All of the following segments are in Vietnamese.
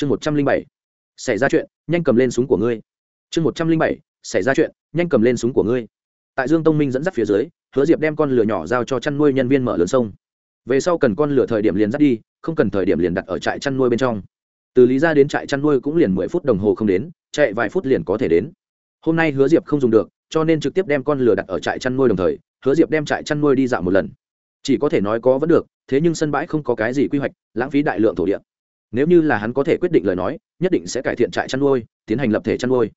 chương một trăm linh bảy, xảy ra chuyện, nhanh cầm lên súng của ngươi. Chương một trăm linh bảy, xảy ra chuyện, nhanh cầm lên súng của ngươi. Tại dương tông minh dẫn dắt phía dưới, hứa diệp đem con lửa nhỏ giao cho chăn nuôi nhân viên mở lớn sông. Về sau cần con lửa thời điểm liền dắt đi, không cần thời điểm liền đặt ở trại chăn nuôi bên trong. Từ lý ra đến trại chăn nuôi cũng liền mười phút đồng hồ không đến, chạy vài phút liền có thể đến. Hôm nay hứa diệp không dùng được, cho nên trực tiếp đem con lửa đặt ở trại chăn nuôi đồng thời, hứa diệp đem trại chăn nuôi đi dạo một lần. Chỉ có thể nói có vẫn được, thế nhưng sân bãi không có cái gì quy hoạch, lãng phí đại lượng thổ địa nếu như là hắn có thể quyết định lời nói, nhất định sẽ cải thiện trại chăn nuôi, tiến hành lập thể chăn nuôi.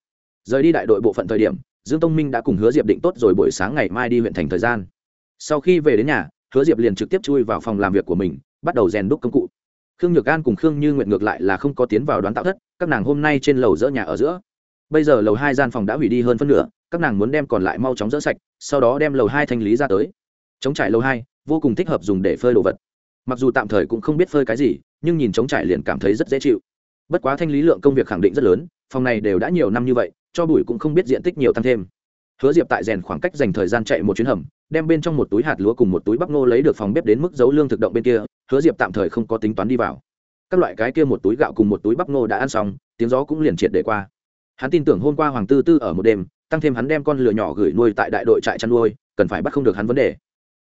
Rời đi đại đội bộ phận thời điểm, dương tông minh đã cùng hứa diệp định tốt rồi buổi sáng ngày mai đi huyện thành thời gian. Sau khi về đến nhà, hứa diệp liền trực tiếp chui vào phòng làm việc của mình, bắt đầu rèn đúc công cụ. Khương nhược an cùng khương như nguyện ngược lại là không có tiến vào đoán tạo thất, các nàng hôm nay trên lầu dỡ nhà ở giữa. Bây giờ lầu hai gian phòng đã hủy đi hơn phân nửa, các nàng muốn đem còn lại mau chóng dỡ sạch, sau đó đem lầu hai thanh lý ra tới. Chống trải lầu hai, vô cùng thích hợp dùng để phơi đồ vật. Mặc dù tạm thời cũng không biết phơi cái gì nhưng nhìn chống trải liền cảm thấy rất dễ chịu. Bất quá thanh lý lượng công việc khẳng định rất lớn, phòng này đều đã nhiều năm như vậy, cho bụi cũng không biết diện tích nhiều tăng thêm. Hứa diệp tại rèn khoảng cách dành thời gian chạy một chuyến hầm, đem bên trong một túi hạt lúa cùng một túi bắp ngô lấy được phòng bếp đến mức giấu lương thực động bên kia, hứa diệp tạm thời không có tính toán đi vào. Các loại cái kia một túi gạo cùng một túi bắp ngô đã ăn xong, tiếng gió cũng liền triệt để qua. Hắn tin tưởng hôm qua hoàng tư tư ở một đêm, tăng thêm hắn đem con lừa nhỏ gửi nuôi tại đại đội trại chăn nuôi, cần phải bắt không được hắn vấn đề.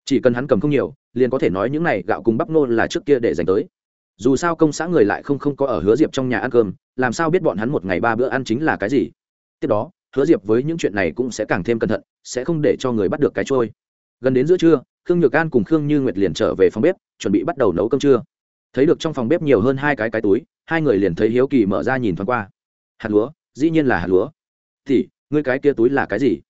Chỉ cần hắn cầm không nhiều, liền có thể nói những này gạo cùng bắp ngô là trước kia để dành tới dù sao công xã người lại không không có ở hứa diệp trong nhà ăn cơm, làm sao biết bọn hắn một ngày ba bữa ăn chính là cái gì? Tiếp đó, hứa diệp với những chuyện này cũng sẽ càng thêm cẩn thận, sẽ không để cho người bắt được cái trôi. Gần đến giữa trưa, khương nhược an cùng khương như nguyệt liền trở về phòng bếp, chuẩn bị bắt đầu nấu cơm trưa. Thấy được trong phòng bếp nhiều hơn hai cái cái túi, hai người liền thấy hiếu kỳ mở ra nhìn thoáng qua. Hạt lúa, dĩ nhiên là hạt lúa. Thì, ngươi cái kia túi là cái gì?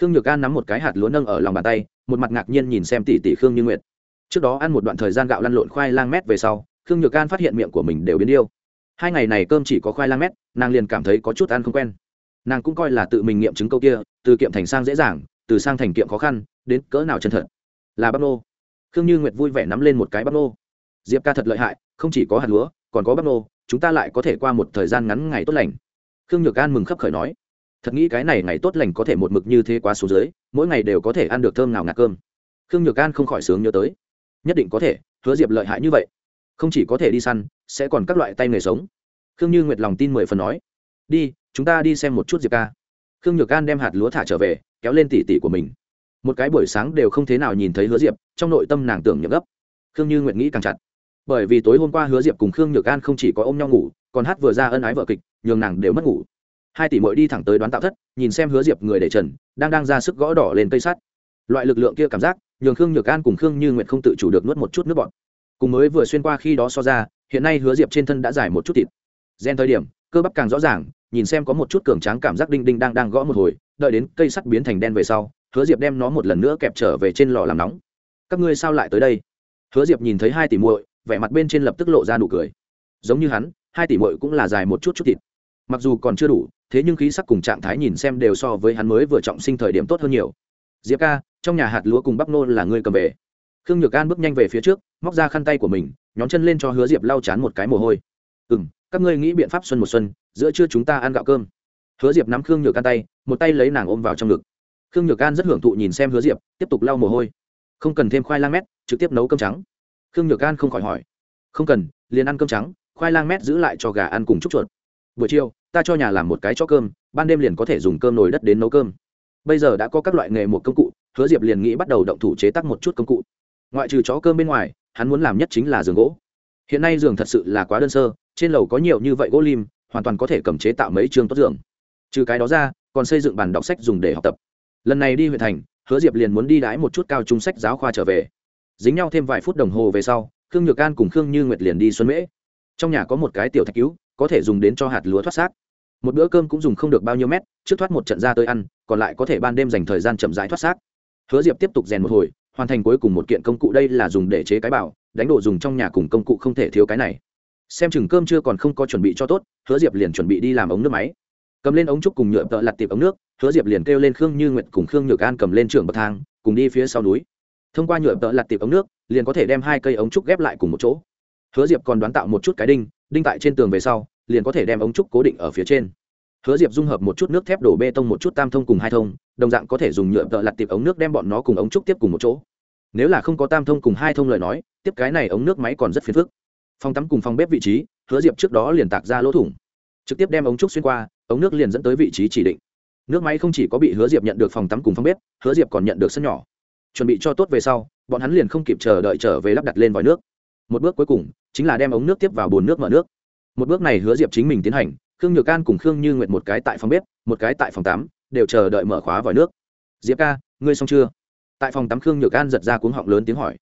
Khương nhược an nắm một cái hạt lúa nâng ở lòng bàn tay, một mặt ngạc nhiên nhìn xem tỷ tỷ khương như nguyệt. Trước đó ăn một đoạn thời gian gạo lăn lộn khoai lang mét về sau khương nhược an phát hiện miệng của mình đều biến điêu. Hai ngày này cơm chỉ có khoai lang mét, nàng liền cảm thấy có chút ăn không quen. Nàng cũng coi là tự mình nghiệm chứng câu kia, từ kiệm thành sang dễ dàng, từ sang thành kiệm khó khăn, đến cỡ nào chân thật. Là bắp nô. Khương như nguyệt vui vẻ nắm lên một cái bắp nô. Diệp ca thật lợi hại, không chỉ có hạt lúa, còn có bắp nô, chúng ta lại có thể qua một thời gian ngắn ngày tốt lành. Khương nhược an mừng khấp khởi nói. Thật nghĩ cái này ngày tốt lành có thể một mực như thế quá số dưới, mỗi ngày đều có thể ăn được thơm nào ngạt cơm. Khương nhược an không khỏi sướng nhớ tới. Nhất định có thể, hứa diệp lợi hại như vậy không chỉ có thể đi săn, sẽ còn các loại tay nghề sống. Khương như nguyệt lòng tin mười phần nói, đi, chúng ta đi xem một chút diệp ca. Khương nhược an đem hạt lúa thả trở về, kéo lên tỉ tỉ của mình. Một cái buổi sáng đều không thế nào nhìn thấy hứa diệp, trong nội tâm nàng tưởng nhậm gấp. Khương như nguyện nghĩ càng chặt. Bởi vì tối hôm qua hứa diệp cùng khương nhược an không chỉ có ôm nhau ngủ, còn hát vừa ra ân ái vợ kịch, nhường nàng đều mất ngủ. Hai tỷ mội đi thẳng tới đoán tạo thất, nhìn xem hứa diệp người để trần, đang đang ra sức gõ đỏ lên cây sắt. Loại lực lượng kia cảm giác, nhường khương nhược an cùng khương như nguyện không tự chủ được nuốt một chút nước bọt cùng mới vừa xuyên qua khi đó so ra, hiện nay hứa diệp trên thân đã dài một chút thịt. Gen thời điểm, cơ bắp càng rõ ràng, nhìn xem có một chút cường tráng cảm giác đinh đinh đang đang gõ một hồi, đợi đến cây sắt biến thành đen về sau, hứa diệp đem nó một lần nữa kẹp trở về trên lò làm nóng. Các ngươi sao lại tới đây? Hứa diệp nhìn thấy hai tỷ muội, vẻ mặt bên trên lập tức lộ ra nụ cười. Giống như hắn, hai tỷ muội cũng là dài một chút chút thịt. Mặc dù còn chưa đủ, thế nhưng khí sắc cùng trạng thái nhìn xem đều so với hắn mới vừa trọng sinh thời điểm tốt hơn nhiều. Diệp ca, trong nhà hạt lúa cùng bắp nô là ngươi cầm về khương nhược an bước nhanh về phía trước, móc ra khăn tay của mình nhóm chân lên cho hứa diệp lau chán một cái mồ hôi. Ừ m các ngươi nghĩ biện pháp xuân một xuân, giữa trưa chúng ta ăn gạo cơm. Hứa diệp nắm khương nhược an tay, một tay lấy nàng ôm vào trong ngực. Khương nhược an rất hưởng thụ nhìn xem hứa diệp, tiếp tục lau mồ hôi. Không cần thêm khoai lang mét, trực tiếp nấu cơm trắng. Khương nhược an không khỏi hỏi. Không cần, liền ăn cơm trắng, khoai lang mét giữ lại cho gà ăn cùng chút chuột. Buổi chiều, ta cho nhà làm một cái cho cơm, ban đêm liền có thể dùng cơm nồi đất đến nấu cơm. Bây giờ đã có các loại nghề một công cụ, hứa diệp liền nghĩ bắt đầu động thủ chế tác một chút công cụ ngoại trừ chó cơm bên ngoài, hắn muốn làm nhất chính là giường gỗ. Hiện nay giường thật sự là quá đơn sơ, trên lầu có nhiều như vậy gỗ lim, hoàn toàn có thể cầm chế tạo mấy trường tốt giường. Trừ cái đó ra, còn xây dựng bàn đọc sách dùng để học tập. Lần này đi huyện thành, hứa diệp liền muốn đi đái một chút cao trung sách giáo khoa trở về. Dính nhau thêm vài phút đồng hồ về sau, khương nhược an cùng khương như nguyệt liền đi xuân mễ. Trong nhà có một cái tiểu thạch cứu, có thể dùng đến cho hạt lúa thoát xác. Một bữa cơm cũng dùng không được bao nhiêu mét, trước thoát một trận ra tới ăn, còn lại có thể ban đêm dành thời gian chậm rãi thoát xác. Hứa diệp tiếp tục rèn một hồi hoàn thành cuối cùng một kiện công cụ đây là dùng để chế cái bảo, đánh đồ dùng trong nhà cùng công cụ không thể thiếu cái này. Xem chừng cơm chưa còn không có chuẩn bị cho tốt, hứa diệp liền chuẩn bị đi làm ống nước máy. Cầm lên ống trúc cùng nhựa tợ lặt tiệp ống nước, hứa diệp liền kêu lên khương như nguyệt cùng khương nhược an cầm lên trường bậc thang, cùng đi phía sau núi. Thông qua nhựa tợ lặt tiệp ống nước, liền có thể đem hai cây ống trúc ghép lại cùng một chỗ. Hứa diệp còn đoán tạo một chút cái đinh đinh tại trên tường về sau, liền có thể đem ống trúc cố định ở phía trên hứa diệp dung hợp một chút nước thép đổ bê tông, một chút tam thông cùng hai thông, đồng dạng có thể dùng nhựa tợ lặt tiệp ống nước đem bọn nó cùng ống trúc tiếp cùng một chỗ. Nếu là không có tam thông cùng hai thông lời nói, tiếp cái này ống nước máy còn rất phiền phức. Phòng tắm cùng phòng bếp vị trí, hứa diệp trước đó liền tạc ra lỗ thủng. Trực tiếp đem ống trúc xuyên qua, ống nước liền dẫn tới vị trí chỉ định. Nước máy không chỉ có bị hứa diệp nhận được phòng tắm cùng phòng bếp, hứa diệp còn nhận được sân nhỏ. Chuẩn bị cho tốt về sau, bọn hắn liền không kịp chờ đợi trở về lắp đặt lên vòi nước. Một bước cuối cùng, chính là đem ống nước tiếp vào bồn nước mở nước. Một bước này hứa diệp chính mình tiến hành khương nhược can cùng khương như nguyệt một cái tại phòng bếp, một cái tại phòng tắm, đều chờ đợi mở khóa vòi nước. Diệp ca, ngươi xong chưa? Tại phòng tắm khương nhược can giật ra cuống họng lớn tiếng hỏi.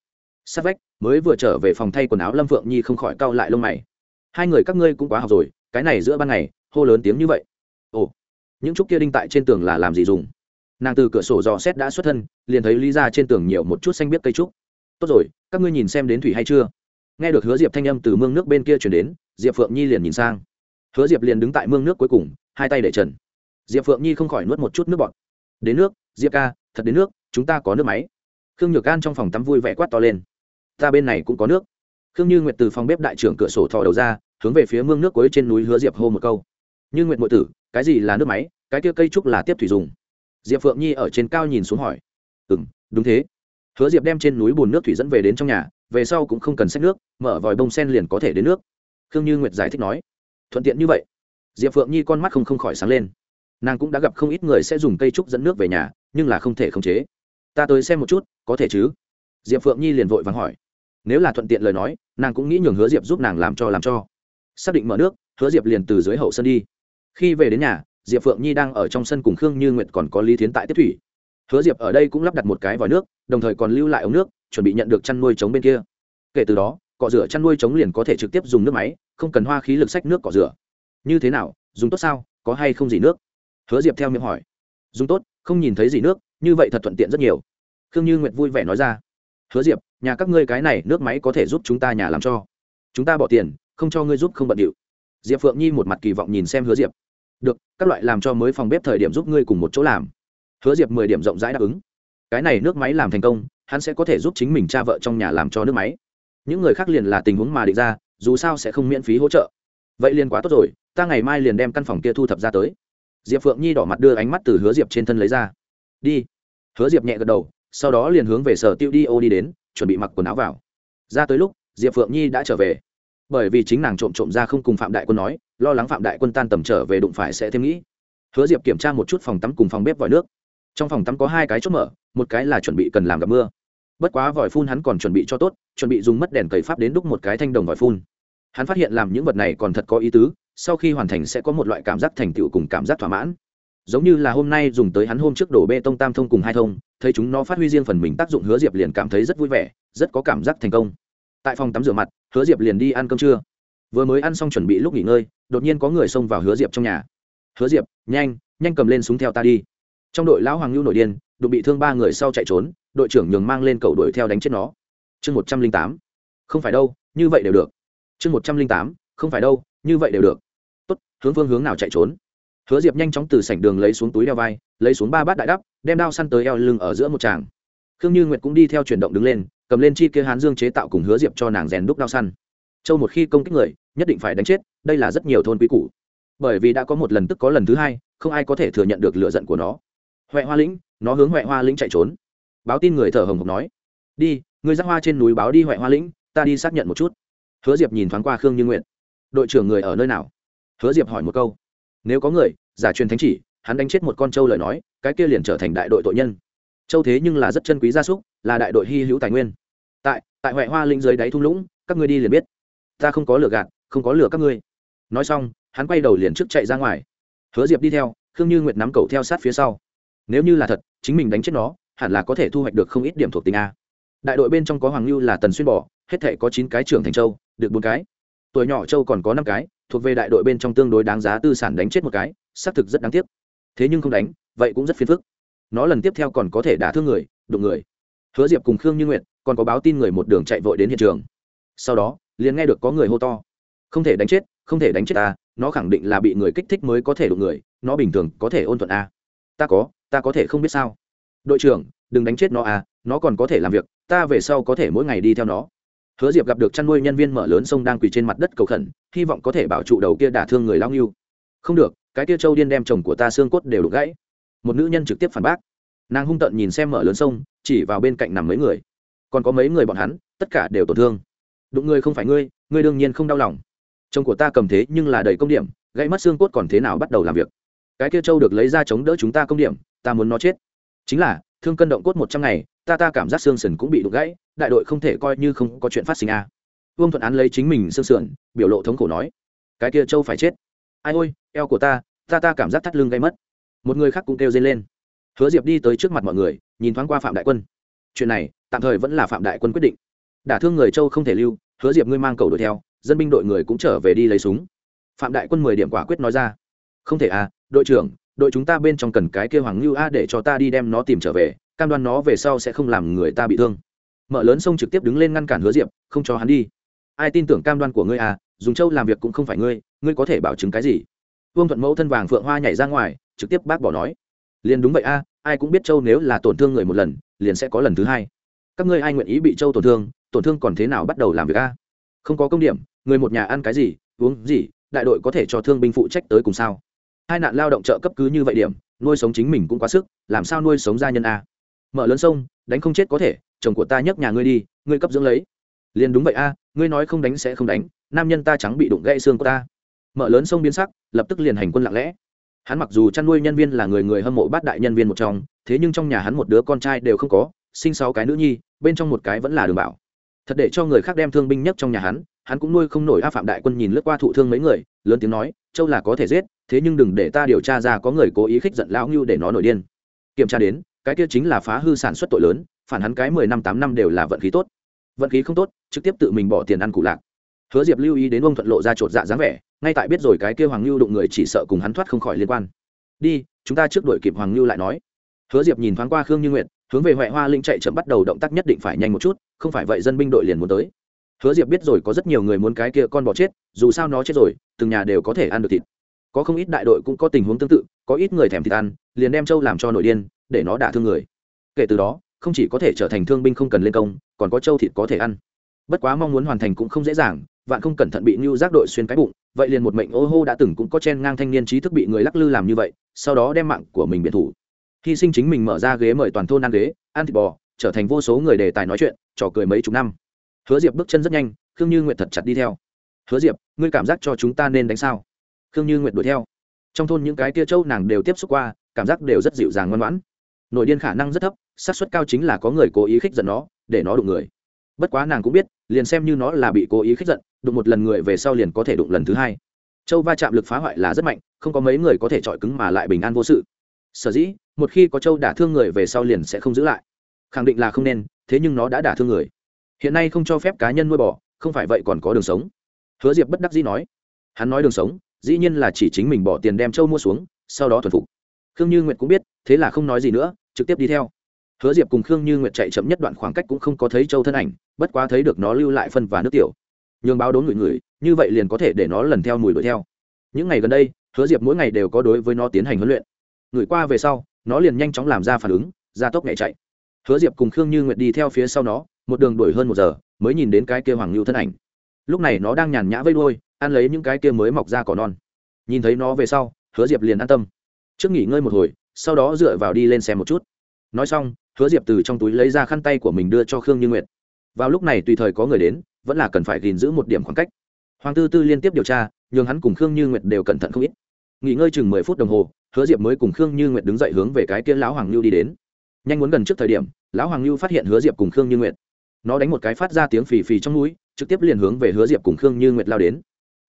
Sát vách, mới vừa trở về phòng thay quần áo lâm phượng nhi không khỏi cau lại lông mày. Hai người các ngươi cũng quá học rồi, cái này giữa ban ngày, hô lớn tiếng như vậy. Ồ, những chút kia đinh tại trên tường là làm gì dùng? Nàng từ cửa sổ dò xét đã xuất thân, liền thấy lý ra trên tường nhiều một chút xanh biết cây trúc. Tốt rồi, các ngươi nhìn xem đến thủy hay chưa? Nghe được hứa diệp thanh âm từ mương nước bên kia chuyển đến, diệp phượng nhi liền nhìn sang hứa diệp liền đứng tại mương nước cuối cùng, hai tay để trần. Diệp phượng nhi không khỏi nuốt một chút nước bọt. Đến nước, diệp ca, thật đến nước, chúng ta có nước máy. Khương nhược can trong phòng tắm vui vẻ quát to lên. Ta bên này cũng có nước. Khương như nguyệt từ phòng bếp đại trưởng cửa sổ thò đầu ra, hướng về phía mương nước cuối trên núi hứa diệp hô một câu. Như nguyệt ngụy tử, cái gì là nước máy? Cái kia cây trúc là tiếp thủy dùng. Diệp phượng nhi ở trên cao nhìn xuống hỏi. Ừ m đúng thế. Hứa diệp đem trên núi bùn nước thủy dẫn về đến trong nhà, về sau cũng không cần xách nước, mở vòi bông sen liền có thể đến nước. Khương như nguyệt giải thích nói thuận tiện như vậy. Diệp phượng nhi con mắt không không khỏi sáng lên. Nàng cũng đã gặp không ít người sẽ dùng cây trúc dẫn nước về nhà, nhưng là không thể khống chế. Ta tới xem một chút, có thể chứ? Diệp phượng nhi liền vội vắng hỏi. Nếu là thuận tiện lời nói, nàng cũng nghĩ nhường hứa diệp giúp nàng làm cho làm cho. Xác định mở nước, hứa diệp liền từ dưới hậu sân đi. Khi về đến nhà, diệp phượng nhi đang ở trong sân cùng khương như nguyệt còn có lý thiến tại tiếp thủy. Hứa diệp ở đây cũng lắp đặt một cái vòi nước, đồng thời còn lưu lại ống nước, chuẩn bị nhận được chăn nuôi trống bên kia. Kể từ đó cọ rửa chăn nuôi trống liền có thể trực tiếp dùng nước máy, không cần hoa khí lực sách nước cọ rửa. Như thế nào, dùng tốt sao, có hay không gì nước? Hứa diệp theo miệng hỏi. Dùng tốt, không nhìn thấy gì nước, như vậy thật thuận tiện rất nhiều. Khương như nguyệt vui vẻ nói ra. Hứa diệp, nhà các ngươi cái này nước máy có thể giúp chúng ta nhà làm cho. Chúng ta bỏ tiền, không cho ngươi giúp không bận điệu. Diệp phượng nhi một mặt kỳ vọng nhìn xem hứa diệp. Được, các loại làm cho mới phòng bếp thời điểm giúp ngươi cùng một chỗ làm. Hứa diệp mười điểm rộng rãi đáp ứng. Cái này nước máy làm thành công, hắn sẽ có thể giúp chính mình cha vợ trong nhà làm cho nước máy những người khác liền là tình huống mà định ra, dù sao sẽ không miễn phí hỗ trợ. Vậy liền quá tốt rồi, ta ngày mai liền đem căn phòng kia thu thập ra tới. Diệp phượng nhi đỏ mặt đưa ánh mắt từ hứa diệp trên thân lấy ra. Đi. Hứa diệp nhẹ gật đầu, sau đó liền hướng về sở tiêu đi ô đi đến, chuẩn bị mặc quần áo vào. Ra tới lúc, diệp phượng nhi đã trở về. Bởi vì chính nàng trộm trộm ra không cùng phạm đại quân nói, lo lắng phạm đại quân tan tầm trở về đụng phải sẽ thêm nghĩ. Hứa diệp kiểm tra một chút phòng tắm cùng phòng bếp vòi nước. Trong phòng tắm có hai cái chốt mở, một cái là chuẩn bị cần làm gặp mưa bất quá vòi phun hắn còn chuẩn bị cho tốt, chuẩn bị dùng mất đèn cầy pháp đến đúc một cái thanh đồng vòi phun. Hắn phát hiện làm những vật này còn thật có ý tứ, sau khi hoàn thành sẽ có một loại cảm giác thành tựu cùng cảm giác thỏa mãn. Giống như là hôm nay dùng tới hắn hôm trước đổ bê tông tam thông cùng hai thông, thấy chúng nó phát huy riêng phần mình tác dụng hứa diệp liền cảm thấy rất vui vẻ, rất có cảm giác thành công. Tại phòng tắm rửa mặt, hứa diệp liền đi ăn cơm trưa. Vừa mới ăn xong chuẩn bị lúc nghỉ ngơi, đột nhiên có người xông vào hứa diệp trong nhà. Hứa diệp, nhanh nhanh cầm lên súng theo ta đi. Trong đội lão hoàng lưu nội điên, đụng bị thương ba người sau chạy trốn đội trưởng nhường mang lên cầu đuổi theo đánh chết nó. Chương một trăm linh tám. Không phải đâu, như vậy đều được. Chương một trăm linh tám. Không phải đâu, như vậy đều được. Tốt, hướng phương hướng nào chạy trốn? Hứa diệp nhanh chóng từ sảnh đường lấy xuống túi đeo vai, lấy xuống ba bát đại đắp, đem đao săn tới eo lưng ở giữa một tràng. Khương như nguyệt cũng đi theo chuyển động đứng lên, cầm lên chi kia hán dương chế tạo cùng hứa diệp cho nàng rèn đúc đao săn. Châu một khi công kích người, nhất định phải đánh chết, đây là rất nhiều thôn quý cũ bởi vì đã có một lần tức có lần thứ hai, không ai có thể thừa nhận được lựa giận của nó. Huệ hoa lĩnh, nó hướng huệ hoa lĩnh chạy trốn báo tin người thở hồng hộc nói, đi, người giác hoa trên núi báo đi huệ hoa lĩnh, ta đi xác nhận một chút. Hứa diệp nhìn thoáng qua khương như nguyện đội trưởng người ở nơi nào? Hứa diệp hỏi một câu. Nếu có người, giả truyền thánh chỉ, hắn đánh chết một con trâu lời nói, cái kia liền trở thành đại đội tội nhân. Châu thế nhưng là rất chân quý gia súc, là đại đội hy hữu tài nguyên. Tại tại huệ hoa linh dưới đáy thung lũng, các ngươi đi liền biết. Ta không có lửa gạt, không có lửa các ngươi. Nói xong, hắn quay đầu liền trước chạy ra ngoài. Hứa diệp đi theo, khương như nguyệt nắm cầu theo sát phía sau. Nếu như là thật, chính mình đánh chết nó hẳn là có thể thu hoạch được không ít điểm thuộc tính a. Đại đội bên trong có hoàng lưu là tần xuyên bỏ hết thể có chín cái trưởng thành châu, được bốn cái. Tuổi nhỏ châu còn có năm cái, thuộc về đại đội bên trong tương đối đáng giá tư sản đánh chết một cái, xác thực rất đáng tiếc. Thế nhưng không đánh, vậy cũng rất phiền phức. Nó lần tiếp theo còn có thể đả thương người, đụng người. Hứa diệp cùng khương như nguyệt còn có báo tin người một đường chạy vội đến hiện trường. Sau đó, liền nghe được có người hô to. Không thể đánh chết, không thể đánh chết ta, nó khẳng định là bị người kích thích mới có thể đụng người, nó bình thường có thể ôn thuận a. Ta có ta có thể không biết sao đội trưởng, đừng đánh chết nó à nó còn có thể làm việc, ta về sau có thể mỗi ngày đi theo nó. Hứa diệp gặp được chăn nuôi nhân viên mở lớn sông đang quỳ trên mặt đất cầu khẩn, hy vọng có thể bảo trụ đầu kia đả thương người lao nghiêu không được, cái kia châu điên đem chồng của ta xương cốt đều đục gãy. Một nữ nhân trực tiếp phản bác. Nàng hung tợn nhìn xem mở lớn sông, chỉ vào bên cạnh nằm mấy người. Còn có mấy người bọn hắn, tất cả đều tổn thương. Đụng người không phải ngươi ngươi đương nhiên không đau lòng. Chồng của ta cầm thế nhưng là đầy công điểm, gãy mất xương cốt còn thế nào bắt đầu làm việc? Cái kia châu được lấy ra chống đỡ chúng ta công điểm, ta muốn nó chết chính là, thương cân động cốt một trăm ngày, ta ta cảm giác xương sườn cũng bị đục gãy, đại đội không thể coi như không có chuyện phát sinh a. À. vương thuận án lấy chính mình xương sườn, biểu lộ thống khổ nói, cái kia châu phải chết. Ai ôi, eo của ta ta ta cảm giác thắt lưng gây mất. Một người khác cũng kêu dây lên. Hứa diệp đi tới trước mặt mọi người, nhìn thoáng qua phạm đại quân. Chuyện này, tạm thời vẫn là phạm đại quân quyết định. Đả thương người châu không thể lưu, hứa diệp ngươi mang cầu đuổi theo, dân binh đội người cũng trở về đi lấy súng. Phạm đại quân mười điểm quả quyết nói ra. Không thể à đội trưởng đội chúng ta bên trong cần cái kia hoàng lưu a để cho ta đi đem nó tìm trở về, cam đoan nó về sau sẽ không làm người ta bị thương. Mở lớn sông trực tiếp đứng lên ngăn cản hứa diệp, không cho hắn đi. Ai tin tưởng cam đoan của ngươi à dùng châu làm việc cũng không phải ngươi ngươi có thể bảo chứng cái gì? Vương thuận mẫu thân vàng phượng hoa nhảy ra ngoài, trực tiếp bác bỏ nói. Liền đúng vậy a, ai cũng biết châu nếu là tổn thương người một lần, liền sẽ có lần thứ hai. Các ngươi ai nguyện ý bị châu tổn thương tổn thương còn thế nào bắt đầu làm việc a? Không có công điểm, người một nhà ăn cái gì, uống gì, đại đội có thể cho thương binh phụ trách tới cùng sao? Hai nạn lao động trợ cấp cứ như vậy điểm, nuôi sống chính mình cũng quá sức, làm sao nuôi sống gia nhân a? Mở lớn sông, đánh không chết có thể, chồng của ta nhấc nhà ngươi đi, ngươi cấp dưỡng lấy. Liền đúng vậy a, ngươi nói không đánh sẽ không đánh, nam nhân ta trắng bị đụng gãy xương của ta. Mở lớn sông biến sắc, lập tức liền hành quân lặng lẽ. Hắn mặc dù chăn nuôi nhân viên là người người hâm mộ bát đại nhân viên một trong, thế nhưng trong nhà hắn một đứa con trai đều không có, sinh sáu cái nữ nhi, bên trong một cái vẫn là đường bảo. Thật để cho người khác đem thương binh nhất trong nhà hắn hắn cũng nuôi không nổi a phạm đại quân nhìn lướt qua thụ thương mấy người, lớn tiếng nói, châu là có thể giết thế nhưng đừng để ta điều tra ra có người cố ý khích giận lão ngưu để nó nổi điên. Kiểm tra đến, cái kia chính là phá hư sản xuất tội lớn, phản hắn cái mười năm tám năm đều là vận khí tốt. Vận khí không tốt, trực tiếp tự mình bỏ tiền ăn cụ lạc. Hứa diệp lưu ý đến ông thuận lộ ra chột dạ dáng vẻ, ngay tại biết rồi cái kia hoàng Ngưu đụng người chỉ sợ cùng hắn thoát không khỏi liên quan. Đi, chúng ta trước đuổi kịp hoàng Ngưu lại nói. Hứa diệp nhìn thoáng qua khương như nguyện hướng về huệ hoa linh chạy chậm bắt đầu động tác nhất định phải nhanh một chút, không phải vậy dân binh đội liền muốn tới. Hứa diệp biết rồi có rất nhiều người muốn cái kia con bò chết, dù sao nó chết rồi, từng nhà đều có thể ăn được thịt có không ít đại đội cũng có tình huống tương tự, có ít người thèm thịt ăn, liền đem trâu làm cho nội điên, để nó đả thương người. Kể từ đó, không chỉ có thể trở thành thương binh không cần lên công, còn có trâu thịt có thể ăn. Bất quá mong muốn hoàn thành cũng không dễ dàng, vạn không cẩn thận bị ngưu giác đội xuyên cái bụng, vậy liền một mệnh ô hô đã từng cũng có chen ngang thanh niên trí thức bị người lắc lư làm như vậy, sau đó đem mạng của mình biệt thủ. Hy sinh chính mình mở ra ghế mời toàn thôn ăn ghế, ăn thịt bò, trở thành vô số người đề tài nói chuyện, trò cười mấy chục năm. Hứa diệp bước chân rất nhanh, khương như nguyện thật chặt đi theo. Hứa diệp, ngươi cảm giác cho chúng ta nên đánh sao? Khương như nguyệt đuổi theo. Trong thôn những cái tia trâu nàng đều tiếp xúc qua, cảm giác đều rất dịu dàng ngoan ngoãn. Nội điên khả năng rất thấp, xác suất cao chính là có người cố ý khích giận nó, để nó đụng người. Bất quá nàng cũng biết, liền xem như nó là bị cố ý khích giận, đụng một lần người về sau liền có thể đụng lần thứ hai. Châu va chạm lực phá hoại là rất mạnh, không có mấy người có thể chọi cứng mà lại bình an vô sự. Sở dĩ, một khi có châu đả thương người về sau liền sẽ không giữ lại. Khẳng định là không nên, thế nhưng nó đã đả thương người. Hiện nay không cho phép cá nhân nuôi bò, không phải vậy còn có đường sống. Hứa diệp bất đắc dĩ nói. Hắn nói đường sống dĩ nhiên là chỉ chính mình bỏ tiền đem châu mua xuống, sau đó thuần phục. Khương như nguyệt cũng biết, thế là không nói gì nữa, trực tiếp đi theo. Hứa diệp cùng khương như nguyệt chạy chậm nhất đoạn khoảng cách cũng không có thấy châu thân ảnh, bất quá thấy được nó lưu lại phân và nước tiểu. Nhường báo đốn người người, như vậy liền có thể để nó lần theo mùi đuổi theo. Những ngày gần đây, hứa diệp mỗi ngày đều có đối với nó tiến hành huấn luyện. Người qua về sau, nó liền nhanh chóng làm ra phản ứng, ra tốc nhẹ chạy. Hứa diệp cùng khương như nguyệt đi theo phía sau nó, một đường đuổi hơn một giờ, mới nhìn đến cái kia hoàng lưu thân ảnh. Lúc này nó đang nhàn nhã vây đôi ăn lấy những cái kia mới mọc ra cỏ non. Nhìn thấy nó về sau, hứa diệp liền an tâm. Trước nghỉ ngơi một hồi, sau đó dựa vào đi lên xem một chút. Nói xong, hứa diệp từ trong túi lấy ra khăn tay của mình đưa cho khương như nguyệt. Vào lúc này tùy thời có người đến, vẫn là cần phải gìn giữ một điểm khoảng cách. Hoàng tư tư liên tiếp điều tra, nhường hắn cùng khương như nguyệt đều cẩn thận không ít. Nghỉ ngơi chừng mười phút đồng hồ, hứa diệp mới cùng khương như nguyệt đứng dậy hướng về cái kia lão hoàng lưu đi đến. Nhanh muốn gần trước thời điểm, lão hoàng lưu phát hiện hứa diệp cùng khương như nguyệt. Nó đánh một cái phát ra tiếng phì phì trong núi, trực tiếp liền hướng về hứa diệp cùng khương như nguyệt lao đến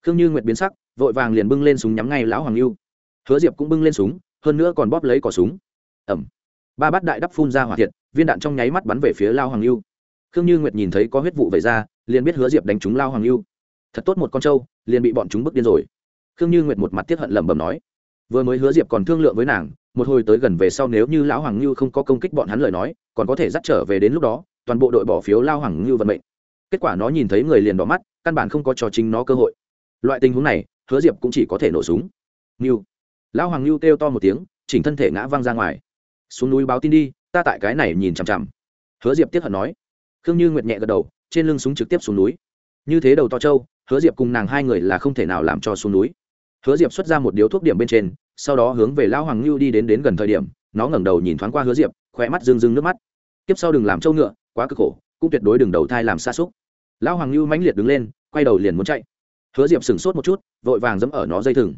khương như nguyệt biến sắc, vội vàng liền bưng lên súng nhắm ngay lão hoàng lưu hứa diệp cũng bưng lên súng, hơn nữa còn bóp lấy cỏ súng. Ẩm ba bát đại đắp phun ra hỏa thiệt, viên đạn trong nháy mắt bắn về phía lao hoàng lưu khương như nguyệt nhìn thấy có huyết vụ vẩy ra, liền biết hứa diệp đánh trúng lao hoàng lưu thật tốt một con trâu, liền bị bọn chúng bức điên rồi. Khương như nguyệt một mặt tiếp hận lẩm bẩm nói. Vừa mới hứa diệp còn thương lượng với nàng, một hồi tới gần về sau nếu như lão hoàng lưu không có công kích bọn hắn lời nói, còn có thể dắt trở về đến lúc đó, toàn bộ đội bỏ phiếu lao hoàng lưu vận mệnh. Kết quả nó nhìn thấy người liền đỏ mắt, căn bản không có cho chính nó cơ hội loại tình huống này, hứa diệp cũng chỉ có thể nổ súng. Ngưu. Lão hoàng lưu kêu to một tiếng, chỉnh thân thể ngã văng ra ngoài. Xuống núi báo tin đi, ta tại cái này nhìn chằm chằm. Hứa diệp tiếp hận nói. Khương như nguyệt nhẹ gật đầu, trên lưng súng trực tiếp xuống núi. Như thế đầu to trâu, hứa diệp cùng nàng hai người là không thể nào làm cho xuống núi. Hứa diệp xuất ra một điếu thuốc điểm bên trên, sau đó hướng về lão hoàng lưu đi đến đến gần thời điểm, nó ngẩng đầu nhìn thoáng qua hứa diệp khỏe mắt rưng rưng nước mắt. Tiếp sau đừng làm trâu ngựa, quá cực khổ, cũng tuyệt đối đừng đầu thai làm xa xúc. Lão hoàng lưu mãnh liệt đứng lên, quay đầu liền muốn chạy hứa diệp sửng sốt một chút, vội vàng dẫm ở nó dây thừng.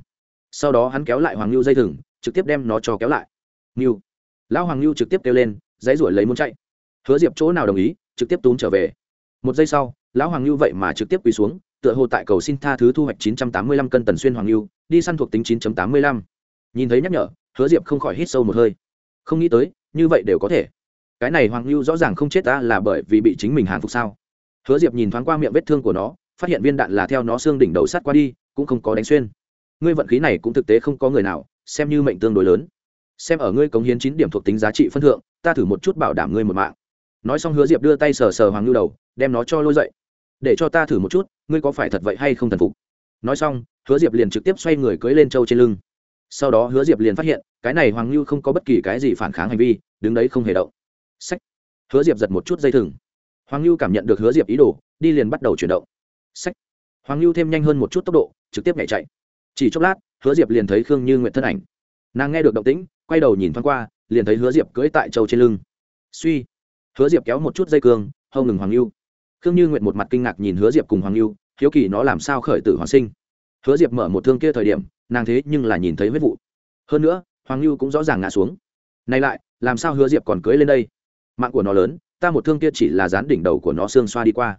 Sau đó hắn kéo lại hoàng lưu dây thừng, trực tiếp đem nó cho kéo lại. Ngưu lão hoàng lưu trực tiếp kêu lên, dãy ruổi lấy muốn chạy. Hứa diệp chỗ nào đồng ý, trực tiếp túm trở về. Một giây sau, lão hoàng lưu vậy mà trực tiếp quỳ xuống, tựa hồ tại cầu xin tha thứ thu hoạch 985 cân tần xuyên hoàng lưu đi săn thuộc tính 9.85. nhìn thấy nhắc nhở, hứa diệp không khỏi hít sâu một hơi. Không nghĩ tới, như vậy đều có thể. Cái này hoàng lưu rõ ràng không chết ta là bởi vì bị chính mình hàn phục sao? Hứa diệp nhìn thoáng qua miệng vết thương của nó phát hiện viên đạn là theo nó xương đỉnh đầu sát qua đi, cũng không có đánh xuyên. Ngươi vận khí này cũng thực tế không có người nào, xem như mệnh tương đối lớn. Xem ở ngươi cống hiến chín điểm thuộc tính giá trị phân thượng, ta thử một chút bảo đảm ngươi một mạng. Nói xong hứa diệp đưa tay sờ sờ hoàng lưu đầu, đem nó cho lôi dậy. Để cho ta thử một chút, ngươi có phải thật vậy hay không thần phục? Nói xong, hứa diệp liền trực tiếp xoay người cưới lên trâu trên lưng. Sau đó hứa diệp liền phát hiện, cái này hoàng lưu không có bất kỳ cái gì phản kháng hành vi, đứng đấy không hề động. Sách hứa diệp giật một chút dây thừng. Hoàng lưu cảm nhận được hứa diệp ý đồ, đi liền bắt đầu chuyển động sách. Hoàng lưu thêm nhanh hơn một chút tốc độ, trực tiếp nhảy chạy. Chỉ chốc lát, hứa diệp liền thấy khương như nguyện thân ảnh. Nàng nghe được động tĩnh, quay đầu nhìn thoáng qua, liền thấy hứa diệp cưỡi tại trâu trên lưng. Suy. Hứa diệp kéo một chút dây cương, hâu ngừng hoàng lưu khương như nguyện một mặt kinh ngạc nhìn hứa diệp cùng hoàng lưu hiếu kỳ nó làm sao khởi tử hoàng sinh. Hứa diệp mở một thương kia thời điểm, nàng thế nhưng là nhìn thấy huyết vụ. Hơn nữa, hoàng lưu cũng rõ ràng ngã xuống. Này lại, làm sao hứa diệp còn cưới lên đây? Mạng của nó lớn, ta một thương kia chỉ là dán đỉnh đầu của nó xương xoa đi qua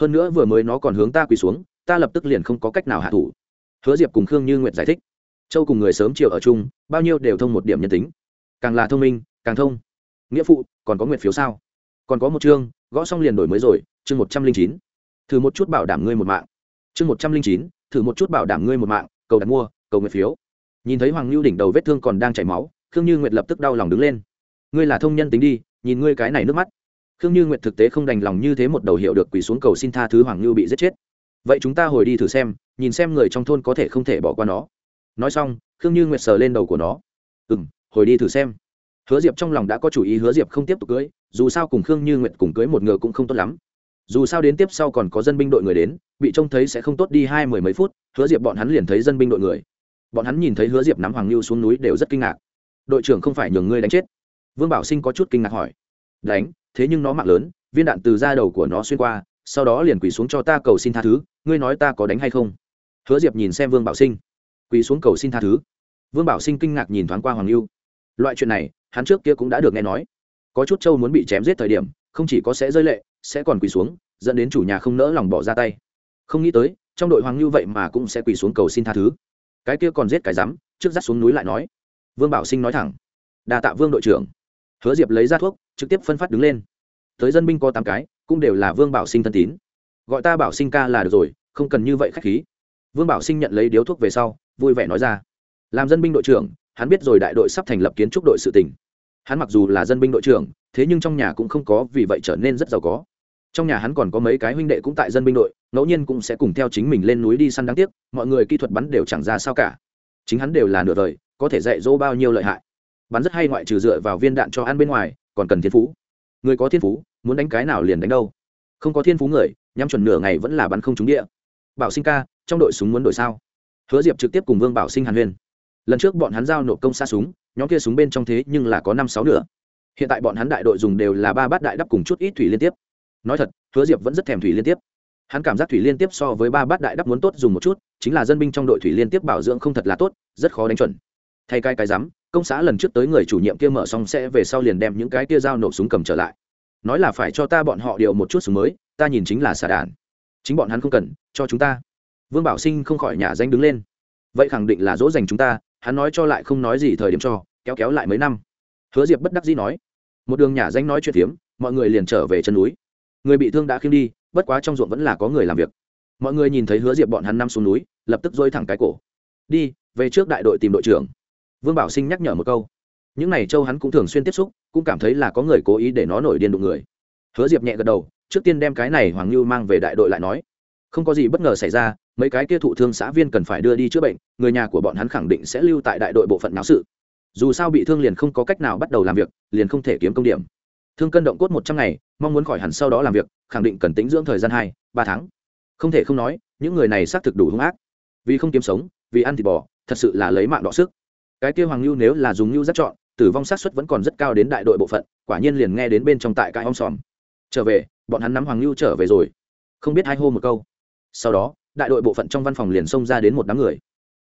hơn nữa vừa mới nó còn hướng ta quỳ xuống, ta lập tức liền không có cách nào hạ thủ. Hứa diệp cùng khương như nguyện giải thích. Châu cùng người sớm chiều ở chung, bao nhiêu đều thông một điểm nhân tính. Càng là thông minh, càng thông. Nghĩa phụ, còn có nguyện phiếu sao? Còn có một chương, gõ xong liền đổi mới rồi, chương một trăm linh chín. Thử một chút bảo đảm ngươi một mạng. Chương một trăm linh chín, thử một chút bảo đảm ngươi một mạng, cầu đặt mua, cầu nguyện phiếu. Nhìn thấy hoàng lưu đỉnh đầu vết thương còn đang chảy máu, khương như nguyệt lập tức đau lòng đứng lên. Ngươi là thông nhân tính đi, nhìn ngươi cái này nước mắt khương như nguyệt thực tế không đành lòng như thế một đầu hiệu được quỳ xuống cầu xin tha thứ hoàng lưu bị giết chết. Vậy chúng ta hồi đi thử xem, nhìn xem người trong thôn có thể không thể bỏ qua nó. Nói xong, khương như nguyệt sờ lên đầu của nó. Ừ m hồi đi thử xem. Hứa diệp trong lòng đã có chủ ý, hứa diệp không tiếp tục cưới, dù sao cùng khương như nguyệt cùng cưới một ngựa cũng không tốt lắm. Dù sao đến tiếp sau còn có dân binh đội người đến, bị trông thấy sẽ không tốt đi hai mười mấy phút, hứa diệp bọn hắn liền thấy dân binh đội người. Bọn hắn nhìn thấy hứa diệp nắm hoàng lưu xuống núi đều rất kinh ngạc. Đội trưởng không phải nhường ngươi đánh chết? Vương bảo sinh có chút kinh ngạc hỏi. Đánh? Thế nhưng nó mạng lớn, viên đạn từ da đầu của nó xuyên qua, sau đó liền quỳ xuống cho ta cầu xin tha thứ, ngươi nói ta có đánh hay không? Hứa diệp nhìn xem vương bảo sinh. Quỳ xuống cầu xin tha thứ. Vương bảo sinh kinh ngạc nhìn thoáng qua hoàng lưu. Loại chuyện này, hắn trước kia cũng đã được nghe nói. Có chút trâu muốn bị chém giết thời điểm, không chỉ có sẽ rơi lệ, sẽ còn quỳ xuống, dẫn đến chủ nhà không nỡ lòng bỏ ra tay. Không nghĩ tới, trong đội hoàng lưu vậy mà cũng sẽ quỳ xuống cầu xin tha thứ. Cái kia còn giết cái rắm, trước dắt xuống núi lại nói. Vương bảo sinh nói thẳng. Đà tạ vương đội trưởng hứa diệp lấy ra thuốc, trực tiếp phân phát đứng lên. Tới dân binh có tám cái, cũng đều là vương bảo sinh thân tín. Gọi ta bảo sinh ca là được rồi, không cần như vậy khách khí. Vương bảo sinh nhận lấy điếu thuốc về sau, vui vẻ nói ra. Làm dân binh đội trưởng, hắn biết rồi đại đội sắp thành lập kiến trúc đội sự tỉnh hắn mặc dù là dân binh đội trưởng, thế nhưng trong nhà cũng không có, vì vậy trở nên rất giàu có. Trong nhà hắn còn có mấy cái huynh đệ cũng tại dân binh đội, ngẫu nhiên cũng sẽ cùng theo chính mình lên núi đi săn đáng tiếc, mọi người kỹ thuật bắn đều chẳng ra sao cả. Chính hắn đều là nửa đời, có thể dạy dỗ bao nhiêu lợi hại bắn rất hay ngoại trừ dựa vào viên đạn cho ăn bên ngoài, còn cần thiên phú. Người có thiên phú, muốn đánh cái nào liền đánh đâu. Không có thiên phú người, nhắm chuẩn nửa ngày vẫn là bắn không trúng địa. Bảo sinh ca, trong đội súng muốn đổi sao? Hứa diệp trực tiếp cùng vương bảo sinh hàn huyên. Lần trước bọn hắn giao nộp công xa súng, nhóm kia súng bên trong thế nhưng là có năm sáu nửa. Hiện tại bọn hắn đại đội dùng đều là ba bát đại đắp cùng chút ít thủy liên tiếp. Nói thật, hứa diệp vẫn rất thèm thủy liên tiếp. Hắn cảm giác thủy liên tiếp so với ba bát đại đắp muốn tốt dùng một chút, chính là dân binh trong đội thủy liên tiếp bảo dưỡng không thật là tốt, rất khó đánh chuẩn. Thay cái cái rắm công xã lần trước tới người chủ nhiệm kia mở xong sẽ về sau liền đem những cái kia dao nộp súng cầm trở lại. Nói là phải cho ta bọn họ điều một chút súng mới, ta nhìn chính là xả đàn. Chính bọn hắn không cần, cho chúng ta. Vương bảo sinh không khỏi nhà danh đứng lên. Vậy khẳng định là dỗ dành chúng ta, hắn nói cho lại không nói gì thời điểm cho, kéo kéo lại mấy năm. Hứa diệp bất đắc dĩ nói. Một đường nhà danh nói chuyện phiếm, mọi người liền trở về chân núi. Người bị thương đã khiêm đi, bất quá trong ruộng vẫn là có người làm việc. Mọi người nhìn thấy hứa diệp bọn hắn năm xuống núi, lập tức dôi thẳng cái cổ. Đi, về trước đại đội tìm đội trưởng vương bảo sinh nhắc nhở một câu. Những n à y châu hắn cũng thường xuyên tiếp xúc, cũng cảm thấy là có người cố ý để nó nổi điên đụng người. Hứa diệp nhẹ gật đầu, trước tiên đem cái này hoàng lưu mang về đại đội lại nói. Không có gì bất ngờ xảy ra, mấy cái kia thụ thương xã viên cần phải đưa đi chữa bệnh, người nhà của bọn hắn khẳng định sẽ lưu tại đại đội bộ phận náo sự. Dù sao bị thương liền không có cách nào bắt đầu làm việc, liền không thể kiếm công điểm. Thương cân động cốt một trăm ngày, mong muốn khỏi hẳn sau đó làm việc, khẳng định cần tính dưỡng thời gian hai, ba tháng. Không thể không nói, những người này xác thực đủ hung ác. Vì không kiếm sống, vì ăn thịt bò, thật sự là lấy mạng đọ sức cái kia hoàng lưu nếu là dùng lưu rất chọn, tử vong sát suất vẫn còn rất cao đến đại đội bộ phận, quả nhiên liền nghe đến bên trong tại cái om sòm. Trở về, bọn hắn nắm hoàng lưu trở về rồi. Không biết hai hô một câu. Sau đó, đại đội bộ phận trong văn phòng liền xông ra đến một đám người.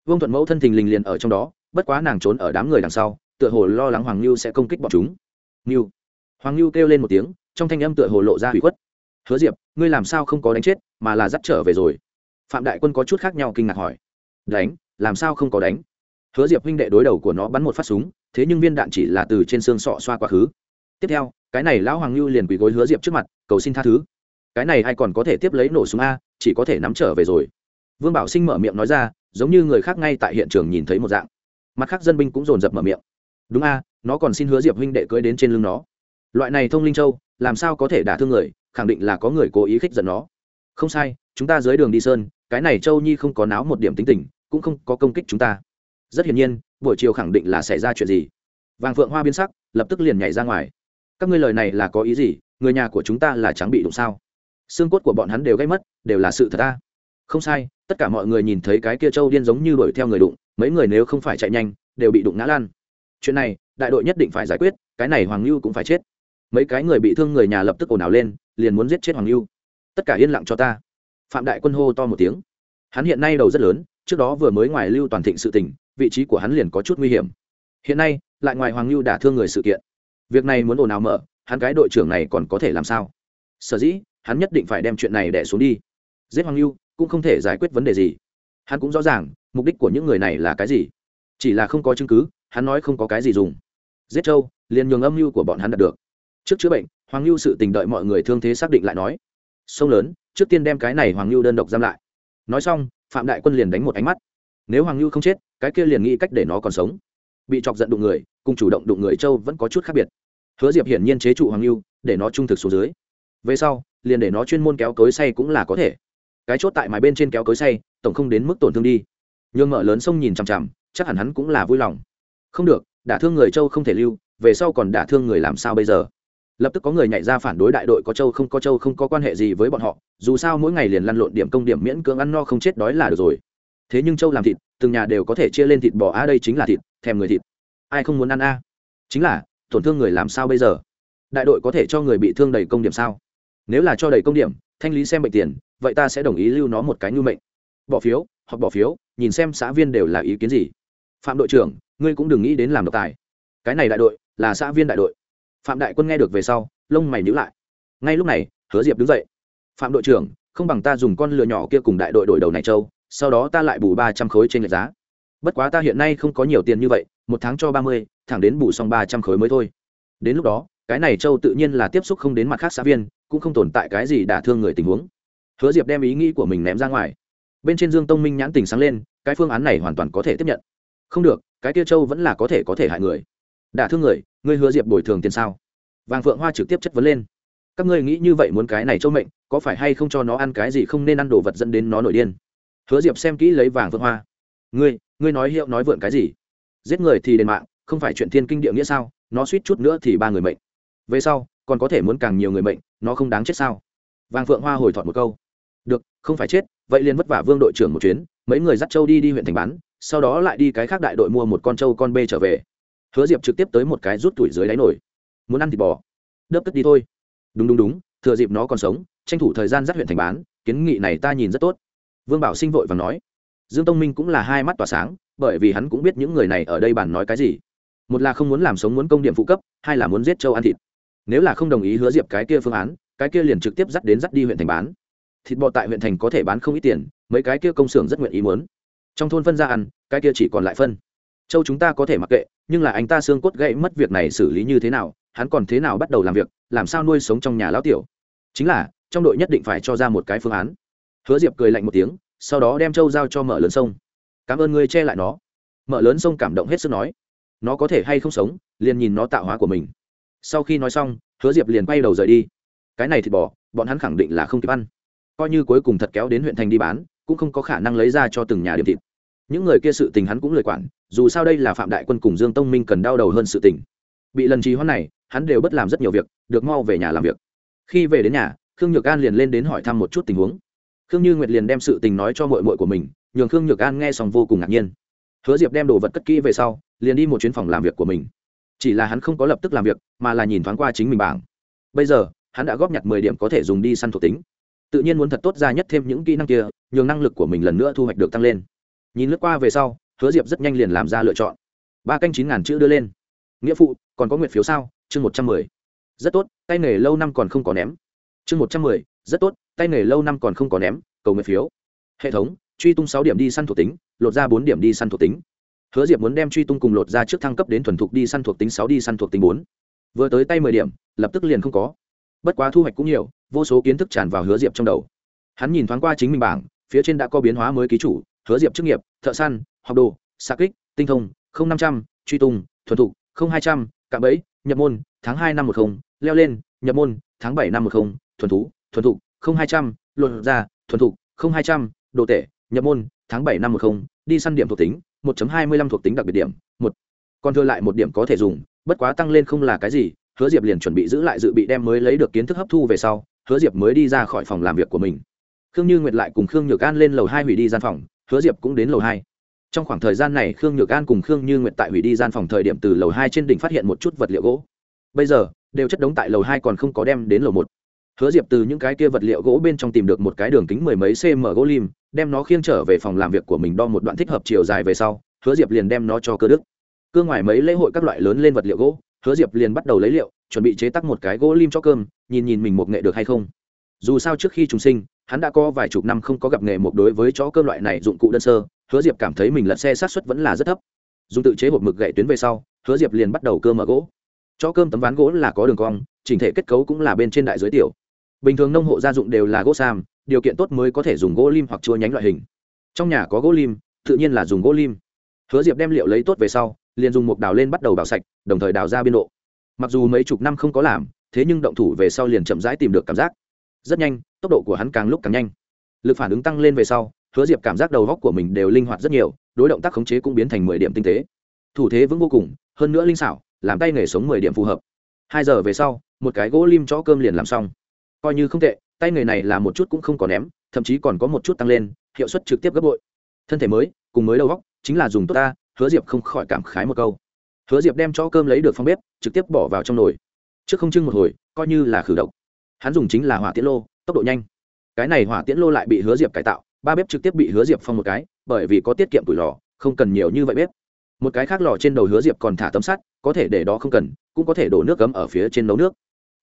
Vương thuận mẫu thân thình lình liền ở trong đó, bất quá nàng trốn ở đám người đằng sau, tựa hồ lo lắng hoàng lưu sẽ công kích bọn chúng. Lưu hoàng lưu kêu lên một tiếng, trong thanh âm tựa hồ lộ ra hủy khuất. Hứa diệp, ngươi làm sao không có đánh chết, mà là dắt trở về rồi? Phạm đại quân có chút khác nhau kinh ngạc hỏi. Đánh? Làm sao không có đánh? Hứa diệp huynh đệ đối đầu của nó bắn một phát súng, thế nhưng viên đạn chỉ là từ trên xương sọ xoa quá khứ. Tiếp theo, cái này lão hoàng lưu liền quỳ gối hứa diệp trước mặt, cầu xin tha thứ. Cái này ai còn có thể tiếp lấy nổ súng a, chỉ có thể nắm trở về rồi. Vương bảo sinh mở miệng nói ra, giống như người khác ngay tại hiện trường nhìn thấy một dạng. Mặt khác dân binh cũng dồn dập mở miệng. Đúng a, nó còn xin hứa diệp huynh đệ cưới đến trên lưng nó. Loại này thông linh châu, làm sao có thể đả thương người, khẳng định là có người cố ý khích giận nó. Không sai, chúng ta dưới đường đi sơn, cái này châu nhi không có náo một điểm tính tình, cũng không có công kích chúng ta rất hiển nhiên, buổi chiều khẳng định là xảy ra chuyện gì. Vàng phượng hoa biến sắc, lập tức liền nhảy ra ngoài. Các ngươi lời này là có ý gì? Người nhà của chúng ta là trắng bị đụng sao? Xương cốt của bọn hắn đều gây mất, đều là sự thật ta. Không sai, tất cả mọi người nhìn thấy cái kia trâu điên giống như đuổi theo người đụng, mấy người nếu không phải chạy nhanh, đều bị đụng ngã lan chuyện này, đại đội nhất định phải giải quyết, cái này hoàng lưu cũng phải chết. Mấy cái người bị thương người nhà lập tức ồn ào lên, liền muốn giết chết hoàng lưu tất cả yên lặng cho ta. Phạm đại quân hô to một tiếng. Hắn hiện nay đầu rất lớn, trước đó vừa mới ngoài lưu toàn thịnh sự tình vị trí của hắn liền có chút nguy hiểm. Hiện nay, lại ngoài hoàng lưu đả thương người sự kiện. Việc này muốn ồn ào mở, hắn cái đội trưởng này còn có thể làm sao? Sở dĩ, hắn nhất định phải đem chuyện này đẻ xuống đi. Giết hoàng lưu cũng không thể giải quyết vấn đề gì. Hắn cũng rõ ràng, mục đích của những người này là cái gì. Chỉ là không có chứng cứ, hắn nói không có cái gì dùng. Giết châu, liền nhường âm mưu của bọn hắn đạt được. Trước chữa bệnh, hoàng lưu sự tình đợi mọi người thương thế xác định lại nói. Sông lớn, trước tiên đem cái này hoàng lưu đơn độc giam lại. Nói xong, phạm đại quân liền đánh một ánh mắt nếu hoàng lưu không chết, cái kia liền nghĩ cách để nó còn sống. Bị chọc giận đụng người, cùng chủ động đụng người châu vẫn có chút khác biệt. Hứa diệp hiển nhiên chế trụ hoàng lưu để nó trung thực xuống dưới. Về sau, liền để nó chuyên môn kéo cối say cũng là có thể. Cái chốt tại mái bên trên kéo cối say, tổng không đến mức tổn thương đi. Nhường mở lớn sông nhìn chằm chằm, chắc hẳn hắn cũng là vui lòng. Không được, đả thương người châu không thể lưu, về sau còn đả thương người làm sao bây giờ? Lập tức có người nhảy ra phản đối đại đội có châu không có châu không có quan hệ gì với bọn họ, dù sao mỗi ngày liền lăn lộn điểm công điểm miễn cưỡng ăn no không chết đói là được rồi thế nhưng châu làm thịt, từng nhà đều có thể chia lên thịt bò. A đây chính là thịt, thèm người thịt. Ai không muốn ăn a chính là, tổn thương người làm sao bây giờ? Đại đội có thể cho người bị thương đầy công điểm sao? Nếu là cho đầy công điểm, thanh lý xem bệnh tiền, vậy ta sẽ đồng ý lưu nó một cái nhu mệnh. Bỏ phiếu hoặc bỏ phiếu, nhìn xem xã viên đều là ý kiến gì. Phạm đội trưởng, ngươi cũng đừng nghĩ đến làm độc tài. Cái này đại đội, là xã viên đại đội. Phạm đại quân nghe được về sau, lông mày nhữ lại. Ngay lúc này, hứa diệp đứng dậy. Phạm đội trưởng, không bằng ta dùng con lừa nhỏ kia cùng đại đội đổi đầu này, châu sau đó ta lại bù ba trăm khối trên lệch giá. Bất quá ta hiện nay không có nhiều tiền như vậy, một tháng cho ba mươi, thẳng đến bù xong ba trăm khối mới thôi. Đến lúc đó, cái này châu tự nhiên là tiếp xúc không đến mặt khác xã viên, cũng không tồn tại cái gì đả thương người tình huống. Hứa diệp đem ý nghĩ của mình ném ra ngoài. Bên trên dương tông minh nhãn tình sáng lên, cái phương án này hoàn toàn có thể tiếp nhận. Không được, cái kia châu vẫn là có thể có thể hại người. Đả thương người, ngươi hứa diệp bồi thường tiền sao? Vàng phượng hoa trực tiếp chất vấn lên. Các ngươi nghĩ như vậy muốn cái này châu mệnh, có phải hay không cho nó ăn cái gì không nên ăn đồ vật dẫn đến nó nổi điên? Hứa diệp xem kỹ lấy vàng vương hoa. Ngươi ngươi nói hiệu nói vượn cái gì? Giết người thì đền mạng, không phải chuyện thiên kinh địa nghĩa sao? Nó suýt chút nữa thì ba người mệnh. Về sau, còn có thể muốn càng nhiều người mệnh, nó không đáng chết sao? Vàng phượng hoa hồi thọt một câu. Được, không phải chết, vậy liền vất vả vương đội trưởng một chuyến, mấy người dắt châu đi đi huyện thành bán, sau đó lại đi cái khác đại đội mua một con trâu con bê trở về. Hứa diệp trực tiếp tới một cái rút tuổi dưới đáy nổi. Muốn ăn thịt bò. Đớp tức đi thôi. Đúng đúng đúng, thừa dịp nó còn sống, tranh thủ thời gian dắt huyện thành bán, kiến nghị này ta nhìn rất tốt vương bảo sinh vội và nói, dương tông minh cũng là hai mắt tỏa sáng, bởi vì hắn cũng biết những người này ở đây bàn nói cái gì. Một là không muốn làm sống muốn công điểm phụ cấp, hai là muốn giết châu ăn thịt. Nếu là không đồng ý hứa diệp cái kia phương án, cái kia liền trực tiếp dắt đến dắt đi huyện thành bán. Thịt bò tại huyện thành có thể bán không ít tiền, mấy cái kia công xưởng rất nguyện ý muốn. Trong thôn phân ra ăn, cái kia chỉ còn lại phân. Châu chúng ta có thể mặc kệ, nhưng là anh ta xương cốt gãy mất việc này xử lý như thế nào, hắn còn thế nào bắt đầu làm việc, làm sao nuôi sống trong nhà lão tiểu? Chính là, trong đội nhất định phải cho ra một cái phương án hứa diệp cười lạnh một tiếng sau đó đem châu giao cho mở lớn sông. Cảm ơn ngươi che lại nó. Mở lớn sông cảm động hết sức nói. Nó có thể hay không sống liền nhìn nó tạo hóa của mình. Sau khi nói xong hứa diệp liền quay đầu rời đi. Cái này thịt bò, bọn hắn khẳng định là không kịp ăn. Coi như cuối cùng thật kéo đến huyện thành đi bán cũng không có khả năng lấy ra cho từng nhà điểm thịt. Những người kia sự tình hắn cũng lời quản dù sao đây là phạm đại quân cùng dương tông minh cần đau đầu hơn sự tình. Bị lần trì hoãn này hắn đều bất làm rất nhiều việc được mau về nhà làm việc. Khi về đến nhà khương nhược an liền lên đến hỏi thăm một chút tình huống khương như nguyệt liền đem sự tình nói cho mội mội của mình, nhường khương nhược an nghe xong vô cùng ngạc nhiên. Hứa diệp đem đồ vật cất kỹ về sau, liền đi một chuyến phòng làm việc của mình. Chỉ là hắn không có lập tức làm việc, mà là nhìn thoáng qua chính mình bảng. Bây giờ, hắn đã góp nhặt mười điểm có thể dùng đi săn thuộc tính. Tự nhiên muốn thật tốt ra nhất thêm những kỹ năng kia, nhường năng lực của mình lần nữa thu hoạch được tăng lên. Nhìn lướt qua về sau, hứa diệp rất nhanh liền làm ra lựa chọn. Ba canh chín ngàn chữ đưa lên. Nghĩa phụ, còn có nguyện phiếu sao? Chương một trăm mười. Rất tốt, tay nghề lâu năm còn không có ném. Chương một trăm mười. Rất tốt tay nghề lâu năm còn không có ném, cầu nguyện phiếu. Hệ thống, truy tung sáu điểm đi săn thuộc tính, lột ra bốn điểm đi săn thuộc tính. Hứa diệp muốn đem truy tung cùng lột ra trước thăng cấp đến thuần thục đi săn thuộc tính sáu đi săn thuộc tính bốn. Vừa tới tay mười điểm, lập tức liền không có. Bất quá thu hoạch cũng nhiều, vô số kiến thức tràn vào hứa diệp trong đầu. Hắn nhìn thoáng qua chính mình bảng, phía trên đã có biến hóa mới ký chủ, hứa diệp chức nghiệp, thợ săn, học đồ xa kích, tinh thông, không năm trăm, truy tung, thuần thục, không hai trăm, cạm bẫy, nhập môn, tháng hai năm một không, leo lên, nhập môn, tháng bảy năm một không, thuần thú, thuần thục không hai trăm, lột ra, thuần thục, không hai trăm, đồ tệ nhập môn, tháng bảy năm một không, đi săn điểm thuộc tính, một hai mươi lăm thuộc tính đặc biệt điểm, một. Còn thừa lại một điểm có thể dùng, bất quá tăng lên không là cái gì, hứa diệp liền chuẩn bị giữ lại dự bị đem mới lấy được kiến thức hấp thu về sau, hứa diệp mới đi ra khỏi phòng làm việc của mình. Khương như nguyệt lại cùng khương nhược an lên lầu hai hủy đi gian phòng, hứa diệp cũng đến lầu hai. Trong khoảng thời gian này, khương nhược an cùng khương như nguyệt tại hủy đi gian phòng thời điểm từ lầu hai trên đỉnh phát hiện một chút vật liệu gỗ. Bây giờ, đều chất đống tại lầu hai còn không có đem đến lầu một hứa diệp từ những cái kia vật liệu gỗ bên trong tìm được một cái đường kính mười mấy cm gỗ lim, đem nó khiêng trở về phòng làm việc của mình đo một đoạn thích hợp chiều dài về sau, hứa diệp liền đem nó cho cơ đức. Cơ ngoài mấy lễ hội các loại lớn lên vật liệu gỗ, hứa diệp liền bắt đầu lấy liệu, chuẩn bị chế tắc một cái gỗ lim cho cơm, nhìn nhìn mình một nghệ được hay không. Dù sao trước khi trùng sinh, hắn đã có vài chục năm không có gặp nghề một đối với chó cơm loại này dụng cụ đơn sơ, hứa diệp cảm thấy mình lật xe sát xuất vẫn là rất thấp. Dùng tự chế hộp mực gậy tuyến về sau, hứa diệp liền bắt đầu cơ mở gỗ. Chó cơm tấm ván gỗ là có đường cong, chỉnh thể kết cấu cũng là bên trên đại dưới tiểu bình thường nông hộ gia dụng đều là gỗ sam, điều kiện tốt mới có thể dùng gỗ lim hoặc chua nhánh loại hình. Trong nhà có gỗ lim, tự nhiên là dùng gỗ lim. Hứa diệp đem liệu lấy tốt về sau, liền dùng một đào lên bắt đầu đào sạch, đồng thời đào ra biên độ. Mặc dù mấy chục năm không có làm, thế nhưng động thủ về sau liền chậm rãi tìm được cảm giác. Rất nhanh, tốc độ của hắn càng lúc càng nhanh. Lực phản ứng tăng lên về sau, hứa diệp cảm giác đầu góc của mình đều linh hoạt rất nhiều, đối động tác khống chế cũng biến thành mười điểm tinh tế. Thủ thế vững vô cùng, hơn nữa linh xảo, làm tay nghề sống mười điểm phù hợp. Hai giờ về sau, một cái gỗ lim cho cơm liền làm xong coi như không tệ, tay nghề này là một chút cũng không có ném, thậm chí còn có một chút tăng lên, hiệu suất trực tiếp gấp bội. Thân thể mới, cùng mới đầu góc chính là dùng tốt ta, hứa diệp không khỏi cảm khái một câu. Hứa diệp đem cho cơm lấy được phong bếp, trực tiếp bỏ vào trong nồi. Trước không trưng một hồi, coi như là khử độc. Hắn dùng chính là hỏa tiễn lô, tốc độ nhanh. Cái này hỏa tiễn lô lại bị hứa diệp cải tạo, ba bếp trực tiếp bị hứa diệp phong một cái, bởi vì có tiết kiệm tuổi lò, không cần nhiều như vậy bếp. Một cái khác lò trên đầu hứa diệp còn thả tấm sắt, có thể để đó không cần, cũng có thể đổ nước cấm ở phía trên nấu nước.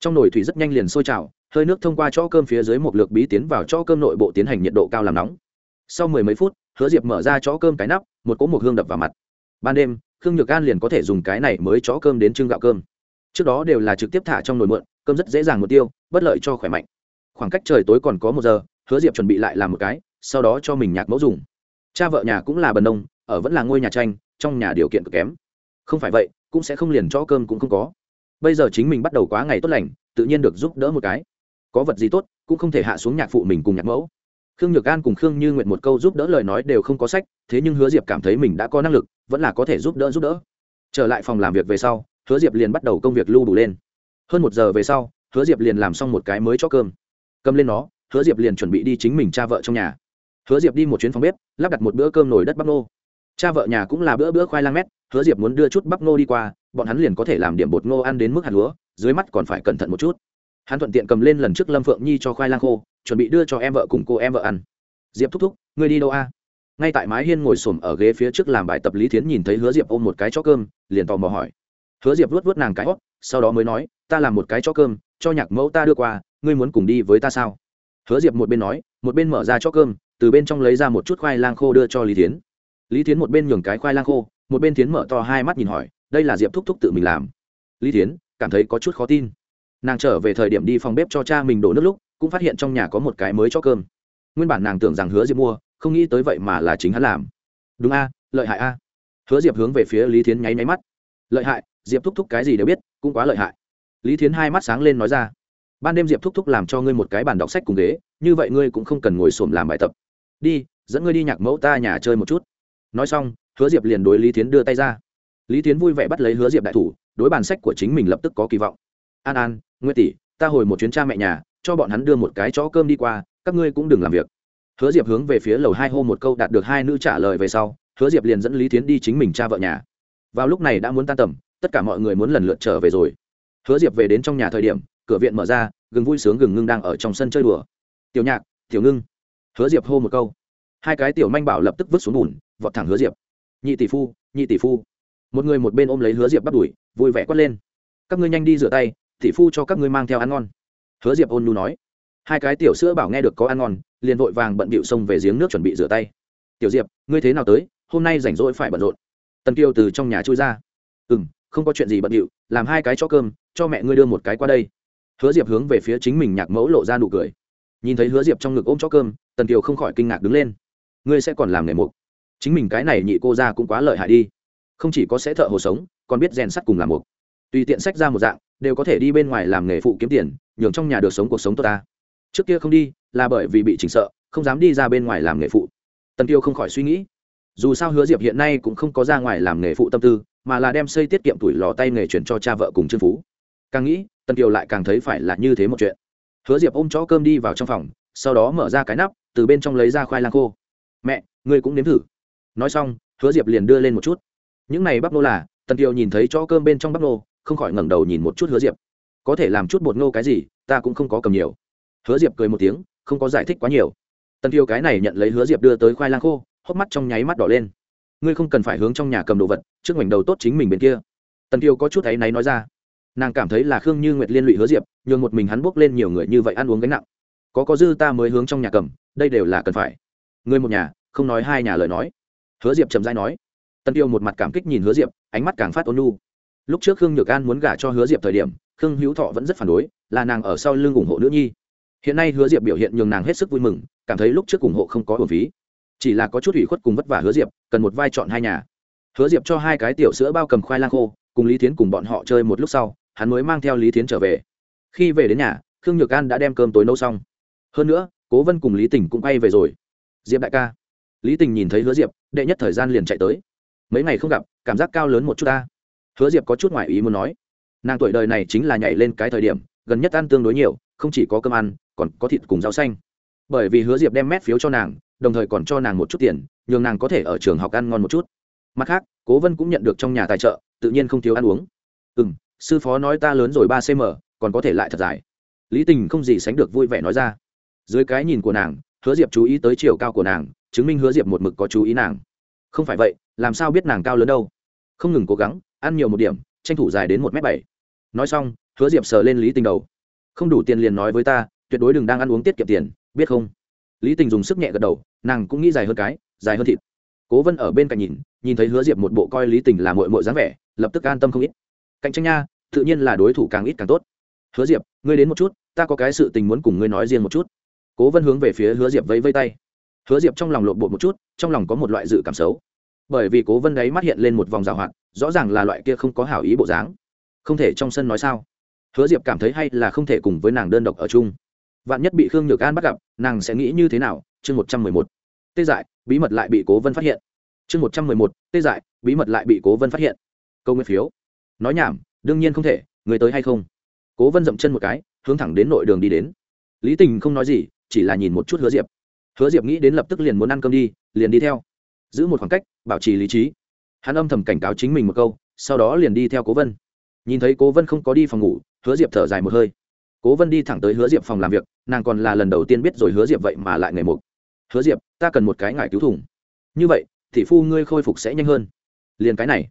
Trong nồi thủy rất nhanh liền sôi trào hơi nước thông qua chỗ cơm phía dưới một lược bí tiến vào chỗ cơm nội bộ tiến hành nhiệt độ cao làm nóng. Sau mười mấy phút, hứa diệp mở ra chỗ cơm cái nắp, một cỗ mộc hương đập vào mặt. Ban đêm, khương nhược an liền có thể dùng cái này mới chó cơm đến trưng gạo cơm. Trước đó đều là trực tiếp thả trong nồi mượn, cơm rất dễ dàng một tiêu, bất lợi cho khỏe mạnh. Khoảng cách trời tối còn có một giờ, hứa diệp chuẩn bị lại làm một cái, sau đó cho mình nhạc mẫu dùng. Cha vợ nhà cũng là bần nông, ở vẫn là ngôi nhà tranh, trong nhà điều kiện cực kém. Không phải vậy, cũng sẽ không liền cho cơm cũng không có. Bây giờ chính mình bắt đầu quá ngày tốt lành, tự nhiên được giúp đỡ một cái có vật gì tốt, cũng không thể hạ xuống nhạc phụ mình cùng nhạc mẫu. Khương nhược an cùng khương như nguyện một câu giúp đỡ lời nói đều không có sách, thế nhưng hứa diệp cảm thấy mình đã có năng lực, vẫn là có thể giúp đỡ giúp đỡ. Trở lại phòng làm việc về sau, hứa diệp liền bắt đầu công việc lưu đủ lên. Hơn một giờ về sau, hứa diệp liền làm xong một cái mới cho cơm. Cầm lên nó, hứa diệp liền chuẩn bị đi chính mình cha vợ trong nhà. Hứa diệp đi một chuyến phòng bếp, lắp đặt một bữa cơm nồi đất bắp nô. Cha vợ nhà cũng là bữa bữa khoai lang mét, hứa diệp muốn đưa chút bắp nô đi qua, bọn hắn liền có thể làm điểm bột ngô ăn đến mức hạt lúa, dưới mắt còn phải cẩn thận một chút hắn thuận tiện cầm lên lần trước lâm phượng nhi cho khoai lang khô, chuẩn bị đưa cho em vợ cùng cô em vợ ăn. Diệp thúc thúc, ngươi đi đâu a? Ngay tại mái hiên ngồi s ổ m ở ghế phía trước làm bài tập lý thiến nhìn thấy hứa diệp ôm một cái cho cơm, liền tò mò hỏi. Hứa diệp vuốt vuốt nàng cái hót, sau đó mới nói, ta làm một cái cho cơm, cho nhạc mẫu ta đưa qua, ngươi muốn cùng đi với ta sao? Hứa diệp một bên nói, một bên mở ra cho cơm, từ bên trong lấy ra một chút khoai lang khô đưa cho lý thiến. Lý thiến một bên nhường cái khoai lang khô, một bên thiến mở to hai mắt nhìn hỏi, đây là diệp thúc thúc tự mình làm? Lý thiến cảm thấy có chút khó tin nàng trở về thời điểm đi phòng bếp cho cha mình đổ nước lúc, cũng phát hiện trong nhà có một cái mới cho cơm. Nguyên bản nàng tưởng rằng hứa diệp mua, không nghĩ tới vậy mà là chính hắn làm. Đúng a, lợi hại a. Hứa diệp hướng về phía lý thiến nháy máy mắt. Lợi hại, diệp thúc thúc cái gì đều biết, cũng quá lợi hại. Lý thiến hai mắt sáng lên nói ra. Ban đêm diệp thúc thúc làm cho ngươi một cái bàn đọc sách cùng ghế, như vậy ngươi cũng không cần ngồi xổm làm bài tập. Đi, dẫn ngươi đi nhạc mẫu ta nhà chơi một chút. Nói xong, hứa diệp liền đối lý thiến đưa tay ra. Lý thiến vui vẻ bắt lấy hứa diệp đại thủ, đối bàn sách của chính mình lập tức có kỳ vọng. An an nguyên tỷ, ta hồi một chuyến cha mẹ nhà, cho bọn hắn đưa một cái chó cơm đi qua, các ngươi cũng đừng làm việc. Hứa diệp hướng về phía lầu hai hô một câu đạt được hai nữ trả lời về sau, hứa diệp liền dẫn lý tiến đi chính mình cha vợ nhà. Vào lúc này đã muốn tan tầm, tất cả mọi người muốn lần lượt trở về rồi. Hứa diệp về đến trong nhà thời điểm, cửa viện mở ra, gừng vui sướng gừng ngưng đang ở trong sân chơi đùa. Tiểu nhạc, tiểu ngưng. Hứa diệp hô một câu. Hai cái tiểu manh bảo lập tức vứt xuống bùn, vọt thẳng hứa diệp. Nhị tỷ phu, nhị tỷ phu. Một người một bên ôm lấy hứa diệp bắt đuổi, vui vẻ quát lên. Các ngươi nhanh đi rửa tay thị phu cho các ngươi mang theo ăn ngon. Hứa diệp ôn nhu nói. Hai cái tiểu sữa bảo nghe được có ăn ngon, liền vội vàng bận bịu xông về giếng nước chuẩn bị rửa tay. Tiểu diệp, ngươi thế nào tới? Hôm nay rảnh rỗi phải bận rộn. Tần kiều từ trong nhà chui ra. Ừ m không có chuyện gì bận điệu làm hai cái cho cơm, cho mẹ ngươi đưa một cái qua đây. Hứa diệp hướng về phía chính mình nhạc mẫu lộ ra nụ cười. Nhìn thấy hứa diệp trong ngực ôm cho cơm, tần kiều không khỏi kinh ngạc đứng lên. Ngươi sẽ còn làm nghề mục. Chính mình cái này nhị cô ra cũng quá lợi hại đi. Không chỉ có sẽ thợ hồ sống, còn biết rèn sắt cùng làm mục. Tùy tiện sách ra một dạng đều có thể đi bên ngoài làm nghề phụ kiếm tiền, nhường trong nhà được sống cuộc sống tốt ta. Trước kia không đi, là bởi vì bị chỉnh sợ, không dám đi ra bên ngoài làm nghề phụ. Tần tiêu không khỏi suy nghĩ. Dù sao hứa diệp hiện nay cũng không có ra ngoài làm nghề phụ tâm tư, mà là đem xây tiết kiệm tuổi lò tay nghề chuyển cho cha vợ cùng trương phú. Càng nghĩ, tần Tiêu lại càng thấy phải là như thế một chuyện. Hứa diệp ôm chó cơm đi vào trong phòng, sau đó mở ra cái nắp, từ bên trong lấy ra khoai lang khô. Mẹ, ngươi cũng nếm thử. Nói xong, hứa diệp liền đưa lên một chút. Những này bắp nô là, tần Tiêu nhìn thấy chó cơm bên trong bắp nô không khỏi ngẩng đầu nhìn một chút hứa diệp. Có thể làm chút bột ngô cái gì, ta cũng không có cầm nhiều. Hứa diệp cười một tiếng, không có giải thích quá nhiều. Tần tiêu cái này nhận lấy hứa diệp đưa tới khoai lang khô, hốc mắt trong nháy mắt đỏ lên. Ngươi không cần phải hướng trong nhà cầm đồ vật, trước ngoảnh đầu tốt chính mình bên kia. Tần tiêu có chút áy náy nói ra. Nàng cảm thấy là khương như nguyệt liên lụy hứa diệp, nhường một mình hắn buộc lên nhiều người như vậy ăn uống gánh nặng. Có có dư ta mới hướng trong nhà cầm, đây đều là cần phải. Ngươi một nhà, không nói hai nhà lời nói. Hứa diệp chậm dai nói. Tần tiêu một mặt cảm kích nhìn hứa diệp, ánh mắt càng phát ôn nu lúc trước khương nhược an muốn gả cho hứa diệp thời điểm, khương hữu thọ vẫn rất phản đối, là nàng ở sau lưng ủng hộ nữ nhi. Hiện nay hứa diệp biểu hiện nhường nàng hết sức vui mừng, cảm thấy lúc trước ủng hộ không có hồn phí. Chỉ là có chút ủy khuất cùng vất vả hứa diệp, cần một vai chọn hai nhà. Hứa diệp cho hai cái tiểu sữa bao cầm khoai lang khô, cùng lý tiến cùng bọn họ chơi một lúc sau, hắn mới mang theo lý tiến trở về. Khi về đến nhà, khương nhược an đã đem cơm tối nấu xong. Hơn nữa, cố vân cùng lý tình cũng bay về rồi. Diệp đại ca. Lý tình nhìn thấy hứa diệp, đệ nhất thời gian liền chạy tới. Mấy ngày không gặp, cảm giác cao lớn một chút ta hứa diệp có chút ngoại ý muốn nói. Nàng tuổi đời này chính là nhảy lên cái thời điểm, gần nhất ăn tương đối nhiều, không chỉ có cơm ăn, còn có thịt cùng rau xanh. Bởi vì hứa diệp đem mét phiếu cho nàng, đồng thời còn cho nàng một chút tiền, nhường nàng có thể ở trường học ăn ngon một chút. Mặt khác, cố vân cũng nhận được trong nhà tài trợ, tự nhiên không thiếu ăn uống. Ừ m sư phó nói ta lớn rồi ba cm còn có thể lại thật dài. Lý tình không gì sánh được vui vẻ nói ra. Dưới cái nhìn của nàng, hứa diệp chú ý tới chiều cao của nàng, chứng minh hứa diệp một mực có chú ý nàng. Không phải vậy, làm sao biết nàng cao lớn đâu? Không ngừng cố gắng ăn nhiều một điểm, tranh thủ dài đến một m bảy. Nói xong, hứa diệp sờ lên lý tình đầu. Không đủ tiền liền nói với ta, tuyệt đối đừng đang ăn uống tiết kiệm tiền, biết không? Lý tình dùng sức nhẹ gật đầu, nàng cũng nghĩ dài hơn cái, dài hơn thịt. Cố vân ở bên cạnh nhìn nhìn thấy hứa diệp một bộ coi lý tình là mội mội dáng vẻ, lập tức an tâm không ít. Cạnh tranh nha, tự nhiên là đối thủ càng ít càng tốt. Hứa diệp, ngươi đến một chút, ta có cái sự tình muốn cùng ngươi nói riêng một chút. Cố vân hướng về phía hứa diệp vẫy vây tay. Hứa diệp trong lòng lộn bộ một chút, trong lòng có một loại dự cảm xấu bởi vì cố vân đấy mắt hiện lên một vòng rào hoạt, rõ ràng là loại kia không có hảo ý bộ dáng. Không thể trong sân nói sao? Hứa diệp cảm thấy hay là không thể cùng với nàng đơn độc ở chung. Vạn nhất bị khương nhược an bắt gặp, nàng sẽ nghĩ như thế nào? Chương một trăm mười một. Tê dại, bí mật lại bị cố vân phát hiện. Chương một trăm mười một. Tê dại, bí mật lại bị cố vân phát hiện. Câu nguyên phiếu. Nói nhảm, đương nhiên không thể, người tới hay không? Cố vân dậm chân một cái, hướng thẳng đến nội đường đi đến. Lý tình không nói gì, chỉ là nhìn một chút hứa diệp. Hứa diệp nghĩ đến lập tức liền muốn ăn cơm đi, liền đi theo giữ một khoảng cách, bảo trì lý trí. Hắn âm thầm cảnh cáo chính mình một câu, sau đó liền đi theo cố vân. Nhìn thấy cố vân không có đi phòng ngủ, hứa diệp thở dài một hơi. Cố vân đi thẳng tới hứa diệp phòng làm việc, nàng còn là lần đầu tiên biết rồi hứa diệp vậy mà lại ngày một. Hứa diệp, ta cần một cái ngải cứu thủng như vậy thị phu ngươi khôi phục sẽ nhanh hơn. Liền cái này.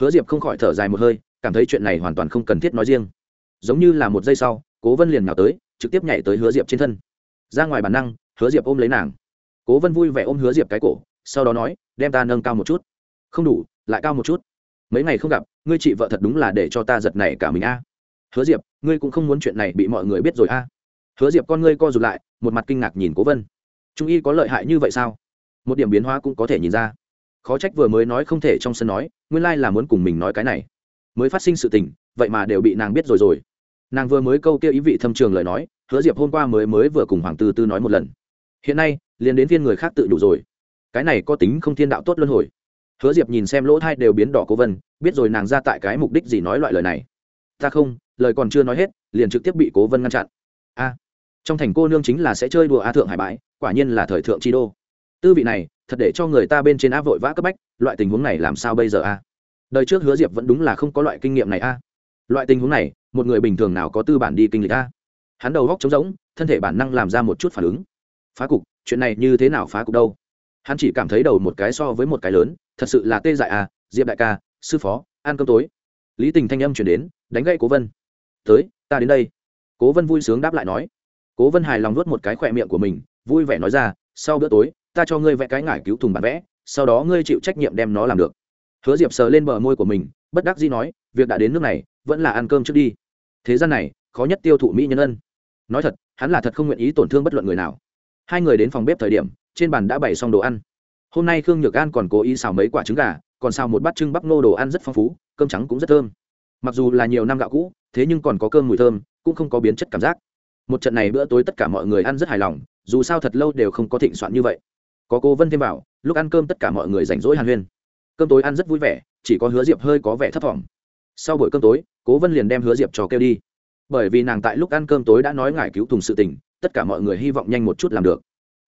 Hứa diệp không khỏi thở dài một hơi, cảm thấy chuyện này hoàn toàn không cần thiết nói riêng. Giống như là một giây sau, cố vân liền nhào tới, trực tiếp nhảy tới hứa diệp trên thân. Ra ngoài bản năng, hứa diệp ôm lấy nàng. Cố vân vui vẻ ôm hứa diệp cái cổ sau đó nói, đem ta nâng cao một chút. Không đủ, lại cao một chút. Mấy ngày không gặp, ngươi chị vợ thật đúng là để cho ta giật này cả mình a. Hứa diệp, ngươi cũng không muốn chuyện này bị mọi người biết rồi a. Hứa diệp con ngươi co rụt lại, một mặt kinh ngạc nhìn cố vân. Trung y có lợi hại như vậy sao? Một điểm biến hóa cũng có thể nhìn ra. Khó trách vừa mới nói không thể trong sân nói, nguyên lai là muốn cùng mình nói cái này. Mới phát sinh sự tình, vậy mà đều bị nàng biết rồi rồi. Nàng vừa mới câu kia ý vị thâm trường lời nói, hứa diệp hôm qua mới mới vừa cùng hoàng tư tư nói một lần. Hiện nay, liền đến viên người khác tự đủ rồi cái này có tính không thiên đạo tốt luân hồi. Hứa diệp nhìn xem lỗ thai đều biến đỏ cố vân, biết rồi nàng ra tại cái mục đích gì nói loại lời này. Ta không, lời còn chưa nói hết, liền trực tiếp bị cố vân ngăn chặn. A, trong thành cô nương chính là sẽ chơi đùa a thượng hải bãi quả nhiên là thời thượng chi đô. Tư vị này, thật để cho người ta bên trên á vội vã cấp bách, loại tình huống này làm sao bây giờ a? Đời trước hứa diệp vẫn đúng là không có loại kinh nghiệm này a. Loại tình huống này, một người bình thường nào có tư bản đi kinh lịch a? Hắn đầu góc trống rỗng, thân thể bản năng làm ra một chút phản ứng. Phá cục, chuyện này như thế nào phá cục đâu? Hắn chỉ cảm thấy đầu một cái so với một cái lớn, thật sự là tê dại à diệp đại ca, sư phó, ăn cơm tối. Lý tình thanh âm chuyển đến, đánh gậy cố vân. Tới, ta đến đây. Cố vân vui sướng đáp lại nói. Cố vân hài lòng nuốt một cái khỏe miệng của mình, vui vẻ nói ra, sau bữa tối, ta cho ngươi vẽ cái ngải cứu thùng bản vẽ, sau đó ngươi chịu trách nhiệm đem nó làm được. Hứa diệp sờ lên bờ môi của mình, bất đắc dĩ nói, việc đã đến nước này, vẫn là ăn cơm trước đi. Thế gian này, khó nhất tiêu thụ mỹ nhân ân. Nói thật, hắn là thật không nguyện ý tổn thương bất luận người nào. Hai người đến phòng bếp thời điểm trên bàn đã bày xong đồ ăn. Hôm nay khương nhược an còn cố ý xào mấy quả trứng gà, còn xào một bát trưng bắp nô đồ ăn rất phong phú, cơm trắng cũng rất thơm. Mặc dù là nhiều năm gạo cũ, thế nhưng còn có cơm mùi thơm, cũng không có biến chất cảm giác. Một trận này bữa tối tất cả mọi người ăn rất hài lòng, dù sao thật lâu đều không có thịnh soạn như vậy. Có cô vân thêm vào, lúc ăn cơm tất cả mọi người rảnh rỗi hàn huyên. Cơm tối ăn rất vui vẻ, chỉ có hứa diệp hơi có vẻ thấp vọng. sau buổi cơm tối, cố vân liền đem hứa diệp cho kêu đi. Bởi vì nàng tại lúc ăn cơm tối đã nói ngài cứu thùng sự tình, tất cả mọi người hy vọng nhanh một chút làm được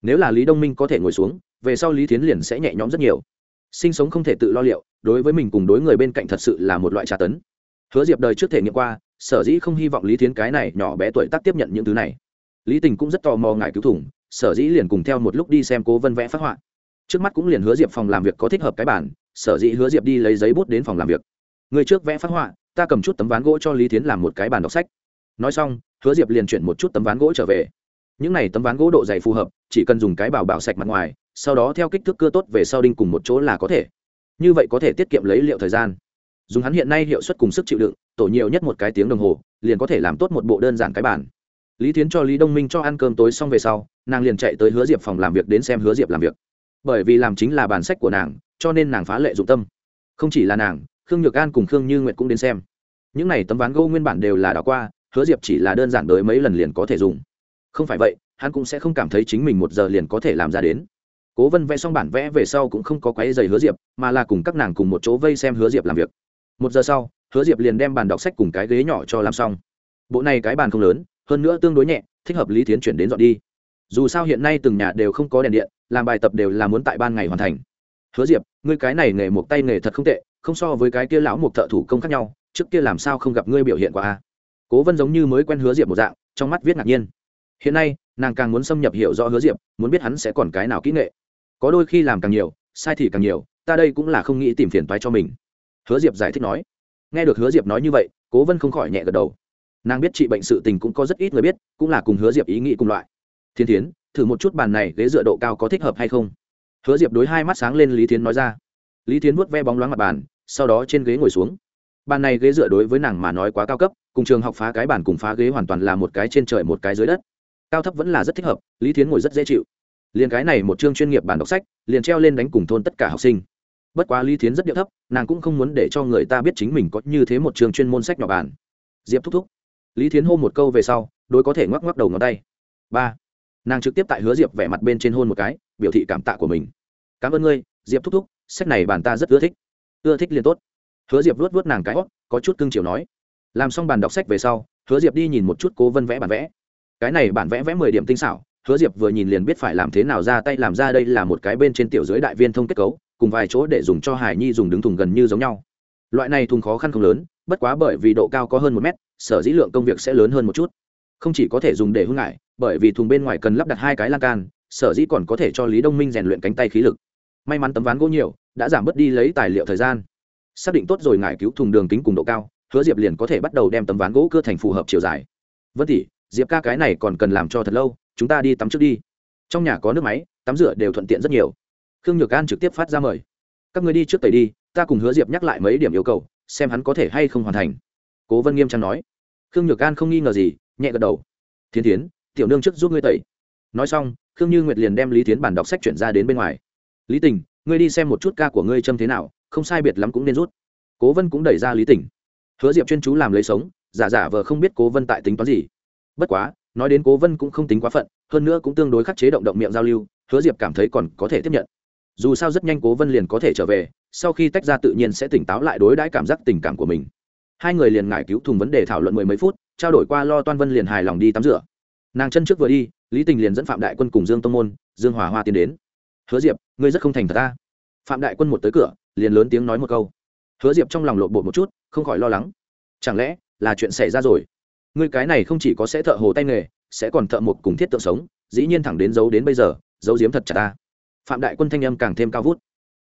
nếu là lý đông minh có thể ngồi xuống, về sau lý tiến liền sẽ nhẹ nhõm rất nhiều. Sinh sống không thể tự lo liệu, đối với mình cùng đối người bên cạnh thật sự là một loại trà tấn. Hứa diệp đời trước thể nghiệm qua, sở dĩ không hy vọng lý tiến cái này nhỏ bé tuổi tác tiếp nhận những thứ này. Lý tình cũng rất tò mò ngài cứu thủng, sở dĩ liền cùng theo một lúc đi xem cố vân vẽ phát họa. Trước mắt cũng liền hứa diệp phòng làm việc có thích hợp cái bản, sở dĩ hứa diệp đi lấy giấy bút đến phòng làm việc. Người trước vẽ phát họa, ta cầm chút tấm ván gỗ cho lý tiến làm một cái bàn đọc sách. Nói xong, hứa diệp liền chuyển một chút tấm ván gỗ trở về những này tấm ván gỗ độ dày phù hợp, chỉ cần dùng cái bảo bảo sạch mặt ngoài, sau đó theo kích thước cưa tốt về sau đinh cùng một chỗ là có thể. Như vậy có thể tiết kiệm lấy liệu thời gian. Dùng hắn hiện nay hiệu suất cùng sức chịu đựng, tổ nhiều nhất một cái tiếng đồng hồ, liền có thể làm tốt một bộ đơn giản cái bản lý Thiến cho lý đông minh cho ăn cơm tối xong về sau, nàng liền chạy tới hứa diệp phòng làm việc đến xem hứa diệp làm việc. Bởi vì làm chính là bản sách của nàng, cho nên nàng phá lệ dụng tâm. Không chỉ là nàng, khương nhược an cùng khương như nguyệt cũng đến xem. Những này tấm ván gỗ nguyên bản đều là đảo qua, hứa diệp chỉ là đơn giản tới mấy lần liền có thể dùng không phải vậy, hắn cũng sẽ không cảm thấy chính mình một giờ liền có thể làm ra đến. Cố vân vẽ xong bản vẽ về sau cũng không có quáy dày hứa diệp, mà là cùng các nàng cùng một chỗ vây xem hứa diệp làm việc. Một giờ sau, hứa diệp liền đem bàn đọc sách cùng cái ghế nhỏ cho làm xong. Bộ này cái bàn không lớn, hơn nữa tương đối nhẹ, thích hợp lý tiến chuyển đến dọn đi. Dù sao hiện nay từng nhà đều không có đèn điện, làm bài tập đều là muốn tại ban ngày hoàn thành. Hứa diệp, ngươi cái này nghề một tay nghề thật không tệ, không so với cái kia lão một thợ thủ công khác nhau, trước kia làm sao không gặp ngươi biểu hiện qua a? Cố vân giống như mới quen hứa diệp một dạng, trong mắt viết ngạc nhiên hiện nay, nàng càng muốn xâm nhập hiểu rõ hứa diệp, muốn biết hắn sẽ còn cái nào kỹ nghệ. Có đôi khi làm càng nhiều, sai thì càng nhiều, ta đây cũng là không nghĩ tìm phiền toái cho mình. Hứa diệp giải thích nói. Nghe được hứa diệp nói như vậy, cố vân không khỏi nhẹ gật đầu. Nàng biết trị bệnh sự tình cũng có rất ít người biết, cũng là cùng hứa diệp ý nghĩ cùng loại. Thiên tiến thử một chút bàn này ghế dựa độ cao có thích hợp hay không? Hứa diệp đối hai mắt sáng lên lý tiến nói ra. Lý tiến vuốt ve bóng loáng mặt bàn, sau đó trên ghế ngồi xuống. Bàn này ghế dựa đối với nàng mà nói quá cao cấp, cùng trường học phá cái bàn cùng phá ghế hoàn toàn là một cái trên trời một cái dưới đất cao thấp vẫn là rất thích hợp, lý Thiến ngồi rất dễ chịu. Liền cái này một chương chuyên nghiệp bản đọc sách, liền treo lên đánh cùng thôn tất cả học sinh. Bất quá lý thiến rất điệu thấp, nàng cũng không muốn để cho người ta biết chính mình có như thế một trường chuyên môn sách nhỏ bản. Diệp thúc thúc. Lý thiến hô một câu về sau, đối có thể ngoắc ngoắc đầu ngón tay. Ba. Nàng trực tiếp tại hứa diệp vẻ mặt bên trên hôn một cái, biểu thị cảm tạ của mình. Cảm ơn ngươi, diệp thúc thúc, sách này bản ta rất ưa thích. Ưa thích liền tốt. Hứa diệp vuốt vuốt nàng cái hót có chút cưng chiều nói. Làm xong bàn đọc sách về sau, hứa diệp đi nhìn một chút cố vân vẽ bản vẽ cái này bản vẽ vẽ mười điểm tinh xảo, hứa diệp vừa nhìn liền biết phải làm thế nào ra tay, làm ra đây là một cái bên trên tiểu dưới đại viên thông kết cấu, cùng vài chỗ để dùng cho hải nhi dùng đứng thùng gần như giống nhau. Loại này thùng khó khăn không lớn, bất quá bởi vì độ cao có hơn một mét, sở dĩ lượng công việc sẽ lớn hơn một chút. Không chỉ có thể dùng để hưng ngại bởi vì thùng bên ngoài cần lắp đặt hai cái lan can, sở dĩ còn có thể cho lý đông minh rèn luyện cánh tay khí lực. May mắn tấm ván gỗ nhiều, đã giảm bớt đi lấy tài liệu thời gian. Xác định tốt rồi ngải cứu thùng đường kính cùng độ cao, hứa diệp liền có thể bắt đầu đem tấm ván gỗ cưa thành phù hợp chiều dài. Vân tỷ diệp ca cái này còn cần làm cho thật lâu, chúng ta đi tắm trước đi. Trong nhà có nước máy, tắm rửa đều thuận tiện rất nhiều. Khương nhược an trực tiếp phát ra mời. Các người đi trước tẩy đi, ta cùng hứa diệp nhắc lại mấy điểm yêu cầu, xem hắn có thể hay không hoàn thành. Cố vân nghiêm trang nói. Khương nhược an không nghi ngờ gì, nhẹ gật đầu. Thiên tiến tiểu nương trước giúp ngươi tẩy. Nói xong, khương như nguyệt liền đem lý tiến bản đọc sách chuyển ra đến bên ngoài. Lý tình, ngươi đi xem một chút ca của ngươi châm thế nào, không sai biệt lắm cũng nên rút. Cố vân cũng đẩy ra lý tình. Hứa diệp chuyên chú làm lấy sống, giả giả vờ không biết cố vân tại tính toán gì bất quá, nói đến cố vân cũng không tính quá phận, hơn nữa cũng tương đối khắc chế động động miệng giao lưu, hứa diệp cảm thấy còn có thể tiếp nhận. Dù sao rất nhanh cố vân liền có thể trở về, sau khi tách ra tự nhiên sẽ tỉnh táo lại đối đãi cảm giác tình cảm của mình. Hai người liền ngại cứu thùng vấn đề thảo luận mười mấy phút, trao đổi qua lo toan vân liền hài lòng đi tắm rửa. Nàng chân trước vừa đi, lý tình liền dẫn phạm đại quân cùng dương tông môn, dương hòa hoa tiến đến. Hứa diệp, ngươi rất không thành thật ta. Phạm đại quân một tới cửa, liền lớn tiếng nói một câu. Hứa diệp trong lòng lộn bột một chút, không khỏi lo lắng. Chẳng lẽ là chuyện xảy ra rồi? Ngươi cái này không chỉ có sẽ thợ hồ tay nghề, sẽ còn thợ một cùng thiết tượng sống, dĩ nhiên thẳng đến giấu đến bây giờ, giấu giếm thật chặt ta. Phạm đại quân thanh âm càng thêm cao vút.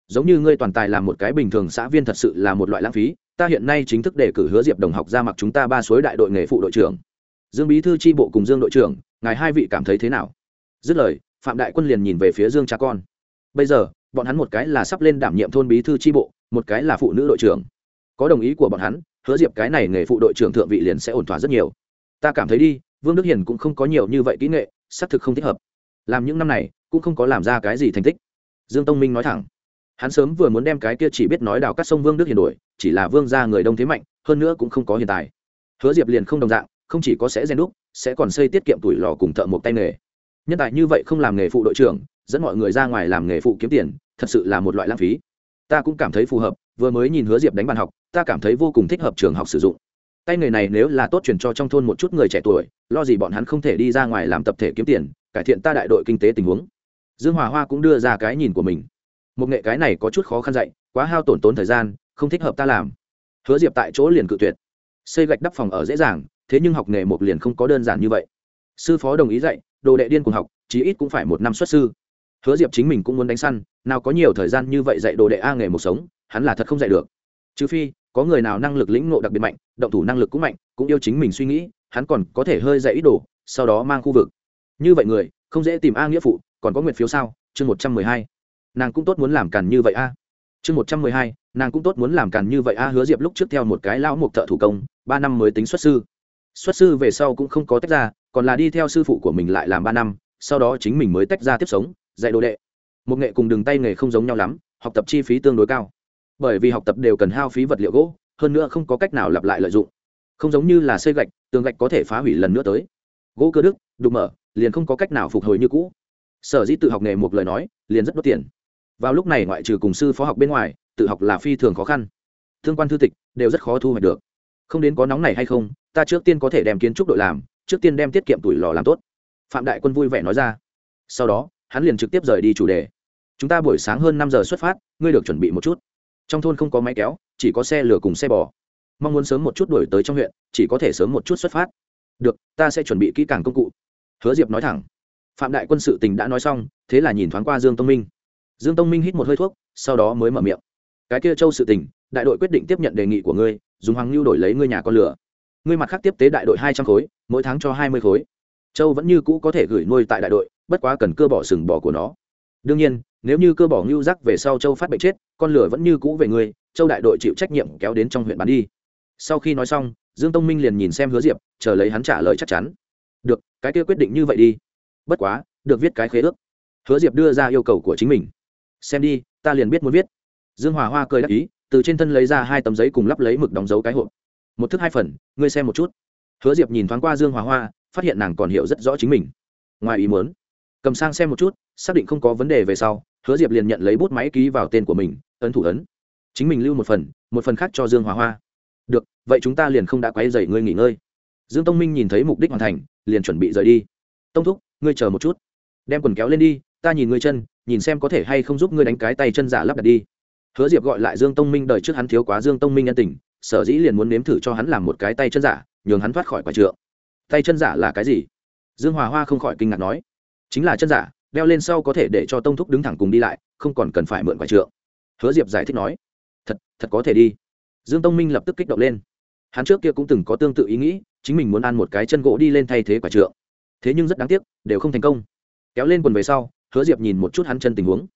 Giống như ngươi toàn tài làm một cái bình thường xã viên thật sự là một loại lãng phí, ta hiện nay chính thức đề cử hứa diệp đồng học ra mặc chúng ta ba suối đại đội nghề phụ đội trưởng. Dương bí thư tri bộ cùng dương đội trưởng, ngài hai vị cảm thấy thế nào? Dứt lời, phạm đại quân liền nhìn về phía dương cha con. Bây giờ, bọn hắn một cái là sắp lên đảm nhiệm thôn bí thư tri bộ, một cái là phụ nữ đội trưởng. Có đồng ý của bọn hắn hứa diệp cái này nghề phụ đội trưởng thượng vị liền sẽ ổn thỏa rất nhiều. Ta cảm thấy đi, vương đức hiền cũng không có nhiều như vậy kỹ nghệ, xác thực không thích hợp. Làm những năm này, cũng không có làm ra cái gì thành tích. Dương tông minh nói thẳng. Hắn sớm vừa muốn đem cái kia chỉ biết nói đào cắt sông vương đức hiền đổi, chỉ là vương gia người đông thế mạnh, hơn nữa cũng không có hiện tại. Hứa diệp liền không đồng dạng, không chỉ có sẽ rèn đúc, sẽ còn xây tiết kiệm tuổi lò cùng thợ một tay nghề. Nhân tài như vậy không làm nghề phụ đội trưởng, dẫn mọi người ra ngoài làm nghề phụ kiếm tiền, thật sự là một loại lãng phí. Ta cũng cảm thấy phù hợp vừa mới nhìn hứa diệp đánh bàn học, ta cảm thấy vô cùng thích hợp trường học sử dụng. Tay nghề này nếu là tốt truyền cho trong thôn một chút người trẻ tuổi, lo gì bọn hắn không thể đi ra ngoài làm tập thể kiếm tiền, cải thiện ta đại đội kinh tế tình huống. Dương hòa hoa cũng đưa ra cái nhìn của mình. Một nghệ cái này có chút khó khăn dạy, quá hao tổn tốn thời gian, không thích hợp ta làm. Hứa diệp tại chỗ liền cự tuyệt. Xây gạch đắp phòng ở dễ dàng, thế nhưng học nghề một liền không có đơn giản như vậy. Sư phó đồng ý dạy, đồ đệ điên cùng học, chí ít cũng phải một năm xuất sư. Hứa diệp chính mình cũng muốn đánh săn, nào có nhiều thời gian như vậy dạy đồ đệ a nghề một sống hắn là thật không dạy được. Trừ phi, có người nào năng lực lĩnh ngộ đặc biệt mạnh, động thủ năng lực cũng mạnh, cũng yêu chính mình suy nghĩ, hắn còn có thể hơi dạy ít đồ, sau đó mang khu vực. Như vậy người, không dễ tìm a nghĩa phụ, còn có nguyện phiếu sao? Chương một trăm mười hai. Nàng cũng tốt muốn làm càn như vậy a. Chương một trăm mười hai. Nàng cũng tốt muốn làm càn như vậy a, hứa diệp lúc trước theo một cái lão mộc thợ thủ công, ba năm mới tính xuất sư. Xuất sư về sau cũng không có tách ra, còn là đi theo sư phụ của mình lại làm ba năm, sau đó chính mình mới tách ra tiếp sống, dạy đồ đệ. Một nghệ cùng đường tay nghề không giống nhau lắm, học tập chi phí tương đối cao bởi vì học tập đều cần hao phí vật liệu gỗ, hơn nữa không có cách nào lặp lại lợi dụng. Không giống như là xây gạch, tường gạch có thể phá hủy lần nữa tới. Gỗ cơ đức đục mở, liền không có cách nào phục hồi như cũ. Sở dĩ tự học nghề một lời nói, liền rất đốt tiền. Vào lúc này ngoại trừ cùng sư phó học bên ngoài, tự học là phi thường khó khăn. Thương quan thư tịch, đều rất khó thu hoạch được. Không đến có nóng này hay không, ta trước tiên có thể đem kiến trúc đội làm, trước tiên đem tiết kiệm tuổi lò làm tốt. Phạm đại quân vui vẻ nói ra. Sau đó, hắn liền trực tiếp rời đi chủ đề. Chúng ta buổi sáng hơn năm giờ xuất phát, ngươi được chuẩn bị một chút trong thôn không có máy kéo, chỉ có xe lửa cùng xe bò. Mong muốn sớm một chút đổi tới trong huyện, chỉ có thể sớm một chút xuất phát. Được, ta sẽ chuẩn bị kỹ càng công cụ. Hứa diệp nói thẳng. Phạm đại quân sự tình đã nói xong, thế là nhìn thoáng qua dương tông minh. Dương tông minh hít một hơi thuốc, sau đó mới mở miệng. Cái kia châu sự tình, đại đội quyết định tiếp nhận đề nghị của ngươi, dùng hoàng lưu đổi lấy ngươi nhà con lửa. Ngươi mặt khác tiếp tế đại đội hai trăm khối, mỗi tháng cho hai mươi khối. Châu vẫn như cũ có thể gửi nuôi tại đại đội, bất quá cần cơ bỏ sừng bỏ của nó. Đương nhiên nếu như cơ bỏ ngưu rắc về sau châu phát bệnh chết, con lửa vẫn như cũ về ngươi, châu đại đội chịu trách nhiệm kéo đến trong huyện bán đi. Sau khi nói xong, dương tông minh liền nhìn xem hứa diệp, chờ lấy hắn trả lời chắc chắn. Được, cái kia quyết định như vậy đi. Bất quá, được viết cái khế ước. Hứa diệp đưa ra yêu cầu của chính mình. Xem đi, ta liền biết muốn viết. Dương hòa hoa cười đắc ý, từ trên thân lấy ra hai tấm giấy cùng lắp lấy mực đóng dấu cái hộp. Một thức hai phần, ngươi xem một chút. Hứa diệp nhìn thoáng qua dương hòa hoa, phát hiện nàng còn hiểu rất rõ chính mình. Ngoài ý muốn cầm sang xem một chút, xác định không có vấn đề về sau, hứa diệp liền nhận lấy bút máy ký vào tên của mình, ấn thủ ấn. Chính mình lưu một phần một phần khác cho dương hòa hoa. Được, vậy chúng ta liền không đã quay dậy ngươi nghỉ ngơi. Dương tông minh nhìn thấy mục đích hoàn thành, liền chuẩn bị rời đi. Tông thúc, ngươi chờ một chút. Đem quần kéo lên đi, ta nhìn ngươi chân, nhìn xem có thể hay không giúp ngươi đánh cái tay chân giả lắp đặt đi. Hứa diệp gọi lại dương tông minh đợi trước hắn thiếu quá dương tông minh nhân tình, sở dĩ liền muốn nếm thử cho hắn làm một cái tay chân giả, nhường hắn thoát khỏi quả trượng. Tay chân giả là cái gì? Dương hòa hoa không khỏi kinh ngạc nói chính là chân giả, đeo lên sau có thể để cho tông thúc đứng thẳng cùng đi lại, không còn cần phải mượn quả trượng. Hứa diệp giải thích nói, thật thật có thể đi. Dương tông minh lập tức kích động lên. Hắn trước kia cũng từng có tương tự ý nghĩ, chính mình muốn ăn một cái chân gỗ đi lên thay thế quả trượng. Thế nhưng rất đáng tiếc, đều không thành công. Kéo lên quần về sau, hứa diệp nhìn một chút hắn chân tình huống.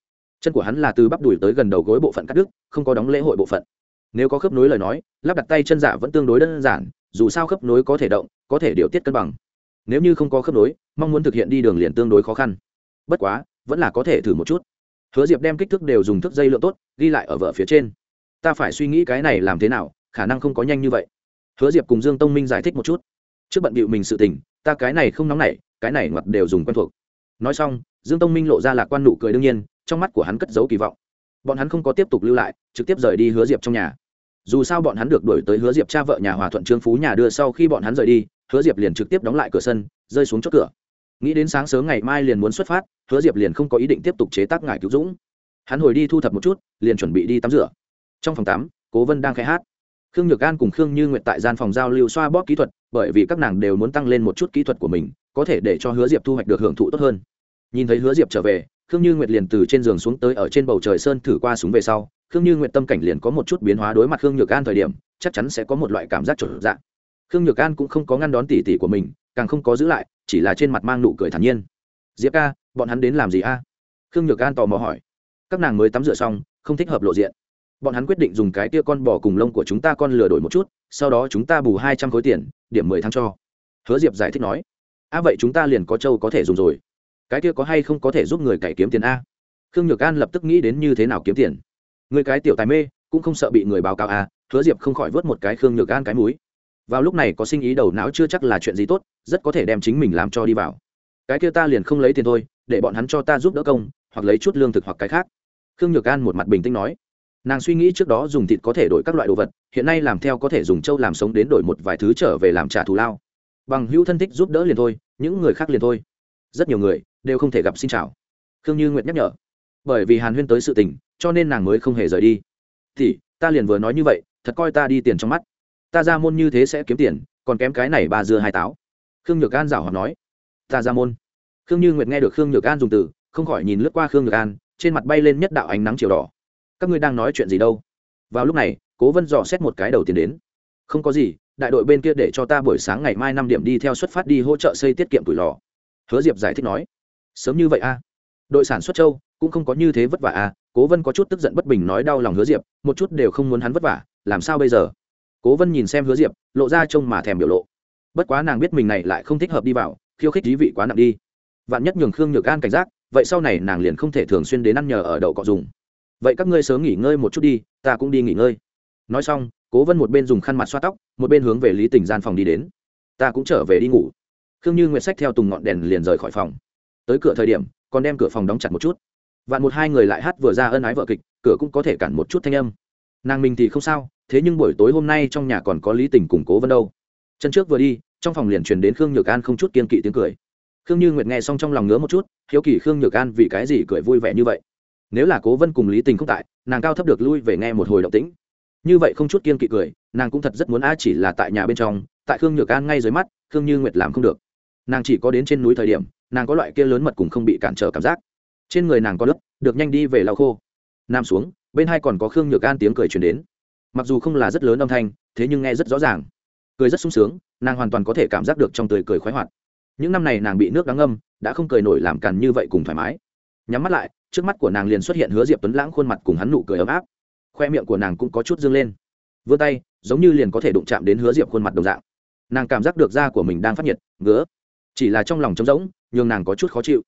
Chân của hắn là từ bắp đùi tới gần đầu gối bộ phận cắt đứt, không có đóng lễ hội bộ phận. Nếu có khớp nối lời nói, lắp đặt tay chân giả vẫn tương đối đơn giản, dù sao khớp nối có thể động, có thể điều tiết cân bằng nếu như không có khớp nối, mong muốn thực hiện đi đường liền tương đối khó khăn. Bất quá, vẫn là có thể thử một chút. Hứa diệp đem kích thước đều dùng thước dây lượng tốt, ghi lại ở vợ phía trên. Ta phải suy nghĩ cái này làm thế nào, khả năng không có nhanh như vậy. Hứa diệp cùng dương tông minh giải thích một chút. Trước bận bịu mình sự tình, ta cái này không nóng nảy, cái này ngoặt đều dùng quen thuộc. Nói xong, dương tông minh lộ ra lạc quan nụ cười đương nhiên, trong mắt của hắn cất giấu kỳ vọng. Bọn hắn không có tiếp tục lưu lại, trực tiếp rời đi hứa diệp trong nhà. Dù sao bọn hắn được đổi tới hứa diệp cha vợ nhà hòa thuận trương phú nhà đưa sau khi bọn hắn rời đi hứa diệp liền trực tiếp đóng lại cửa sân, rơi xuống chốt cửa. Nghĩ đến sáng sớm ngày mai liền muốn xuất phát, hứa diệp liền không có ý định tiếp tục chế tác ngải cứu dũng. Hắn hồi đi thu thập một chút, liền chuẩn bị đi tắm rửa. Trong phòng tắm, cố vân đang khai hát. Khương nhược an cùng khương như nguyện tại gian phòng giao lưu xoa bóp kỹ thuật, bởi vì các nàng đều muốn tăng lên một chút kỹ thuật của mình, có thể để cho hứa diệp thu hoạch được hưởng thụ tốt hơn. Nhìn thấy hứa diệp trở về, khương như nguyệt liền từ trên giường xuống tới ở trên bầu trời sơn thử qua súng về sau. Khương như nguyệt tâm cảnh liền có một chút biến hóa đối mặt khương nhược an thời điểm, chắc chắn sẽ có một loại cảm giác trộn dạng khương nhược an cũng không có ngăn đón tỉ tỉ của mình, càng không có giữ lại, chỉ là trên mặt mang nụ cười thản nhiên. Diệp ca, bọn hắn đến làm gì a? Khương nhược an tò mò hỏi. Các nàng mới tắm rửa xong, không thích hợp lộ diện. Bọn hắn quyết định dùng cái tia con bò cùng lông của chúng ta con lừa đổi một chút, sau đó chúng ta bù hai trăm khối tiền, điểm mười tháng cho. Hứa diệp giải thích nói. A, vậy chúng ta liền có châu có thể dùng rồi. Cái kia có hay không có thể giúp người cải kiếm tiền a? Khương nhược an lập tức nghĩ đến như thế nào kiếm tiền. Người cái tiểu tài mê, cũng không sợ bị người báo cáo a. Hứa diệp không khỏi vớt một cái khương nhược an cái múi vào lúc này có sinh ý đầu não chưa chắc là chuyện gì tốt, rất có thể đem chính mình làm cho đi vào. Cái kia ta liền không lấy tiền thôi, để bọn hắn cho ta giúp đỡ công, hoặc lấy chút lương thực hoặc cái khác. Khương nhược an một mặt bình tĩnh nói. Nàng suy nghĩ trước đó dùng thịt có thể đổi các loại đồ vật, hiện nay làm theo có thể dùng trâu làm sống đến đổi một vài thứ trở về làm trả thù lao. Bằng hữu thân thích giúp đỡ liền thôi, những người khác liền thôi. Rất nhiều người đều không thể gặp xin chào. Khương như nguyệt nhắc nhở. Bởi vì hàn huyên tới sự tình, cho nên nàng mới không hề rời đi. Thì, ta liền vừa nói như vậy, thật coi ta đi tiền trong mắt ta ra môn như thế sẽ kiếm tiền, còn kém cái này ba dưa hai táo. Khương nhược an giảo hoạt nói. Ta ra môn. Khương như nguyệt nghe được khương nhược an dùng từ, không khỏi nhìn lướt qua khương nhược an, trên mặt bay lên nhất đạo ánh nắng chiều đỏ. Các ngươi đang nói chuyện gì đâu? Vào lúc này, cố vân dò xét một cái đầu tiên đến. Không có gì, đại đội bên kia để cho ta buổi sáng ngày mai năm điểm đi theo xuất phát đi hỗ trợ xây tiết kiệm tuổi lò. Hứa diệp giải thích nói. Sớm như vậy a. Đội sản xuất châu, cũng không có như thế vất vả a. Cố vân có chút tức giận bất bình nói đau lòng hứa diệp, một chút đều không muốn hắn vất vả, làm sao bây giờ? Cố vân nhìn xem hứa diệp, lộ ra trông mà thèm biểu lộ. Bất quá nàng biết mình này lại không thích hợp đi vào, khiêu khích dí vị quá nặng đi. Vạn nhất nhường khương nhược an cảnh giác, vậy sau này nàng liền không thể thường xuyên đến ăn nhờ ở đậu cọ dùng. Vậy các ngươi sớm nghỉ ngơi một chút đi, ta cũng đi nghỉ ngơi. Nói xong, cố vân một bên dùng khăn mặt xoa tóc, một bên hướng về lý tình gian phòng đi đến. Ta cũng trở về đi ngủ. Khương như nguyệt sách theo tùng ngọn đèn liền rời khỏi phòng. Tới cửa thời điểm, còn đem cửa phòng đóng chặt một chút. Vạn một hai người lại hát vừa ra ân ái vợ kịch, cửa cũng có thể cản một chút thanh âm nàng mình thì không sao, thế nhưng buổi tối hôm nay trong nhà còn có lý tình củng cố vân đâu. Chân trước vừa đi, trong phòng liền truyền đến khương nhược an không chút kiên kỵ tiếng cười. Khương như nguyệt nghe xong trong lòng ngứa một chút, hiếu kỳ khương nhược an vì cái gì cười vui vẻ như vậy? Nếu là cố vân cùng lý tình không tại, nàng cao thấp được lui về nghe một hồi động tĩnh. Như vậy không chút kiên kỵ cười, nàng cũng thật rất muốn a chỉ là tại nhà bên trong, tại khương nhược an ngay dưới mắt, khương như nguyệt làm không được. Nàng chỉ có đến trên núi thời điểm, nàng có loại kia lớn mật cùng không bị cản trở cảm giác. Trên người nàng có lớp, được nhanh đi về lau khô. Nam xuống bên hai còn có khương nhược an tiếng cười truyền đến mặc dù không là rất lớn âm thanh thế nhưng nghe rất rõ ràng cười rất sung sướng nàng hoàn toàn có thể cảm giác được trong tươi cười khoái hoạt những năm này nàng bị nước đắng ngâm đã không cười nổi làm càn như vậy cùng thoải mái nhắm mắt lại trước mắt của nàng liền xuất hiện hứa diệp tuấn lãng khuôn mặt cùng hắn nụ cười ấm áp khoe miệng của nàng cũng có chút dương lên vươn tay giống như liền có thể đụng chạm đến hứa diệp khuôn mặt đồng dạng nàng cảm giác được da của mình đang phát nhiệt ngứa chỉ là trong lòng trống rỗng nhường nàng có chút khó chịu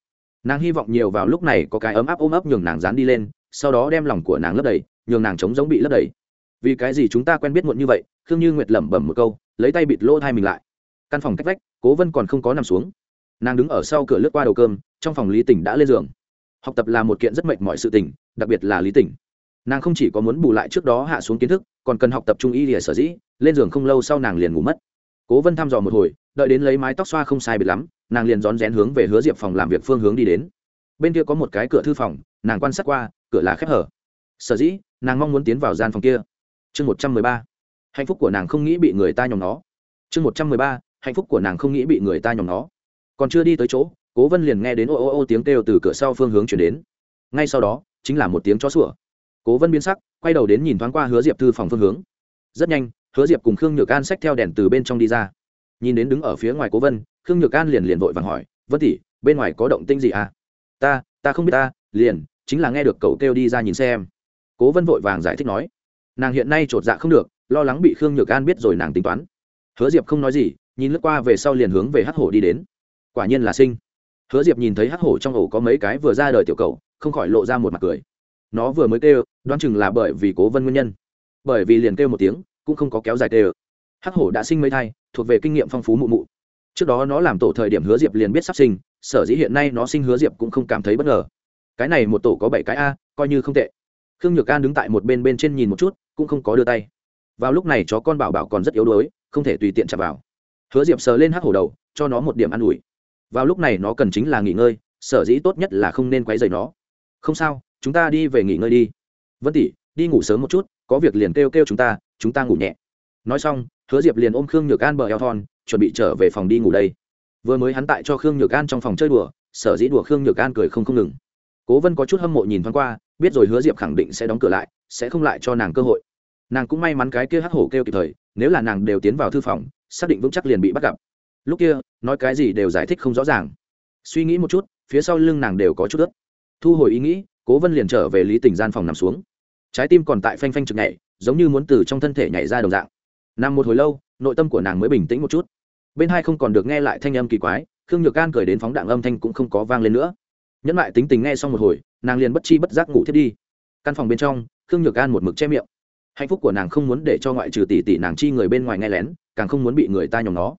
nàng hy vọng nhiều vào lúc này có cái ấm áp ôm ấp nhường nàng dán đi lên sau đó đem lòng của nàng lấp đầy, nhường nàng trống giống bị lấp đầy. Vì cái gì chúng ta quen biết muộn như vậy, khương như nguyệt lẩm bẩm một câu, lấy tay bịt lỗ thai mình lại. Căn phòng cách vách, cố vân còn không có nằm xuống. Nàng đứng ở sau cửa lướt qua đầu cơm, trong phòng lý tỉnh đã lên giường. Học tập là một kiện rất mệnh mọi sự tình, đặc biệt là lý tỉnh. Nàng không chỉ có muốn bù lại trước đó hạ xuống kiến thức, còn cần học tập trung y lìa sở dĩ, lên giường không lâu sau nàng liền ngủ mất. Cố vân thăm dò một hồi, đợi đến lấy mái tóc xoa không sai biệt lắm, nàng liền rón rén hướng về hứa diệp phòng làm việc phương hướng đi đến. Bên kia có một cái cửa thư phòng nàng quan sát qua, cửa là khép hở. Sở dĩ, nàng mong muốn tiến vào gian phòng kia. Chương một trăm mười ba. Hạnh phúc của nàng không nghĩ bị người ta nhòm nó. Chương một trăm mười ba. Hạnh phúc của nàng không nghĩ bị người ta nhòm nó. Còn chưa đi tới chỗ, cố vân liền nghe đến ô ô ô tiếng kêu từ cửa sau phương hướng chuyển đến. Ngay sau đó, chính là một tiếng chó sủa. Cố vân biến sắc, quay đầu đến nhìn thoáng qua hứa diệp thư phòng phương hướng. Rất nhanh, hứa diệp cùng khương nhược an xách theo đèn từ bên trong đi ra. Nhìn đến đứng ở phía ngoài cố vân, khương nhược an liền liền vội vàng hỏi, vân tỷ, bên ngoài có động tinh gì à? Ta ta không biết ta, liền chính là nghe được cậu kêu đi ra nhìn xem. Cố vân vội vàng giải thích nói, nàng hiện nay chột dạ không được, lo lắng bị khương nhược an biết rồi nàng tính toán. Hứa diệp không nói gì, nhìn lướt qua về sau liền hướng về hắc hổ đi đến. Quả nhiên là sinh hứa diệp nhìn thấy hắc hổ trong ổ có mấy cái vừa ra đời tiểu cầu không khỏi lộ ra một mặt cười. Nó vừa mới kêu, đoán chừng là bởi vì cố vân nguyên nhân. Bởi vì liền kêu một tiếng, cũng không có kéo dài kêu. Hắc hổ đã sinh mấy thai, thuộc về kinh nghiệm phong phú mụ mụ. Trước đó nó làm tổ thời điểm hứa diệp liền biết sắp sinh, sở dĩ hiện nay nó sinh hứa diệp cũng không cảm thấy bất ngờ cái này một tổ có bảy cái a, coi như không tệ. Khương nhược an đứng tại một bên bên trên nhìn một chút, cũng không có đưa tay. Vào lúc này chó con bảo bảo còn rất yếu đuối, không thể tùy tiện chạm vào. Hứa diệp sờ lên hắc hổ đầu, cho nó một điểm an ủi. Vào lúc này nó cần chính là nghỉ ngơi, sở dĩ tốt nhất là không nên quấy rầy nó. Không sao, chúng ta đi về nghỉ ngơi đi. Vân tỷ, đi ngủ sớm một chút, có việc liền kêu kêu chúng ta chúng ta ngủ nhẹ. Nói xong, hứa diệp liền ôm khương nhược an bờ eo thon, chuẩn bị trở về phòng đi ngủ đây. Vừa mới hắn tại cho khương nhược an trong phòng chơi đùa, sở dĩ đùa khương nhược an cười không không ngừng cố vân có chút hâm mộ nhìn thoáng qua, biết rồi hứa diệp khẳng định sẽ đóng cửa lại, sẽ không lại cho nàng cơ hội. Nàng cũng may mắn cái kia hắc hổ kêu kịp thời, nếu là nàng đều tiến vào thư phòng, xác định vững chắc liền bị bắt gặp. Lúc kia, nói cái gì đều giải thích không rõ ràng. Suy nghĩ một chút, phía sau lưng nàng đều có chút ướt. Thu hồi ý nghĩ, cố vân liền trở về lý tình gian phòng nằm xuống. Trái tim còn tại phanh phanh chực nhảy, giống như muốn từ trong thân thể nhảy ra đồng dạng. Nằm một hồi lâu, nội tâm của nàng mới bình tĩnh một chút. Bên hai không còn được nghe lại thanh âm kỳ quái, khương nhược can cười đến phóng đạn âm thanh cũng không có vang lên nữa nhẫn lại tính tình nghe xong một hồi, nàng liền bất chi bất giác ngủ thiết đi. Căn phòng bên trong, khương nhược an một mực che miệng. Hạnh phúc của nàng không muốn để cho ngoại trừ tỷ tỷ nàng chi người bên ngoài nghe lén, càng không muốn bị người ta nhòm nó.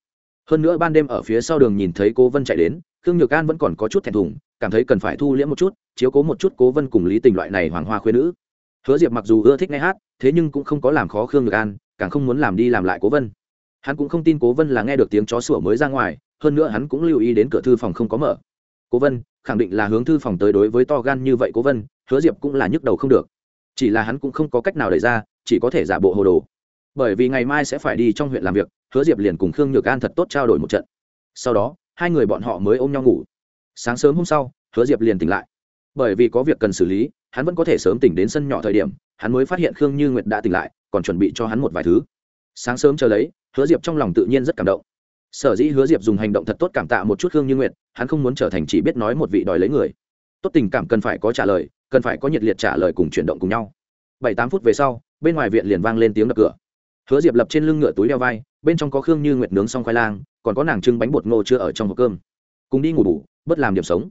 Hơn nữa ban đêm ở phía sau đường nhìn thấy cố vân chạy đến, khương nhược an vẫn còn có chút thẹn thùng, cảm thấy cần phải thu liễm một chút, chiếu cố một chút cố vân cùng lý tình loại này hoàng hoa khuyên nữ. Hứa diệp mặc dù ưa thích nghe hát, thế nhưng cũng không có làm khó khương nhược an, càng không muốn làm đi làm lại cố vân. Hắn cũng không tin cố vân là nghe được tiếng chó sủa mới ra ngoài, hơn nữa hắn cũng lưu ý đến cửa thư phòng không có mở cố vân, khẳng định là hướng thư phòng tới đối với to gan như vậy cố vân, hứa diệp cũng là nhức đầu không được. Chỉ là hắn cũng không có cách nào đẩy ra, chỉ có thể giả bộ hồ đồ. Bởi vì ngày mai sẽ phải đi trong huyện làm việc, hứa diệp liền cùng khương nhược an thật tốt trao đổi một trận. Sau đó, hai người bọn họ mới ôm nhau ngủ. Sáng sớm hôm sau, hứa diệp liền tỉnh lại. Bởi vì có việc cần xử lý, hắn vẫn có thể sớm tỉnh đến sân nhỏ thời điểm, hắn mới phát hiện khương như nguyệt đã tỉnh lại, còn chuẩn bị cho hắn một vài thứ. Sáng sớm chờ lấy, hứa diệp trong lòng tự nhiên rất cảm động sở dĩ hứa diệp dùng hành động thật tốt cảm tạ một chút khương như nguyệt, hắn không muốn trở thành chỉ biết nói một vị đòi lấy người. Tốt tình cảm cần phải có trả lời, cần phải có nhiệt liệt trả lời cùng chuyển động cùng nhau. Bảy tám phút về sau, bên ngoài viện liền vang lên tiếng đập cửa. Hứa diệp lập trên lưng ngựa túi đeo vai, bên trong có khương như nguyệt nướng xong khoai lang, còn có nàng trưng bánh bột ngô chưa ở trong hộp cơm. Cùng đi ngủ bủ bất làm điểm sống.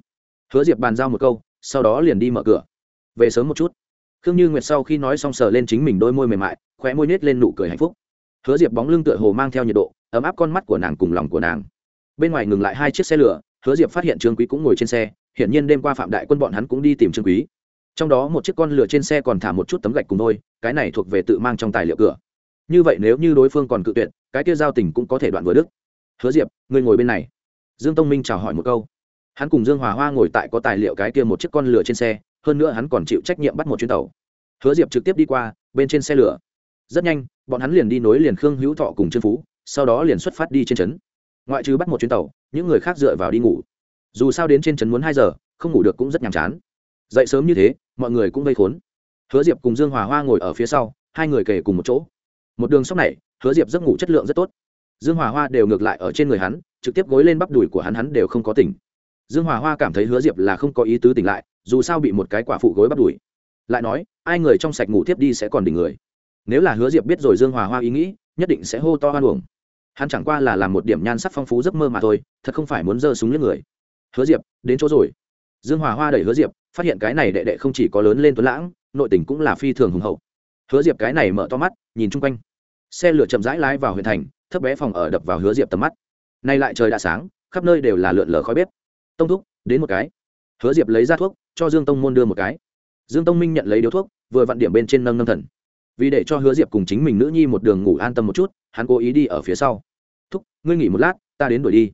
Hứa diệp bàn giao một câu, sau đó liền đi mở cửa. Về sớm một chút. Khương như nguyệt sau khi nói xong sờ lên chính mình đôi môi mềm mại, khóe môi nết lên nụ cười hạnh phúc hứa diệp bóng lưng tựa hồ mang theo nhiệt độ, ấm áp con mắt của nàng cùng lòng của nàng. Bên ngoài ngừng lại hai chiếc xe lửa, hứa diệp phát hiện trương quý cũng ngồi trên xe, hiển nhiên đêm qua phạm đại quân bọn hắn cũng đi tìm trương quý. Trong đó một chiếc con lửa trên xe còn thả một chút tấm gạch cùng thôi cái này thuộc về tự mang trong tài liệu cửa. Như vậy nếu như đối phương còn cự tuyệt, cái kia giao tình cũng có thể đoạn vừa đức hứa diệp người ngồi bên này. Dương tông minh chào hỏi một câu. Hắn cùng dương hòa hoa ngồi tại có tài liệu cái kia một chiếc con lửa trên xe, hơn nữa hắn còn chịu trách nhiệm bắt một chuyến tàu. Hứa diệp trực tiếp đi qua, bên trên xe lửa rất nhanh, bọn hắn liền đi nối liền khương hữu thọ cùng trương phú, sau đó liền xuất phát đi trên trấn. Ngoại trừ bắt một chuyến tàu, những người khác dựa vào đi ngủ. Dù sao đến trên trấn muốn hai giờ, không ngủ được cũng rất nhàm chán. Dậy sớm như thế, mọi người cũng vây khốn. Hứa diệp cùng dương hòa hoa ngồi ở phía sau, hai người kề cùng một chỗ. Một đường sóc này, hứa diệp giấc ngủ chất lượng rất tốt. Dương hòa hoa đều ngược lại ở trên người hắn, trực tiếp gối lên bắp đùi của hắn hắn đều không có tỉnh. Dương hòa hoa cảm thấy hứa diệp là không có ý tứ tỉnh lại, dù sao bị một cái quả phụ gối bắp đùi. Lại nói, ai người trong sạch ngủ tiếp đi sẽ còn đỉnh người nếu là hứa diệp biết rồi dương hòa hoa ý nghĩ, nhất định sẽ hô to hoan uổng. Hắn chẳng qua là làm một điểm nhan sắc phong phú giấc mơ mà thôi, thật không phải muốn giơ súng lên người. Hứa diệp, đến chỗ rồi. Dương hòa hoa đẩy hứa diệp, phát hiện cái này đệ đệ không chỉ có lớn lên tuấn lãng, nội tình cũng là phi thường hùng hậu. Hứa diệp cái này mở to mắt, nhìn chung quanh. Xe lửa chậm rãi lái vào huyện thành, thấp bé phòng ở đập vào hứa diệp tầm mắt. Nay lại trời đã sáng, khắp nơi đều là lượn lờ khói bếp. Tông thúc, đến một cái. Hứa diệp lấy ra thuốc, cho dương tông môn đưa một cái. Dương tông minh nhận lấy điếu thuốc, vừa vặn điểm bên trên nâng nâng thần vì để cho hứa diệp cùng chính mình nữ nhi một đường ngủ an tâm một chút, hắn cố ý đi ở phía sau. Thúc, ngươi nghỉ một lát, ta đến đuổi đi.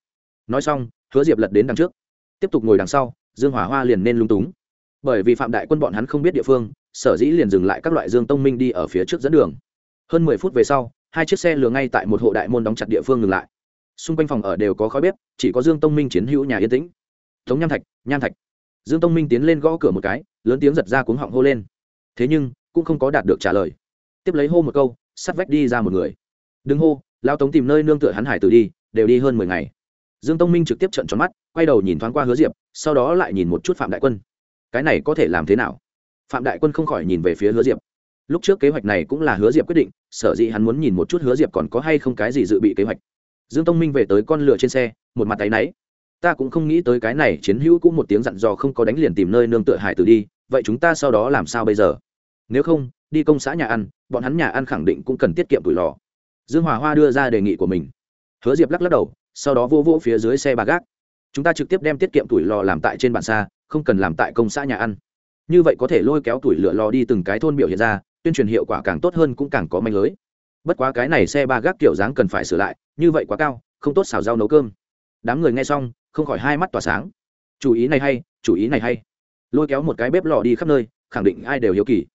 Nói xong, hứa diệp lật đến đằng trước. Tiếp tục ngồi đằng sau, dương hỏa hoa liền nên lung túng. Bởi vì phạm đại quân bọn hắn không biết địa phương, sở dĩ liền dừng lại các loại dương tông minh đi ở phía trước dẫn đường. Hơn mười phút về sau, hai chiếc xe lừa ngay tại một hộ đại môn đóng chặt địa phương ngừng lại. Xung quanh phòng ở đều có khói bếp, chỉ có dương tông minh chiến hữu nhà yên tĩnh. Tống nham thạch nham thạch. Dương tông minh tiến lên gõ cửa một cái, lớn tiếng giật ra cuống họng hô lên. Thế nhưng, cũng không có đạt được trả lời tiếp lấy hô một câu, sắt vách đi ra một người. Đừng hô lao tống tìm nơi nương tựa hắn hải tử đi, đều đi hơn mười ngày. Dương tông minh trực tiếp trận tròn mắt, quay đầu nhìn thoáng qua hứa diệp, sau đó lại nhìn một chút phạm đại quân. Cái này có thể làm thế nào? Phạm đại quân không khỏi nhìn về phía hứa diệp. Lúc trước kế hoạch này cũng là hứa diệp quyết định, sở dĩ hắn muốn nhìn một chút hứa diệp còn có hay không cái gì dự bị kế hoạch. Dương tông minh về tới con lửa trên xe, một mặt tay náy. Ta cũng không nghĩ tới cái này chiến hữu cũng một tiếng dặn dò không có đánh liền tìm nơi nương tựa hải tử đi, vậy chúng ta sau đó làm sao bây giờ? Nếu không đi công xã nhà ăn, bọn hắn nhà ăn khẳng định cũng cần tiết kiệm tuổi lò. Dương hòa hoa đưa ra đề nghị của mình. Hứa diệp lắc lắc đầu, sau đó vô vỗ phía dưới xe ba gác. Chúng ta trực tiếp đem tiết kiệm tuổi lò làm tại trên bản xa, không cần làm tại công xã nhà ăn. Như vậy có thể lôi kéo tuổi lửa lò đi từng cái thôn biểu hiện ra, tuyên truyền hiệu quả càng tốt hơn cũng càng có manh lưới. Bất quá cái này xe ba gác kiểu dáng cần phải sửa lại, như vậy quá cao, không tốt xào rau nấu cơm. Đám người nghe xong, không khỏi hai mắt tỏa sáng. Chủ ý này hay chủ ý này hay. Lôi kéo một cái bếp lò đi khắp nơi, khẳng định ai đều hiếu kỳ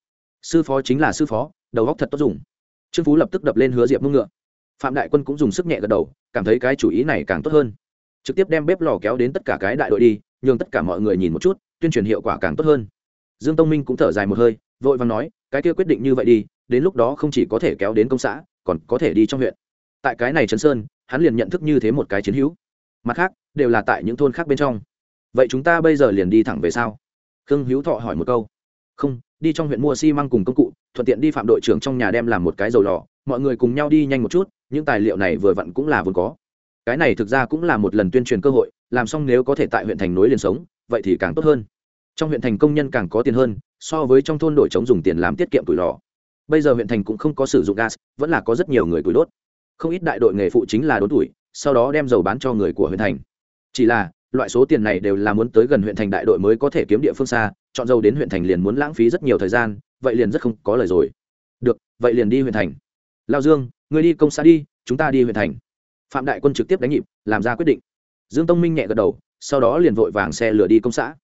sư phó chính là sư phó, đầu góc thật tốt dùng. Trương phú lập tức đập lên hứa diệp mông ngựa. Phạm đại quân cũng dùng sức nhẹ gật đầu, cảm thấy cái chủ ý này càng tốt hơn. Trực tiếp đem bếp lò kéo đến tất cả cái đại đội đi, nhường tất cả mọi người nhìn một chút, tuyên truyền hiệu quả càng tốt hơn. Dương tông minh cũng thở dài một hơi, vội vàng nói, cái kia quyết định như vậy đi, đến lúc đó không chỉ có thể kéo đến công xã, còn có thể đi trong huyện. Tại cái này trấn sơn, hắn liền nhận thức như thế một cái chiến hữu. Mặt khác, đều là tại những thôn khác bên trong. Vậy chúng ta bây giờ liền đi thẳng về sao? Khương hữu thọ hỏi một câu. Không đi trong huyện mua xi măng cùng công cụ, thuận tiện đi phạm đội trưởng trong nhà đem làm một cái dầu lò, mọi người cùng nhau đi nhanh một chút, những tài liệu này vừa vặn cũng là vốn có. Cái này thực ra cũng là một lần tuyên truyền cơ hội, làm xong nếu có thể tại huyện thành nối liền sống, vậy thì càng tốt hơn. Trong huyện thành công nhân càng có tiền hơn, so với trong thôn đổi chống dùng tiền làm tiết kiệm tuổi lò. Bây giờ huyện thành cũng không có sử dụng gas, vẫn là có rất nhiều người tuổi đốt. Không ít đại đội nghề phụ chính là đốn tuổi, sau đó đem dầu bán cho người của huyện thành. Chỉ là loại số tiền này đều là muốn tới gần huyện thành đại đội mới có thể kiếm địa phương xa chọn dâu đến huyện thành liền muốn lãng phí rất nhiều thời gian vậy liền rất không có lời rồi. Được vậy liền đi huyện thành. Lao dương người đi công xã đi chúng ta đi huyện thành. Phạm đại quân trực tiếp đánh nhịp làm ra quyết định. Dương tông minh nhẹ gật đầu sau đó liền vội vàng xe lửa đi công xã.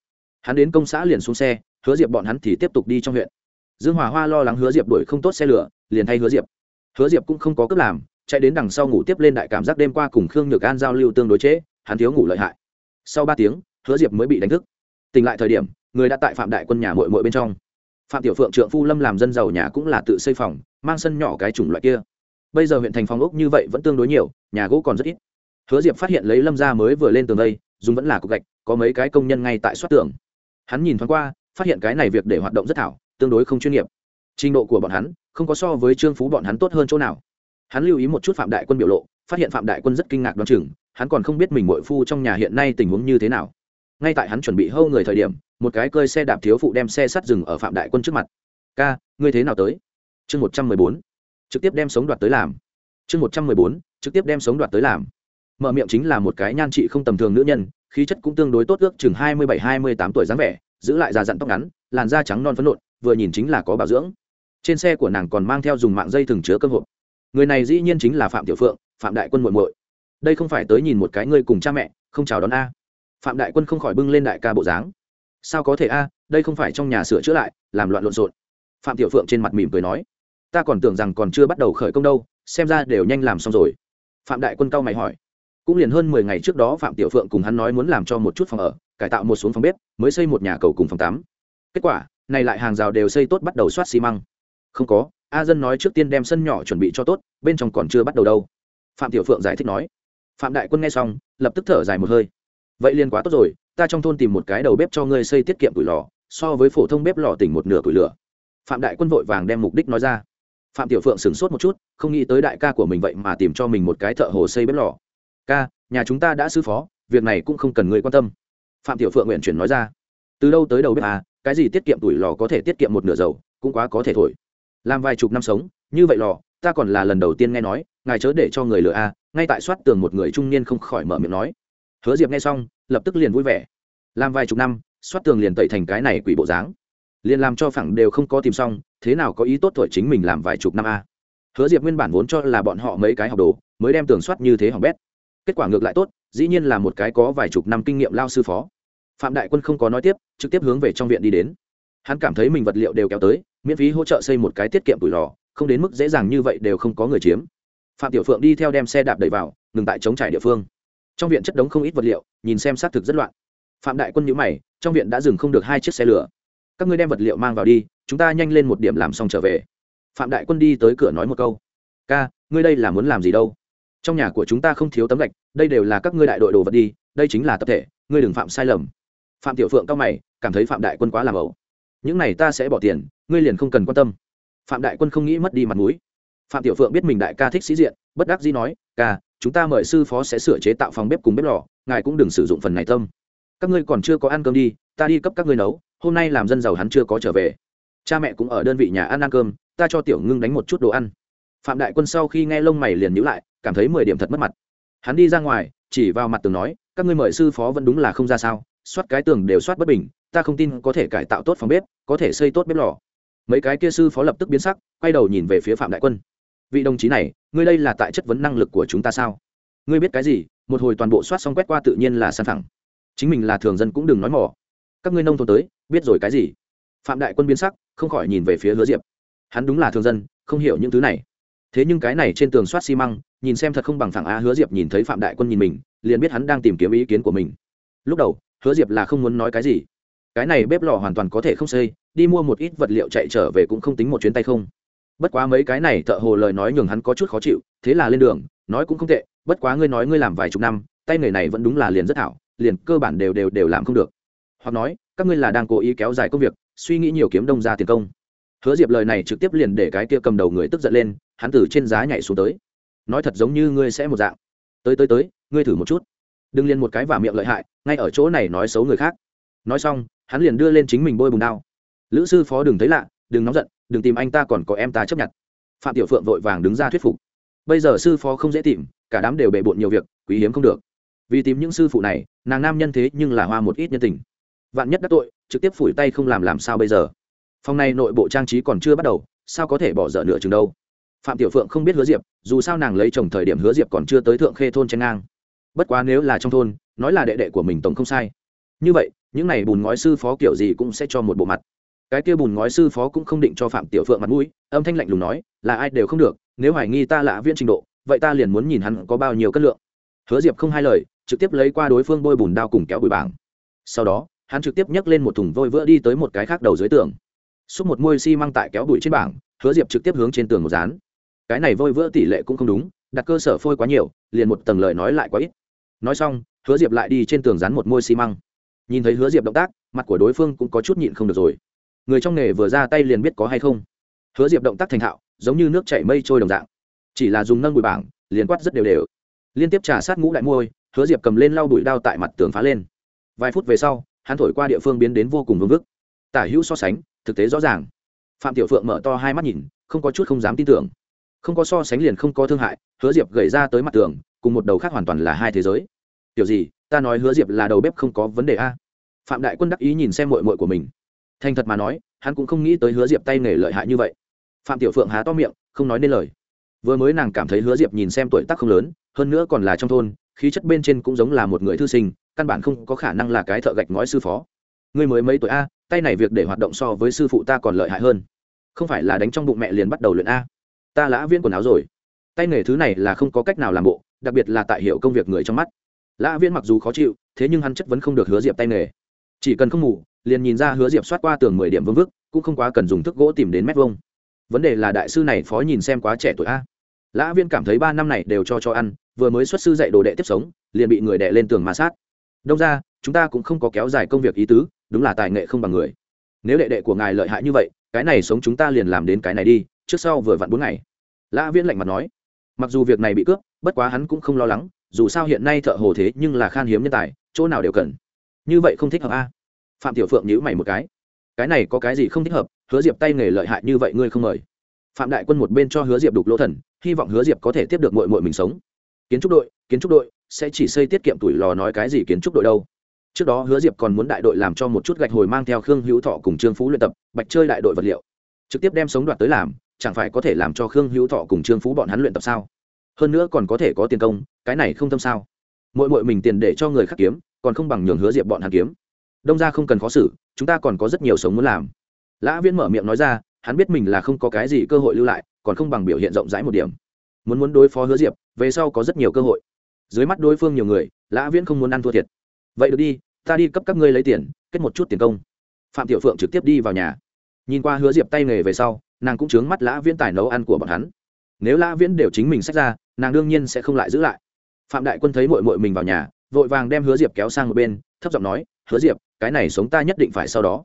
Hắn đến công xã liền xuống xe hứa diệp bọn hắn thì tiếp tục đi trong huyện. Dương hòa hoa lo lắng hứa diệp đuổi không tốt xe lửa liền thay hứa diệp. Hứa diệp cũng không có cướp làm chạy đến đằng sau ngủ tiếp lên đại cảm giác đêm qua cùng khương nhược an giao lưu tương đối chế, hắn thiếu ngủ lợi hại sau ba tiếng, hứa diệp mới bị đánh thức. Tỉnh lại thời điểm, người đã tại phạm đại quân nhà mội mội bên trong. Phạm tiểu phượng, trượng phu lâm làm dân giàu nhà cũng là tự xây phòng, mang sân nhỏ cái chủng loại kia. Bây giờ huyện thành phòng ốc như vậy vẫn tương đối nhiều, nhà gỗ còn rất ít. Hứa diệp phát hiện lấy lâm ra mới vừa lên tường đây, dùng vẫn là cục gạch, có mấy cái công nhân ngay tại soát tường. Hắn nhìn thoáng qua, phát hiện cái này việc để hoạt động rất thảo, tương đối không chuyên nghiệp. Trình độ của bọn hắn, không có so với trương phú bọn hắn tốt hơn chỗ nào. Hắn lưu ý một chút phạm đại quân biểu lộ, phát hiện phạm đại quân rất kinh ngạc đoán chừng hắn còn không biết mình mội phu trong nhà hiện nay tình huống như thế nào. Ngay tại hắn chuẩn bị hâu người thời điểm, một cái cơi xe đạp thiếu phụ đem xe sắt dừng ở phạm đại quân trước mặt. Ca, ngươi thế nào tới? Chương một trăm mười bốn. Trực tiếp đem sống đoạt tới làm. Chương một trăm mười bốn. Trực tiếp đem sống đoạt tới làm. Mở miệng chính là một cái nhan trị không tầm thường nữ nhân, khí chất cũng tương đối tốt, ước chừng hai mươi bảy, hai mươi tám tuổi dáng vẻ, giữ lại già dặn tóc ngắn, làn da trắng non phấn nộn, vừa nhìn chính là có bảo dưỡng. Trên xe của nàng còn mang theo dùng mạng dây thừng chứa cơm hộp. Người này dĩ nhiên chính là phạm tiểu phượng, phạm đại quân muội muội đây không phải tới nhìn một cái ngươi cùng cha mẹ, không chào đón a. Phạm đại quân không khỏi bưng lên đại ca bộ dáng. Sao có thể a, đây không phải trong nhà sửa chữa lại, làm loạn lộn xộn. Phạm tiểu phượng trên mặt mỉm cười nói, ta còn tưởng rằng còn chưa bắt đầu khởi công đâu, xem ra đều nhanh làm xong rồi. Phạm đại quân cao mày hỏi, cũng liền hơn mười ngày trước đó phạm tiểu phượng cùng hắn nói muốn làm cho một chút phòng ở, cải tạo một xuống phòng bếp, mới xây một nhà cầu cùng phòng tắm. Kết quả, này lại hàng rào đều xây tốt bắt đầu soát xi măng. Không có, a dân nói trước tiên đem sân nhỏ chuẩn bị cho tốt, bên trong còn chưa bắt đầu đâu. Phạm tiểu phượng giải thích nói phạm đại quân nghe xong lập tức thở dài một hơi. Vậy liền quá tốt rồi ta trong thôn tìm một cái đầu bếp cho ngươi xây tiết kiệm củi lò so với phổ thông bếp lò tỉnh một nửa củi lửa. Phạm đại quân vội vàng đem mục đích nói ra. Phạm tiểu phượng sửng sốt một chút không nghĩ tới đại ca của mình vậy mà tìm cho mình một cái thợ hồ xây bếp lò. Ca nhà chúng ta đã sư phó việc này cũng không cần ngươi quan tâm. Phạm tiểu phượng nguyện chuyển nói ra. Từ đâu tới đầu bếp à cái gì tiết kiệm tuổi lò có thể tiết kiệm một nửa dầu cũng quá có thể thổi. Làm vài chục năm sống như vậy lò ta còn là lần đầu tiên nghe nói ngài chớ để cho người lừa a à, ngay tại soát tường một người trung niên không khỏi mở miệng nói. Hứa diệp nghe xong, lập tức liền vui vẻ. Làm vài chục năm, soát tường liền tẩy thành cái này quỷ bộ dáng. Liền làm cho phẳng đều không có tìm xong, thế nào có ý tốt thổi chính mình làm vài chục năm a? À. hứa diệp nguyên bản vốn cho là bọn họ mấy cái học đồ, mới đem tường soát như thế hỏng bét. Kết quả ngược lại tốt, dĩ nhiên là một cái có vài chục năm kinh nghiệm lao sư phó. Phạm đại quân không có nói tiếp, trực tiếp hướng về trong viện đi đến. Hắn cảm thấy mình vật liệu đều kéo tới, miễn phí hỗ trợ xây một cái tiết kiệm tủi lò, không đến mức dễ dàng như vậy đều không có người chiếm phạm tiểu phượng đi theo đem xe đạp đẩy vào, ngừng tại chống trải địa phương. Trong viện chất đống không ít vật liệu, nhìn xem xác thực rất loạn. Phạm đại quân nhữ mày, trong viện đã dừng không được hai chiếc xe lửa. Các ngươi đem vật liệu mang vào đi, chúng ta nhanh lên một điểm làm xong trở về. Phạm đại quân đi tới cửa nói một câu. Ca, ngươi đây là muốn làm gì đâu? Trong nhà của chúng ta không thiếu tấm gạch, đây đều là các ngươi đại đội đồ vật đi, đây chính là tập thể, ngươi đừng phạm sai lầm. Phạm tiểu phượng cao mày, cảm thấy phạm đại quân quá làm ẩu. Những này ta sẽ bỏ tiền, ngươi liền không cần quan tâm. Phạm đại quân không nghĩ mất đi mặt mũi phạm tiểu phượng biết mình đại ca thích sĩ diện, bất đắc dĩ nói, ca, chúng ta mời sư phó sẽ sửa chế tạo phòng bếp cùng bếp lò, ngài cũng đừng sử dụng phần này tâm. Các ngươi còn chưa có ăn cơm đi, ta đi cấp các ngươi nấu, hôm nay làm dân giàu hắn chưa có trở về. Cha mẹ cũng ở đơn vị nhà ăn ăn cơm, ta cho tiểu ngưng đánh một chút đồ ăn. Phạm đại quân sau khi nghe lông mày liền nhíu lại, cảm thấy mười điểm thật mất mặt. Hắn đi ra ngoài, chỉ vào mặt tường nói, các ngươi mời sư phó vẫn đúng là không ra sao, soát cái tường đều soát bất bình, ta không tin có thể cải tạo tốt phòng bếp, có thể xây tốt bếp lò. Mấy cái kia sư phó lập tức biến sắc, quay đầu nhìn về phía phạm đại quân vị đồng chí này, ngươi đây là tại chất vấn năng lực của chúng ta sao? Ngươi biết cái gì? Một hồi toàn bộ soát xong quét qua tự nhiên là san thẳng. Chính mình là thường dân cũng đừng nói mỏ các ngươi nông thôn tới, biết rồi cái gì? Phạm đại quân biến sắc, không khỏi nhìn về phía hứa diệp. Hắn đúng là thường dân, không hiểu những thứ này. Thế nhưng cái này trên tường soát xi măng, nhìn xem thật không bằng phẳng a. hứa diệp nhìn thấy phạm đại quân nhìn mình, liền biết hắn đang tìm kiếm ý kiến của mình. Lúc đầu, hứa diệp là không muốn nói cái gì. Cái này bếp lò hoàn toàn có thể không xây, đi mua một ít vật liệu chạy trở về cũng không tính một chuyến tay không bất quá mấy cái này thợ hồ lời nói nhường hắn có chút khó chịu, thế là lên đường, nói cũng không tệ, bất quá ngươi nói ngươi làm vài chục năm, tay nghề này vẫn đúng là liền rất thảo, liền cơ bản đều đều đều làm không được. Hoặc nói, các ngươi là đang cố ý kéo dài công việc, suy nghĩ nhiều kiếm đông ra tiền công. Hứa diệp lời này trực tiếp liền để cái kia cầm đầu người tức giận lên, hắn từ trên giá nhảy xuống tới. Nói thật giống như ngươi sẽ một dạng. Tới tới tới, ngươi thử một chút. Đừng liền một cái vả miệng lợi hại, ngay ở chỗ này nói xấu người khác. Nói xong, hắn liền đưa lên chính mình bôi bùn đao. Lữ sư phó đừng thấy lạ đừng nóng giận, đừng tìm anh ta còn có em ta chấp nhận. Phạm tiểu phượng vội vàng đứng ra thuyết phục. Bây giờ sư phó không dễ tìm, cả đám đều bề bộn nhiều việc, quý hiếm không được. Vì tìm những sư phụ này, nàng nam nhân thế nhưng là hoa một ít nhân tình. Vạn nhất đắc tội, trực tiếp phủi tay không làm làm sao bây giờ? Phòng này nội bộ trang trí còn chưa bắt đầu, sao có thể bỏ dở nửa chừng đâu? Phạm tiểu phượng không biết hứa diệp, dù sao nàng lấy chồng thời điểm hứa diệp còn chưa tới thượng khê thôn chen ngang. Bất quá nếu là trong thôn, nói là đệ đệ của mình tổng không sai. Như vậy, những này bùn ngói sư phó kiểu gì cũng sẽ cho một bộ mặt cái kia bùn ngói sư phó cũng không định cho phạm tiểu phượng mặt mũi, âm thanh lạnh lùng nói, là ai đều không được, nếu hoài nghi ta lạ viễn trình độ, vậy ta liền muốn nhìn hắn có bao nhiêu cân lượng. Hứa diệp không hai lời, trực tiếp lấy qua đối phương bôi bùn đao cùng kéo bụi bảng. Sau đó, hắn trực tiếp nhấc lên một thùng vôi vữa đi tới một cái khác đầu dưới tường. Xúc một môi xi măng tại kéo bụi trên bảng, hứa diệp trực tiếp hướng trên tường một dán. Cái này vôi vữa tỷ lệ cũng không đúng, đặt cơ sở phôi quá nhiều, liền một tầng lời nói lại quá ít. Nói xong, hứa diệp lại đi trên tường dán một môi xi măng. nhìn thấy hứa diệp động tác, mặt của đối phương cũng có chút nhịn không được rồi người trong nghề vừa ra tay liền biết có hay không. Hứa diệp động tác thành thạo, giống như nước chảy mây trôi đồng dạng. Chỉ là dùng nâng bụi bảng, liền quát rất đều đều. Liên tiếp trà sát ngũ đại môi, hứa diệp cầm lên lau bụi đao tại mặt tường phá lên. Vài phút về sau, hắn thổi qua địa phương biến đến vô cùng vương vức. Tả hữu so sánh, thực tế rõ ràng. Phạm tiểu phượng mở to hai mắt nhìn, không có chút không dám tin tưởng. Không có so sánh liền không có thương hại, hứa diệp gầy ra tới mặt tường, cùng một đầu khác hoàn toàn là hai thế giới. Kiểu gì, ta nói hứa diệp là đầu bếp không có vấn đề a. Phạm đại quân đắc ý nhìn xem mội mội của mình thành thật mà nói, hắn cũng không nghĩ tới hứa diệp tay nghề lợi hại như vậy. Phạm tiểu phượng há to miệng, không nói nên lời. Vừa mới nàng cảm thấy hứa diệp nhìn xem tuổi tác không lớn, hơn nữa còn là trong thôn, khí chất bên trên cũng giống là một người thư sinh, căn bản không có khả năng là cái thợ gạch ngói sư phó. Ngươi mới mấy tuổi a, tay này việc để hoạt động so với sư phụ ta còn lợi hại hơn. Không phải là đánh trong bụng mẹ liền bắt đầu luyện a. Ta lã viên quần áo rồi. Tay nghề thứ này là không có cách nào làm bộ, đặc biệt là tại hiệu công việc người trong mắt. Lã viên mặc dù khó chịu, thế nhưng hắn chất vẫn không được hứa diệp tay nghề chỉ cần không ngủ, liền nhìn ra hứa diệp soát qua tường mười điểm vương vức, cũng không quá cần dùng thức gỗ tìm đến mét vông vấn đề là đại sư này phó nhìn xem quá trẻ tuổi a. Lã viên cảm thấy ba năm này đều cho cho ăn, vừa mới xuất sư dạy đồ đệ tiếp sống, liền bị người đệ lên tường ma sát. Đông ra chúng ta cũng không có kéo dài công việc ý tứ, đúng là tài nghệ không bằng người. Nếu đệ đệ của ngài lợi hại như vậy, cái này sống chúng ta liền làm đến cái này đi, trước sau vừa vặn bốn ngày. Lã viễn lạnh mặt nói. Mặc dù việc này bị cướp, bất quá hắn cũng không lo lắng, dù sao hiện nay thợ hồ thế nhưng là khan hiếm nhân tài, chỗ nào đều cần như vậy không thích hợp a? Phạm tiểu phượng nhíu mày một cái. Cái này có cái gì không thích hợp? Hứa diệp tay nghề lợi hại như vậy ngươi không mời. Phạm đại quân một bên cho hứa diệp đục lỗ thần, hy vọng hứa diệp có thể tiếp được mội mội mình sống. Kiến trúc đội, kiến trúc đội, sẽ chỉ xây tiết kiệm tuổi lò nói cái gì kiến trúc đội đâu. Trước đó hứa diệp còn muốn đại đội làm cho một chút gạch hồi mang theo khương hữu thọ cùng trương phú luyện tập, bạch chơi đại đội vật liệu. Trực tiếp đem sống đoạt tới làm, chẳng phải có thể làm cho khương hữu thọ cùng trương phú bọn hắn luyện tập sao? Hơn nữa còn có thể có tiền công, cái này không tâm sao? Mỗi mỗi mình tiền để cho người khác kiếm còn không bằng nhường hứa diệp bọn hàn kiếm. Đông ra không cần khó xử, chúng ta còn có rất nhiều sống muốn làm. Lã viễn mở miệng nói ra, hắn biết mình là không có cái gì cơ hội lưu lại, còn không bằng biểu hiện rộng rãi một điểm. Muốn muốn đối phó hứa diệp, về sau có rất nhiều cơ hội. Dưới mắt đối phương nhiều người, lã viễn không muốn ăn thua thiệt. Vậy được đi, ta đi cấp các ngươi lấy tiền, kết một chút tiền công. Phạm tiểu phượng trực tiếp đi vào nhà. Nhìn qua hứa diệp tay nghề về sau, nàng cũng chướng mắt lã viễn tài nấu ăn của bọn hắn. Nếu lã viễn đều chính mình sách ra, nàng đương nhiên sẽ không lại giữ lại. Phạm đại quân thấy mội mội mình vào nhà vội vàng đem hứa diệp kéo sang một bên, thấp giọng nói, hứa diệp, cái này sống ta nhất định phải sau đó.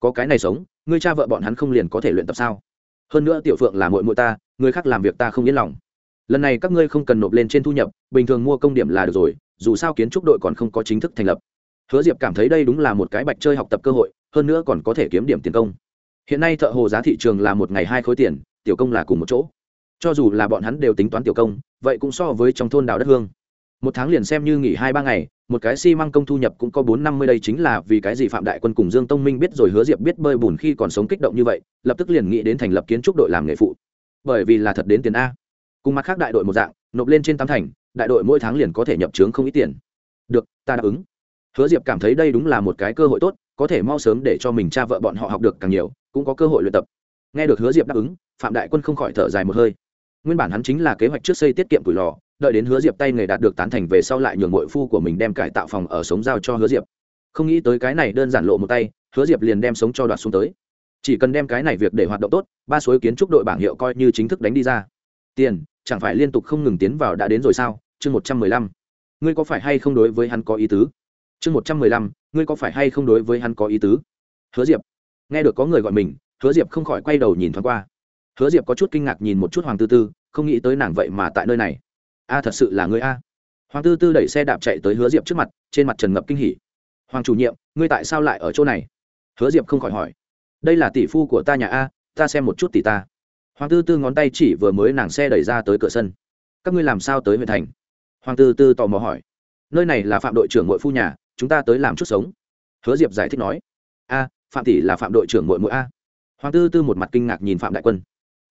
Có cái này sống, ngươi cha vợ bọn hắn không liền có thể luyện tập sao? Hơn nữa tiểu phượng là mội mội ta, người khác làm việc ta không yên lòng. Lần này các ngươi không cần nộp lên trên thu nhập, bình thường mua công điểm là được rồi, dù sao kiến trúc đội còn không có chính thức thành lập. Hứa diệp cảm thấy đây đúng là một cái bạch chơi học tập cơ hội, hơn nữa còn có thể kiếm điểm tiền công. Hiện nay thợ hồ giá thị trường là một ngày hai khối tiền, tiểu công là cùng một chỗ. Cho dù là bọn hắn đều tính toán tiểu công, vậy cũng so với trong thôn đào đất hương một tháng liền xem như nghỉ hai ba ngày, một cái xi、si、măng công thu nhập cũng có bốn năm mươi đây chính là vì cái gì phạm đại quân cùng dương tông minh biết rồi hứa diệp biết bơi bùn khi còn sống kích động như vậy, lập tức liền nghĩ đến thành lập kiến trúc đội làm nghề phụ. Bởi vì là thật đến tiền a. Cùng mặt khác đại đội một dạng, nộp lên trên tám thành, đại đội mỗi tháng liền có thể nhập trướng không ít tiền. Được, ta đáp ứng. Hứa diệp cảm thấy đây đúng là một cái cơ hội tốt, có thể mau sớm để cho mình cha vợ bọn họ học được càng nhiều, cũng có cơ hội luyện tập. Nghe được hứa diệp đáp ứng, phạm đại quân không khỏi thở dài một hơi. Nguyên bản hắn chính là kế hoạch trước xây tiết kiệm củi lò đợi đến hứa diệp tay nghề đạt được tán thành về sau lại nhường mội phu của mình đem cải tạo phòng ở sống giao cho hứa diệp. Không nghĩ tới cái này đơn giản lộ một tay, hứa diệp liền đem sống cho đoạt xuống tới. Chỉ cần đem cái này việc để hoạt động tốt, ba suối kiến trúc đội bảng hiệu coi như chính thức đánh đi ra. Tiền, chẳng phải liên tục không ngừng tiến vào đã đến rồi sao? Chương một trăm mười lăm. Ngươi có phải hay không đối với hắn có ý tứ? Chương một trăm mười lăm, ngươi có phải hay không đối với hắn có ý tứ? Hứa diệp. Nghe được có người gọi mình, hứa diệp không khỏi quay đầu nhìn thoáng qua. Hứa diệp có chút kinh ngạc nhìn một chút hoàng tư tư, không nghĩ tới nàng vậy mà tại nơi này a thật sự là ngươi a. Hoàng tư tư đẩy xe đạp chạy tới hứa diệp trước mặt, trên mặt trần ngập kinh hỉ. Hoàng chủ nhiệm, ngươi tại sao lại ở chỗ này? Hứa diệp không khỏi hỏi. Đây là tỷ phu của ta nhà a, ta xem một chút tỷ ta. Hoàng tư tư ngón tay chỉ vừa mới nàng xe đẩy ra tới cửa sân. Các ngươi làm sao tới huyện thành? Hoàng tư tư tò mò hỏi. Nơi này là phạm đội trưởng nội phu nhà, chúng ta tới làm chút sống. Hứa diệp giải thích nói. A, phạm tỷ là phạm đội trưởng nội mỗi a. Hoàng tư tư một mặt kinh ngạc nhìn phạm đại quân.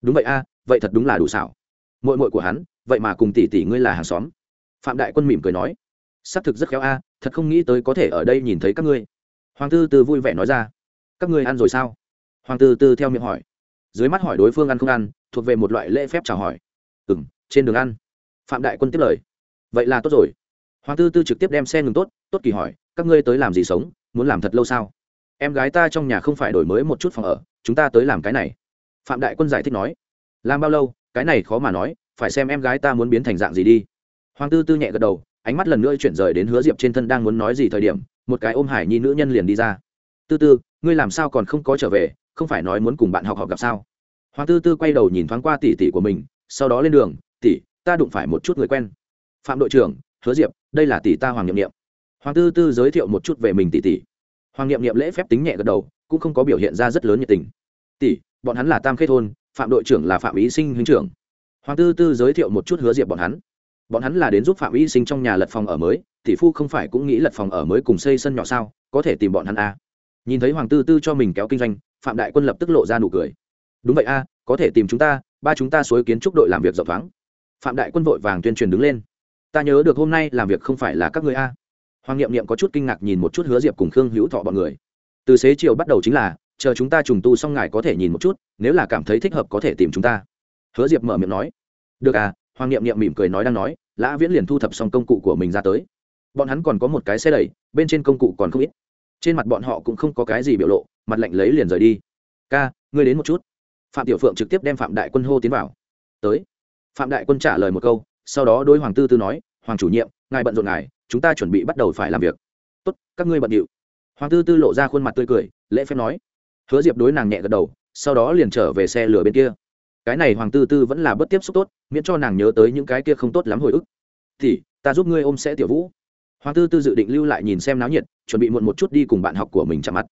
Đúng vậy a, vậy thật đúng là đủ xảo. Mội mội của hắn vậy mà cùng tỷ tỷ ngươi là hàng xóm. Phạm đại quân mỉm cười nói xác thực rất khéo a, thật không nghĩ tới có thể ở đây nhìn thấy các ngươi. Hoàng tư tư vui vẻ nói ra, các ngươi ăn rồi sao? Hoàng tư tư theo miệng hỏi. Dưới mắt hỏi đối phương ăn không ăn, thuộc về một loại lễ phép chào hỏi. Ừ m trên đường ăn. Phạm đại quân tiếp lời. Vậy là tốt rồi. Hoàng tư tư trực tiếp đem xe ngừng tốt tốt kỳ hỏi, các ngươi tới làm gì sống, muốn làm thật lâu sao? Em gái ta trong nhà không phải đổi mới một chút phòng ở, chúng ta tới làm cái này. Phạm đại quân giải thích nói, làm bao lâu, cái này khó mà nói phải xem em gái ta muốn biến thành dạng gì đi. Hoàng tư tư nhẹ gật đầu, ánh mắt lần nữa chuyển rời đến hứa diệp trên thân đang muốn nói gì thời điểm, một cái ôm hải nhi nữ nhân liền đi ra. Tư tư, ngươi làm sao còn không có trở về, không phải nói muốn cùng bạn học học gặp sao? Hoàng tư tư quay đầu nhìn thoáng qua tỷ tỷ của mình, sau đó lên đường, tỷ, ta đụng phải một chút người quen. Phạm đội trưởng, hứa diệp, đây là tỷ ta hoàng n i ệ m n i ệ m hoàng tư tư giới thiệu một chút về mình tỷ tỷ. Hoàng n i ệ m n i ệ m lễ phép tính nhẹ gật đầu, cũng không có biểu hiện ra rất lớn nhiệt tình. Tỷ, bọn hắn là tam khê thôn, phạm đội trưởng là phạm ý sinh huynh trưởng hoàng tư tư giới thiệu một chút hứa diệp bọn hắn. Bọn hắn là đến giúp phạm y sinh trong nhà lật phòng ở mới, tỷ phu không phải cũng nghĩ lật phòng ở mới cùng xây sân nhỏ sao, có thể tìm bọn hắn a à. nhìn thấy hoàng tư tư cho mình kéo kinh doanh, phạm đại quân lập tức lộ ra nụ cười. Đúng vậy a có thể tìm chúng ta, ba chúng ta suối kiến trúc đội làm việc rộng thoáng. Phạm đại quân vội vàng tuyên truyền đứng lên. Ta nhớ được hôm nay làm việc không phải là các người a à? hoàng nghiệm nghiệm có chút kinh ngạc nhìn một chút hứa diệp cùng khương hữu thọ bọn người. Từ xế chiều bắt đầu chính là, chờ chúng ta trùng tu xong ngài có thể nhìn một chút, nếu là cảm thấy thích hợp có thể tìm chúng ta hứa diệp mở miệng nói, được à? Hoàng nghiệm nghiệm mỉm cười nói đang nói, lã viễn liền thu thập xong công cụ của mình ra tới. Bọn hắn còn có một cái xe đẩy, bên trên công cụ còn không ít. Trên mặt bọn họ cũng không có cái gì biểu lộ, mặt lạnh lấy liền rời đi. Ca, ngươi đến một chút. Phạm tiểu phượng trực tiếp đem phạm đại quân hô tiến vào. Tới. Phạm đại quân trả lời một câu, sau đó đối hoàng tư tư nói, hoàng chủ nhiệm, ngài bận rộn ngài, chúng ta chuẩn bị bắt đầu phải làm việc. Tốt, các ngươi bận điệu. Hoàng tư tư lộ ra khuôn mặt tươi cười, lễ phép nói. Hứa diệp đối nàng nhẹ gật đầu, sau đó liền trở về xe lửa bên kia cái này hoàng tư tư vẫn là bất tiếp xúc tốt, miễn cho nàng nhớ tới những cái kia không tốt lắm hồi ức. Thì, ta giúp ngươi ôm sẽ tiểu vũ. Hoàng tư tư dự định lưu lại nhìn xem náo nhiệt, chuẩn bị muộn một chút đi cùng bạn học của mình chạm mặt.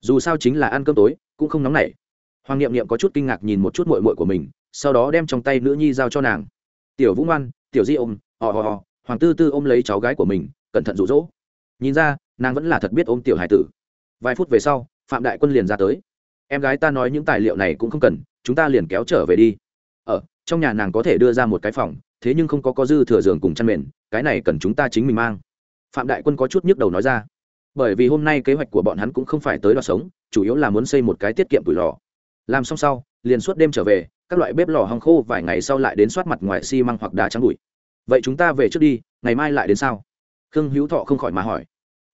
Dù sao chính là ăn cơm tối, cũng không nóng nảy. Hoàng n i ệ m n i ệ m có chút kinh ngạc nhìn một chút mội mội của mình, sau đó đem trong tay nữ nhi giao cho nàng. Tiểu vũ ngoan, tiểu di ôm, hò hò hò. Hoàng tư tư ôm lấy cháu gái của mình, cẩn thận rụ rỗ nhìn ra, nàng vẫn là thật biết ôm tiểu hải tử. Vài phút về sau, phạm đại quân liền ra tới em gái ta nói những tài liệu này cũng không cần, chúng ta liền kéo trở về đi. Ở, trong nhà nàng có thể đưa ra một cái phòng, thế nhưng không có có dư thừa giường cùng chăn mền, cái này cần chúng ta chính mình mang. Phạm đại quân có chút nhức đầu nói ra. Bởi vì hôm nay kế hoạch của bọn hắn cũng không phải tới đoạt sống, chủ yếu là muốn xây một cái tiết kiệm tuổi lò. Làm xong sau, liền suốt đêm trở về, các loại bếp lò hong khô vài ngày sau lại đến soát mặt ngoài xi măng hoặc đá trắng bụi. Vậy chúng ta về trước đi, ngày mai lại đến sao? Khương hữu thọ không khỏi mà hỏi.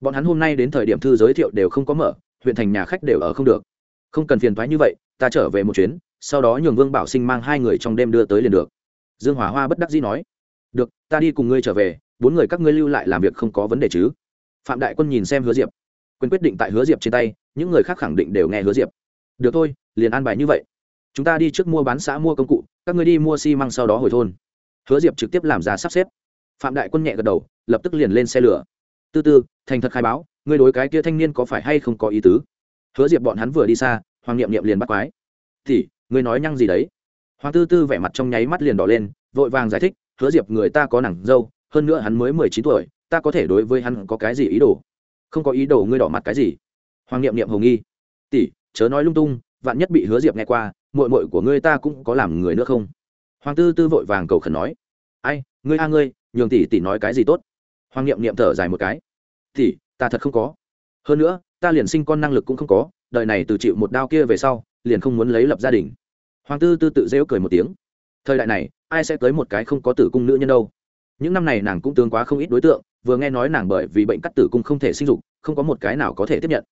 Bọn hắn hôm nay đến thời điểm thư giới thiệu đều không có mở, huyện thành nhà khách đều ở không được không cần phiền thoái như vậy, ta trở về một chuyến, sau đó nhường vương bảo sinh mang hai người trong đêm đưa tới liền được. Dương hỏa hoa bất đắc dĩ nói. Được, ta đi cùng ngươi trở về, bốn người các ngươi lưu lại làm việc không có vấn đề chứ. Phạm đại quân nhìn xem hứa diệp. Quyền quyết định tại hứa diệp trên tay, những người khác khẳng định đều nghe hứa diệp. Được thôi, liền an bài như vậy. Chúng ta đi trước mua bán xã mua công cụ, các ngươi đi mua xi măng sau đó hồi thôn. Hứa diệp trực tiếp làm ra sắp xếp. Phạm đại quân nhẹ gật đầu, lập tức liền lên xe lửa. Tư tư, thành thật khai báo, ngươi đối cái kia thanh niên có phải hay không có ý tứ? Hứa diệp bọn hắn vừa đi xa, hoàng niệm niệm liền bắt quái. Thì người nói nhăng gì đấy? Hoàng tư tư vẻ mặt trong nháy mắt liền đỏ lên, vội vàng giải thích, hứa diệp người ta có nàng dâu, hơn nữa hắn mới mười chín tuổi, ta có thể đối với hắn có cái gì ý đồ? Không có ý đồ ngươi đỏ mặt cái gì? Hoàng niệm niệm hồng nghi. Tỷ, chớ nói lung tung, vạn nhất bị hứa diệp nghe qua mội mội của ngươi ta cũng có làm người nữa không? Hoàng tư tư vội vàng cầu khẩn nói. Ai, ngươi a ngươi, nhường tỷ tỷ nói cái gì tốt? Hoàng niệm niệm thở dài một cái. Tỷ, ta thật không có hơn nữa, ta liền sinh con năng lực cũng không có đời này từ chịu một đao kia về sau, liền không muốn lấy lập gia đình. Hoàng tư tư tự rêu cười một tiếng. Thời đại này, ai sẽ tới một cái không có tử cung nữ nhân đâu? Những năm này nàng cũng tương quá không ít đối tượng, vừa nghe nói nàng bởi vì bệnh cắt tử cung không thể sinh dục, không có một cái nào có thể tiếp nhận.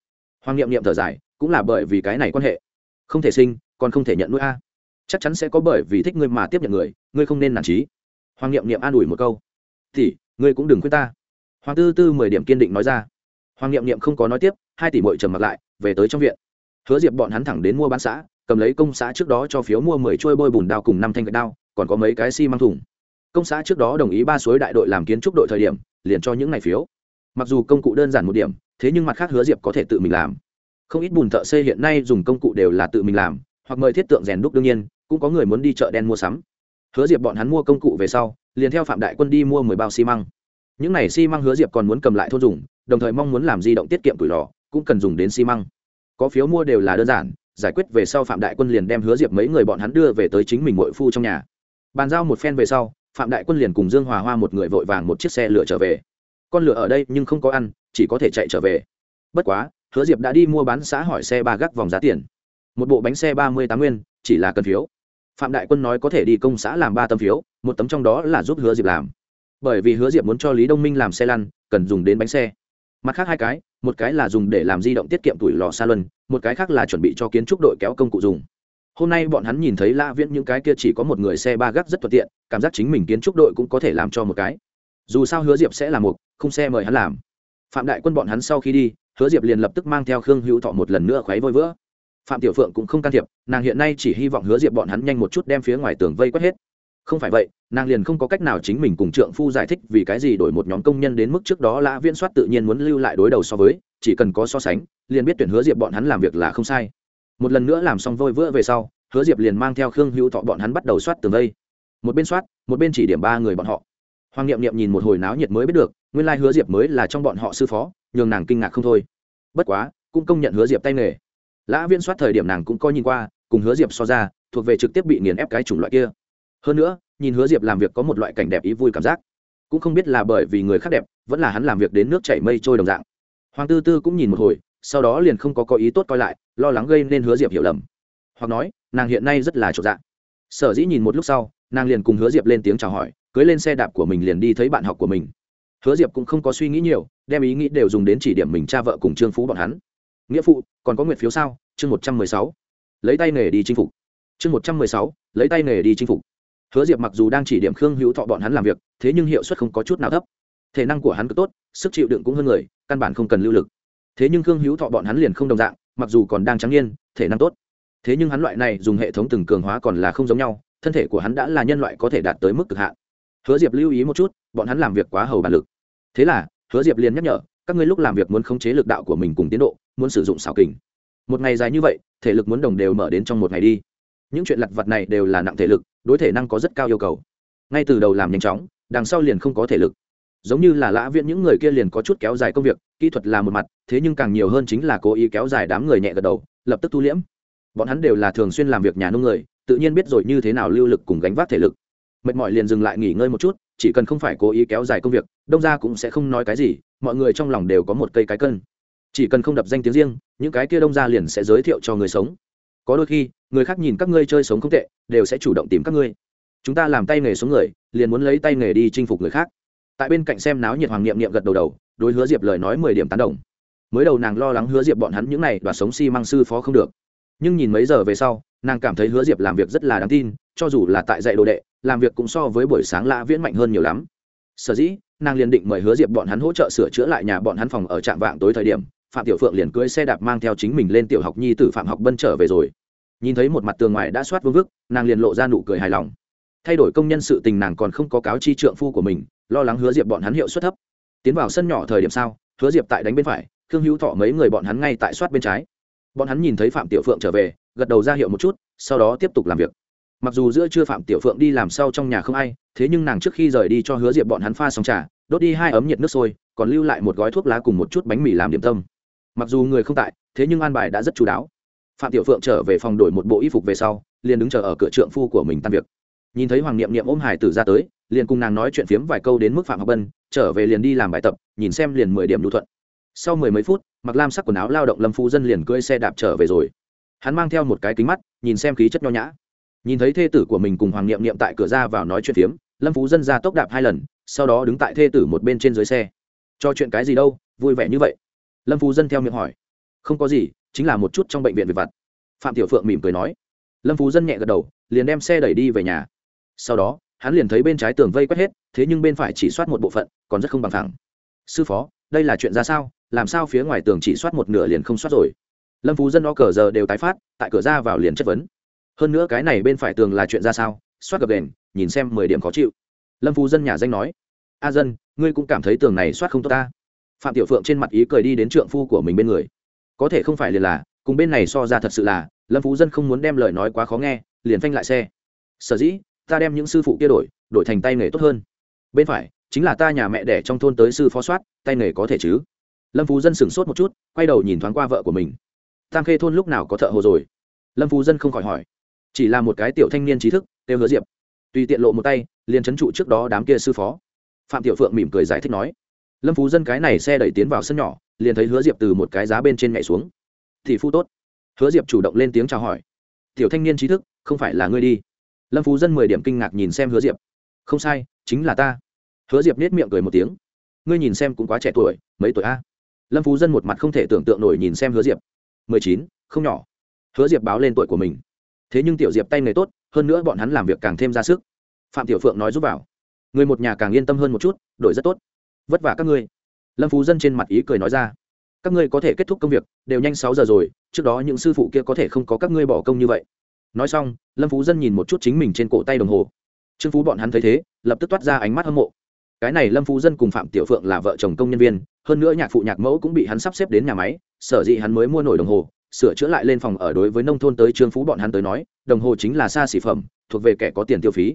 Hoàng niệm niệm thở dài, cũng là bởi vì cái này quan hệ. Không thể sinh, còn không thể nhận nuôi a. Chắc chắn sẽ có bởi vì thích ngươi mà tiếp nhận người, ngươi không nên nản trí hoàng niệm niệm an ủi một câu. Thì ngươi cũng đừng khuyên ta. Hoàng tư tư mười điểm kiên định nói ra hoàng niệm niệm không có nói tiếp, hai tỷ mội trầm mặt lại, về tới trong viện. Hứa diệp bọn hắn thẳng đến mua bán xã, cầm lấy công xã trước đó cho phiếu mua mười trôi bôi bùn đao cùng năm thanh gạch đao, còn có mấy cái xi、si、măng thùng. Công xã trước đó đồng ý ba suối đại đội làm kiến trúc đội thời điểm, liền cho những ngày phiếu. Mặc dù công cụ đơn giản một điểm, thế nhưng mặt khác hứa diệp có thể tự mình làm. Không ít bùn thợ xây hiện nay dùng công cụ đều là tự mình làm, hoặc mời thiết tượng rèn đúc đương nhiên, cũng có người muốn đi chợ đen mua sắm. Hứa diệp bọn hắn mua công cụ về sau, liền theo phạm đại quân đi mua mười bao xi măng những này xi măng hứa diệp còn muốn cầm lại thôn dùng, đồng thời mong muốn làm di động tiết kiệm tuổi lò, cũng cần dùng đến xi măng. Có phiếu mua đều là đơn giản, giải quyết về sau phạm đại quân liền đem hứa diệp mấy người bọn hắn đưa về tới chính mình mội phu trong nhà. Bàn giao một phen về sau, phạm đại quân liền cùng dương hòa hoa một người vội vàng một chiếc xe lửa trở về. Con lửa ở đây nhưng không có ăn, chỉ có thể chạy trở về. Bất quá, hứa diệp đã đi mua bán xã hỏi xe ba gác vòng giá tiền. Một bộ bánh xe ba mươi tám nguyên, chỉ là cần phiếu. Phạm đại quân nói có thể đi công xã làm ba tấm phiếu, một tấm trong đó là giúp hứa diệp làm bởi vì hứa diệp muốn cho lý đông minh làm xe lăn, cần dùng đến bánh xe. Mặt khác hai cái, một cái là dùng để làm di động tiết kiệm tuổi lò xa luân một cái khác là chuẩn bị cho kiến trúc đội kéo công cụ dùng. Hôm nay bọn hắn nhìn thấy la viễn những cái kia chỉ có một người xe ba gác rất thuận tiện, cảm giác chính mình kiến trúc đội cũng có thể làm cho một cái. Dù sao hứa diệp sẽ là một, không xe mời hắn làm. Phạm đại quân bọn hắn sau khi đi, hứa diệp liền lập tức mang theo khương hữu thọ một lần nữa khoáy vôi vữa. Phạm tiểu phượng cũng không can thiệp, nàng hiện nay chỉ hy vọng hứa diệp bọn hắn nhanh một chút đem phía ngoài tường vây quét hết không phải vậy, nàng liền không có cách nào chính mình cùng trượng phu giải thích vì cái gì đổi một nhóm công nhân đến mức trước đó lã viễn soát tự nhiên muốn lưu lại đối đầu so với, chỉ cần có so sánh, liền biết tuyển hứa diệp bọn hắn làm việc là không sai. Một lần nữa làm xong vôi vữa về sau, hứa diệp liền mang theo khương hữu thọ bọn hắn bắt đầu soát tường vây. Một bên soát, một bên chỉ điểm ba người bọn họ. Hoàng niệm niệm nhìn một hồi náo nhiệt mới biết được, nguyên lai hứa diệp mới là trong bọn họ sư phó, nhường nàng kinh ngạc không thôi. Bất quá, cũng công nhận hứa diệp tay nghề. Lã viễn soát thời điểm nàng cũng coi nhìn qua, cùng hứa diệp so ra, thuộc về trực tiếp bị nghiền ép cái chủng loại kia hơn nữa, nhìn hứa diệp làm việc có một loại cảnh đẹp ý vui cảm giác. Cũng không biết là bởi vì người khác đẹp, vẫn là hắn làm việc đến nước chảy mây trôi đồng dạng. Hoàng tư tư cũng nhìn một hồi, sau đó liền không có có ý tốt coi lại, lo lắng gây nên hứa diệp hiểu lầm. Hoặc nói, nàng hiện nay rất là trộn dạng sở dĩ nhìn một lúc sau, nàng liền cùng hứa diệp lên tiếng chào hỏi, cưới lên xe đạp của mình liền đi thấy bạn học của mình. Hứa diệp cũng không có suy nghĩ nhiều, đem ý nghĩ đều dùng đến chỉ điểm mình cha vợ cùng trương phú bọn hắn. Nghĩa phụ, còn có nguyện phiếu sao? Chương một trăm mười sáu. Lấy tay nghề đi chinh phục. Chương một trăm mười sáu. Lấy tay nghề đi chinh phục hứa diệp mặc dù đang chỉ điểm khương hữu thọ bọn hắn làm việc, thế nhưng hiệu suất không có chút nào thấp. Thể năng của hắn cứ tốt, sức chịu đựng cũng hơn người, căn bản không cần lưu lực. Thế nhưng khương hữu thọ bọn hắn liền không đồng dạng, mặc dù còn đang trắng nhiên thể năng tốt. Thế nhưng hắn loại này dùng hệ thống từng cường hóa còn là không giống nhau, thân thể của hắn đã là nhân loại có thể đạt tới mức cực hạn. Hứa diệp lưu ý một chút, bọn hắn làm việc quá hầu bản lực. Thế là, hứa diệp liền nhắc nhở, các ngươi lúc làm việc muốn khống chế lực đạo của mình cùng tiến độ, muốn sử dụng xảo kình. Một ngày dài như vậy, thể lực muốn đồng đều mở đến trong một ngày đi những chuyện lặt vặt này đều là nặng thể lực, đối thể năng có rất cao yêu cầu. Ngay từ đầu làm nhanh chóng, đằng sau liền không có thể lực. Giống như là lã viễn những người kia liền có chút kéo dài công việc, kỹ thuật là một mặt, thế nhưng càng nhiều hơn chính là cố ý kéo dài đám người nhẹ gật đầu, lập tức tu liễm. Bọn hắn đều là thường xuyên làm việc nhà nông người, tự nhiên biết rồi như thế nào lưu lực cùng gánh vác thể lực. Mệt mỏi liền dừng lại nghỉ ngơi một chút, chỉ cần không phải cố ý kéo dài công việc, đông ra cũng sẽ không nói cái gì, mọi người trong lòng đều có một cây cái cân. Chỉ cần không đập danh tiếng riêng, những cái kia đông ra liền sẽ giới thiệu cho người sống. Có đôi khi người khác nhìn các ngươi chơi sống không tệ, đều sẽ chủ động tìm các ngươi. Chúng ta làm tay nghề xuống người, liền muốn lấy tay nghề đi chinh phục người khác. Tại bên cạnh xem náo nhiệt hoàng niệm niệm gật đầu đầu, đối hứa diệp lời nói mười điểm tán đồng. Mới đầu nàng lo lắng hứa diệp bọn hắn những n à y đoạt sống si mang sư phó không được. Nhưng nhìn mấy giờ về sau, nàng cảm thấy hứa diệp làm việc rất là đáng tin, cho dù là tại dạy đồ đệ, làm việc cũng so với buổi sáng lạ viễn mạnh hơn nhiều lắm. Sở dĩ, nàng liền định mời hứa diệp bọn hắn hỗ trợ sửa chữa lại nhà bọn hắn phòng ở trạm vạng tối thời điểm, phạm tiểu phượng liền cưới xe đạp mang theo chính mình lên tiểu học nhi t phạm học bân trở về rồi nhìn thấy một mặt tường ngoài đã soát vương vức, nàng liền lộ ra nụ cười hài lòng. Thay đổi công nhân sự tình nàng còn không có cáo chi trượng phu của mình, lo lắng hứa diệp bọn hắn hiệu suất thấp. Tiến vào sân nhỏ thời điểm sao, hứa diệp tại đánh bên phải, khương hữu thọ mấy người bọn hắn ngay tại soát bên trái. Bọn hắn nhìn thấy phạm tiểu phượng trở về, gật đầu ra hiệu một chút, sau đó tiếp tục làm việc. Mặc dù giữa chưa phạm tiểu phượng đi làm sau trong nhà không ai, thế nhưng nàng trước khi rời đi cho hứa diệp bọn hắn pha xong trà, đốt đi hai ấm nhiệt nước sôi, còn lưu lại một gói thuốc lá cùng một chút bánh mì làm điểm tâm. Mặc dù người không tại, thế nhưng an bài đã rất chú đáo phạm tiểu phượng trở về phòng đổi một bộ y phục về sau, liền đứng chờ ở cửa trượng phu của mình tan việc. Nhìn thấy hoàng niệm niệm ôm hải tử ra tới, liền cùng nàng nói chuyện phiếm vài câu đến mức phạm học bân, trở về liền đi làm bài tập, nhìn xem liền mười điểm đủ thuận. Sau mười mấy phút, mặc lam sắc quần áo lao động lâm phu dân liền cưỡi xe đạp trở về rồi. Hắn mang theo một cái kính mắt, nhìn xem khí chất nho nhã. Nhìn thấy thê tử của mình cùng hoàng niệm niệm tại cửa ra vào nói chuyện phiếm, lâm phú dân ra tốc đạp hai lần, sau đó đứng tại thê tử một bên trên dưới xe. Cho chuyện cái gì đâu, vui vẻ như vậy? Lâm phú dân theo miệng hỏi không có gì, chính là một chút trong bệnh viện về vặt. Phạm tiểu phượng mỉm cười nói. Lâm phú dân nhẹ gật đầu, liền đem xe đẩy đi về nhà. Sau đó, hắn liền thấy bên trái tường vây quét hết, thế nhưng bên phải chỉ soát một bộ phận, còn rất không bằng thẳng sư phó, đây là chuyện ra sao? Làm sao phía ngoài tường chỉ soát một nửa liền không soát rồi? Lâm phú dân o cờ giờ đều tái phát, tại cửa ra vào liền chất vấn. Hơn nữa cái này bên phải tường là chuyện ra sao? Soát gập đền, nhìn xem mười điểm khó chịu. Lâm phú dân nhà danh nói. A dân, ngươi cũng cảm thấy tường này soát không tốt ta? Phạm tiểu phượng trên mặt ý cười đi đến trượng phu của mình bên người có thể không phải liền là, cùng bên này so ra thật sự là, lâm phú dân không muốn đem lời nói quá khó nghe, liền phanh lại xe. Sở dĩ, ta đem những sư phụ kia đổi đổi thành tay nghề tốt hơn. Bên phải, chính là ta nhà mẹ đẻ trong thôn tới sư phó soát, tay nghề có thể chứ? Lâm phú dân sửng sốt một chút, quay đầu nhìn thoáng qua vợ của mình. Tam khê thôn lúc nào có thợ hồ rồi? Lâm phú dân không khỏi hỏi. Chỉ là một cái tiểu thanh niên trí thức têu hứa diệp. Tùy tiện lộ một tay, liền trấn trụ trước đó đám kia sư phó. Phạm tiểu phượng mỉm cười giải thích nói. Lâm phú dân cái này xe đẩy tiến vào sân nhỏ liền thấy hứa diệp từ một cái giá bên trên nhảy xuống. Thì phu tốt. Hứa diệp chủ động lên tiếng chào hỏi. Tiểu thanh niên trí thức, không phải là ngươi đi. Lâm phú dân mười điểm kinh ngạc nhìn xem hứa diệp. Không sai, chính là ta. Hứa diệp nết miệng cười một tiếng. Ngươi nhìn xem cũng quá trẻ tuổi, mấy tuổi a? Lâm phú dân một mặt không thể tưởng tượng nổi nhìn xem hứa diệp. Mười chín, không nhỏ. Hứa diệp báo lên tuổi của mình. Thế nhưng tiểu diệp tay nghề tốt, hơn nữa bọn hắn làm việc càng thêm ra sức. Phạm tiểu phượng nói giúp vào. Người một nhà càng yên tâm hơn một chút, đổi rất tốt. Vất vả các ngươi lâm phú dân trên mặt ý cười nói ra, các ngươi có thể kết thúc công việc, đều nhanh sáu giờ rồi, trước đó những sư phụ kia có thể không có các ngươi bỏ công như vậy. Nói xong, lâm phú dân nhìn một chút chính mình trên cổ tay đồng hồ. Trương phú bọn hắn thấy thế, lập tức toát ra ánh mắt hâm mộ. Cái này lâm phú dân cùng phạm tiểu phượng là vợ chồng công nhân viên, hơn nữa nhạc phụ nhạc mẫu cũng bị hắn sắp xếp đến nhà máy, sở dĩ hắn mới mua nổi đồng hồ, sửa chữa lại lên phòng ở đối với nông thôn tới trương phú bọn hắn tới nói, đồng hồ chính là xa xỉ phẩm, thuộc về kẻ có tiền tiêu phí.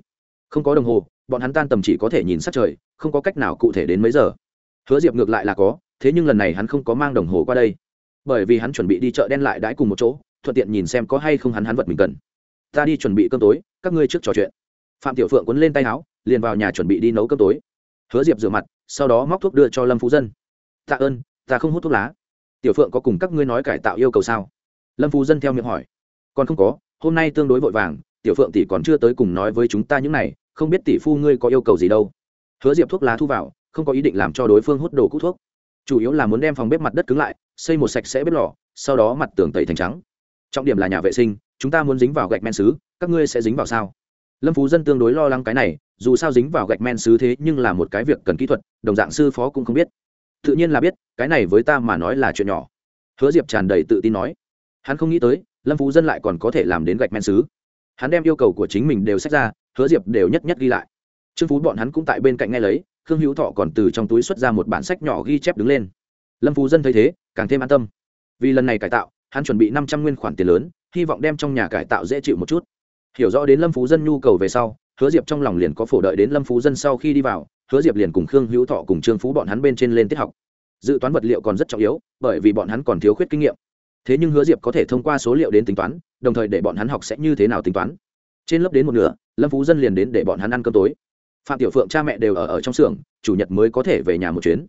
Không có đồng hồ, bọn hắn tan tầm chỉ có thể nhìn sát trời, không có cách nào cụ thể đến mấy giờ hứa diệp ngược lại là có, thế nhưng lần này hắn không có mang đồng hồ qua đây. Bởi vì hắn chuẩn bị đi chợ đen lại đãi cùng một chỗ, thuận tiện nhìn xem có hay không hắn hắn vật mình cần. Ta đi chuẩn bị cơm tối, các ngươi trước trò chuyện. Phạm tiểu phượng quấn lên tay áo, liền vào nhà chuẩn bị đi nấu cơm tối. Hứa diệp rửa mặt, sau đó móc thuốc đưa cho lâm phú dân. Tạ ơn, ta không hút thuốc lá. Tiểu phượng có cùng các ngươi nói cải tạo yêu cầu sao? Lâm phú dân theo miệng hỏi. Còn không có, hôm nay tương đối vội vàng, tiểu phượng tỷ còn chưa tới cùng nói với chúng ta những này, không biết tỷ phu ngươi có yêu cầu gì đâu. Hứa diệp thuốc lá thu vào không có ý định làm cho đối phương hút đồ cũ thuốc. Chủ yếu là muốn đem phòng bếp mặt đất cứng lại, xây một sạch sẽ bếp lò, sau đó mặt tường tẩy thành trắng. Trọng điểm là nhà vệ sinh, chúng ta muốn dính vào gạch men xứ, các ngươi sẽ dính vào sao? Lâm phú dân tương đối lo lắng cái này, dù sao dính vào gạch men xứ thế nhưng là một cái việc cần kỹ thuật, đồng dạng sư phó cũng không biết. Tự nhiên là biết, cái này với ta mà nói là chuyện nhỏ. Hứa diệp tràn đầy tự tin nói. Hắn không nghĩ tới, lâm phú dân lại còn có thể làm đến gạch men xứ. Hắn đem yêu cầu của chính mình đều xét ra, hứa diệp đều nhất nhất ghi lại. Trương phú bọn hắn cũng tại bên cạnh nghe lấy khương hữu thọ còn từ trong túi xuất ra một bản sách nhỏ ghi chép đứng lên. Lâm phú dân thấy thế, càng thêm an tâm. Vì lần này cải tạo, hắn chuẩn bị năm trăm nguyên khoản tiền lớn, hy vọng đem trong nhà cải tạo dễ chịu một chút. Hiểu rõ đến lâm phú dân nhu cầu về sau, hứa diệp trong lòng liền có phổ đợi đến lâm phú dân sau khi đi vào, hứa diệp liền cùng khương hữu thọ cùng trương phú bọn hắn bên trên lên tiết học. Dự toán vật liệu còn rất trọng yếu, bởi vì bọn hắn còn thiếu khuyết kinh nghiệm. Thế nhưng hứa diệp có thể thông qua số liệu đến tính toán, đồng thời để bọn hắn học sẽ như thế nào tính toán. Trên lớp đến một nửa, lâm phú dân liền đến để bọn hắn ăn cơm tối phạm tiểu phượng cha mẹ đều ở, ở trong xưởng chủ nhật mới có thể về nhà một chuyến.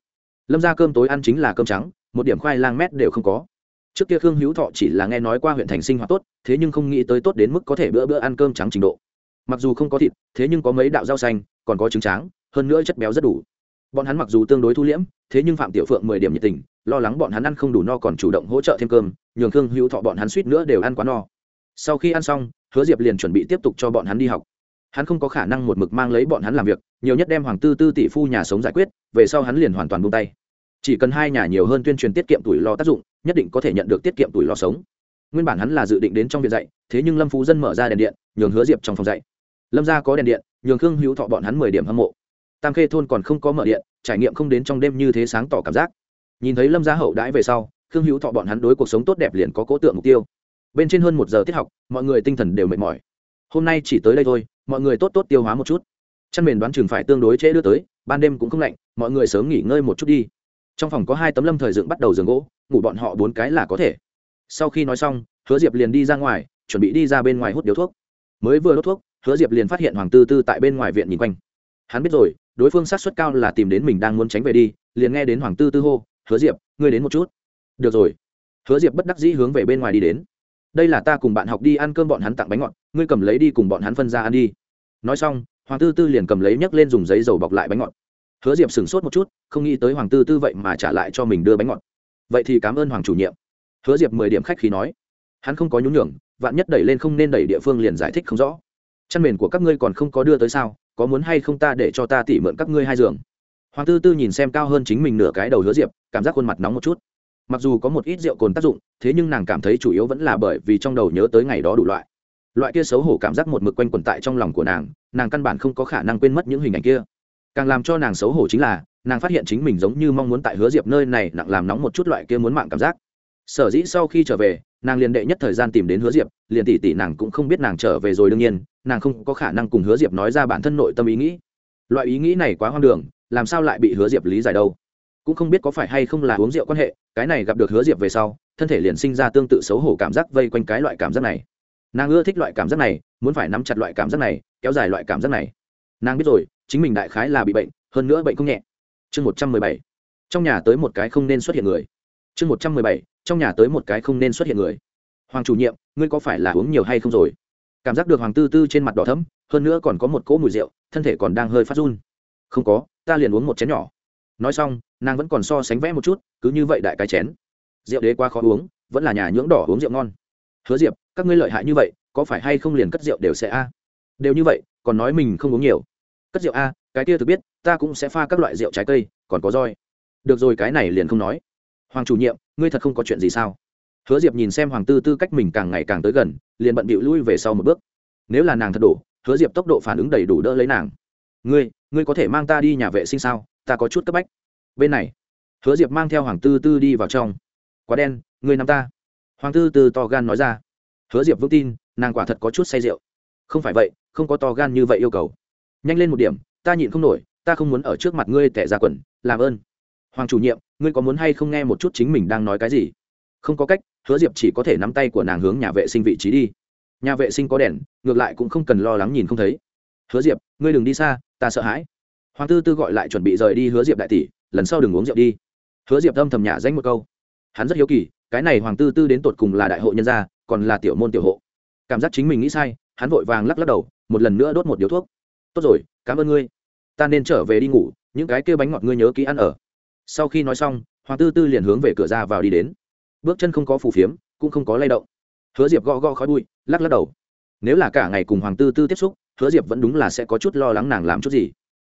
Lâm ra cơm tối ăn chính là cơm trắng một điểm khoai lang mét đều không có. Trước kia khương hữu thọ chỉ là nghe nói qua huyện thành sinh hoạt tốt thế nhưng không nghĩ tới tốt đến mức có thể bữa bữa ăn cơm trắng trình độ. Mặc dù không có thịt thế nhưng có mấy đạo rau xanh còn có trứng tráng hơn nữa chất béo rất đủ. Bọn hắn mặc dù tương đối thu liễm thế nhưng phạm tiểu phượng mười điểm nhiệt tình lo lắng bọn hắn ăn không đủ no còn chủ động hỗ trợ thêm cơm nhường khương hữu thọ bọn hắn suýt nữa đều ăn quá no. Sau khi ăn xong hứa diệp liền chuẩn bị tiếp tục cho bọn hắn đi học hắn không có khả năng một mực mang lấy bọn hắn làm việc, nhiều nhất đem hoàng tư tư tỷ phu nhà sống giải quyết, về sau hắn liền hoàn toàn buông tay. Chỉ cần hai nhà nhiều hơn tuyên truyền tiết kiệm tuổi lo tác dụng, nhất định có thể nhận được tiết kiệm tuổi lo sống. Nguyên bản hắn là dự định đến trong viện dạy, thế nhưng lâm phú dân mở ra đèn điện, nhường hứa diệp trong phòng dạy. Lâm gia có đèn điện, nhường khương hữu thọ bọn hắn mười điểm hâm mộ. Tam khê thôn còn không có mở điện, trải nghiệm không đến trong đêm như thế sáng tỏ cảm giác. Nhìn thấy lâm gia hậu đãi về sau, khương hữu thọ bọn hắn đối cuộc sống tốt đẹp liền có cố tượng mục tiêu. Bên trên hơn một giờ tiết học, mọi người tinh thần đều mệt mỏi. Hôm nay chỉ tới đây thôi mọi người tốt tốt tiêu hóa một chút. Chăn mền đoán chừng phải tương đối trễ đưa tới, ban đêm cũng không lạnh, mọi người sớm nghỉ ngơi một chút đi. Trong phòng có hai tấm lâm thời dựng bắt đầu giường gỗ, ngủ bọn họ bốn cái là có thể. Sau khi nói xong, hứa diệp liền đi ra ngoài, chuẩn bị đi ra bên ngoài hút điếu thuốc. Mới vừa đốt thuốc, hứa diệp liền phát hiện hoàng tư tư tại bên ngoài viện nhìn quanh. Hắn biết rồi, đối phương sát suất cao là tìm đến mình đang muốn tránh về đi, liền nghe đến hoàng tư tư hô, hứa diệp, ngươi đến một chút. Được rồi. Hứa diệp bất đắc dĩ hướng về bên ngoài đi đến đây là ta cùng bạn học đi ăn cơm bọn hắn tặng bánh ngọt, ngươi cầm lấy đi cùng bọn hắn phân ra ăn đi. Nói xong, hoàng tư tư liền cầm lấy nhấc lên dùng giấy dầu bọc lại bánh ngọt. Hứa diệp sửng sốt một chút, không nghĩ tới hoàng tư tư vậy mà trả lại cho mình đưa bánh ngọt. Vậy thì cảm ơn hoàng chủ nhiệm. Hứa diệp mười điểm khách khi nói. Hắn không có nhún nhường, vạn nhất đẩy lên không nên đẩy địa phương liền giải thích không rõ. Chăn mền của các ngươi còn không có đưa tới sao, có muốn hay không ta để cho ta tỉ mượn các ngươi hai giường? Hoàng tư tư nhìn xem cao hơn chính mình nửa cái đầu hứa diệp, cảm giác khuôn mặt nóng một chút mặc dù có một ít rượu cồn tác dụng, thế nhưng nàng cảm thấy chủ yếu vẫn là bởi vì trong đầu nhớ tới ngày đó đủ loại. Loại kia xấu hổ cảm giác một mực quanh quẩn tại trong lòng của nàng nàng căn bản không có khả năng quên mất những hình ảnh kia. Càng làm cho nàng xấu hổ chính là, nàng phát hiện chính mình giống như mong muốn tại hứa diệp nơi này nặng làm nóng một chút loại kia muốn mạng cảm giác. Sở dĩ sau khi trở về, nàng liền đệ nhất thời gian tìm đến hứa diệp, liền tỉ tỉ nàng cũng không biết nàng trở về rồi đương nhiên, nàng không có khả năng cùng hứa diệp nói ra bản thân nội tâm ý nghĩ. Loại ý nghĩ này quá hoang đường, làm sao lại bị hứa diệp lý giải đâu? Cũng không biết có phải hay không là uống rượu quan hệ, cái này gặp được hứa diệp về sau, thân thể liền sinh ra tương tự xấu hổ cảm giác vây quanh cái loại cảm giác này. Nàng ưa thích loại cảm giác này, muốn phải nắm chặt loại cảm giác này, kéo dài loại cảm giác này. Nàng biết rồi, chính mình đại khái là bị bệnh, hơn nữa bệnh không nhẹ. Chương một trăm mười bảy. Trong nhà tới một cái không nên xuất hiện người. Chương một trăm mười bảy. Trong nhà tới một cái không nên xuất hiện người. Hoàng chủ nhiệm, ngươi có phải là uống nhiều hay không rồi? Cảm giác được hoàng tư tư trên mặt đỏ thấm hơn nữa còn có một cỗ mùi rượu, thân thể còn đang hơi phát run. Không có, ta liền uống một chén nhỏ. Nói xong nàng vẫn còn so sánh vẽ một chút, cứ như vậy đại cái chén. Rượu đế quá khó uống, vẫn là nhà nhưỡng đỏ uống rượu ngon. Hứa diệp, các ngươi lợi hại như vậy, có phải hay không liền cất rượu đều sẽ a? Đều như vậy, còn nói mình không uống nhiều. Cất rượu a, cái kia thực biết, ta cũng sẽ pha các loại rượu trái cây, còn có roi. Được rồi, cái này liền không nói. Hoàng chủ nhiệm, ngươi thật không có chuyện gì sao? Hứa diệp nhìn xem hoàng tư tư cách mình càng ngày càng tới gần, liền bận bịu lui về sau một bước. Nếu là nàng thật đổ, hứa diệp tốc độ phản ứng đầy đủ đỡ lấy nàng. Ngươi ngươi có thể mang ta đi nhà vệ sinh sao? Ta có chút cấp bách bên này. Hứa diệp mang theo hoàng tư tư đi vào trong. Quá đen ngươi nằm ta. Hoàng tư tư to gan nói ra. Hứa diệp vững tin, nàng quả thật có chút say rượu. Không phải vậy, không có to gan như vậy yêu cầu. Nhanh lên một điểm, ta nhịn không nổi, ta không muốn ở trước mặt ngươi tẻ ra quần, làm ơn. Hoàng chủ nhiệm, ngươi có muốn hay không nghe một chút chính mình đang nói cái gì? Không có cách, hứa diệp chỉ có thể nắm tay của nàng hướng nhà vệ sinh vị trí đi. Nhà vệ sinh có đèn, ngược lại cũng không cần lo lắng nhìn không thấy. Hứa diệp, ngươi đừng đi xa, ta sợ hãi. Hoàng tư tư gọi lại chuẩn bị rời đi hứa diệp đại tỷ lần sau đừng uống rượu đi. Hứa diệp âm thầm nhả danh một câu. Hắn rất hiếu kỳ, cái này hoàng tư tư đến tột cùng là đại hộ nhân gia, còn là tiểu môn tiểu hộ. Cảm giác chính mình nghĩ sai, hắn vội vàng lắc lắc đầu, một lần nữa đốt một điếu thuốc. Tốt rồi, cảm ơn ngươi. Ta nên trở về đi ngủ, những cái kêu bánh ngọt ngươi nhớ kỹ ăn ở. Sau khi nói xong, hoàng tư tư liền hướng về cửa ra vào đi đến. Bước chân không có phù phiếm, cũng không có lay động. Hứa diệp gõ gõ khói bụi, lắc lắc đầu. Nếu là cả ngày cùng hoàng tư tư tiếp xúc, hứa diệp vẫn đúng là sẽ có chút lo lắng nàng làm chút gì.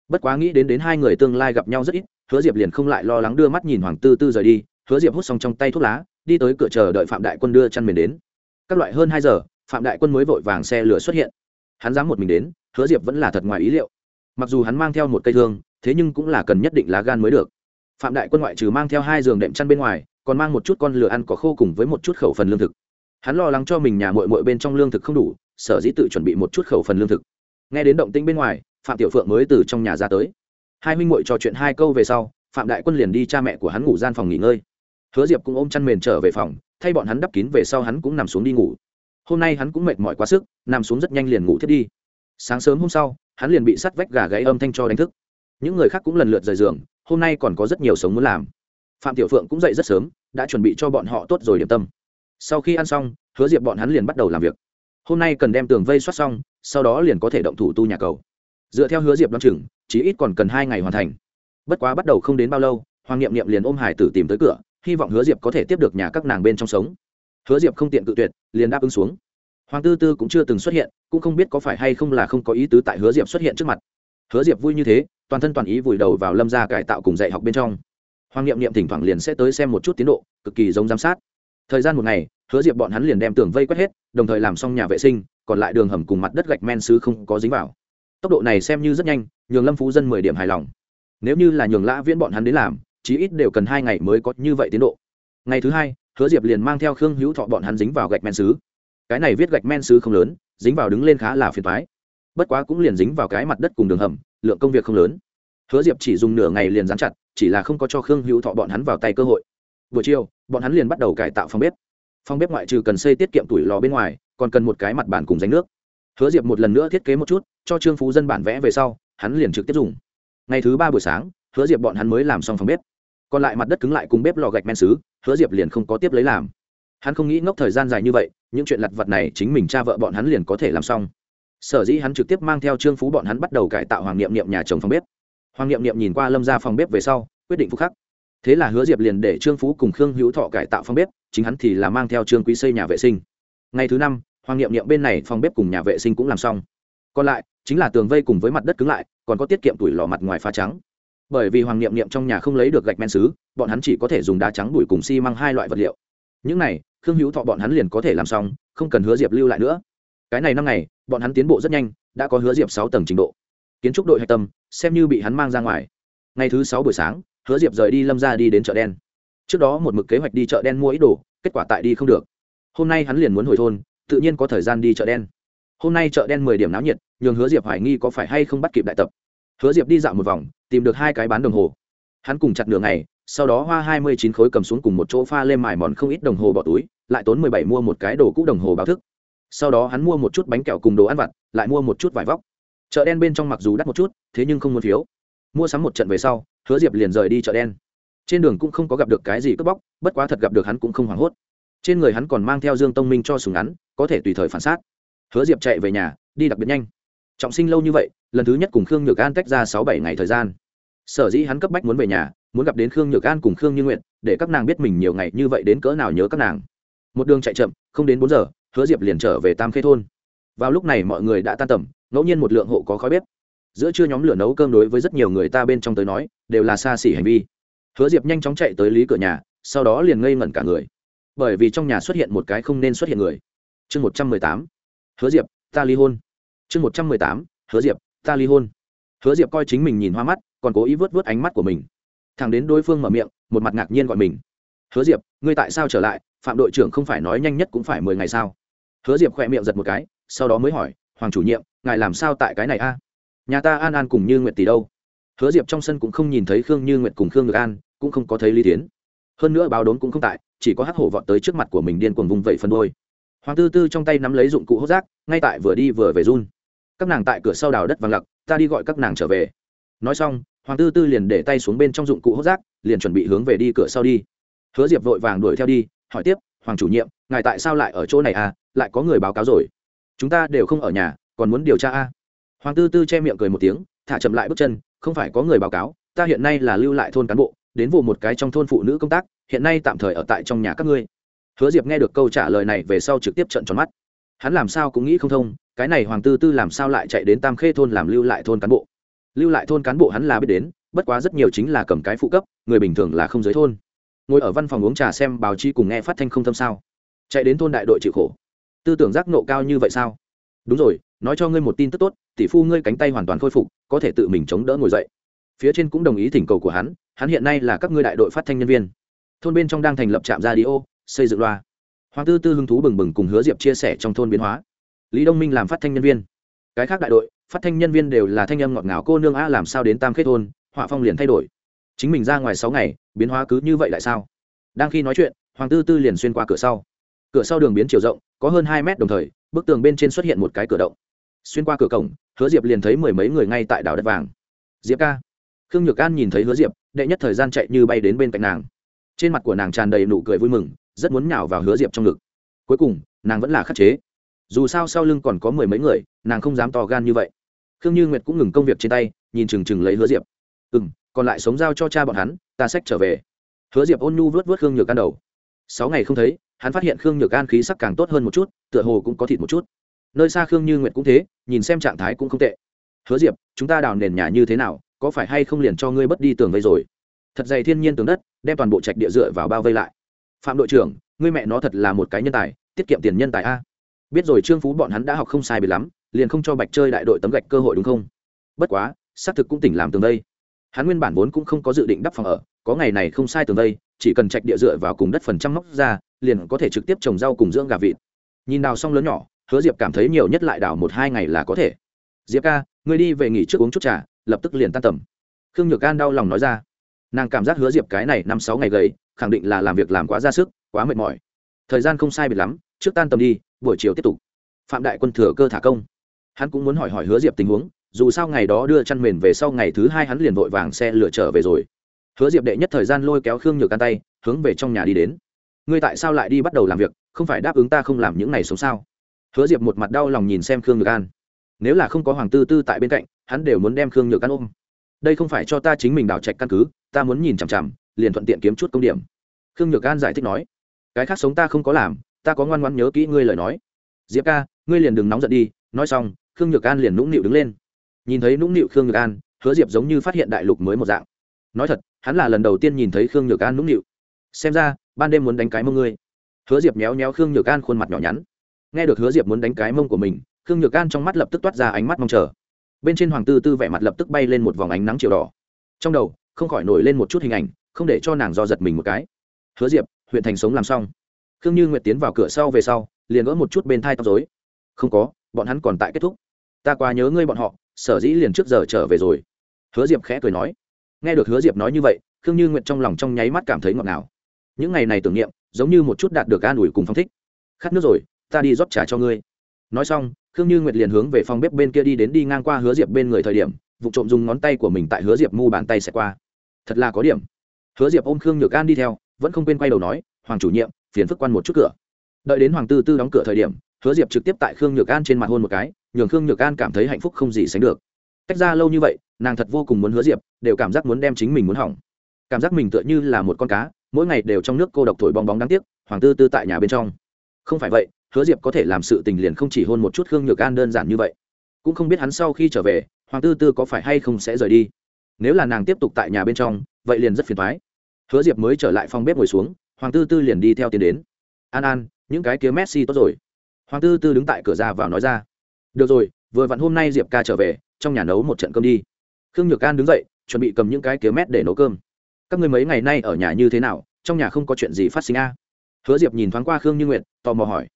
Bất quá nghĩ đến đến hai người tương lai gặp nhau rất ít hứa diệp liền không lại lo lắng đưa mắt nhìn hoàng tư tư rời đi, hứa diệp hút xong trong tay thuốc lá, đi tới cửa chờ đợi phạm đại quân đưa chăn mền đến. Các loại hơn hai giờ, phạm đại quân mới vội vàng xe lửa xuất hiện. Hắn dám một mình đến, hứa diệp vẫn là thật ngoài ý liệu. Mặc dù hắn mang theo một cây thương, thế nhưng cũng là cần nhất định lá gan mới được. Phạm đại quân ngoại trừ mang theo hai giường đệm chăn bên ngoài, còn mang một chút con lửa ăn cỏ khô cùng với một chút khẩu phần lương thực. Hắn lo lắng cho mình nhà mội mội bên trong lương thực không đủ, sở dĩ tự chuẩn bị một chút khẩu phần lương thực. Nghe đến động tĩnh bên ngoài, phạm tiểu phượng mới từ trong nhà ra tới hai huynh muội trò chuyện hai câu về sau, phạm đại quân liền đi cha mẹ của hắn ngủ gian phòng nghỉ ngơi. Hứa diệp cũng ôm chăn mền trở về phòng, thay bọn hắn đắp kín về sau hắn cũng nằm xuống đi ngủ. Hôm nay hắn cũng mệt mỏi quá sức, nằm xuống rất nhanh liền ngủ thiết đi. Sáng sớm hôm sau, hắn liền bị sắt vách gà gáy âm thanh cho đánh thức. Những người khác cũng lần lượt rời giường, hôm nay còn có rất nhiều sống muốn làm. Phạm tiểu phượng cũng dậy rất sớm, đã chuẩn bị cho bọn họ tốt rồi điểm tâm. Sau khi ăn xong, hứa diệp bọn hắn liền bắt đầu làm việc. Hôm nay cần đem tường vây soát xong, sau đó liền có thể động thủ tu nhà cầu. Dựa theo hứa diệp đ o á n chừng chí ít còn cần hai ngày hoàn thành. Bất quá bắt đầu không đến bao lâu, hoàng niệm niệm liền ôm hải tử tìm tới cửa, hy vọng hứa diệp có thể tiếp được nhà các nàng bên trong sống. Hứa diệp không tiện cự tuyệt, liền đáp ứng xuống. Hoàng tư tư cũng chưa từng xuất hiện, cũng không biết có phải hay không là không có ý tứ tại hứa diệp xuất hiện trước mặt. Hứa diệp vui như thế, toàn thân toàn ý vùi đầu vào lâm gia cải tạo cùng dạy học bên trong. Hoàng niệm niệm thỉnh thoảng liền sẽ tới xem một chút tiến độ, cực kỳ giống giám sát. Thời gian một ngày, hứa diệp bọn hắn liền đem tường vây quét hết, đồng thời làm xong nhà vệ sinh, còn lại đường hầm cùng mặt đất gạch men xứ không có dính vào. Tốc độ này xem như rất nhanh nhường lâm phú dân mười điểm hài lòng. Nếu như là nhường lã viễn bọn hắn đến làm, chí ít đều cần hai ngày mới có như vậy tiến độ. Ngày thứ hai, hứa diệp liền mang theo khương hữu thọ bọn hắn dính vào gạch men xứ cái này viết gạch men xứ không lớn, dính vào đứng lên khá là phiền thoái bất quá cũng liền dính vào cái mặt đất cùng đường hầm, lượng công việc không lớn. Hứa diệp chỉ dùng nửa ngày liền dán chặt, chỉ là không có cho khương hữu thọ bọn hắn vào tay cơ hội. Buổi chiều, bọn hắn liền bắt đầu cải tạo phòng bếp. Phòng bếp ngoại trừ cần xây tiết kiệm tuổi lò bên ngoài, còn cần một cái mặt bàn cùng ránh nước. Hứa diệp một lần nữa thiết kế một chút, cho trương phú dân bản vẽ về sau hắn liền trực tiếp dùng. Ngày thứ ba buổi sáng, hứa diệp bọn hắn mới làm xong phòng bếp. Còn lại mặt đất cứng lại cùng bếp lò gạch men xứ, hứa diệp liền không có tiếp lấy làm. Hắn không nghĩ ngốc thời gian dài như vậy, những chuyện lặt vặt này chính mình cha vợ bọn hắn liền có thể làm xong. Sở dĩ hắn trực tiếp mang theo trương phú bọn hắn bắt đầu cải tạo hoàng niệm niệm nhà chồng phòng bếp. Hoàng niệm niệm nhìn qua lâm ra phòng bếp về sau, quyết định phúc khắc. Thế là hứa diệp liền để trương phú cùng khương hữu thọ cải tạo phòng bếp, chính hắn thì là mang theo trương quý xây nhà vệ sinh. Ngày thứ năm, hoàng niệm niệm bên này phòng bếp cùng nhà vệ sinh cũng làm xong còn lại, chính là tường vây cùng với mặt đất cứng lại, còn có tiết kiệm tuổi lò mặt ngoài pha trắng. Bởi vì hoàng niệm niệm trong nhà không lấy được gạch men xứ, bọn hắn chỉ có thể dùng đá trắng đùi cùng xi măng hai loại vật liệu. Những này, khương hữu thọ bọn hắn liền có thể làm xong, không cần hứa diệp lưu lại nữa. Cái này năm ngày, bọn hắn tiến bộ rất nhanh, đã có hứa diệp sáu tầng trình độ. Kiến trúc đội hạch tâm, xem như bị hắn mang ra ngoài. Ngày thứ sáu buổi sáng, hứa diệp rời đi lâm ra đi đến chợ đen. Trước đó một mực kế hoạch đi chợ đen mua ít đồ, kết quả tại đi không được. Hôm nay hắn liền muốn hồi thôn, tự nhiên có thời gian đi chợ đen hôm nay chợ đen mười điểm náo nhiệt, nhường hứa diệp hoài nghi có phải hay không bắt kịp đại tập. Hứa diệp đi dạo một vòng, tìm được hai cái bán đồng hồ. Hắn cùng chặt nửa ngày, sau đó hoa hai mươi chín khối cầm xuống cùng một chỗ pha lên mài mòn không ít đồng hồ bỏ túi, lại tốn mười bảy mua một cái đồ cũ đồng hồ báo thức. Sau đó hắn mua một chút bánh kẹo cùng đồ ăn vặt, lại mua một chút vải vóc. Chợ đen bên trong mặc dù đắt một chút, thế nhưng không muốn phiếu. Mua sắm một trận về sau, hứa diệp liền rời đi chợ đen. Trên đường cũng không có gặp được cái gì cướp bóc, bất quá thật gặp được hắn cũng không hoảng hốt. Trên người hắn còn mang theo dương tông minh cho súng ngắn, có thể tùy thời phản xác hứa diệp chạy về nhà, đi đặc biệt nhanh. Trọng sinh lâu như vậy, lần thứ nhất cùng khương nhược an tách ra sáu bảy ngày thời gian. Sở dĩ hắn cấp bách muốn về nhà, muốn gặp đến khương nhược an cùng khương như nguyện để các nàng biết mình nhiều ngày như vậy đến cỡ nào nhớ các nàng. Một đường chạy chậm, không đến bốn giờ, hứa diệp liền trở về tam khê thôn. Vào lúc này mọi người đã tan tầm, ngẫu nhiên một lượng hộ có khói bếp. Giữa trưa nhóm lửa nấu cơm đối với rất nhiều người ta bên trong tới nói, đều là xa xỉ hành vi. Hứa diệp nhanh chóng chạy tới lý cửa nhà, sau đó liền ngây ngẩn cả người. Bởi vì trong nhà xuất hiện một cái không nên xuất hiện người. Chương một trăm mười tám hứa diệp, ta ly hôn. Chương một trăm mười tám, hứa diệp, ta ly hôn. Hứa diệp coi chính mình nhìn hoa mắt, còn cố ý vớt vớt ánh mắt của mình. Thằng đến đối phương mở miệng, một mặt ngạc nhiên gọi mình. Hứa diệp, ngươi tại sao trở lại? Phạm đội trưởng không phải nói nhanh nhất cũng phải mười ngày sao? Hứa diệp khỏe miệng giật một cái, sau đó mới hỏi, hoàng chủ nhiệm, ngài làm sao tại cái này a? Nhà ta an an cùng như nguyệt tỷ đâu? Hứa diệp trong sân cũng không nhìn thấy khương như nguyệt cùng khương ngược an, cũng không có thấy lý tiến. Hơn nữa báo đốn cũng không tại, chỉ có hắc hổ vọt tới trước mặt của mình điên cuồng vùng vẫy phân đôi hoàng tư tư trong tay nắm lấy dụng cụ hốt rác, ngay tại vừa đi vừa về run. Các nàng tại cửa sau đào đất vàng lặc, ta đi gọi các nàng trở về. Nói xong, hoàng tư tư liền để tay xuống bên trong dụng cụ hốt rác, liền chuẩn bị hướng về đi cửa sau đi. Hứa diệp vội vàng đuổi theo đi, hỏi tiếp, hoàng chủ nhiệm, ngài tại sao lại ở chỗ này à? Lại có người báo cáo rồi. Chúng ta đều không ở nhà, còn muốn điều tra à? hoàng tư tư che miệng cười một tiếng, thả chậm lại bước chân, không phải có người báo cáo, ta hiện nay là lưu lại thôn cán bộ, đến vụ một cái trong thôn phụ nữ công tác, hiện nay tạm thời ở tại trong nhà các ngươi hứa diệp nghe được câu trả lời này về sau trực tiếp trận tròn mắt. Hắn làm sao cũng nghĩ không thông, cái này hoàng tư tư làm sao lại chạy đến tam khê thôn làm lưu lại thôn cán bộ? Lưu lại thôn cán bộ hắn là biết đến, bất quá rất nhiều chính là cầm cái phụ cấp, người bình thường là không giới thôn. Ngồi ở văn phòng uống trà xem báo chí cùng nghe phát thanh không thâm sao. Chạy đến thôn đại đội chịu khổ. Tư tưởng giác nộ cao như vậy sao? Đúng rồi, nói cho ngươi một tin tức tốt, tỷ phu ngươi cánh tay hoàn toàn khôi phục, có thể tự mình chống đỡ ngồi dậy. Phía trên cũng đồng ý thỉnh cầu của hắn hắn hiện nay là các ngươi đại đội phát thanh nhân viên. Thôn bên trong đang thành lập trạm radio xây dựng loa. Hoàng tư tư hứng thú bừng bừng cùng hứa diệp chia sẻ trong thôn biến hóa. Lý đông minh làm phát thanh nhân viên. Cái khác đại đội, phát thanh nhân viên đều là thanh âm ngọt ngào, cô nương a làm sao đến tam khết thôn, họa phong liền thay đổi. Chính mình ra ngoài sáu ngày, biến hóa cứ như vậy lại sao? Đang khi nói chuyện, hoàng tư tư liền xuyên qua cửa sau. Cửa sau đường biến chiều rộng, có hơn hai mét đồng thời, bức tường bên trên xuất hiện một cái cửa động. Xuyên qua cửa cổng, hứa diệp liền thấy mười mấy người ngay tại đảo đất vàng. Diệp ca. Khương nhược an nhìn thấy hứa diệp, đệ nhất thời gian chạy như bay đến bên cạnh nàng. Trên mặt của nàng tràn đầy nụ cười vui mừng rất muốn nhào vào hứa diệp trong ngực. Cuối cùng, nàng vẫn là khắc chế. Dù sao sau lưng còn có mười mấy người, nàng không dám to gan như vậy. Khương như nguyệt cũng ngừng công việc trên tay, nhìn chừng chừng lấy hứa diệp. Ừ m còn lại sống giao cho cha bọn hắn, ta sách trở về. Hứa diệp ôn nhu vớt vớt khương nhược an đầu. Sáu ngày không thấy, hắn phát hiện khương nhược an khí sắc càng tốt hơn một chút, tựa hồ cũng có thịt một chút. Nơi xa khương như nguyệt cũng thế, nhìn xem trạng thái cũng không tệ. Hứa diệp, chúng ta đào nền nhà như thế nào, có phải hay không liền cho ngươi bất đi tường vây rồi? Thật dày thiên nhiên tường đất, đem toàn bộ trạch địa dựa vào bao vây lại phạm đội trưởng ngươi mẹ nó thật là một cái nhân tài tiết kiệm tiền nhân tài a. Biết rồi trương phú bọn hắn đã học không sai bị lắm liền không cho bạch chơi đại đội tấm gạch cơ hội đúng không? Bất quá xác thực cũng tỉnh làm tường đây. hắn nguyên bản vốn cũng không có dự định đắp phòng ở có ngày này không sai tường đây, chỉ cần trạch địa dựa vào cùng đất phần trăm móc ra liền có thể trực tiếp trồng rau cùng dưỡng gà vịt. Nhìn đào xong lớn nhỏ hứa diệp cảm thấy nhiều nhất lại đào một hai ngày là có thể. Diệp ca ngươi đi về nghỉ trước uống chút trà lập tức liền tan tầm. Khương nhược an đau lòng nói ra. Nàng cảm giác hứa diệp cái này năm sáu ngày gầy khẳng định là làm việc làm quá ra sức, quá mệt mỏi. Thời gian không sai biệt lắm, trước tan tầm đi, buổi chiều tiếp tục. Phạm đại quân thừa cơ thả công. Hắn cũng muốn hỏi hỏi hứa diệp tình huống, dù sao ngày đó đưa chăn mền về sau ngày thứ hai hắn liền vội vàng xe lửa trở về rồi. Hứa diệp đệ nhất thời gian lôi kéo khương nhược can tay, hướng về trong nhà đi đến. Ngươi tại sao lại đi bắt đầu làm việc, không phải đáp ứng ta không làm những này sống sao? Hứa diệp một mặt đau lòng nhìn xem khương nhược an. Nếu là không có hoàng tư tư tại bên cạnh, hắn đều muốn đem khương nhược an ôm. Đây không phải cho ta chính mình đảo trạch căn cứ, ta muốn nhìn chằm chằm liền thuận tiện kiếm chút công điểm. Khương nhược an giải thích nói, cái khác sống ta không có làm, ta có ngoan ngoan nhớ kỹ ngươi lời nói. Diệp ca, ngươi liền đừng nóng giận đi. Nói xong, khương nhược an liền nũng nịu đứng lên. Nhìn thấy nũng nịu khương nhược an, hứa diệp giống như phát hiện đại lục mới một dạng. Nói thật, hắn là lần đầu tiên nhìn thấy khương nhược an nũng nịu. Xem ra, ban đêm muốn đánh cái mông ngươi. Hứa diệp méo méo khương nhược an khuôn mặt nhỏ nhắn. Nghe được hứa diệp muốn đánh cái mông của mình, khương nhược an trong mắt lập tức toát ra ánh mắt mong chờ. Bên trên hoàng tư tư vẻ mặt lập tức bay lên một vòng ánh nắng chiều đỏ. Trong đầu, không khỏi nổi lên một chút hình ảnh không để cho nàng do giật mình một cái. Hứa diệp, huyện thành sống làm xong. Khương như nguyệt tiến vào cửa sau về sau, liền gỡ một chút bên thai tóc dối không có, bọn hắn còn tại kết thúc. Ta quá nhớ ngươi bọn họ, sở dĩ liền trước giờ trở về rồi. Hứa diệp khẽ cười nói. Nghe được hứa diệp nói như vậy, khương như nguyệt trong lòng trong nháy mắt cảm thấy ngọt ngào. Những ngày này tưởng niệm, giống như một chút đạt được an ủi cùng phong thích. Khát nước rồi, ta đi rót trà cho ngươi. Nói xong, khương như nguyệt liền hướng về phòng bếp bên kia đi đến đi ngang qua hứa diệp bên người thời điểm, vụ trộm dùng ngón tay của mình tại hứa diệp mu bàn tay xẹt qua. Thật là có điểm hứa diệp ôm khương nhược an đi theo, vẫn không quên quay đầu nói, hoàng chủ nhiệm, phiền phức quan một chút cửa. Đợi đến hoàng tư tư đóng cửa thời điểm, hứa diệp trực tiếp tại khương nhược an trên mặt hôn một cái, nhường khương nhược an cảm thấy hạnh phúc không gì sánh được. Cách ra lâu như vậy, nàng thật vô cùng muốn hứa diệp, đều cảm giác muốn đem chính mình muốn hỏng. Cảm giác mình tựa như là một con cá, mỗi ngày đều trong nước cô độc thổi bong bóng đáng tiếc, hoàng tư tư tại nhà bên trong. Không phải vậy, hứa diệp có thể làm sự tình liền không chỉ hôn một chút khương nhược an đơn giản như vậy. Cũng không biết hắn sau khi trở về, hoàng tư tư có phải hay không sẽ rời đi nếu là nàng tiếp tục tại nhà bên trong, vậy liền rất phiền thoái. Hứa diệp mới trở lại phòng bếp ngồi xuống, hoàng tư tư liền đi theo tiến đến. An an, những cái kia messi tốt rồi. Hoàng tư tư đứng tại cửa ra vào nói ra. Được rồi, vừa vặn hôm nay diệp ca trở về, trong nhà nấu một trận cơm đi. Khương nhược Can đứng dậy, chuẩn bị cầm những cái kia mét để nấu cơm. Các người mấy ngày nay ở nhà như thế nào, trong nhà không có chuyện gì phát sinh a? Hứa diệp nhìn thoáng qua khương như nguyệt, tò mò hỏi.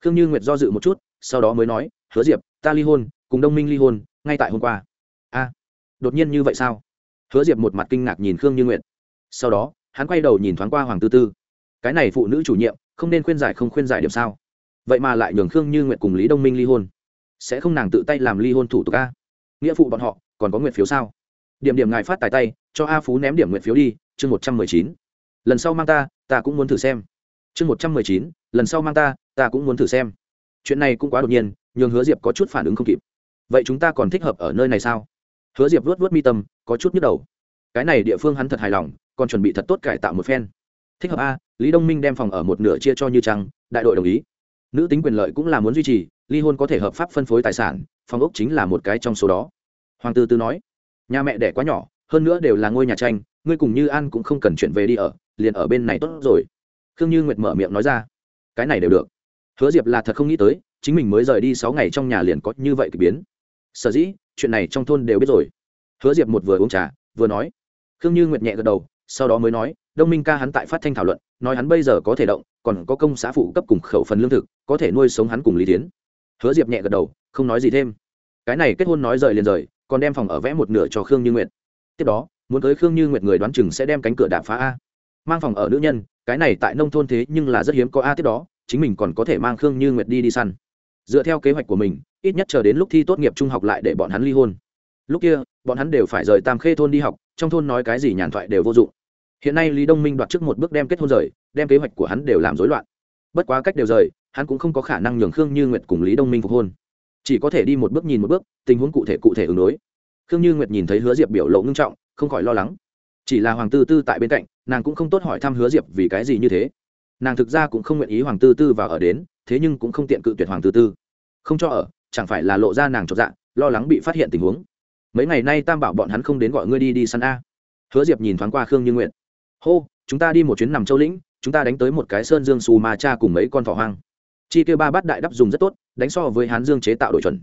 Khương như nguyệt do dự một chút, sau đó mới nói, hứa diệp, ta ly hôn, cùng đông minh ly hôn, ngay tại hôm qua. A, đột nhiên như vậy sao? Hứa diệp một mặt kinh ngạc nhìn khương như nguyệt. Sau đó, hắn quay đầu nhìn thoáng qua hoàng tư tư. Cái này phụ nữ chủ nhiệm, không nên khuyên giải không khuyên giải điểm sao? Vậy mà lại nhường khương như nguyệt cùng lý đông minh ly hôn. Sẽ không nàng tự tay làm ly hôn thủ tục a? Nghĩa phụ bọn họ, còn có nguyện phiếu sao? Điểm điểm ngài phát tài tay, cho a phú ném điểm nguyện phiếu đi, chương một trăm mười chín. Lần sau mang ta ta cũng muốn thử xem. Chương một trăm mười chín, lần sau mang ta ta cũng muốn thử xem. Chuyện này cũng quá đột nhiên, nhường hứa diệp có chút phản ứng không kịp. Vậy chúng ta còn thích hợp ở nơi này sao? Hứa diệp vuốt vớt mi tâm, có chút nhức đầu. Cái này địa phương hắn thật hài lòng, còn chuẩn bị thật tốt cải tạo một phen. Thích hợp a, lý đông minh đem phòng ở một nửa chia cho như trăng, đại đội đồng ý. Nữ tính quyền lợi cũng là muốn duy trì, ly hôn có thể hợp pháp phân phối tài sản, phòng ốc chính là một cái trong số đó. Hoàng tư tư nói, nhà mẹ đẻ quá nhỏ, hơn nữa đều là ngôi nhà tranh, ngươi cùng như an cũng không cần chuyển về đi ở, liền ở bên này tốt rồi. Khương như nguyệt mở miệng nói ra, cái này đều được. Hứa diệp là thật không nghĩ tới, chính mình mới rời đi sáu ngày trong nhà liền có như vậy k ỳ biến. Sở dĩ chuyện này trong thôn đều biết rồi. Hứa diệp một vừa uống trà, vừa nói. Khương như nguyệt nhẹ gật đầu, sau đó mới nói, đông minh ca hắn tại phát thanh thảo luận, nói hắn bây giờ có thể động, còn có công xã phụ cấp cùng khẩu phần lương thực, có thể nuôi sống hắn cùng lý tiến hứa diệp nhẹ gật đầu, không nói gì thêm. Cái này kết hôn nói rời liền rời, còn đem phòng ở vẽ một nửa cho khương như nguyệt. Tiếp đó, muốn tới khương như nguyệt người đoán chừng sẽ đem cánh cửa đạp phá a. Mang phòng ở nữ nhân, cái này tại nông thôn thế nhưng là rất hiếm có a. Tiếp đó, chính mình còn có thể mang khương như nguyệt đi đi săn dựa theo kế hoạch của mình, ít nhất chờ đến lúc thi tốt nghiệp trung học lại để bọn hắn ly hôn. Lúc kia, bọn hắn đều phải rời tam khê thôn đi học, trong thôn nói cái gì nhàn thoại đều vô dụng. Hiện nay lý đông minh đoạt trước một bước đem kết hôn rời, đem kế hoạch của hắn đều làm rối loạn. Bất quá cách đều rời, hắn cũng không có khả năng nhường khương như nguyệt cùng lý đông minh phục hôn. Chỉ có thể đi một bước nhìn một bước, tình huống cụ thể cụ thể ứng đối. Khương như nguyệt nhìn thấy hứa diệp biểu lộ ngưng trọng, không khỏi lo lắng. Chỉ là hoàng tư tư tại bên cạnh, nàng cũng không tốt hỏi thăm hứa diệp vì cái gì như thế. Nàng thực ra cũng không nguyện ý hoàng tư tư vào ở đến thế nhưng cũng không tiện cự tuyệt hoàng tư tư. Không cho ở, chẳng phải là lộ ra nàng chột dạ lo lắng bị phát hiện tình huống. Mấy ngày nay tam bảo bọn hắn không đến gọi ngươi đi đi săn a. Hứa diệp nhìn thoáng qua khương như nguyện hô, chúng ta đi một chuyến nằm châu lĩnh, chúng ta đánh tới một cái sơn dương xù ma cha cùng mấy con thỏ hoang. Chi tiêu ba bát đại đắp dùng rất tốt, đánh so với hán dương chế tạo đội chuẩn.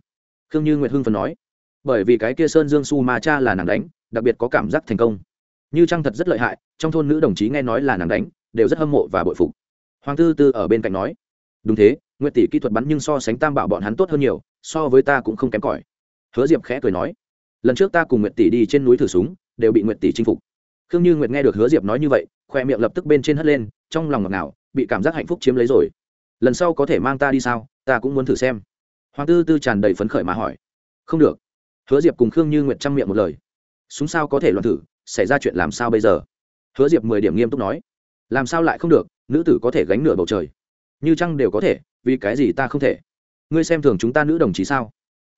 Khương như nguyệt hưng phần nói. Bởi vì cái kia sơn dương su ma cha là nàng đánh, đặc biệt có cảm giác thành công. Như trang thật rất lợi hại, trong thôn nữ đồng chí nghe nói là nàng đánh, đều rất hâm mộ và bội phục. Hoàng tư tư ở bên cạnh nói đúng thế, nguyệt tỷ kỹ thuật bắn nhưng so sánh tam bảo bọn hắn tốt hơn nhiều, so với ta cũng không kém cỏi. Hứa diệp khẽ cười nói, lần trước ta cùng nguyệt tỷ đi trên núi thử súng, đều bị nguyệt tỷ chinh phục. Khương như nguyệt nghe được hứa diệp nói như vậy, khoe miệng lập tức bên trên hất lên, trong lòng ngọt ngào, bị cảm giác hạnh phúc chiếm lấy rồi. Lần sau có thể mang ta đi sao, ta cũng muốn thử xem. Hoàng tư tư tràn đầy phấn khởi mà hỏi. Không được. Hứa diệp cùng khương như nguyệt chăm miệng một lời. Súng sao có thể loạn thử, xảy ra chuyện làm sao bây giờ? Hứa diệp mười điểm nghiêm túc nói. Làm sao lại không được, nữ tử có thể gánh nửa bầu trời như chăng đều có thể, vì cái gì ta không thể? Ngươi xem thường chúng ta nữ đồng chí sao?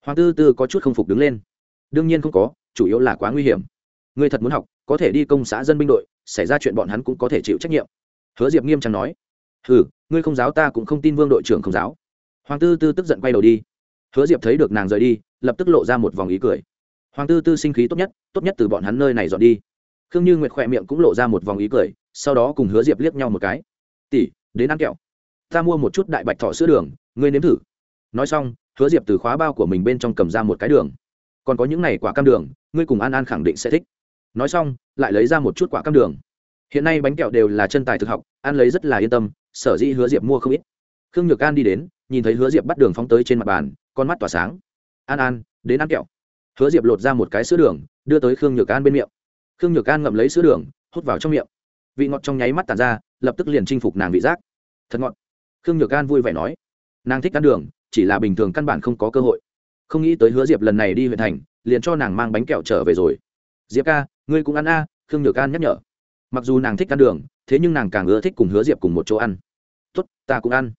Hoàng tư tư có chút không phục đứng lên. Đương nhiên không có, chủ yếu là quá nguy hiểm. Ngươi thật muốn học, có thể đi công xã dân binh đội, xảy ra chuyện bọn hắn cũng có thể chịu trách nhiệm. Hứa diệp nghiêm trang nói. Ừ ngươi không giáo ta cũng không tin vương đội trưởng không giáo. Hoàng tư tư tức giận quay đầu đi. Hứa diệp thấy được nàng rời đi, lập tức lộ ra một vòng ý cười. Hoàng tư tư sinh khí tốt nhất tốt nhất từ bọn hắn nơi này dọn đi. Khương như nguyệt khỏe miệng cũng lộ ra một vòng ý cười, sau đó cùng hứa diệp liếc nhau một cái. Tỷ, đến ăn kẹo ta mua một chút đại bạch thọ sữa đường, ngươi nếm thử. Nói xong, hứa diệp từ khóa bao của mình bên trong cầm ra một cái đường. Còn có những này quả cam đường, ngươi cùng an an khẳng định sẽ thích. Nói xong, lại lấy ra một chút quả cam đường. Hiện nay bánh kẹo đều là chân tài thực học, An lấy rất là yên tâm, sở dĩ hứa diệp mua không ít. Khương nhược an đi đến, nhìn thấy hứa diệp bắt đường phóng tới trên mặt bàn, con mắt tỏa sáng. An an, đến ăn kẹo. Hứa diệp lột ra một cái sữa đường, đưa tới khương nhược an bên miệng. Khương nhược an ngậm lấy sữa đường, hút vào trong miệng. Vị ngọt trong nháy mắt tàn ra, lập tức liền chinh phục nàng vị giác. Thật ngọt khương nhược an vui vẻ nói, nàng thích ăn đường, chỉ là bình thường căn bản không có cơ hội. Không nghĩ tới hứa diệp lần này đi huyện thành, liền cho nàng mang bánh kẹo trở về rồi. Diệp ca, ngươi cũng ăn a, khương nhược an nhắc nhở. Mặc dù nàng thích ăn đường, thế nhưng nàng càng ưa thích cùng hứa diệp cùng một chỗ ăn. Tốt, ta cũng ăn.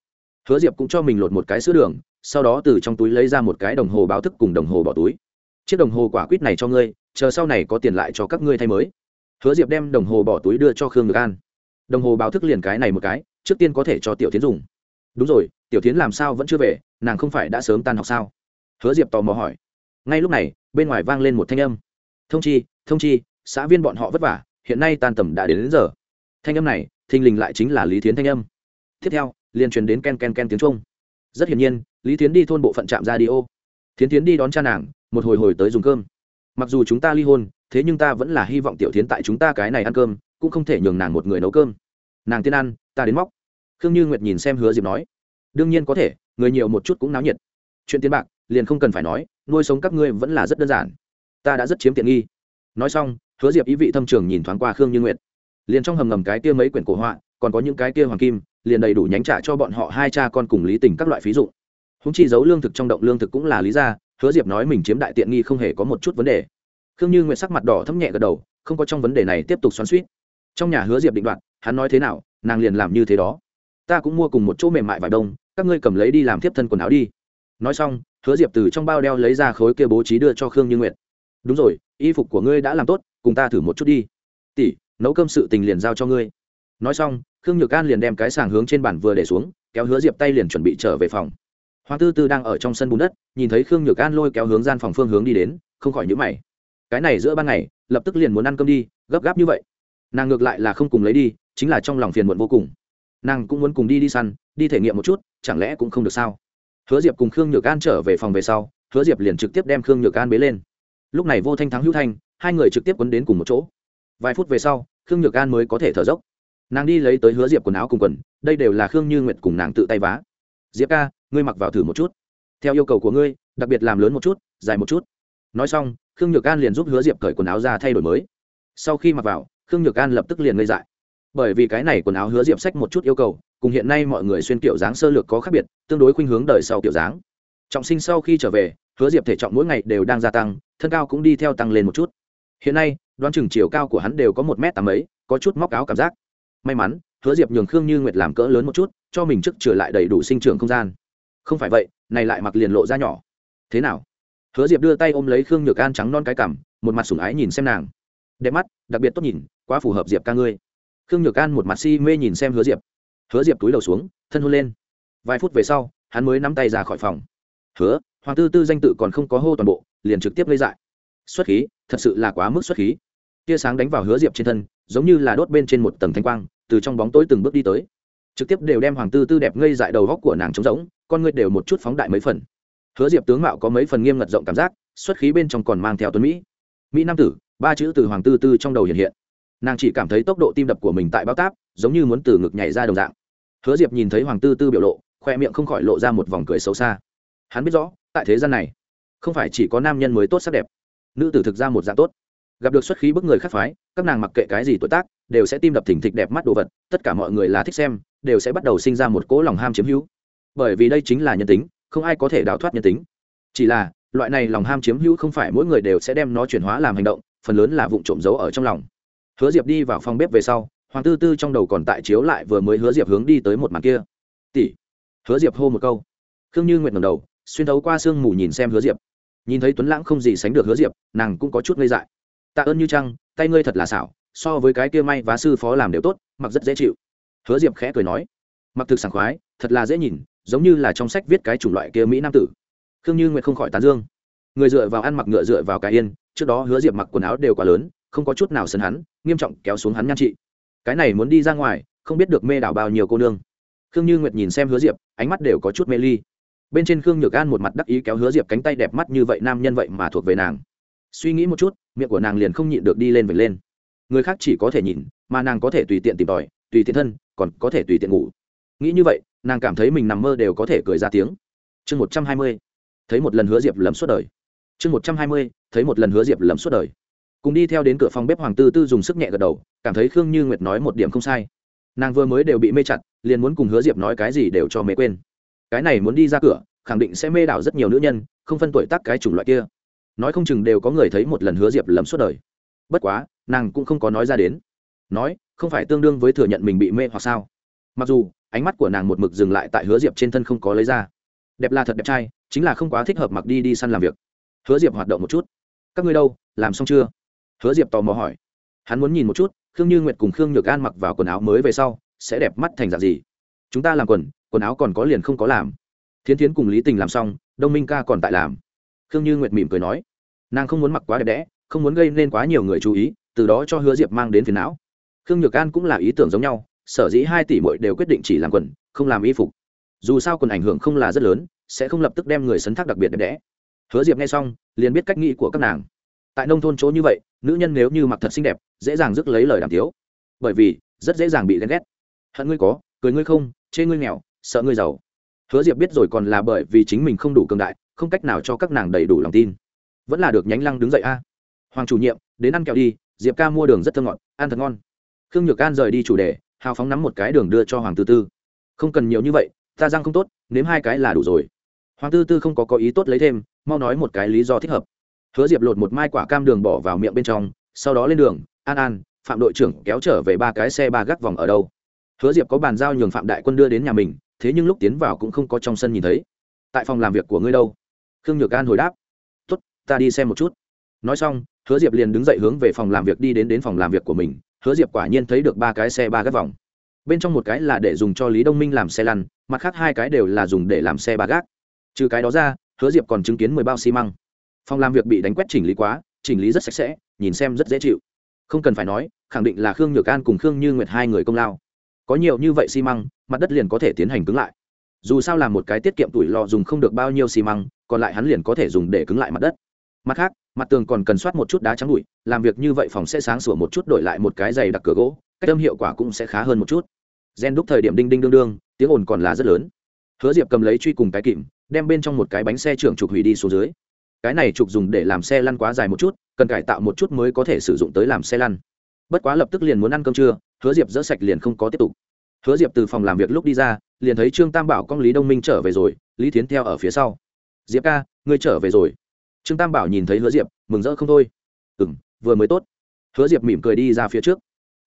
Hứa diệp cũng cho mình lột một cái sữa đường, sau đó từ trong túi lấy ra một cái đồng hồ báo thức cùng đồng hồ bỏ túi. Chiếc đồng hồ quả quýt này cho ngươi, chờ sau này có tiền lại cho các ngươi thay mới. Hứa diệp đem đồng hồ bỏ túi đưa cho khương nhược an. Đồng hồ báo thức liền cái này một cái, trước tiên có thể cho tiểu tiến dùng đúng rồi tiểu tiến làm sao vẫn chưa về nàng không phải đã sớm tan học sao? Hứa diệp tò mò hỏi. Ngay lúc này bên ngoài vang lên một thanh âm. Thông chi thông chi xã viên bọn họ vất vả hiện nay tan tầm đã đến, đến giờ. Thanh âm này thình lình lại chính là lý thiến thanh âm. Tiếp theo liền truyền đến ken ken ken tiếng trung rất hiển nhiên lý thiến đi thôn bộ phận trạm ra đi ô. Thiến thiến đi đón cha nàng một hồi hồi tới dùng cơm. Mặc dù chúng ta ly hôn thế nhưng ta vẫn là hy vọng tiểu thiến tại chúng ta cái này ăn cơm cũng không thể nhường nàng một người nấu cơm. Nàng tiên ăn ta đến móc khương như nguyệt nhìn xem hứa diệp nói, đương nhiên có thể, người nhiều một chút cũng náo nhiệt. Chuyện tiền bạc, liền không cần phải nói, nuôi sống các ngươi vẫn là rất đơn giản. Ta đã rất chiếm tiện nghi. Nói xong, hứa diệp ý vị thâm trường nhìn thoáng qua khương như nguyệt. Liền trong hầm ngầm cái kia mấy quyển cổ họa, còn có những cái kia hoàng kim, liền đầy đủ nhánh trả cho bọn họ hai cha con cùng lý tình các loại phí dụ húng chi giấu lương thực trong động lương thực cũng là lý ra hứa diệp nói mình chiếm đại tiện nghi không hề có một chút vấn đề. Khương như nguyệt sắc mặt đỏ thấm nhẹ gật đầu, không có trong vấn đề này tiếp tục xoắn suýt trong nhà hứa diệp định đoạt, hắn nói thế nào, nàng liền làm như thế đó ta cũng mua cùng một chỗ mềm mại vải đông, các ngươi cầm lấy đi làm tiếp thân quần áo đi. Nói xong, hứa diệp từ trong bao đeo lấy ra khối kia bố trí đưa cho khương như nguyệt. Đúng rồi, y phục của ngươi đã làm tốt, cùng ta thử một chút đi. Tỷ, nấu cơm sự tình liền giao cho ngươi. Nói xong, khương nhược an liền đem cái sàng hướng trên bàn vừa để xuống, kéo hứa diệp tay liền chuẩn bị trở về phòng. Hoàng tư tư đang ở trong sân bùn đất, nhìn thấy khương nhược an lôi kéo hướng gian phòng phương hướng đi đến, không khỏi nhữ mày. Cái này giữa ban ngày, lập tức liền muốn ăn cơm đi, gấp gáp như vậy. Nàng ngược lại là không cùng lấy đi, chính là trong lòng phiền muộn vô cùng nàng cũng muốn cùng đi đi săn, đi thể nghiệm một chút, chẳng lẽ cũng không được sao? Hứa diệp cùng khương nhược an trở về phòng về sau, hứa diệp liền trực tiếp đem khương nhược an bế lên. Lúc này vô thanh thắng hữu thanh, hai người trực tiếp quấn đến cùng một chỗ. Vài phút về sau, khương nhược an mới có thể thở dốc. Nàng đi lấy tới hứa diệp quần áo cùng quần, đây đều là khương như nguyệt cùng nàng tự tay vá. Diệp ca, ngươi mặc vào thử một chút. Theo yêu cầu của ngươi, đặc biệt làm lớn một chút, dài một chút. Nói xong, khương nhược an liền giúp hứa diệp cởi quần áo ra thay đổi mới. Sau khi mặc vào, khương nhược an lập tức liền ngây dại bởi vì cái này quần áo hứa diệp sách một chút yêu cầu, cùng hiện nay mọi người xuyên kiểu dáng sơ lược có khác biệt, tương đối khuynh hướng đời sau kiểu dáng. Trọng sinh sau khi trở về, hứa diệp thể trọng mỗi ngày đều đang gia tăng, thân cao cũng đi theo tăng lên một chút. Hiện nay, đoán chừng chiều cao của hắn đều có một m tám ấy có chút móc áo cảm giác. May mắn, hứa diệp nhường khương như nguyệt làm cỡ lớn một chút, cho mình trước trở lại đầy đủ sinh trưởng không gian. Không phải vậy, này lại mặc liền lộ ra nhỏ. Thế nào? Hứa diệp đưa tay ôm lấy khương nhược an trắng non cái cằm, một mặt sủng ái nhìn xem nàng. Đẹp mắt, đặc biệt tốt nhìn, quá phù hợp diệp ca ngươi khương nhược an một mặt si mê nhìn xem hứa diệp. Hứa diệp túi đầu xuống, thân hôn lên. Vài phút về sau, hắn mới nắm tay ra khỏi phòng. Hứa, hoàng tư tư danh tự còn không có hô toàn bộ, liền trực tiếp lấy dại. Xuất khí, thật sự là quá mức xuất khí. Tia sáng đánh vào hứa diệp trên thân, giống như là đốt bên trên một tầng thanh quang, từ trong bóng tối từng bước đi tới. Trực tiếp đều đem hoàng tư tư đẹp ngây dại đầu góc của nàng trống rỗng, con ngươi đều một chút phóng đại mấy phần. Hứa diệp tướng mạo có mấy phần nghiêm ngặt rộng cảm giác, xuất khí bên trong còn mang theo tuấn mỹ. Mỹ nam tử, ba chữ từ hoàng tư tư trong đầu hiện hiện nàng chỉ cảm thấy tốc độ tim đập của mình tại bao táp, giống như muốn từ ngực nhảy ra đồng dạng. Hứa diệp nhìn thấy hoàng tư tư biểu lộ, khoe miệng không khỏi lộ ra một vòng cười xấu xa. Hắn biết rõ, tại thế gian này, không phải chỉ có nam nhân mới tốt sắc đẹp. Nữ tử thực ra một dạng tốt. Gặp được xuất khí bức người khác phái, các nàng mặc kệ cái gì tuổi tác, đều sẽ tim đập thỉnh thịch đẹp mắt đồ vật, tất cả mọi người là thích xem, đều sẽ bắt đầu sinh ra một cỗ lòng ham chiếm hữu. Bởi vì đây chính là nhân tính, không ai có thể đào thoát nhân tính. Chỉ là, loại này lòng ham chiếm hữu không phải mỗi người đều sẽ đem nó chuyển hóa làm hành động, phần lớn là vụ trộm giấu ở trong lòng hứa diệp đi vào phòng bếp về sau, hoàng tư tư trong đầu còn tại chiếu lại vừa mới hứa diệp hướng đi tới một màn kia. Tỷ. Hứa diệp hô một câu. Khương như nguyệt ngầm đầu, xuyên thấu qua sương mù nhìn xem hứa diệp. Nhìn thấy tuấn lãng không gì sánh được hứa diệp, nàng cũng có chút ngây dại. Tạ ơn như trăng, tay ngươi thật là xảo, so với cái kia may và sư phó làm đều tốt, mặc rất dễ chịu. Hứa diệp khẽ cười nói. Mặc thực sảng khoái, thật là dễ nhìn, giống như là trong sách viết cái chủng loại kia mỹ nam tử. Khương như nguyệt không khỏi tán dương. Người dựa vào ăn mặc ngựa dựa vào cái yên, trước đó hứa diệp mặc quần áo đều quá lớn không có chút nào sân hắn, nghiêm trọng kéo xuống hắn nhan trị. Cái này muốn đi ra ngoài, không biết được mê đảo bao nhiêu cô nương. Khương như nguyệt nhìn xem hứa diệp, ánh mắt đều có chút mê ly. Bên trên khương nhược an một mặt đắc ý kéo hứa diệp cánh tay đẹp mắt như vậy nam nhân vậy mà thuộc về nàng. Suy nghĩ một chút, miệng của nàng liền không nhịn được đi lên vệt lên. Người khác chỉ có thể nhìn, mà nàng có thể tùy tiện tìm tòi, tùy tiện thân, còn có thể tùy tiện ngủ. Nghĩ như vậy, nàng cảm thấy mình nằm mơ đều có thể cười ra tiếng. Chương một trăm hai mươi. Thấy một lần hứa diệp lấm suốt đời. Chương một trăm hai mươi. Thấy một lần hứa diệp lấm suốt đời cùng đi theo đến cửa phòng bếp hoàng tư tư dùng sức nhẹ gật đầu, cảm thấy khương như nguyệt nói một điểm không sai. Nàng vừa mới đều bị mê chặt, liền muốn cùng hứa diệp nói cái gì đều cho mê quên. Cái này muốn đi ra cửa, khẳng định sẽ mê đảo rất nhiều nữ nhân, không phân tuổi tác cái chủng loại kia. Nói không chừng đều có người thấy một lần hứa diệp lầm suốt đời. Bất quá, nàng cũng không có nói ra đến. Nói, không phải tương đương với thừa nhận mình bị mê hoặc sao? Mặc dù, ánh mắt của nàng một mực dừng lại tại hứa diệp trên thân không có lấy ra. Đẹp là thật đẹp trai, chính là không quá thích hợp mặc đi đi săn làm việc. Hứa diệp hoạt động một chút. Các ngươi đâu, làm xong chưa? Hứa diệp tò mò hỏi. Hắn muốn nhìn một chút, khương như nguyệt cùng khương nhược an mặc vào quần áo mới về sau, sẽ đẹp mắt thành dạng gì? Chúng ta làm quần quần áo còn có liền không có làm. Thiến thiến cùng lý tình làm xong, đông minh ca còn tại làm. Khương như nguyệt mỉm cười nói. Nàng không muốn mặc quá đẹp đẽ, không muốn gây nên quá nhiều người chú ý, từ đó cho hứa diệp mang đến phiền não. Khương nhược an cũng là ý tưởng giống nhau, sở dĩ hai tỷ mội đều quyết định chỉ làm quần, không làm y phục. Dù sao quần ảnh hưởng không là rất lớn, sẽ không lập tức đem người sấn thác đặc biệt đẹp đẽ. Hứa diệp nghe xong, liền biết cách nghĩ của các nàng tại nông thôn chỗ như vậy, nữ nhân nếu như mặc thật xinh đẹp, dễ dàng rước lấy lời đàm tiếu. Bởi vì, rất dễ dàng bị ghen ghét. Hận ngươi có, cười ngươi không, chê ngươi nghèo, sợ ngươi giàu. Hứa diệp biết rồi còn là bởi vì chính mình không đủ cường đại, không cách nào cho các nàng đầy đủ lòng tin. Vẫn là được nhánh lăng đứng dậy a. Hoàng chủ nhiệm, đến ăn kẹo đi, diệp ca mua đường rất thơ ngọt, ăn thật ngon. Khương nhược an rời đi chủ đề, hào phóng nắm một cái đường đưa cho hoàng tư tư. Không cần nhiều như vậy, ta răng không tốt, nếm hai cái là đủ rồi. Hoàng tư tư không có có ý tốt lấy thêm, mau nói một cái lý do thích hợp hứa diệp lột một mai quả cam đường bỏ vào miệng bên trong, sau đó lên đường, an an, phạm đội trưởng kéo trở về ba cái xe ba gác vòng ở đâu? Hứa diệp có bàn giao nhường phạm đại quân đưa đến nhà mình, thế nhưng lúc tiến vào cũng không có trong sân nhìn thấy. Tại phòng làm việc của ngươi đâu? Khương nhược an hồi đáp. Tốt, ta đi xem một chút. Nói xong, hứa diệp liền đứng dậy hướng về phòng làm việc đi đến đến phòng làm việc của mình. Hứa diệp quả nhiên thấy được ba cái xe ba gác vòng. Bên trong một cái là để dùng cho lý đông minh làm xe lăn, mặt khác hai cái đều là dùng để làm xe ba gác. Trừ cái đó ra, hứa diệp còn chứng kiến mười bao xi măng phòng làm việc bị đánh quét chỉnh lý quá, chỉnh lý rất sạch sẽ, nhìn xem rất dễ chịu. Không cần phải nói, khẳng định là khương nhược an cùng khương như nguyệt hai người công lao. Có nhiều như vậy xi măng, mặt đất liền có thể tiến hành cứng lại. Dù sao là một cái tiết kiệm tuổi lò dùng không được bao nhiêu xi măng, còn lại hắn liền có thể dùng để cứng lại mặt đất. Mặt khác, mặt tường còn cần soát một chút đá trắng bụi, làm việc như vậy phòng sẽ sáng sủa một chút đổi lại một cái giày đặc cửa gỗ, cách âm hiệu quả cũng sẽ khá hơn một chút. Gen đúc thời điểm đinh đinh đương đương, tiếng ồn còn là rất lớn. Hứa diệp cầm lấy truy cùng cái kìm, đem bên trong một cái bánh xe trưởng trục hủy đi xuống dưới cái này trục dùng để làm xe lăn quá dài một chút, cần cải tạo một chút mới có thể sử dụng tới làm xe lăn. Bất quá lập tức liền muốn ăn cơm trưa, hứa diệp dỡ sạch liền không có tiếp tục. Hứa diệp từ phòng làm việc lúc đi ra, liền thấy trương tam bảo con lý đông minh trở về rồi, lý tiến theo ở phía sau. Diệp ca, ngươi trở về rồi. Trương tam bảo nhìn thấy hứa diệp, mừng rỡ không thôi. Ừ m vừa mới tốt. Hứa diệp mỉm cười đi ra phía trước.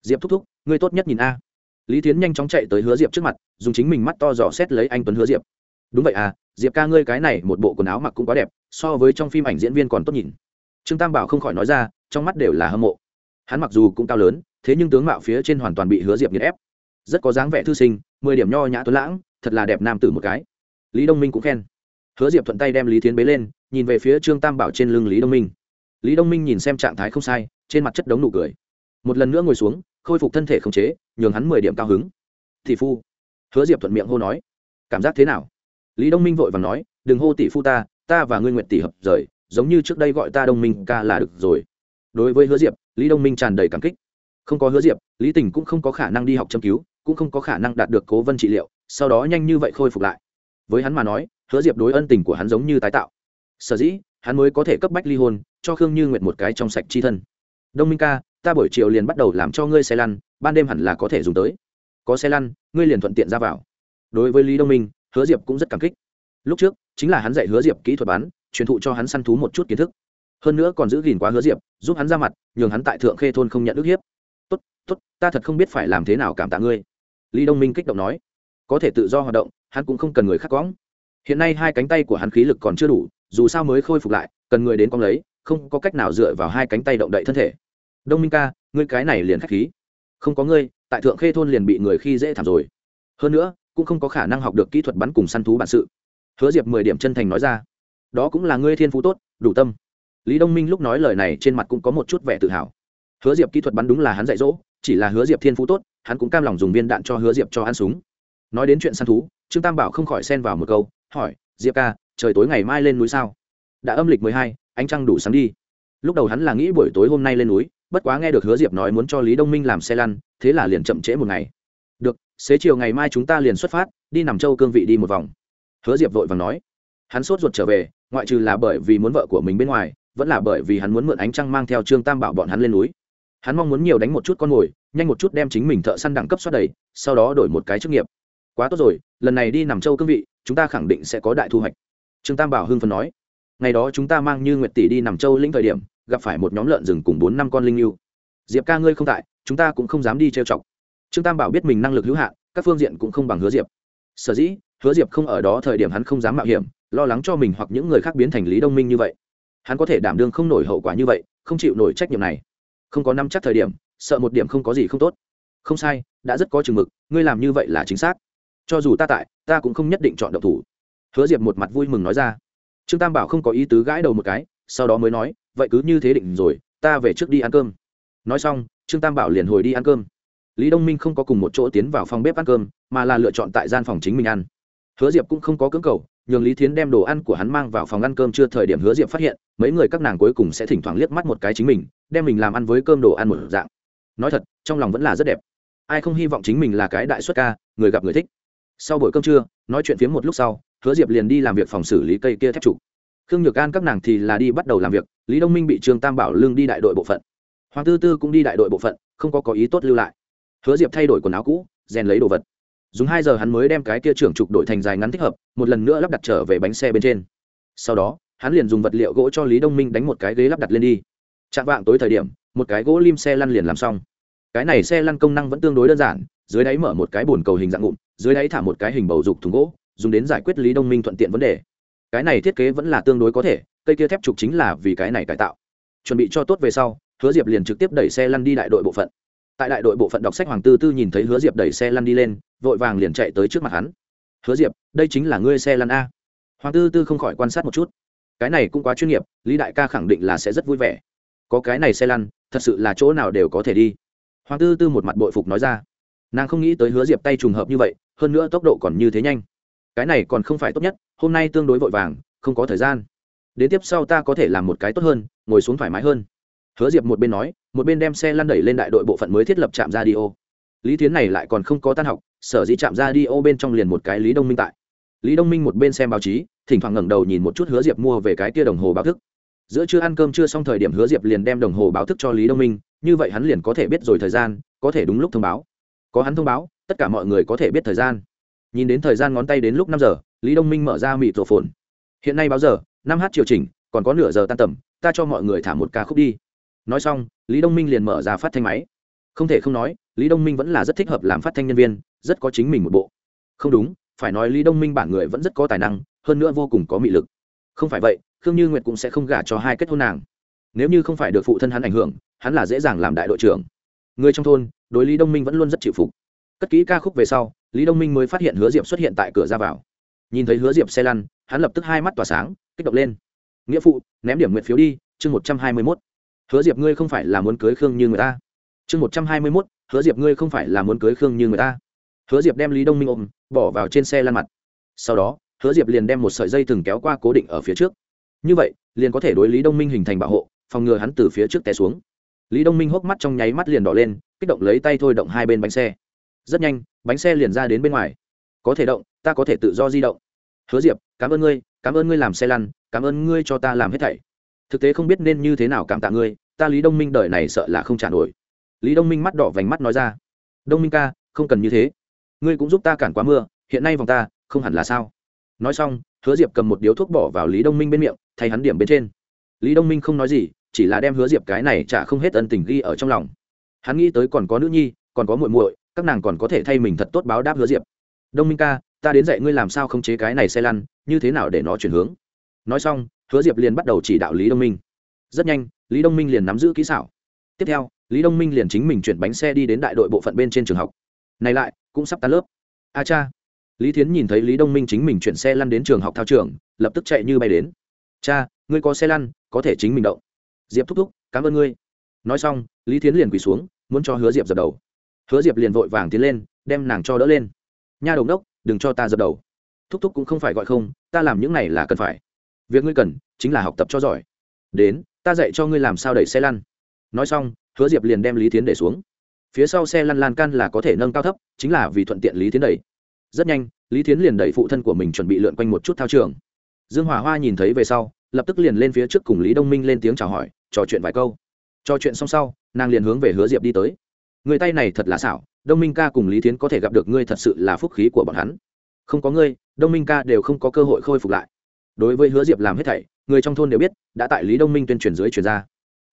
Diệp thúc thúc, ngươi tốt nhất nhìn a. Lý tiến nhanh chóng chạy tới hứa diệp trước mặt, dùng chính mình mắt to dò xét lấy anh tuấn hứa diệp đúng vậy à diệp ca ngươi cái này một bộ quần áo mặc cũng quá đẹp, so với trong phim ảnh diễn viên còn tốt nhìn. Trương tam bảo không khỏi nói ra, trong mắt đều là hâm mộ. Hắn mặc dù cũng cao lớn, thế nhưng tướng mạo phía trên hoàn toàn bị hứa diệp nghiền ép. Rất có dáng vẻ thư sinh, mười điểm nho nhã tuấn lãng, thật là đẹp nam tử một cái. Lý đông minh cũng khen. Hứa diệp thuận tay đem lý thiến bế lên, nhìn về phía trương tam bảo trên lưng lý đông minh. Lý đông minh nhìn xem trạng thái không sai, trên mặt chất đống nụ cười. Một lần nữa ngồi xuống, khôi phục thân thể khống chế, nhường hắn mười điểm cao hứng. Thị phu, hứa diệp thuận miệng hô nói, cảm giác thế nào? Lý đông minh vội và nói, đừng hô tỷ phu ta ta và ngươi nguyện tỷ hợp rời, giống như trước đây gọi ta đông minh ca là được rồi. Đối với hứa diệp, lý đông minh tràn đầy cảm kích. Không có hứa diệp, lý tình cũng không có khả năng đi học châm cứu, cũng không có khả năng đạt được cố vân trị liệu, sau đó nhanh như vậy khôi phục lại. Với hắn mà nói, hứa diệp đối ân tình của hắn giống như tái tạo. Sở dĩ, hắn mới có thể cấp bách ly hôn, cho khương như nguyệt một cái trong sạch chi thân. Đông minh ca, ta buổi chiều liền bắt đầu làm cho ngươi xe lăn, ban đêm hẳn là có thể dùng tới. Có xe lăn, ngươi liền thuận tiện ra vào. Đối với lý đông minh hứa diệp cũng rất cảm kích. Lúc trước, chính là hắn dạy hứa diệp kỹ thuật bắn, truyền thụ cho hắn săn thú một chút kiến thức. Hơn nữa còn giữ gìn quá hứa diệp, giúp hắn ra mặt, nhường hắn tại thượng khê thôn không nhận ức hiếp. Tốt tốt, ta thật không biết phải làm thế nào cảm tạ ngươi. Lý đông minh kích động nói. Có thể tự do hoạt động, hắn cũng không cần người khác cõng hiện nay hai cánh tay của hắn khí lực còn chưa đủ, dù sao mới khôi phục lại, cần người đến cong lấy, không có cách nào dựa vào hai cánh tay động đậy thân thể. Đông minh ca, ngươi cái này liền k h á c h khí. Không có ngươi, tại thượng khê thôn liền bị người khi dễ thảm rồi. Hơn nữa cũng không có khả năng học được kỹ thuật bắn cùng săn thú bản sự. Hứa diệp mười điểm chân thành nói ra. Đó cũng là ngươi thiên phú tốt, đủ tâm. Lý đông minh lúc nói lời này trên mặt cũng có một chút vẻ tự hào. Hứa diệp kỹ thuật bắn đúng là hắn dạy dỗ, chỉ là hứa diệp thiên phú tốt, hắn cũng cam lòng dùng viên đạn cho hứa diệp cho ăn súng. Nói đến chuyện săn thú, trương tam bảo không khỏi xen vào một câu, hỏi, diệp ca, trời tối ngày mai lên núi sao? Đã âm lịch mười hai, ánh trăng đủ sáng đi. Lúc đầu hắn là nghĩ buổi tối hôm nay lên núi, bất quá nghe được hứa diệp nói muốn cho lý đông minh làm xe lăn, thế là liền chậm trễ một ngày xế chiều ngày mai chúng ta liền xuất phát, đi nằm châu cương vị đi một vòng. Hứa diệp vội vàng nói. Hắn sốt ruột trở về, ngoại trừ là bởi vì muốn vợ của mình bên ngoài, vẫn là bởi vì hắn muốn mượn ánh trăng mang theo trương tam bảo bọn hắn lên núi. Hắn mong muốn nhiều đánh một chút con mồi, nhanh một chút đem chính mình thợ săn đẳng cấp xoát đầy, sau đó đổi một cái chức nghiệp. Quá tốt rồi, lần này đi nằm châu cương vị, chúng ta khẳng định sẽ có đại thu hoạch. Trương tam bảo hưng phần nói. Ngày đó chúng ta mang như nguyệt tỷ đi nằm châu lĩnh thời điểm, gặp phải một nhóm lợn rừng cùng bốn năm con linh yêu. Diệp ca ngươi không tại, chúng ta cũng không dám đi trêu chọc trương tam bảo biết mình năng lực hữu hạn, các phương diện cũng không bằng hứa diệp. Sở dĩ, hứa diệp không ở đó thời điểm hắn không dám mạo hiểm, lo lắng cho mình hoặc những người khác biến thành lý đông minh như vậy. Hắn có thể đảm đương không nổi hậu quả như vậy, không chịu nổi trách nhiệm này. Không có năm chắc thời điểm, sợ một điểm không có gì không tốt. Không sai, đã rất có chừng mực, ngươi làm như vậy là chính xác. Cho dù ta tại, ta cũng không nhất định chọn độc thủ. Hứa diệp một mặt vui mừng nói ra. Trương tam bảo không có ý tứ gãi đầu một cái, sau đó mới nói, vậy cứ như thế định rồi, ta về trước đi ăn cơm. Nói xong, trương tam bảo liền hồi đi ăn cơm lý đông minh không có cùng một chỗ tiến vào phòng bếp ăn cơm, mà là lựa chọn tại gian phòng chính mình ăn. Hứa diệp cũng không có cưỡng cầu, nhường lý thiến đem đồ ăn của hắn mang vào phòng ăn cơm chưa thời điểm hứa diệp phát hiện, mấy người các nàng cuối cùng sẽ thỉnh thoảng liếc mắt một cái chính mình, đem mình làm ăn với cơm đồ ăn một dạng. Nói thật, trong lòng vẫn là rất đẹp. Ai không hy vọng chính mình là cái đại xuất ca, người gặp người thích. Sau buổi cơm trưa, nói chuyện phiếm một lúc sau, hứa diệp liền đi làm việc phòng xử lý cây kia thép trụ. Khương nhược an các nàng thì là đi bắt đầu làm việc, lý đông minh bị trương tam bảo lương đi đại đội bộ phận. Hoàng tư tư cũng đi đại đội bộ phận, không có có ý tốt lưu lại hứa diệp thay đổi quần áo cũ, rèn lấy đồ vật. Dùng hai giờ hắn mới đem cái kia trưởng trục đổi thành dài ngắn thích hợp, một lần nữa lắp đặt trở về bánh xe bên trên. Sau đó, hắn liền dùng vật liệu gỗ cho lý đông minh đánh một cái ghế lắp đặt lên đi. Chạm vạng tối thời điểm, một cái gỗ lim xe lăn liền làm xong. Cái này xe lăn công năng vẫn tương đối đơn giản, dưới đáy mở một cái bồn cầu hình dạng ngụm, dưới đáy thả một cái hình bầu dục thùng gỗ, dùng đến giải quyết lý đông minh thuận tiện vấn đề. Cái này thiết kế vẫn là tương đối có thể, cây kia thép trục chính là vì cái này cải tạo. Chuẩn bị cho tốt về sau, hứa diệp liền trực tiếp đẩy xe lăn đi đại đội bộ phận tại đại đội bộ phận đọc sách hoàng tư tư nhìn thấy hứa diệp đẩy xe lăn đi lên, vội vàng liền chạy tới trước mặt hắn. Hứa diệp, đây chính là ngươi xe lăn a. Hoàng tư tư không khỏi quan sát một chút. Cái này cũng quá chuyên nghiệp, lý đại ca khẳng định là sẽ rất vui vẻ. Có cái này xe lăn, thật sự là chỗ nào đều có thể đi. Hoàng tư tư một mặt bội phục nói ra. Nàng không nghĩ tới hứa diệp tay trùng hợp như vậy, hơn nữa tốc độ còn như thế nhanh. Cái này còn không phải tốt nhất, hôm nay tương đối vội vàng, không có thời gian. Đến tiếp sau ta có thể làm một cái tốt hơn, ngồi xuống thoải mái hơn hứa diệp một bên nói, một bên đem xe lăn đẩy lên đại đội bộ phận mới thiết lập trạm ra đi ô lý tiến này lại còn không có tan học, sở dĩ trạm ra đi ô bên trong liền một cái lý đông minh tại. Lý đông minh một bên xem báo chí, thỉnh thoảng ngẩng đầu nhìn một chút hứa diệp mua về cái tia đồng hồ báo thức. Giữa chưa ăn cơm chưa xong thời điểm hứa diệp liền đem đồng hồ báo thức cho lý đông minh, như vậy hắn liền có thể biết rồi thời gian, có thể đúng lúc thông báo. Có hắn thông báo, tất cả mọi người có thể biết thời gian. Nhìn đến thời gian ngón tay đến lúc năm giờ, lý đông minh mở ra mịt rổ phồn hiện nay báo giờ, năm h chiều chỉnh, còn có nửa giờ tan tầm, ta cho mọi người thả một ca khúc đi nói xong, lý đông minh liền mở ra phát thanh máy. Không thể không nói, lý đông minh vẫn là rất thích hợp làm phát thanh nhân viên, rất có chính mình một bộ. Không đúng, phải nói lý đông minh bản người vẫn rất có tài năng, hơn nữa vô cùng có mị lực. Không phải vậy, khương như nguyệt cũng sẽ không gả cho hai kết hôn nàng. Nếu như không phải được phụ thân hắn ảnh hưởng, hắn là dễ dàng làm đại đội trưởng. Người trong thôn, đối lý đông minh vẫn luôn rất chịu phục. Cất kỹ ca khúc về sau, lý đông minh mới phát hiện hứa diệp xuất hiện tại cửa ra vào. Nhìn thấy hứa diệp xe lăn, hắn lập tức hai mắt tỏa sáng, kích động lên. Nghĩa phụ, ném điểm nguyện phiếu đi, chương một trăm hai mươi mốt hứa diệp ngươi không phải là muốn cưới khương như người ta. Chương một trăm hai mươi mốt, hứa diệp ngươi không phải là muốn cưới khương như người ta. Hứa diệp đem lý đông minh ôm, bỏ vào trên xe lăn mặt. Sau đó, hứa diệp liền đem một sợi dây thừng kéo qua cố định ở phía trước. Như vậy, liền có thể đối lý đông minh hình thành bảo hộ, phòng ngừa hắn từ phía trước té xuống. Lý đông minh hốc mắt trong nháy mắt liền đỏ lên, kích động lấy tay thôi động hai bên bánh xe. Rất nhanh, bánh xe liền ra đến bên ngoài. Có thể động, ta có thể tự do di động. Hứa diệp, cảm ơn ngươi, cảm ơn ngươi làm xe lăn, cảm ơn ngươi cho ta làm hết thảy thực tế không biết nên như thế nào cảm tạ ngươi, ta lý đông minh đời này sợ là không trả nổi. Lý đông minh mắt đỏ vành mắt nói ra. Đông minh ca, không cần như thế. Ngươi cũng giúp ta cản quá mưa, hiện nay vòng ta, không hẳn là sao? Nói xong, hứa diệp cầm một điếu thuốc bỏ vào lý đông minh bên miệng, thay hắn điểm bên trên. Lý đông minh không nói gì, chỉ là đem hứa diệp cái này trả không hết ân tình ghi ở trong lòng. Hắn nghĩ tới còn có nữ nhi, còn có muội muội, các nàng còn có thể thay mình thật tốt báo đáp hứa diệp. Đông minh ca, ta đến dạy ngươi làm sao khống chế cái này xe lăn, như thế nào để nó chuyển hướng? Nói xong hứa diệp liền bắt đầu chỉ đạo lý đông minh. Rất nhanh, lý đông minh liền nắm giữ kỹ xảo. Tiếp theo, lý đông minh liền chính mình chuyển bánh xe đi đến đại đội bộ phận bên trên trường học. Này lại, cũng sắp tan lớp. A cha. Lý thiến nhìn thấy lý đông minh chính mình chuyển xe lăn đến trường học thao trường, lập tức chạy như bay đến. Cha, ngươi có xe lăn, có thể chính mình động diệp thúc thúc, cảm ơn ngươi. Nói xong, lý thiến liền quỳ xuống, muốn cho hứa diệp dập đầu. Hứa diệp liền vội vàng tiến lên, đem nàng cho đỡ lên. Nha đồng đốc, đừng cho ta dập đầu. Thúc thúc cũng không phải gọi không, ta làm những này là cần phải việc ngươi cần chính là học tập cho giỏi. Đến, ta dạy cho ngươi làm sao đẩy xe lăn. Nói xong, hứa diệp liền đem lý tiến để xuống. Phía sau xe lăn lan can là có thể nâng cao thấp, chính là vì thuận tiện lý tiến đẩy. Rất nhanh, lý tiến liền đẩy phụ thân của mình chuẩn bị lượn quanh một chút thao trường. Dương hòa hoa nhìn thấy về sau, lập tức liền lên phía trước cùng lý đông minh lên tiếng chào hỏi, trò chuyện vài câu. Trò chuyện xong sau, nàng liền hướng về hứa diệp đi tới. Người tay này thật là xảo, đông minh ca cùng lý tiến có thể gặp được ngươi thật sự là phúc khí của bọn hắn. Không có ngươi, đông minh ca đều không có cơ hội khôi phục lại đối với hứa diệp làm hết thảy, người trong thôn đều biết, đã tại lý đông minh tuyên truyền dưới truyền ra.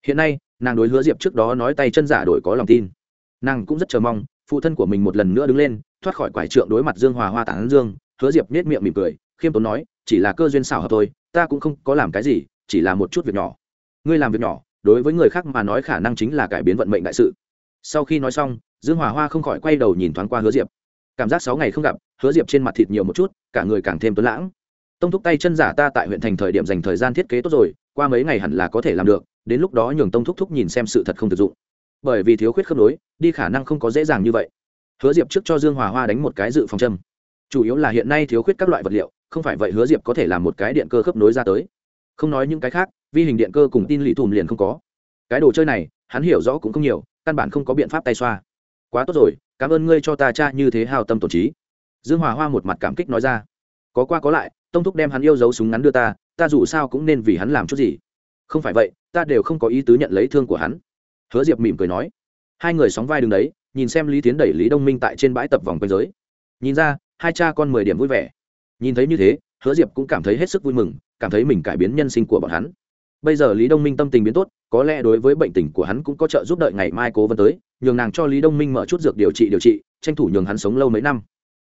Hiện nay, nàng đối hứa diệp trước đó nói tay chân giả đổi có lòng tin. Nàng cũng rất chờ mong, phụ thân của mình một lần nữa đứng lên, thoát khỏi quải trượng đối mặt dương hòa hoa tản dương, hứa diệp nết miệng mỉm cười, khiêm tốn nói, chỉ là cơ duyên xảo hợp thôi, ta cũng không có làm cái gì, chỉ là một chút việc nhỏ. Ngươi làm việc nhỏ, đối với người khác mà nói khả năng chính là cải biến vận mệnh đại sự. Sau khi nói xong, dương hòa hoa không khỏi quay đầu nhìn thoáng qua hứa diệp. Cảm giác sáu ngày không gặp, hứa diệp trên mặt thịt nhiều một chút, cả người càng thêm tuấn lãng tông thúc tay chân giả ta tại huyện thành thời điểm dành thời gian thiết kế tốt rồi, qua mấy ngày hẳn là có thể làm được, đến lúc đó nhường tông thúc thúc nhìn xem sự thật không thực dụng. Bởi vì thiếu khuyết khớp nối, đi khả năng không có dễ dàng như vậy. Hứa diệp trước cho dương hòa hoa đánh một cái dự phòng châm. Chủ yếu là hiện nay thiếu khuyết các loại vật liệu, không phải vậy hứa diệp có thể làm một cái điện cơ khớp nối ra tới. Không nói những cái khác, vi hình điện cơ cùng tin lì thùm liền không có. Cái đồ chơi này, hắn hiểu rõ cũng không nhiều, căn bản không có biện pháp tay xoa. Quá tốt rồi, cảm ơn ngươi cho ta cha như thế hào tâm tổn trí. Dương hòa hoa một mặt cảm kích nói ra. Có qua có lại tông thúc đem hắn yêu dấu súng ngắn đưa ta ta dù sao cũng nên vì hắn làm chút gì. Không phải vậy, ta đều không có ý tứ nhận lấy thương của hắn. Hứa diệp mỉm cười nói. Hai người sóng vai đứng đấy, nhìn xem lý tiến đẩy lý đông minh tại trên bãi tập vòng quanh giới. Nhìn ra, hai cha con mười điểm vui vẻ. Nhìn thấy như thế, hứa diệp cũng cảm thấy hết sức vui mừng, cảm thấy mình cải biến nhân sinh của bọn hắn. Bây giờ lý đông minh tâm tình biến tốt, có lẽ đối với bệnh tình của hắn cũng có trợ giúp đợi ngày mai cố vấn tới, nhường nàng cho lý đông minh mở chút dược điều trị điều trị, tranh thủ nhường hắn sống lâu mấy năm.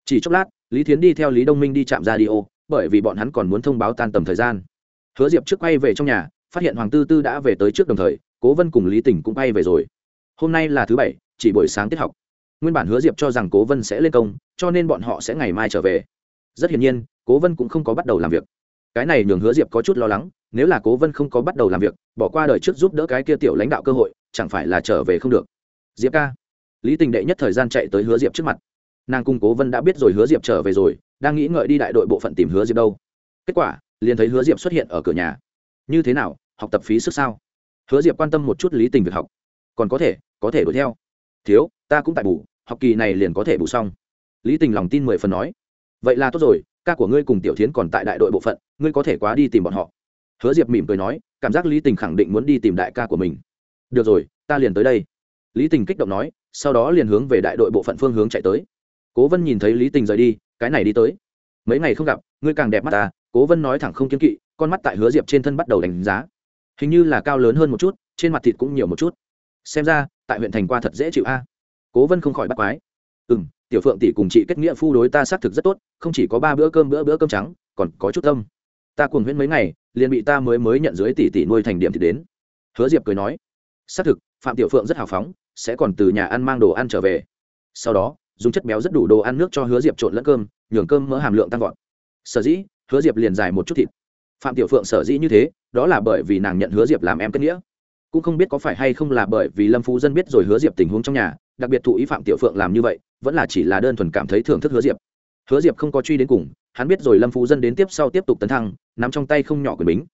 Chỉ chốc lát, lý thiến đi theo lý đông minh đi chạm ra đi ô bởi vì bọn hắn còn muốn thông báo tan tầm thời gian. Hứa diệp trước quay về trong nhà, phát hiện hoàng tư tư đã về tới trước đồng thời, cố vân cùng lý tỉnh cũng quay về rồi. Hôm nay là thứ bảy, chỉ buổi sáng tiết học. Nguyên bản hứa diệp cho rằng cố vân sẽ lên công, cho nên bọn họ sẽ ngày mai trở về. Rất hiển nhiên, cố vân cũng không có bắt đầu làm việc. Cái này nhường hứa diệp có chút lo lắng, nếu là cố vân không có bắt đầu làm việc, bỏ qua đời trước giúp đỡ cái kia tiểu lãnh đạo cơ hội, chẳng phải là trở về không được. Diệp ca. Lý tình đệ nhất thời gian chạy tới hứa diệp trước mặt. Nàng cung cố vân đã biết rồi hứa diệp trở về rồi đang nghĩ ngợi đi đại đội bộ phận tìm hứa diệp đâu. Kết quả, liền thấy hứa diệp xuất hiện ở cửa nhà. Như thế nào, học tập phí sức sao? Hứa diệp quan tâm một chút lý tình việc học. Còn có thể có thể đuổi theo. Thiếu, ta cũng tại bù, học kỳ này liền có thể bù xong. Lý tình lòng tin mười phần nói. Vậy là tốt rồi, ca của ngươi cùng tiểu thiến còn tại đại đội bộ phận, ngươi có thể quá đi tìm bọn họ. Hứa diệp mỉm cười nói, cảm giác lý tình khẳng định muốn đi tìm đại ca của mình. Được rồi, ta liền tới đây. Lý tình kích động nói, sau đó liền hướng về đại đội bộ phận phương hướng chạy tới. Cố vân nhìn thấy lý tình rời đi cái này đi tới. Mấy ngày không gặp, ngươi càng đẹp mắt ta, cố vân nói thẳng không kiên kỵ, con mắt tại hứa diệp trên thân bắt đầu đánh giá. Hình như là cao lớn hơn một chút, trên mặt thịt cũng nhiều một chút. Xem ra, tại huyện thành qua thật dễ chịu a. Cố vân không khỏi bắt quái. Ừ m tiểu phượng tỷ cùng chị kết nghĩa phu đối ta xác thực rất tốt, không chỉ có ba bữa cơm bữa bữa cơm trắng, còn có chút tâm. Ta cuồng huyễn mấy ngày, liền bị ta mới mới nhận dưới tỷ tỷ nuôi thành điểm thì đến. Hứa diệp cười nói. Xác thực, phạm tiểu phượng rất hào phóng, sẽ còn từ nhà ăn mang đồ ăn trở về. Sau đó dùng chất béo rất đủ đồ ăn nước cho hứa diệp trộn lẫn cơm, nhường cơm mỡ hàm lượng tăng vọt. Sở dĩ, hứa diệp liền dài một chút thịt. Phạm tiểu phượng sở dĩ như thế, đó là bởi vì nàng nhận hứa diệp làm em kết nghĩa. Cũng không biết có phải hay không là bởi vì lâm phú dân biết rồi hứa diệp tình huống trong nhà, đặc biệt thụ ý phạm tiểu phượng làm như vậy, vẫn là chỉ là đơn thuần cảm thấy thưởng thức hứa diệp. Hứa diệp không có truy đến cùng, hắn biết rồi lâm phú dân đến tiếp sau tiếp tục tấn thăng, nắm trong tay không nhỏ quyền bính.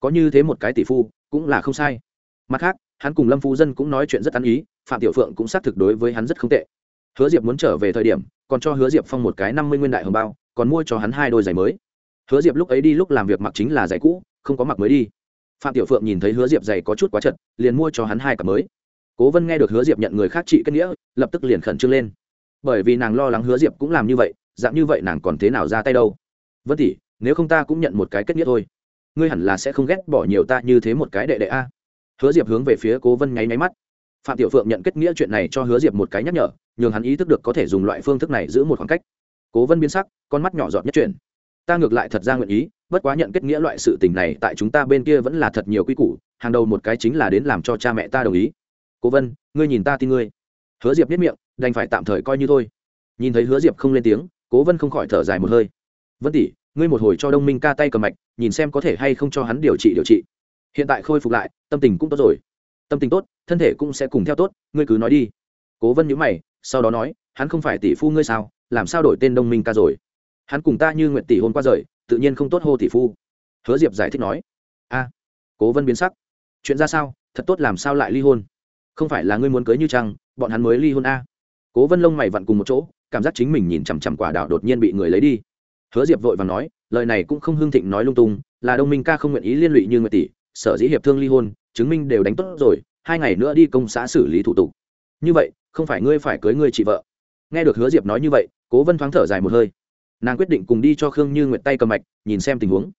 Có như thế một cái tỷ phu, cũng là không sai. Mặt khác, hắn cùng lâm phú dân cũng nói chuyện rất ăn ý, phạm tiểu phượng cũng xác thực đối với hắn rất không tệ hứa diệp muốn trở về thời điểm, còn cho hứa diệp phong một cái năm mươi nguyên đại hồng bao, còn mua cho hắn hai đôi giày mới. Hứa diệp lúc ấy đi lúc làm việc mặc chính là giày cũ, không có mặc mới đi. Phạm tiểu phượng nhìn thấy hứa diệp giày có chút quá chật, liền mua cho hắn hai cặp mới. Cố vân nghe được hứa diệp nhận người khác trị kết nghĩa, lập tức liền khẩn trương lên. Bởi vì nàng lo lắng hứa diệp cũng làm như vậy, dạng như vậy nàng còn thế nào ra tay đâu? Vân tỷ, nếu không ta cũng nhận một cái kết nghĩa thôi. Ngươi hẳn là sẽ không ghét bỏ nhiều ta như thế một cái đệ đệ a. Hứa diệp hướng về phía cố vân nháy nháy mắt. Phạm tiểu phượng nhận kết nghĩa chuyện này cho hứa diệp một cái nhắc nhở nhường hắn ý thức được có thể dùng loại phương thức này giữ một khoảng cách. Cố vân biến sắc, con mắt nhỏ giọt nhất chuyển. Ta ngược lại thật ra nguyện ý, bất quá nhận kết nghĩa loại sự tình này tại chúng ta bên kia vẫn là thật nhiều quy củ, hàng đầu một cái chính là đến làm cho cha mẹ ta đồng ý. Cố vân, ngươi nhìn ta tin ngươi. Hứa diệp biết miệng, đành phải tạm thời coi như thôi. Nhìn thấy hứa diệp không lên tiếng, cố vân không khỏi thở dài một hơi. Vân tỷ, ngươi một hồi cho đông minh ca tay cầm mạch, nhìn xem có thể hay không cho hắn điều trị điều trị. Hiện tại khôi phục lại, tâm tình cũng tốt rồi. Tâm tình tốt, thân thể cũng sẽ cùng theo tốt, ngươi cứ nói đi. Cố vân nhữ mày sau đó nói, hắn không phải tỷ phu ngươi sao? Làm sao đổi tên đông minh ca rồi? Hắn cùng ta như nguyện tỷ hôm qua rời, tự nhiên không tốt hô tỷ phu. Hứa diệp giải thích nói, a, cố vân biến sắc. Chuyện ra sao? Thật tốt làm sao lại ly hôn? Không phải là ngươi muốn cưới như trăng, bọn hắn mới ly hôn a. Cố vân lông mày vặn cùng một chỗ, cảm giác chính mình nhìn chằm chằm quả đạo đột nhiên bị người lấy đi. Hứa diệp vội và nói, lời này cũng không hưng thịnh nói lung tung, là đông minh ca không nguyện ý liên lụy như nguyệt tỷ, sở dĩ hiệp thương ly hôn, chứng minh đều đánh tốt rồi, hai ngày nữa đi công xã xử lý thủ tục. Như vậy không phải ngươi phải cưới ngươi chị vợ. Nghe được hứa diệp nói như vậy, cố vân thoáng thở dài một hơi. Nàng quyết định cùng đi cho khương như nguyệt tay cầm mạch, nhìn xem tình huống.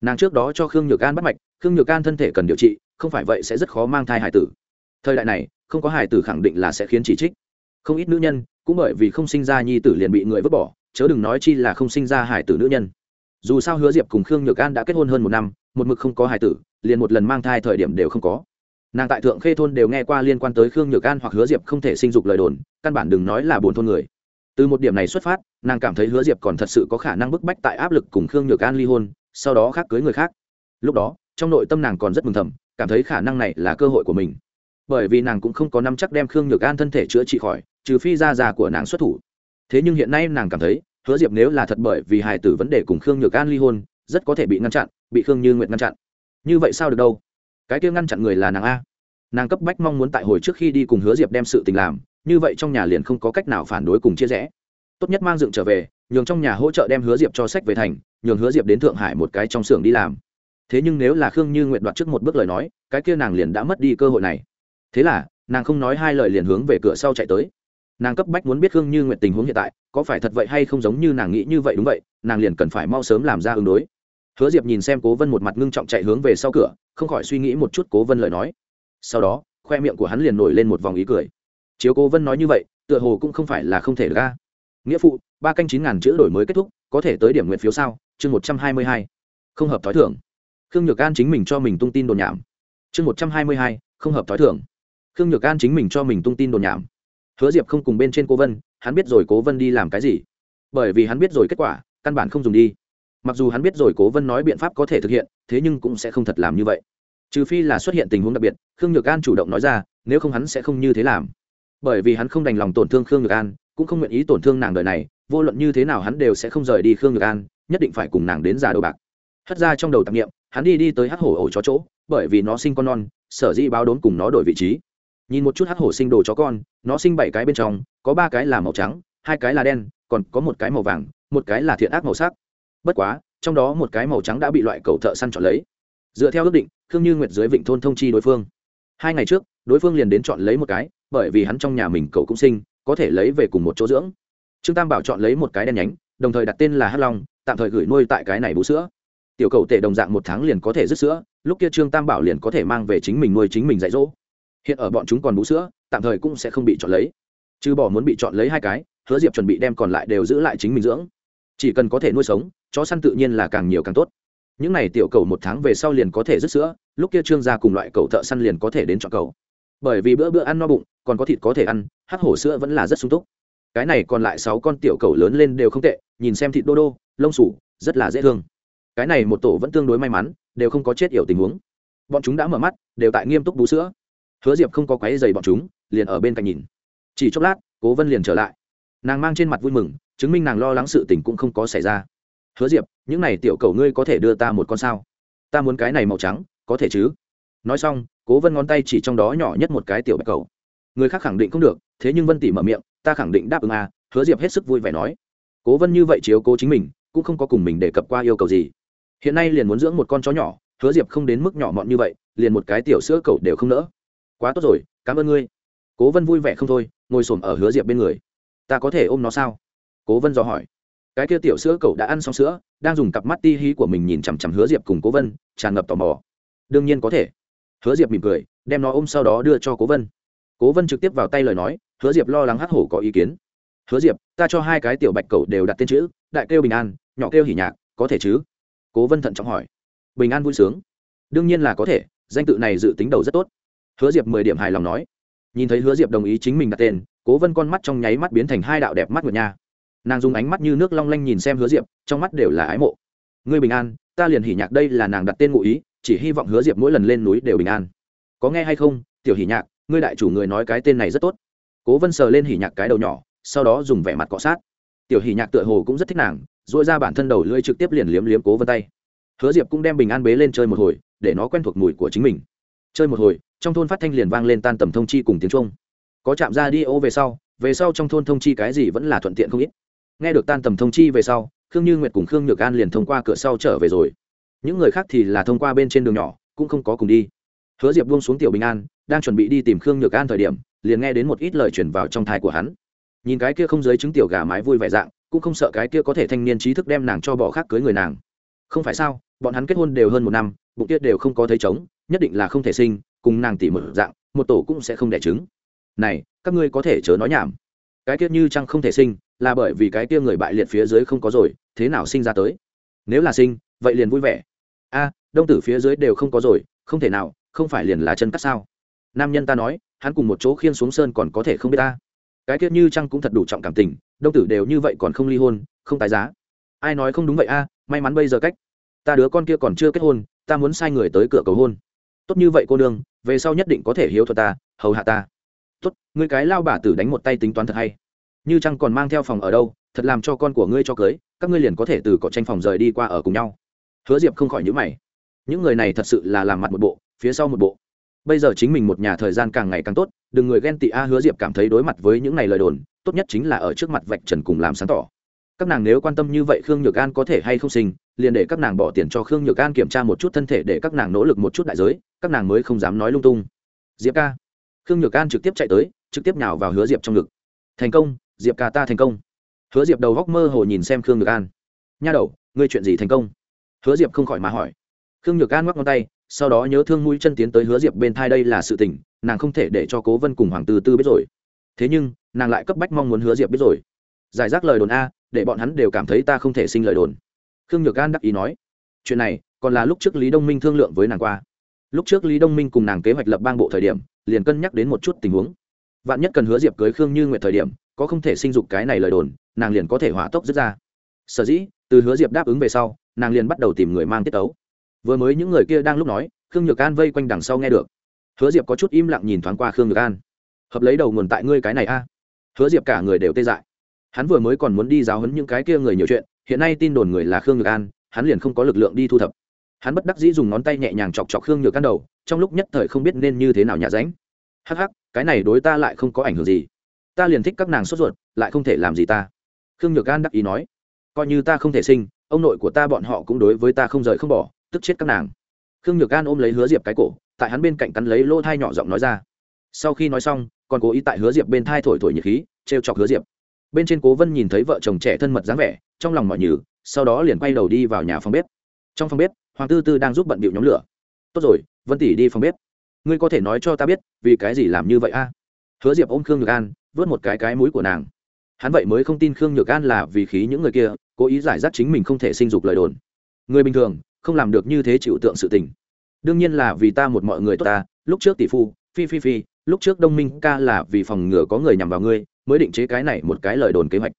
Nàng trước đó cho khương nhược an bắt mạch, khương nhược an thân thể cần điều trị, không phải vậy sẽ rất khó mang thai hải tử. Thời đại này, không có hải tử khẳng định là sẽ khiến chỉ trích. Không ít nữ nhân, cũng bởi vì không sinh ra nhi tử liền bị người vứt bỏ, chớ đừng nói chi là không sinh ra hải tử nữ nhân. Dù sao hứa diệp cùng khương nhược an đã kết hôn hơn một năm, một mực không có hải tử, liền một lần mang thai thời điểm đều không có nàng tại thượng khê thôn đều nghe qua liên quan tới khương nhược an hoặc hứa diệp không thể sinh dục lời đồn, căn bản đừng nói là buồn thôn người. Từ một điểm này xuất phát, nàng cảm thấy hứa diệp còn thật sự có khả năng bức bách tại áp lực cùng khương nhược an ly hôn, sau đó khác cưới người khác. Lúc đó, trong nội tâm nàng còn rất mừng thầm, cảm thấy khả năng này là cơ hội của mình. Bởi vì nàng cũng không có năm chắc đem khương nhược an thân thể chữa trị khỏi, trừ phi ra già của nàng xuất thủ. Thế nhưng hiện nay nàng cảm thấy, hứa diệp nếu là thật bởi vì hài tử vấn đề cùng khương nhược an ly hôn, rất có thể bị ngăn chặn, bị khương như nguyện ngăn chặn. Như vậy sao được đâu? Cái kia ngăn chặn người là nàng a. Nàng cấp bách mong muốn tại hồi trước khi đi cùng hứa diệp đem sự tình làm, như vậy trong nhà liền không có cách nào phản đối cùng chia rẽ. Tốt nhất mang dựng trở về, nhường trong nhà hỗ trợ đem hứa diệp cho sách về thành, nhường hứa diệp đến thượng hải một cái trong xưởng đi làm. Thế nhưng nếu là khương như nguyện đoạt trước một bước lời nói, cái kia nàng liền đã mất đi cơ hội này. Thế là, nàng không nói hai lời liền hướng về cửa sau chạy tới. Nàng cấp bách muốn biết khương như nguyện tình huống hiện tại, có phải thật vậy hay không giống như nàng nghĩ như vậy đúng vậy, nàng liền cần phải mau sớm làm ra ứng đối hứa diệp nhìn xem cố vân một mặt ngưng trọng chạy hướng về sau cửa, không khỏi suy nghĩ một chút cố vân lời nói. Sau đó, khoe miệng của hắn liền nổi lên một vòng ý cười. Chiếu cố vân nói như vậy, tựa hồ cũng không phải là không thể ra nghĩa phụ, ba canh chín ngàn chữ đổi mới kết thúc, có thể tới điểm nguyện phiếu sao? Chương một trăm hai mươi hai. Không hợp t h ó i thưởng khương nhược an chính mình cho mình tung tin đồn nhảm. Chương một trăm hai mươi hai, không hợp t h ó i thưởng khương nhược an chính mình cho mình tung tin đồn nhảm. Hứa diệp không cùng bên trên cố vân, hắn biết rồi cố vân đi làm cái gì. Bởi vì hắn biết rồi kết quả, căn bản không dùng đi mặc dù hắn biết rồi cố vân nói biện pháp có thể thực hiện, thế nhưng cũng sẽ không thật làm như vậy. Trừ phi là xuất hiện tình huống đặc biệt, khương nhược an chủ động nói ra, nếu không hắn sẽ không như thế làm. Bởi vì hắn không đành lòng tổn thương khương nhược an, cũng không nguyện ý tổn thương nàng đời này, vô luận như thế nào hắn đều sẽ không rời đi khương nhược an, nhất định phải cùng nàng đến già đầu bạc. Hất ra trong đầu tạp nghiệm hắn đi đi tới hắc hổ ổ chó chỗ, bởi vì nó sinh con non, sở dĩ báo đốn cùng nó đổi vị trí. Nhìn một chút hắc hổ sinh đồ chó con, nó sinh bảy cái bên trong, có ba cái là màu trắng, hai cái là đen, còn có một cái màu vàng, một cái là thiện ác màu sắc bất quá, trong đó một cái màu trắng đã bị loại cầu thợ săn chọn lấy. Dựa theo ước định, khương như nguyệt dưới vịnh thôn thông chi đối phương. Hai ngày trước, đối phương liền đến chọn lấy một cái, bởi vì hắn trong nhà mình cậu cũng sinh, có thể lấy về cùng một chỗ dưỡng. Trương tam bảo chọn lấy một cái đen nhánh, đồng thời đặt tên là hắc long, tạm thời gửi nuôi tại cái này bú sữa. Tiểu cầu tệ đồng dạng một tháng liền có thể rứt sữa, lúc kia trương tam bảo liền có thể mang về chính mình nuôi chính mình dạy dỗ. Hiện ở bọn chúng còn bú sữa, tạm thời cũng sẽ không bị chọn lấy. Chứ bỏ muốn bị chọn lấy hai cái, hứa diệp chuẩn bị đem còn lại đều giữ lại chính mình dưỡng. Chỉ cần có thể nuôi sống chó săn tự nhiên là càng nhiều càng tốt. Những này tiểu cầu một tháng về sau liền có thể rứt sữa, lúc kia trương gia cùng loại cầu thợ săn liền có thể đến chọn cầu. Bởi vì bữa bữa ăn no bụng, còn có thịt có thể ăn, hắc hổ sữa vẫn là rất sung túc. Cái này còn lại sáu con tiểu cầu lớn lên đều không tệ, nhìn xem thịt đô đô, lông sủ, rất là dễ thương. Cái này một tổ vẫn tương đối may mắn, đều không có chết yểu tình huống. Bọn chúng đã mở mắt, đều tại nghiêm túc bú sữa. Hứa diệp không có quáy dày bọn chúng, liền ở bên cạnh nhìn. Chỉ chốc lát, cố vân liền trở lại. Nàng mang trên mặt vui mừng, chứng minh nàng lo lắng sự tình cũng không có xảy ra hứa diệp, những này tiểu cầu ngươi có thể đưa ta một con sao? Ta muốn cái này màu trắng, có thể chứ? Nói xong, cố vân ngón tay chỉ trong đó nhỏ nhất một cái tiểu bạch cầu. Người khác khẳng định không được, thế nhưng vân tỷ mở miệng, ta khẳng định đáp ứng à hứa diệp hết sức vui vẻ nói. Cố vân như vậy chiếu cố chính mình, cũng không có cùng mình đề cập qua yêu cầu gì. Hiện nay liền muốn dưỡng một con chó nhỏ, hứa diệp không đến mức nhỏ mọn như vậy, liền một cái tiểu sữa cầu đều không nỡ. Quá tốt rồi, cảm ơn ngươi. Cố vân vui vẻ không thôi, ngồi s ổ m ở hứa diệp bên người. Ta có thể ôm nó sao? Cố vân dò hỏi cái kia tiểu sữa cậu đã ăn xong sữa, đang dùng cặp mắt ti hí của mình nhìn chằm chằm hứa diệp cùng cố vân, tràn ngập tò mò. Đương nhiên có thể. Hứa diệp mỉm cười, đem nó ôm sau đó đưa cho cố vân. Cố vân trực tiếp vào tay lời nói, hứa diệp lo lắng hắc hổ có ý kiến. Hứa diệp, ta cho hai cái tiểu bạch cậu đều đặt tên chữ, đại kêu bình an, nhỏ kêu hỉ nhạc, có thể chứ? Cố vân thận trọng hỏi. Bình an vui sướng. Đương nhiên là có thể, danh tự này dự tính đầu rất tốt. Hứa diệp mười điểm hài lòng nói. Nhìn thấy hứa diệp đồng ý chính mình đặt tên, cố vân con mắt trong nháy mắt biến thành hai đạo đẹp mắt của nhà nàng dùng ánh mắt như nước long lanh nhìn xem hứa diệp, trong mắt đều là ái mộ. Ngươi bình an, ta liền hỉ nhạc đây là nàng đặt tên ngụ ý, chỉ hy vọng hứa diệp mỗi lần lên núi đều bình an. Có nghe hay không? Tiểu hỉ nhạc, ngươi đại chủ người nói cái tên này rất tốt. Cố vân sờ lên hỉ nhạc cái đầu nhỏ, sau đó dùng vẻ mặt cọ sát. Tiểu hỉ nhạc tựa hồ cũng rất thích nàng dội ra bản thân đầu lưỡi trực tiếp liền liếm liếm cố vân tay. Hứa diệp cũng đem bình an bế lên chơi một hồi, để nó quen thuộc mùi của chính mình. Chơi một hồi, trong thôn phát thanh liền vang lên tan tầm thông chi cùng tiếng trung có chạm ra đi ô về sau về sau trong thôn thông chi cái gì vẫn là thuận tiện không ít nghe được tan tầm thông chi về sau, khương như nguyệt cùng khương nhược an liền thông qua cửa sau trở về rồi. Những người khác thì là thông qua bên trên đường nhỏ, cũng không có cùng đi. Hứa diệp buông xuống tiểu bình an, đang chuẩn bị đi tìm khương nhược an thời điểm, liền nghe đến một ít lời chuyển vào trong thai của hắn. Nhìn cái kia không giới chứng tiểu gà mái vui vẻ dạng, cũng không sợ cái kia có thể thanh niên trí thức đem nàng cho bỏ khác cưới người nàng. Không phải sao, bọn hắn kết hôn đều hơn một năm, bụng kia đều không có thấy trống, nhất định là không thể sinh, cùng nàng tỉ một dạng, một tổ cũng sẽ không đẻ trứng. Này, các ngươi có thể chớ nói nhảm cái kia như chăng không thể sinh, là bởi vì cái kia người bại liệt phía dưới không có rồi, thế nào sinh ra tới? Nếu là sinh, vậy liền vui vẻ. A, đông tử phía dưới đều không có rồi, không thể nào, không phải liền là chân cắt sao? Nam nhân ta nói, hắn cùng một chỗ khiên xuống sơn còn có thể không biết ta. Cái kia như chăng cũng thật đủ trọng cảm tình, đông tử đều như vậy còn không ly hôn, không tái giá. Ai nói không đúng vậy a, may mắn bây giờ cách. Ta đứa con kia còn chưa kết hôn, ta muốn sai người tới cửa cầu hôn. Tốt như vậy cô nương, về sau nhất định có thể hiếu thuật ta, hầu hạ ta tốt, ngươi cái lao bà tử đánh một tay tính toán thật hay. Như chăng còn mang theo phòng ở đâu, thật làm cho con của ngươi cho cưới, các ngươi liền có thể từ cọ tranh phòng rời đi qua ở cùng nhau. Hứa diệp không khỏi nhữ mày. Những người này thật sự là làm mặt một bộ, phía sau một bộ. Bây giờ chính mình một nhà thời gian càng ngày càng tốt, đừng người ghen tị a, hứa diệp cảm thấy đối mặt với những này lời đồn, tốt nhất chính là ở trước mặt vạch trần cùng làm sáng tỏ. Các nàng nếu quan tâm như vậy khương nhược an có thể hay không sinh, liền để các nàng bỏ tiền cho khương nhược an kiểm tra một chút thân thể để các nàng nỗ lực một chút đại giới, các nàng mới không dám nói lung tung. Diệp ca khương nhược an trực tiếp chạy tới, trực tiếp nhào vào hứa diệp trong ngực. Thành công, diệp ca ta thành công. Hứa diệp đầu góc mơ hồ nhìn xem khương nhược an. Nha đầu, ngươi chuyện gì thành công? Hứa diệp không khỏi mà hỏi. Khương nhược an ngoắc ngón tay, sau đó nhớ thương mũi chân tiến tới hứa diệp bên thai đây là sự tình, nàng không thể để cho cố vân cùng hoàng tư tư biết rồi. Thế nhưng, nàng lại cấp bách mong muốn hứa diệp biết rồi. Giải rác lời đồn a, để bọn hắn đều cảm thấy ta không thể sinh lời đồn. Khương nhược an đắc ý nói. Chuyện này, còn là lúc trước lý đông minh thương lượng với nàng qua. Lúc trước lý đông minh cùng nàng kế hoạch lập bang bộ thời điểm liền cân nhắc đến một chút tình huống. Vạn nhất cần hứa diệp cưới khương như nguyện thời điểm, có không thể sinh dục cái này lời đồn, nàng liền có thể hỏa tốc dứt ra. Sở dĩ, từ hứa diệp đáp ứng về sau, nàng liền bắt đầu tìm người mang tiết tấu. Vừa mới những người kia đang lúc nói, khương nhược an vây quanh đằng sau nghe được. Hứa diệp có chút im lặng nhìn thoáng qua khương nhược an. Hợp lấy đầu nguồn tại ngươi cái này a. Hứa diệp cả người đều tê dại. Hắn vừa mới còn muốn đi giáo hấn những cái kia người nhiều chuyện, hiện nay tin đồn người là khương nhược an, hắn liền không có lực lượng đi thu thập hắn bất đắc dĩ dùng ngón tay nhẹ nhàng chọc chọc khương nhược căn đầu, trong lúc nhất thời không biết nên như thế nào nhả ránh. Hắc hắc, cái này đối ta lại không có ảnh hưởng gì. Ta liền thích các nàng sốt ruột, lại không thể làm gì ta. Khương nhược Gan đắc ý nói, coi như ta không thể sinh, ông nội của ta bọn họ cũng đối với ta không rời không bỏ, tức chết các nàng. Khương nhược Gan ôm lấy hứa diệp cái cổ, tại hắn bên cạnh cắn lấy lỗ thai nhỏ giọng nói ra. Sau khi nói xong, còn cố ý tại hứa diệp bên thai thổi thổi nhiệt khí t r e o chọc hứa diệp. Bên trên cố vân nhìn thấy vợ chồng trẻ thân mật dáng vẻ, trong lòng mọi nhừ sau đó liền quay đầu đi vào nhà phòng bếp. Trong phòng bếp hoàng tư tư đang giúp bận bịu nhóm lửa. Tốt rồi, vân tỷ đi phòng bếp. Ngươi có thể nói cho ta biết, vì cái gì làm như vậy a? Hứa diệp ôm khương nhược an, vớt một cái cái mũi của nàng. Hắn vậy mới không tin khương nhược an là vì khí những người kia, cố ý giải rác chính mình không thể sinh dục lời đồn. Người bình thường, không làm được như thế chịu tượng sự tình. Đương nhiên là vì ta một mọi người tốt ta, lúc trước tỷ phu, phi phi phi, lúc trước đông minh ca là vì phòng ngừa có người nhằm vào ngươi, mới định chế cái này một cái lời đồn kế hoạch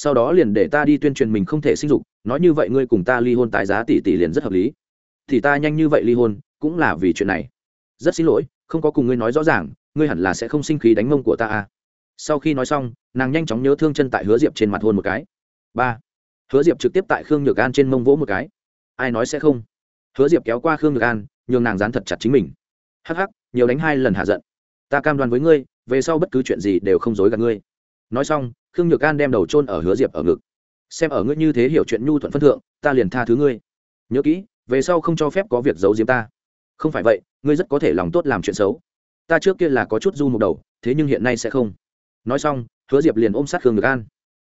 sau đó liền để ta đi tuyên truyền mình không thể sinh dục, nói như vậy ngươi cùng ta ly hôn tại giá tỷ tỷ liền rất hợp lý. Thì ta nhanh như vậy ly hôn, cũng là vì chuyện này. Rất xin lỗi, không có cùng ngươi nói rõ ràng, ngươi hẳn là sẽ không sinh khí đánh mông của ta à. Sau khi nói xong, nàng nhanh chóng nhớ thương chân tại hứa diệp trên mặt hôn một cái. Ba. Hứa diệp trực tiếp tại khương nhược an trên mông vỗ một cái. Ai nói sẽ không? Hứa diệp kéo qua khương nhược an, nhường nàng dán thật chặt chính mình. Hắc hắc, nhiều đánh hai lần hạ giận. Ta cam đoan với ngươi, về sau bất cứ chuyện gì đều không dối gạt ngươi nói xong, khương nhược an đem đầu trôn ở hứa diệp ở ngực. Xem ở ngươi như thế hiểu chuyện nhu thuận phân thượng, ta liền tha thứ ngươi. Nhớ kỹ, về sau không cho phép có việc giấu diếm ta. Không phải vậy, ngươi rất có thể lòng tốt làm chuyện xấu. Ta trước kia là có chút du mục đầu, thế nhưng hiện nay sẽ không. Nói xong, hứa diệp liền ôm sát khương nhược an.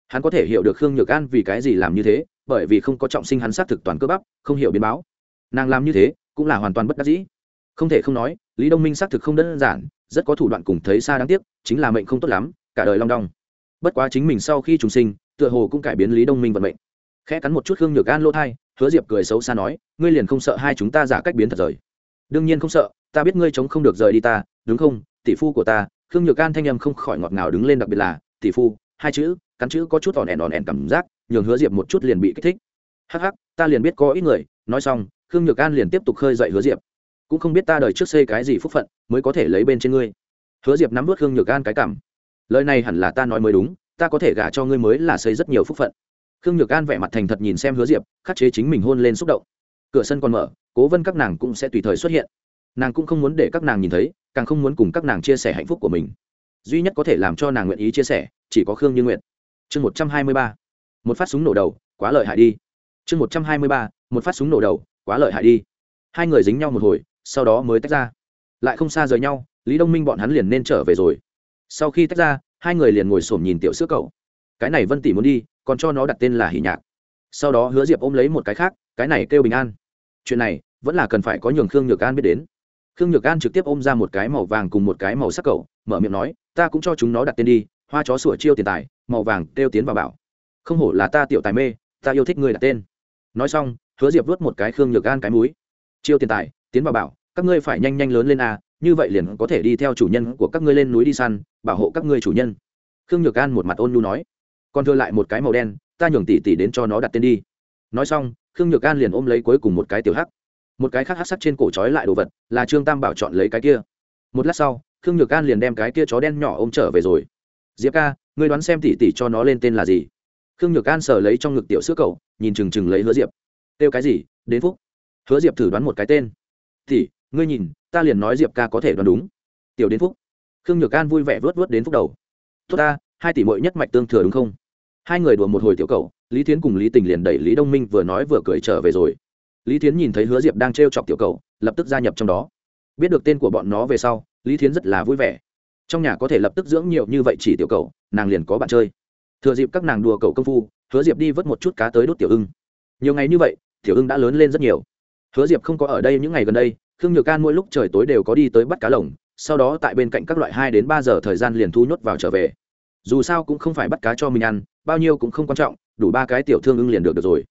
Hắn có thể hiểu được khương nhược an vì cái gì làm như thế, bởi vì không có trọng sinh hắn xác thực toàn cơ bắp, không hiểu biến báo. Nàng làm như thế, cũng là hoàn toàn bất đắc dĩ. Không thể không nói, lý đông minh xác thực không đơn giản, rất có thủ đoạn cùng thấy xa đáng tiếc, chính là mệnh không tốt lắm, cả đời long đong bất quá chính mình sau khi trùng sinh, tựa hồ cũng cải biến lý đông minh vận mệnh. Khẽ cắn một chút khương nhược an lỗ thai hứa diệp cười xấu xa nói, ngươi liền không sợ hai chúng ta giả cách biến thật rời? Đương nhiên không sợ, ta biết ngươi chống không được rời đi ta, đúng không? Tỷ phu của ta. Khương nhược an thanh âm không khỏi ngọt ngào đứng lên đặc biệt là, tỷ phu, hai chữ, cắn chữ có chút ỏn ẻn ỏn ẻn cảm giác, nhường hứa diệp một chút liền bị kích thích. Hắc hắc, ta liền biết có ít người. Nói xong, khương nhược an liền tiếp tục khơi dậy hứa diệp. Cũng không biết ta đời trước xây cái gì phúc phận, mới có thể lấy bên trên ngươi. Hứa diệp nắm vớt khương nhược an cái cảm lời này hẳn là ta nói mới đúng, ta có thể gả cho ngươi mới là xây rất nhiều phúc phận. Khương nhược an vẻ mặt thành thật nhìn xem hứa diệp, khắc chế chính mình hôn lên xúc động. Cửa sân còn mở, cố vân các nàng cũng sẽ tùy thời xuất hiện. Nàng cũng không muốn để các nàng nhìn thấy, càng không muốn cùng các nàng chia sẻ hạnh phúc của mình. Duy nhất có thể làm cho nàng nguyện ý chia sẻ, chỉ có khương như nguyện chương một trăm hai mươi ba. Một phát súng nổ đầu, quá lợi hại đi. Chương một trăm hai mươi ba, một phát súng nổ đầu, quá lợi hại đi. Hai người dính nhau một hồi, sau đó mới tách ra. Lại không xa rời nhau, lý đông minh bọn hắn liền nên trở về rồi sau khi tách ra, hai người liền ngồi xổm nhìn tiểu sữa cậu. Cái này vân tỷ muốn đi, còn cho nó đặt tên là hỷ nhạc. Sau đó hứa diệp ôm lấy một cái khác, cái này kêu bình an. Chuyện này, vẫn là cần phải có nhường khương nhược an biết đến. Khương nhược an trực tiếp ôm ra một cái màu vàng cùng một cái màu sắc cậu, mở miệng nói, ta cũng cho chúng nó đặt tên đi, hoa chó sủa chiêu tiền tài, màu vàng kêu tiến vào bảo. Không hổ là ta tiểu tài mê, ta yêu thích người đặt tên. Nói xong, hứa diệp vớt một cái khương nhược an cái múi chiêu tiền tài, tiến vào bảo, các ngươi phải nhanh nhanh lớn lên a như vậy liền có thể đi theo chủ nhân của các ngươi lên núi đi săn, bảo hộ các ngươi chủ nhân. Khương nhược an một mặt ôn nhu nói. Còn thừa lại một cái màu đen, ta nhường tỷ tỷ đến cho nó đặt tên đi. Nói xong, khương nhược an liền ôm lấy cuối cùng một cái tiểu hắc. Một cái khác hắc sắc trên cổ trói lại đồ vật, là trương tam bảo chọn lấy cái kia. Một lát sau, khương nhược an liền đem cái kia chó đen nhỏ ôm trở về rồi. Diệp ca, ngươi đoán xem tỷ tỷ cho nó lên tên là gì? Khương nhược an sờ lấy trong ngực tiểu sữa cậu, nhìn chừng chừng lấy hứa diệp. Kêu cái gì? Đến phúc. Hứa diệp thử đoán một cái tên. Tỷ, ngươi nhìn ta liền nói diệp ca có thể đoán đúng. Tiểu đến phúc. Khương nhược an vui vẻ vớt vớt đến phúc đầu. Tốt ta, hai tỷ mội nhất mạch tương thừa đúng không? Hai người đùa một hồi tiểu cầu lý thiến cùng lý tình liền đẩy lý đông minh vừa nói vừa cười trở về rồi. Lý thiến nhìn thấy hứa diệp đang t r e o chọc tiểu cầu lập tức gia nhập trong đó. Biết được tên của bọn nó về sau, lý thiến rất là vui vẻ. Trong nhà có thể lập tức dưỡng nhiều như vậy chỉ tiểu cầu nàng liền có bạn chơi. Thừa dịp các nàng đùa cầu công phu, hứa diệp đi vớt một chút cá tới đốt tiểu ưng. Nhiều ngày như vậy, tiểu ưng đã lớn lên rất nhiều. Hứa diệp không có ở đây những ngày gần đây khương nhược can mỗi lúc trời tối đều có đi tới bắt cá lồng sau đó tại bên cạnh các loại hai đến ba giờ thời gian liền thu nhốt vào trở về. Dù sao cũng không phải bắt cá cho mình ăn bao nhiêu cũng không quan trọng đủ ba cái tiểu thương ưng liền được, được rồi.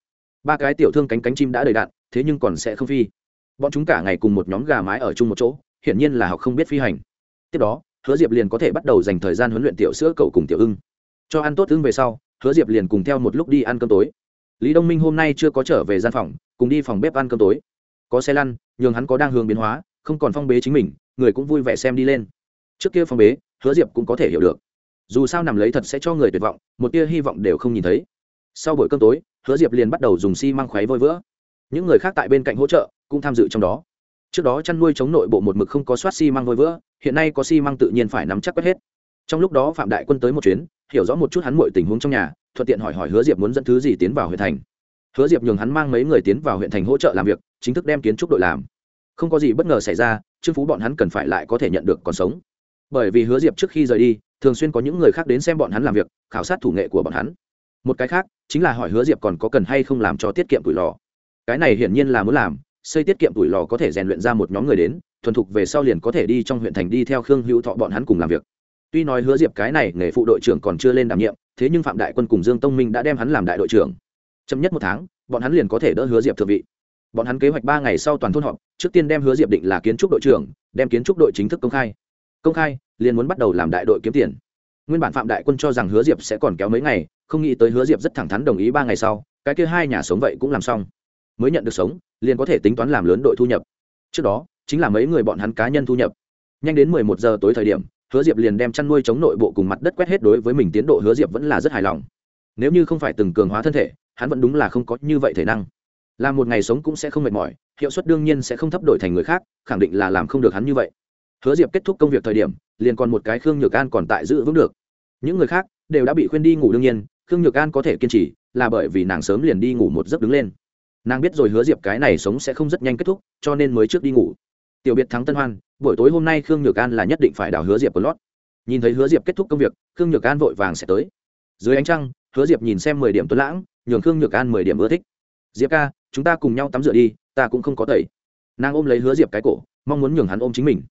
Ba cái tiểu thương cánh cánh chim đã đầy đạn thế nhưng còn sẽ không phi. Bọn chúng cả ngày cùng một nhóm gà mái ở chung một chỗ hiển nhiên là học không biết phi hành. Tiếp đó hứa diệp liền có thể bắt đầu dành thời gian huấn luyện tiểu sữa cậu cùng tiểu ưng. Cho ăn tốt ưng về sau hứa diệp liền cùng theo một lúc đi ăn cơm tối. Lý đông minh hôm nay chưa có trở về gian phòng cùng đi phòng bếp ăn cơm tối. Có xe lăn nhường hắn có đang hướng biến hóa, không còn phong bế chính mình, người cũng vui vẻ xem đi lên. Trước kia phong bế, hứa diệp cũng có thể hiểu được. Dù sao nằm lấy thật sẽ cho người tuyệt vọng, một tia hy vọng đều không nhìn thấy. Sau buổi cơm tối, hứa diệp liền bắt đầu dùng xi、si、măng khoáy vôi vữa. Những người khác tại bên cạnh hỗ trợ, cũng tham dự trong đó. Trước đó chăn nuôi chống nội bộ một mực không có soát xi、si、măng vôi vữa, hiện nay có xi、si、măng tự nhiên phải nắm chắc quét hết. Trong lúc đó phạm đại quân tới một chuyến, hiểu rõ một chút hắn mọi tình huống trong nhà, thuận tiện hỏi hỏi hứa diệp muốn dẫn thứ gì tiến vào huyện thành hứa diệp nhường hắn mang mấy người tiến vào huyện thành hỗ trợ làm việc, chính thức đem kiến trúc đội làm. Không có gì bất ngờ xảy ra, trương phú bọn hắn cần phải lại có thể nhận được còn sống. Bởi vì hứa diệp trước khi rời đi, thường xuyên có những người khác đến xem bọn hắn làm việc, khảo sát thủ nghệ của bọn hắn. Một cái khác, chính là hỏi hứa diệp còn có cần hay không làm cho tiết kiệm tuổi lò. Cái này hiển nhiên là muốn làm, xây tiết kiệm tuổi lò có thể rèn luyện ra một nhóm người đến, thuần thục về sau liền có thể đi trong huyện thành đi theo khương hữu thọ bọn hắn cùng làm việc. Tuy nói hứa diệp cái này nghề phụ đội trưởng còn chưa lên đảm nhiệm, thế nhưng phạm đại quân cùng dương tông minh đã đem hắn làm đại đội trưởng chậm nhất một tháng, bọn hắn liền có thể đỡ hứa diệp thượng vị. Bọn hắn kế hoạch ba ngày sau toàn thôn họp, trước tiên đem hứa diệp định là kiến trúc đội trưởng, đem kiến trúc đội chính thức công khai. Công khai, liền muốn bắt đầu làm đại đội kiếm tiền. Nguyên bản phạm đại quân cho rằng hứa diệp sẽ còn kéo mấy ngày, không nghĩ tới hứa diệp rất thẳng thắn đồng ý ba ngày sau, cái kia hai nhà sống vậy cũng làm xong. Mới nhận được sống, liền có thể tính toán làm lớn đội thu nhập. Trước đó, chính là mấy người bọn hắn cá nhân thu nhập. Nhanh đến mười một giờ tối thời điểm, hứa diệp liền đem chăn nuôi chống nội bộ cùng mặt đất quét hết đối với mình tiến độ hứa diệp vẫn là rất hài lòng. Nếu như không phải từng cường hóa thân thể hắn vẫn đúng là không có như vậy thể năng. Làm một ngày sống cũng sẽ không mệt mỏi, hiệu suất đương nhiên sẽ không thấp đổi thành người khác, khẳng định là làm không được hắn như vậy. Hứa diệp kết thúc công việc thời điểm, liền còn một cái khương nhược an còn tại giữ vững được. Những người khác đều đã bị khuyên đi ngủ đương nhiên, khương nhược an có thể kiên trì, là bởi vì nàng sớm liền đi ngủ một giấc đứng lên. Nàng biết rồi hứa diệp cái này sống sẽ không rất nhanh kết thúc, cho nên mới trước đi ngủ. Tiểu biệt thắng tân hoan, buổi tối hôm nay khương nhược an là nhất định phải đào hứa diệp của lót. Nhìn thấy hứa diệp kết thúc công việc, khương nhược an vội vàng sẽ tới. Dưới ánh trăng, hứa diệp nhìn xem mười điểm tuấn lãng nhường khương nhược an mười điểm ưa thích. Diệp ca, chúng ta cùng nhau tắm rửa đi, ta cũng không có tẩy. Nàng ôm lấy hứa diệp cái cổ, mong muốn nhường hắn ôm chính mình.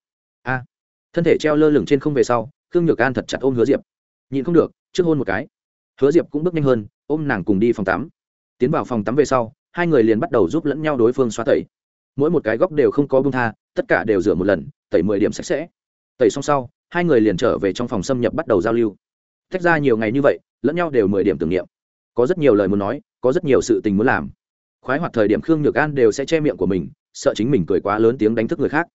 A. Thân thể treo lơ lửng trên không về sau, khương nhược an thật chặt ôm hứa diệp. Nhìn không được, trước hôn một cái. Hứa diệp cũng bước nhanh hơn, ôm nàng cùng đi phòng tắm. Tiến vào phòng tắm về sau, hai người liền bắt đầu giúp lẫn nhau đối phương xóa tẩy. Mỗi một cái góc đều không có bông tha, tất cả đều rửa một lần, tẩy mười điểm sạch sẽ. Tẩy xong sau, hai người liền trở về trong phòng xâm nhập bắt đầu giao lưu. Tách ra nhiều ngày như vậy, lẫn nhau đều mười điểm tưởng niệm có rất nhiều lời muốn nói, có rất nhiều sự tình muốn làm. Khoái hoạt thời điểm khương nhược an đều sẽ che miệng của mình, sợ chính mình cười quá lớn tiếng đánh thức người khác.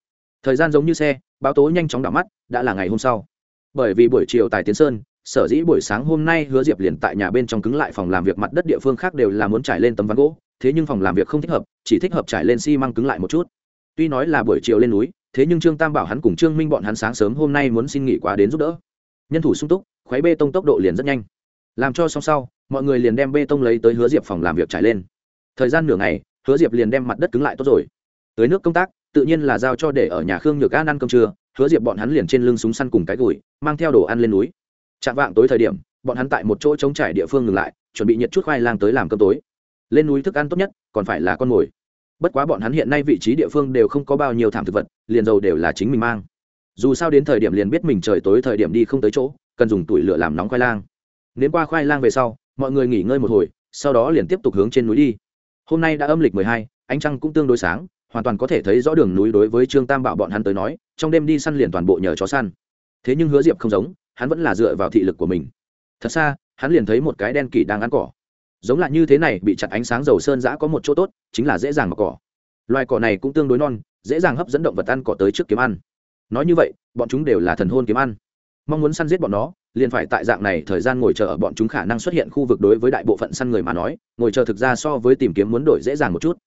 Thời gian giống như xe, báo tố nhanh chóng đảo mắt, đã là ngày hôm sau. Bởi vì buổi chiều tại tiến sơn, sở dĩ buổi sáng hôm nay hứa diệp liền tại nhà bên trong cứng lại phòng làm việc mặt đất địa phương khác đều là muốn trải lên tấm ván gỗ, thế nhưng phòng làm việc không thích hợp, chỉ thích hợp trải lên xi、si、măng cứng lại một chút. Tuy nói là buổi chiều lên núi, thế nhưng trương tam bảo hắn cùng trương minh bọn hắn sáng sớm hôm nay muốn xin nghỉ quá đến giúp đỡ. Nhân thủ sung túc khoáy bê tông tốc độ liền rất nhanh làm cho xong sau, mọi người liền đem bê tông lấy tới hứa diệp phòng làm việc trải lên. Thời gian nửa ngày, hứa diệp liền đem mặt đất cứng lại tốt rồi. Tới nước công tác, tự nhiên là giao cho để ở nhà khương nhược an ăn cơm trưa, hứa diệp bọn hắn liền trên lưng súng săn cùng cái gùi, mang theo đồ ăn lên núi. Chạm vạng tối thời điểm, bọn hắn tại một chỗ trống trải địa phương ngừng lại, chuẩn bị nhiệt chút khoai lang tới làm cơm tối. Lên núi thức ăn tốt nhất, còn phải là con mồi. Bất quá bọn hắn hiện nay vị trí địa phương đều không có bao nhiêu thảm thực vật, liền dầu đều là chính mình mang. Dù sao đến thời điểm liền biết mình trời tối thời điểm đi không tới chỗ, cần dùng tủi lửa làm nóng khoai lang. Nếm qua khoai lang về sau, mọi người nghỉ ngơi một hồi, sau đó liền tiếp tục hướng trên núi đi. Hôm nay đã âm lịch mười hai, ánh trăng cũng tương đối sáng, hoàn toàn có thể thấy rõ đường núi đối với trương tam bảo bọn hắn tới nói, trong đêm đi săn liền toàn bộ nhờ chó săn. Thế nhưng hứa diệp không giống, hắn vẫn là dựa vào thị lực của mình. Thật xa, hắn liền thấy một cái đen kỳ đang ăn cỏ. Giống là như thế này, bị chặt ánh sáng dầu sơn giã có một chỗ tốt, chính là dễ dàng mặc cỏ. Loài cỏ này cũng tương đối non, dễ dàng hấp dẫn động vật ăn cỏ tới trước kiếm ăn. Nói như vậy, bọn chúng đều là thần hôn kiếm ăn. Mong muốn săn giết bọn nó liền phải tại dạng này thời gian ngồi chờ ở bọn chúng khả năng xuất hiện khu vực đối với đại bộ phận săn người mà nói, ngồi chờ thực ra so với tìm kiếm muốn đổi dễ dàng một chút.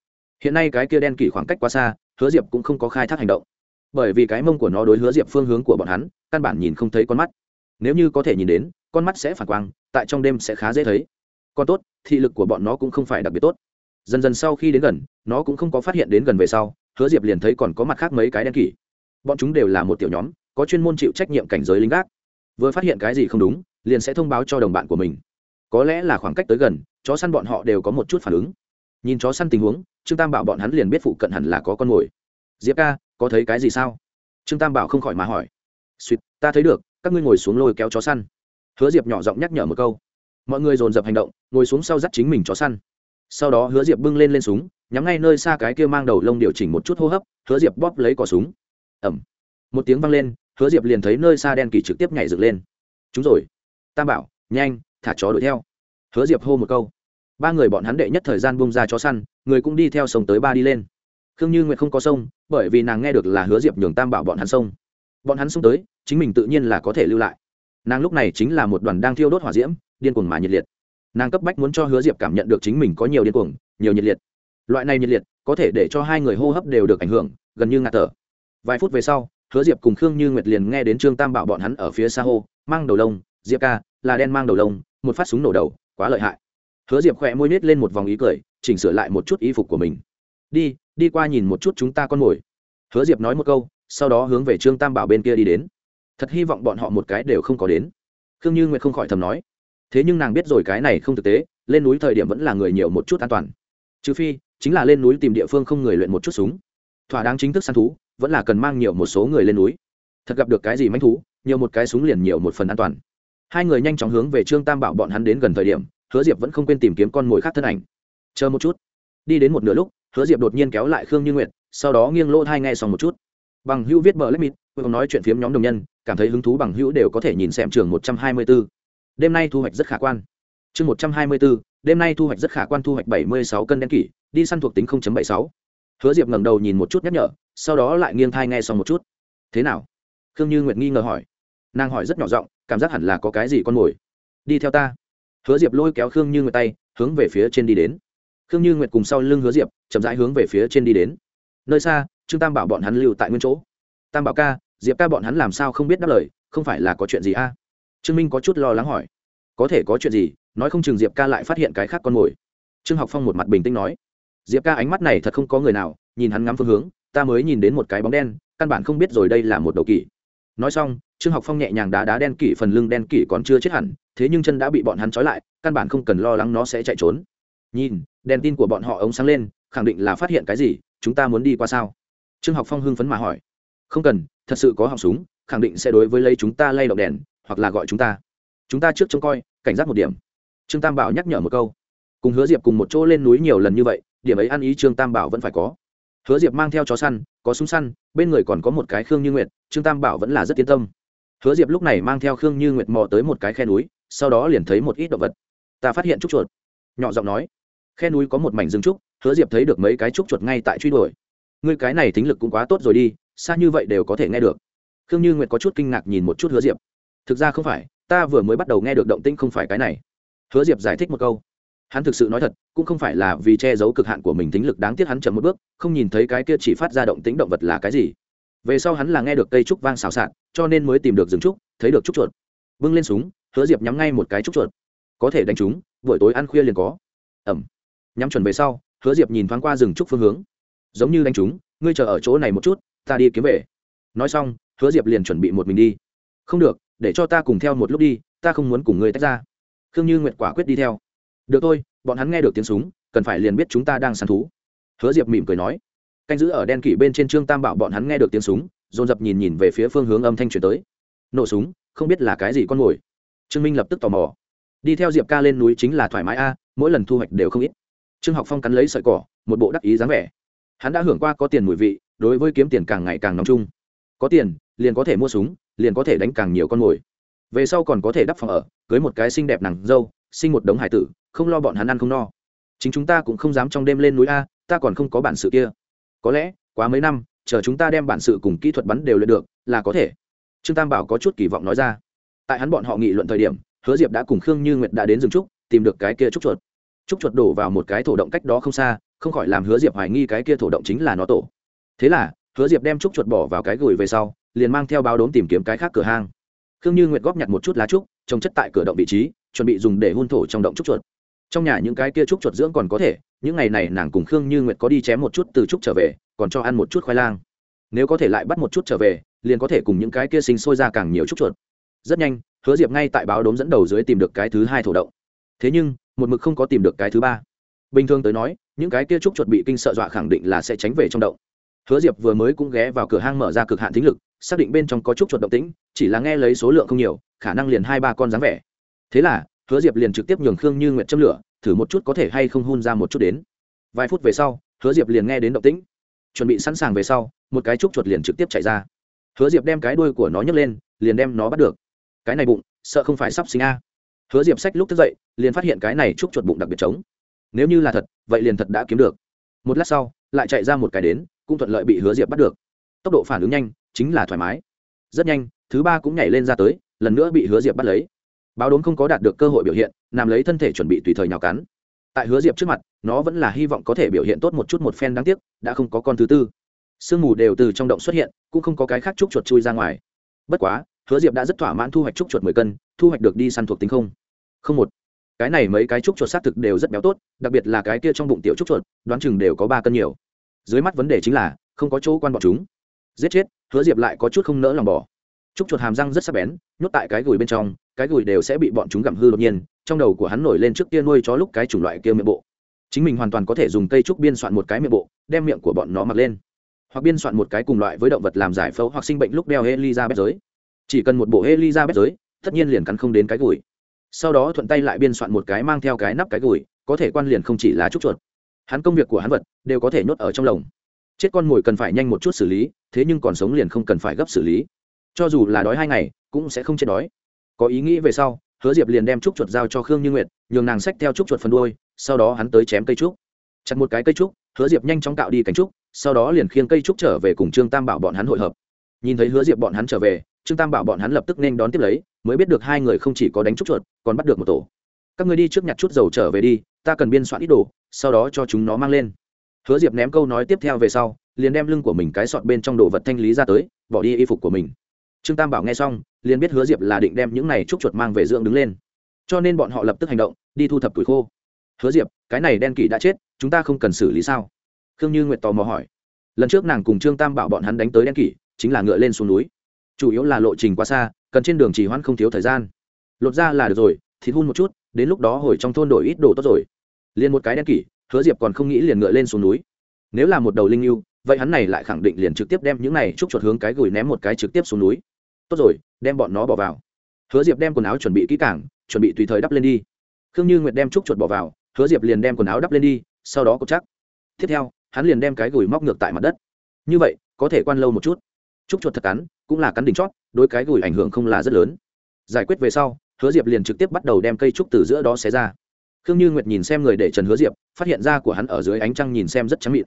Hiện nay cái kia đen kỷ khoảng cách quá xa, hứa diệp cũng không có khai thác hành động. Bởi vì cái mông của nó đối hứa diệp phương hướng của bọn hắn, căn bản nhìn không thấy con mắt. Nếu như có thể nhìn đến, con mắt sẽ phản quang, tại trong đêm sẽ khá dễ thấy. Còn tốt, thị lực của bọn nó cũng không phải đặc biệt tốt. Dần dần sau khi đến gần, nó cũng không có phát hiện đến gần về sau, hứa diệp liền thấy còn có mặt khác mấy cái đen kỷ. Bọn chúng đều là một tiểu nhóm, có chuyên môn chịu trách nhiệm cảnh giới lính gác vừa phát hiện cái gì không đúng, liền sẽ thông báo cho đồng bạn của mình. Có lẽ là khoảng cách tới gần, chó săn bọn họ đều có một chút phản ứng. Nhìn chó săn tình huống, trương tam bảo bọn hắn liền biết phụ cận hẳn là có con mồi. Diệp ca, có thấy cái gì sao? Trương tam bảo không khỏi mà hỏi. Suýt ta thấy được, các ngươi ngồi xuống lôi kéo chó săn. Hứa diệp nhỏ giọng nhắc nhở một câu. Mọi người dồn dập hành động, ngồi xuống sau dắt chính mình chó săn. Sau đó hứa diệp bưng lên lên súng, nhắm ngay nơi xa cái kia mang đầu lông điều chỉnh một chút hô hấp, hứa diệp bóp lấy cỏ súng. Ẩm một tiếng vang lên hứa diệp liền thấy nơi xa đen kỳ trực tiếp nhảy dựng lên. Chúng rồi tam bảo, nhanh, thả chó đuổi theo. Hứa diệp hô một câu. Ba người bọn hắn đệ nhất thời gian bung ra chó săn, người cũng đi theo sông tới ba đi lên. Khương như nguyệt không có sông, bởi vì nàng nghe được là hứa diệp nhường tam bảo bọn hắn sông. Bọn hắn sông tới, chính mình tự nhiên là có thể lưu lại. Nàng lúc này chính là một đoàn đang thiêu đốt hỏa diễm, điên cuồng mà nhiệt liệt. Nàng cấp bách muốn cho hứa diệp cảm nhận được chính mình có nhiều điên cuồng, nhiều nhiệt liệt. Loại này nhiệt liệt, có thể để cho hai người hô hấp đều được ảnh hưởng, gần như ngạt thở. Vài phút về sau hứa diệp cùng khương như nguyệt liền nghe đến trương tam bảo bọn hắn ở phía xa hô, mang đầu lông, diệp ca, là đen mang đầu lông, một phát súng nổ đầu, quá lợi hại. Hứa diệp khỏe môi nết lên một vòng ý cười, chỉnh sửa lại một chút y phục của mình. Đi đi qua nhìn một chút chúng ta con mồi. Hứa diệp nói một câu, sau đó hướng về trương tam bảo bên kia đi đến. Thật hy vọng bọn họ một cái đều không có đến. Khương như nguyệt không khỏi thầm nói. Thế nhưng nàng biết rồi cái này không thực tế, lên núi thời điểm vẫn là người nhiều một chút an toàn. Trừ phi, chính là lên núi tìm địa phương không người luyện một chút súng. Thỏa đáng chính thức săn thú vẫn là cần mang nhiều một số người lên núi. Thật gặp được cái gì manh thú, nhiều một cái súng liền nhiều một phần an toàn. Hai người nhanh chóng hướng về trương tam bảo bọn hắn đến gần thời điểm, hứa diệp vẫn không quên tìm kiếm con mồi khác thân ảnh. Chờ một chút. Đi đến một nửa lúc, hứa diệp đột nhiên kéo lại khương như nguyệt, sau đó nghiêng lỗ thai nghe xong một chút. Bằng hữu viết bờ lách mịt, vừa nói chuyện phiếm nhóm đồng nhân, cảm thấy hứng thú bằng hữu đều có thể nhìn xem trường một trăm hai mươi b ố đêm nay thu hoạch rất khả quan. Chương một trăm hai mươi b ố đêm nay thu hoạch rất khả quan thu hoạch bảy mươi sáu cân đen kỷ, đi săn thuộc tính bảy mươi sáu hứa diệp ngẩng đầu nhìn một chút nhắc nhở, sau đó lại nghiêng thai nghe xong một chút. Thế nào? Khương như nguyệt nghi ngờ hỏi. Nàng hỏi rất nhỏ giọng, cảm giác hẳn là có cái gì con mồi? Đi theo ta. Hứa diệp lôi kéo khương như nguyệt tay, hướng về phía trên đi đến. Khương như nguyệt cùng sau lưng hứa diệp, chậm rãi hướng về phía trên đi đến. Nơi xa, trương tam bảo bọn hắn lưu tại nguyên chỗ. Tam bảo ca, diệp ca bọn hắn làm sao không biết đáp lời, không phải là có chuyện gì a? À? trương minh có chút lo lắng hỏi. Có thể có chuyện gì, nói không chừng diệp ca lại phát hiện cái khác con mồi. Trương học phong một mặt bình tĩnh nói diệp ca ánh mắt này thật không có người nào, nhìn hắn ngắm phương hướng, ta mới nhìn đến một cái bóng đen, căn bản không biết rồi đây là một đầu kỷ. Nói xong, trương học phong nhẹ nhàng đá đá đen kỷ phần lưng đen kỷ còn chưa chết hẳn, thế nhưng chân đã bị bọn hắn trói lại, căn bản không cần lo lắng nó sẽ chạy trốn. Nhìn, đèn tin của bọn họ ống sáng lên, khẳng định là phát hiện cái gì, chúng ta muốn đi qua sao? Trương học phong hưng phấn mà hỏi. Không cần, thật sự có họng súng, khẳng định sẽ đối với lấy chúng ta lay động đèn, hoặc là gọi chúng ta. Chúng ta trước trông coi, cảnh giác một điểm. Trương tam bảo nhắc nhở một câu. Cùng hứa diệp cùng một chỗ lên núi nhiều lần như vậy điểm ấy ăn ý trương tam bảo vẫn phải có. Hứa diệp mang theo chó săn, có súng săn, bên người còn có một cái khương như nguyệt, trương tam bảo vẫn là rất yên tâm. Hứa diệp lúc này mang theo khương như nguyệt mò tới một cái khe núi, sau đó liền thấy một ít động vật. Ta phát hiện trúc chuột. Nhỏ giọng nói. Khe núi có một mảnh rừng trúc, hứa diệp thấy được mấy cái trúc chuột ngay tại truy đuổi. Ngươi cái này tính lực cũng quá tốt rồi đi, xa như vậy đều có thể nghe được. Khương như nguyệt có chút kinh ngạc nhìn một chút hứa diệp. Thực ra không phải, ta vừa mới bắt đầu nghe được động tĩnh không phải cái này. Hứa diệp giải thích một câu hắn thực sự nói thật, cũng không phải là vì che giấu cực hạn của mình tính lực đáng tiếc hắn chậm một bước, không nhìn thấy cái kia chỉ phát ra động tĩnh động vật là cái gì. Về sau hắn là nghe được cây trúc vang xào xạc, cho nên mới tìm được rừng trúc, thấy được trúc chuột. Vâng lên súng, hứa diệp nhắm ngay một cái trúc chuột. Có thể đánh chúng, buổi tối ăn khuya liền có. Ẩm. Nhắm chuẩn về sau, hứa diệp nhìn thoáng qua rừng trúc phương hướng. Giống như đánh chúng, ngươi chờ ở chỗ này một chút, ta đi kiếm về. Nói xong, hứa diệp liền chuẩn bị một mình đi. Không được, để cho ta cùng theo một lúc đi, ta không muốn cùng ngươi tách ra. Khương như nguyệt quả quyết đi theo được thôi, bọn hắn nghe được tiếng súng, cần phải liền biết chúng ta đang săn thú. Hứa diệp mỉm cười nói. Canh giữ ở đen kỷ bên trên trương tam bảo bọn hắn nghe được tiếng súng, dồn dập nhìn nhìn về phía phương hướng âm thanh chuyển tới. Nổ súng, không biết là cái gì con mồi. Trương minh lập tức tò mò. Đi theo diệp ca lên núi chính là thoải mái a, mỗi lần thu hoạch đều không ít. Trương học phong cắn lấy sợi cỏ, một bộ đắc ý dáng vẻ. Hắn đã hưởng qua có tiền mùi vị, đối với kiếm tiền càng ngày càng nóng chung. Có tiền, liền có thể mua súng, liền có thể đánh càng nhiều con mồi. Về sau còn có thể đắp phòng ở, cưới một cái xinh đẹp nàng dâu sinh một đống hải tử, không lo bọn hắn ăn không no. Chính chúng ta cũng không dám trong đêm lên núi a, ta còn không có bản sự kia. Có lẽ, quá mấy năm, chờ chúng ta đem bản sự cùng kỹ thuật bắn đều luyện được, là có thể. Trương tam bảo có chút kỳ vọng nói ra. Tại hắn bọn họ nghị luận thời điểm, hứa diệp đã cùng khương như nguyệt đã đến rừng trúc, tìm được cái kia trúc chuột. Trúc chuột đổ vào một cái thổ động cách đó không xa, không khỏi làm hứa diệp hoài nghi cái kia thổ động chính là nó tổ. Thế là, hứa diệp đem trúc chuột bỏ vào cái gửi về sau, liền mang theo báo đốm tìm kiếm cái khác cửa hang. Khương như nguyệt góp nhặt một chút lá trúc, trồng chất tại cửa động vị trí chuẩn bị dùng để hun thổ trong động trúc chuột. Trong nhà những cái kia trúc chuột dưỡng còn có thể, những ngày này nàng cùng khương như nguyệt có đi chém một chút từ trúc trở về, còn cho ăn một chút khoai lang. Nếu có thể lại bắt một chút trở về, liền có thể cùng những cái kia sinh sôi ra càng nhiều trúc chuột. Rất nhanh, hứa diệp ngay tại báo đốm dẫn đầu dưới tìm được cái thứ hai thổ động. Thế nhưng, một mực không có tìm được cái thứ ba. Bình thường tới nói, những cái kia trúc chuột bị kinh sợ dọa khẳng định là sẽ tránh về trong động. Hứa diệp vừa mới cũng ghé vào cửa hang mở ra cực hạn thính lực, xác định bên trong có trúc chuột động tĩnh, chỉ là nghe lấy số lượng không nhiều, khả năng liền hai ba con dáng vẻ thế là, hứa diệp liền trực tiếp nhường khương như nguyệt châm lửa, thử một chút có thể hay không hun ra một chút đến. Vài phút về sau, hứa diệp liền nghe đến động tĩnh. Chuẩn bị sẵn sàng về sau, một cái trúc chuột liền trực tiếp chạy ra. Hứa diệp đem cái đuôi của nó nhấc lên, liền đem nó bắt được. Cái này bụng, sợ không phải sắp sinh a. Hứa diệp sách lúc thức dậy, liền phát hiện cái này trúc chuột bụng đặc biệt trống. Nếu như là thật, vậy liền thật đã kiếm được. Một lát sau, lại chạy ra một cái đến, cũng thuận lợi bị hứa diệp bắt được. Tốc độ phản ứng nhanh, chính là thoải mái. Rất nhanh, thứ ba cũng nhảy lên ra tới, lần nữa bị hứa diệp bắt lấy báo đốm không có đạt được cơ hội biểu hiện, nằm lấy thân thể chuẩn bị tùy thời nhào cắn. Tại hứa diệp trước mặt, nó vẫn là hy vọng có thể biểu hiện tốt một chút một phen đáng tiếc, đã không có con thứ tư. Sương mù đều từ trong động xuất hiện, cũng không có cái khác trúc chuột chui ra ngoài. Bất quá, hứa diệp đã rất thỏa mãn thu hoạch trúc chuột mười cân, thu hoạch được đi săn thuộc tính không. Không một. Cái này mấy cái trúc chuột xác thực đều rất béo tốt, đặc biệt là cái kia trong bụng tiểu trúc chuột, đoán chừng đều có ba cân nhiều. Dưới mắt vấn đề chính là, không có chỗ quan bọn chúng. Giết chết, hứa diệp lại có chút không nỡ lòng bỏ. Trúc chuột hàm răng rất sắc bén, nhốt tại cái gùi bên trong cái gùi đều sẽ bị bọn chúng gặm hư đột nhiên, trong đầu của hắn nổi lên trước kia nuôi chó lúc cái chủng loại kia miệng bộ. Chính mình hoàn toàn có thể dùng cây trúc biên soạn một cái miệng bộ, đem miệng của bọn nó mặc lên. Hoặc biên soạn một cái cùng loại với động vật làm giải phẫu hoặc sinh bệnh lúc đeo elizabeth giới. Chỉ cần một bộ elizabeth giới, tất nhiên liền cắn không đến cái gùi. Sau đó thuận tay lại biên soạn một cái mang theo cái nắp cái gùi, có thể quan liền không chỉ là trúc chuột. Hắn công việc của hắn vật đều có thể nhốt ở trong lồng. Chết con mồi cần phải nhanh một chút xử lý, thế nhưng còn sống liền không cần phải gấp xử lý. Cho dù là đói hai ngày, cũng sẽ không chết đói có ý nghĩ về sau, hứa diệp liền đem trúc chuột giao cho khương như nguyệt, nhường nàng xách theo trúc chuột phần đôi sau đó hắn tới chém cây trúc. Chặt một cái cây trúc, hứa diệp nhanh chóng cạo đi cánh trúc, sau đó liền khiêng cây trúc trở về cùng trương tam bảo bọn hắn hội hợp. Nhìn thấy hứa diệp bọn hắn trở về, trương tam bảo bọn hắn lập tức nên đón tiếp lấy, mới biết được hai người không chỉ có đánh trúc chuột, còn bắt được một tổ. Các người đi trước nhặt chút dầu trở về đi, ta cần biên soạn ít đồ, sau đó cho chúng nó mang lên. Hứa diệp ném câu nói tiếp theo về sau, liền đem lưng của mình cái sọt bên trong đồ vật thanh lý ra tới, bỏ đi y phục của mình. Trương tam bảo nghe xong liền biết hứa diệp là định đem những này trúc chuột mang về dưỡng đứng lên. Cho nên bọn họ lập tức hành động, đi thu thập tuổi khô. Hứa diệp, cái này đen kỷ đã chết, chúng ta không cần xử lý sao? Khương như nguyệt tò mò hỏi. Lần trước nàng cùng trương tam bảo bọn hắn đánh tới đen kỷ, chính là ngựa lên xuống núi. Chủ yếu là lộ trình quá xa, cần trên đường chỉ hoãn không thiếu thời gian. Lột ra là được rồi, thịt hun một chút, đến lúc đó hồi trong thôn đổi ít đồ tốt rồi. Liền một cái đen kỷ, hứa diệp còn không nghĩ liền ngựa lên xuống núi. Nếu là một đầu linh yêu, vậy hắn này lại khẳng định liền trực tiếp đem những này trúc chuột hướng cái gửi ném một cái trực tiếp xuống núi tốt rồi, đem bọn nó bỏ vào. Hứa diệp đem quần áo chuẩn bị kỹ càng, chuẩn bị tùy thời đắp lên đi. Khương như nguyệt đem trúc chuột bỏ vào, hứa diệp liền đem quần áo đắp lên đi, sau đó cột chắc. Tiếp theo, hắn liền đem cái gùi móc ngược tại mặt đất. Như vậy, có thể quan lâu một chút. Trúc chuột thật cắn, cũng là cắn đỉnh chót đôi cái gùi ảnh hưởng không là rất lớn. Giải quyết về sau, hứa diệp liền trực tiếp bắt đầu đem cây trúc từ giữa đó xé ra. Khương như nguyệt nhìn xem người để trần hứa diệp, phát hiện ra của hắn ở dưới ánh trăng nhìn xem rất trắng mịn.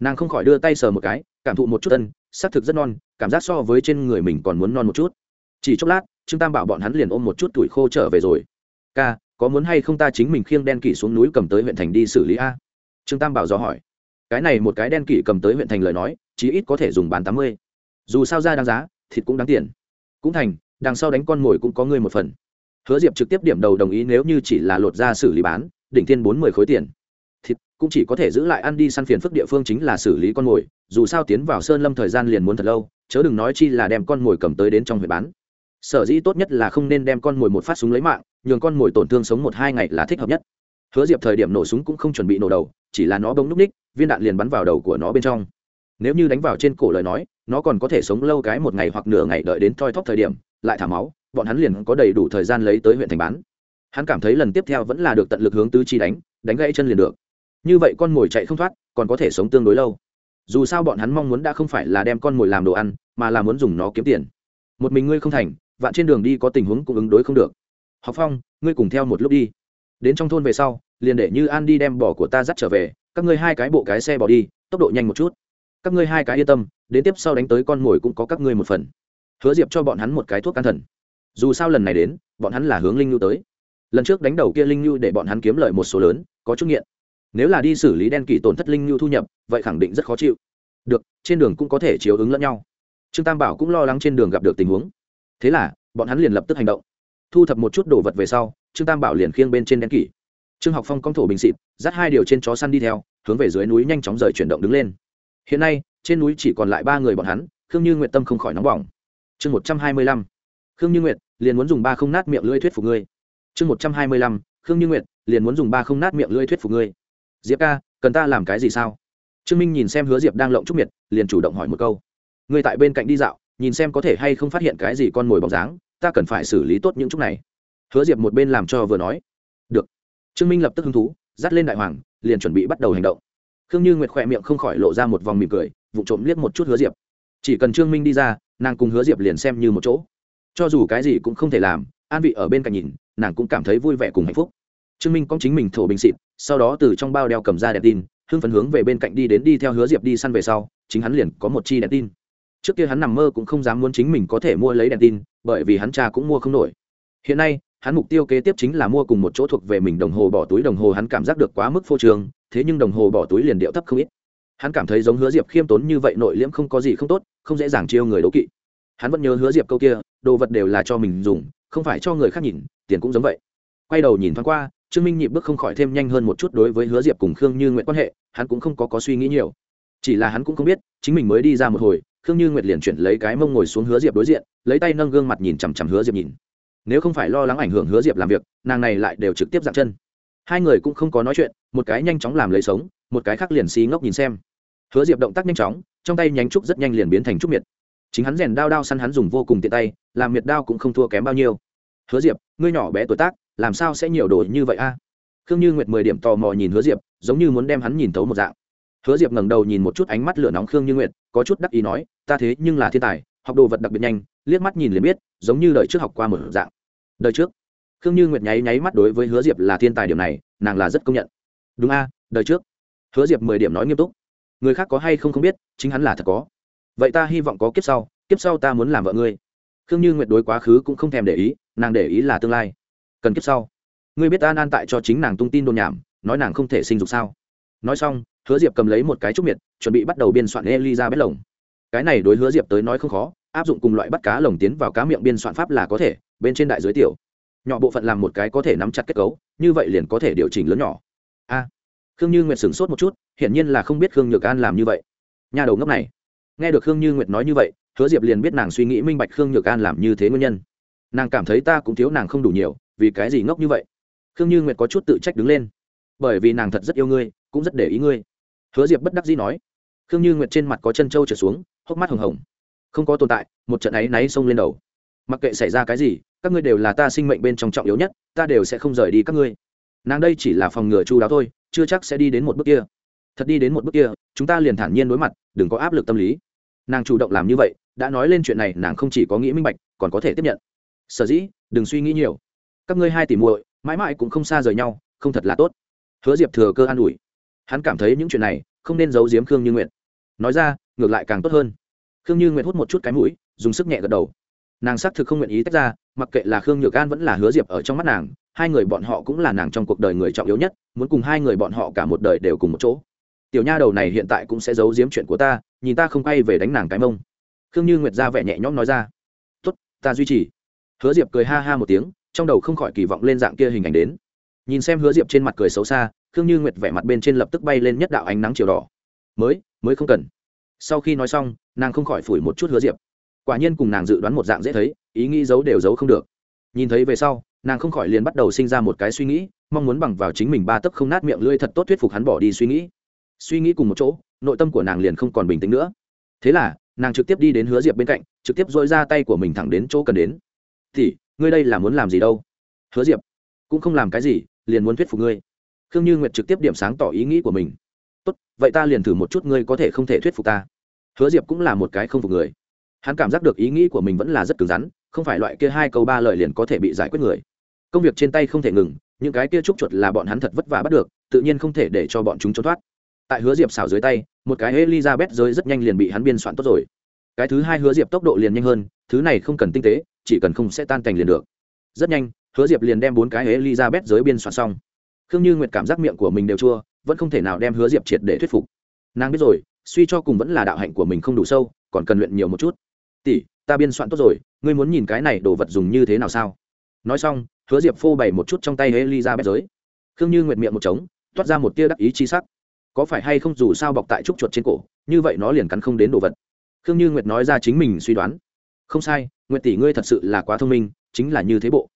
Nàng không khỏi đưa tay sờ một cái, cảm thụ một chút tân c thực rất non cảm giác so với trên người mình còn muốn non một chút. Chỉ chốc lát, trương tam bảo bọn hắn liền ôm một chút tuổi khô trở về rồi. Ca, có muốn hay không ta chính mình khiêng đen kỷ xuống núi cầm tới huyện thành đi xử lý a? Trương tam bảo dò hỏi. Cái này một cái đen kỷ cầm tới huyện thành lời nói, chí ít có thể dùng bán tám mươi. Dù sao ra đáng giá, thịt cũng đáng tiền. Cũng thành, đằng sau đánh con mồi cũng có người một phần. Hứa diệp trực tiếp điểm đầu đồng ý nếu như chỉ là lột ra xử lý bán, đỉnh thiên bốn mươi khối tiền cũng chỉ có thể giữ lại ăn đi săn phiền phức địa phương chính là xử lý con mồi, dù sao tiến vào sơn lâm thời gian liền muốn thật lâu, chớ đừng nói chi là đem con mồi cầm tới đến trong huyện bán. Sở dĩ tốt nhất là không nên đem con mồi một phát súng lấy mạng, nhường con mồi tổn thương sống một hai ngày là thích hợp nhất. Hứa diệp thời điểm nổ súng cũng không chuẩn bị nổ đầu, chỉ là nó bỗng núp ních, viên đạn liền bắn vào đầu của nó bên trong. Nếu như đánh vào trên cổ lời nói, nó còn có thể sống lâu cái một ngày hoặc nửa ngày đợi đến thoi thóp thời điểm, lại thả máu, bọn hắn liền có đầy đủ thời gian lấy tới huyện thành bán. Hắn cảm thấy lần tiếp theo vẫn là được tận lực hướng tứ chi đánh đánh gãy chân liền được như vậy con mồi chạy không thoát, còn có thể sống tương đối lâu. Dù sao bọn hắn mong muốn đã không phải là đem con mồi làm đồ ăn, mà là muốn dùng nó kiếm tiền. Một mình ngươi không thành, vạn trên đường đi có tình huống cũng ứng đối không được. Học phong, ngươi cùng theo một lúc đi. Đến trong thôn về sau, liền để như an đi đem bỏ của ta dắt trở về, các ngươi hai cái bộ cái xe bỏ đi, tốc độ nhanh một chút. Các ngươi hai cái yên tâm, đến tiếp sau đánh tới con mồi cũng có các ngươi một phần. Hứa diệp cho bọn hắn một cái thuốc can thần. Dù sao lần này đến, bọn hắn là hướng linh nhu tới. Lần trước đánh đầu kia linh nhu để bọn hắn kiếm lợi một số lớn, có chút nghiện nếu là đi xử lý đen kỳ tổn thất linh nhu thu nhập, vậy khẳng định rất khó chịu. Được, trên đường cũng có thể chiếu ứng lẫn nhau. Trương tam bảo cũng lo lắng trên đường gặp được tình huống. Thế là, bọn hắn liền lập tức hành động. Thu thập một chút đồ vật về sau, trương tam bảo liền khiêng bên trên đen kỷ. Trương học phong công thổ bình xịt, dắt hai điều trên chó săn đi theo, hướng về dưới núi nhanh chóng rời chuyển động đứng lên. Hiện nay, trên núi chỉ còn lại ba người bọn hắn, khương như nguyện tâm không khỏi nóng bỏng. Chương một trăm hai mươi lăm, khương như nguyện liền muốn dùng ba không nát miệng lưỡi thuyết phục ngươi. Chương một trăm hai mươi lăm, khương như nguyện liền muốn dùng ba không nát miệng lưỡi thuyết phục ngươi diệp ca, cần ta làm cái gì sao? Trương minh nhìn xem hứa diệp đang lộng trúc miệt, liền chủ động hỏi một câu. Ngươi tại bên cạnh đi dạo, nhìn xem có thể hay không phát hiện cái gì con mồi bóng dáng, ta cần phải xử lý tốt những trúc này. Hứa diệp một bên làm cho vừa nói. Được. Trương minh lập tức hứng thú, dắt lên đại hoàng, liền chuẩn bị bắt đầu hành động. Khương như nguyệt khỏe miệng không khỏi lộ ra một vòng mỉm cười, vụ trộm liếc một chút hứa diệp. Chỉ cần trương minh đi ra, nàng cùng hứa diệp liền xem như một chỗ. Cho dù cái gì cũng không thể làm, an vị ở bên cạnh nhìn, nàng cũng cảm thấy vui vẻ cùng hạnh phúc trương minh có chính mình thổ bình xịt, sau đó từ trong bao đeo cầm ra đèn tin, hưng phấn hướng về bên cạnh đi đến đi theo hứa diệp đi săn về sau, chính hắn liền có một chi đèn tin. Trước kia hắn nằm mơ cũng không dám muốn chính mình có thể mua lấy đèn tin, bởi vì hắn cha cũng mua không nổi. Hiện nay, hắn mục tiêu kế tiếp chính là mua cùng một chỗ thuộc về mình đồng hồ bỏ túi đồng hồ, hắn cảm giác được quá mức phô trường thế nhưng đồng hồ bỏ túi liền điệu thấp không ít. Hắn cảm thấy giống hứa diệp khiêm tốn như vậy nội liễm không có gì không tốt, không dễ dàng chiêu người đấu kỵ. Hắn vẫn nhớ hứa diệp câu kia, đồ vật đều là cho mình dùng, không phải cho người khác nhìn, tiền cũng giống vậy. Quay đầu nhìn thoáng qua trương minh nhịp bước không khỏi thêm nhanh hơn một chút đối với hứa diệp cùng khương như nguyện quan hệ hắn cũng không có, có suy nghĩ nhiều. Chỉ là hắn cũng không biết chính mình mới đi ra một hồi khương như nguyệt liền chuyển lấy cái mông ngồi xuống hứa diệp đối diện lấy tay nâng gương mặt nhìn chằm chằm hứa diệp nhìn. Nếu không phải lo lắng ảnh hưởng hứa diệp làm việc nàng này lại đều trực tiếp dặn chân. Hai người cũng không có nói chuyện một cái nhanh chóng làm lấy sống một cái khác liền xí ngốc nhìn xem. Hứa diệp động tác nhanh chóng trong tay nhánh trúc rất nhanh liền biến thành trúc miệt. Chính hắn rèn đao đao săn hắn dùng vô cùng tiện tay làm miệt đao cũng không thua kém bao nhiêu. Hứa diệp ngươi nhỏ bé tuổi tác làm sao sẽ nhiều đồ như vậy a? Khương như nguyệt mười điểm tò mò nhìn hứa diệp, giống như muốn đem hắn nhìn thấu một dạng. Hứa diệp ngẩng đầu nhìn một chút ánh mắt lửa nóng khương như nguyệt, có chút đắc ý nói, ta thế nhưng là thiên tài, học đồ vật đặc biệt nhanh, liếc mắt nhìn liền biết, giống như đời trước học qua một dạng. Đời trước? Khương như nguyệt nháy nháy mắt đối với hứa diệp là thiên tài điểm này, nàng là rất công nhận. Đúng a, đời trước. Hứa diệp mười điểm nói nghiêm túc. Người khác có hay không không biết, chính hắn là thật có. Vậy ta hy vọng có kiếp sau kiếp sau ta muốn làm vợ ngươi. Khương như nguyệt đối quá khứ cũng không thèm để ý, nàng để ý là tương lai cần kiếp sau. Ngươi biết an an tại cho chính nàng tung tin đồn nhảm, nói nàng không thể sinh dục sao? Nói xong, hứa diệp cầm lấy một cái trúc miệt chuẩn bị bắt đầu biên soạn elizabeth lồng. Cái này đối hứa diệp tới nói không khó, áp dụng cùng loại bắt cá lồng tiến vào cá miệng biên soạn pháp là có thể, bên trên đại giới tiểu. Nhỏ bộ phận làm một cái có thể nắm chặt kết cấu, như vậy liền có thể điều chỉnh lớn nhỏ. A, khương như nguyệt sửng sốt một chút, hiển nhiên là không biết khương nhược an làm như vậy. Nhà đầu ngốc này. Nghe được khương như nguyệt nói như vậy, hứa diệp liền biết nàng suy nghĩ minh bạch khương nhược an làm như thế nguyên nhân. Nàng cảm thấy ta cũng thiếu nàng không đủ nhiều vì cái gì ngốc như vậy? Khương như nguyệt có chút tự trách đứng lên. Bởi vì nàng thật rất yêu ngươi, cũng rất để ý ngươi. Hứa diệp bất đắc dĩ nói. Khương như nguyệt trên mặt có chân trâu trở xuống, hốc mắt hồng hồng. Không có tồn tại, một trận áy náy xông lên đầu. Mặc kệ xảy ra cái gì, các ngươi đều là ta sinh mệnh bên trong trọng yếu nhất, ta đều sẽ không rời đi các ngươi. Nàng đây chỉ là phòng ngừa chu đáo thôi, chưa chắc sẽ đi đến một bước kia. Thật đi đến một bước kia, chúng ta liền thản nhiên đối mặt, đừng có áp lực tâm lý. Nàng chủ động làm như vậy, đã nói lên chuyện này, nàng không chỉ có nghĩ minh bạch, còn có thể tiếp nhận. Sở dĩ, đừng suy nghĩ nhiều các ngươi hai tỷ muội, mãi mãi cũng không xa rời nhau, không thật là tốt. Hứa diệp thừa cơ an ủi. Hắn cảm thấy những chuyện này không nên giấu giếm khương như nguyện nói ra, ngược lại càng tốt hơn. Khương như nguyện hút một chút cái mũi, dùng sức nhẹ gật đầu. Nàng xác thực không nguyện ý tách ra, mặc kệ là khương nhược an vẫn là hứa diệp ở trong mắt nàng, hai người bọn họ cũng là nàng trong cuộc đời người trọng yếu nhất, muốn cùng hai người bọn họ cả một đời đều cùng một chỗ. Tiểu nha đầu này hiện tại cũng sẽ giấu giếm chuyện của ta, nhìn ta không quay về đánh nàng cái mông. Khương như nguyệt ra vẻ nhẹ nhõm nói ra. Tốt, ta duy trì. Hứa diệp cười ha ha một tiếng trong đầu không khỏi kỳ vọng lên dạng kia hình ảnh đến. Nhìn xem hứa diệp trên mặt cười xấu xa, khương như nguyệt vẻ mặt bên trên lập tức bay lên nhất đạo ánh nắng chiều đỏ. Mới mới không cần. Sau khi nói xong, nàng không khỏi phủi một chút hứa diệp. Quả nhiên cùng nàng dự đoán một dạng dễ thấy, ý nghĩ giấu đều giấu không được. Nhìn thấy về sau, nàng không khỏi liền bắt đầu sinh ra một cái suy nghĩ, mong muốn bằng vào chính mình ba tấc không nát miệng lưỡi thật tốt thuyết phục hắn bỏ đi suy nghĩ. Suy nghĩ cùng một chỗ, nội tâm của nàng liền không còn bình tĩnh nữa. Thế là, nàng trực tiếp đi đến hứa diệp bên cạnh, trực tiếp dội ra tay của mình thẳng đến chỗ cần đến. Thì ngươi đây là muốn làm gì đâu? Hứa diệp, cũng không làm cái gì, liền muốn thuyết phục ngươi. Khương như nguyệt trực tiếp điểm sáng tỏ ý nghĩ của mình. Tốt, vậy ta liền thử một chút ngươi có thể không thể thuyết phục ta. Hứa diệp cũng là một cái không phục người. Hắn cảm giác được ý nghĩ của mình vẫn là rất cứng rắn, không phải loại kia hai câu ba lời liền có thể bị giải quyết người. Công việc trên tay không thể ngừng, những cái kia trúc chuột là bọn hắn thật vất vả bắt được, tự nhiên không thể để cho bọn chúng trốn thoát. Tại hứa diệp xảo dưới tay, một cái elizabeth rơi rất nhanh liền bị hắn biên soạn tốt rồi. Cái thứ hai hứa diệp tốc độ liền nhanh hơn, thứ này không cần tinh tế chỉ cần không sẽ tan cảnh liền được. Rất nhanh, hứa diệp liền đem bốn cái elizabeth giới biên soạn xong. Khương như nguyệt cảm giác miệng của mình đều chua, vẫn không thể nào đem hứa diệp triệt để thuyết phục. Nàng biết rồi, suy cho cùng vẫn là đạo hạnh của mình không đủ sâu, còn cần luyện nhiều một chút. Tỷ, ta biên soạn tốt rồi, ngươi muốn nhìn cái này đồ vật dùng như thế nào sao? Nói xong, hứa diệp phô bày một chút trong tay elizabeth giới. Khương như nguyệt miệng một trống, toát ra một tia đắc ý chi sắc. Có phải hay không dù sao bọc tại trúc chuột trên cổ, như vậy nó liền cắn không đến đồ vật. Khương như nguyệt nói ra chính mình suy đoán. Không sai nguyệt tỷ ngươi thật sự là quá thông minh, chính là như thế bộ.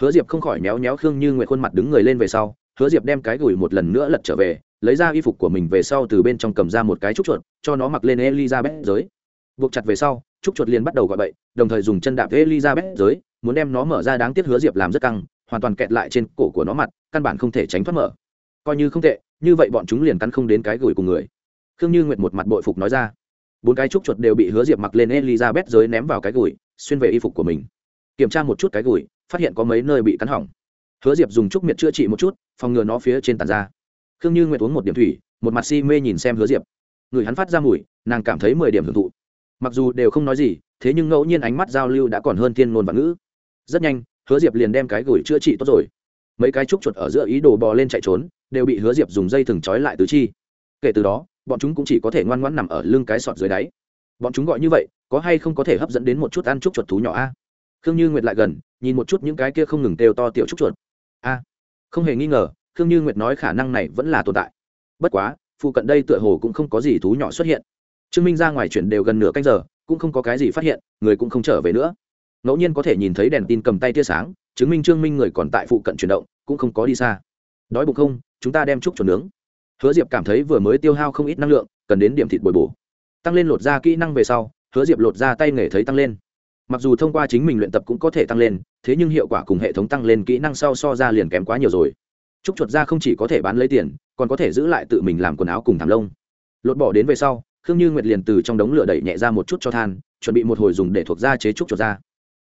Hứa diệp không khỏi méo méo khương như nguyệt khuôn mặt đứng người lên về sau, hứa diệp đem cái gửi một lần nữa lật trở về, lấy ra y phục của mình về sau từ bên trong cầm ra một cái trúc chuột, cho nó mặc lên elizabeth giới. Buộc chặt về sau, trúc chuột liền bắt đầu gọi bậy, đồng thời dùng chân đạp elizabeth giới, muốn đem nó mở ra đáng tiếc hứa diệp làm rất căng, hoàn toàn kẹt lại trên cổ của nó mặt, căn bản không thể tránh thoát mở. Coi như không tệ, như vậy bọn chúng liền cắn không đến cái gửi cùng người. Khương như nguyệt một mặt bội phục nói ra bốn cái trúc chuột đều bị hứa diệp mặc lên elizabeth giới ném vào cái gùi, xuyên về y phục của mình. Kiểm tra một chút cái gùi, phát hiện có mấy nơi bị cắn hỏng. Hứa diệp dùng trúc miệt chữa trị một chút, phòng ngừa nó phía trên tàn ra. Khương như nguyệt uống một điểm thủy, một mặt si mê nhìn xem hứa diệp. Người hắn phát ra mùi, nàng cảm thấy mười điểm hưởng thụ. Mặc dù đều không nói gì, thế nhưng ngẫu nhiên ánh mắt giao lưu đã còn hơn thiên ngôn và ngữ. Rất nhanh, hứa diệp liền đem cái gửi chữa trị tốt rồi. Mấy cái trúc chuột ở giữa ý đồ bò lên chạy trốn, đều bị hứa diệp dùng dây thừng trói lại tứ chi. Kể từ đó bọn chúng cũng chỉ có thể ngoan ngoãn nằm ở lưng cái sọt dưới đáy. Bọn chúng gọi như vậy, có hay không có thể hấp dẫn đến một chút ăn trúc chuột thú nhỏ a? Khương như nguyệt lại gần, nhìn một chút những cái kia không ngừng têu to tiểu trúc chuột. A, không hề nghi ngờ, khương như nguyệt nói khả năng này vẫn là tồn tại. Bất quá, phụ cận đây tựa hồ cũng không có gì thú nhỏ xuất hiện. Trương minh ra ngoài chuyển đều gần nửa canh giờ, cũng không có cái gì phát hiện, người cũng không trở về nữa. Ngẫu nhiên có thể nhìn thấy đèn tin cầm tay tia sáng, chứng minh trương minh người còn tại phụ cận chuyển động, cũng không có đi xa. Đói bụng không? Chúng ta đem chúc chuột nướng hứa diệp cảm thấy vừa mới tiêu hao không ít năng lượng, cần đến điểm thịt bồi bổ. Tăng lên lột ra kỹ năng về sau, hứa diệp lột ra tay nghề thấy tăng lên. Mặc dù thông qua chính mình luyện tập cũng có thể tăng lên, thế nhưng hiệu quả cùng hệ thống tăng lên kỹ năng sau so ra liền kém quá nhiều rồi. Trúc chuột ra không chỉ có thể bán lấy tiền, còn có thể giữ lại tự mình làm quần áo cùng thảm lông. Lột bỏ đến về sau, khương như nguyệt liền từ trong đống lửa đẩy nhẹ ra một chút cho than, chuẩn bị một hồi dùng để thuộc da chế trúc chuột ra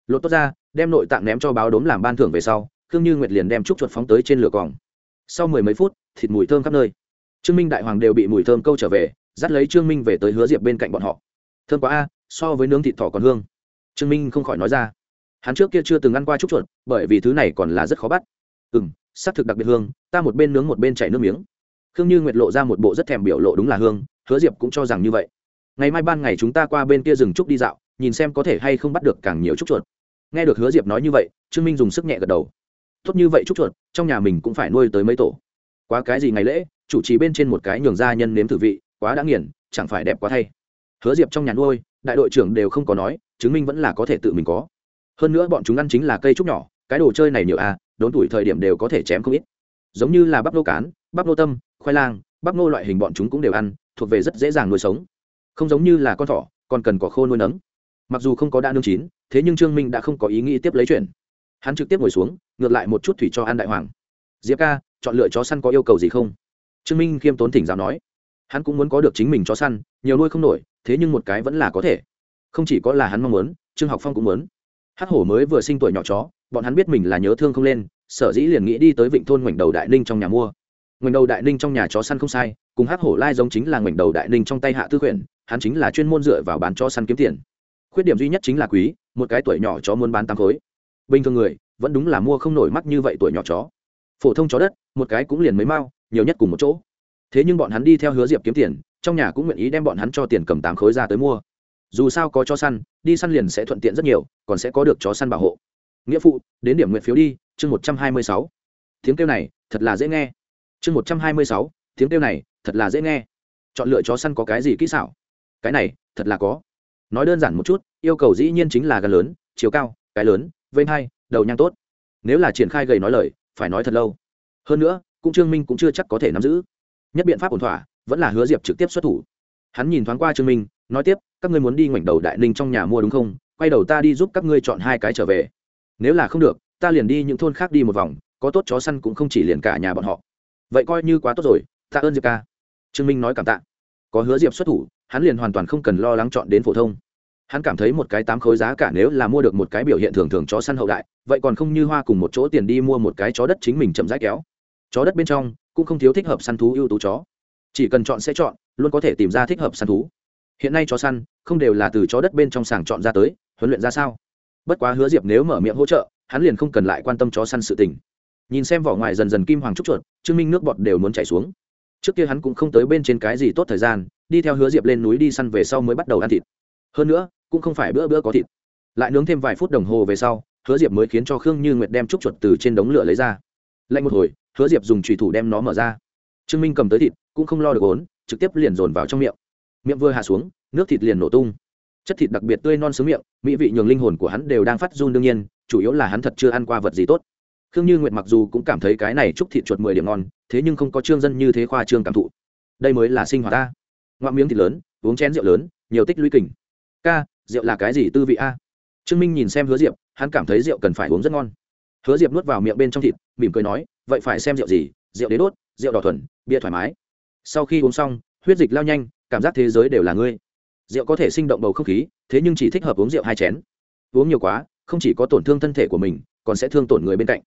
lột tốt ra, đem nội tạng ném cho báo đốm làm ban thưởng về sau, khương như nguyệt liền đem trúc chuột phóng tới trên lửa còng. Sau mười mấy phút, thịt mùi thơm khắp nơi trương minh đại hoàng đều bị mùi thơm câu trở về, dắt lấy trương minh về tới hứa diệp bên cạnh bọn họ. Thơm quá a, so với nướng thịt thỏ còn hương. Trương minh không khỏi nói ra. Hắn trước kia chưa từng ăn qua trúc chuột, bởi vì thứ này còn là rất khó bắt. Ừ m s ắ c thực đặc biệt hương, ta một bên nướng một bên chảy nước miếng. Khương như nguyệt lộ ra một bộ rất thèm biểu lộ đúng là hương, hứa diệp cũng cho rằng như vậy. Ngày mai ban ngày chúng ta qua bên kia rừng trúc đi dạo, nhìn xem có thể hay không bắt được càng nhiều trúc chuột. Nghe được hứa diệp nói như vậy, trương minh dùng sức nhẹ gật đầu. Tốt như vậy trúc chuột, trong nhà mình cũng phải nuôi tới mấy tổ. Quá cái gì ngày lễ chủ trì bên trên một cái nhường gia nhân nếm thử vị, quá đã nghiền, chẳng phải đẹp quá thay. Hứa diệp trong nhà nuôi, đại đội trưởng đều không có nói, chứng minh vẫn là có thể tự mình có. Hơn nữa bọn chúng ăn chính là cây trúc nhỏ, cái đồ chơi này nhiều à đốn tuổi thời điểm đều có thể chém không ít. Giống như là bắp nô cán, bắp nô tâm, khoai lang, bắp nô loại hình bọn chúng cũng đều ăn, thuộc về rất dễ dàng nuôi sống. Không giống như là con thỏ, còn cần cỏ khô nuôi nấng. Mặc dù không có đã nương chín, thế nhưng trương minh đã không có ý nghĩ tiếp lấy chuyện. Hắn trực tiếp ngồi xuống, ngược lại một chút thủy cho an đại hoàng. Diệp ca, chọn lựa chó săn có yêu cầu gì không? Trương minh khiêm tốn thỉnh giáo nói, hắn cũng muốn có được chính mình chó săn, nhiều nuôi không nổi, thế nhưng một cái vẫn là có thể. Không chỉ có là hắn mong muốn, trương học phong cũng muốn. Hát hổ mới vừa sinh tuổi nhỏ chó, bọn hắn biết mình là nhớ thương không lên, sở dĩ liền nghĩ đi tới vịnh thôn ngoảnh đầu đại ninh trong nhà mua. Ngoảnh đầu đại ninh trong nhà chó săn không sai, cùng hát hổ lai giống chính là ngoảnh đầu đại ninh trong tay hạ tư quyển, hắn chính là chuyên môn dựa vào bán chó săn kiếm tiền. Khuyết điểm duy nhất chính là quý, một cái tuổi nhỏ chó muốn bán tám khối. Bình thường người, vẫn đúng là mua không nổi mắt như vậy tuổi nhỏ chó. Phổ thông chó đất, một cái cũng liền mấy mao nhiều nhất cùng một chỗ. Thế nhưng bọn hắn đi theo hứa diệp kiếm tiền, trong nhà cũng nguyện ý đem bọn hắn cho tiền cầm tám khối ra tới mua. Dù sao có chó săn, đi săn liền sẽ thuận tiện rất nhiều, còn sẽ có được chó săn bảo hộ. Nghĩa phụ, đến điểm nguyện phiếu đi, chương một trăm hai mươi sáu. Tiếng kêu này, thật là dễ nghe. Chương một trăm hai mươi sáu, tiếng kêu này, thật là dễ nghe. Chọn lựa chó săn có cái gì kỹ xảo? Cái này, thật là có. Nói đơn giản một chút, yêu cầu dĩ nhiên chính là gần lớn, chiều cao, cái lớn vây hai, đầu nhang tốt. Nếu là triển khai gầy nói lời, phải nói thật lâu. Hơn nữa cũng trương minh cũng chưa chắc có thể nắm giữ. Nhất biện pháp ổn thỏa, vẫn là hứa diệp trực tiếp xuất thủ. Hắn nhìn thoáng qua trương minh, nói tiếp, các ngươi muốn đi ngoảnh đầu đại ninh trong nhà mua đúng không? Quay đầu ta đi giúp các ngươi chọn hai cái trở về. Nếu là không được, ta liền đi những thôn khác đi một vòng, có tốt chó săn cũng không chỉ liền cả nhà bọn họ. Vậy coi như quá tốt rồi, tạ ơn diệp ca. Trương minh nói cảm tạ. Có hứa diệp xuất thủ, hắn liền hoàn toàn không cần lo lắng chọn đến phổ thông. Hắn cảm thấy một cái tám khối giá cả nếu là mua được một cái biểu hiện thường thường chó săn hậu đại, vậy còn không như hoa cùng một chỗ tiền đi mua một cái chó đất chính mình chậm rãi kéo chó đất bên trong cũng không thiếu thích hợp săn thú ưu tú chó. Chỉ cần chọn sẽ chọn, luôn có thể tìm ra thích hợp săn thú. Hiện nay chó săn không đều là từ chó đất bên trong sàng chọn ra tới, huấn luyện ra sao? Bất quá hứa diệp nếu mở miệng hỗ trợ, hắn liền không cần lại quan tâm chó săn sự tình. Nhìn xem vỏ ngoài dần dần kim hoàng trúc chuột, trương minh nước bọt đều muốn chảy xuống. Trước kia hắn cũng không tới bên trên cái gì tốt thời gian, đi theo hứa diệp lên núi đi săn về sau mới bắt đầu ăn thịt. Hơn nữa, cũng không phải bữa bữa có thịt. Lại nướng thêm vài phút đồng hồ về sau, hứa diệp mới khiến cho khương như nguyệt đem trúc chuột từ trên đống lửa lấy ra. Lạnh một hồi hứa diệp dùng trùy thủ đem nó mở ra. Trương minh cầm tới thịt, cũng không lo được ốn, trực tiếp liền dồn vào trong miệng. Miệng vừa hạ xuống, nước thịt liền nổ tung. Chất thịt đặc biệt tươi non sướng miệng, mỹ vị nhường linh hồn của hắn đều đang phát run đương nhiên, chủ yếu là hắn thật chưa ăn qua vật gì tốt. Khương như nguyệt mặc dù cũng cảm thấy cái này chúc thịt chuột mười điểm ngon, thế nhưng không có trương dân như thế khoa trương cảm thụ. Đây mới là sinh hoạt ta. Ngoạm miếng thịt lớn, uống chén rượu lớn, nhiều tích lũy kình. Ca, rượu là cái gì tư vị a? Trương minh nhìn xem hứa diệp, hắn cảm thấy rượu cần phải uống rất ngon. Hứa diệp nuốt vào miệng bên trong thịt, mỉm cười nói vậy phải xem rượu gì, rượu đế đốt, rượu đỏ thuần, bia thoải mái. Sau khi uống xong, huyết dịch lao nhanh, cảm giác thế giới đều là ngươi. Rượu có thể sinh động bầu không khí, thế nhưng chỉ thích hợp uống rượu hai chén. Uống nhiều quá, không chỉ có tổn thương thân thể của mình, còn sẽ thương tổn người bên cạnh.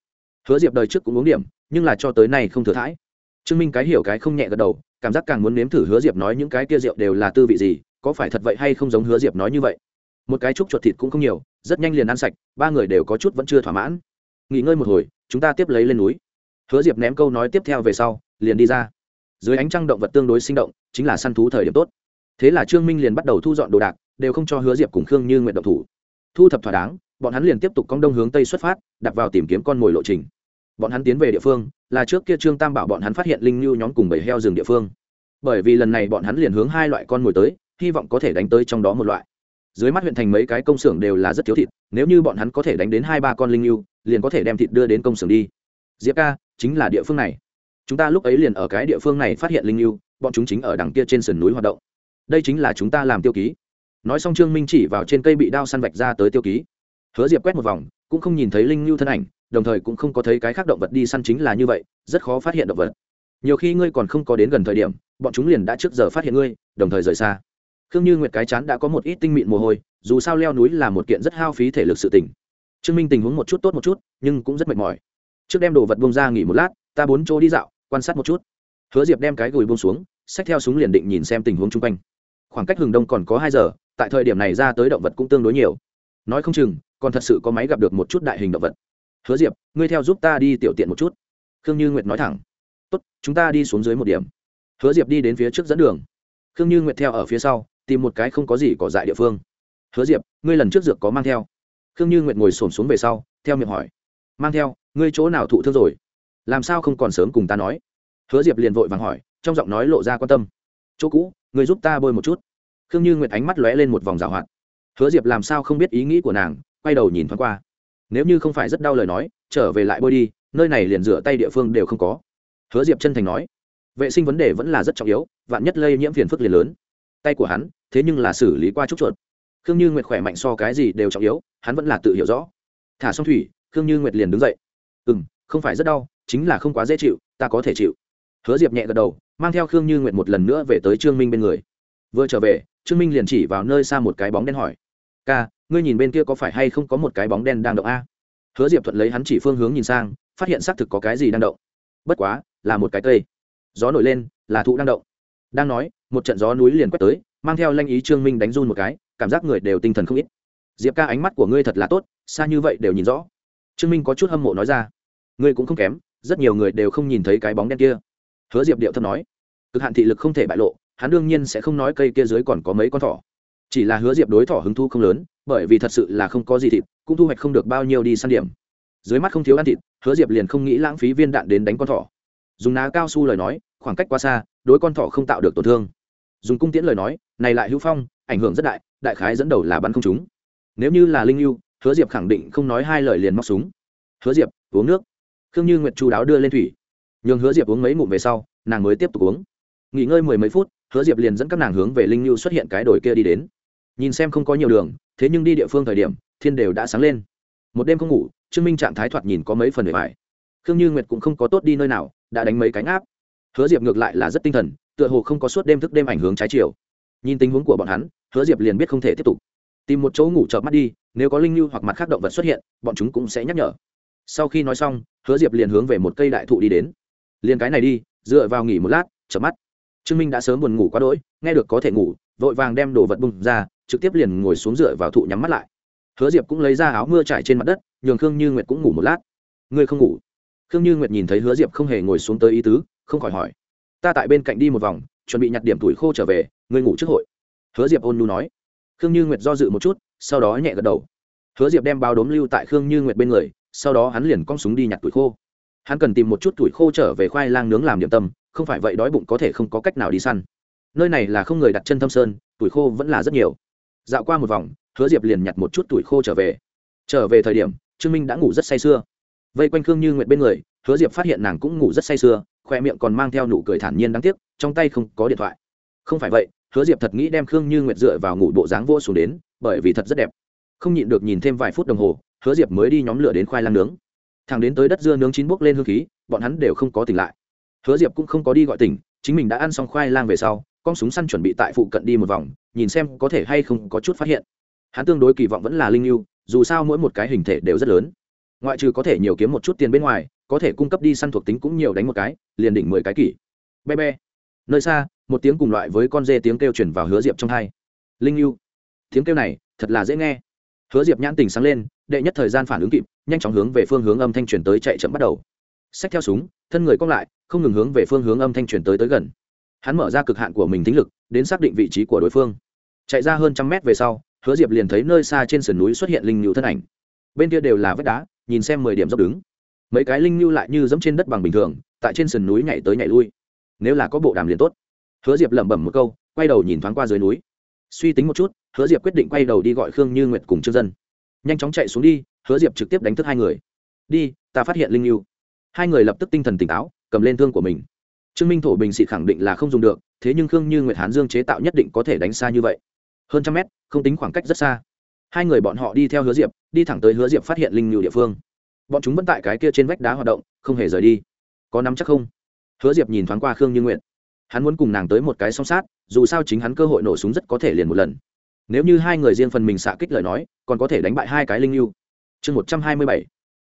Hứa diệp đời trước cũng uống điểm, nhưng là cho tới nay không thừa thãi. Chứng minh cái hiểu cái không nhẹ gật đầu, cảm giác càng muốn nếm thử hứa diệp nói những cái kia rượu đều là tư vị gì, có phải thật vậy hay không giống hứa diệp nói như vậy. Một cái chúc chuột thịt cũng không nhiều, rất nhanh liền ăn sạch, ba người đều có chút vẫn chưa thỏa mãn. Nghỉ ngơi một hồi, chúng ta tiếp lấy lên núi hứa diệp ném câu nói tiếp theo về sau, liền đi ra. Dưới ánh trăng động vật tương đối sinh động, chính là săn thú thời điểm tốt. Thế là trương minh liền bắt đầu thu dọn đồ đạc, đều không cho hứa diệp cùng khương như nguyện động thủ. Thu thập thỏa đáng, bọn hắn liền tiếp tục cong đông hướng tây xuất phát, đặt vào tìm kiếm con mồi lộ trình. Bọn hắn tiến về địa phương, là trước kia trương tam bảo bọn hắn phát hiện linh lưu nhóm cùng bầy heo rừng địa phương. Bởi vì lần này bọn hắn liền hướng hai loại con mồi tới, hy vọng có thể đánh tới trong đó một loại. Dưới mắt huyện thành mấy cái công xưởng đều là rất thiếu thịt, nếu như bọn hắn có thể đánh đến hai ba con linh lưu liền có thể đem thịt đưa đến công xưởng đi diệp ca, chính là địa phương này. Chúng ta lúc ấy liền ở cái địa phương này phát hiện linh lưu bọn chúng chính ở đằng kia trên sườn núi hoạt động. Đây chính là chúng ta làm tiêu ký. Nói xong trương minh chỉ vào trên cây bị đao săn vạch ra tới tiêu ký. Hứa diệp quét một vòng, cũng không nhìn thấy linh lưu thân ảnh, đồng thời cũng không có thấy cái khác động vật đi săn chính là như vậy, rất khó phát hiện động vật. Nhiều khi ngươi còn không có đến gần thời điểm, bọn chúng liền đã trước giờ phát hiện ngươi, đồng thời rời xa. Khương như nguyệt cái chán đã có một ít tinh mịn mồ hôi, dù sao leo núi là một kiện rất hao phí thể lực sự tỉnh trương minh tình huống một chút tốt một chút, nhưng cũng rất mệt mỏi trước đem đồ vật bông ra nghỉ một lát, ta bốn chỗ đi dạo, quan sát một chút. Hứa diệp đem cái gùi bông xuống, xách theo súng liền định nhìn xem tình huống chung quanh. Khoảng cách hừng đông còn có hai giờ, tại thời điểm này ra tới động vật cũng tương đối nhiều. Nói không chừng, còn thật sự có máy gặp được một chút đại hình động vật. Hứa diệp, ngươi theo giúp ta đi tiểu tiện một chút. Khương như nguyệt nói thẳng. Tốt, chúng ta đi xuống dưới một điểm. Hứa diệp đi đến phía trước dẫn đường. Khương như nguyệt theo ở phía sau, tìm một cái không có gì cỏ dại địa phương. Hứa diệp, ngươi lần trước dược có mang theo. Khương như nguyệt ngồi xổm xuống về sau, theo miệng hỏi. Mang theo ngươi chỗ nào thụ thương rồi? Làm sao không còn sớm cùng ta nói? Hứa diệp liền vội vàng hỏi, trong giọng nói lộ ra quan tâm. Chỗ cũ, ngươi giúp ta bôi một chút. Khương như nguyệt ánh mắt lóe lên một vòng rào hoạt. Hứa diệp làm sao không biết ý nghĩ của nàng, quay đầu nhìn thoáng qua. Nếu như không phải rất đau lời nói, trở về lại bôi đi, nơi này liền rửa tay địa phương đều không có. Hứa diệp chân thành nói. Vệ sinh vấn đề vẫn là rất trọng yếu, vạn nhất lây nhiễm phiền phức liền lớn. Tay của hắn, thế nhưng là xử lý qua trúc chuột. Khương như nguyệt khỏe mạnh so cái gì đều trọng yếu, hắn vẫn là tự hiểu rõ. Thả xong thủy, khương như nguyệt liền đứng dậy ừ m không phải rất đau, chính là không quá dễ chịu, ta có thể chịu. Hứa diệp nhẹ gật đầu, mang theo khương như nguyệt một lần nữa về tới trương minh bên người. Vừa trở về, trương minh liền chỉ vào nơi xa một cái bóng đen hỏi, ca, ngươi nhìn bên kia có phải hay không có một cái bóng đen đang động a? Hứa diệp thuận lấy hắn chỉ phương hướng nhìn sang, phát hiện xác thực có cái gì đang động. Bất quá, là một cái cây. Gió nổi lên, là thụ đang động. Đang nói, một trận gió núi liền quét tới, mang theo lanh ý trương minh đánh run một cái, cảm giác người đều tinh thần không ít. Diệp ca, ánh mắt của ngươi thật là tốt, xa như vậy đều nhìn rõ trương minh có chút hâm mộ nói ra. Ngươi cũng không kém, rất nhiều người đều không nhìn thấy cái bóng đen kia. Hứa diệp điệu thấp nói. Cực hạn thị lực không thể bại lộ, hắn đương nhiên sẽ không nói cây kia dưới còn có mấy con thỏ. Chỉ là hứa diệp đối thỏ hứng thu không lớn, bởi vì thật sự là không có gì thịt, cũng thu hoạch không được bao nhiêu đi săn điểm. Dưới mắt không thiếu ăn thịt, hứa diệp liền không nghĩ lãng phí viên đạn đến đánh con thỏ. Dùng ná cao su lời nói, khoảng cách quá xa, đối con thỏ không tạo được tổn thương. Dùng cung tiễn lời nói, này lại hữu phong, ảnh hưởng rất đại đại khái dẫn đầu là bắn không chúng nếu như là linh lưu hứa diệp khẳng định không nói hai lời liền móc súng. Hứa diệp, uống nước. Khương như nguyệt chú đáo đưa lên thủy. Nhường hứa diệp uống mấy ngụm về sau, nàng mới tiếp tục uống. Nghỉ ngơi mười mấy phút, hứa diệp liền dẫn các nàng hướng về linh lưu xuất hiện cái đồi kia đi đến. Nhìn xem không có nhiều đường, thế nhưng đi địa phương thời điểm, thiên đều đã sáng lên. Một đêm không ngủ, trương minh trạng thái thoạt nhìn có mấy phần bề bài khương như nguyệt cũng không có tốt đi nơi nào, đã đánh mấy cánh áp hứa diệp ngược lại là rất tinh thần, tựa hồ không có suốt đêm thức đêm ảnh hướng trái chiều. Nhìn tình huống của bọn hắn, hứa diệp liền biết không thể tiếp tục tìm một chỗ ngủ chợp mắt đi, nếu có linh lưu hoặc mặt khác động vật xuất hiện, bọn chúng cũng sẽ nhắc nhở. Sau khi nói xong, hứa diệp liền hướng về một cây đại thụ đi đến. Liền cái này đi, dựa vào nghỉ một lát, chợp mắt. Trương minh đã sớm buồn ngủ quá đỗi, nghe được có thể ngủ, vội vàng đem đồ vật bung ra, trực tiếp liền ngồi xuống dựa vào thụ nhắm mắt lại. Hứa diệp cũng lấy ra áo mưa trải trên mặt đất, nhường khương như nguyệt cũng ngủ một lát. Ngươi không ngủ? Khương như nguyệt nhìn thấy hứa diệp không hề ngồi xuống tới ý tứ, không khỏi hỏi. Ta tại bên cạnh đi một vòng, chuẩn bị nhặt điểm tuổi khô trở về, ngươi ngủ trước hội. Hứa diệp ôn nhu nói khương như nguyệt do dự một chút, sau đó nhẹ gật đầu. Hứa diệp đem bao đốm lưu tại khương như nguyệt bên người, sau đó hắn liền cong súng đi nhặt tuổi khô. Hắn cần tìm một chút tuổi khô trở về khoai lang nướng làm điểm tâm, không phải vậy đói bụng có thể không có cách nào đi săn. Nơi này là không người đặt chân thâm sơn, tuổi khô vẫn là rất nhiều. Dạo qua một vòng, hứa diệp liền nhặt một chút tuổi khô trở về. Trở về thời điểm, trương minh đã ngủ rất say sưa. Vây quanh khương như nguyệt bên người, hứa diệp phát hiện nàng cũng ngủ rất say sưa, khoe miệng còn mang theo nụ cười thản nhiên đáng tiếc, trong tay không có điện thoại. Không phải vậy hứa diệp thật nghĩ đem khương như nguyệt dựa vào ngủ bộ dáng vô xuống đến, bởi vì thật rất đẹp. Không nhịn được nhìn thêm vài phút đồng hồ, hứa diệp mới đi nhóm lửa đến khoai lang nướng. Thằng đến tới đất dưa nướng chín bốc lên hương khí, bọn hắn đều không có tỉnh lại. Hứa diệp cũng không có đi gọi tỉnh, chính mình đã ăn xong khoai lang về sau, con súng săn chuẩn bị tại phụ cận đi một vòng, nhìn xem có thể hay không có chút phát hiện. Hắn tương đối kỳ vọng vẫn là linh yêu dù sao mỗi một cái hình thể đều rất lớn. Ngoại trừ có thể nhiều kiếm một chút tiền bên ngoài, có thể cung cấp đi săn thuộc tính cũng nhiều đánh một cái, liền đỉnh mười cái kỷ. Be be. Nơi xa một tiếng cùng loại với con dê tiếng kêu chuyển vào hứa diệp trong hai linh yêu tiếng kêu này thật là dễ nghe. Hứa diệp nhãn tình sáng lên, đệ nhất thời gian phản ứng kịp, nhanh chóng hướng về phương hướng âm thanh chuyển tới chạy chậm bắt đầu. Xách theo súng, thân người cong lại, không ngừng hướng về phương hướng âm thanh chuyển tới tới gần. Hắn mở ra cực hạn của mình tính lực, đến xác định vị trí của đối phương. Chạy ra hơn trăm mét về sau, hứa diệp liền thấy nơi xa trên sườn núi xuất hiện linh nhu thân ảnh. Bên kia đều là vách đá, nhìn xem mười điểm dốc đứng. Mấy cái linh nhu lại như dẫm trên đất bằng bình thường, tại trên sườn núi nhảy tới nhảy lui. Nếu là có bộ đàm liền tốt hứa diệp lẩm bẩm một câu, quay đầu nhìn thoáng qua dưới núi. Suy tính một chút, hứa diệp quyết định quay đầu đi gọi khương như nguyệt cùng trương dân. Nhanh chóng chạy xuống đi, hứa diệp trực tiếp đánh thức hai người. Đi, ta phát hiện linh lưu hai người lập tức tinh thần tỉnh táo, cầm lên thương của mình. Trương minh thổ bình xịt khẳng định là không dùng được, thế nhưng khương như nguyệt hán dương chế tạo nhất định có thể đánh xa như vậy. Hơn trăm mét, không tính khoảng cách rất xa. Hai người bọn họ đi theo hứa diệp, đi thẳng tới hứa diệp phát hiện linh lưu địa phương. Bọn chúng vẫn tại cái kia trên vách đá hoạt động, không hề rời đi. Có nắm chắc không? Hứa diệp nhìn thoáng qua khương như nguyệt hắn muốn cùng nàng tới một cái song sát, dù sao chính hắn cơ hội nổ súng rất có thể liền một lần. Nếu như hai người riêng phần mình xạ kích lời nói, còn có thể đánh bại hai cái linh yêu. Chương một trăm hai mươi bảy.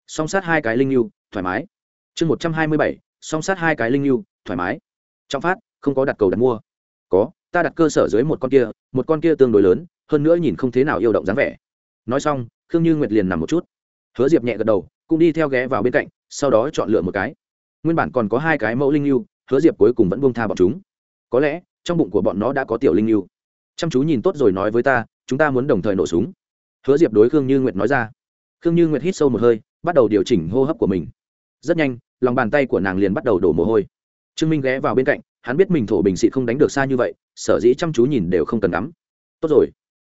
Song sát hai cái linh yêu, thoải mái. Chương một trăm hai mươi bảy. Song sát hai cái linh yêu, thoải mái. Trong phát, không có đặt cầu đặt mua. Có, ta đặt cơ sở dưới một con kia, một con kia tương đối lớn, hơn nữa nhìn không thế nào yêu động dáng vẻ. Nói xong, khương như nguyệt liền nằm một chút. Hứa diệp nhẹ gật đầu, cũng đi theo ghé vào bên cạnh, sau đó chọn lựa một cái. Nguyên bản còn có hai cái mẫu linh yêu hứa diệp cuối cùng vẫn buông tha bọn chúng. Có lẽ, trong bụng của bọn nó đã có tiểu linh yêu. chăm chú nhìn tốt rồi nói với ta, chúng ta muốn đồng thời nổ súng. Hứa diệp đối khương như nguyệt nói ra. Khương như nguyệt hít sâu một hơi, bắt đầu điều chỉnh hô hấp của mình. Rất nhanh, lòng bàn tay của nàng liền bắt đầu đổ mồ hôi. Trương minh ghé vào bên cạnh, hắn biết mình thổ bình xị không đánh được xa như vậy, sở dĩ chăm chú nhìn đều không cần lắm tốt rồi.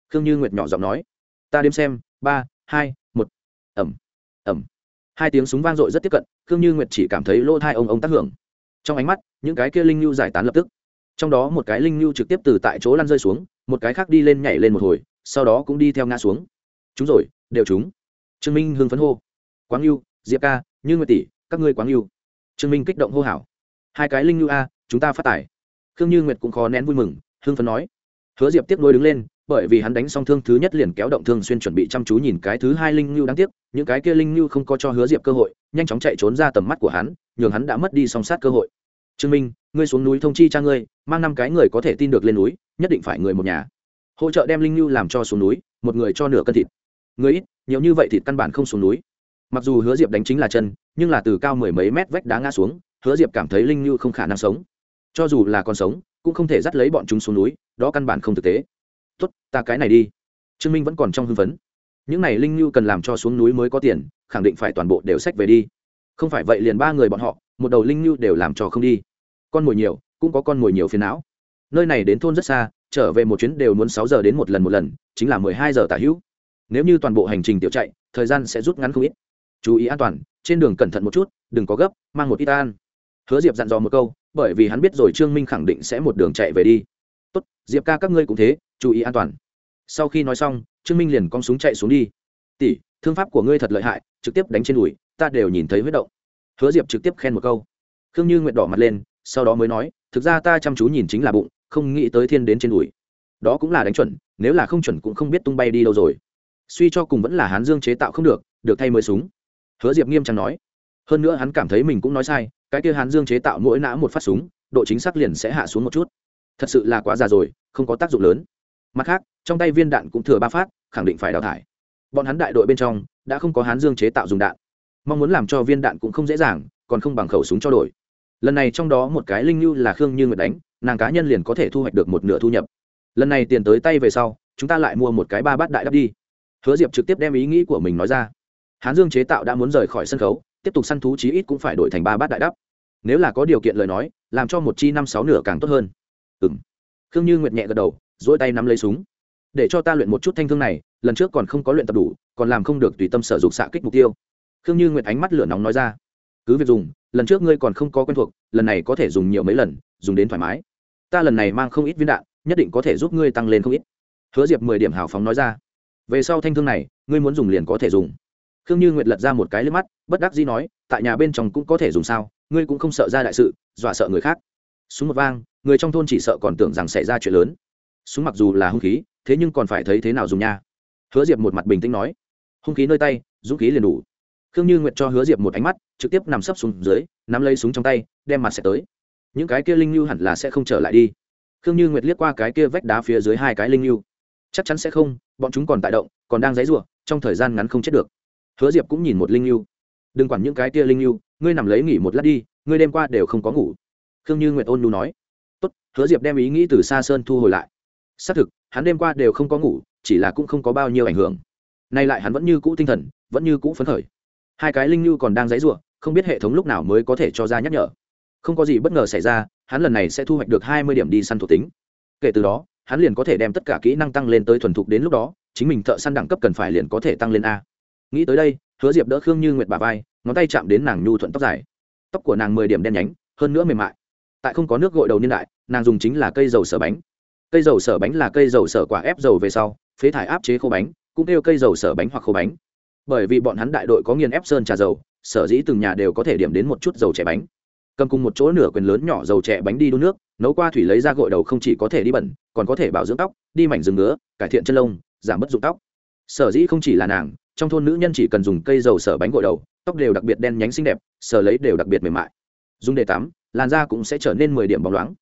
Khương như nguyệt nhỏ giọng nói. Ta đếm xem, ba, hai, một. Ẩm ẩm hai tiếng súng vang dội rất tiếp cận, khương như nguyệt chỉ cảm thấy lỗ thai ông ông tác hưởng trong ánh mắt, những cái kia linh nhu giải tán lập tức. Trong đó một cái linh nhu trực tiếp từ tại chỗ lăn rơi xuống, một cái khác đi lên nhảy lên một hồi, sau đó cũng đi theo ngã xuống. Chúng rồi, đều chúng. Trương minh hưng phấn hô. Quáng yêu diệp ca, như nguyệt tỷ, các ngươi quáng yêu trương minh kích động hô hào. Hai cái linh nhu a, chúng ta phát tải. khương như nguyệt cũng khó nén vui mừng, hưng phấn nói. Hứa diệp tiếp nối đứng lên bởi vì hắn đánh xong thương thứ nhất liền kéo động thương xuyên chuẩn bị chăm chú nhìn cái thứ hai linh lưu đáng tiếc, những cái kia linh lưu không có cho hứa diệp cơ hội, nhanh chóng chạy trốn ra tầm mắt của hắn, nhường hắn đã mất đi song sát cơ hội. Trương minh, ngươi xuống núi thông chi cha ngươi, mang năm cái người có thể tin được lên núi, nhất định phải người một nhà. Hỗ trợ đem linh lưu làm cho xuống núi, một người cho nửa cân thịt. Người ít, nhiều như vậy thịt căn bản không xuống núi. Mặc dù hứa diệp đánh chính là chân, nhưng là từ cao mười mấy mét vách đá ngã xuống, hứa diệp cảm thấy linh lưu không khả năng sống. Cho dù là còn sống, cũng không thể dắt lấy bọn chúng xuống núi, đó căn bản không thực tế tốt, ta cái này đi. Trương minh vẫn còn trong hưng phấn. Những này linh lưu cần làm cho xuống núi mới có tiền, khẳng định phải toàn bộ đều sách về đi. Không phải vậy liền ba người bọn họ, một đầu linh lưu đều làm cho không đi. Con mồi nhiều, cũng có con mồi nhiều phiền não. Nơi này đến thôn rất xa, trở về một chuyến đều muốn sáu giờ đến một lần một lần, chính là mười hai giờ tả hữu. Nếu như toàn bộ hành trình tiểu chạy, thời gian sẽ rút ngắn không ít. Chú ý an toàn, trên đường cẩn thận một chút, đừng có gấp, mang một ít an. Hứa diệp dặn dò một câu, bởi vì hắn biết rồi trương minh khẳng định sẽ một đường chạy về đi tốt, diệp ca các ngươi cũng thế, chú ý an toàn. Sau khi nói xong, trương minh liền cong súng chạy xuống đi. Tỷ, thương pháp của ngươi thật lợi hại, trực tiếp đánh trên đùi, ta đều nhìn thấy huyết động. Hứa diệp trực tiếp khen một câu. Khương như nguyện đỏ mặt lên, sau đó mới nói, thực ra ta chăm chú nhìn chính là bụng, không nghĩ tới thiên đến trên đùi. Đó cũng là đánh chuẩn, nếu là không chuẩn cũng không biết tung bay đi đâu rồi. Suy cho cùng vẫn là hán dương chế tạo không được được thay mới súng. Hứa diệp nghiêm trọng nói. Hơn nữa hắn cảm thấy mình cũng nói sai, cái kia hán dương chế tạo mỗi nã một phát súng, độ chính xác liền sẽ hạ xuống một chút thật sự là quá già rồi, không có tác dụng lớn. Mặt khác, trong tay viên đạn cũng thừa ba phát, khẳng định phải đào thải. Bọn hắn đại đội bên trong đã không có hán dương chế tạo dùng đạn. Mong muốn làm cho viên đạn cũng không dễ dàng, còn không bằng khẩu súng cho đổi. Lần này trong đó một cái linh như là khương như nguyệt đánh, nàng cá nhân liền có thể thu hoạch được một nửa thu nhập. Lần này tiền tới tay về sau, chúng ta lại mua một cái ba bát đại đắp đi. Hứa diệp trực tiếp đem ý nghĩ của mình nói ra. Hán dương chế tạo đã muốn rời khỏi sân khấu, tiếp tục săn thú chí ít cũng phải đổi thành ba bát đại đắp. Nếu là có điều kiện lời nói, làm cho một chi năm sáu nửa càng tốt hơn ừng khương như nguyệt nhẹ gật đầu dỗi tay nắm lấy súng. Để cho ta luyện một chút thanh thương này, lần trước còn không có luyện tập đủ, còn làm không được tùy tâm sở dục xạ kích mục tiêu. Khương như nguyệt ánh mắt lửa nóng nói ra. Cứ việc dùng, lần trước ngươi còn không có quen thuộc, lần này có thể dùng nhiều mấy lần, dùng đến thoải mái. Ta lần này mang không ít viên đạn, nhất định có thể giúp ngươi tăng lên không ít. Hứa diệp mười điểm hào phóng nói ra. Về sau thanh thương này, ngươi muốn dùng liền có thể dùng. Khương như nguyệt lật ra một cái lên mắt, bất đắc dĩ nói, tại nhà bên trong cũng có thể dùng sao, ngươi cũng không sợ ra đại sự, dọa sợ người khác. Súng một vang người trong thôn chỉ sợ còn tưởng rằng xảy ra chuyện lớn. Súng mặc dù là hung khí, thế nhưng còn phải thấy thế nào dùng nha. Hứa diệp một mặt bình tĩnh nói. Hung khí nơi tay, dũng khí liền đủ. Khương như nguyệt cho hứa diệp một ánh mắt, trực tiếp nằm sấp xuống dưới, nắm lấy súng trong tay, đem mặt sẽ tới. Những cái kia linh lưu hẳn là sẽ không trở lại đi. Khương như nguyệt liếc qua cái kia vách đá phía dưới hai cái linh lưu. Chắc chắn sẽ không, bọn chúng còn tại động, còn đang dãy rủa trong thời gian ngắn không chết được. Hứa diệp cũng nhìn một linh lưu. Đừng quản những cái kia linh lưu, ngươi nằm lấy nghỉ một lát đi, ngươi đêm qua đều không có ngủ. Khương như nguyệt ôn nhu nói tốt, hứa diệp đem ý nghĩ từ xa sơn thu hồi lại. Xác thực, hắn đêm qua đều không có ngủ, chỉ là cũng không có bao nhiêu ảnh hưởng. Nay lại hắn vẫn như cũ tinh thần, vẫn như cũ phấn khởi. Hai cái linh lưu còn đang dãy rủa, không biết hệ thống lúc nào mới có thể cho ra nhắc nhở. Không có gì bất ngờ xảy ra, hắn lần này sẽ thu hoạch được hai mươi điểm đi săn thuộc tính. Kể từ đó, hắn liền có thể đem tất cả kỹ năng tăng lên tới thuần thục đến lúc đó, chính mình thợ săn đẳng cấp cần phải liền có thể tăng lên a. Nghĩ tới đây, hứa diệp đỡ khương như nguyệt bà vai, ngón tay chạm đến nàng nhu thuận tóc dài. Tóc của nàng mười điểm đen nhánh, hơn nữa mềm mại tại không có nước gội đầu niên đại, nàng dùng chính là cây dầu sở bánh. Cây dầu sở bánh là cây dầu sở quả ép dầu về sau, phế thải áp chế khô bánh, cũng kêu cây dầu sở bánh hoặc khô bánh. Bởi vì bọn hắn đại đội có nghiền ép sơn trà dầu, sở dĩ từng nhà đều có thể điểm đến một chút dầu chè bánh. Cầm cùng một chỗ nửa quyền lớn nhỏ dầu chè bánh đi đun nước, nấu qua thủy lấy ra gội đầu không chỉ có thể đi bẩn, còn có thể bảo dưỡng tóc, đi mảnh rừng ngứa, cải thiện chân lông, giảm bất dụng tóc. Sở dĩ không chỉ là nàng, trong thôn nữ nhân chỉ cần dùng cây dầu sở bánh gội đầu, tóc đều đặc biệt đen nhánh xinh đẹp, sở lấy đều đặc biệt mềm mại. Dùng để tắm làn da cũng sẽ trở nên mười điểm bóng loáng.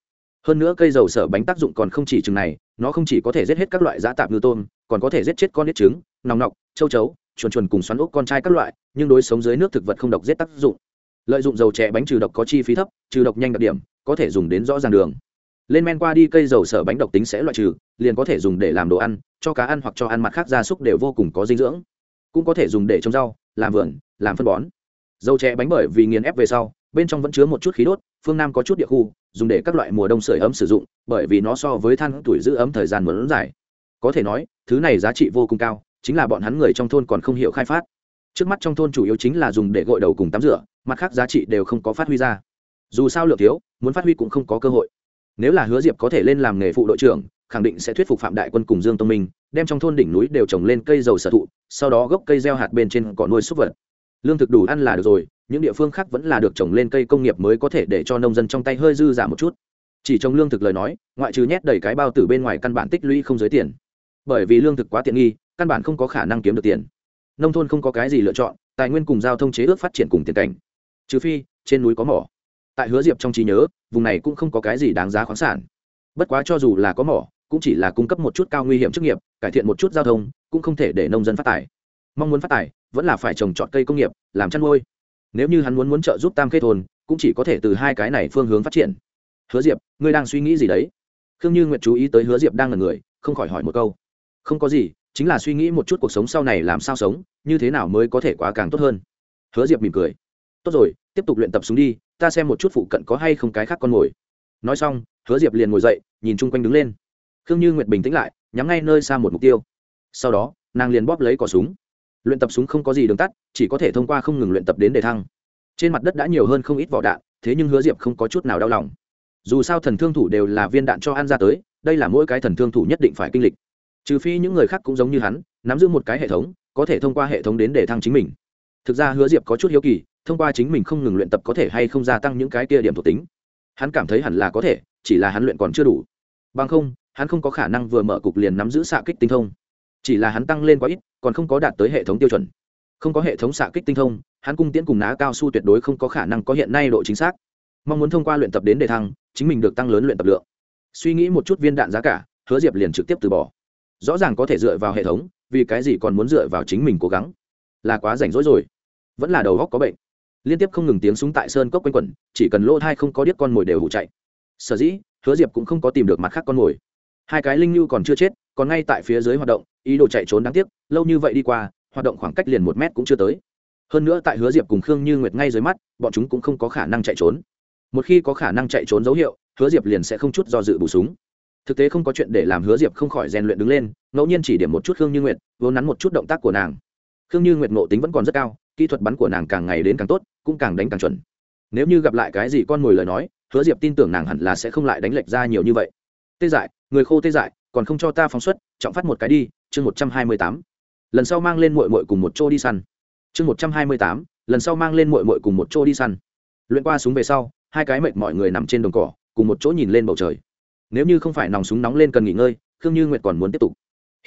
Hơn nữa cây dầu sở bánh tác dụng còn không chỉ chừng này, nó không chỉ có thể giết hết các loại giã tạp ngư tôm, còn có thể giết chết con nết trứng, nòng nọc, châu chấu, chuồn chuồn cùng xoắn ốc con trai các loại, nhưng đối sống dưới nước thực vật không độc giết tác dụng. Lợi dụng dầu chè bánh trừ độc có chi phí thấp, trừ độc nhanh đặc điểm, có thể dùng đến rõ ràng đường. Lên men qua đi cây dầu sở bánh độc tính sẽ loại trừ, liền có thể dùng để làm đồ ăn, cho cá ăn hoặc cho ăn mặt khác gia súc đều vô cùng có dinh dưỡng. Cũng có thể dùng để trồng rau, làm vườn, làm phân bón. Dầu chè bánh bởi vì nghiền ép về sau bên trong vẫn chứa một chút khí đốt, phương nam có chút địa khu, dùng để các loại mùa đông sưởi ấm sử dụng, bởi vì nó so với than tuổi giữ ấm thời gian muốn dài. Có thể nói, thứ này giá trị vô cùng cao, chính là bọn hắn người trong thôn còn không hiểu khai phát. Trước mắt trong thôn chủ yếu chính là dùng để gội đầu cùng tắm rửa, mặt khác giá trị đều không có phát huy ra. Dù sao lượng thiếu, muốn phát huy cũng không có cơ hội. Nếu là hứa diệp có thể lên làm nghề phụ đội trưởng, khẳng định sẽ thuyết phục phạm đại quân cùng dương tông minh, đem trong thôn đỉnh núi đều trồng lên cây dầu sở thụ, sau đó gốc cây gieo hạt bên trên cỏ nuôi súc vật lương thực đủ ăn là được rồi, những địa phương khác vẫn là được trồng lên cây công nghiệp mới có thể để cho nông dân trong tay hơi dư giả một chút. Chỉ trồng lương thực lời nói, ngoại trừ nhét đầy cái bao từ bên ngoài căn bản tích lũy không giới tiền. Bởi vì lương thực quá tiện nghi, căn bản không có khả năng kiếm được tiền. Nông thôn không có cái gì lựa chọn, tài nguyên cùng giao thông chế ước phát triển cùng tiền cảnh. Trừ phi, trên núi có mỏ. Tại hứa diệp trong trí nhớ, vùng này cũng không có cái gì đáng giá khoáng sản. Bất quá cho dù là có mỏ, cũng chỉ là cung cấp một chút cao nguy hiểm chức nghiệp, cải thiện một chút giao thông, cũng không thể để nông dân phát tài. Mong muốn phát tài vẫn là phải trồng trọt cây công nghiệp, làm chăn nuôi. Nếu như hắn muốn muốn trợ giúp tam khê thôn, cũng chỉ có thể từ hai cái này phương hướng phát triển. Hứa diệp, ngươi đang suy nghĩ gì đấy? Khương như nguyệt chú ý tới hứa diệp đang là người, không khỏi hỏi một câu. Không có gì, chính là suy nghĩ một chút cuộc sống sau này làm sao sống, như thế nào mới có thể quá càng tốt hơn. Hứa diệp mỉm cười. Tốt rồi, tiếp tục luyện tập súng đi, ta xem một chút phụ cận có hay không cái khác con mồi. Nói xong, hứa diệp liền ngồi dậy, nhìn chung quanh đứng lên. Khương như nguyệt bình tĩnh lại, nhắm ngay nơi xa một mục tiêu. Sau đó, nàng liền bóp lấy cỏ súng luyện tập súng không có gì đường tắt, chỉ có thể thông qua không ngừng luyện tập đến đề thăng. Trên mặt đất đã nhiều hơn không ít vỏ đạn, thế nhưng hứa diệp không có chút nào đau lòng. Dù sao thần thương thủ đều là viên đạn cho ăn ra tới, đây là mỗi cái thần thương thủ nhất định phải kinh lịch. Trừ phi những người khác cũng giống như hắn, nắm giữ một cái hệ thống, có thể thông qua hệ thống đến để thăng chính mình. Thực ra hứa diệp có chút hiếu kỳ, thông qua chính mình không ngừng luyện tập có thể hay không gia tăng những cái kia điểm thuộc tính. Hắn cảm thấy hẳn là có thể, chỉ là hắn luyện còn chưa đủ. Bằng không, hắn không có khả năng vừa mở cục liền nắm giữ xạ kích tinh thông chỉ là hắn tăng lên quá ít, còn không có đạt tới hệ thống tiêu chuẩn. Không có hệ thống xạ kích tinh thông, hắn cung tiễn cùng ná cao su tuyệt đối không có khả năng có hiện nay độ chính xác. Mong muốn thông qua luyện tập đến đề thăng, chính mình được tăng lớn luyện tập lượng. Suy nghĩ một chút viên đạn giá cả, hứa diệp liền trực tiếp từ bỏ. Rõ ràng có thể dựa vào hệ thống, vì cái gì còn muốn dựa vào chính mình cố gắng? Là quá rảnh rỗi rồi. Vẫn là đầu góc có bệnh. Liên tiếp không ngừng tiếng súng tại sơn cốc quanh quẩn, chỉ cần lỗ thai không có điếc con mồi đều hụ chạy. Sở dĩ, hứa diệp cũng không có tìm được mặt khác con mồi hai cái linh lưu còn chưa chết, còn ngay tại phía dưới hoạt động, ý đồ chạy trốn đáng tiếc, lâu như vậy đi qua, hoạt động khoảng cách liền một mét cũng chưa tới. Hơn nữa tại hứa diệp cùng khương như nguyệt ngay dưới mắt, bọn chúng cũng không có khả năng chạy trốn. Một khi có khả năng chạy trốn dấu hiệu, hứa diệp liền sẽ không chút do dự bù súng thực tế không có chuyện để làm hứa diệp không khỏi rèn luyện đứng lên, ngẫu nhiên chỉ điểm một chút khương như nguyệt, vốn nắn một chút động tác của nàng. Khương như nguyệt ngộ tính vẫn còn rất cao, kỹ thuật bắn của nàng càng ngày đến càng tốt, cũng càng đánh càng chuẩn. Nếu như gặp lại cái gì con mồi lời nói, hứa diệp tin tưởng nàng hẳn là sẽ không lại đánh lệch ra nhiều như vậy tê dại, người khô tê dại, còn không cho ta phóng xuất, trọng phát một cái đi, chương một trăm hai mươi tám. Lần sau mang lên mội mội cùng một chỗ đi săn. Chương một trăm hai mươi tám, lần sau mang lên mội mội cùng một chỗ đi săn. Luyện qua súng về sau, hai cái mệt mọi người nằm trên đồng cỏ, cùng một chỗ nhìn lên bầu trời. Nếu như không phải nòng súng nóng lên cần nghỉ ngơi, khương như nguyệt còn muốn tiếp tục.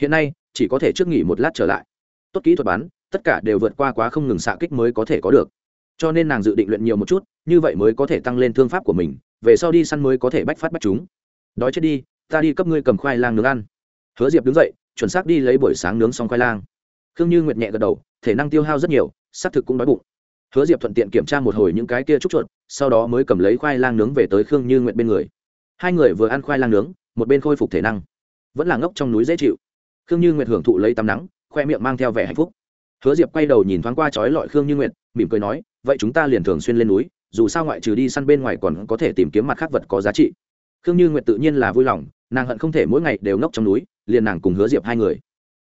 Hiện nay, chỉ có thể trước nghỉ một lát trở lại. Tốt kỹ thuật bắn, tất cả đều vượt qua quá không ngừng xạ kích mới có thể có được. Cho nên nàng dự định luyện nhiều một chút, như vậy mới có thể tăng lên thương pháp của mình, về sau đi săn mới có thể bách phát bách chúng đói chết đi, ta đi cấp ngươi cầm khoai lang nướng ăn. Hứa diệp đứng dậy, chuẩn xác đi lấy buổi sáng nướng xong khoai lang. Khương như nguyệt nhẹ gật đầu, thể năng tiêu hao rất nhiều, xác thực cũng đói bụng. Hứa diệp thuận tiện kiểm tra một hồi những cái kia trúc chuột, sau đó mới cầm lấy khoai lang nướng về tới khương như nguyệt bên người. Hai người vừa ăn khoai lang nướng, một bên khôi phục thể năng. Vẫn là ngốc trong núi dễ chịu. Khương như nguyệt hưởng thụ lấy tắm nắng, khoe miệng mang theo vẻ hạnh phúc. Hứa diệp quay đầu nhìn thoáng qua trói lọi khương như nguyệt, mỉm cười nói, vậy chúng ta liền thường xuyên lên núi, dù sao ngoại trừ đi săn bên ngoài còn có thể tìm kiếm mặt khác vật có giá trị khương như nguyệt tự nhiên là vui lòng, nàng hận không thể mỗi ngày đều ngốc trong núi, liền nàng cùng hứa diệp hai người.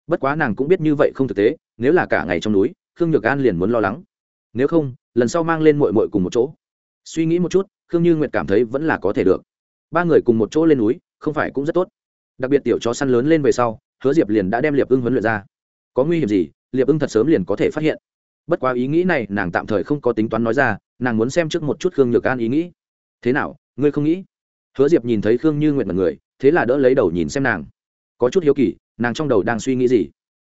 Bất quá nàng cũng biết như vậy không thực tế, nếu là cả ngày trong núi, khương nhược an liền muốn lo lắng. Nếu không, lần sau mang lên mội mội cùng một chỗ. Suy nghĩ một chút, khương như nguyệt cảm thấy vẫn là có thể được. Ba người cùng một chỗ lên núi, không phải cũng rất tốt. Đặc biệt tiểu chó săn lớn lên về sau, hứa diệp liền đã đem liệp ưng huấn luyện ra. Có nguy hiểm gì, liệp ưng thật sớm liền có thể phát hiện. Bất quá ý nghĩ này nàng tạm thời không có tính toán nói ra, nàng muốn xem trước một chút khương nhược an ý nghĩ. Thế nào, ngươi không nghĩ? Hứa diệp nhìn thấy khương như nguyện mật người, thế là đỡ lấy đầu nhìn xem nàng. Có chút hiếu kỳ, nàng trong đầu đang suy nghĩ gì?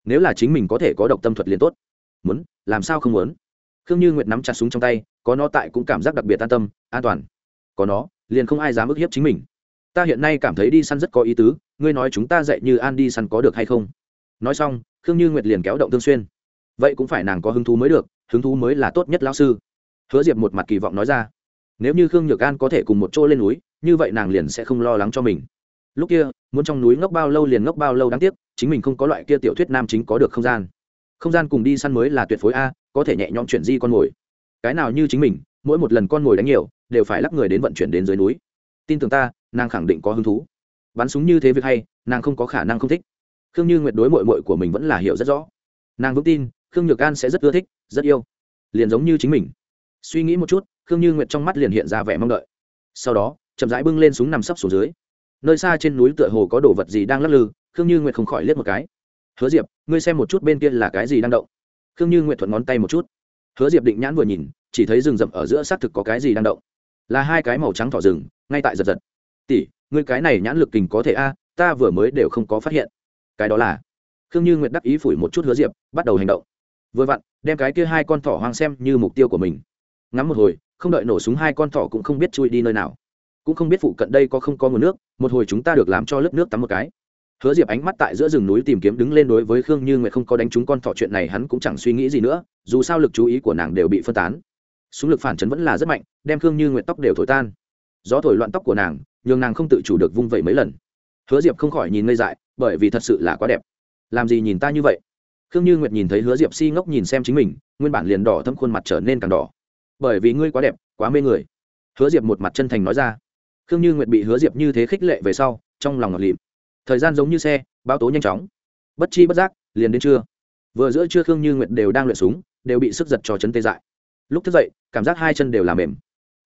Nếu là chính mình có thể có độc tâm thuật liền tốt. Muốn, làm sao không muốn? Khương như nguyệt nắm chặt súng trong tay, có nó tại cũng cảm giác đặc biệt an tâm, an toàn. Có nó, liền không ai dám ức hiếp chính mình. Ta hiện nay cảm thấy đi săn rất có ý tứ, ngươi nói chúng ta dạy như an đi săn có được hay không? Nói xong, khương như nguyệt liền kéo động thương xuyên. Vậy cũng phải nàng có hứng thú mới được, hứng thú mới là tốt nhất lão sư. Hứa diệp một mặt kỳ vọng nói ra. Nếu như khương nhược an có thể cùng một chỗ lên núi như vậy nàng liền sẽ không lo lắng cho mình. Lúc kia, muốn trong núi ngốc bao lâu liền ngốc bao lâu đáng tiếc, chính mình không có loại kia tiểu thuyết nam chính có được không gian. Không gian cùng đi săn mới là tuyệt phối a, có thể nhẹ nhõm chuyển di con mồi. Cái nào như chính mình, mỗi một lần con mồi đánh nhiều, đều phải lắp người đến vận chuyển đến dưới núi. Tin tưởng ta, nàng khẳng định có hứng thú. Bắn súng như thế việc hay, nàng không có khả năng không thích. Khương như nguyệt đối mội mội của mình vẫn là hiểu rất rõ. Nàng vững tin, khương nhược an sẽ rất ưa thích, rất yêu. Liền giống như chính mình. Suy nghĩ một chút, khương như nguyệt trong mắt liền hiện ra vẻ mong đợi. Sau đó chậm rãi bưng lên súng nằm sấp xuống dưới. Nơi xa trên núi tựa hồ có đồ vật gì đang lắc lư, khương như nguyệt không khỏi liếc một cái. Hứa diệp, ngươi xem một chút bên kia là cái gì đang động? Khương như nguyệt thuận ngón tay một chút. Hứa diệp định nhãn vừa nhìn, chỉ thấy rừng rậm ở giữa xác thực có cái gì đang động. Là hai cái màu trắng thỏ rừng, ngay tại giật giật. Tỷ, ngươi cái này nhãn lực kình có thể a, ta vừa mới đều không có phát hiện. Cái đó là? Khương như nguyệt đắc ý phủi một chút hứa diệp, bắt đầu hành động. Vừa vặn, đem cái kia hai con thỏ hoang xem như mục tiêu của mình. Ngắm một hồi, không đợi nổ súng hai con thỏ cũng không biết chui đi nơi nào cũng không biết phụ cận đây có không có nguồn nước, một hồi chúng ta được làm cho lớp nước tắm một cái. Hứa diệp ánh mắt tại giữa rừng núi tìm kiếm đứng lên đối với khương như nguyệt không có đánh trúng con thọ chuyện này, hắn cũng chẳng suy nghĩ gì nữa, dù sao lực chú ý của nàng đều bị phân tán. Súng lực phản chấn vẫn là rất mạnh, đem khương như nguyệt tóc đều thổi tan. Gió thổi loạn tóc của nàng, nhường nàng không tự chủ được vung vẩy mấy lần. Hứa diệp không khỏi nhìn ngây dại, bởi vì thật sự là quá đẹp. Làm gì nhìn ta như vậy? Khương như nguyệt nhìn thấy hứa diệp si ngốc nhìn xem chính mình, nguyên bản liền đỏ thâm khuôn mặt trở nên càng đỏ. Bởi vì ngươi quá đẹp, quá mê người. Hứa diệp một mặt chân thành nói ra khương như nguyệt bị hứa diệp như thế khích lệ về sau, trong lòng ngọt lịm. Thời gian giống như xe báo tố nhanh chóng. Bất chi bất giác, liền đến trưa. Vừa giữa trưa khương như nguyệt đều đang luyện súng, đều bị sức giật cho chấn tê dại. Lúc thức dậy, cảm giác hai chân đều làm mềm.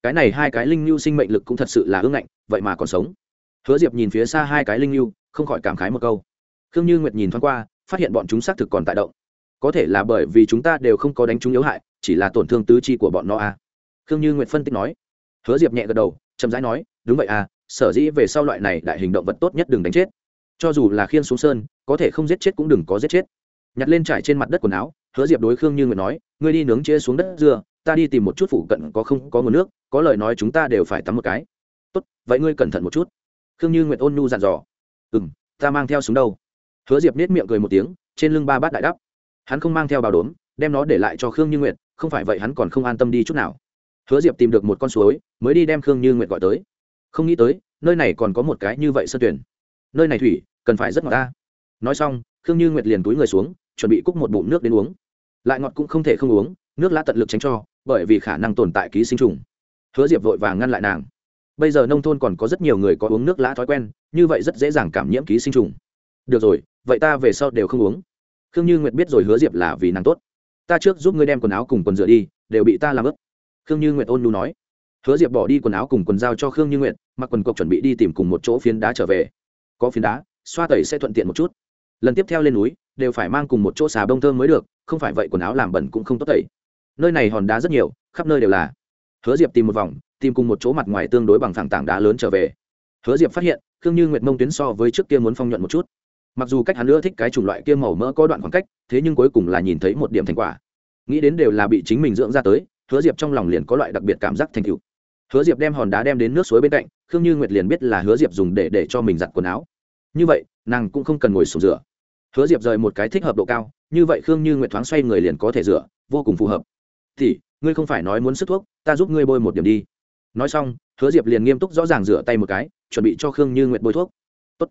Cái này hai cái linh lưu sinh mệnh lực cũng thật sự là ưng ngạnh, vậy mà còn sống. Hứa diệp nhìn phía xa hai cái linh lưu, không khỏi cảm khái một câu. Khương như nguyệt nhìn thoáng qua, phát hiện bọn chúng xác thực còn tại động. Có thể là bởi vì chúng ta đều không có đánh chúng yếu hại, chỉ là tổn thương tứ chi của bọn nó à. khương như nguyệt phân tích nói. Hứa diệp nhẹ gật đầu, chậm rãi nói đúng vậy à sở dĩ về sau loại này đại hình động vật tốt nhất đừng đánh chết. Cho dù là khiên xuống sơn, có thể không giết chết cũng đừng có giết chết. Nhặt lên trải trên mặt đất quần áo, hứa diệp đối khương như nguyệt nói, ngươi đi nướng chia xuống đất dưa ta đi tìm một chút phụ cận có không, có nguồn nước, có lời nói chúng ta đều phải tắm một cái. Tốt, vậy ngươi cẩn thận một chút. Khương như nguyệt ôn nhu dặn dò. Ừ m ta mang theo súng đâu? Hứa diệp nết miệng cười một tiếng, trên lưng ba bát đại đắp. Hắn không mang theo bào đốn đem nó để lại cho khương như nguyệt, không phải vậy hắn còn không an tâm đi chút nào. Hứa diệp tìm được một con suối, mới đi đem khương như nguyệt gọi tới không nghĩ tới, nơi này còn có một cái như vậy sơ tuyển. Nơi này thủy, cần phải rất ngọt ta. Nói xong, khương như nguyệt liền túi người xuống, chuẩn bị cúc một bụng nước đến uống. Lại ngọt cũng không thể không uống, nước lá tận lực tránh cho, bởi vì khả năng tồn tại ký sinh trùng. Hứa diệp vội vàng ngăn lại nàng. Bây giờ nông thôn còn có rất nhiều người có uống nước lá thói quen, như vậy rất dễ dàng cảm nhiễm ký sinh trùng. Được rồi, vậy ta về sau đều không uống. Khương như nguyệt biết rồi hứa diệp là vì nàng tốt. Ta trước giúp ngươi đem quần áo cùng quần rửa đi, đều bị ta làm ướt. Khương như nguyệt ôn lu nói hứa diệp bỏ đi quần áo cùng quần dao cho khương như nguyệt, mặc quần cộc chuẩn bị đi tìm cùng một chỗ phiến đá trở về. Có phiến đá, xoa tẩy sẽ thuận tiện một chút. Lần tiếp theo lên núi, đều phải mang cùng một chỗ xà bông thơm mới được, không phải vậy quần áo làm bẩn cũng không tốt tẩy. Nơi này hòn đá rất nhiều, khắp nơi đều là. Hứa diệp tìm một vòng, tìm cùng một chỗ mặt ngoài tương đối bằng thẳng tảng đá lớn trở về. Hứa diệp phát hiện, khương như nguyệt mông tuyến so với trước kia muốn phong nhuận một chút. Mặc dù cách hắn nữa thích cái chủng loại kia màu mỡ có đoạn khoảng cách, thế nhưng cuối cùng là nhìn thấy một điểm thành quả. Nghĩ đến đều là bị chính mình dưỡng ra tới, hứa diệp trong lòng liền có loại đặc biệt cảm giác thành tựu hứa diệp đem hòn đá đem đến nước suối bên cạnh, khương như nguyệt liền biết là hứa diệp dùng để để cho mình giặt quần áo. Như vậy, nàng cũng không cần ngồi sổ rửa. Hứa diệp rời một cái thích hợp độ cao, như vậy khương như nguyệt thoáng xoay người liền có thể rửa, vô cùng phù hợp. Thì, ngươi không phải nói muốn sức thuốc, ta giúp ngươi bôi một điểm đi. Nói xong, hứa diệp liền nghiêm túc rõ ràng rửa tay một cái, chuẩn bị cho khương như nguyệt bôi thuốc. Tốt.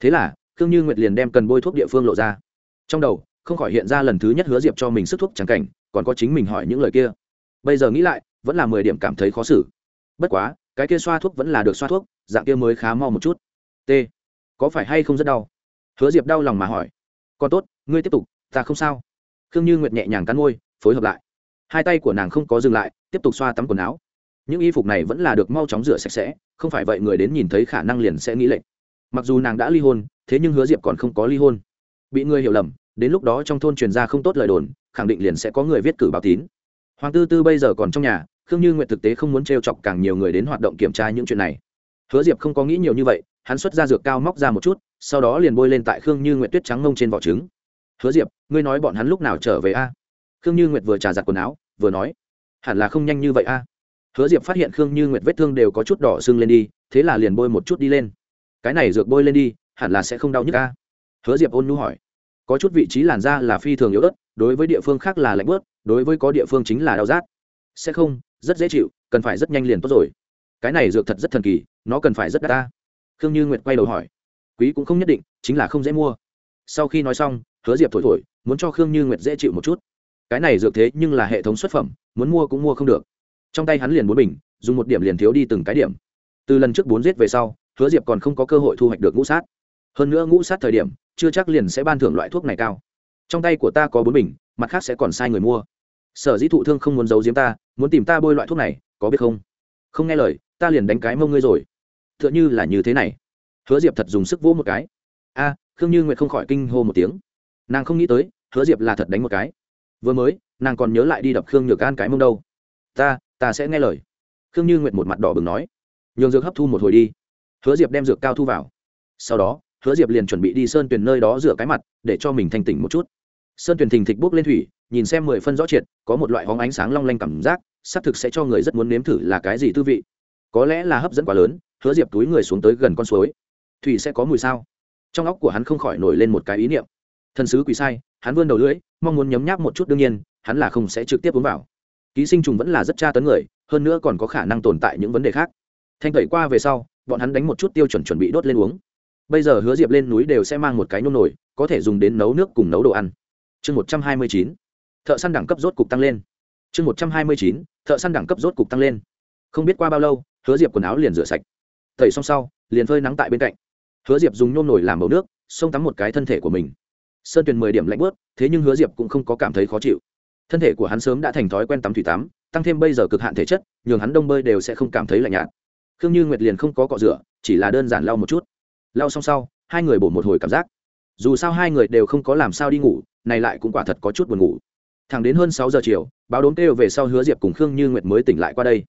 thế là, khương như nguyệt liền đem cần bôi thuốc địa phương lộ ra. Trong đầu, không khỏi hiện ra lần thứ nhất hứa diệp cho mình sức thuốc trắng cảnh, còn có chính mình hỏi những lời kia. Bây giờ nghĩ lại, vẫn là mười điểm cảm thấy khó xử bất quá, cái kia xoa thuốc vẫn là được xoa thuốc, dạng kia mới khá mau một chút. T, có phải hay không rất đau? Hứa diệp đau lòng mà hỏi. Còn tốt, ngươi tiếp tục, ta không sao. Khương như nguyệt nhẹ nhàng cắn môi, phối hợp lại. Hai tay của nàng không có dừng lại, tiếp tục xoa tắm quần áo. Những y phục này vẫn là được mau chóng rửa sạch sẽ, không phải vậy người đến nhìn thấy khả năng liền sẽ nghĩ lệnh mặc dù nàng đã ly hôn, thế nhưng hứa diệp còn không có ly hôn. Bị người hiểu lầm, đến lúc đó trong thôn truyền ra không tốt lời đồn, khẳng định liền sẽ có người viết cử báo tín. Hoàng tư tư bây giờ còn trong nhà khương như nguyện thực tế không muốn t r e o chọc càng nhiều người đến hoạt động kiểm tra những chuyện này. Hứa diệp không có nghĩ nhiều như vậy, hắn xuất ra dược cao móc ra một chút, sau đó liền bôi lên tại khương như nguyện tuyết trắng mông trên vỏ trứng. Hứa diệp, ngươi nói bọn hắn lúc nào trở về a? Khương như nguyệt vừa trà giặt quần áo, vừa nói, hẳn là không nhanh như vậy a. Hứa diệp phát hiện khương như nguyệt vết thương đều có chút đỏ sưng lên đi, thế là liền bôi một chút đi lên. Cái này dược bôi lên đi, hẳn là sẽ không đau nhức a. Hứa diệp ôn nhu hỏi, có chút vị trí làn da là phi thường yếu ớt, đối với địa phương khác là lạnh bớt, đối với có địa phương chính là đau rát. Sẽ không rất dễ chịu, cần phải rất nhanh liền tốt rồi. Cái này dược thật rất thần kỳ, nó cần phải rất đắt ta. Khương như nguyệt quay đầu hỏi. Quý cũng không nhất định, chính là không dễ mua. Sau khi nói xong, hứa diệp thổi thổi, muốn cho khương như nguyệt dễ chịu một chút. Cái này dược thế nhưng là hệ thống xuất phẩm, muốn mua cũng mua không được. Trong tay hắn liền bốn bình, dùng một điểm liền thiếu đi từng cái điểm. Từ lần trước bốn giết về sau, hứa diệp còn không có cơ hội thu hoạch được ngũ sát. Hơn nữa ngũ sát thời điểm, chưa chắc liền sẽ ban thưởng loại thuốc này cao. Trong tay của ta có bốn bình, mặt khác sẽ còn sai người mua sở dĩ thụ thương không muốn giấu giếm ta, muốn tìm ta bôi loại thuốc này, có biết không? Không nghe lời, ta liền đánh cái mông ngươi rồi. T h ư ợ n h ư là như thế này. Hứa diệp thật dùng sức vỗ một cái. A, khương như nguyệt không khỏi kinh hô một tiếng. Nàng không nghĩ tới, hứa diệp là thật đánh một cái. Vừa mới, nàng còn nhớ lại đi đập khương nhược an cái mông đâu. Ta ta sẽ nghe lời. Khương như nguyệt một mặt đỏ bừng nói. Nhường dược hấp thu một hồi đi. Hứa diệp đem dược cao thu vào. Sau đó, hứa diệp liền chuẩn bị đi sơn tuyền nơi đó rửa cái mặt, để cho mình thanh tỉnh một chút sơn tuyền thình thịch bước lên thủy, nhìn xem mười phân rõ triệt, có một loại hóng ánh sáng long lanh cảm giác, xác thực sẽ cho người rất muốn nếm thử là cái gì tư vị. Có lẽ là hấp dẫn quá lớn, hứa diệp túi người xuống tới gần con suối. Thủy sẽ có mùi sao? Trong óc của hắn không khỏi nổi lên một cái ý niệm. Thần sứ quỷ sai, hắn vươn đầu lưỡi, mong muốn nhấm nháp một chút đương nhiên, hắn là không sẽ trực tiếp uống vào. Ký sinh trùng vẫn là rất tra tấn người, hơn nữa còn có khả năng tồn tại những vấn đề khác. Thanh tẩy qua về sau, bọn hắn đánh một chút tiêu chuẩn chuẩn bị đốt lên uống. Bây giờ hứa diệp lên núi đều sẽ mang một cái nhôm nổi có thể dùng đến nấu nước cùng nấu đồ ăn chương một trăm hai mươi chín, thợ săn đẳng cấp rốt cục tăng lên. Chương một trăm hai mươi chín, thợ săn đẳng cấp rốt cục tăng lên. Không biết qua bao lâu, hứa diệp quần áo liền rửa sạch. Tẩy xong sau, liền phơi nắng tại bên cạnh. Hứa diệp dùng nhôm nổi làm màu nước, xông tắm một cái thân thể của mình. Sơn tuyền mười điểm lạnh bớt thế nhưng hứa diệp cũng không có cảm thấy khó chịu. Thân thể của hắn sớm đã thành thói quen tắm thủy tắm, tăng thêm bây giờ cực hạn thể chất, nhường hắn đông bơi đều sẽ không cảm thấy lạnh nhạt. Khương như nguyệt liền không có cọ rửa, chỉ là đơn giản lau một chút. Lau xong sau, hai người bổ một hồi cảm giác dù sao hai người đều không có làm sao đi ngủ, này lại cũng quả thật có chút buồn ngủ. Thẳng đến hơn sáu giờ chiều, báo đốn kêu về sau hứa diệp cùng khương như nguyệt mới tỉnh lại qua đây.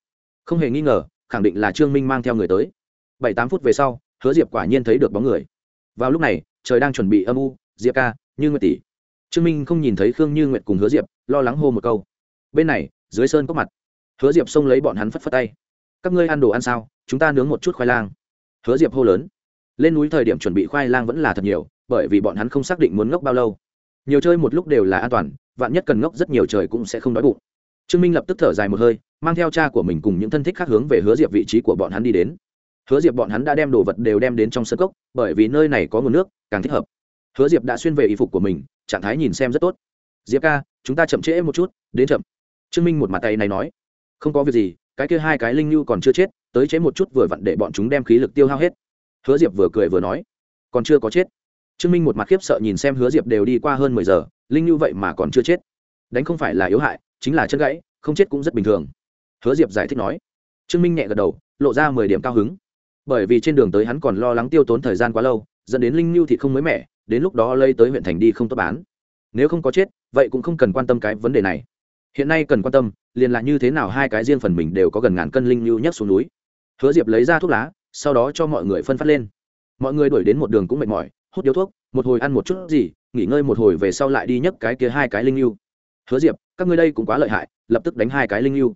Không hề nghi ngờ, khẳng định là trương minh mang theo người tới. Bảy tám phút về sau, hứa diệp quả nhiên thấy được bóng người. Vào lúc này, trời đang chuẩn bị âm u, diệp ca, như nguyệt tỷ. Trương minh không nhìn thấy khương như nguyệt cùng hứa diệp, lo lắng hô một câu. Bên này, dưới sơn có mặt. Hứa diệp xông lấy bọn hắn phất phất tay. Các ngươi ăn đồ ăn sao? Chúng ta nướng một chút khoai lang. Hứa diệp hô lớn. Lên núi thời điểm chuẩn bị khoai lang vẫn là thật nhiều bởi vì bọn hắn không xác định muốn ngốc bao lâu. Nhiều chơi một lúc đều là an toàn, vạn nhất cần ngốc rất nhiều trời cũng sẽ không đói bụng. Trương minh lập tức thở dài một hơi, mang theo cha của mình cùng những thân thích khác hướng về hứa diệp vị trí của bọn hắn đi đến. Hứa diệp bọn hắn đã đem đồ vật đều đem đến trong sân cốc, bởi vì nơi này có nguồn nước, càng thích hợp. Hứa diệp đã xuyên về y phục của mình, trạng thái nhìn xem rất tốt. Diệp ca, chúng ta chậm trễ một chút, đến chậm. Trương minh một mặt tay này nói. Không có việc gì, cái kia hai cái linh nhu còn chưa chết, tới chế một chút vừa vặn để bọn chúng đem khí lực tiêu hao hết. Hứa diệp vừa cười vừa nói. Còn chưa có chết trương minh một mặt khiếp sợ nhìn xem hứa diệp đều đi qua hơn mười giờ, linh như vậy mà còn chưa chết. Đánh không phải là yếu hại, chính là chân gãy, không chết cũng rất bình thường. Hứa diệp giải thích nói. Trương minh nhẹ gật đầu, lộ ra mười điểm cao hứng. Bởi vì trên đường tới hắn còn lo lắng tiêu tốn thời gian quá lâu, dẫn đến linh nhu thì không mới mẻ, đến lúc đó lây tới huyện thành đi không tốt bán. Nếu không có chết, vậy cũng không cần quan tâm cái vấn đề này. Hiện nay cần quan tâm, liền là như thế nào hai cái riêng phần mình đều có gần ngàn cân linh nhu nhấc xuống núi. Hứa diệp lấy ra thuốc lá, sau đó cho mọi người phân phát lên. Mọi người đuổi đến một đường cũng mệt mỏi hút điếu thuốc, một hồi ăn một chút gì, nghỉ ngơi một hồi về sau lại đi nhấc cái kia hai cái linh nhu hứa diệp, các ngươi đây cũng quá lợi hại, lập tức đánh hai cái linh nhu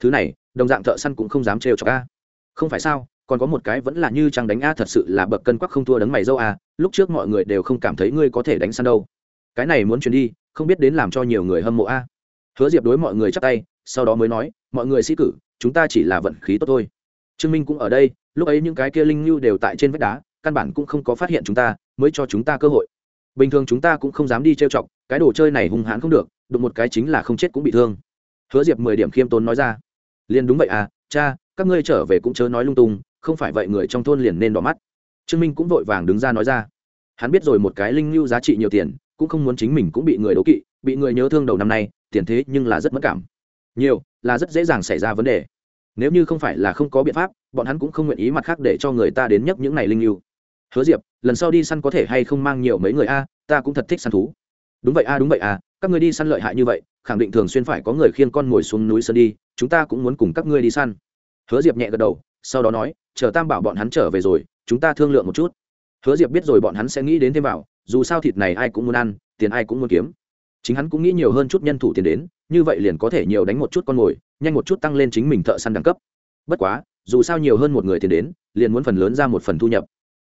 thứ này, đồng dạng thợ săn cũng không dám trêu cho a. Không phải sao, còn có một cái vẫn là như chẳng đánh a thật sự là bậc cân quắc không thua đấng mày dâu a, lúc trước mọi người đều không cảm thấy ngươi có thể đánh săn đâu. Cái này muốn chuyển đi, không biết đến làm cho nhiều người hâm mộ a. Hứa diệp đối mọi người chắp tay, sau đó mới nói, mọi người sĩ cử, chúng ta chỉ là vận khí tốt thôi. Trương minh cũng ở đây, lúc ấy những cái kia linh lưu đều tại trên vách đá, căn bản cũng không có phát hiện chúng ta mới cho chúng ta cơ hội. Bình thường chúng ta cũng không dám đi trêu chọc, cái đồ chơi này hung hãn không được, đụng một cái chính là không chết cũng bị thương. Hứa diệp mười điểm khiêm tốn nói ra. Liền đúng vậy à cha, các ngươi trở về cũng chớ nói lung tung, không phải vậy người trong thôn liền nên đỏ mắt. Trương minh cũng vội vàng đứng ra nói ra. Hắn biết rồi một cái linh lưu giá trị nhiều tiền, cũng không muốn chính mình cũng bị người đố kỵ, bị người nhớ thương đầu năm nay, tiền thế nhưng là rất mất cảm. Nhiều, là rất dễ dàng xảy ra vấn đề. Nếu như không phải là không có biện pháp, bọn hắn cũng không nguyện ý mặt khác để cho người ta đến nhấc những này linh lưu hứa diệp, lần sau đi săn có thể hay không mang nhiều mấy người a, ta cũng thật thích săn thú. Đúng vậy a, đúng vậy a, các ngươi đi săn lợi hại như vậy, khẳng định thường xuyên phải có người khiêng con ngồi xuống núi sơn đi, chúng ta cũng muốn cùng các ngươi đi săn. Hứa diệp nhẹ gật đầu, sau đó nói, chờ tam bảo bọn hắn trở về rồi, chúng ta thương lượng một chút. Hứa diệp biết rồi bọn hắn sẽ nghĩ đến thêm bảo dù sao thịt này ai cũng muốn ăn, tiền ai cũng muốn kiếm. Chính hắn cũng nghĩ nhiều hơn chút nhân thủ tiền đến, như vậy liền có thể nhiều đánh một chút con mồi nhanh một chút tăng lên chính mình thợ săn đẳng cấp. Bất quá, dù sao nhiều hơn một người tiền đến, liền muốn phần lớn ra một phần thu nhập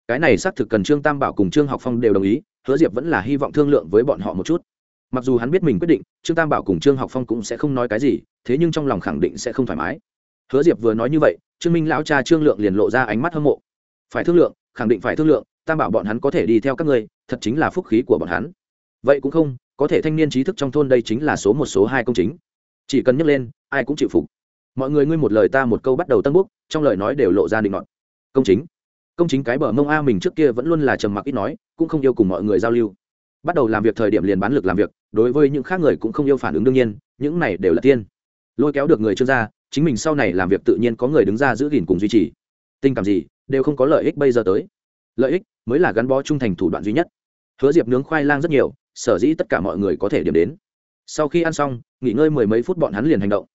cái này xác thực cần trương tam bảo cùng trương học phong đều đồng ý, hứa diệp vẫn là hy vọng thương lượng với bọn họ một chút. Mặc dù hắn biết mình quyết định, trương tam bảo cùng trương học phong cũng sẽ không nói cái gì, thế nhưng trong lòng khẳng định sẽ không thoải mái. Hứa diệp vừa nói như vậy, trương minh lão cha trương lượng liền lộ ra ánh mắt hâm mộ. Phải thương lượng, khẳng định phải thương lượng, tam bảo bọn hắn có thể đi theo các ngươi, thật chính là phúc khí của bọn hắn. Vậy cũng không, có thể thanh niên trí thức trong thôn đây chính là số một, số hai công chính. Chỉ cần nhắc lên, ai cũng chịu phục. Mọi người ngươi một lời ta một câu bắt đầu tân búc trong lời nói đều lộ ra định ngọn công chính công chính cái bờ mông a mình trước kia vẫn luôn là trầm mặc ít nói, cũng không yêu cùng mọi người giao lưu. Bắt đầu làm việc thời điểm liền bán lực làm việc, đối với những khác người cũng không yêu phản ứng đương nhiên, những này đều là tiên. Lôi kéo được người trương gia chính mình sau này làm việc tự nhiên có người đứng ra giữ gìn cùng duy trì. Tình cảm gì, đều không có lợi ích bây giờ tới. Lợi ích mới là gắn bó trung thành thủ đoạn duy nhất. Hứa diệp nướng khoai lang rất nhiều, sở dĩ tất cả mọi người có thể điểm đến. Sau khi ăn xong, nghỉ ngơi mười mấy phút bọn hắn liền hành động.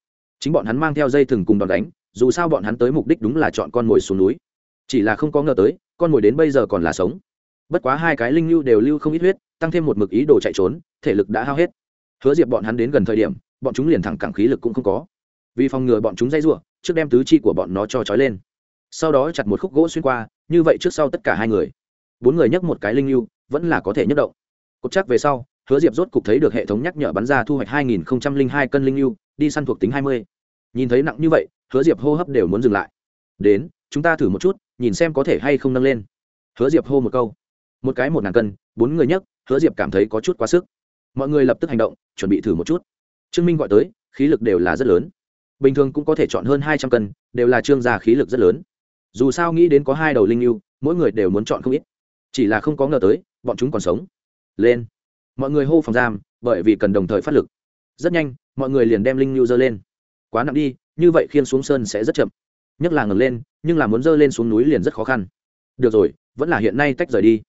Chính bọn hắn mang theo dây thừng cùng đòn đánh, dù sao bọn hắn tới mục đích đúng là chọn con mồi xuống núi chỉ là không có ngờ tới, con mồi đến bây giờ còn là sống. Bất quá hai cái linh lưu đều lưu không ít huyết, tăng thêm một mực ý đồ chạy trốn, thể lực đã hao hết. Hứa diệp bọn hắn đến gần thời điểm, bọn chúng liền thẳng cẳng khí lực cũng không có. Vì phòng ngừa bọn chúng dây rụa trước đem tứ chi của bọn nó cho trói lên. Sau đó chặt một khúc gỗ xuyên qua, như vậy trước sau tất cả hai người. Bốn người nhấc một cái linh lưu, vẫn là có thể nhấc động. Cột chắc về sau, hứa diệp rốt cục thấy được hệ thống nhắc nhở bắn ra thu hoạch hai nghìn hai cân linh lưu, đi săn thuộc tính hai mươi. Nhìn thấy nặng như vậy, hứa diệp hô hấp đều muốn dừng lại. Đến, chúng ta thử một chút nhìn xem có thể hay không nâng lên. Hứa diệp hô một câu. Một cái một ngàn cân bốn người nhấc hứa diệp cảm thấy có chút quá sức. Mọi người lập tức hành động chuẩn bị thử một chút. Trương minh gọi tới khí lực đều là rất lớn. Bình thường cũng có thể chọn hơn hai trăm cân đều là trương gia khí lực rất lớn. Dù sao nghĩ đến có hai đầu linh yêu, mỗi người đều muốn chọn không ít. Chỉ là không có ngờ tới bọn chúng còn sống. Lên. Mọi người hô phòng giam bởi vì cần đồng thời phát lực. Rất nhanh mọi người liền đem linh lưu dơ lên. Quá nặng đi như vậy khiên xuống sơn sẽ rất chậm nhất là ngẩng lên, nhưng là muốn dơ lên xuống núi liền rất khó khăn. Được rồi, vẫn là hiện nay tách rời đi.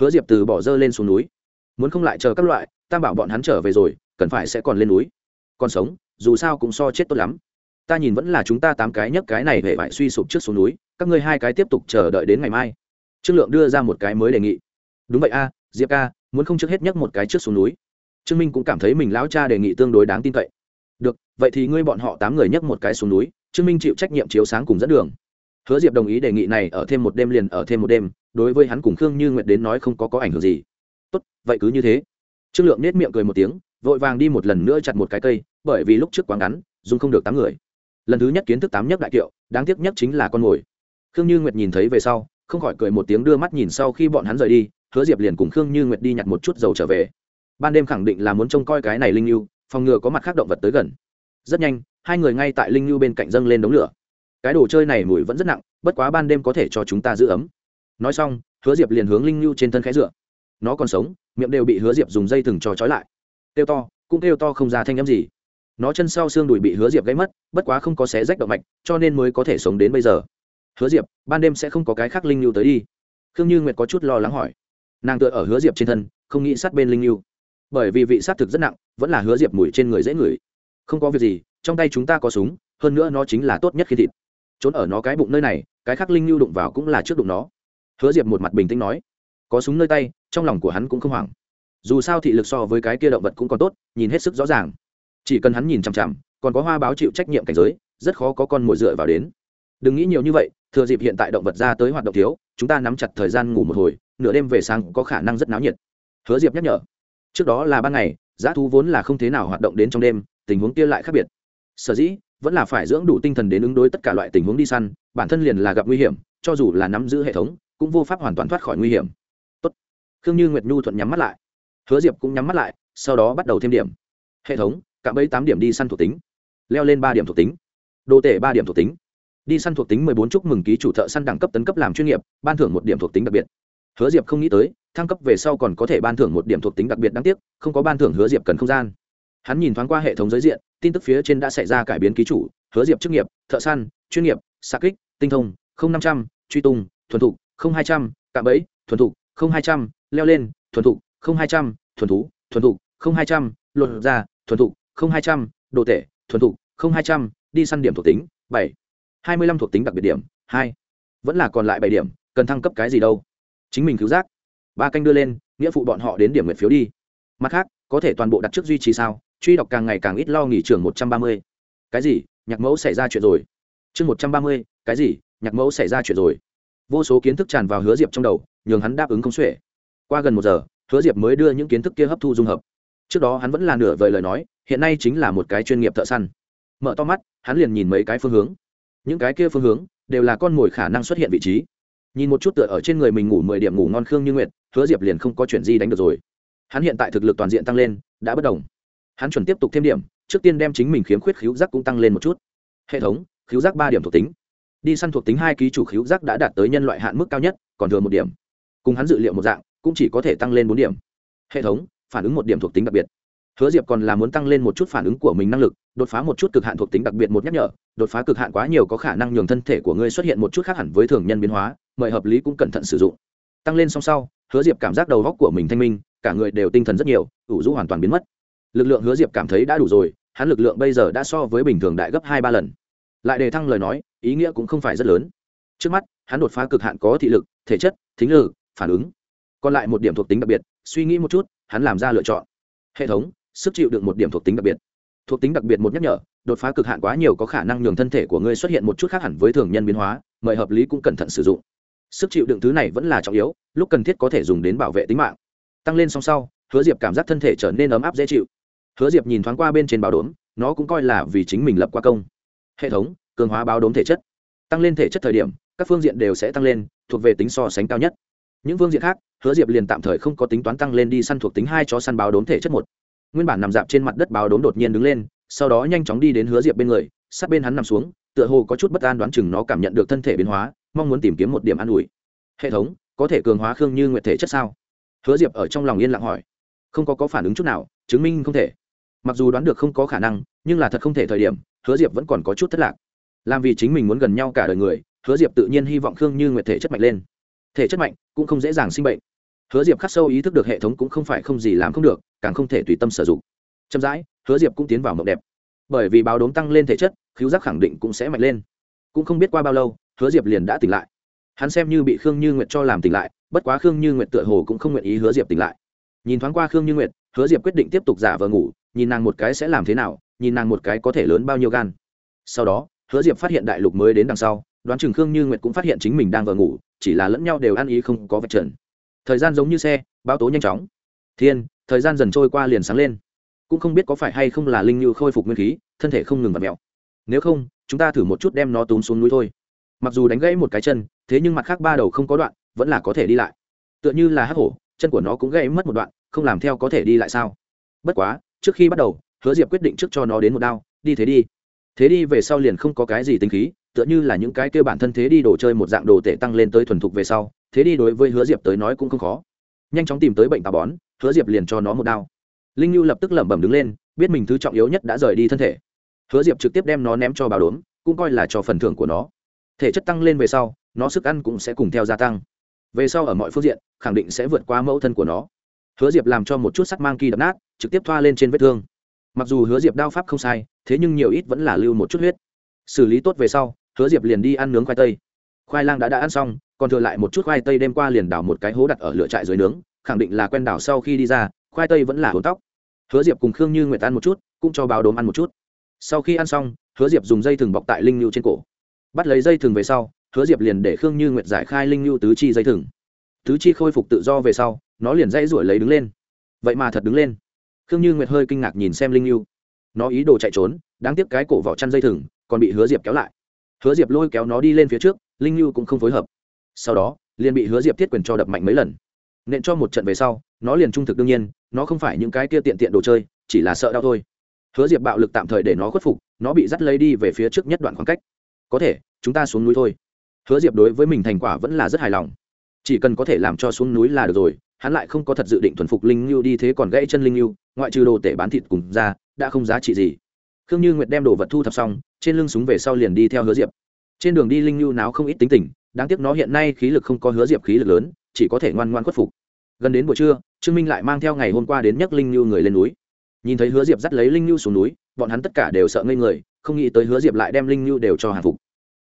Hứa diệp từ bỏ dơ lên xuống núi. Muốn không lại chờ các loại, ta bảo bọn hắn trở về rồi, cần phải sẽ còn lên núi. Còn sống, dù sao cũng so chết tốt lắm. Ta nhìn vẫn là chúng ta tám cái nhất cái này về phải suy sụp trước xuống núi, các ngươi hai cái tiếp tục chờ đợi đến ngày mai. Trương lượng đưa ra một cái mới đề nghị. Đúng vậy a, diệp ca, muốn không trước hết nhấc một cái trước xuống núi. Trương minh cũng cảm thấy mình lão cha đề nghị tương đối đáng tin cậy. Được, vậy thì ngươi bọn họ tám người nhấc một cái xuống núi trương minh chịu trách nhiệm chiếu sáng cùng dẫn đường. Hứa diệp đồng ý đề nghị này ở thêm một đêm liền ở thêm một đêm, đối với hắn cùng khương như nguyệt đến nói không có có ảnh hưởng gì. Tốt, vậy cứ như thế. Trương lượng nết miệng cười một tiếng, vội vàng đi một lần nữa chặt một cái cây, bởi vì lúc trước quá ngắn, dùng không được tám người. Lần thứ nhất kiến thức tám nhất đại kiệu, đáng tiếc nhất chính là con mồi. Khương như nguyệt nhìn thấy về sau, không khỏi cười một tiếng đưa mắt nhìn sau khi bọn hắn rời đi, hứa diệp liền cùng khương như nguyệt đi nhặt một chút dầu trở về. Ban đêm khẳng định là muốn trông coi cái này linh lưu, phòng ngừa có mặt khác động vật tới gần. Rất nhanh hai người ngay tại linh lưu bên cạnh dâng lên đống lửa. Cái đồ chơi này mùi vẫn rất nặng, bất quá ban đêm có thể cho chúng ta giữ ấm. Nói xong, hứa diệp liền hướng linh lưu trên thân khẽ dựa. Nó còn sống, miệng đều bị hứa diệp dùng dây thừng cho trói lại. Kêu to, cũng kêu to không ra thanh n m gì. Nó chân sau xương đùi bị hứa diệp gãy mất, bất quá không có xé rách động mạch, cho nên mới có thể sống đến bây giờ. Hứa diệp, ban đêm sẽ không có cái khác linh lưu tới đi. Khương như nguyệt có chút lo lắng hỏi. Nàng tựa ở hứa diệp trên thân, không nghĩ sát bên linh lưu bởi vì vị sát thực rất nặng, vẫn là hứa diệp mùi trên người dễ ngửi không có việc gì, trong tay chúng ta có súng, hơn nữa nó chính là tốt nhất khi thịt. Trốn ở nó cái bụng nơi này, cái khác linh lưu đụng vào cũng là trước đụng nó. Hứa diệp một mặt bình tĩnh nói. Có súng nơi tay, trong lòng của hắn cũng không hoảng. Dù sao thị lực so với cái kia động vật cũng còn tốt, nhìn hết sức rõ ràng. Chỉ cần hắn nhìn chằm chằm, còn có hoa báo chịu trách nhiệm cảnh giới, rất khó có con mồi dựa vào đến. Đừng nghĩ nhiều như vậy, thừa dịp hiện tại động vật ra tới hoạt động thiếu, chúng ta nắm chặt thời gian ngủ một hồi, nửa đêm về sáng có khả năng rất náo nhiệt. Hứa diệp nhắc nhở. Trước đó là ban ngày, giá thú vốn là không thế nào hoạt động đến trong đêm tình huống kia lại khác biệt. Sở dĩ, vẫn là phải dưỡng đủ tinh thần đến ứng đối tất cả loại tình huống đi săn, bản thân liền là gặp nguy hiểm, cho dù là nắm giữ hệ thống, cũng vô pháp hoàn toàn thoát khỏi nguy hiểm. Tốt. khương như nguyệt nhu thuận nhắm mắt lại. Hứa diệp cũng nhắm mắt lại, sau đó bắt đầu thêm điểm. Hệ thống cạm bẫy tám điểm đi săn thuộc tính. Leo lên ba điểm thuộc tính. Đồ tể ba điểm thuộc tính. Đi săn thuộc tính mười bốn chúc mừng ký chủ thợ săn đẳng cấp tấn cấp làm chuyên nghiệp, ban thưởng một điểm thuộc tính đặc biệt. Hứa diệp không nghĩ tới, thăng cấp về sau còn có thể ban thưởng một điểm thuộc tính đặc biệt đáng tiếc, không có ban thưởng hứa diệp cần không gian hắn nhìn thoáng qua hệ thống giới diện, tin tức phía trên đã xảy ra cải biến ký chủ, hứa diệp chức nghiệp, thợ săn, chuyên nghiệp xa kích, tinh thông, không năm trăm, truy tung, thuần thục, không hai trăm, cạm bẫy, thuần thục, không hai trăm, leo lên, thuần thục, không hai trăm, thuần thú, thuần thục, không hai trăm, lột ra, thuần thục, không hai trăm, đồ tể, thuần thục, không hai trăm, đi săn điểm thuộc tính, bảy, hai mươi lăm thuộc tính đặc biệt điểm, hai, vẫn là còn lại bảy điểm, cần thăng cấp cái gì đâu. Chính mình cứu giác. Ba canh đưa lên, nghĩa phụ bọn họ đến điểm nguyện phiếu đi. Mặt khác, có thể toàn bộ đặt trước duy trì sao? Truy đọc càng ngày càng ít lo nghỉ trường một trăm ba mươi. Cái gì? Nhạc mẫu xảy ra chuyện rồi. Chương một trăm ba mươi, cái gì? Nhạc mẫu xảy ra chuyện rồi. Vô số kiến thức tràn vào hứa diệp trong đầu, nhường hắn đáp ứng không xuể. Qua gần một giờ, hứa diệp mới đưa những kiến thức kia hấp thu dung hợp. Trước đó hắn vẫn là nửa vời lời nói, hiện nay chính là một cái chuyên nghiệp thợ săn. Mở to mắt, hắn liền nhìn mấy cái phương hướng. Những cái kia phương hướng đều là con mồi khả năng xuất hiện vị trí. Nhìn một chút tựa ở trên người mình ngủ mười điểm ngủ ngon khương như nguyệt, hứa diệp liền không có chuyện gì đánh được rồi. Hắn hiện tại thực lực toàn diện tăng lên, đã bất đồng hắn chuẩn tiếp tục thêm điểm, trước tiên đem chính mình khiếm khuyết khiếu giác cũng tăng lên một chút. Hệ thống khiếu giác ba điểm thuộc tính. Đi săn thuộc tính hai ký chủ khiếu giác đã đạt tới nhân loại hạn mức cao nhất, còn thừa một điểm. Cùng hắn dự liệu một dạng, cũng chỉ có thể tăng lên bốn điểm. Hệ thống, phản ứng một điểm thuộc tính đặc biệt. Hứa diệp còn là muốn tăng lên một chút phản ứng của mình năng lực, đột phá một chút cực hạn thuộc tính đặc biệt một nhắc nhở, đột phá cực hạn quá nhiều có khả năng nhường thân thể của ngươi xuất hiện một chút khác hẳn với thường nhân biến hóa, mời hợp lý cũng cẩn thận sử dụng. Tăng lên song sau, hứa diệp cảm giác đầu góc của mình thanh minh, cả người đều tinh thần rất nhiều, ủ rũ hoàn toàn biến mất lực lượng hứa diệp cảm thấy đã đủ rồi, hắn lực lượng bây giờ đã so với bình thường đại gấp hai ba lần. Lại đề thăng lời nói, ý nghĩa cũng không phải rất lớn. Trước mắt, hắn đột phá cực hạn có thị lực, thể chất, thính lực, phản ứng. Còn lại một điểm thuộc tính đặc biệt, suy nghĩ một chút, hắn làm ra lựa chọn. Hệ thống, sức chịu được một điểm thuộc tính đặc biệt. Thuộc tính đặc biệt một nhắc nhở, đột phá cực hạn quá nhiều có khả năng nhường thân thể của ngươi xuất hiện một chút khác hẳn với thường nhân biến hóa, mời hợp lý cũng cẩn thận sử dụng. Sức chịu đựng thứ này vẫn là trọng yếu, lúc cần thiết có thể dùng đến bảo vệ tính mạng. Tăng lên song sau, hứa diệp cảm giác thân thể trở nên ấm áp dễ chịu hứa diệp nhìn thoáng qua bên trên báo đốm, nó cũng coi là vì chính mình lập qua công. Hệ thống, cường hóa báo đốm thể chất. Tăng lên thể chất thời điểm, các phương diện đều sẽ tăng lên, thuộc về tính so sánh cao nhất. Những phương diện khác, hứa diệp liền tạm thời không có tính toán tăng lên đi săn thuộc tính hai cho săn báo đốm thể chất một. Nguyên bản nằm dạp trên mặt đất báo đốm đột nhiên đứng lên, sau đó nhanh chóng đi đến hứa diệp bên người, sát bên hắn nằm xuống, tựa hồ có chút bất an đoán chừng nó cảm nhận được thân thể biến hóa, mong muốn tìm kiếm một điểm an ủi. Hệ thống, có thể cường hóa khương như nguyện thể chất sao? Hứa diệp ở trong lòng yên lặng hỏi. Không có có phản ứng chút nào, chứng minh không thể mặc dù đoán được không có khả năng, nhưng là thật không thể thời điểm, hứa diệp vẫn còn có chút thất lạc. Làm vì chính mình muốn gần nhau cả đời người, hứa diệp tự nhiên hy vọng khương như Nguyệt thể chất mạnh lên. Thể chất mạnh cũng không dễ dàng sinh bệnh. Hứa diệp khắc sâu ý thức được hệ thống cũng không phải không gì làm không được, càng không thể tùy tâm sử dụng. Chậm rãi, hứa diệp cũng tiến vào mộng đẹp. Bởi vì báo đốm tăng lên thể chất khiếu giác khẳng định cũng sẽ mạnh lên. Cũng không biết qua bao lâu, hứa diệp liền đã tỉnh lại. Hắn xem như bị khương như nguyệt cho làm tỉnh lại, bất quá khương như nguyệt tựa hồ cũng không nguyện ý hứa diệp tỉnh lại. Nhìn thoáng qua khương như nguyệt hứa diệp quyết định tiếp tục giả vờ ngủ, nhìn nàng một cái sẽ làm thế nào, nhìn nàng một cái có thể lớn bao nhiêu gan. Sau đó, hứa diệp phát hiện đại lục mới đến đằng sau, đoán chừng khương như nguyệt cũng phát hiện chính mình đang vờ ngủ, chỉ là lẫn nhau đều ăn ý không có vật trần. Thời gian giống như xe báo tố nhanh chóng. Thiên, thời gian dần trôi qua liền sáng lên. Cũng không biết có phải hay không là linh như khôi phục nguyên khí, thân thể không ngừng vặt mẹo nếu không, chúng ta thử một chút đem nó túm xuống núi thôi. Mặc dù đánh gãy một cái chân, thế nhưng mặt khác ba đầu không có đoạn, vẫn là có thể đi lại. Tựa như là hắc hổ, chân của nó cũng gãy mất một đoạn không làm theo có thể đi lại sao? Bất quá, trước khi bắt đầu, hứa diệp quyết định trước cho nó đến một đao, đi thế đi. Thế đi về sau liền không có cái gì tính khí, tựa như là những cái kêu bản thân thế đi đồ chơi một dạng đồ tể tăng lên tới thuần thục về sau, thế đi đối với hứa diệp tới nói cũng không khó. Nhanh chóng tìm tới bệnh tà bón, hứa diệp liền cho nó một đao. Linh lưu lập tức lẩm bẩm đứng lên, biết mình thứ trọng yếu nhất đã rời đi thân thể. Hứa diệp trực tiếp đem nó ném cho bà đốm, cũng coi là cho phần thưởng của nó. Thể chất tăng lên về sau, nó sức ăn cũng sẽ cùng theo gia tăng. Về sau ở mọi phương diện, khẳng định sẽ vượt qua mẫu thân của nó hứa diệp làm cho một chút sắt mang kỳ đập nát, trực tiếp thoa lên trên vết thương. Mặc dù hứa diệp đao pháp không sai, thế nhưng nhiều ít vẫn là lưu một chút huyết. Xử lý tốt về sau, hứa diệp liền đi ăn nướng khoai tây. Khoai lang đã đã ăn xong, còn thừa lại một chút khoai tây đêm qua liền đảo một cái hố đặt ở lửa trại dưới nướng, khẳng định là quen đảo sau khi đi ra, khoai tây vẫn là hố tóc. Hứa diệp cùng khương như nguyệt ăn một chút, cũng cho báo đốm ăn một chút. Sau khi ăn xong, hứa diệp dùng dây thừng bọc tại linh lưu trên cổ. Bắt lấy dây thừng về sau, hứa diệp liền để khương như nguyệt giải khai linh lưu tứ chi dây thừng. Tứ chi khôi phục tự do về sau nó liền dãy ruổi lấy đứng lên. Vậy mà thật đứng lên. Khương như nguyệt hơi kinh ngạc nhìn xem linh lưu nó ý đồ chạy trốn, đáng tiếc cái cổ vỏ chăn dây thừng còn bị hứa diệp kéo lại. Hứa diệp lôi kéo nó đi lên phía trước, linh lưu cũng không phối hợp. Sau đó, liền bị hứa diệp thiết quyền cho đập mạnh mấy lần. Nện cho một trận về sau, nó liền trung thực đương nhiên, nó không phải những cái kia tiện tiện đồ chơi, chỉ là sợ đau thôi. Hứa diệp bạo lực tạm thời để nó khuất phục, nó bị dắt lấy đi về phía trước nhất đoạn khoảng cách. Có thể, chúng ta xuống núi thôi. Hứa diệp đối với mình thành quả vẫn là rất hài lòng. Chỉ cần có thể làm cho xuống núi là được rồi hắn lại không có thật dự định thuần phục linh lưu đi thế còn gãy chân linh lưu ngoại trừ đồ tể bán thịt cùng ra, đã không giá trị gì. Khương như nguyệt đem đồ vật thu thập xong, trên lưng súng về sau liền đi theo hứa diệp. Trên đường đi linh lưu náo không ít tính tình, đáng tiếc nó hiện nay khí lực không có hứa diệp khí lực lớn, chỉ có thể ngoan ngoan khuất phục. Gần đến buổi trưa, trương minh lại mang theo ngày hôm qua đến nhấc linh lưu người lên núi. Nhìn thấy hứa diệp dắt lấy linh lưu xuống núi, bọn hắn tất cả đều sợ ngây người, không nghĩ tới hứa diệp lại đem linh lưu đều cho hàng phục.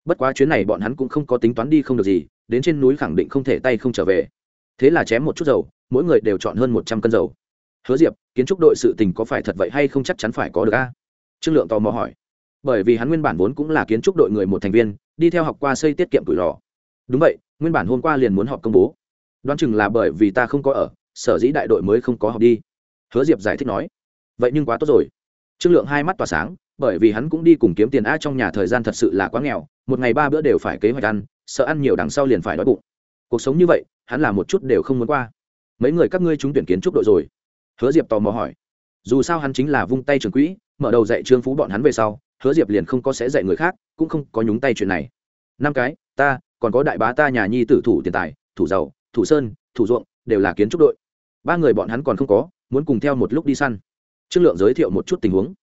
Bất quá chuyến này bọn hắn cũng không có tính toán đi không được gì, đến trên núi khẳng định không thể tay không trở về thế là chém một chút dầu, mỗi người đều chọn hơn một trăm cân dầu. Hứa diệp, kiến trúc đội sự tình có phải thật vậy hay không chắc chắn phải có được a? Trương lượng tò mò hỏi. Bởi vì hắn nguyên bản vốn cũng là kiến trúc đội người một thành viên, đi theo học qua xây tiết kiệm tuổi lò. Đúng vậy, nguyên bản hôm qua liền muốn họp công bố. Đoán chừng là bởi vì ta không có ở, sở dĩ đại đội mới không có họp đi. Hứa diệp giải thích nói. Vậy nhưng quá tốt rồi. Trương lượng hai mắt tỏa sáng, bởi vì hắn cũng đi cùng kiếm tiền a trong nhà thời gian thật sự là quá nghèo, một ngày ba bữa đều phải kế hoạch ăn, sợ ăn nhiều đằng sau liền phải đói bụng cuộc sống như vậy, hắn là một chút đều không muốn qua. Mấy người các ngươi trúng tuyển kiến trúc đội rồi. Hứa diệp tò mò hỏi. Dù sao hắn chính là vung tay trường quỹ, mở đầu dạy trương phú bọn hắn về sau, hứa diệp liền không có sẽ dạy người khác, cũng không có nhúng tay chuyện này. Năm cái, ta, còn có đại bá ta nhà nhi tử thủ tiền tài, thủ giàu, thủ sơn, thủ ruộng, đều là kiến trúc đội. Ba người bọn hắn còn không có, muốn cùng theo một lúc đi săn. Trương lượng giới thiệu một chút tình huống.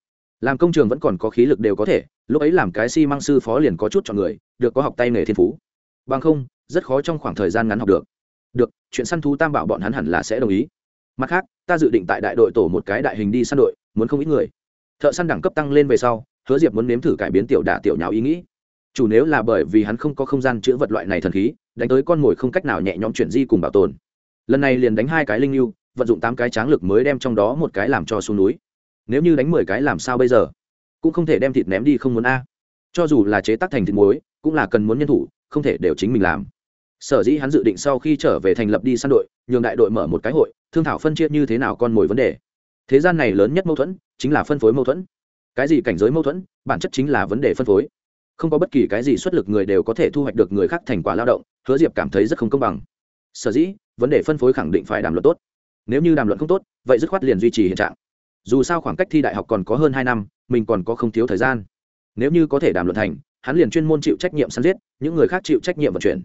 Làm công trường vẫn còn có khí lực đều có thể, lúc ấy làm cái xi、si、măng sư phó liền có chút chọn người, được có học tay nghề thiên phú. Bằng không rất khó trong khoảng thời gian ngắn học được. Được, chuyện săn thú tam bảo bọn hắn hẳn là sẽ đồng ý. Mặt khác, ta dự định tại đại đội tổ một cái đại hình đi săn đội, muốn không ít người. Thợ săn đẳng cấp tăng lên về sau, hứa diệp muốn nếm thử cải biến tiểu đả tiểu nháo ý nghĩ. Chủ nếu là bởi vì hắn không có không gian chữa vật loại này thần khí, đánh tới con mồi không cách nào nhẹ nhõm chuyển di cùng bảo tồn. Lần này liền đánh hai cái linh lưu, vận dụng tám cái tráng lực mới đem trong đó một cái làm cho xuống núi. Nếu như đánh mười cái làm sao bây giờ? Cũng không thể đem thịt ném đi không muốn a. Cho dù là chế tác thành thịt muối, cũng là cần muốn nhân thủ, không thể đều chính mình làm sở dĩ hắn dự định sau khi trở về thành lập đi săn đội, nhường đại đội mở một cái hội, thương thảo phân chia như thế nào con mồi vấn đề. Thế gian này lớn nhất mâu thuẫn, chính là phân phối mâu thuẫn. Cái gì cảnh giới mâu thuẫn, bản chất chính là vấn đề phân phối. Không có bất kỳ cái gì xuất lực người đều có thể thu hoạch được người khác thành quả lao động, hứa diệp cảm thấy rất không công bằng. Sở dĩ, vấn đề phân phối khẳng định phải đàm luận tốt. Nếu như đàm luận không tốt, vậy dứt khoát liền duy trì hiện trạng. Dù sao khoảng cách thi đại học còn có hơn hai năm, mình còn có không thiếu thời gian. Nếu như có thể đàm luận thành, hắn liền chuyên môn chịu trách nhiệm săn giết, những người khác chịu trách nhiệm vận chuyển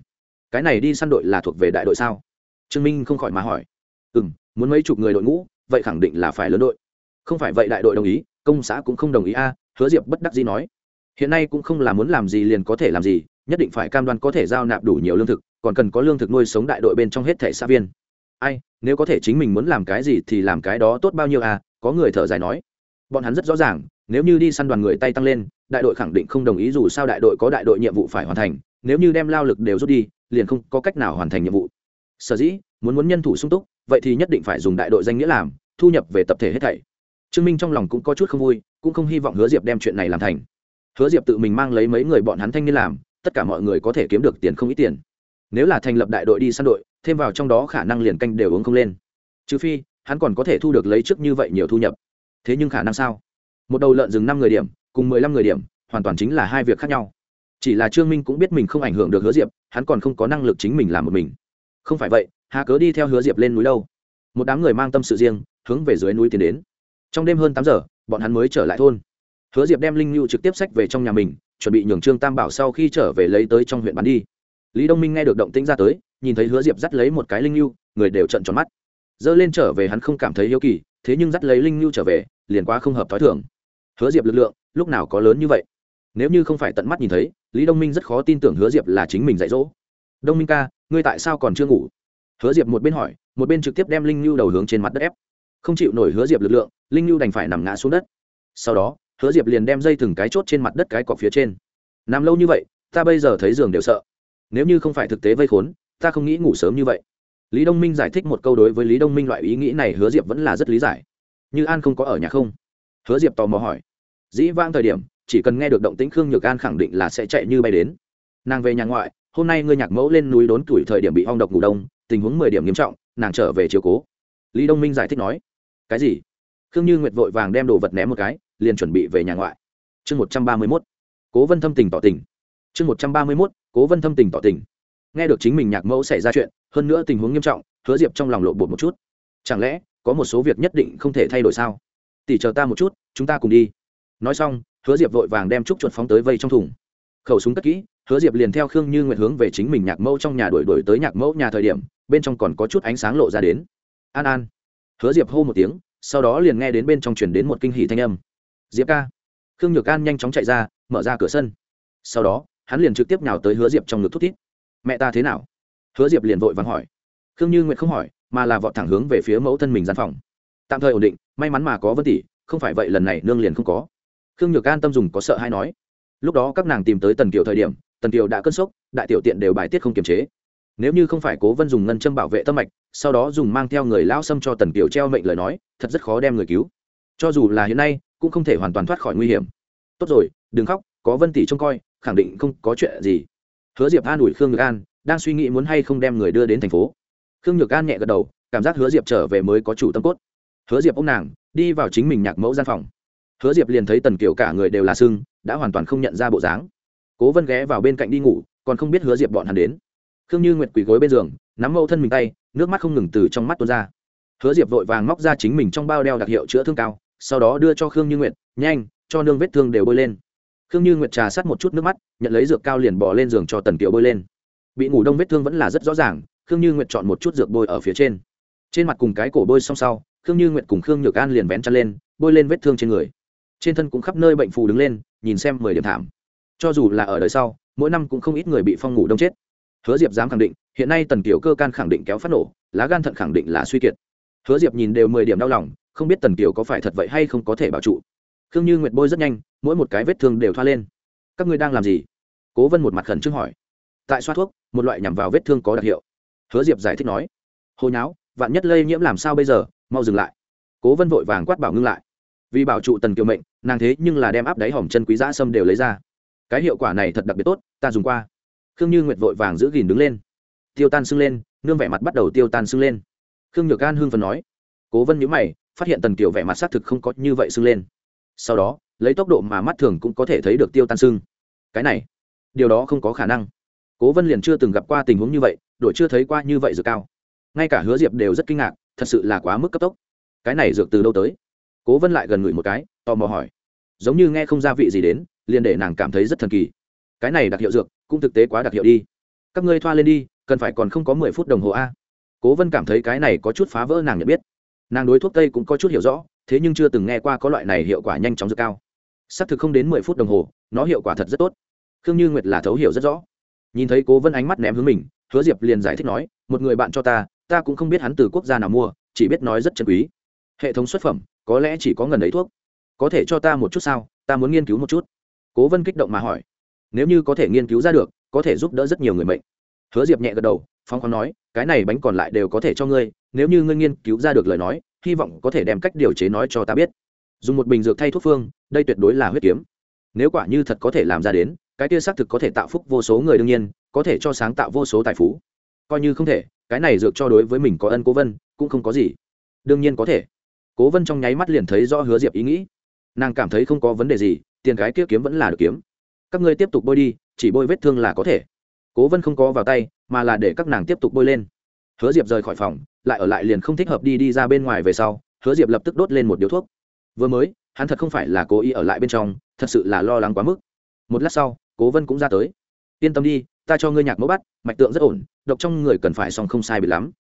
cái này đi săn đội là thuộc về đại đội sao? Trương minh không khỏi mà hỏi. Ừ m muốn mấy chục người đội ngũ, vậy khẳng định là phải lớn đội. Không phải vậy đại đội đồng ý, công xã cũng không đồng ý a, hứa diệp bất đắc dĩ nói. Hiện nay cũng không là muốn làm gì liền có thể làm gì, nhất định phải cam đoan có thể giao nạp đủ nhiều lương thực, còn cần có lương thực nuôi sống đại đội bên trong hết thẻ xã viên. Ai, nếu có thể chính mình muốn làm cái gì thì làm cái đó tốt bao nhiêu à có người thở dài nói. Bọn hắn rất rõ ràng, nếu như đi săn đoàn người tay tăng lên, đại đội khẳng định không đồng ý dù sao đại đội có đại đội nhiệm vụ phải hoàn thành, nếu như đem lao lực đều rút đi liền không có cách nào hoàn thành nhiệm vụ. Sở dĩ, muốn muốn nhân thủ sung túc, vậy thì nhất định phải dùng đại đội danh nghĩa làm, thu nhập về tập thể hết thảy. Trương minh trong lòng cũng có chút không vui, cũng không hy vọng hứa diệp đem chuyện này làm thành. Hứa diệp tự mình mang lấy mấy người bọn hắn thanh niên làm, tất cả mọi người có thể kiếm được tiền không ít tiền. Nếu là thành lập đại đội đi săn đội, thêm vào trong đó khả năng liền canh đều uống không lên. Trừ phi, hắn còn có thể thu được lấy trước như vậy nhiều thu nhập. Thế nhưng khả năng sao? Một đầu lợn dừng năm người điểm, cùng mười lăm người điểm, hoàn toàn chính là hai việc khác nhau chỉ là trương minh cũng biết mình không ảnh hưởng được hứa diệp, hắn còn không có năng lực chính mình làm một mình. Không phải vậy, hà cớ đi theo hứa diệp lên núi đâu. Một đám người mang tâm sự riêng, hướng về dưới núi tiến đến. Trong đêm hơn tám giờ, bọn hắn mới trở lại thôn. Hứa diệp đem linh lưu trực tiếp sách về trong nhà mình, chuẩn bị nhường trương tam bảo sau khi trở về lấy tới trong huyện bán đi. Lý đông minh nghe được động tĩnh ra tới, nhìn thấy hứa diệp dắt lấy một cái linh lưu người đều trận tròn mắt. Dơ lên trở về hắn không cảm thấy yêu kỳ, thế nhưng dắt lấy linh lưu trở về, liền quá không hợp t h ó i thường. Hứa diệp lực lượng, lúc nào có lớn như vậy? Nếu như không phải tận mắt nhìn thấy, lý đông minh rất khó tin tưởng hứa diệp là chính mình dạy dỗ. Đông minh ca, ngươi tại sao còn chưa ngủ? Hứa diệp một bên hỏi, một bên trực tiếp đem linh lưu đầu hướng trên mặt đất ép. Không chịu nổi hứa diệp lực lượng, linh lưu đành phải nằm ngã xuống đất. Sau đó, hứa diệp liền đem dây thừng cái chốt trên mặt đất cái cọc phía trên. Nằm lâu như vậy, ta bây giờ thấy giường đều sợ. Nếu như không phải thực tế vây khốn, ta không nghĩ ngủ sớm như vậy. Lý đông minh giải thích một câu đối với lý đông minh loại ý nghĩ này hứa diệp vẫn là rất lý giải. Như an không có ở nhà không? Hứa diệp tò mò hỏi. Dĩ vãng thời điểm chỉ cần nghe được động tĩnh khương nhược an khẳng định là sẽ chạy như bay đến. Nàng về nhà ngoại, hôm nay ngươi nhạc mẫu lên núi đốn tuổi thời điểm bị hong độc ngủ đông, tình huống mười điểm nghiêm trọng, nàng trở về chiều cố. Lý đông minh giải thích nói, cái gì? Khương như nguyệt vội vàng đem đồ vật ném một cái, liền chuẩn bị về nhà ngoại. Chương một trăm ba mươi mốt, cố vân thâm tình tỏ tình. Chương một trăm ba mươi mốt, cố vân thâm tình tỏ tình. Nghe được chính mình nhạc mẫu xảy ra chuyện, hơn nữa tình huống nghiêm trọng, hứa diệp trong lòng lộ bột một chút. Chẳng lẽ có một số việc nhất định không thể thay đổi sao? Tỷ chờ ta một chút, chúng ta cùng đi. Nói xong hứa diệp vội vàng đem trúc chuột phóng tới vây trong thùng. Khẩu súng cất kỹ, hứa diệp liền theo khương như nguyện hướng về chính mình nhạc mẫu trong nhà đuổi đuổi tới nhạc mẫu nhà thời điểm, bên trong còn có chút ánh sáng lộ ra đến. An an. Hứa diệp hô một tiếng, sau đó liền nghe đến bên trong chuyển đến một kinh hỷ thanh âm. Diệp ca. Khương nhược an nhanh chóng chạy ra, mở ra cửa sân. Sau đó, hắn liền trực tiếp nhào tới hứa diệp trong ngực thút thít. Mẹ ta thế nào? Hứa diệp liền vội vàng hỏi. Khương như nguyệt không hỏi, mà là vọt thẳng hướng về phía mẫu thân mình gian phòng. Tạm thời ổn định, may mắn mà có vân tỷ, không phải vậy lần này nương liền không có khương nhược an tâm dùng có sợ hay nói. Lúc đó các nàng tìm tới tần kiều thời điểm, tần kiều đã cân sốc, đại tiểu tiện đều bài tiết không kiềm chế. Nếu như không phải cố vân dùng ngân châm bảo vệ tâm mạch, sau đó dùng mang theo người lao xâm cho tần kiều treo mệnh lời nói, thật rất khó đem người cứu. Cho dù là hiện nay, cũng không thể hoàn toàn thoát khỏi nguy hiểm. Tốt rồi, đừng khóc, có vân tỷ trông coi, khẳng định không có chuyện gì. Hứa diệp an ủi khương nhược an, đang suy nghĩ muốn hay không đem người đưa đến thành phố. Khương nhược an nhẹ gật đầu, cảm giác hứa diệp trở về mới có chủ tâm cốt. Hứa diệp ô nàng, đi vào chính mình nhạc mẫu gian phòng hứa diệp liền thấy tần Kiều cả người đều là sưng, đã hoàn toàn không nhận ra bộ dáng. Cố vân ghé vào bên cạnh đi ngủ, còn không biết hứa diệp bọn hắn đến. Khương như nguyệt quỳ gối bên giường, nắm mẫu thân mình tay, nước mắt không ngừng từ trong mắt tuôn ra. Hứa diệp vội vàng móc ra chính mình trong bao đeo đặc hiệu chữa thương cao, sau đó đưa cho khương như nguyệt, nhanh, cho nương vết thương đều bôi lên. Khương như nguyệt trà sát một chút nước mắt, nhận lấy dược cao liền bỏ lên giường cho tần kiều bôi lên. Bị ngủ đông vết thương vẫn là rất rõ ràng, khương như nguyệt chọn một chút dược bôi ở phía trên. Trên mặt cùng cái cổ bôi xong sau, khương như nguyệt cùng khương nhược an liền vén chăn lên, bôi lên vết thương trên người trên thân cũng khắp nơi bệnh phù đứng lên, nhìn xem mười điểm thảm. Cho dù là ở đời sau, mỗi năm cũng không ít người bị phong ngủ đông chết. Hứa diệp dám khẳng định, hiện nay tần kiều cơ can khẳng định kéo phát nổ, lá gan thận khẳng định là suy kiệt. Hứa diệp nhìn đều mười điểm đau lòng, không biết tần kiều có phải thật vậy hay không có thể bảo trụ. Khương như nguyệt bôi rất nhanh, mỗi một cái vết thương đều thoa lên. Các ngươi đang làm gì? Cố vân một mặt khẩn trương hỏi. Tại xoa thuốc, một loại nhằm vào vết thương có đặc hiệu. Hứa diệp giải thích nói. Hồi nháo, vạn nhất lây nhiễm làm sao bây giờ? Mau dừng lại. Cố vân vội vàng quát bảo ngưng lại vì bảo trụ tần kiều mệnh, nàng thế nhưng là đem áp đáy hỏng chân quý giã sâm đều lấy ra. Cái hiệu quả này thật đặc biệt tốt, ta dùng qua. Khương như nguyệt vội vàng giữ gìn đứng lên. Tiêu tan sưng lên, nương vẻ mặt bắt đầu tiêu tan sưng lên. Khương nhược an hương phần nói. Cố vân nhữ mày, phát hiện tần kiều vẻ mặt xác thực không có như vậy sưng lên. Sau đó, lấy tốc độ mà mắt thường cũng có thể thấy được tiêu tan sưng. Cái này, điều đó không có khả năng. Cố vân liền chưa từng gặp qua tình huống như vậy đội chưa thấy qua như vậy dược cao. Ngay cả hứa diệp đều rất kinh ngạc, thật sự là quá mức cấp tốc. Cái này dược từ đâu tới? Cố vân lại gần ngửi một cái, tò mò hỏi. Giống như nghe không gia vị gì đến, liền để nàng cảm thấy rất thần kỳ. Cái này đặc hiệu dược, cũng thực tế quá đặc hiệu đi. Các ngươi thoa lên đi, cần phải còn không có mười phút đồng hồ a. Cố vân cảm thấy cái này có chút phá vỡ nàng nhận biết. Nàng đối thuốc tây cũng có chút hiểu rõ, thế nhưng chưa từng nghe qua có loại này hiệu quả nhanh chóng rất cao. Xác thực không đến mười phút đồng hồ, nó hiệu quả thật rất tốt. Khương như nguyệt là thấu hiểu rất rõ. Nhìn thấy cố vân ánh mắt ném hướng mình, hứa diệp liền giải thích nói, một người bạn cho ta ta cũng không biết hắn từ quốc gia nào mua, chỉ biết nói rất chân quý. Hệ thống xuất phẩm có lẽ chỉ có ngần ấy thuốc. Có thể cho ta một chút sao? Ta muốn nghiên cứu một chút. Cố vân kích động mà hỏi. Nếu như có thể nghiên cứu ra được, có thể giúp đỡ rất nhiều người mệnh. Hứa diệp nhẹ gật đầu phong khoáng nói, cái này bánh còn lại đều có thể cho ngươi, nếu như ngươi nghiên cứu ra được lời nói, hy vọng có thể đem cách điều chế nói cho ta biết. Dùng một bình dược thay thuốc phương, đây tuyệt đối là huyết kiếm. Nếu quả như thật có thể làm ra đến, cái kia xác thực có thể tạo phúc vô số người đương nhiên, có thể cho sáng tạo vô số tài phú. Coi như không thể, cái này dược cho đối với mình có ân cố vân, cũng không có gì. Đương nhiên có thể cố vân trong nháy mắt liền thấy rõ hứa diệp ý nghĩ. Nàng cảm thấy không có vấn đề gì, tiền cái kia kiếm vẫn là được kiếm. Các ngươi tiếp tục bôi đi, chỉ bôi vết thương là có thể. Cố vân không có vào tay, mà là để các nàng tiếp tục bôi lên. Hứa diệp rời khỏi phòng, lại ở lại liền không thích hợp đi đi ra bên ngoài về sau, hứa diệp lập tức đốt lên một điếu thuốc. Vừa mới, hắn thật không phải là cố ý ở lại bên trong, thật sự là lo lắng quá mức. Một lát sau, cố vân cũng ra tới. Yên tâm đi, ta cho ngươi nhạc mẫu bắt, mạch tượng rất ổn, độc trong người cần phải xong không sai bị lắm.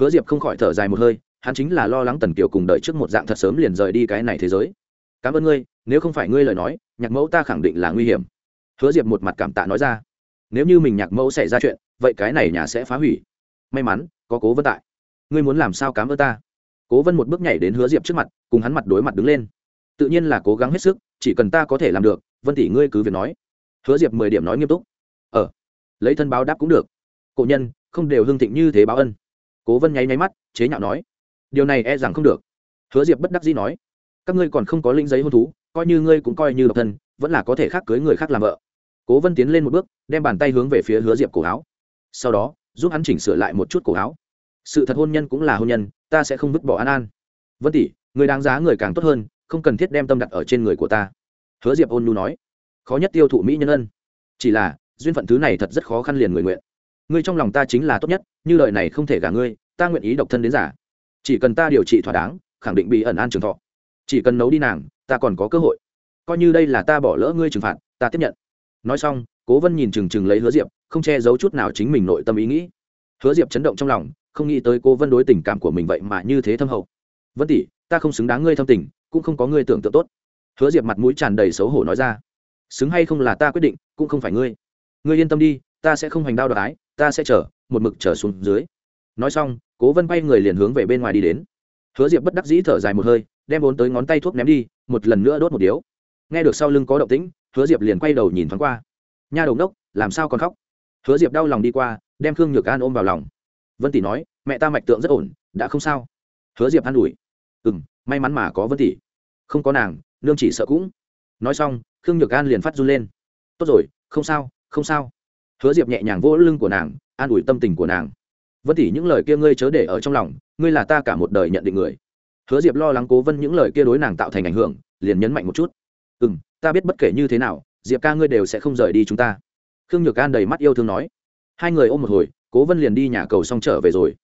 Hứa diệp không khỏi thở dài một hơi hắn chính là lo lắng tần kiều cùng đợi trước một dạng thật sớm liền rời đi cái này thế giới. Cảm ơn ngươi, nếu không phải ngươi lời nói, nhạc mẫu ta khẳng định là nguy hiểm. Hứa diệp một mặt cảm tạ nói ra. Nếu như mình nhạc mẫu xảy ra chuyện, vậy cái này nhà sẽ phá hủy. May mắn, có cố vân tại. Ngươi muốn làm sao cám ơn ta? Cố vân một bước nhảy đến hứa diệp trước mặt, cùng hắn mặt đối mặt đứng lên. Tự nhiên là cố gắng hết sức, chỉ cần ta có thể làm được, vân tỷ ngươi cứ việc nói. Hứa diệp mười điểm nói nghiêm túc. Ờ lấy thân báo đáp cũng được. Cổ nhân, không đều hương thịnh như thế báo ân. Cố vân nháy nháy mắt, chế nhạo nói điều này e rằng không được. Hứa diệp bất đắc dĩ nói, các ngươi còn không có linh giấy hôn thú, coi như ngươi cũng coi như độc thân, vẫn là có thể khác cưới người khác làm vợ. Cố vân tiến lên một bước, đem bàn tay hướng về phía hứa diệp cổ áo. Sau đó, giúp hắn chỉnh sửa lại một chút cổ áo. Sự thật hôn nhân cũng là hôn nhân, ta sẽ không vứt bỏ an an. Vân tỷ, người đáng giá người càng tốt hơn, không cần thiết đem tâm đặt ở trên người của ta. Hứa diệp ôn nhu nói, khó nhất tiêu thụ mỹ nhân ân. Chỉ là, duyên phận thứ này thật rất khó khăn liền người nguyện. Ngươi trong lòng ta chính là tốt nhất, như lời này không thể gả ngươi, ta nguyện ý độc thân đến giả chỉ cần ta điều trị thỏa đáng khẳng định bị ẩn an trường thọ. Chỉ cần nấu đi nàng ta còn có cơ hội. Coi như đây là ta bỏ lỡ ngươi trừng phạt ta tiếp nhận. Nói xong cố vân nhìn trừng trừng lấy hứa diệp không che giấu chút nào chính mình nội tâm ý nghĩ. Hứa diệp chấn động trong lòng không nghĩ tới cố vân đối tình cảm của mình vậy mà như thế thâm hậu. Vân tỷ ta không xứng đáng ngươi thâm tình cũng không có ngươi tưởng tượng tốt. Hứa diệp mặt mũi tràn đầy xấu hổ nói ra. Xứng hay không là ta quyết định cũng không phải ngươi. Ngươi yên tâm đi ta sẽ không hành đao đoái, ta sẽ chờ, một mực chờ xuống dưới. Nói xong cố vân bay người liền hướng về bên ngoài đi đến. Hứa diệp bất đắc dĩ thở dài một hơi, đem bốn tới ngón tay thuốc ném đi, một lần nữa đốt một điếu. Nghe được sau lưng có động tĩnh, hứa diệp liền quay đầu nhìn thoáng qua. Nha đầu đốc làm sao còn khóc? Hứa diệp đau lòng đi qua, đem khương nhược an ôm vào lòng. Vân tỷ nói, mẹ ta mạch tượng rất ổn, đã không sao. Hứa diệp an ủi ừ m may mắn mà có vân tỷ. Không có nàng, nương chỉ sợ cũng. Nói xong, khương nhược an liền phát run lên. Tốt rồi, không sao không sao. Hứa diệp nhẹ nhàng vỗ lưng của nàng, an ủi tâm tình của nàng vân tỷ, những lời kia ngươi chớ để ở trong lòng, ngươi là ta cả một đời nhận định người. Hứa diệp lo lắng cố vân những lời kia đối nàng tạo thành ảnh hưởng, liền nhấn mạnh một chút. Ừ m ta biết bất kể như thế nào, diệp ca ngươi đều sẽ không rời đi chúng ta. Khương nhược an đầy mắt yêu thương nói. Hai người ôm một hồi, cố vân liền đi nhà cầu xong trở về rồi.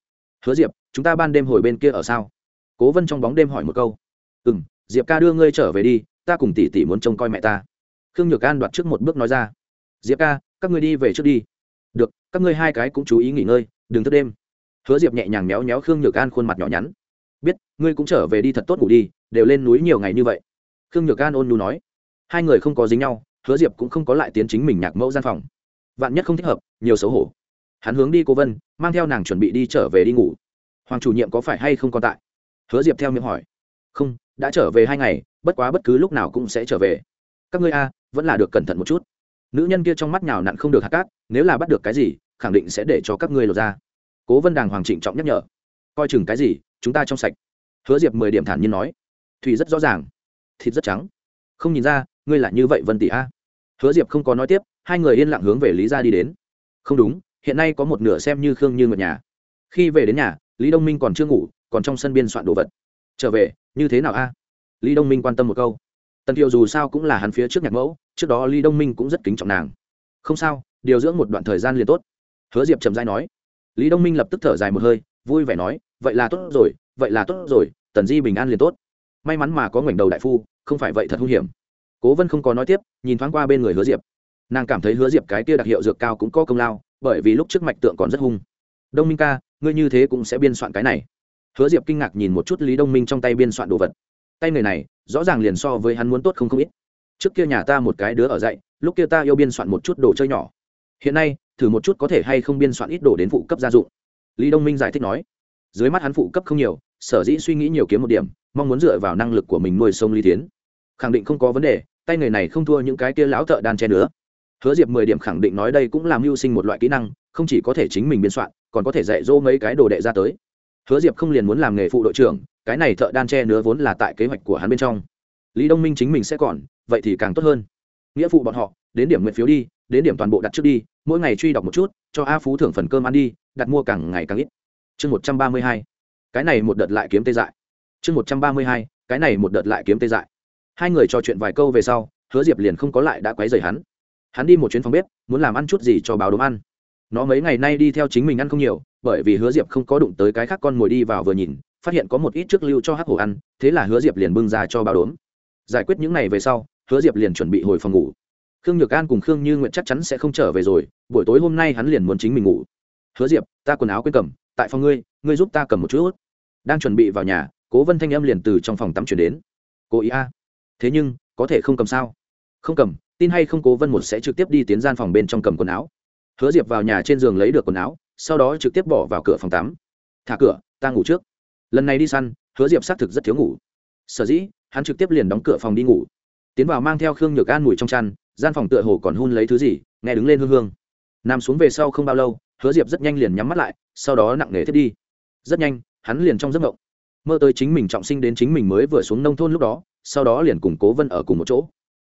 Hứa diệp, chúng ta ban đêm hồi bên kia ở sao? Cố vân trong bóng đêm hỏi một câu. Ừ m diệp ca đưa ngươi trở về đi, ta cùng tỷ tỷ muốn trông coi mẹ ta. Khương nhược an đoạt trước một bước nói ra. Diệp ca, các ngươi đi về trước đi các ngươi hai cái cũng chú ý nghỉ ngơi, đừng thức đêm. Hứa diệp nhẹ nhàng méo méo khương nhược an khuôn mặt nhỏ nhắn. Biết, ngươi cũng trở về đi thật tốt ngủ đi, đều lên núi nhiều ngày như vậy. Khương nhược an ôn nu nói. Hai người không có dính nhau, hứa diệp cũng không có lại tiến chính mình nhạc mẫu gian phòng. Vạn nhất không thích hợp, nhiều xấu hổ. Hắn hướng đi cô vân, mang theo nàng chuẩn bị đi trở về đi ngủ. Hoàng chủ nhiệm có phải hay không còn tại? Hứa diệp theo miệng hỏi. Không, đã trở về hai ngày, bất quá bất cứ lúc nào cũng sẽ trở về. Các ngươi a, vẫn là được cẩn thận một chút. Nữ nhân kia trong mắt nhào nặn không được hạt cát, nếu là bắt được cái gì khẳng định sẽ để cho các ngươi lột ra. Cố vân đàng hoàng trịnh trọng nhắc nhở. Coi chừng cái gì, chúng ta trong sạch. Hứa diệp mười điểm thản nhiên nói. Thủy rất rõ ràng, thịt rất trắng. Không nhìn ra, ngươi là như vậy vân tỷ a. Hứa diệp không có nói tiếp, hai người yên lặng hướng về lý gia đi đến. Không đúng, hiện nay có một nửa xem như khương như ngợt nhà. Khi về đến nhà, lý đông minh còn chưa ngủ, còn trong sân biên soạn đồ vật. Trở về, như thế nào a? Lý đông minh quan tâm một câu. Tần kiều dù sao cũng là hắn phía trước nhạc mẫu, trước đó lý đông minh cũng rất kính trọng nàng. Không sao, điều dưỡng một đoạn thời gian liền tốt hứa diệp trầm dai nói. Lý đông minh lập tức thở dài một hơi, vui vẻ nói, vậy là tốt rồi, vậy là tốt rồi, tần di bình an liền tốt. May mắn mà có ngoảnh đầu đại phu, không phải vậy thật hung hiểm. Cố vân không có nói tiếp, nhìn thoáng qua bên người hứa diệp. Nàng cảm thấy hứa diệp cái kia đặc hiệu dược cao cũng có công lao, bởi vì lúc trước mạch tượng còn rất hung. Đông minh ca, ngươi như thế cũng sẽ biên soạn cái này. Hứa diệp kinh ngạc nhìn một chút lý đông minh trong tay biên soạn đồ vật. Tay người này, rõ ràng liền so với hắn muốn tốt không không ít. Trước kia nhà ta một cái đứa ở dạy, lúc kia ta yêu biên soạn một chút đồ chơi nhỏ. Hiện nay thử một chút có thể hay không biên soạn ít đồ đến phụ cấp gia dụng. Lý đông minh giải thích nói, dưới mắt hắn phụ cấp không nhiều, sở dĩ suy nghĩ nhiều kiếm một điểm, mong muốn dựa vào năng lực của mình nuôi sông lý tiến khẳng định không có vấn đề, tay người này không thua những cái kia lão thợ đan che nữa. Hứa diệp mười điểm khẳng định nói đây cũng làm mưu sinh một loại kỹ năng, không chỉ có thể chính mình biên soạn, còn có thể dạy dỗ mấy cái đồ đệ ra tới. Hứa diệp không liền muốn làm nghề phụ đội trưởng, cái này thợ đan che nứa vốn là tại kế hoạch của hắn bên trong. Lý đông minh chính mình sẽ còn, vậy thì càng tốt hơn. Nghĩa phụ bọn họ, đến điểm nguyện phiếu đi, đến điểm toàn bộ đặt trước đi mỗi ngày truy đọc một chút, cho a phú thưởng phần cơm ăn đi, đặt mua càng ngày càng ít. Chương một trăm ba mươi hai, cái này một đợt lại kiếm tê dại. Chương một trăm ba mươi hai, cái này một đợt lại kiếm tê dại. Hai người trò chuyện vài câu về sau, hứa diệp liền không có lại đã quấy rầy hắn. Hắn đi một chuyến phòng bếp, muốn làm ăn chút gì cho báo đốm ăn. Nó mấy ngày nay đi theo chính mình ăn không nhiều, bởi vì hứa diệp không có đụng tới cái khác con mồi đi vào vừa nhìn, phát hiện có một ít trước lưu cho hắc hổ ăn, thế là hứa diệp liền bưng ra cho báo đốm. Giải quyết những ngày về sau, hứa diệp liền chuẩn bị hồi phòng ngủ khương nhược an cùng khương như nguyện chắc chắn sẽ không trở về rồi, buổi tối hôm nay hắn liền muốn chính mình ngủ. Hứa diệp, ta quần áo quên cầm, tại phòng ngươi ngươi giúp ta cầm một chút đang chuẩn bị vào nhà, cố vân thanh âm liền từ trong phòng tắm chuyển đến. Cố ý a. Thế nhưng, có thể không cầm sao? Không cầm, tin hay không cố vân một sẽ trực tiếp đi tiến gian phòng bên trong cầm quần áo. Hứa diệp vào nhà trên giường lấy được quần áo, sau đó trực tiếp bỏ vào cửa phòng tắm. Thả cửa, ta ngủ trước. Lần này đi săn, hứa diệp xác thực rất thiếu ngủ. Sở dĩ, hắn trực tiếp liền đóng cửa phòng đi ngủ. Tiến vào mang theo khương nhược an mùi trong chăn gian phòng tựa hồ còn hun lấy thứ gì, nghe đứng lên hương hương. Nằm xuống về sau không bao lâu, hứa diệp rất nhanh liền nhắm mắt lại, sau đó nặng nề thiết đi. Rất nhanh, hắn liền trong giấc mộng, mơ tới chính mình trọng sinh đến chính mình mới vừa xuống nông thôn lúc đó, sau đó liền cùng cố vân ở cùng một chỗ.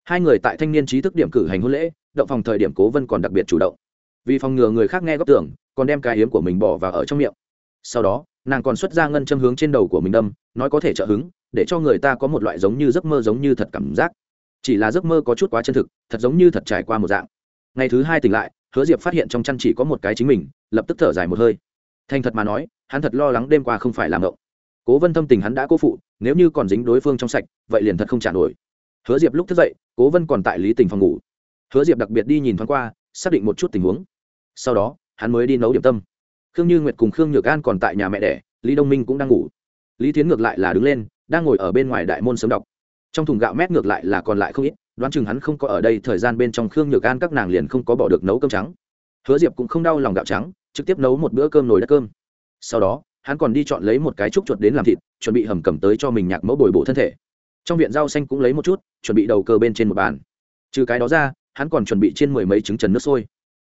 Hai người tại thanh niên trí thức điểm cử hành hôn lễ, động phòng thời điểm cố vân còn đặc biệt chủ động. Vì phòng ngừa người khác nghe góp tưởng, còn đem cái hiếm của mình bỏ vào ở trong miệng. Sau đó, nàng còn xuất ra ngân châm hướng trên đầu của mình đâm, nói có thể trợ hứng, để cho người ta có một loại giống như giấc mơ giống như thật cảm giác chỉ là giấc mơ có chút quá chân thực, thật giống như thật trải qua một dạng. Ngày thứ hai tỉnh lại, hứa diệp phát hiện trong chăn chỉ có một cái chính mình, lập tức thở dài một hơi. Thành thật mà nói, hắn thật lo lắng đêm qua không phải làm ngộng cố vân thâm tình hắn đã cố phụ, nếu như còn dính đối phương trong sạch, vậy liền thật không trả nổi. Hứa diệp lúc thức dậy, cố vân còn tại lý tình phòng ngủ. Hứa diệp đặc biệt đi nhìn thoáng qua, xác định một chút tình huống. Sau đó, hắn mới đi nấu điểm tâm. Khương như nguyệt cùng khương nhược an còn tại nhà mẹ đẻ, lý đông minh cũng đang ngủ. Lý tiến ngược lại là đứng lên, đang ngồi ở bên ngoài đại môn sớm đọc trong thùng gạo mét ngược lại là còn lại không ít, đoán chừng hắn không có ở đây thời gian bên trong khương nhược an các nàng liền không có bỏ được nấu cơm trắng. Hứa diệp cũng không đau lòng gạo trắng, trực tiếp nấu một bữa cơm nồi đất cơm. Sau đó, hắn còn đi chọn lấy một cái trúc chuột đến làm thịt, chuẩn bị hầm cầm tới cho mình nhạc mẫu bồi bổ thân thể. Trong viện rau xanh cũng lấy một chút, chuẩn bị đầu cơ bên trên một bàn. Trừ cái đó ra, hắn còn chuẩn bị trên mười mấy trứng trần nước sôi.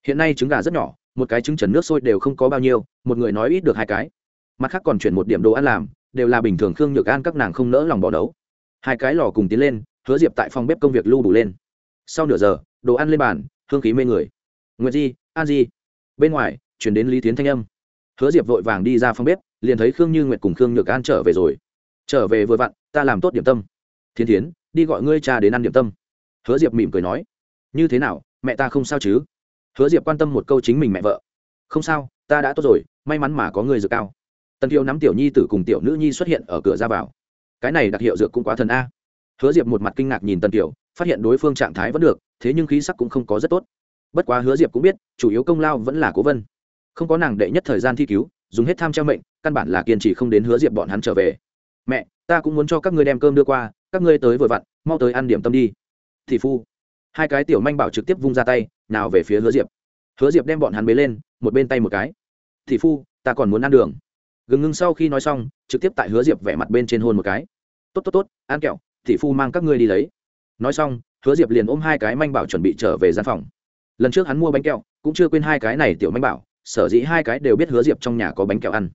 Hiện nay trứng gà rất nhỏ, một cái trứng trần nước sôi đều không có bao nhiêu, một người nói ít được hai cái. Mặt khác còn chuyển một điểm đồ ăn làm, đều là bình thường khương nhược an các nàng không nỡ lòng bỏ đấu hai cái lò cùng tiến lên, hứa diệp tại phòng bếp công việc lưu đủ lên. Sau nửa giờ, đồ ăn lên bàn, hương khí mê người. Nguyệt di, an di. Bên ngoài, chuyển đến lý tiến thanh âm. Hứa diệp vội vàng đi ra phòng bếp, liền thấy khương như nguyệt cùng khương nhược an trở về rồi. Trở về vừa vặn, ta làm tốt điểm tâm. Thiên tiến đi gọi ngươi cha đến ăn điểm tâm. Hứa diệp mỉm cười nói. Như thế nào, mẹ ta không sao chứ? Hứa diệp quan tâm một câu chính mình mẹ vợ. Không sao, ta đã tốt rồi, may mắn mà có người dược cao. Tần kiều nắm tiểu nhi tử cùng tiểu nữ nhi xuất hiện ở cửa ra vào cái này đặc hiệu dược cũng quá thần a. Hứa diệp một mặt kinh ngạc nhìn tần kiều, phát hiện đối phương trạng thái vẫn được, thế nhưng khí sắc cũng không có rất tốt. Bất quá hứa diệp cũng biết, chủ yếu công lao vẫn là cố vân. Không có nàng đệ nhất thời gian thi cứu, dùng hết tham treo mệnh, căn bản là kiên trì không đến hứa diệp bọn hắn trở về. Mẹ, ta cũng muốn cho các ngươi đem cơm đưa qua, các ngươi tới vội vặn, mau tới ăn điểm tâm đi. Thị phu. Hai cái tiểu manh bảo trực tiếp vung ra tay, nào về phía hứa diệp. Hứa diệp đem bọn hắn bế lên, một bên tay một cái. Thị phu, ta còn muốn ăn đường gừng ngưng sau khi nói xong, trực tiếp tại hứa diệp vẻ mặt bên trên hôn một cái. Tốt tốt tốt, ăn kẹo thị phu mang các ngươi đi lấy. Nói xong, hứa diệp liền ôm hai cái manh bảo chuẩn bị trở về gian phòng. Lần trước hắn mua bánh kẹo, cũng chưa quên hai cái này tiểu manh bảo, sở dĩ hai cái đều biết hứa diệp trong nhà có bánh kẹo ăn.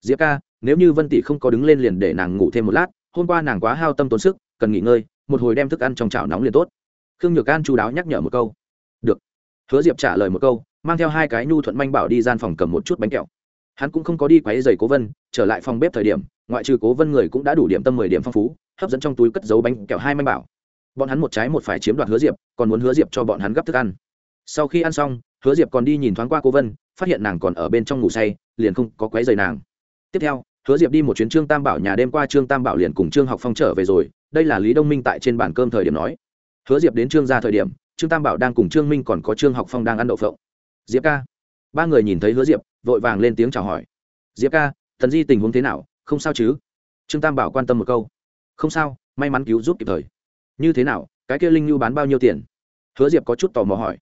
Diệp ca, nếu như vân tỷ không có đứng lên liền để nàng ngủ thêm một lát, hôm qua nàng quá hao tâm tốn sức, cần nghỉ ngơi, một hồi đem thức ăn trong chảo nóng liền tốt. Khương nhược an chú đáo nhắc nhở một câu. Được. Hứa diệp trả lời một câu, mang theo hai cái nhu thuận manh bảo đi gian phòng cầm một chút bánh kẹo hắn cũng không có đi quấy giày cố vân, trở lại phòng bếp thời điểm, ngoại trừ cố vân người cũng đã đủ điểm tâm mười điểm phong phú, hấp dẫn trong túi cất dấu bánh kẹo hai manh bảo. Bọn hắn một trái một phải chiếm đoạt hứa diệp, còn muốn hứa diệp cho bọn hắn gấp thức ăn. Sau khi ăn xong, hứa diệp còn đi nhìn thoáng qua cố vân, phát hiện nàng còn ở bên trong ngủ say, liền không có quấy giày nàng. Tiếp theo, hứa diệp đi một chuyến trương tam bảo nhà đêm qua trương tam bảo liền cùng trương học phong trở về rồi, đây là lý đông minh tại trên bàn cơm thời điểm nói. Hứa diệp đến trương ra thời điểm, trương tam bảo đang cùng trương minh còn có trương học phong đang ăn đậu phộng. Diệp ca. Ba người nhìn thấy hứa diệp vội vàng lên tiếng chào hỏi. Diệp ca, thần di tình huống thế nào? Không sao chứ? Trương tam bảo quan tâm một câu. Không sao, may mắn cứu giúp kịp thời. Như thế nào? Cái kia linh nhu bán bao nhiêu tiền? Hứa diệp có chút tò mò hỏi.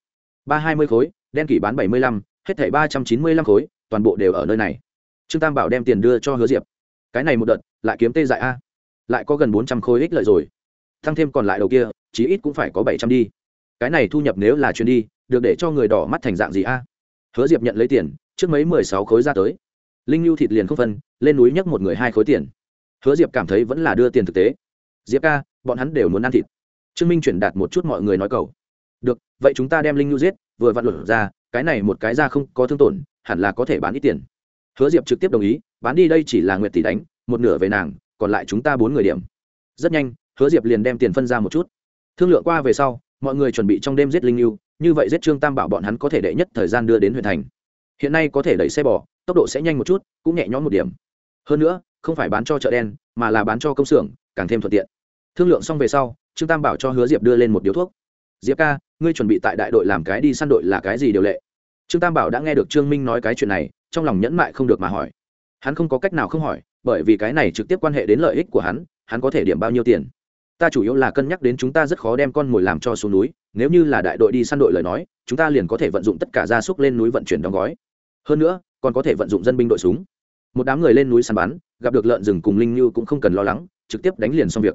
Ba hai mươi khối, đen kỷ bán bảy mươi lăm, hết thảy ba trăm chín mươi lăm khối, toàn bộ đều ở nơi này. Trương tam bảo đem tiền đưa cho hứa diệp. Cái này một đợt, lại kiếm tê dại a. Lại có gần bốn trăm khối ích lợi rồi. Tăng thêm còn lại đầu kia, chí ít cũng phải có bảy trăm đi. Cái này thu nhập nếu là chuyến đi, được để cho người đỏ mắt thành dạng gì a? Hứa diệp nhận lấy tiền trước mấy mười sáu khối ra tới. Linh lưu thịt liền không phân, lên núi nhấc một người hai khối tiền. Hứa diệp cảm thấy vẫn là đưa tiền thực tế. Diệp ca, bọn hắn đều muốn ăn thịt. Trương minh chuyển đạt một chút mọi người nói cầu. Được, vậy chúng ta đem linh lưu giết, vừa vặn luật ra, cái này một cái ra không có thương tổn, hẳn là có thể bán ít tiền. Hứa diệp trực tiếp đồng ý, bán đi đây chỉ là nguyệt tỷ đánh, một nửa về nàng, còn lại chúng ta bốn người điểm. Rất nhanh, hứa diệp liền đem tiền phân ra một chút. Thương lượng qua về sau, mọi người chuẩn bị trong đêm giết linh lưu như vậy giết trương tam bảo bọn hắn có thể đệ nhất thời gian đưa đến huyện thành hiện nay có thể đẩy xe bò, tốc độ sẽ nhanh một chút, cũng nhẹ nhõm một điểm. Hơn nữa, không phải bán cho chợ đen, mà là bán cho công xưởng, càng thêm thuận tiện. Thương lượng xong về sau, trương tam bảo cho hứa diệp đưa lên một điếu thuốc. Diệp ca, ngươi chuẩn bị tại đại đội làm cái đi săn đội là cái gì điều lệ? Trương tam bảo đã nghe được trương minh nói cái chuyện này, trong lòng nhẫn mại không được mà hỏi. Hắn không có cách nào không hỏi, bởi vì cái này trực tiếp quan hệ đến lợi ích của hắn hắn có thể điểm bao nhiêu tiền? Ta chủ yếu là cân nhắc đến chúng ta rất khó đem con mồi làm cho xuống núi, nếu như là đại đội đi săn đội lời nói, chúng ta liền có thể vận dụng tất cả gia súc lên núi vận chuyển đóng gói hơn nữa, còn có thể vận dụng dân binh đội súng. Một đám người lên núi săn bắn, gặp được lợn rừng cùng linh như cũng không cần lo lắng, trực tiếp đánh liền xong việc.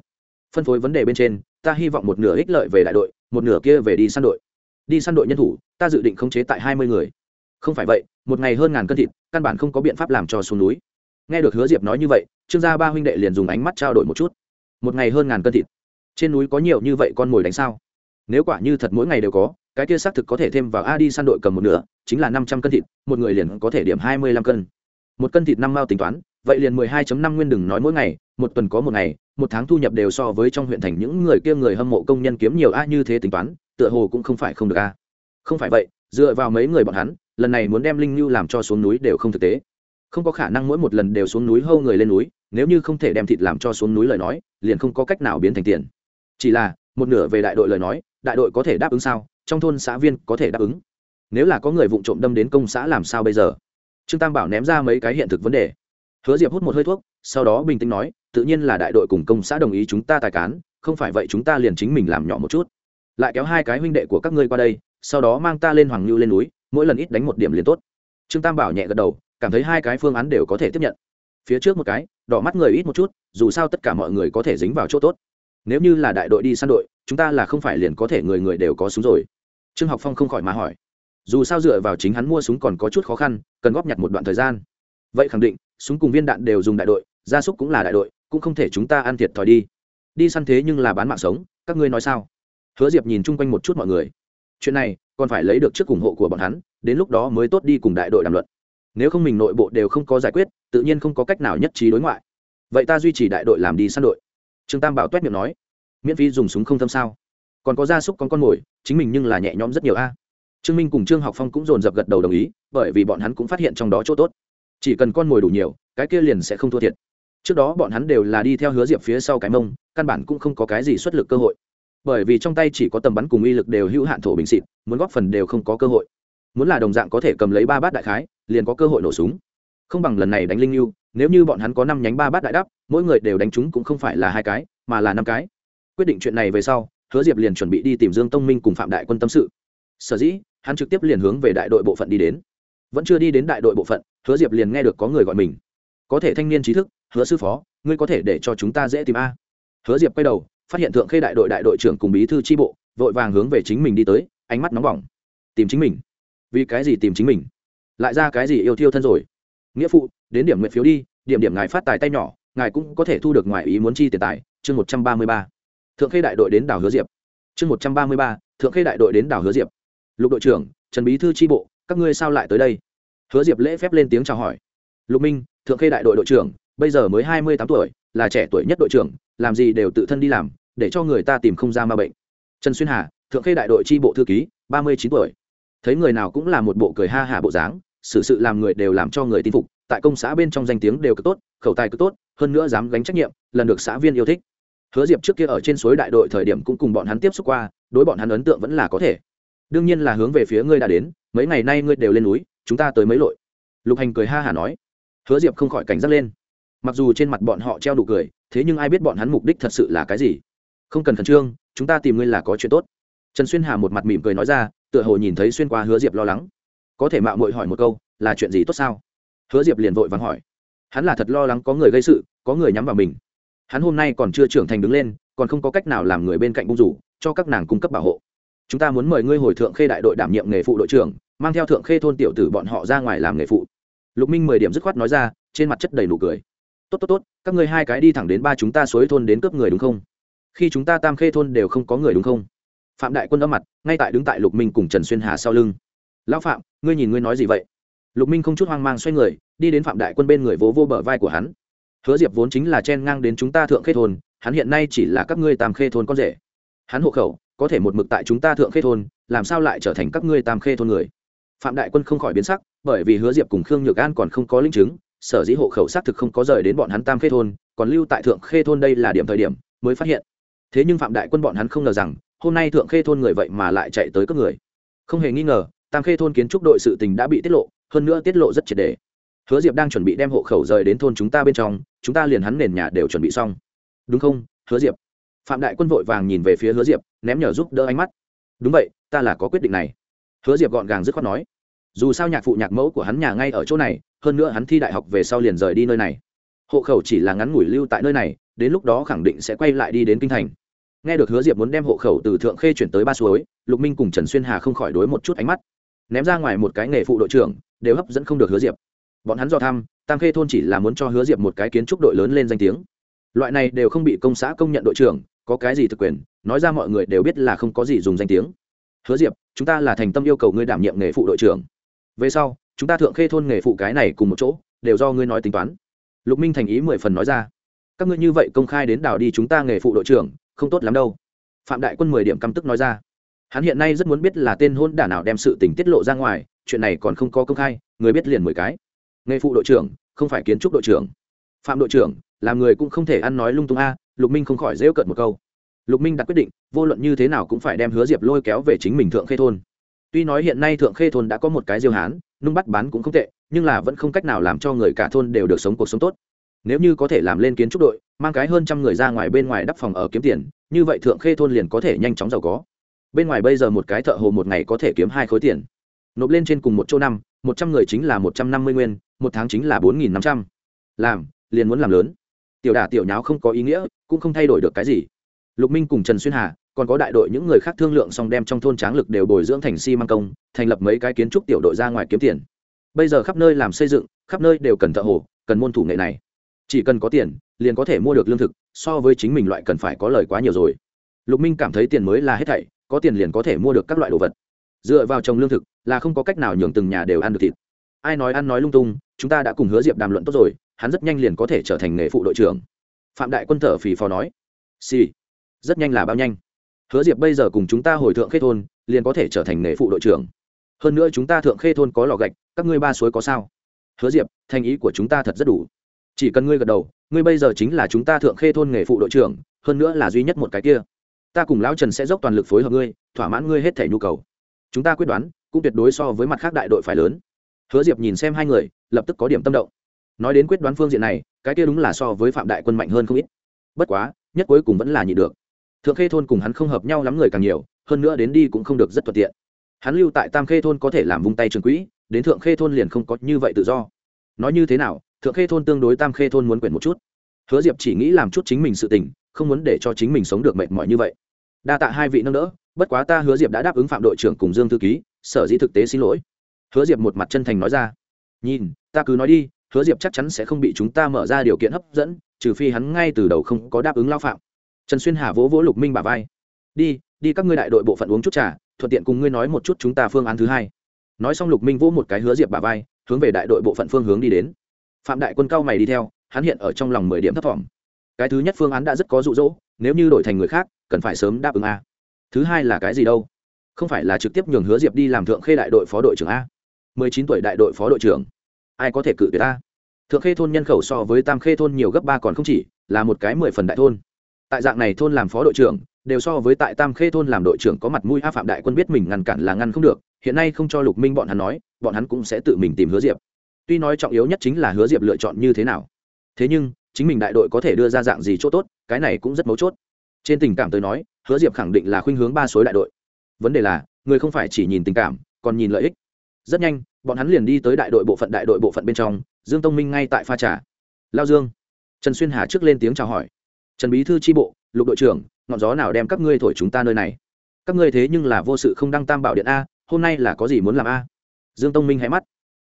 Phân phối vấn đề bên trên, ta hy vọng một nửa ích lợi về đại đội, một nửa kia về đi săn đội. Đi săn đội nhân thủ, ta dự định khống chế tại hai mươi người. Không phải vậy, một ngày hơn ngàn cân thịt, căn bản không có biện pháp làm cho xuống núi. Nghe được hứa diệp nói như vậy, trương gia ba huynh đệ liền dùng ánh mắt trao đổi một chút. Một ngày hơn ngàn cân thịt. Trên núi có nhiều như vậy con mồi đánh sao? Nếu quả như thật mỗi ngày đều có cái kia xác thực có thể thêm vào a đi săn đội cầm một nửa, chính là năm trăm cân thịt, một người liền có thể điểm hai mươi lăm cân. Một cân thịt năm mao tính toán, vậy liền mười hai năm nguyên đừng nói mỗi ngày, một tuần có một ngày, một tháng thu nhập đều so với trong huyện thành những người kia người hâm mộ công nhân kiếm nhiều a như thế tính toán, tựa hồ cũng không phải không được a. Không phải vậy, dựa vào mấy người bọn hắn, lần này muốn đem linh như làm cho xuống núi đều không thực tế. Không có khả năng mỗi một lần đều xuống núi hâu người lên núi, nếu như không thể đem thịt làm cho xuống núi lời nói, liền không có cách nào biến thành tiền. Chỉ là, một nửa về đại đội lời nói, đại đội có thể đáp ứng sao? Trong thôn xã viên có thể đáp ứng. Nếu là có người vụ trộm đâm đến công xã làm sao bây giờ? Trương tam bảo ném ra mấy cái hiện thực vấn đề. Hứa diệp hút một hơi thuốc, sau đó bình tĩnh nói, tự nhiên là đại đội cùng công xã đồng ý chúng ta tài cán, không phải vậy chúng ta liền chính mình làm nhỏ một chút. Lại kéo hai cái huynh đệ của các ngươi qua đây, sau đó mang ta lên hoàng lưu lên núi, mỗi lần ít đánh một điểm liền tốt. Trương tam bảo nhẹ gật đầu, cảm thấy hai cái phương án đều có thể tiếp nhận. Phía trước một cái, đỏ mắt người ít một chút, dù sao tất cả mọi người có thể dính vào chỗ tốt nếu như là đại đội đi săn đội, chúng ta là không phải liền có thể người người đều có súng rồi. Trương học phong không khỏi mà hỏi. Dù sao dựa vào chính hắn mua súng còn có chút khó khăn, cần góp nhặt một đoạn thời gian. Vậy khẳng định, súng cùng viên đạn đều dùng đại đội, gia súc cũng là đại đội, cũng không thể chúng ta ăn thiệt thòi đi. Đi săn thế nhưng là bán mạng sống, các ngươi nói sao? Hứa diệp nhìn chung quanh một chút mọi người. Chuyện này, còn phải lấy được trước ủng hộ của bọn hắn, đến lúc đó mới tốt đi cùng đại đội đàm luận. Nếu không mình nội bộ đều không có giải quyết, tự nhiên không có cách nào nhất trí đối ngoại. Vậy ta duy trì đại đội làm đi săn đội trương tam bảo t u é t miệng nói, miễn phí dùng súng không thâm sao? Còn có gia súc con con mồi, chính mình nhưng là nhẹ nhõm rất nhiều a. Trương minh cùng trương học phong cũng dồn dập gật đầu đồng ý, bởi vì bọn hắn cũng phát hiện trong đó chỗ tốt. Chỉ cần con mồi đủ nhiều, cái kia liền sẽ không thua thiệt. Trước đó bọn hắn đều là đi theo hứa diệp phía sau cái mông, căn bản cũng không có cái gì xuất lực cơ hội. Bởi vì trong tay chỉ có tầm bắn cùng uy lực đều hữu hạn thổ bình xịt muốn góp phần đều không có cơ hội. Muốn là đồng dạng có thể cầm lấy ba bát đại khái, liền có cơ hội nổ súng. Không bằng lần này đánh linh lưu nếu như bọn hắn có năm nhánh ba bát đại đắp mỗi người đều đánh chúng cũng không phải là hai cái, mà là năm cái. Quyết định chuyện này về sau, hứa diệp liền chuẩn bị đi tìm dương tông minh cùng phạm đại quân tâm sự. Sở dĩ, hắn trực tiếp liền hướng về đại đội bộ phận đi đến. Vẫn chưa đi đến đại đội bộ phận, hứa diệp liền nghe được có người gọi mình. Có thể thanh niên trí thức, hứa sư phó, ngươi có thể để cho chúng ta dễ tìm a. Hứa diệp quay đầu, phát hiện thượng khê đại đội đại đội trưởng cùng bí thư tri bộ, vội vàng hướng về chính mình đi tới, ánh mắt nóng bỏng. Tìm chính mình. Vì cái gì tìm chính mình? Lại ra cái gì yêu thiêu thân rồi? Nghĩa phụ, đến điểm nguyện phiếu đi, điểm điểm ngài phát tài tay nhỏ ngài cũng có thể thu được ngoài ý muốn chi tiền tài. Chương một trăm ba mươi ba. Thượng khê đại đội đến đảo hứa diệp. Chương một trăm ba mươi ba. Thượng khê đại đội đến đảo hứa diệp. Lục đội trưởng trần bí thư tri bộ các ngươi sao lại tới đây? Hứa diệp lễ phép lên tiếng chào hỏi. Lục minh thượng khê đại đội đội trưởng bây giờ mới hai mươi tám tuổi là trẻ tuổi nhất đội trưởng làm gì đều tự thân đi làm để cho người ta tìm không ra ma bệnh. Trần xuyên hà thượng khê đại đội tri bộ thư ký ba mươi chín tuổi. Thấy người nào cũng là một bộ cười ha hả bộ dáng xử sự, sự làm người đều làm cho người tin phục tại công xã bên trong danh tiếng đều cực tốt khẩu tài cực tốt hơn nữa dám gánh trách nhiệm, lần được xã viên yêu thích. Hứa diệp trước kia ở trên suối đại đội thời điểm cũng cùng bọn hắn tiếp xúc qua, đối bọn hắn ấn tượng vẫn là có thể. Đương nhiên là hướng về phía ngươi đã đến, mấy ngày nay ngươi đều lên núi, chúng ta tới mấy lội. Lục hành cười ha hả nói. Hứa diệp không khỏi cảnh giác lên. Mặc dù trên mặt bọn họ treo đủ cười, thế nhưng ai biết bọn hắn mục đích thật sự là cái gì? Không cần khẩn trương, chúng ta tìm ngươi là có chuyện tốt. Trần xuyên hà một mặt mỉm cười nói ra, tựa hồ nhìn thấy xuyên qua hứa diệp lo lắng. Có thể mạo mội hỏi một câu, là chuyện gì tốt sao? Hứa diệp liền vội vàng hỏi. Hắn là thật lo lắng có người gây sự có người nhắm vào mình. Hắn hôm nay còn chưa trưởng thành đứng lên, còn không có cách nào làm người bên cạnh bung rủ, cho các nàng cung cấp bảo hộ. Chúng ta muốn mời ngươi hồi thượng khê đại đội đảm nhiệm nghề phụ đội trưởng, mang theo thượng khê thôn tiểu tử bọn họ ra ngoài làm nghề phụ. Lục minh mười điểm dứt khoát nói ra, trên mặt chất đầy nụ cười. Tốt tốt tốt, các ngươi hai cái đi thẳng đến ba chúng ta suối thôn đến cướp người đúng không? Khi chúng ta tam khê thôn đều không có người đúng không? Phạm đại quân ở mặt, ngay tại đứng tại lục minh cùng trần xuyên hà sau lưng. Lão phạm, ngươi nhìn ngươi nói gì vậy? Lục minh không chút hoang mang xoay người, đi đến phạm đại quân bên người vỗ vô bờ vai của hắn hứa diệp vốn chính là chen ngang đến chúng ta thượng khê thôn, hắn hiện nay chỉ là các ngươi tam khê thôn con rể. Hắn hộ khẩu, có thể một mực tại chúng ta thượng khê thôn, làm sao lại trở thành các ngươi tam khê thôn người? Phạm đại quân không khỏi biến sắc, bởi vì hứa diệp cùng khương nhược an còn không có linh chứng, sở dĩ hộ khẩu xác thực không có rời đến bọn hắn tam khê thôn, còn lưu tại thượng khê thôn đây là điểm thời điểm mới phát hiện. Thế nhưng phạm đại quân bọn hắn không ngờ rằng, hôm nay thượng khê thôn người vậy mà lại chạy tới các người. Không hề nghi ngờ, tam khê thôn kiến trúc đội sự tình đã bị tiết lộ, hơn nữa tiết lộ rất triệt đề hứa diệp đang chuẩn bị đem hộ khẩu rời đến thôn chúng ta bên trong, chúng ta liền hắn nền nhà đều chuẩn bị xong. Đúng không, hứa diệp? Phạm đại quân vội vàng nhìn về phía hứa diệp, ném nhở giúp đỡ ánh mắt. Đúng vậy, ta là có quyết định này. Hứa diệp gọn gàng dứt khoát nói. Dù sao nhạc phụ nhạc mẫu của hắn nhà ngay ở chỗ này, hơn nữa hắn thi đại học về sau liền rời đi nơi này. Hộ khẩu chỉ là ngắn ngủi lưu tại nơi này, đến lúc đó khẳng định sẽ quay lại đi đến kinh thành. Nghe được hứa diệp muốn đem hộ khẩu từ thượng khê chuyển tới ba suối, lục minh cùng trần xuyên hà không khỏi đối một chút ánh mắt. Ném ra ngoài một cái nghề phụ đội trưởng, đều hấp dẫn không được hứa diệp bọn hắn do thăm tam khê thôn chỉ là muốn cho hứa diệp một cái kiến trúc đội lớn lên danh tiếng. Loại này đều không bị công xã công nhận đội trưởng, có cái gì thực quyền, nói ra mọi người đều biết là không có gì dùng danh tiếng. Hứa diệp, chúng ta là thành tâm yêu cầu ngươi đảm nhiệm nghề phụ đội trưởng. Về sau, chúng ta thượng khê thôn nghề phụ cái này cùng một chỗ, đều do ngươi nói tính toán. Lục minh thành ý mười phần nói ra. Các ngươi như vậy công khai đến đảo đi chúng ta nghề phụ đội trưởng, không tốt lắm đâu. Phạm đại quân mười điểm căm tức nói ra. Hắn hiện nay rất muốn biết là tên hôn đả nào đem sự tình tiết lộ ra ngoài, chuyện này còn không có công khai, người biết liền mười cái nghề phụ đội trưởng, không phải kiến trúc đội trưởng. Phạm đội trưởng, làm người cũng không thể ăn nói lung tung a, lục minh không khỏi dễu cận một câu. Lục minh đặt quyết định, vô luận như thế nào cũng phải đem hứa diệp lôi kéo về chính mình thượng khê thôn. Tuy nói hiện nay thượng khê thôn đã có một cái diêu hán, nung bắt bán cũng không tệ, nhưng là vẫn không cách nào làm cho người cả thôn đều được sống cuộc sống tốt. Nếu như có thể làm lên kiến trúc đội, mang cái hơn trăm người ra ngoài bên ngoài đắp phòng ở kiếm tiền, như vậy thượng khê thôn liền có thể nhanh chóng giàu có. Bên ngoài bây giờ một cái thợ hồ một ngày có thể kiếm hai khối tiền. Nộp lên trên cùng một chỗ năm một trăm người chính là một trăm năm mươi nguyên, một tháng chính là bốn nghìn năm trăm. Làm, liền muốn làm lớn. Tiểu đả tiểu nháo không có ý nghĩa, cũng không thay đổi được cái gì. Lục minh cùng trần xuyên hà, còn có đại đội những người khác thương lượng xong đem trong thôn tráng lực đều bồi dưỡng thành si mang công, thành lập mấy cái kiến trúc tiểu đội ra ngoài kiếm tiền. Bây giờ khắp nơi làm xây dựng, khắp nơi đều cần thợ hồ, cần môn thủ nghệ này. Chỉ cần có tiền, liền có thể mua được lương thực, so với chính mình loại cần phải có lời quá nhiều rồi. Lục minh cảm thấy tiền mới là hết thảy, có tiền liền có thể mua được các loại đồ vật dựa vào trồng lương thực, là không có cách nào nhường từng nhà đều ăn được thịt. Ai nói ăn nói lung tung, chúng ta đã cùng hứa diệp đàm luận tốt rồi, hắn rất nhanh liền có thể trở thành nghề phụ đội trưởng. Phạm đại quân thở phì phò nói, xì、sì. rất nhanh là bao nhanh. Hứa diệp bây giờ cùng chúng ta hồi thượng khê thôn, liền có thể trở thành nghề phụ đội trưởng. Hơn nữa chúng ta thượng khê thôn có lò gạch, các ngươi ba suối có sao? Hứa diệp, thành ý của chúng ta thật rất đủ. Chỉ cần ngươi gật đầu, ngươi bây giờ chính là chúng ta thượng khê thôn nghề phụ đội trưởng, hơn nữa là duy nhất một cái kia. Ta cùng lão trần sẽ dốc toàn lực phối hợp ngươi, thỏa mãn ngươi hết thể nhu cầu chúng ta quyết đoán, cũng tuyệt đối so với mặt khác đại đội phải lớn. Hứa diệp nhìn xem hai người, lập tức có điểm tâm động. Nói đến quyết đoán phương diện này, cái kia đúng là so với phạm đại quân mạnh hơn không ít. Bất quá, nhất cuối cùng vẫn là nhị được. Thượng khê thôn cùng hắn không hợp nhau lắm người càng nhiều, hơn nữa đến đi cũng không được rất thuận tiện. Hắn lưu tại tam khê thôn có thể làm vung tay trường quỹ, đến thượng khê thôn liền không có như vậy tự do. Nói như thế nào, thượng khê thôn tương đối tam khê thôn muốn quyển một chút. Hứa diệp chỉ nghĩ làm chút chính mình sự tình, không muốn để cho chính mình sống được mệt mỏi như vậy. Đa tạ hai vị nâng đỡ bất quá ta hứa diệp đã đáp ứng phạm đội trưởng cùng dương thư ký, sở dĩ thực tế xin lỗi. Hứa diệp một mặt chân thành nói ra. Nhìn, ta cứ nói đi, hứa diệp chắc chắn sẽ không bị chúng ta mở ra điều kiện hấp dẫn, trừ phi hắn ngay từ đầu không có đáp ứng lao phạm. Trần xuyên hà vỗ vỗ lục minh bà vai. Đi đi các ngươi đại đội bộ phận uống chút trà, thuận tiện cùng ngươi nói một chút chúng ta phương án thứ hai. Nói xong lục minh vỗ một cái hứa diệp bà vai, hướng về đại đội bộ phận phương hướng đi đến. Phạm đại quân cao mày đi theo, hắn hiện ở trong lòng mười điểm thấp thỏm. Cái thứ nhất phương án đã rất có rụ rỗ nếu như đổi thành người khác, cần phải sớm đáp ứng a thứ hai là cái gì đâu? Không phải là trực tiếp nhường hứa diệp đi làm thượng khê đại đội phó đội trưởng a? Mười chín tuổi đại đội phó đội trưởng. Ai có thể cự tuyệt ta thượng khê thôn nhân khẩu so với tam khê thôn nhiều gấp ba còn không chỉ, là một cái mười phần đại thôn. Tại dạng này thôn làm phó đội trưởng, đều so với tại tam khê thôn làm đội trưởng có mặt mũi a phạm đại quân biết mình ngăn cản là ngăn không được, hiện nay không cho lục minh bọn hắn nói, bọn hắn cũng sẽ tự mình tìm hứa diệp. Tuy nói trọng yếu nhất chính là hứa diệp lựa chọn như thế nào. Thế nhưng, chính mình đại đội có thể đưa ra dạng gì chỗ tốt, cái này cũng rất mấu chốt. Trên tình cảm tới nói hứa diệp khẳng định là khuynh hướng ba số đại đội. Vấn đề là, người không phải chỉ nhìn tình cảm, còn nhìn lợi ích. Rất nhanh, bọn hắn liền đi tới đại đội bộ phận đại đội bộ phận bên trong, dương tông minh ngay tại pha trà. Lao dương. Trần xuyên hà trước lên tiếng chào hỏi. Trần bí thư tri bộ, lục đội trưởng, ngọn gió nào đem các ngươi thổi chúng ta nơi này? Các ngươi thế nhưng là vô sự không đăng tam bảo điện a, hôm nay là có gì muốn làm a? Dương tông minh hay mắt.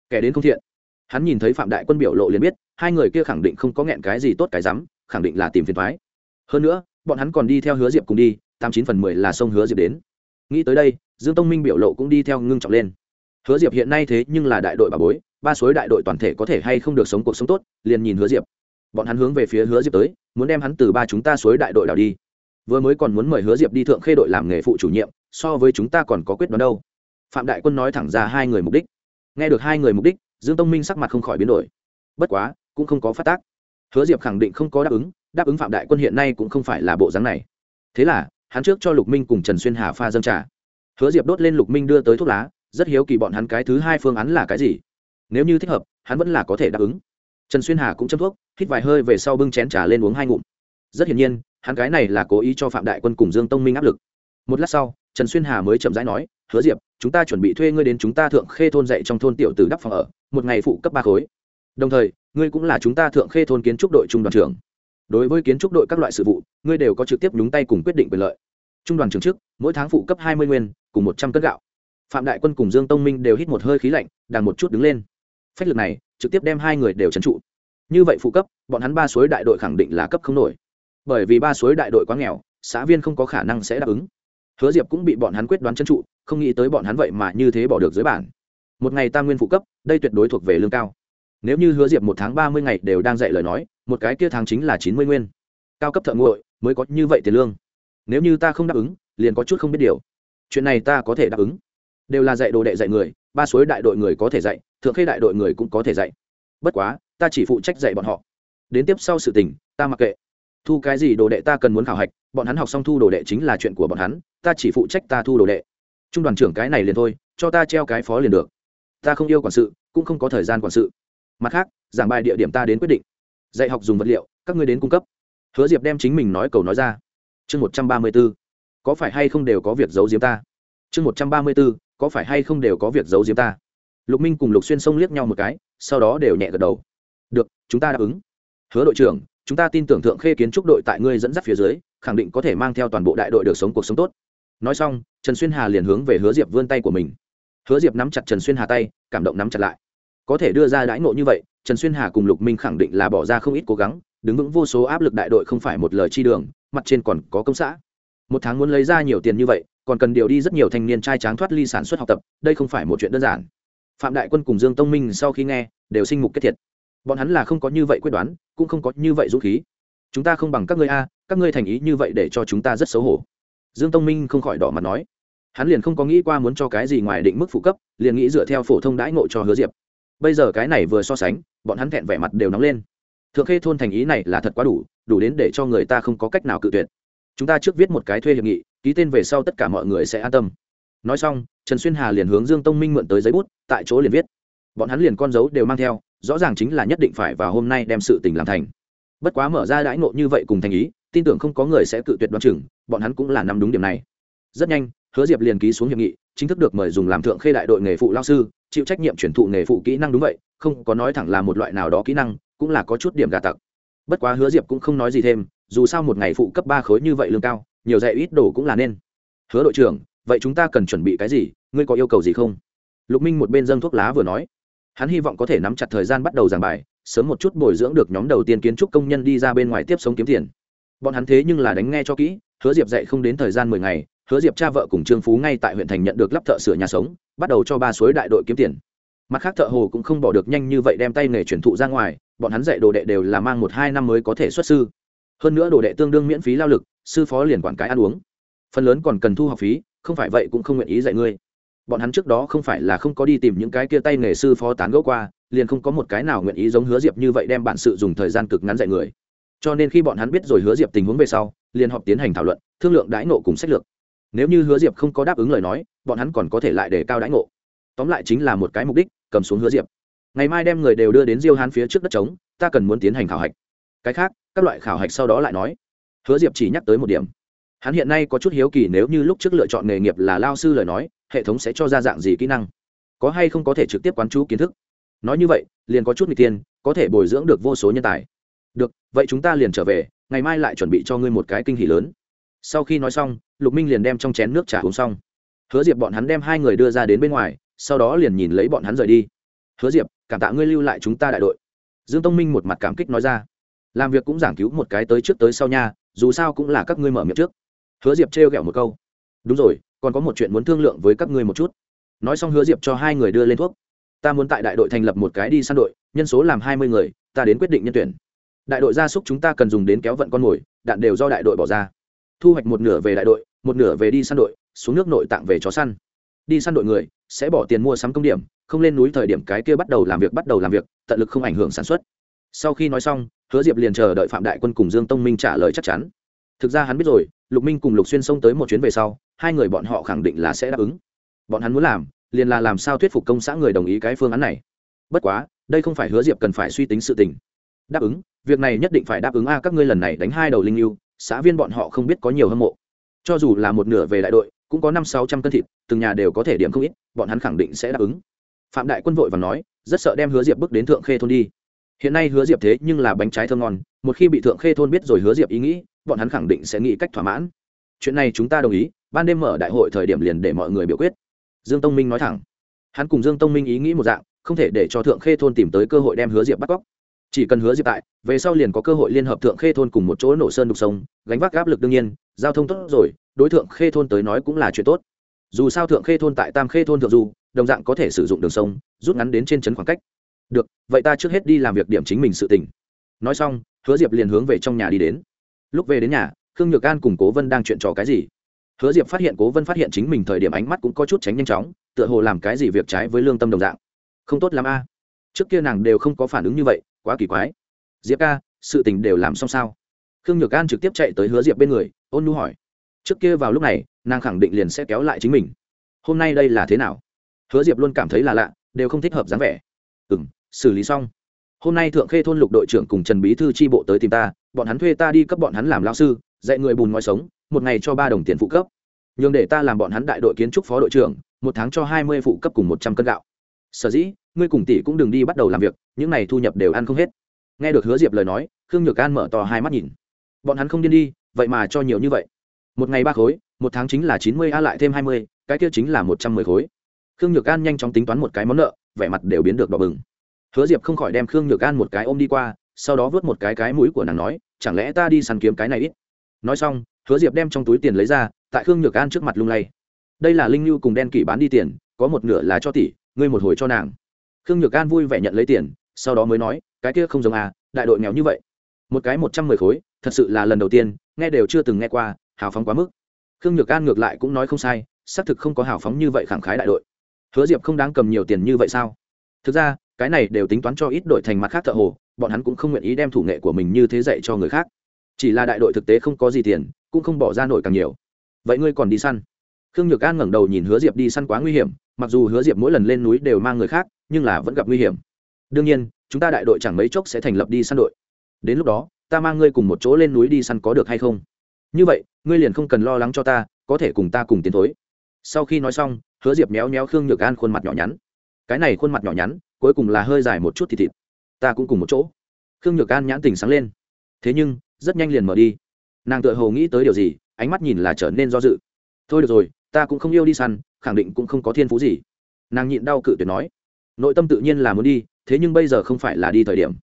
Kẻ đến không thiện. Hắn nhìn thấy phạm đại quân biểu lộ liền biết, hai người kia khẳng định không có nghẹn cái gì tốt cái rắm, khẳng định là tìm phiền thoái hơn nữa, bọn hắn còn đi theo hứa diệp cùng đi tám chín phần mười là sông hứa diệp đến. Nghĩ tới đây, dương tông minh biểu lộ cũng đi theo ngưng trọng lên. Hứa diệp hiện nay thế nhưng là đại đội bà bối, ba suối đại đội toàn thể có thể hay không được sống cuộc sống tốt, liền nhìn hứa diệp. Bọn hắn hướng về phía hứa diệp tới, muốn đem hắn từ ba chúng ta suối đại đội đảo đi. Vừa mới còn muốn mời hứa diệp đi thượng khê đội làm nghề phụ chủ nhiệm, so với chúng ta còn có quyết đoán đâu. Phạm đại quân nói thẳng ra hai người mục đích. Nghe được hai người mục đích, dương tông minh sắc mặt không khỏi biến đổi. Bất quá, cũng không có phát tác. Hứa diệp khẳng định không có đáp ứng đáp ứng phạm đại quân hiện nay cũng không phải là bộ dáng này. Thế là hắn trước cho lục minh cùng trần xuyên hà pha dâng trà. Hứa diệp đốt lên lục minh đưa tới thuốc lá, rất hiếu kỳ bọn hắn cái thứ hai phương án là cái gì. Nếu như thích hợp, hắn vẫn là có thể đáp ứng. Trần xuyên hà cũng châm thuốc, hít vài hơi về sau bưng chén trà lên uống hai ngụm. Rất hiển nhiên, hắn cái này là cố ý cho phạm đại quân cùng dương tông minh áp lực. Một lát sau, trần xuyên hà mới chậm rãi nói, hứa diệp, chúng ta chuẩn bị thuê ngươi đến chúng ta thượng khê thôn dạy trong thôn tiểu tử đắp phòng ở, một ngày phụ cấp ba khối. Đồng thời, ngươi cũng là chúng ta thượng khê thôn kiến trúc đội trung đoàn trưởng đối với kiến trúc đội các loại sự vụ, ngươi đều có trực tiếp nhúng tay cùng quyết định quyền lợi. Trung đoàn trưởng trước mỗi tháng phụ cấp hai mươi nguyên, cùng một trăm cân gạo. Phạm đại quân cùng dương tông minh đều hít một hơi khí lạnh, đằng một chút đứng lên. Phách lực này, trực tiếp đem hai người đều trấn trụ. Như vậy phụ cấp, bọn hắn ba suối đại đội khẳng định là cấp không nổi. Bởi vì ba suối đại đội quá nghèo, xã viên không có khả năng sẽ đáp ứng. Hứa diệp cũng bị bọn hắn quyết đoán trấn trụ, không nghĩ tới bọn hắn vậy mà như thế bỏ được dưới bản một ngày tam nguyên phụ cấp, đây tuyệt đối thuộc về lương cao nếu như hứa diệp một tháng ba mươi ngày đều đang dạy lời nói, một cái kia tháng chính là chín mươi nguyên. Cao cấp thợ nguội mới có như vậy tiền lương. Nếu như ta không đáp ứng, liền có chút không biết điều. Chuyện này ta có thể đáp ứng. Đều là dạy đồ đệ dạy người, ba suối đại đội người có thể dạy, thượng khê đại đội người cũng có thể dạy. Bất quá, ta chỉ phụ trách dạy bọn họ. Đến tiếp sau sự tình, ta mặc kệ. Thu cái gì đồ đệ ta cần muốn khảo hạch, bọn hắn học xong thu đồ đệ chính là chuyện của bọn hắn, ta chỉ phụ trách ta thu đồ đệ. Trung đoàn trưởng cái này liền thôi, cho ta treo cái phó liền được. Ta không yêu quản sự, cũng không có thời gian quản sự mặt khác, giảng bài địa điểm ta đến quyết định. Dạy học dùng vật liệu, các ngươi đến cung cấp. Hứa diệp đem chính mình nói cầu nói ra. Chương một trăm ba mươi b ố có phải hay không đều có việc giấu diếm ta? Chương một trăm ba mươi b ố có phải hay không đều có việc giấu diếm ta? Lục minh cùng lục xuyên sông liếc nhau một cái, sau đó đều nhẹ gật đầu. Được, chúng ta đáp ứng. Hứa đội trưởng, chúng ta tin tưởng thượng khê kiến trúc đội tại ngươi dẫn dắt phía dưới, khẳng định có thể mang theo toàn bộ đại đội được sống cuộc sống tốt. Nói xong, trần xuyên hà liền hướng về hứa diệp vươn tay của mình. Hứa diệp nắm chặt trần xuyên hà tay, cảm động nắm chặt lại có thể đưa ra đãi ngộ như vậy, trần xuyên hà cùng lục minh khẳng định là bỏ ra không ít cố gắng, đứng vững vô số áp lực đại đội không phải một lời chi đường, mặt trên còn có công xã. Một tháng muốn lấy ra nhiều tiền như vậy, còn cần điều đi rất nhiều thanh niên trai tráng thoát ly sản xuất học tập, đây không phải một chuyện đơn giản. Phạm đại quân cùng dương tông minh sau khi nghe, đều sinh mục kết thiệt. Bọn hắn là không có như vậy quyết đoán, cũng không có như vậy dũng khí. Chúng ta không bằng các ngươi a, các ngươi thành ý như vậy để cho chúng ta rất xấu hổ. Dương tông minh không khỏi đỏ mặt nói. Hắn liền không có nghĩ qua muốn cho cái gì ngoài định mức phụ cấp, liền nghĩ dựa theo phổ thông đãi ngộ cho hứa diệp bây giờ cái này vừa so sánh, bọn hắn thẹn vẻ mặt đều nóng lên. Thượng khê thôn thành ý này là thật quá đủ đủ đến để cho người ta không có cách nào cự tuyệt. Chúng ta trước viết một cái thuê hiệp nghị, ký tên về sau tất cả mọi người sẽ an tâm. Nói xong, trần xuyên hà liền hướng dương tông minh mượn tới giấy bút, tại chỗ liền viết. Bọn hắn liền con dấu đều mang theo, rõ ràng chính là nhất định phải vào hôm nay đem sự tình làm thành. Bất quá mở ra đãi ngộ như vậy cùng thành ý, tin tưởng không có người sẽ cự tuyệt đoán chừng, bọn hắn cũng là nắm đúng điểm này. Rất nhanh, hứa diệp liền ký xuống hiệp nghị chính thức được mời dùng làm thượng khê đại đội nghề phụ lao sư, chịu trách nhiệm chuyển thụ nghề phụ kỹ năng đúng vậy, không có nói thẳng là một loại nào đó kỹ năng, cũng là có chút điểm gà tặc. Bất quá hứa diệp cũng không nói gì thêm, dù sao một ngày phụ cấp ba khối như vậy lương cao, nhiều dạy ít đồ cũng là nên. Hứa đội trưởng, vậy chúng ta cần chuẩn bị cái gì, ngươi có yêu cầu gì không? Lục minh một bên dâng thuốc lá vừa nói. Hắn hy vọng có thể nắm chặt thời gian bắt đầu giảng bài, sớm một chút bồi dưỡng được nhóm đầu tiên kiến trúc công nhân đi ra bên ngoài tiếp sống kiếm tiền. Bọn hắn thế nhưng là đánh nghe cho kỹ, hứa diệp dạy không đến thời gian mười ngày hứa diệp cha vợ cùng trương phú ngay tại huyện thành nhận được lắp thợ sửa nhà sống, bắt đầu cho ba suối đại đội kiếm tiền. Mặt khác thợ hồ cũng không bỏ được nhanh như vậy đem tay nghề truyền thụ ra ngoài, bọn hắn dạy đồ đệ đều là mang một hai năm mới có thể xuất sư. Hơn nữa đồ đệ tương đương miễn phí lao lực, sư phó liền quản cái ăn uống. Phần lớn còn cần thu học phí, không phải vậy cũng không nguyện ý dạy ngươi. Bọn hắn trước đó không phải là không có đi tìm những cái kia tay nghề sư phó tán gẫu qua, liền không có một cái nào nguyện ý giống hứa diệp như vậy đem bản sự dùng thời gian cực ngắn dạy người. Cho nên khi bọn hắn biết rồi hứa diệp tình huống về sau, liền họp tiến hành thảo luận, thương lượng đãi nộ cùng sách lược nếu như hứa diệp không có đáp ứng lời nói, bọn hắn còn có thể lại để cao đãi ngộ. Tóm lại chính là một cái mục đích, cầm xuống hứa diệp. Ngày mai đem người đều đưa đến diêu hán phía trước đất trống, ta cần muốn tiến hành khảo hạch. Cái khác, các loại khảo hạch sau đó lại nói. Hứa diệp chỉ nhắc tới một điểm. Hắn hiện nay có chút hiếu kỳ nếu như lúc trước lựa chọn nghề nghiệp là lao sư lời nói, hệ thống sẽ cho ra dạng gì kỹ năng? Có hay không có thể trực tiếp quán chú kiến thức? Nói như vậy, liền có chút người tiên có thể bồi dưỡng được vô số nhân tài. Được, vậy chúng ta liền trở về, ngày mai lại chuẩn bị cho ngươi một cái kinh hỷ lớn. Sau khi nói xong lục minh liền đem trong chén nước trà uống xong. Hứa diệp bọn hắn đem hai người đưa ra đến bên ngoài, sau đó liền nhìn lấy bọn hắn rời đi. Hứa diệp, cảm tạ ngươi lưu lại chúng ta đại đội. Dương tông minh một mặt cảm kích nói ra. Làm việc cũng giảng cứu một cái tới trước tới sau nha, dù sao cũng là các ngươi mở miệng trước. Hứa diệp trêu ghẹo một câu. Đúng rồi, còn có một chuyện muốn thương lượng với các ngươi một chút. Nói xong hứa diệp cho hai người đưa lên thuốc. Ta muốn tại đại đội thành lập một cái đi săn đội, nhân số làm hai mươi người, ta đến quyết định nhân tuyển. Đại đội gia súc chúng ta cần dùng đến kéo vận con mồi, đạn đều do đại đội bỏ ra thu hoạch một nửa về đại đội, một nửa về đi săn đội, xuống nước nội tạng về chó săn. Đi săn đội người sẽ bỏ tiền mua sắm công điểm, không lên núi thời điểm cái kia bắt đầu làm việc bắt đầu làm việc, tận lực không ảnh hưởng sản xuất. Sau khi nói xong, hứa diệp liền chờ đợi phạm đại quân cùng dương tông minh trả lời chắc chắn. Thực ra hắn biết rồi, lục minh cùng lục xuyên xông tới một chuyến về sau, hai người bọn họ khẳng định là sẽ đáp ứng. Bọn hắn muốn làm, liền là làm sao thuyết phục công xã người đồng ý cái phương án này. Bất quá, đây không phải hứa diệp cần phải suy tính sự tình. Đáp ứng, việc này nhất định phải đáp ứng a, các ngươi lần này đánh hai đầu linh yêu xã viên bọn họ không biết có nhiều hâm mộ. Cho dù là một nửa về đại đội, cũng có năm sáu trăm cân thịt, từng nhà đều có thể điểm không ít, bọn hắn khẳng định sẽ đáp ứng. Phạm đại quân vội và nói, rất sợ đem hứa diệp bước đến thượng khê thôn đi. Hiện nay hứa diệp thế nhưng là bánh trái thơm ngon, một khi bị thượng khê thôn biết rồi hứa diệp ý nghĩ, bọn hắn khẳng định sẽ nghĩ cách thỏa mãn. Chuyện này chúng ta đồng ý, ban đêm mở đại hội thời điểm liền để mọi người biểu quyết. Dương tông minh nói thẳng. Hắn cùng dương tông minh ý nghĩ một dạng, không thể để cho thượng khê thôn tìm tới cơ hội đem hứa diệp bắt cóc chỉ cần hứa diệp tại, về sau liền có cơ hội liên hợp thượng khê thôn cùng một chỗ nổ sơn đục sông, gánh vác áp lực đương nhiên, giao thông tốt rồi, đối tượng khê thôn tới nói cũng là chuyện tốt. Dù sao thượng khê thôn tại tam khê thôn thượng du, đồng dạng có thể sử dụng đường sông, rút ngắn đến trên trấn khoảng cách. Được, vậy ta trước hết đi làm việc điểm chính mình sự tỉnh nói xong, hứa diệp liền hướng về trong nhà đi đến. Lúc về đến nhà, khương nhược an cùng cố vân đang chuyện trò cái gì? Hứa diệp phát hiện cố vân phát hiện chính mình thời điểm ánh mắt cũng có chút tránh nhanh chóng, tựa hồ làm cái gì việc trái với lương tâm đồng dạng. Không tốt l a. Trước kia nàng đều không có phản ứng như vậy quá kỳ quái. Diệp ca, sự tình đều làm xong sao? Khương nhược an trực tiếp chạy tới hứa diệp bên người, ôn nhu hỏi. Trước kia vào lúc này, nàng khẳng định liền sẽ kéo lại chính mình. Hôm nay đây là thế nào? Hứa diệp luôn cảm thấy là lạ, đều không thích hợp dáng vẻ. Ừ m xử lý xong. Hôm nay thượng khê thôn lục đội trưởng cùng trần bí thư tri bộ tới tìm ta, bọn hắn thuê ta đi cấp bọn hắn làm lao sư, dạy người bùn ngoài sống, một ngày cho ba đồng tiền phụ cấp. Nhưng để ta làm bọn hắn đại đội kiến trúc phó đội trưởng, một tháng cho hai mươi phụ cấp cùng một trăm cân gạo sở dĩ, ngươi cùng tỷ cũng đừng đi bắt đầu làm việc, những này thu nhập đều ăn không hết. Nghe được hứa diệp lời nói, khương nhược an mở to hai mắt nhìn. Bọn hắn không điên đi, vậy mà cho nhiều như vậy. Một ngày ba khối, một tháng chính là chín mươi, a lại thêm hai mươi, cái kia chính là một trăm mười khối. Khương nhược an nhanh chóng tính toán một cái món nợ, vẻ mặt đều biến được đỏ bừng. Hứa diệp không khỏi đem khương nhược an một cái ôm đi qua, sau đó vớt một cái cái mũi của nàng nói, chẳng lẽ ta đi săn kiếm cái này ít? Nói xong, hứa diệp đem trong túi tiền lấy ra, tại khương nhược an trước mặt lung lay. Đây là linh lưu cùng đen kỷ bán đi tiền, có một nửa là cho tỷ ngươi một hồi cho nàng. Khương nhược an vui vẻ nhận lấy tiền, sau đó mới nói, cái kia không giống à đại đội nghèo như vậy. Một cái một trăm mười khối, thật sự là lần đầu tiên, nghe đều chưa từng nghe qua, hào phóng quá mức. Khương nhược an ngược lại cũng nói không sai, xác thực không có hào phóng như vậy khẳng khái đại đội. Hứa diệp không đáng cầm nhiều tiền như vậy sao? Thực ra, cái này đều tính toán cho ít đội thành mặt khác thợ hồ, bọn hắn cũng không nguyện ý đem thủ nghệ của mình như thế dạy cho người khác. Chỉ là đại đội thực tế không có gì tiền, cũng không bỏ ra nổi càng nhiều. Vậy ngươi còn đi săn? Khương nhược an ngẩng đầu nhìn hứa diệp đi săn quá nguy hiểm mặc dù hứa diệp mỗi lần lên núi đều mang người khác, nhưng là vẫn gặp nguy hiểm. Đương nhiên, chúng ta đại đội chẳng mấy chốc sẽ thành lập đi săn đội. Đến lúc đó, ta mang ngươi cùng một chỗ lên núi đi săn có được hay không? Như vậy, ngươi liền không cần lo lắng cho ta, có thể cùng ta cùng tiến thối. Sau khi nói xong, hứa diệp méo méo khương nhược an khuôn mặt nhỏ nhắn. Cái này khuôn mặt nhỏ nhắn, cuối cùng là hơi dài một chút thì thịt. Ta cũng cùng một chỗ. Khương nhược an nhãn tình sáng lên. Thế nhưng, rất nhanh liền mở đi. Nàng tự hồ nghĩ tới điều gì, ánh mắt nhìn là trở nên do dự. Thôi được rồi, ta cũng không yêu đi săn khẳng định cũng không có thiên phú gì. Nàng nhịn đau cự tuyệt nói, nội tâm tự nhiên là muốn đi, thế nhưng bây giờ không phải là đi thời điểm.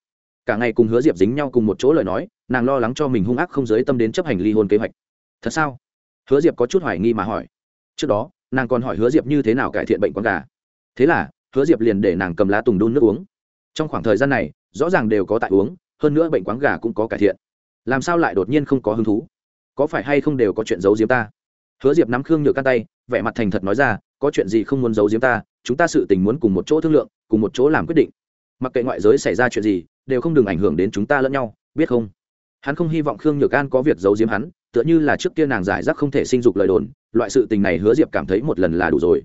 Cả ngày cùng hứa diệp dính nhau cùng một chỗ lời nói, nàng lo lắng cho mình hung ác không giới tâm đến chấp hành ly hôn kế hoạch. Thật sao? Hứa diệp có chút hoài nghi mà hỏi. Trước đó, nàng còn hỏi hứa diệp như thế nào cải thiện bệnh con gà. Thế là, hứa diệp liền để nàng cầm lá tùng đun nước uống. Trong khoảng thời gian này, rõ ràng đều có tại uống, hơn nữa bệnh quán gà cũng có cải thiện. Làm sao lại đột nhiên không có hứng thú? Có phải hay không đều có chuyện giấu diếm ta? Hứa diệp nắm khương nhược căn tay, vẻ mặt thành thật nói ra, có chuyện gì không muốn giấu giếm ta, chúng ta sự tình muốn cùng một chỗ thương lượng, cùng một chỗ làm quyết định. Mặc kệ ngoại giới xảy ra chuyện gì, đều không đừng ảnh hưởng đến chúng ta lẫn nhau, biết không? Hắn không hy vọng khương nhược an có việc giấu giếm hắn, tựa như là trước kia nàng giải rác không thể sinh dục lời đồn, loại sự tình này hứa diệp cảm thấy một lần là đủ rồi.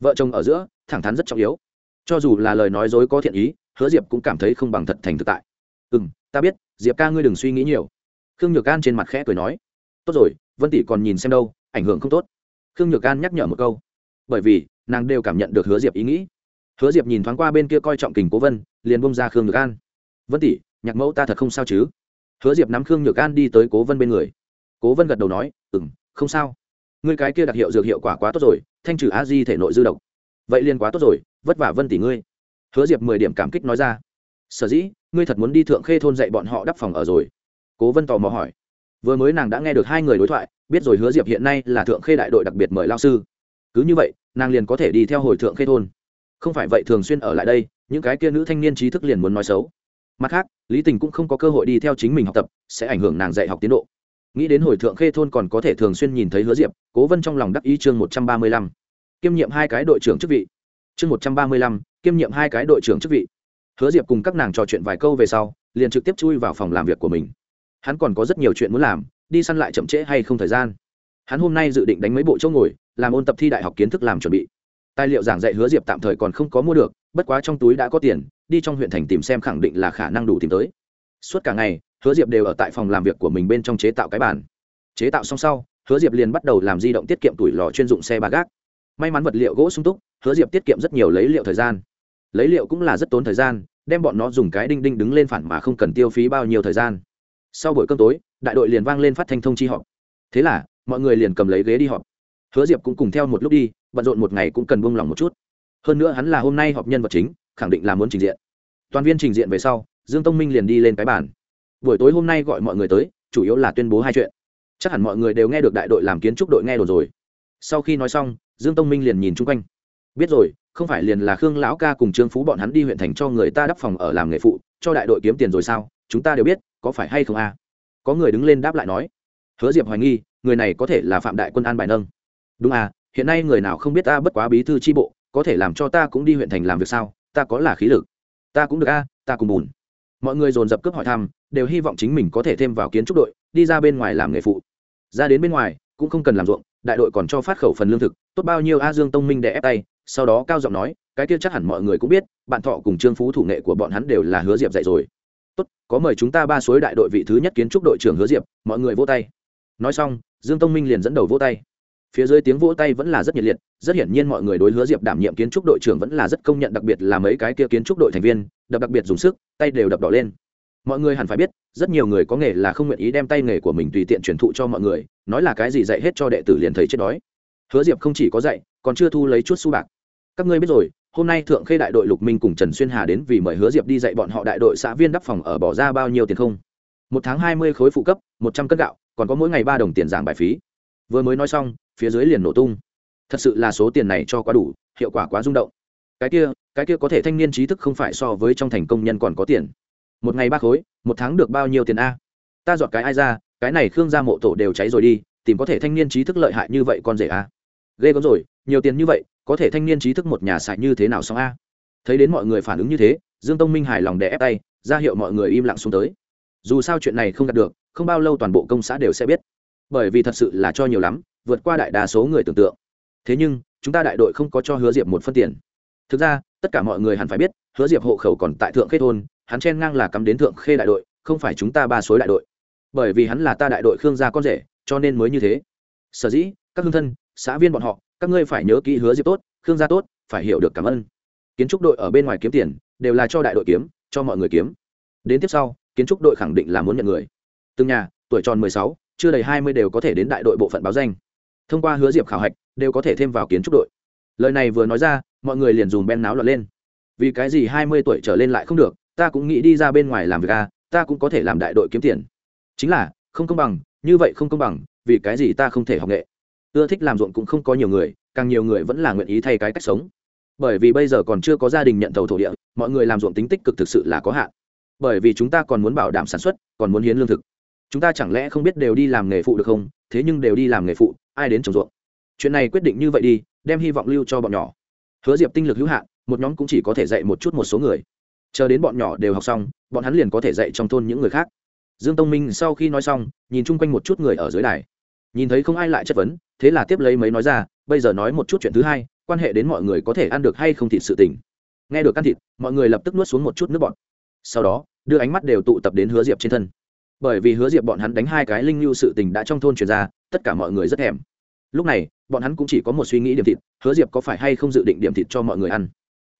Vợ chồng ở giữa, thẳng thắn rất trọng yếu. Cho dù là lời nói dối có thiện ý, hứa diệp cũng cảm thấy không bằng thật thành thực tại. Ừ m ta biết, diệp ca ngươi đừng suy nghĩ nhiều. Khương nhược an trên mặt khẽ cười nói, tốt rồi, vân tỷ còn nhìn xem đâu ảnh hưởng không tốt. Khương nhược an nhắc nhở một câu. Bởi vì, nàng đều cảm nhận được hứa diệp ý nghĩ. Hứa diệp nhìn thoáng qua bên kia coi trọng kình cố vân, liền bông ra khương nhược an. Vân tỷ, nhạc mẫu ta thật không sao chứ? Hứa diệp nắm khương nhược an đi tới cố vân bên người. Cố vân gật đầu nói ừ m không sao. Ngươi cái kia đặc hiệu dược hiệu quả quá tốt rồi, thanh trừ a di thể nội dư độc. Vậy liền quá tốt rồi, vất vả vân tỷ ngươi. Hứa diệp mười điểm cảm kích nói ra. Sở dĩ, ngươi thật muốn đi thượng khê thôn dạy bọn họ đắp phòng ở rồi. Cố vân tò mò hỏi vừa mới nàng đã nghe được hai người đối thoại, biết rồi hứa diệp hiện nay là thượng khê đại đội đặc biệt mời lao sư. Cứ như vậy, nàng liền có thể đi theo hồi thượng khê thôn. Không phải vậy thường xuyên ở lại đây, những cái kia nữ thanh niên trí thức liền muốn nói xấu. Mặt khác, lý tình cũng không có cơ hội đi theo chính mình học tập, sẽ ảnh hưởng nàng dạy học tiến độ. Nghĩ đến hồi thượng khê thôn còn có thể thường xuyên nhìn thấy hứa diệp, cố vân trong lòng đắc ý chương một trăm ba mươi lăm. Kiêm nhiệm hai cái đội trưởng chức vị. Chương một trăm ba mươi lăm, kiêm nhiệm hai cái đội trưởng chức vị. Hứa diệp cùng các nàng trò chuyện vài câu về sau, liền trực tiếp chui vào phòng làm việc của mình hắn còn có rất nhiều chuyện muốn làm, đi săn lại chậm trễ hay không thời gian. Hắn hôm nay dự định đánh mấy bộ chỗ ngồi, làm ôn tập thi đại học kiến thức làm chuẩn bị. Tài liệu giảng dạy hứa diệp tạm thời còn không có mua được, bất quá trong túi đã có tiền, đi trong huyện thành tìm xem khẳng định là khả năng đủ tìm tới. Suốt cả ngày, hứa diệp đều ở tại phòng làm việc của mình bên trong chế tạo cái bàn. Chế tạo xong sau, hứa diệp liền bắt đầu làm di động tiết kiệm tuổi lò chuyên dụng xe ba gác. May mắn vật liệu gỗ sung túc, hứa diệp tiết kiệm rất nhiều lấy liệu thời gian. Lấy liệu cũng là rất tốn thời gian, đem bọn nó dùng cái đinh đinh đứng lên phản mà không cần tiêu phí bao nhiêu thời gian sau buổi cơm tối, đại đội liền vang lên phát thanh thông chi họp. Thế là, mọi người liền cầm lấy ghế đi họp. Hứa diệp cũng cùng theo một lúc đi, bận rộn một ngày cũng cần buông lỏng một chút. Hơn nữa hắn là hôm nay họp nhân vật chính, khẳng định là muốn trình diện. Toàn viên trình diện về sau, dương tông minh liền đi lên cái bàn. Buổi tối hôm nay gọi mọi người tới, chủ yếu là tuyên bố hai chuyện. Chắc hẳn mọi người đều nghe được đại đội làm kiến trúc đội nghe đồn rồi. Sau khi nói xong, dương tông minh liền nhìn chung quanh. Biết rồi, không phải liền là khương lão ca cùng trương phú bọn hắn đi huyện thành cho người ta đắp phòng ở làm nghề phụ, cho đại đội kiếm tiền rồi sao? Chúng ta đều biết có phải hay không a? Có người đứng lên đáp lại nói, hứa diệp hoài nghi, người này có thể là phạm đại quân an bài nâng. Đúng à hiện nay người nào không biết ta bất quá bí thư tri bộ, có thể làm cho ta cũng đi huyện thành làm việc sao? Ta có là khí lực. Ta cũng được a, ta cùng bùn. Mọi người dồn dập cướp hỏi thăm, đều hy vọng chính mình có thể thêm vào kiến trúc đội, đi ra bên ngoài làm nghề phụ. Ra đến bên ngoài, cũng không cần làm ruộng, đại đội còn cho phát khẩu phần lương thực, tốt bao nhiêu a dương tông minh để ép tay, sau đó cao giọng nói, cái kia chắc hẳn mọi người cũng biết, bạn thọ cùng trương phú thủ nghệ của bọn hắn đều là hứa diệp dạy rồi tốt, có mời chúng ta ba suối đại đội vị thứ nhất kiến trúc đội trưởng hứa diệp, mọi người vỗ tay. Nói xong, dương tông minh liền dẫn đầu vỗ tay. Phía dưới tiếng vỗ tay vẫn là rất nhiệt liệt, rất hiển nhiên mọi người đối hứa diệp đảm nhiệm kiến trúc đội trưởng vẫn là rất công nhận, đặc biệt là mấy cái kia kiến trúc đội thành viên, đập đặc biệt dùng sức, tay đều đập đỏ lên. Mọi người hẳn phải biết, rất nhiều người có nghề là không nguyện ý đem tay nghề của mình tùy tiện truyền thụ cho mọi người, nói là cái gì dạy hết cho đệ tử liền thấy chết đói. Hứa diệp không chỉ có dạy, còn chưa thu lấy chút su bạc. Các ngươi biết rồi hôm nay thượng khê đại đội lục minh cùng trần xuyên hà đến vì mời hứa diệp đi dạy bọn họ đại đội xã viên đắp phòng ở bỏ ra bao nhiêu tiền không? Một tháng hai mươi khối phụ cấp, một trăm cân gạo, còn có mỗi ngày ba đồng tiền giảng bài phí. Vừa mới nói xong, phía dưới liền nổ tung. Thật sự là số tiền này cho quá đủ, hiệu quả quá rung động. Cái kia cái kia có thể thanh niên trí thức không phải so với trong thành công nhân còn có tiền. Một ngày ba khối, một tháng được bao nhiêu tiền a? Ta dọn cái ai ra, cái này khương gia mộ tổ đều cháy rồi đi, tìm có thể thanh niên trí thức lợi hại như vậy con rể a. Ghê gớm rồi, nhiều tiền như vậy có thể thanh niên trí thức một nhà xài như thế nào xong a? Thấy đến mọi người phản ứng như thế, dương tông minh hài lòng đè ép tay, ra hiệu mọi người im lặng xuống tới. Dù sao chuyện này không đạt được, không bao lâu toàn bộ công xã đều sẽ biết. Bởi vì thật sự là cho nhiều lắm, vượt qua đại đa số người tưởng tượng. Thế nhưng, chúng ta đại đội không có cho hứa diệp một phân tiền. Thực ra, tất cả mọi người hẳn phải biết, hứa diệp hộ khẩu còn tại thượng khê thôn, hắn chen ngang là cắm đến thượng khê đại đội, không phải chúng ta ba suối đại đội. Bởi vì hắn là ta đại đội khương gia con rể, cho nên mới như thế. Sở dĩ, các hương thân, xã viên bọn họ các ngươi phải nhớ kỹ hứa diệp tốt khương gia tốt phải hiểu được cảm ơn. Kiến trúc đội ở bên ngoài kiếm tiền đều là cho đại đội kiếm cho mọi người kiếm. Đến tiếp sau kiến trúc đội khẳng định là muốn nhận người. Từng nhà tuổi tròn mười sáu chưa đầy hai mươi đều có thể đến đại đội bộ phận báo danh. Thông qua hứa diệp khảo hạch đều có thể thêm vào kiến trúc đội. Lời này vừa nói ra mọi người liền dùng ben náo lọt lên. Vì cái gì hai mươi tuổi trở lên lại không được ta cũng nghĩ đi ra bên ngoài làm việc a à, ta cũng có thể làm đại đội kiếm tiền. Chính là không công bằng như vậy không công bằng vì cái gì ta không thể học nghệ? Ưa thích làm ruộng cũng không có nhiều người, càng nhiều người vẫn là nguyện ý thay cái cách sống. Bởi vì bây giờ còn chưa có gia đình nhận thầu thổ địa, mọi người làm ruộng tính tích cực thực sự là có hạn. Bởi vì chúng ta còn muốn bảo đảm sản xuất, còn muốn hiến lương thực. Chúng ta chẳng lẽ không biết đều đi làm nghề phụ được không? Thế nhưng đều đi làm nghề phụ, ai đến trồng ruộng? Chuyện này quyết định như vậy đi, đem hy vọng lưu cho bọn nhỏ. Hứa diệp tinh lực hữu hạn, một nhóm cũng chỉ có thể dạy một chút một số người. Chờ đến bọn nhỏ đều học xong, bọn hắn liền có thể dạy trong thôn những người khác. Dương tông minh sau khi nói xong, nhìn chung quanh một chút người ở dưới đài nhìn thấy không ai lại chất vấn, thế là tiếp lấy mấy nói ra, bây giờ nói một chút chuyện thứ hai, quan hệ đến mọi người có thể ăn được hay không thịt sự tình. Nghe được ăn thịt, mọi người lập tức nuốt xuống một chút nước bọt. Sau đó, đưa ánh mắt đều tụ tập đến hứa diệp trên thân. Bởi vì hứa diệp bọn hắn đánh hai cái linh lưu sự tình đã trong thôn truyền ra, tất cả mọi người rất thèm. Lúc này, bọn hắn cũng chỉ có một suy nghĩ điểm thịt, hứa diệp có phải hay không dự định điểm thịt cho mọi người ăn?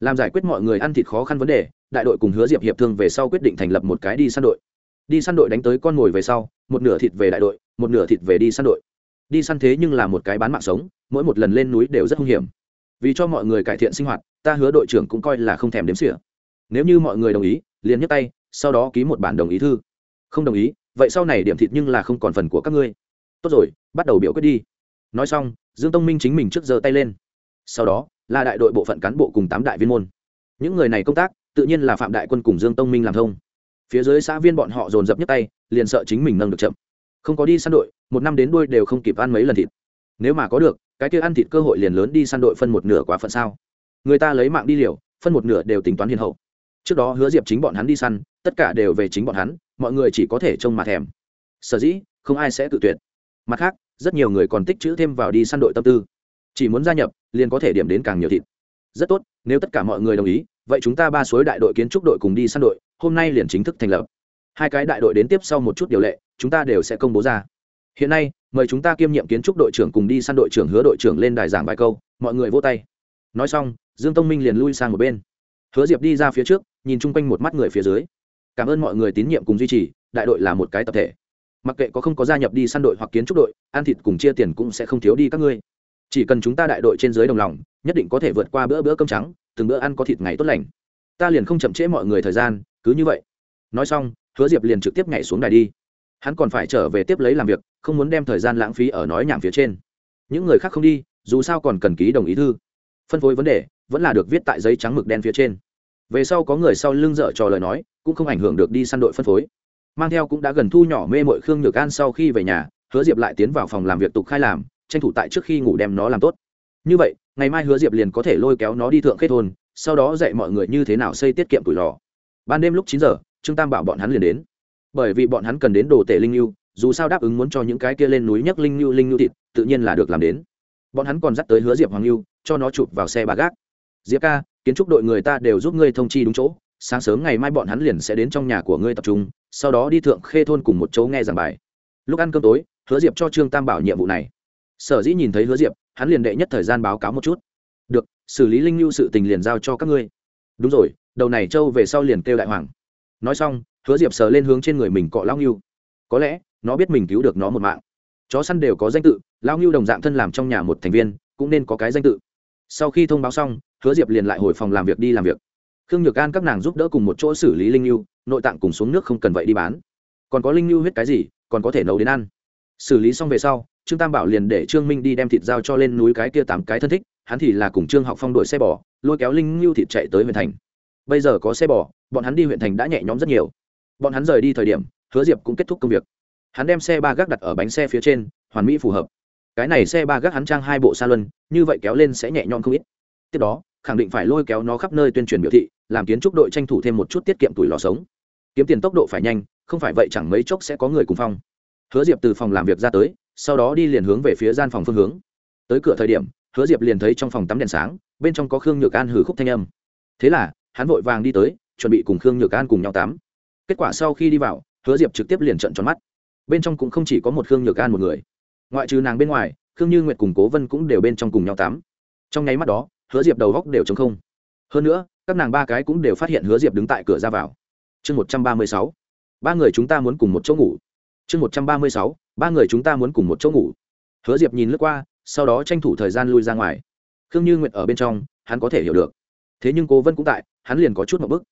Làm giải quyết mọi người ăn thịt khó khăn vấn đề, đại đội cùng hứa diệp hiệp thương về sau quyết định thành lập một cái đi săn đội. Đi săn đội đánh tới con mồi về sau, một nửa thịt về đại đội một nửa thịt về đi săn đội. Đi săn thế nhưng là một cái bán mạng sống, mỗi một lần lên núi đều rất hung hiểm. Vì cho mọi người cải thiện sinh hoạt, ta hứa đội trưởng cũng coi là không thèm đếm xỉa. Nếu như mọi người đồng ý, liền nhấc tay, sau đó ký một bản đồng ý thư. Không đồng ý, vậy sau này điểm thịt nhưng là không còn phần của các ngươi. Tốt rồi, bắt đầu biểu quyết đi. Nói xong, dương tông minh chính mình trước giơ tay lên. Sau đó, là đại đội bộ phận cán bộ cùng tám đại viên môn. Những người này công tác, tự nhiên là phạm đại quân cùng dương tông minh làm thông. Phía dưới xã viên bọn họ dồn dập nhấc tay, liền sợ chính mình nâng được chậm không có đi săn đội, một năm đến đuôi đều không kịp ăn mấy lần thịt. Nếu mà có được, cái kia ăn thịt cơ hội liền lớn đi săn đội phân một nửa quá phận sao? Người ta lấy mạng đi liều, phân một nửa đều tính toán hiền hậu. Trước đó hứa diệp chính bọn hắn đi săn, tất cả đều về chính bọn hắn, mọi người chỉ có thể trông mà thèm. Sở dĩ, không ai sẽ tự tuyệt. Mặt khác, rất nhiều người còn tích chữ thêm vào đi săn đội tâm tư. Chỉ muốn gia nhập, liền có thể điểm đến càng nhiều thịt. Rất tốt, nếu tất cả mọi người đồng ý, vậy chúng ta ba suối đại đội kiến trúc đội cùng đi săn đội, hôm nay liền chính thức thành lập hai cái đại đội đến tiếp sau một chút điều lệ, chúng ta đều sẽ công bố ra. Hiện nay, mời chúng ta kiêm nhiệm kiến trúc đội trưởng cùng đi săn đội trưởng hứa đội trưởng lên đài giảng vài câu, mọi người vô tay. Nói xong, dương tông minh liền lui sang một bên. Hứa diệp đi ra phía trước, nhìn chung quanh một mắt người phía dưới. Cảm ơn mọi người tín nhiệm cùng duy trì, đại đội là một cái tập thể. Mặc kệ có không có gia nhập đi săn đội hoặc kiến trúc đội, ăn thịt cùng chia tiền cũng sẽ không thiếu đi các ngươi. Chỉ cần chúng ta đại đội trên dưới đồng lòng, nhất định có thể vượt qua bữa bữa cơm trắng, từng bữa ăn có thịt ngày tốt lành. Ta liền không chậm trễ mọi người thời gian, cứ như vậy. Nói xong hứa diệp liền trực tiếp nhảy xuống đài đi. Hắn còn phải trở về tiếp lấy làm việc, không muốn đem thời gian lãng phí ở nói nhảm phía trên. Những người khác không đi, dù sao còn cần ký đồng ý thư. Phân phối vấn đề, vẫn là được viết tại giấy trắng mực đen phía trên. Về sau có người sau lưng dở trò lời nói, cũng không ảnh hưởng được đi săn đội phân phối. Mang theo cũng đã gần thu nhỏ mê mội khương nhược an sau khi về nhà, hứa diệp lại tiến vào phòng làm việc tục khai làm, tranh thủ tại trước khi ngủ đem nó làm tốt. Như vậy, ngày mai hứa diệp liền có thể lôi kéo nó đi thượng khết thôn, sau đó dạy mọi người như thế nào xây tiết kiệm tuổi lò. Ban đêm lúc chín giờ trương tam bảo bọn hắn liền đến. Bởi vì bọn hắn cần đến đồ tể linh lưu, dù sao đáp ứng muốn cho những cái kia lên núi nhấc linh lưu linh lưu thịt, tự nhiên là được làm đến. Bọn hắn còn dắt tới hứa diệp hoàng lưu, cho nó chụp vào xe ba gác. Diệp ca, kiến trúc đội người ta đều giúp ngươi thông chi đúng chỗ, sáng sớm ngày mai bọn hắn liền sẽ đến trong nhà của ngươi tập trung, sau đó đi thượng khê thôn cùng một chỗ nghe giảng bài. Lúc ăn cơm tối, hứa diệp cho trương tam bảo nhiệm vụ này. Sở dĩ nhìn thấy hứa diệp, hắn liền đệ nhất thời gian báo cáo một chút. Được, xử lý linh lưu sự tình liền giao cho các ngươi. Đúng rồi, đầu này châu về sau liền kêu đại hoàng nói xong, hứa diệp sờ lên hướng trên người mình cọ lao nghiêu có lẽ, nó biết mình cứu được nó một mạng. Chó săn đều có danh tự lao nghiêu đồng dạng thân làm trong nhà một thành viên, cũng nên có cái danh tự. Sau khi thông báo xong, hứa diệp liền lại hồi phòng làm việc đi làm việc. Khương nhược an các nàng giúp đỡ cùng một chỗ xử lý linh lưu nội tạng cùng xuống nước không cần vậy đi bán. Còn có linh lưu huyết cái gì, còn có thể nấu đến ăn. Xử lý xong về sau, trương tam bảo liền để trương minh đi đem thịt giao cho lên núi cái kia tám cái thân thích, hắn thì là cùng trương học phong đội xe bò, lôi kéo linh lưu thịt chạy tới huyện thành. Bây giờ có xe bò bọn hắn đi huyện thành đã nhẹ nhõm rất nhiều. Bọn hắn rời đi thời điểm, hứa diệp cũng kết thúc công việc. Hắn đem xe ba gác đặt ở bánh xe phía trên, hoàn mỹ phù hợp. Cái này xe ba gác hắn trang hai bộ xa luân, như vậy kéo lên sẽ nhẹ nhõm không ít. Tiếp đó, khẳng định phải lôi kéo nó khắp nơi tuyên truyền biểu thị, làm kiến trúc đội tranh thủ thêm một chút tiết kiệm tuổi lò sống. Kiếm tiền tốc độ phải nhanh, không phải vậy chẳng mấy chốc sẽ có người cùng phong. Hứa diệp từ phòng làm việc ra tới, sau đó đi liền hướng về phía gian phòng phương hướng. Tới cửa thời điểm, hứa diệp liền thấy trong phòng tắm đèn sáng, bên trong có khương nhược an hử khúc thanh âm. Thế là, hắn vội vàng đi tới chuẩn bị cùng khương nhược an cùng nhau tắm. Kết quả sau khi đi vào, hứa diệp trực tiếp liền trận tròn mắt. Bên trong cũng không chỉ có một khương nhược an một người. Ngoại trừ nàng bên ngoài, khương như nguyệt cùng cố vân cũng đều bên trong cùng nhau tắm. Trong nháy mắt đó, hứa diệp đầu góc đều t không. Hơn nữa, các nàng ba cái cũng đều phát hiện hứa diệp đứng tại cửa ra vào. Chương một trăm ba mươi sáu. Ba người chúng ta muốn cùng một chỗ ngủ. Chương một trăm ba mươi sáu. Ba người chúng ta muốn cùng một chỗ ngủ. Hứa diệp nhìn lướt qua, sau đó tranh thủ thời gian lui ra ngoài. Khương như nguyệt ở bên trong, hắn có thể hiểu được. Thế nhưng cố vân cũng tại, hắn liền có chút một bức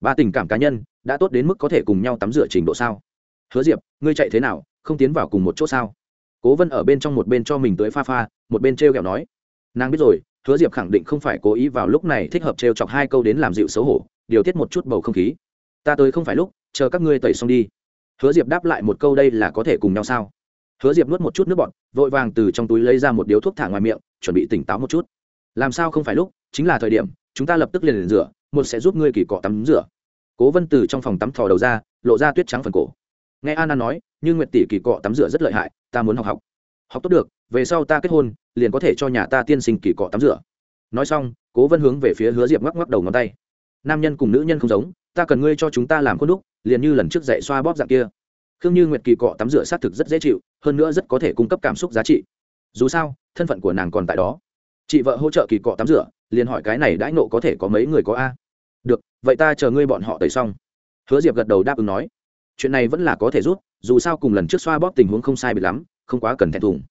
ba tình cảm cá nhân đã tốt đến mức có thể cùng nhau tắm rửa trình độ sao? Hứa diệp, ngươi chạy thế nào? Không tiến vào cùng một chỗ sao? Cố vân ở bên trong một bên cho mình tới pha pha, một bên t r e o kẹo nói. Nàng biết rồi, hứa diệp khẳng định không phải cố ý vào lúc này thích hợp t r e o chọc hai câu đến làm dịu xấu hổ, điều tiết một chút bầu không khí. Ta tới không phải lúc, chờ các ngươi tẩy xong đi. Hứa diệp đáp lại một câu đây là có thể cùng nhau sao? Hứa diệp nuốt một chút nước bọt, vội vàng từ trong túi lấy ra một điếu thuốc thả ngoài miệng, chuẩn bị tỉnh táo một chút. Làm sao không phải lúc, chính là thời điểm, chúng ta lập tức liền liền rửa một sẽ giúp ngươi kỳ cọ tắm rửa. Cố vân từ trong phòng tắm thò đầu ra, lộ ra tuyết trắng phần cổ. Nghe an an nói, như nguyệt tỷ kỳ cọ tắm rửa rất lợi hại, ta muốn học học. Học tốt được, về sau ta kết hôn, liền có thể cho nhà ta tiên sinh kỳ cọ tắm rửa. Nói xong, cố vân hướng về phía hứa diệp ngoắc ngoắc đầu ngón tay. Nam nhân cùng nữ nhân không giống, ta cần ngươi cho chúng ta làm khuôn đúc, liền như lần trước dạy xoa bóp dạng kia. Khương như nguyệt kỳ cọ tắm rửa xác thực rất dễ chịu, hơn nữa rất có thể cung cấp cảm xúc giá trị. Dù sao, thân phận của nàng còn tại đó chị vợ hỗ trợ kỳ cọ tắm rửa, liền hỏi cái này đãi nộ có thể có mấy người có a? Được, vậy ta chờ ngươi bọn họ tẩy xong. Hứa diệp gật đầu đáp ứng nói. Chuyện này vẫn là có thể rút, dù sao cùng lần trước xoa bóp tình huống không sai bị lắm, không quá cần thẹn thùng.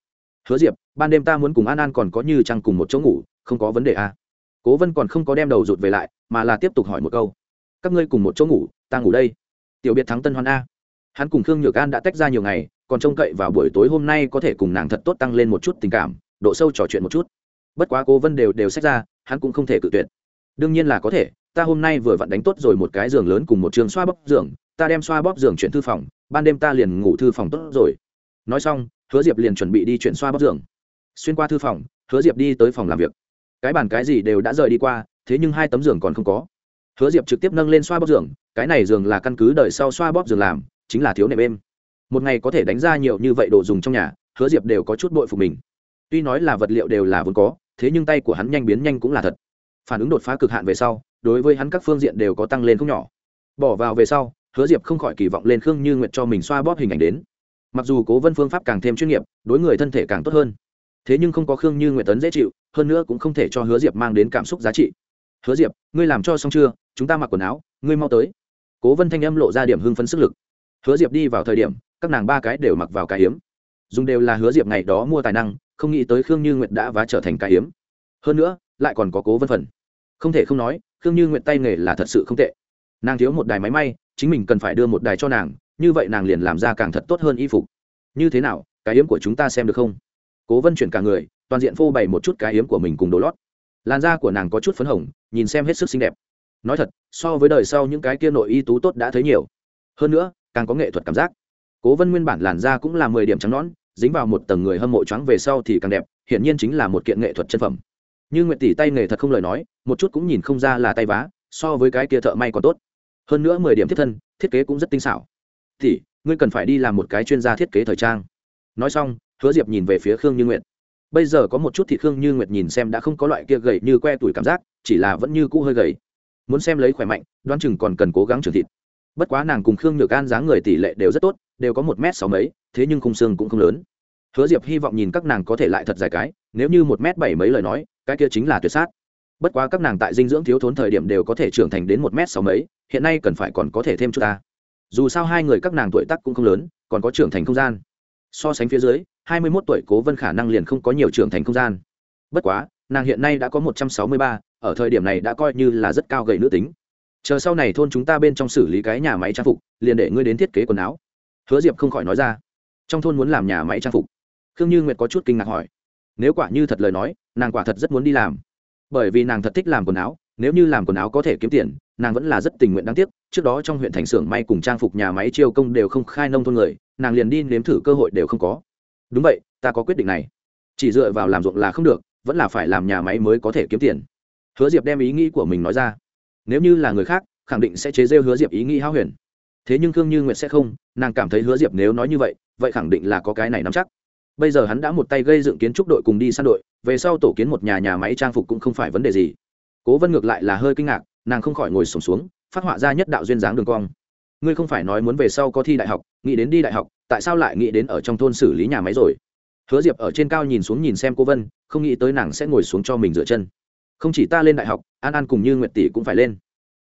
Hứa diệp, ban đêm ta muốn cùng an an còn có như trăng cùng một chỗ ngủ, không có vấn đề a? cố vân còn không có đem đầu rụt về lại, mà là tiếp tục hỏi một câu. Các ngươi cùng một chỗ ngủ, ta ngủ đây. Tiểu biệt thắng tân hoan a. Hắn cùng khương nhược an đã tách ra nhiều ngày, còn trông cậy vào buổi tối hôm nay có thể cùng nàng thật tốt tăng lên một chút tình cảm, độ sâu trò chuyện một chút bất quá cố vân đều đều xét ra, hắn cũng không thể cự tuyệt. Đương nhiên là có thể, ta hôm nay vừa vặn đánh tốt rồi một cái giường lớn cùng một trường xoa bóp giường, ta đem xoa bóp giường chuyển thư phòng, ban đêm ta liền ngủ thư phòng tốt rồi. Nói xong, hứa diệp liền chuẩn bị đi chuyển xoa bóp giường. Xuyên qua thư phòng, hứa diệp đi tới phòng làm việc. Cái bàn cái gì đều đã rời đi qua, thế nhưng hai tấm giường còn không có. Hứa diệp trực tiếp nâng lên xoa bóp giường, cái này giường là căn cứ đời sau xoa bóp giường làm, chính là thiếu nệm êm. Một ngày có thể đánh ra nhiều như vậy đồ dùng trong nhà, hứa diệp đều có chút bội phục mình. Tuy nói là vật liệu đều là vốn có thế nhưng tay của hắn nhanh biến nhanh cũng là thật. Phản ứng đột phá cực hạn về sau, đối với hắn các phương diện đều có tăng lên không nhỏ. Bỏ vào về sau, hứa diệp không khỏi kỳ vọng lên khương như nguyện cho mình xoa bóp hình ảnh đến. Mặc dù cố vân phương pháp càng thêm chuyên nghiệp, đối người thân thể càng tốt hơn. Thế nhưng không có khương như nguyện tấn dễ chịu, hơn nữa cũng không thể cho hứa diệp mang đến cảm xúc giá trị. Hứa diệp, ngươi làm cho xong chưa? Chúng ta mặc quần áo, ngươi mau tới. Cố vân thanh âm lộ ra điểm hưng phấn sức lực. Hứa diệp đi vào thời điểm, các nàng ba cái đều mặc vào cái hiếm dùng đều là hứa diệp ngày đó mua tài năng không nghĩ tới khương như nguyệt đã vá trở thành cái hiếm hơn nữa, lại còn có cố vân phần. Không thể không nói, khương như nguyệt tay nghề là thật sự không tệ. Nàng thiếu một đài máy may, chính mình cần phải đưa một đài cho nàng, như vậy nàng liền làm ra càng thật tốt hơn y phục. Như thế nào, cái hiếm của chúng ta xem được không? Cố vân chuyển cả người, toàn diện phô bày một chút cái hiếm của mình cùng đồ lót. Làn da của nàng có chút phấn hồng, nhìn xem hết sức xinh đẹp. Nói thật, so với đời sau những cái kia nội y tú tốt đã thấy nhiều. Hơn nữa, càng có nghệ thuật cảm giác. Cố vân nguyên bản làn da cũng là mười điểm trắng nón dính vào một tầng người hâm mộ choáng về sau thì càng đẹp hiển nhiên chính là một kiện nghệ thuật chân phẩm. Như nguyệt tỷ tay nghề thật không lời nói một chút cũng nhìn không ra là tay vá so với cái kia thợ may còn tốt. Hơn nữa mười điểm thiết thân thiết kế cũng rất tinh xảo. Tỷ, ngươi cần phải đi làm một cái chuyên gia thiết kế thời trang. Nói xong hứa diệp nhìn về phía khương như nguyệt. Bây giờ có một chút thịt khương như nguyệt nhìn xem đã không có loại kia gầy như que tuổi cảm giác chỉ là vẫn như cũ hơi gầy. Muốn xem lấy khỏe mạnh đoán chừng còn cần cố gắng trưởng thịt. Bất quá nàng cùng khương nhược an dáng người tỷ lệ đều rất tốt đều có một m sáu mấy thế nhưng khung xương cũng không lớn. Hứa diệp hy vọng nhìn các nàng có thể lại thật dài cái, nếu như một m bảy mấy lời nói, cái kia chính là tuyệt sát. Bất quá các nàng tại dinh dưỡng thiếu thốn thời điểm đều có thể trưởng thành đến một m sáu mấy, hiện nay cần phải còn có thể thêm chút ta. Dù sao hai người các nàng tuổi tác cũng không lớn, còn có trưởng thành không gian. So sánh phía dưới, hai mươi mốt tuổi cố vân khả năng liền không có nhiều trưởng thành không gian. Bất quá, nàng hiện nay đã có một trăm sáu mươi ba, ở thời điểm này đã coi như là rất cao gầy nữ tính. Chờ sau này thôn chúng ta bên trong xử lý cái nhà máy trang phục, liền để ngươi đến thiết kế quần áo. Hứa diệp không khỏi nói ra trong thôn muốn làm nhà máy trang phục. Khương như nguyệt có chút kinh ngạc hỏi, nếu quả như thật lời nói, nàng quả thật rất muốn đi làm. Bởi vì nàng thật thích làm quần áo, nếu như làm quần áo có thể kiếm tiền, nàng vẫn là rất tình nguyện đáng tiếc. Trước đó trong huyện thành xưởng may cùng trang phục nhà máy chiêu công đều không khai nông thôn người, nàng liền đi nếm thử cơ hội đều không có. Đúng vậy, ta có quyết định này. Chỉ dựa vào làm ruộng là không được, vẫn là phải làm nhà máy mới có thể kiếm tiền. Hứa diệp đem ý nghĩ của mình nói ra. Nếu như là người khác, khẳng định sẽ chế rêu hứa diệp ý nghĩ hao huyền thế nhưng khương như nguyệt sẽ không nàng cảm thấy hứa diệp nếu nói như vậy vậy khẳng định là có cái này nắm chắc. Bây giờ hắn đã một tay gây dựng kiến trúc đội cùng đi săn đội về sau tổ kiến một nhà nhà máy trang phục cũng không phải vấn đề gì. Cố vân ngược lại là hơi kinh ngạc nàng không khỏi ngồi sùng xuống, xuống phát họa ra nhất đạo duyên dáng đường cong. Ngươi không phải nói muốn về sau có thi đại học nghĩ đến đi đại học tại sao lại nghĩ đến ở trong thôn xử lý nhà máy rồi? Hứa diệp ở trên cao nhìn xuống nhìn xem cô vân không nghĩ tới nàng sẽ ngồi xuống cho mình dựa chân. Không chỉ ta lên đại học an an cùng như nguyệt tỷ cũng phải lên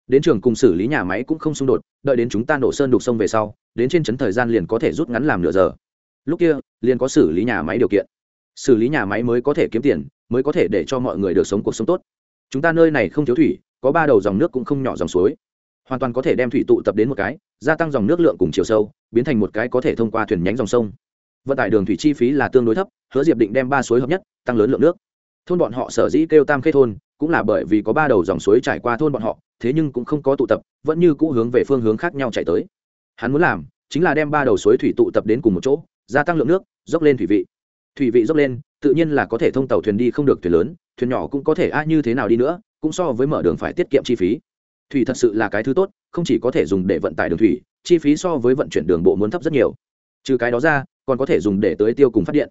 đến trường cùng xử lý nhà máy cũng không xung đột, đợi đến chúng ta nổ sơn đục sông về sau, đến trên trấn thời gian liền có thể rút ngắn làm nửa giờ. Lúc kia, liền có xử lý nhà máy điều kiện. Xử lý nhà máy mới có thể kiếm tiền, mới có thể để cho mọi người được sống cuộc sống tốt. Chúng ta nơi này không thiếu thủy, có ba đầu dòng nước cũng không nhỏ dòng suối. Hoàn toàn có thể đem thủy tụ tập đến một cái, gia tăng dòng nước lượng cùng chiều sâu, biến thành một cái có thể thông qua thuyền nhánh dòng sông. Vận tải đường thủy chi phí là tương đối thấp, hứa diệp định đem ba suối hợp nhất, tăng lớn lượng nước. Thôn bọn họ sở dĩ kêu tam khê thôn cũng là bởi vì có ba đầu dòng suối trải qua thôn bọn họ, thế nhưng cũng không có tụ tập, vẫn như cũ hướng về phương hướng khác nhau chạy tới. Hắn muốn làm chính là đem ba đầu suối thủy tụ tập đến cùng một chỗ, gia tăng lượng nước, dốc lên thủy vị. Thủy vị dốc lên, tự nhiên là có thể thông tàu thuyền đi không được thuyền lớn, thuyền nhỏ cũng có thể a như thế nào đi nữa, cũng so với mở đường phải tiết kiệm chi phí. Thủy thật sự là cái thứ tốt, không chỉ có thể dùng để vận tải đường thủy, chi phí so với vận chuyển đường bộ muốn thấp rất nhiều. Trừ cái đó ra, còn có thể dùng để tới tiêu cùng phát điện.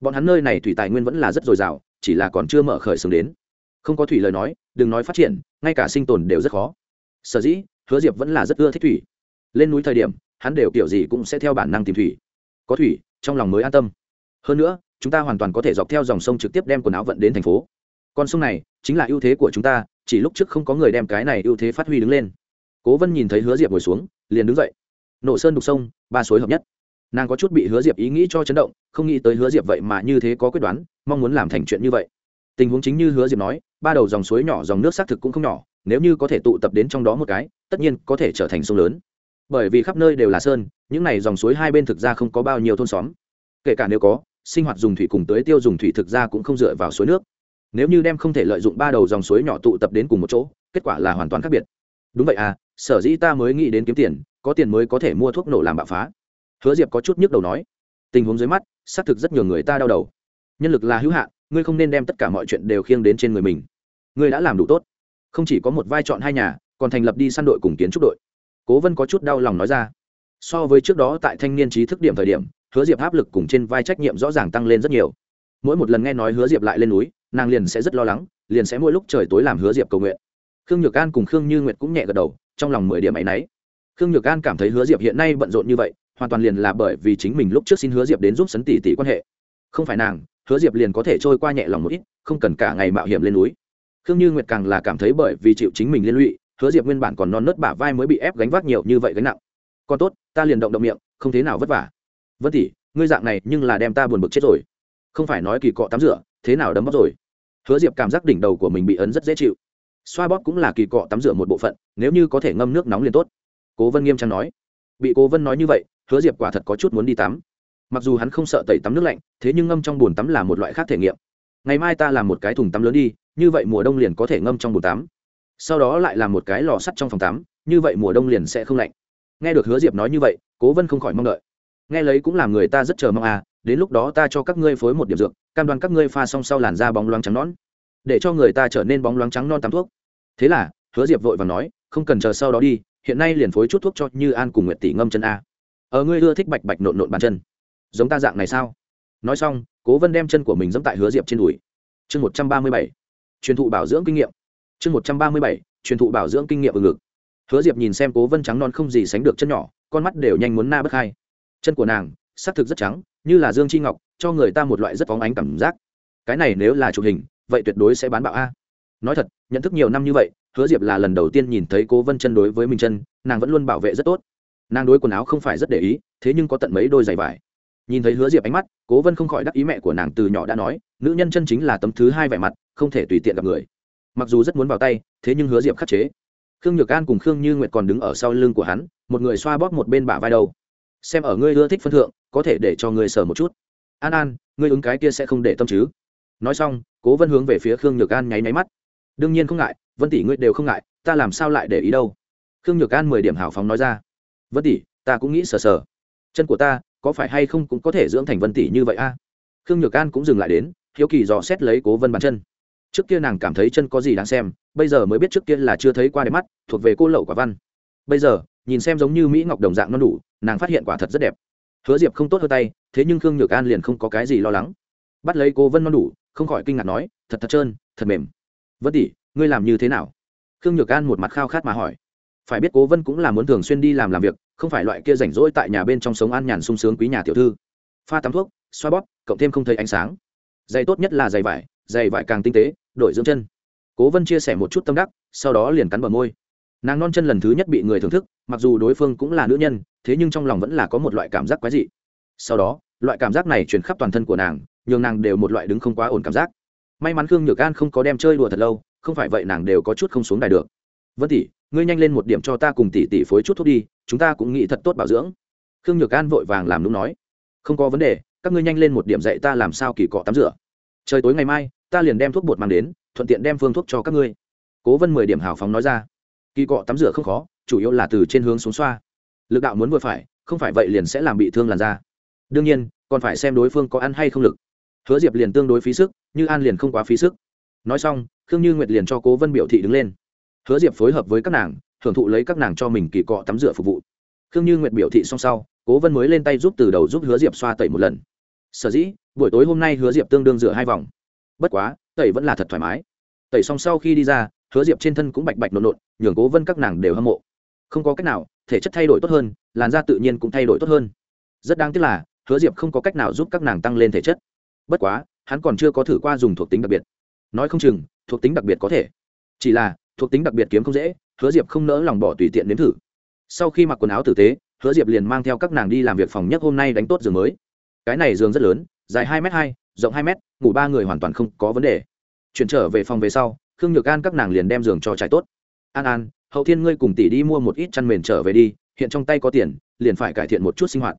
Bọn hắn nơi này thủy tài nguyên vẫn là rất dồi dào, chỉ là còn chưa mở khởi xướng đến không có thủy lời nói, đừng nói phát triển, ngay cả sinh tồn đều rất khó. Sở dĩ, hứa diệp vẫn là rất ưa thích thủy. Lên núi thời điểm, hắn đều kiểu gì cũng sẽ theo bản năng tìm thủy. Có thủy, trong lòng mới an tâm. Hơn nữa, chúng ta hoàn toàn có thể dọc theo dòng sông trực tiếp đem quần áo vận đến thành phố. Con sông này, chính là ưu thế của chúng ta, chỉ lúc trước không có người đem cái này ưu thế phát huy đứng lên. Cố vân nhìn thấy hứa diệp ngồi xuống, liền đứng dậy. Nổ sơn đục sông, ba suối hợp nhất. Nàng có chút bị hứa diệp ý nghĩ cho chấn động, không nghĩ tới hứa diệp vậy mà như thế có quyết đoán, mong muốn làm thành chuyện như vậy tình huống chính như hứa diệp nói, ba đầu dòng suối nhỏ dòng nước xác thực cũng không nhỏ, nếu như có thể tụ tập đến trong đó một cái, tất nhiên có thể trở thành sông lớn. Bởi vì khắp nơi đều là sơn, những n à y dòng suối hai bên thực ra không có bao nhiêu thôn xóm. Kể cả nếu có, sinh hoạt dùng thủy cùng tưới tiêu dùng thủy thực ra cũng không dựa vào suối nước. Nếu như đem không thể lợi dụng ba đầu dòng suối nhỏ tụ tập đến cùng một chỗ, kết quả là hoàn toàn khác biệt. Đúng vậy à sở dĩ ta mới nghĩ đến kiếm tiền, có tiền mới có thể mua thuốc nổ làm bạo phá. Hứa diệp có chút nhức đầu nói. Tình huống dưới mắt, xác thực rất nhiều người ta đau đầu. Nhân lực là hữu hạn ngươi không nên đem tất cả mọi chuyện đều khiêng đến trên người mình. Ngươi đã làm đủ tốt. Không chỉ có một vai chọn hai nhà, còn thành lập đi săn đội cùng kiến trúc đội. Cố vân có chút đau lòng nói ra. So với trước đó tại thanh niên trí thức điểm thời điểm, hứa diệp áp lực cùng trên vai trách nhiệm rõ ràng tăng lên rất nhiều. Mỗi một lần nghe nói hứa diệp lại lên núi, nàng liền sẽ rất lo lắng, liền sẽ mỗi lúc trời tối làm hứa diệp cầu nguyện. Khương nhược an cùng khương như nguyệt cũng nhẹ gật đầu, trong lòng mười điểm ấ y n ấ y khương nhược an cảm thấy hứa diệp hiện nay bận rộn như vậy, hoàn toàn liền là bởi vì chính mình lúc trước xin hứa diệp đến giúp sấn tỷ tỷ quan hệ. Không phải nàng hứa diệp liền có thể trôi qua nhẹ lòng một ít, không cần cả ngày mạo hiểm lên núi. Khương như nguyệt càng là cảm thấy bởi vì chịu chính mình liên lụy, hứa diệp nguyên bản còn non nớt bả vai mới bị ép gánh vác nhiều như vậy gánh nặng. Còn tốt, ta liền động động miệng, không thế nào vất vả. Vân tỉ ngươi dạng này nhưng là đem ta buồn bực chết rồi. Không phải nói kỳ cọ tắm rửa, thế nào đấm bóp rồi? Hứa diệp cảm giác đỉnh đầu của mình bị ấn rất dễ chịu. Xoa bóp cũng là kỳ cọ tắm rửa một bộ phận, nếu như có thể ngâm nước nóng liền tốt. Cố vân nghiêm trang nói. Bị cố vân nói như vậy, hứa diệp quả thật có chút muốn đi tắm mặc dù hắn không sợ tẩy tắm nước lạnh, thế nhưng ngâm trong bồn tắm là một loại khác thể nghiệm. Ngày mai ta làm một cái thùng tắm lớn đi, như vậy mùa đông liền có thể ngâm trong bồn tắm. Sau đó lại làm một cái lò sắt trong phòng tắm, như vậy mùa đông liền sẽ không lạnh. Nghe được hứa diệp nói như vậy, cố vân không khỏi mong đợi. Nghe lấy cũng làm người ta rất chờ mong à đến lúc đó ta cho các ngươi phối một điểm dược, cam đoan các ngươi pha xong sau làn da bóng loáng trắng nón để cho người ta trở nên bóng loáng trắng non tắm thuốc. Thế là, hứa diệp vội và nói, không cần chờ sau đó đi, hiện nay liền phối chút thuốc cho như an cùng nguyệt tỷ ngâm chân a. Ở ngươi ưa thích bạch bạch nộn nộn bàn chân giống ta dạng này sao? Nói xong, cố vân đem chân của mình dẫm tại hứa diệp trên đùi. Chương một trăm ba mươi bảy, truyền thụ bảo dưỡng kinh nghiệm. Chương một trăm ba mươi bảy, truyền thụ bảo dưỡng kinh nghiệm ở ngực. Hứa diệp nhìn xem cố vân trắng non không gì sánh được chân nhỏ, con mắt đều nhanh muốn na bất hai. Chân của nàng xác thực rất trắng, như là dương chi ngọc, cho người ta một loại rất phóng ánh cảm giác. Cái này nếu là chụp hình, vậy tuyệt đối sẽ bán bạo a. Nói thật, nhận thức nhiều năm như vậy, hứa diệp là lần đầu tiên nhìn thấy cố vân chân đối với mình chân, nàng vẫn luôn bảo vệ rất tốt. Nàng đối quần áo không phải rất để ý, thế nhưng có tận mấy đôi giày vải nhìn thấy hứa diệp ánh mắt, cố vân không khỏi đắc ý mẹ của nàng từ nhỏ đã nói, nữ nhân chân chính là tấm thứ hai vẻ mặt, không thể tùy tiện gặp người. Mặc dù rất muốn vào tay, thế nhưng hứa diệp khắc chế. Khương nhược an cùng khương như nguyệt còn đứng ở sau lưng của hắn, một người xoa bóp một bên bả vai đầu. Xem ở ngươi ưa thích phân thượng, có thể để cho ngươi sờ một chút. An an, ngươi ứng cái kia sẽ không để tâm chứ? Nói xong, cố vân hướng về phía khương nhược an nháy máy mắt. Đương nhiên không ngại, vân tỷ ngươi đều không ngại, ta làm sao lại để ý đâu? Khương nhược an mười điểm hào phóng nói ra. Vân tỷ, ta cũng nghĩ sờ sờ. Chân của ta có phải hay không cũng có thể dưỡng thành vân tỷ như vậy a? Khương nhược an cũng dừng lại đến, hiếu kỳ dò xét lấy cố vân bàn chân. Trước kia nàng cảm thấy chân có gì đáng xem, bây giờ mới biết trước kia là chưa thấy qua đẹp mắt, thuộc về cô lậu quả văn. Bây giờ, nhìn xem giống như mỹ ngọc đồng dạng non đủ, nàng phát hiện quả thật rất đẹp. Hứa diệp không tốt hơn tay, thế nhưng khương nhược an liền không có cái gì lo lắng. Bắt lấy cô vân non đủ, không khỏi kinh ngạc nói, thật thật trơn, thật mềm. Vân tỷ, ngươi làm như thế nào? Khương nhược an một mặt khao khát mà hỏi phải biết cố vân cũng là muốn thường xuyên đi làm làm việc, không phải loại kia rảnh rỗi tại nhà bên trong sống an nhàn sung sướng quý nhà tiểu thư. Pha tắm thuốc, xoa bóp, cộng thêm không thấy ánh sáng. Giày tốt nhất là giày vải giày vải càng tinh tế, đổi dưỡng chân. Cố vân chia sẻ một chút tâm đắc, sau đó liền cắn bờ môi. Nàng non chân lần thứ nhất bị người thưởng thức, mặc dù đối phương cũng là nữ nhân, thế nhưng trong lòng vẫn là có một loại cảm giác quái dị. Sau đó, loại cảm giác này chuyển khắp toàn thân của nàng, nhường nàng đều một loại đứng không quá ổn cảm giác. May mắn khương nhược an không có đem chơi đùa thật lâu, không phải vậy nàng đều có chút không xuống đài được. Vân tỷ ngươi nhanh lên một điểm cho ta cùng tỷ tỷ phối chút thuốc đi, chúng ta cũng nghĩ thật tốt bảo dưỡng. Khương nhược an vội vàng làm đúng nói, không có vấn đề, các ngươi nhanh lên một điểm dạy ta làm sao kỳ cọ tắm rửa. Trời tối ngày mai, ta liền đem thuốc bột mang đến, thuận tiện đem phương thuốc cho các ngươi. Cố vân mười điểm hào phóng nói ra, kỳ cọ tắm rửa không khó, chủ yếu là từ trên hướng xuống xoa. Lực đạo muốn vừa phải, không phải vậy liền sẽ làm bị thương làn da. Đương nhiên, còn phải xem đối phương có ăn hay không lực. Hứa diệp liền tương đối phí sức, như an liền không quá phí sức. Nói xong, khương như nguyệt liền cho cố vân biểu thị đứng lên hứa diệp phối hợp với các nàng hưởng thụ lấy các nàng cho mình kỳ cọ tắm rửa phục vụ. Khương như nguyệt biểu thị xong sau, cố vân mới lên tay giúp từ đầu giúp hứa diệp xoa tẩy một lần. Sở dĩ, buổi tối hôm nay hứa diệp tương đương rửa hai vòng. Bất quá, tẩy vẫn là thật thoải mái. Tẩy xong sau khi đi ra, hứa diệp trên thân cũng bạch bạch nộn nộn, nhường cố vân các nàng đều hâm mộ. Không có cách nào, thể chất thay đổi tốt hơn, làn da tự nhiên cũng thay đổi tốt hơn. Rất đáng tiếc là, hứa diệp không có cách nào giúp các nàng tăng lên thể chất. Bất quá, hắn còn chưa có thử qua dùng thuộc tính đặc biệt. Nói không chừng, thuộc tính đặc biệt có thể. Chỉ là thuộc tính đặc biệt kiếm không dễ, hứa diệp không nỡ lòng bỏ tùy tiện đến thử. Sau khi mặc quần áo tử tế, hứa diệp liền mang theo các nàng đi làm việc phòng nhất hôm nay đánh tốt giường mới. Cái này giường rất lớn, dài hai m hai, rộng hai m ngủ ba người hoàn toàn không có vấn đề. Chuyển trở về phòng về sau, khương nhược an các nàng liền đem giường cho trải tốt. An an, hậu thiên ngươi cùng tỷ đi mua một ít chăn mền trở về đi, hiện trong tay có tiền, liền phải cải thiện một chút sinh hoạt.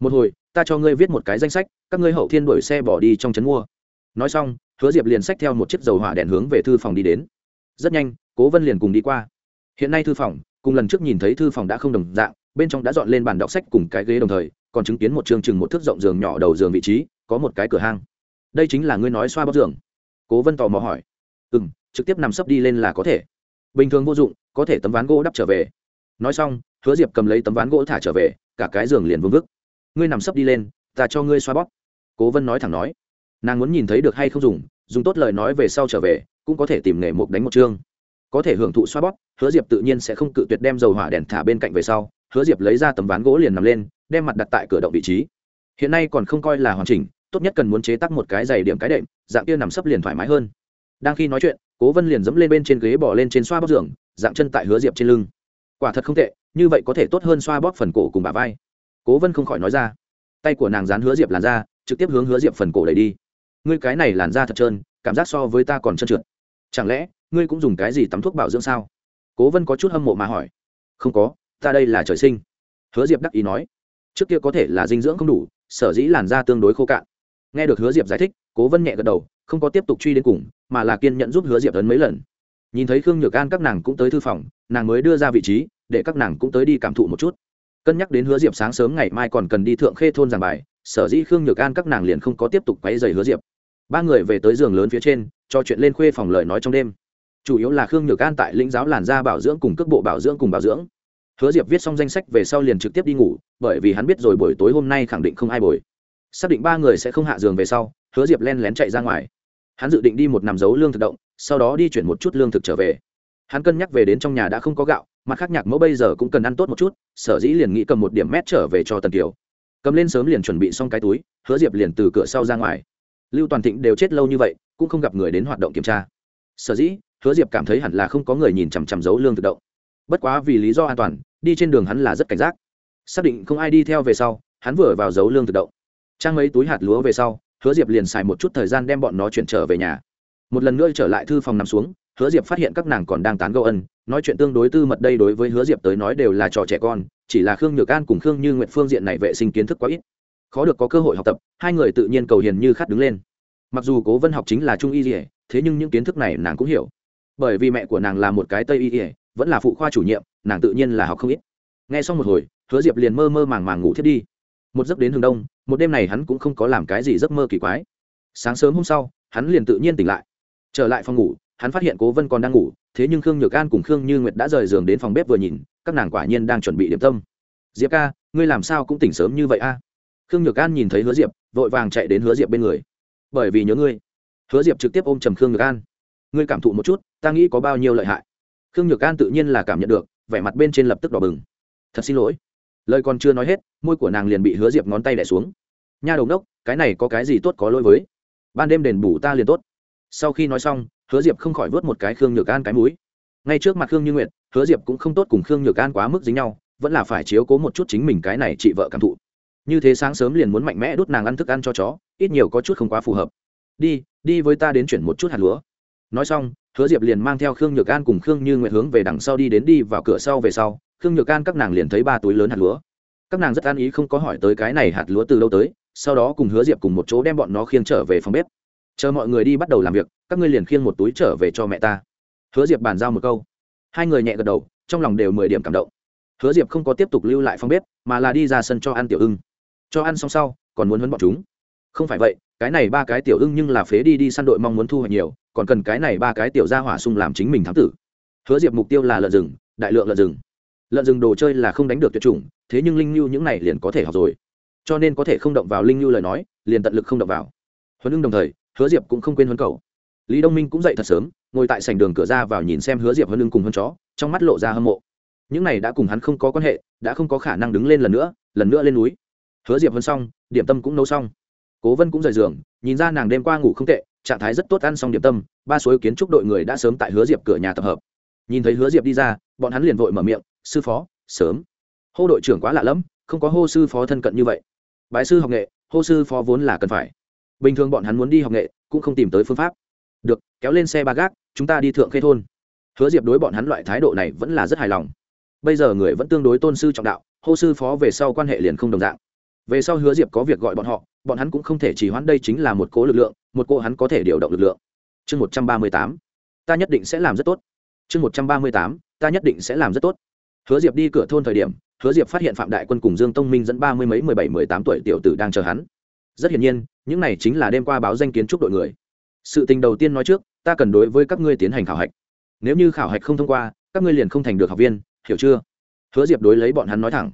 Một hồi, ta cho ngươi viết một cái danh sách, các ngươi hậu thiên đổi xe bỏ đi trong trấn mua. Nói xong, hứa diệp liền xách theo một chiếc dầu hỏa đèn hướng về thư phòng đi đến. Rất nhanh cố vân liền cùng đi qua. Hiện nay thư phòng, cùng lần trước nhìn thấy thư phòng đã không đồng dạng, bên trong đã dọn lên bàn đọc sách cùng cái ghế đồng thời, còn chứng kiến một chương chừng một thước rộng giường nhỏ đầu giường vị trí, có một cái cửa hang. Đây chính là ngươi nói xoa bóp giường? Cố vân tò mò hỏi. Ừ m trực tiếp nằm sấp đi lên là có thể. Bình thường vô dụng, có thể tấm ván gỗ đắp trở về. Nói xong, hứa diệp cầm lấy tấm ván gỗ thả trở về, cả cái giường liền vương vức. Ngươi nằm sấp đi lên, ta cho ngươi xoa bóp. Cố vân nói thẳng nói. Nàng muốn nhìn thấy được hay không dùng dùng tốt lời nói về sau trở về, cũng có thể tìm nghề mục đánh một chương có thể hưởng thụ xoa bóp, hứa diệp tự nhiên sẽ không cự tuyệt đem dầu hỏa đèn thả bên cạnh về sau, hứa diệp lấy ra tấm ván gỗ liền nằm lên, đem mặt đặt tại cửa động vị trí. Hiện nay còn không coi là hoàn chỉnh, tốt nhất cần muốn chế tắc một cái giày điểm cái đệm, dạng kia nằm sấp liền thoải mái hơn. Đang khi nói chuyện, cố vân liền dẫm lên bên trên ghế bỏ lên trên xoa bóp giường, dạng chân tại hứa diệp trên lưng. Quả thật không tệ, như vậy có thể tốt hơn xoa bóp phần cổ cùng bà vai. Cố vân không khỏi nói ra. Tay của nàng dán hứa diệp làn ra trực tiếp hướng hứa diệp phần cổ đẩy đi. Ngươi cái này làn da thật trơn, cảm giác so với ta còn trơn trượt. Chẳng lẽ ngươi cũng dùng cái gì tắm thuốc bảo dưỡng sao? Cố vân có chút hâm mộ mà hỏi. Không có, ta đây là trời sinh. Hứa diệp đắc ý nói. Trước kia có thể là dinh dưỡng không đủ, sở dĩ làn da tương đối khô cạn. Nghe được hứa diệp giải thích, cố vân nhẹ gật đầu, không có tiếp tục truy đến cùng, mà là kiên nhận giúp hứa diệp ấn mấy lần. Nhìn thấy khương nhược an các nàng cũng tới thư phòng, nàng mới đưa ra vị trí, để các nàng cũng tới đi cảm thụ một chút. Cân nhắc đến hứa diệp sáng sớm ngày mai còn cần đi thượng khê thôn giảng bài, sở dĩ khương nhược an các nàng liền không có tiếp tục quấy dày hứa diệp. Ba người về tới giường lớn phía trên, cho chuyện lên khuê phòng lời nói trong đêm chủ yếu là khương nhược an tại lĩnh giáo làn da bảo dưỡng cùng cước bộ bảo dưỡng cùng bảo dưỡng. Hứa diệp viết xong danh sách về sau liền trực tiếp đi ngủ, bởi vì hắn biết rồi buổi tối hôm nay khẳng định không ai bồi. Xác định ba người sẽ không hạ giường về sau, hứa diệp len lén chạy ra ngoài. Hắn dự định đi một nằm dấu lương thực động, sau đó đi chuyển một chút lương thực trở về. Hắn cân nhắc về đến trong nhà đã không có gạo, mặt khác nhạc mẫu bây giờ cũng cần ăn tốt một chút, sở dĩ liền nghĩ cầm một điểm mét trở về cho tần kiều. Cầm lên sớm liền chuẩn bị xong cái túi, hứa diệp liền từ cửa sau ra ngoài. Lưu toàn thịnh đều chết lâu như vậy, cũng không gặp người đến hoạt động kiểm tra. Sở dĩ hứa diệp cảm thấy hẳn là không có người nhìn chằm chằm dấu lương thực động. Bất quá vì lý do an toàn, đi trên đường hắn là rất cảnh giác. Xác định không ai đi theo về sau, hắn vừa vào dấu lương thực động. Trang mấy túi hạt lúa về sau, hứa diệp liền xài một chút thời gian đem bọn nó chuyển trở về nhà. Một lần nữa trở lại thư phòng nằm xuống, hứa diệp phát hiện các nàng còn đang tán gẫu ân, nói chuyện tương đối tư mật đây đối với hứa diệp tới nói đều là trò trẻ con, chỉ là khương nhược an cùng khương như nguyện phương diện này vệ sinh kiến thức quá ít. Khó được có cơ hội học tập, hai người tự nhiên cầu hiền như khát đứng lên. Mặc dù cố vân học chính là trung y dỉa thế nhưng những kiến thức này nàng cũng hiểu bởi vì mẹ của nàng là một cái tây y ỉa vẫn là phụ khoa chủ nhiệm, nàng tự nhiên là học không ít. Nghe xong một hồi, hứa diệp liền mơ mơ màng màng ngủ thiết đi. Một giấc đến hướng đông, một đêm này hắn cũng không có làm cái gì giấc mơ kỳ quái. Sáng sớm hôm sau, hắn liền tự nhiên tỉnh lại. Trở lại phòng ngủ, hắn phát hiện cố vân còn đang ngủ, thế nhưng khương nhược an cùng khương như nguyệt đã rời giường đến phòng bếp vừa nhìn, các nàng quả nhiên đang chuẩn bị điểm tâm. Diệp ca, ngươi làm sao cũng tỉnh sớm như vậy a? Khương nhược an nhìn thấy hứa diệp, vội vàng chạy đến hứa diệp bên người. Bởi vì nhớ ngươi. Hứa diệp trực tiếp ôm trầm khương nhược an ngươi cảm thụ một chút, ta nghĩ có bao nhiêu lợi hại. Khương nhược an tự nhiên là cảm nhận được, vẻ mặt bên trên lập tức đỏ bừng. Thật xin lỗi. Lời còn chưa nói hết, môi của nàng liền bị hứa diệp ngón tay đẻ xuống. Nha đầu đốc cái này có cái gì tốt có lỗi với? Ban đêm đền bù ta liền tốt. Sau khi nói xong, hứa diệp không khỏi vớt một cái khương nhược an cái mũi. Ngay trước mặt khương như nguyệt, hứa diệp cũng không tốt cùng khương nhược an quá mức dính nhau, vẫn là phải chiếu cố một chút chính mình cái này chị vợ cảm thụ. Như thế sáng sớm liền muốn mạnh mẽ đút nàng ăn thức ăn cho chó, ít nhiều có chút không quá phù hợp. Đi đi với ta đến chuyển một chút hạt lúa nói xong, hứa diệp liền mang theo khương nhược an cùng khương như nguyện hướng về đằng sau đi đến đi vào cửa sau về sau, khương nhược an các nàng liền thấy ba túi lớn hạt lúa. Các nàng rất an ý không có hỏi tới cái này hạt lúa từ lâu tới, sau đó cùng hứa diệp cùng một chỗ đem bọn nó khiêng trở về phòng bếp. Chờ mọi người đi bắt đầu làm việc, các ngươi liền khiêng một túi trở về cho mẹ ta. Hứa diệp bàn giao một câu. Hai người nhẹ gật đầu, trong lòng đều mười điểm cảm động. Hứa diệp không có tiếp tục lưu lại phòng bếp, mà là đi ra sân cho ăn tiểu ưng. Cho ăn xong sau, còn muốn huấn bọn chúng. Không phải vậy, cái này ba cái tiểu ưng nhưng là phế đi đi săn đội mong muốn thu hoạch nhiều còn cần cái này ba cái tiểu gia hỏa sung làm chính mình thám tử. Hứa diệp mục tiêu là lợn rừng, đại lượng lợn rừng. Lợn rừng đồ chơi là không đánh được tuyệt chủng, thế nhưng linh lưu những này liền có thể học rồi. Cho nên có thể không động vào linh lưu lời nói, liền tận lực không động vào. Huấn ưng đồng thời, hứa diệp cũng không quên huấn cầu. Lý đông minh cũng dậy thật sớm, ngồi tại sảnh đường cửa ra vào nhìn xem hứa diệp huấn ưng cùng huấn chó, trong mắt lộ ra hâm mộ. Những này đã cùng hắn không có quan hệ, đã không có khả năng đứng lên lần nữa lần nữa lên núi. Hứa diệp huấn xong, điểm tâm cũng nấu xong. Cố vân cũng rời giường, nhìn ra nàng đêm qua ngủ không tệ trạng thái rất tốt ăn xong điểm tâm, ba suối kiến trúc đội người đã sớm tại hứa diệp cửa nhà tập hợp. Nhìn thấy hứa diệp đi ra, bọn hắn liền vội mở miệng, sư phó, sớm. Hô đội trưởng quá lạ lẫm, không có hô sư phó thân cận như vậy. Bái sư học nghệ, hô sư phó vốn là cần phải. Bình thường bọn hắn muốn đi học nghệ, cũng không tìm tới phương pháp. Được, kéo lên xe ba gác, chúng ta đi thượng khê thôn. Hứa diệp đối bọn hắn loại thái độ này vẫn là rất hài lòng. Bây giờ người vẫn tương đối tôn sư trọng đạo, hô sư phó về sau quan hệ liền không đồng dạng về sau hứa diệp có việc gọi bọn họ, bọn hắn cũng không thể chỉ hoãn đây chính là một cố lực lượng, một cô hắn có thể điều động lực lượng. Chương một trăm ba mươi tám, ta nhất định sẽ làm rất tốt. Chương một trăm ba mươi tám, ta nhất định sẽ làm rất tốt. Hứa diệp đi cửa thôn thời điểm, hứa diệp phát hiện phạm đại quân cùng dương tông minh dẫn ba mươi mấy, mười bảy, mười tám tuổi tiểu tử đang chờ hắn. Rất hiển nhiên, những này chính là đêm qua báo danh kiến trúc đội người. Sự tình đầu tiên nói trước, ta cần đối với các ngươi tiến hành khảo hạch. Nếu như khảo hạch không thông qua, các ngươi liền không thành được học viên, hiểu chưa? Hứa diệp đối lấy bọn hắn nói thẳng.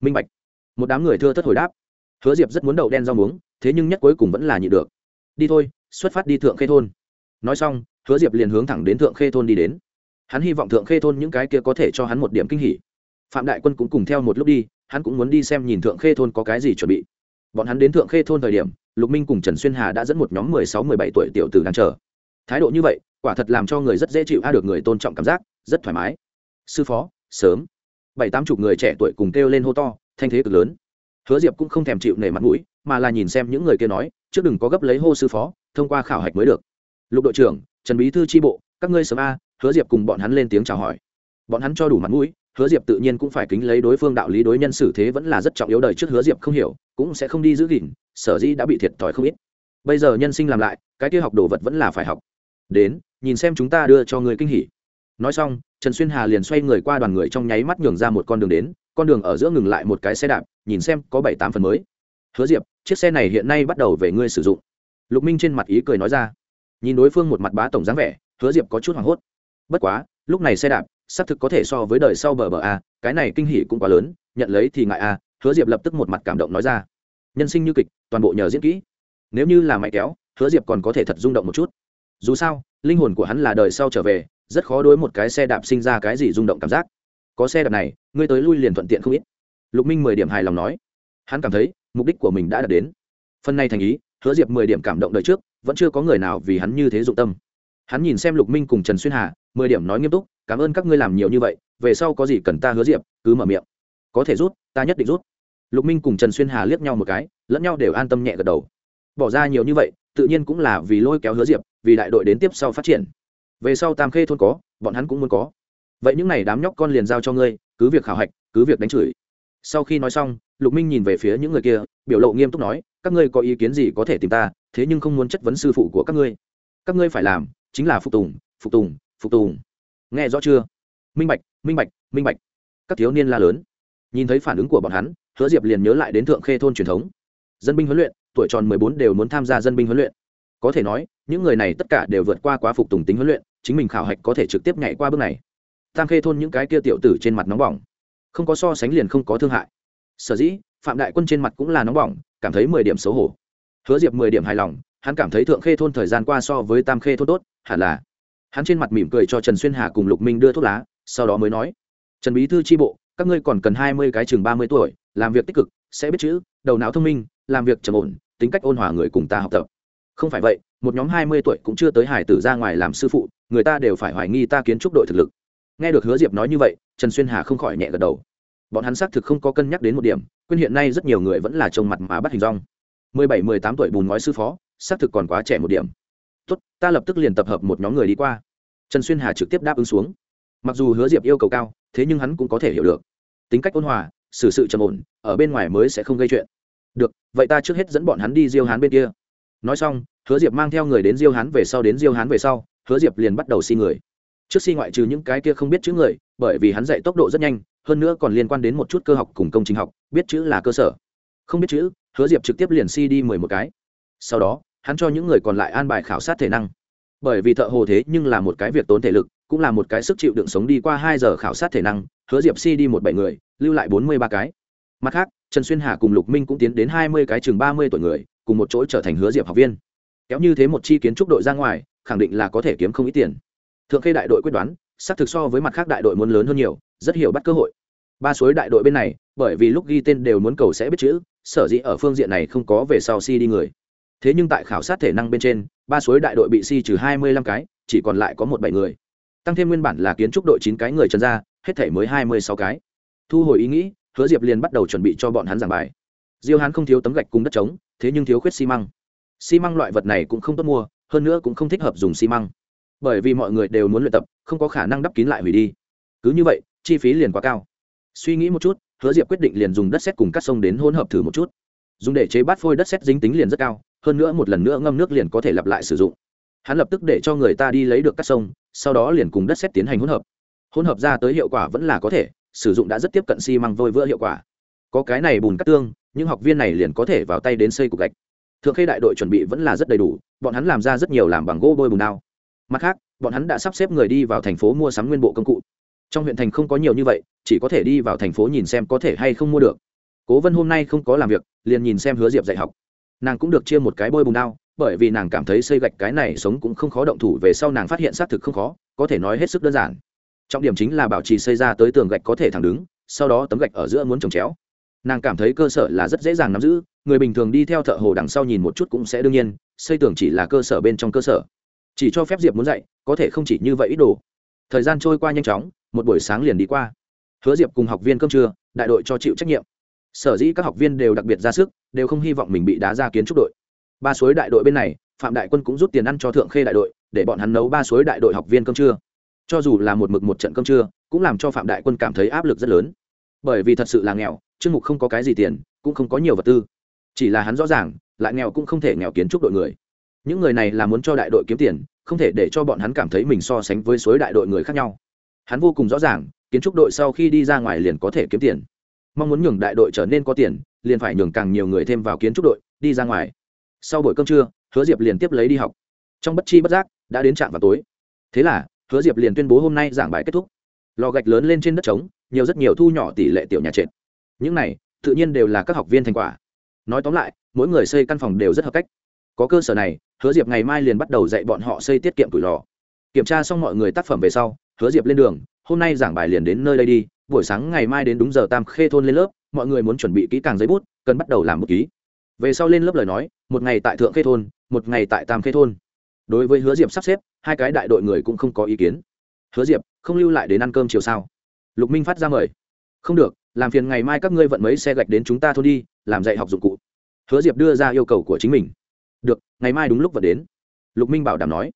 Minh bạch một đám người thưa thất hồi đáp. Hứa diệp rất muốn đậu đen rau muống, thế nhưng nhất cuối cùng vẫn là nhị được. Đi thôi, xuất phát đi thượng khê thôn. Nói xong, hứa diệp liền hướng thẳng đến thượng khê thôn đi đến. Hắn hy vọng thượng khê thôn những cái kia có thể cho hắn một điểm kinh hỉ. Phạm đại quân cũng cùng theo một lúc đi, hắn cũng muốn đi xem nhìn thượng khê thôn có cái gì chuẩn bị. Bọn hắn đến thượng khê thôn thời điểm, lục minh cùng trần xuyên hà đã dẫn một nhóm mười sáu, mười bảy tuổi tiểu tử đang chờ. Thái độ như vậy, quả thật làm cho người rất dễ chịu a được người tôn trọng cảm giác, rất thoải mái. Sư phó, sớm. Bảy tám chục người trẻ tuổi cùng kêu lên hô to thanh thế cực lớn. Hứa diệp cũng không thèm chịu nể mặt mũi, mà là nhìn xem những người kia nói, trước đừng có gấp lấy hô sư phó, thông qua khảo hạch mới được. Lục đội trưởng, trần bí thư tri bộ, các ngươi sớm a, hứa diệp cùng bọn hắn lên tiếng chào hỏi. Bọn hắn cho đủ mặt mũi, hứa diệp tự nhiên cũng phải kính lấy đối phương đạo lý đối nhân xử thế vẫn là rất trọng yếu đời trước hứa diệp không hiểu, cũng sẽ không đi giữ gìn, sở dĩ đã bị thiệt thòi không ít. Bây giờ nhân sinh làm lại, cái kia học đồ vật vẫn là phải học. Đến, nhìn xem chúng ta đưa cho người kinh hỉ. Nói xong, trần xuyên hà liền xoay người qua đoàn người trong nháy mắt nhường ra một con đường đến con đường ở giữa ngừng lại một cái xe đạp, nhìn xem có bảy tám phần mới. Hứa diệp, chiếc xe này hiện nay bắt đầu về ngươi sử dụng. Lục minh trên mặt ý cười nói ra. Nhìn đối phương một mặt bá tổng dáng vẻ, hứa diệp có chút hoảng hốt. Bất quá, lúc này xe đạp, xác thực có thể so với đời sau bờ bờ a, cái này kinh hỉ cũng quá lớn, nhận lấy thì ngại a. Hứa diệp lập tức một mặt cảm động nói ra. Nhân sinh như kịch, toàn bộ nhờ diễn kỹ. Nếu như là mẹ kéo, hứa diệp còn có thể thật rung động một chút. Dù sao, linh hồn của hắn là đời sau trở về, rất khó đối một cái xe đạp sinh ra cái gì rung động cảm giác có xe đạp này, ngươi tới lui liền thuận tiện không ít. Lục minh mười điểm hài lòng nói. Hắn cảm thấy, mục đích của mình đã đạt đến. Phần này thành ý, hứa diệp mười điểm cảm động đời trước, vẫn chưa có người nào vì hắn như thế dụng tâm. Hắn nhìn xem lục minh cùng trần xuyên hà, mười điểm nói nghiêm túc, cảm ơn các ngươi làm nhiều như vậy, về sau có gì cần ta hứa diệp, cứ mở miệng. Có thể rút, ta nhất định rút. Lục minh cùng trần xuyên hà liếc nhau một cái, lẫn nhau đều an tâm nhẹ gật đầu. Bỏ ra nhiều như vậy, tự nhiên cũng là vì lôi kéo hứa diệp, vì đại đội đến tiếp sau phát triển. Về sau tam khê thôn có, bọn hắn cũng muốn có vậy những n à y đám nhóc con liền giao cho ngươi, cứ việc khảo hạch, cứ việc đánh chửi. Sau khi nói xong, lục minh nhìn về phía những người kia, biểu lộ nghiêm túc nói, các ngươi có ý kiến gì có thể tìm ta, thế nhưng không muốn chất vấn sư phụ của các ngươi. Các ngươi phải làm, chính là phục tùng phục tùng phục tùng. Nghe rõ chưa? Minh bạch minh bạch minh bạch. Các thiếu niên la lớn. Nhìn thấy phản ứng của bọn hắn, hứa diệp liền nhớ lại đến thượng khê thôn truyền thống. Dân binh huấn luyện, tuổi tròn mười bốn đều muốn tham gia dân binh huấn luyện. Có thể nói, những người này tất cả đều vượt qua quá phục tùng tính huấn luyện, chính mình khảo hạch có thể trực tiếp nhảy qua bước này tam khê thôn những cái kia tiểu tử trên mặt nóng bỏng. Không có so sánh liền không có thương hại. Sở dĩ, phạm đại quân trên mặt cũng là nóng bỏng, cảm thấy mười điểm xấu hổ. Hứa diệp mười điểm hài lòng, hắn cảm thấy thượng khê thôn thời gian qua so với tam khê thôn tốt, hẳn là. Hắn trên mặt mỉm cười cho trần xuyên hà cùng lục minh đưa thuốc lá, sau đó mới nói, trần bí thư tri bộ, các ngươi còn cần hai mươi cái chừng ba mươi tuổi, làm việc tích cực, sẽ biết chữ, đầu não thông minh, làm việc trầm ổn, tính cách ôn hòa người cùng ta học tập. Không phải vậy, một nhóm hai mươi tuổi cũng chưa tới hải tử ra ngoài làm sư phụ, người ta đều phải hoài nghi ta kiến trúc đội thực lực nghe được hứa diệp nói như vậy, trần xuyên hà không khỏi nhẹ gật đầu. Bọn hắn xác thực không có cân nhắc đến một điểm quyên hiện nay rất nhiều người vẫn là trông mặt mà bắt hình rong. Mười bảy, mười tám tuổi bùn ngói sư phó, xác thực còn quá trẻ một điểm. Tốt, ta lập tức liền tập hợp một nhóm người đi qua. Trần xuyên hà trực tiếp đáp ứng xuống. Mặc dù hứa diệp yêu cầu cao, thế nhưng hắn cũng có thể hiểu được. Tính cách ôn hòa, xử sự trầm ổn, ở bên ngoài mới sẽ không gây chuyện. Được, vậy ta trước hết dẫn bọn hắn đi diêu hán bên kia. Nói xong, hứa diệp mang theo người đến diêu hán về sau, đến diêu hán về sau, hứa diệp liền bắt đầu xin người trước si ngoại trừ những cái kia không biết chữ người, bởi vì hắn dạy tốc độ rất nhanh, hơn nữa còn liên quan đến một chút cơ học cùng công trình học, biết chữ là cơ sở. Không biết chữ, hứa diệp trực tiếp liền si đi mười một cái. Sau đó, hắn cho những người còn lại an bài khảo sát thể năng. Bởi vì thợ hồ thế nhưng là một cái việc tốn thể lực, cũng là một cái sức chịu đựng sống đi qua hai giờ khảo sát thể năng, hứa diệp si đi một bảy người, lưu lại bốn mươi ba cái. Mặt khác, trần xuyên hà cùng lục minh cũng tiến đến hai mươi cái chừng ba mươi tuổi người, cùng một chỗ trở thành hứa diệp học viên. Kéo như thế một chi kiến trúc đội ra ngoài, khẳng định là có thể kiếm không ít tiền thượng khê đại đội quyết đoán, xác thực so với mặt khác đại đội muốn lớn hơn nhiều, rất hiểu bắt cơ hội. Ba suối đại đội bên này, bởi vì lúc ghi tên đều muốn cầu sẽ biết chữ, sở dĩ ở phương diện này không có về sau si đi người. Thế nhưng tại khảo sát thể năng bên trên, ba suối đại đội bị si trừ hai mươi lăm cái, chỉ còn lại có một bảy người. Tăng thêm nguyên bản là kiến trúc đội chín cái người trần ra, hết thể mới hai mươi sáu cái. Thu hồi ý nghĩ, hứa diệp liền bắt đầu chuẩn bị cho bọn hắn giảng bài. Diêu hắn không thiếu tấm gạch cùng đất trống, thế nhưng thiếu khuyết xi măng. Xi măng loại vật này cũng không tốt mua, hơn nữa cũng không thích hợp dùng xi măng bởi vì mọi người đều muốn luyện tập, không có khả năng đắp kín lại hủy đi. Cứ như vậy, chi phí liền quá cao. Suy nghĩ một chút, hứa diệp quyết định liền dùng đất xét cùng các sông đến hỗn hợp thử một chút. Dùng để chế bát phôi đất xét dính tính liền rất cao, hơn nữa một lần nữa ngâm nước liền có thể lặp lại sử dụng. Hắn lập tức để cho người ta đi lấy được các sông, sau đó liền cùng đất xét tiến hành hỗn hợp. Hỗn hợp ra tới hiệu quả vẫn là có thể, sử dụng đã rất tiếp cận xi măng vôi vữa hiệu quả. Có cái này bùn cắt tương, những học viên này liền có thể vào tay đến xây cục gạch. Thượng khê đại đội chuẩn bị vẫn là rất đầy đủ, bọn hắn làm ra rất nhiều làm bằng gỗ bôi bùn đao mặt khác, bọn hắn đã sắp xếp người đi vào thành phố mua sắm nguyên bộ công cụ. Trong huyện thành không có nhiều như vậy, chỉ có thể đi vào thành phố nhìn xem có thể hay không mua được. Cố vân hôm nay không có làm việc, liền nhìn xem hứa diệp dạy học. Nàng cũng được chia một cái bôi bùn đao, bởi vì nàng cảm thấy xây gạch cái này sống cũng không khó động thủ, về sau nàng phát hiện xác thực không khó, có thể nói hết sức đơn giản. Trọng điểm chính là bảo trì xây ra tới tường gạch có thể thẳng đứng, sau đó tấm gạch ở giữa muốn trồng chéo. Nàng cảm thấy cơ sở là rất dễ dàng nắm giữ, người bình thường đi theo thợ hồ đằng sau nhìn một chút cũng sẽ đương nhiên, xây tường chỉ là cơ sở bên trong cơ sở chỉ cho phép diệp muốn dạy, có thể không chỉ như vậy ít đồ. Thời gian trôi qua nhanh chóng, một buổi sáng liền đi qua. Hứa diệp cùng học viên cơm trưa, đại đội cho chịu trách nhiệm. Sở dĩ các học viên đều đặc biệt ra sức, đều không hy vọng mình bị đá ra kiến trúc đội. Ba suối đại đội bên này, phạm đại quân cũng rút tiền ăn cho thượng khê đại đội, để bọn hắn nấu ba suối đại đội học viên cơm trưa. Cho dù là một mực một trận cơm trưa, cũng làm cho phạm đại quân cảm thấy áp lực rất lớn. Bởi vì thật sự là nghèo chương mục không có cái gì tiền, cũng không có nhiều vật tư. Chỉ là hắn rõ ràng, lại nghèo cũng không thể nghèo kiến trúc đội người những người này là muốn cho đại đội kiếm tiền, không thể để cho bọn hắn cảm thấy mình so sánh với suối đại đội người khác nhau. Hắn vô cùng rõ ràng, kiến trúc đội sau khi đi ra ngoài liền có thể kiếm tiền. Mong muốn nhường đại đội trở nên có tiền, liền phải nhường càng nhiều người thêm vào kiến trúc đội, đi ra ngoài. Sau buổi cơm trưa, hứa diệp liền tiếp lấy đi học. Trong bất chi bất giác, đã đến trạm vào tối. Thế là, hứa diệp liền tuyên bố hôm nay giảng bài kết thúc. Lò gạch lớn lên trên đất trống, nhiều rất nhiều thu nhỏ tỷ lệ tiểu nhà trệt. Những này, tự nhiên đều là các học viên thành quả. Nói tóm lại, mỗi người xây căn phòng đều rất hợp cách có cơ sở này, hứa diệp ngày mai liền bắt đầu dạy bọn họ xây tiết kiệm củi lò. Kiểm tra xong mọi người tác phẩm về sau, hứa diệp lên đường, hôm nay giảng bài liền đến nơi đây đi, buổi sáng ngày mai đến đúng giờ tam khê thôn lên lớp, mọi người muốn chuẩn bị kỹ càng giấy bút, cần bắt đầu làm một ký. Về sau lên lớp lời nói, một ngày tại thượng khê thôn, một ngày tại tam khê thôn. Đối với hứa diệp sắp xếp, hai cái đại đội người cũng không có ý kiến. Hứa diệp, không lưu lại đến ăn cơm chiều sao? Lục minh phát ra mời. Không được, làm phiền ngày mai các ngươi vận mấy xe gạch đến chúng ta thôn đi, làm dạy học dụng cụ. Hứa diệp đưa ra yêu cầu của chính mình được, ngày mai đúng lúc và đến. Lục minh bảo đảm nói.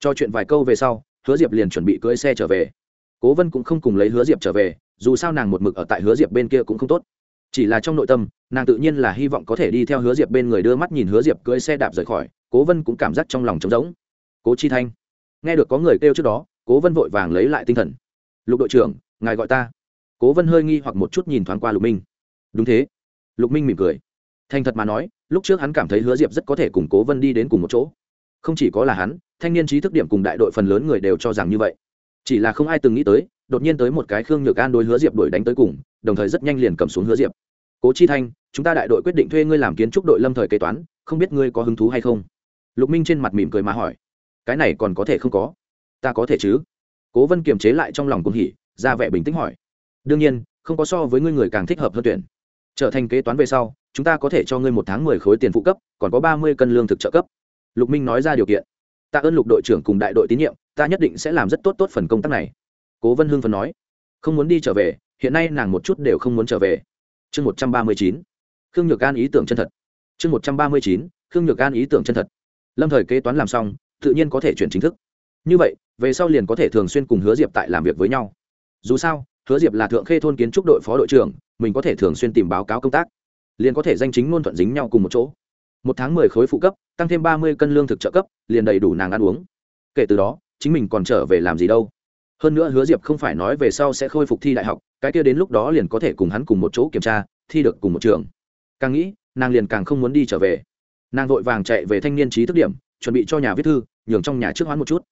Cho chuyện vài câu về sau, hứa diệp liền chuẩn bị cưỡi xe trở về. Cố vân cũng không cùng lấy hứa diệp trở về, dù sao nàng một mực ở tại hứa diệp bên kia cũng không tốt. Chỉ là trong nội tâm, nàng tự nhiên là hy vọng có thể đi theo hứa diệp bên người đưa mắt nhìn hứa diệp cưỡi xe đạp rời khỏi, cố vân cũng cảm giác trong lòng trống rỗng. Cố chi thanh, nghe được có người kêu trước đó, cố vân vội vàng lấy lại tinh thần. Lục đội trưởng, ngài gọi ta. Cố vân hơi nghi hoặc một chút nhìn thoáng qua lục minh. Đúng thế. Lục minh mỉm cười thành thật mà nói, lúc trước hắn cảm thấy hứa diệp rất có thể cùng cố vân đi đến cùng một chỗ. Không chỉ có là hắn, thanh niên trí thức điểm cùng đại đội phần lớn người đều cho rằng như vậy. Chỉ là không ai từng nghĩ tới, đột nhiên tới một cái khương nhược an đối hứa diệp đuổi đánh tới cùng, đồng thời rất nhanh liền cầm xuống hứa diệp. Cố chi thanh, chúng ta đại đội quyết định thuê ngươi làm kiến trúc đội lâm thời kế toán, không biết ngươi có hứng thú hay không? Lục minh trên mặt mỉm cười mà hỏi. Cái này còn có thể không có? Ta có thể chứ. Cố vân kiềm chế lại trong lòng cùng hỉ, ra vẻ bình tĩnh hỏi. Đương nhiên, không có so với ngươi người càng thích hợp hơn tuyển trở thành kế toán về sau, chúng ta có thể cho ngươi một tháng mười khối tiền phụ cấp, còn có ba mươi cân lương thực trợ cấp. Lục minh nói ra điều kiện. Tạ ơn lục đội trưởng cùng đại đội tín nhiệm, ta nhất định sẽ làm rất tốt tốt phần công tác này. Cố vân hương phần nói. Không muốn đi trở về, hiện nay nàng một chút đều không muốn trở về. Chương một trăm ba mươi chín. Khương nhược an ý tưởng chân thật. Chương một trăm ba mươi chín. Khương nhược an ý tưởng chân thật. Lâm thời kế toán làm xong, tự nhiên có thể chuyển chính thức. Như vậy, về sau liền có thể thường xuyên cùng hứa diệp tại làm việc với nhau. Dù sao hứa diệp là thượng khê thôn kiến trúc đội phó đội trưởng, mình có thể thường xuyên tìm báo cáo công tác, liền có thể danh chính ngôn thuận dính nhau cùng một chỗ. Một tháng mười khối phụ cấp, tăng thêm ba mươi cân lương thực trợ cấp, liền đầy đủ nàng ăn uống. Kể từ đó, chính mình còn trở về làm gì đâu. Hơn nữa hứa diệp không phải nói về sau sẽ khôi phục thi đại học, cái kia đến lúc đó liền có thể cùng hắn cùng một chỗ kiểm tra, thi được cùng một trường. Càng nghĩ, nàng liền càng không muốn đi trở về. Nàng vội vàng chạy về thanh niên trí thức điểm, chuẩn bị cho nhà viết thư, nhường trong nhà trước hoán một chút.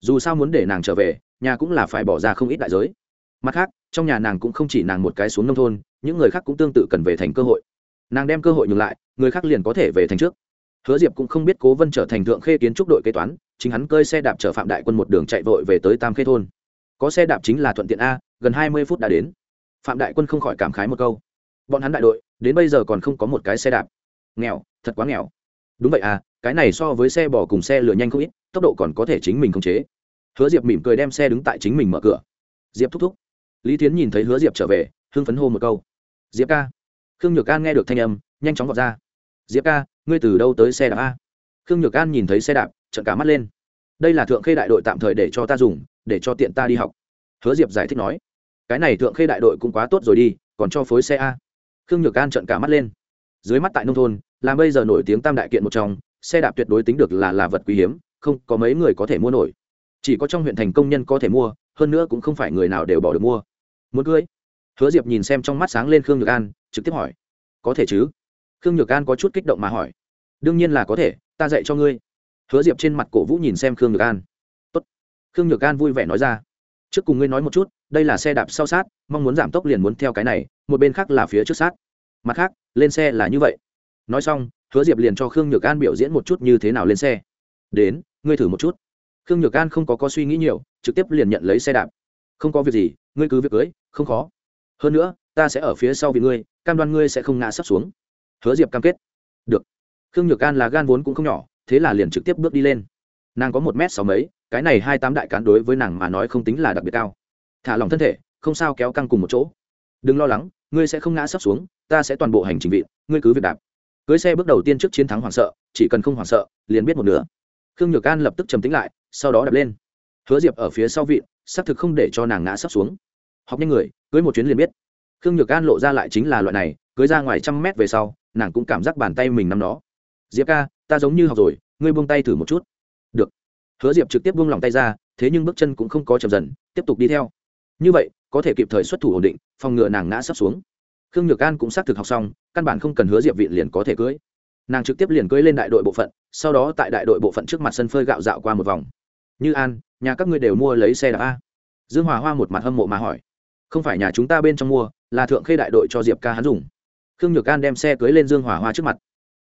Dù sao muốn để nàng trở về, nhà cũng là phải bỏ ra không ít đại giới mặt khác, trong nhà nàng cũng không chỉ nàng một cái xuống nông thôn, những người khác cũng tương tự cần về thành cơ hội. Nàng đem cơ hội nhường lại, người khác liền có thể về thành trước. Hứa diệp cũng không biết cố vân trở thành thượng khê kiến trúc đội kế toán, chính hắn cơi xe đạp chở phạm đại quân một đường chạy vội về tới tam khê thôn. Có xe đạp chính là thuận tiện a, gần hai mươi phút đã đến. Phạm đại quân không khỏi cảm khái một câu. Bọn hắn đại đội, đến bây giờ còn không có một cái xe đạp. Nghèo, thật quá nghèo. Đúng vậy à cái này so với xe bò cùng xe lửa nhanh không ít, tốc độ còn có thể chính mình khống chế. Hứa diệp mỉm cười đem xe đứng tại chính mình mở cửa. Diệp thúc thúc lý tiến nhìn thấy hứa diệp trở về, hưng phấn hô một câu. Diệp ca. Khương nhược an nghe được thanh âm, nhanh chóng vọt ra. Diệp ca, ngươi từ đâu tới xe đạp a? Khương nhược an nhìn thấy xe đạp trận cả mắt lên. Đây là thượng khê đại đội tạm thời để cho ta dùng, để cho tiện ta đi học. Hứa diệp giải thích nói. Cái này thượng khê đại đội cũng quá tốt rồi đi, còn cho phối xe a? Khương nhược an trận cả mắt lên. Dưới mắt tại nông thôn, là bây giờ nổi tiếng tam đại kiện một trong, xe đạp tuyệt đối tính được là là vật quý hiếm, không có mấy người có thể mua nổi chỉ có trong huyện thành công nhân có thể mua, hơn nữa cũng không phải người nào đều bỏ được mua. Muốn cưới? Hứa diệp nhìn xem trong mắt sáng lên khương nhược an, trực tiếp hỏi. Có thể chứ? Khương nhược an có chút kích động mà hỏi. Đương nhiên là có thể, ta dạy cho ngươi. Hứa diệp trên mặt cổ vũ nhìn xem khương nhược an. Tốt. khương nhược an vui vẻ nói ra. Trước cùng ngươi nói một chút, đây là xe đạp sau sát, mong muốn giảm tốc liền muốn theo cái này, một bên khác là phía trước sát. Mặt khác, lên xe là như vậy. Nói xong, hứa diệp liền cho khương nhược an biểu diễn một chút như thế nào lên xe. Đến, ngươi thử một chút khương nhược an không có có suy nghĩ nhiều, trực tiếp liền nhận lấy xe đạp. Không có việc gì, ngươi cứ việc cưới, không khó. Hơn nữa, ta sẽ ở phía sau vì ngươi, cam đoan ngươi sẽ không ngã sắp xuống. Hứa diệp cam kết. Được. Khương nhược an là gan vốn cũng không nhỏ, thế là liền trực tiếp bước đi lên. Nàng có một m sáu mấy, cái này hai tám đại cán đối với nàng mà nói không tính là đặc biệt cao. Thả lòng thân thể, không sao kéo căng cùng một chỗ. Đừng lo lắng, ngươi sẽ không ngã sắp xuống, ta sẽ toàn bộ hành trình vị ngươi cứ việc đạp. Cưới xe bước đầu tiên trước chiến thắng hoảng sợ, chỉ cần không hoảng sợ, liền biết một nửa. Khương nhược an lập tức trầm tính lại sau đó đập lên. Hứa diệp ở phía sau vị, xác thực không để cho nàng ngã sắp xuống. Học nhanh người, cưới một chuyến liền biết. Khương nhược an lộ ra lại chính là loại này, cưới ra ngoài trăm mét về sau, nàng cũng cảm giác bàn tay mình nắm nó. Diệp ca, ta giống như học rồi, ngươi buông tay thử một chút. Được. Hứa diệp trực tiếp buông lòng tay ra, thế nhưng bước chân cũng không có chậm dần, tiếp tục đi theo. Như vậy, có thể kịp thời xuất thủ ổn định, phòng ngừa nàng ngã sắp xuống. Khương nhược an cũng xác thực học xong, căn bản không cần hứa diệp vị liền có thể cưới. Nàng trực tiếp liền cưới lên đại đội bộ phận, sau đó tại đại đội bộ phận trước mặt sân phơi gạo dạo qua một vòng như an, nhà các ngươi đều mua lấy xe đạp a. Dương hòa hoa một mặt hâm mộ mà hỏi. Không phải nhà chúng ta bên trong mua, là thượng khê đại đội cho diệp ca hắn dùng. Khương nhược an đem xe cưới lên dương hòa hoa trước mặt.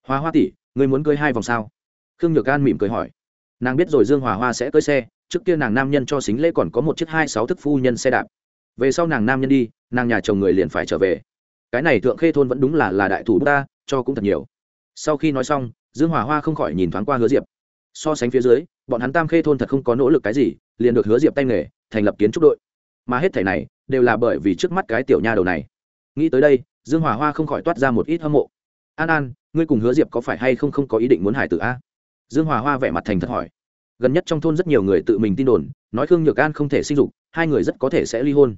Hoa hoa tỷ người muốn cưới hai vòng sao? Khương nhược an mỉm cười hỏi. Nàng biết rồi dương hòa hoa sẽ cưới xe, trước kia nàng nam nhân cho xính lễ còn có một chiếc hai sáu thức phu nhân xe đạp. Về sau nàng nam nhân đi, nàng nhà chồng người liền phải trở về. Cái này thượng khê thôn vẫn đúng là là đại thủ ta, cho cũng thật nhiều. Sau khi nói xong, dương hòa hoa không khỏi nhìn thoáng qua hứa diệp. So sánh phía dưới bọn hắn tam khê thôn thật không có nỗ lực cái gì, liền được hứa diệp tay nghề, thành lập kiến trúc đội. Mà hết thảy này, đều là bởi vì trước mắt cái tiểu nha đầu này. Nghĩ tới đây, dương hòa hoa không khỏi toát ra một ít hâm mộ. An an, ngươi cùng hứa diệp có phải hay không không có ý định muốn hải tử a? Dương hòa hoa vẻ mặt thành thật hỏi. Gần nhất trong thôn rất nhiều người tự mình tin đồn, nói khương nhược an không thể sinh dục, hai người rất có thể sẽ ly hôn.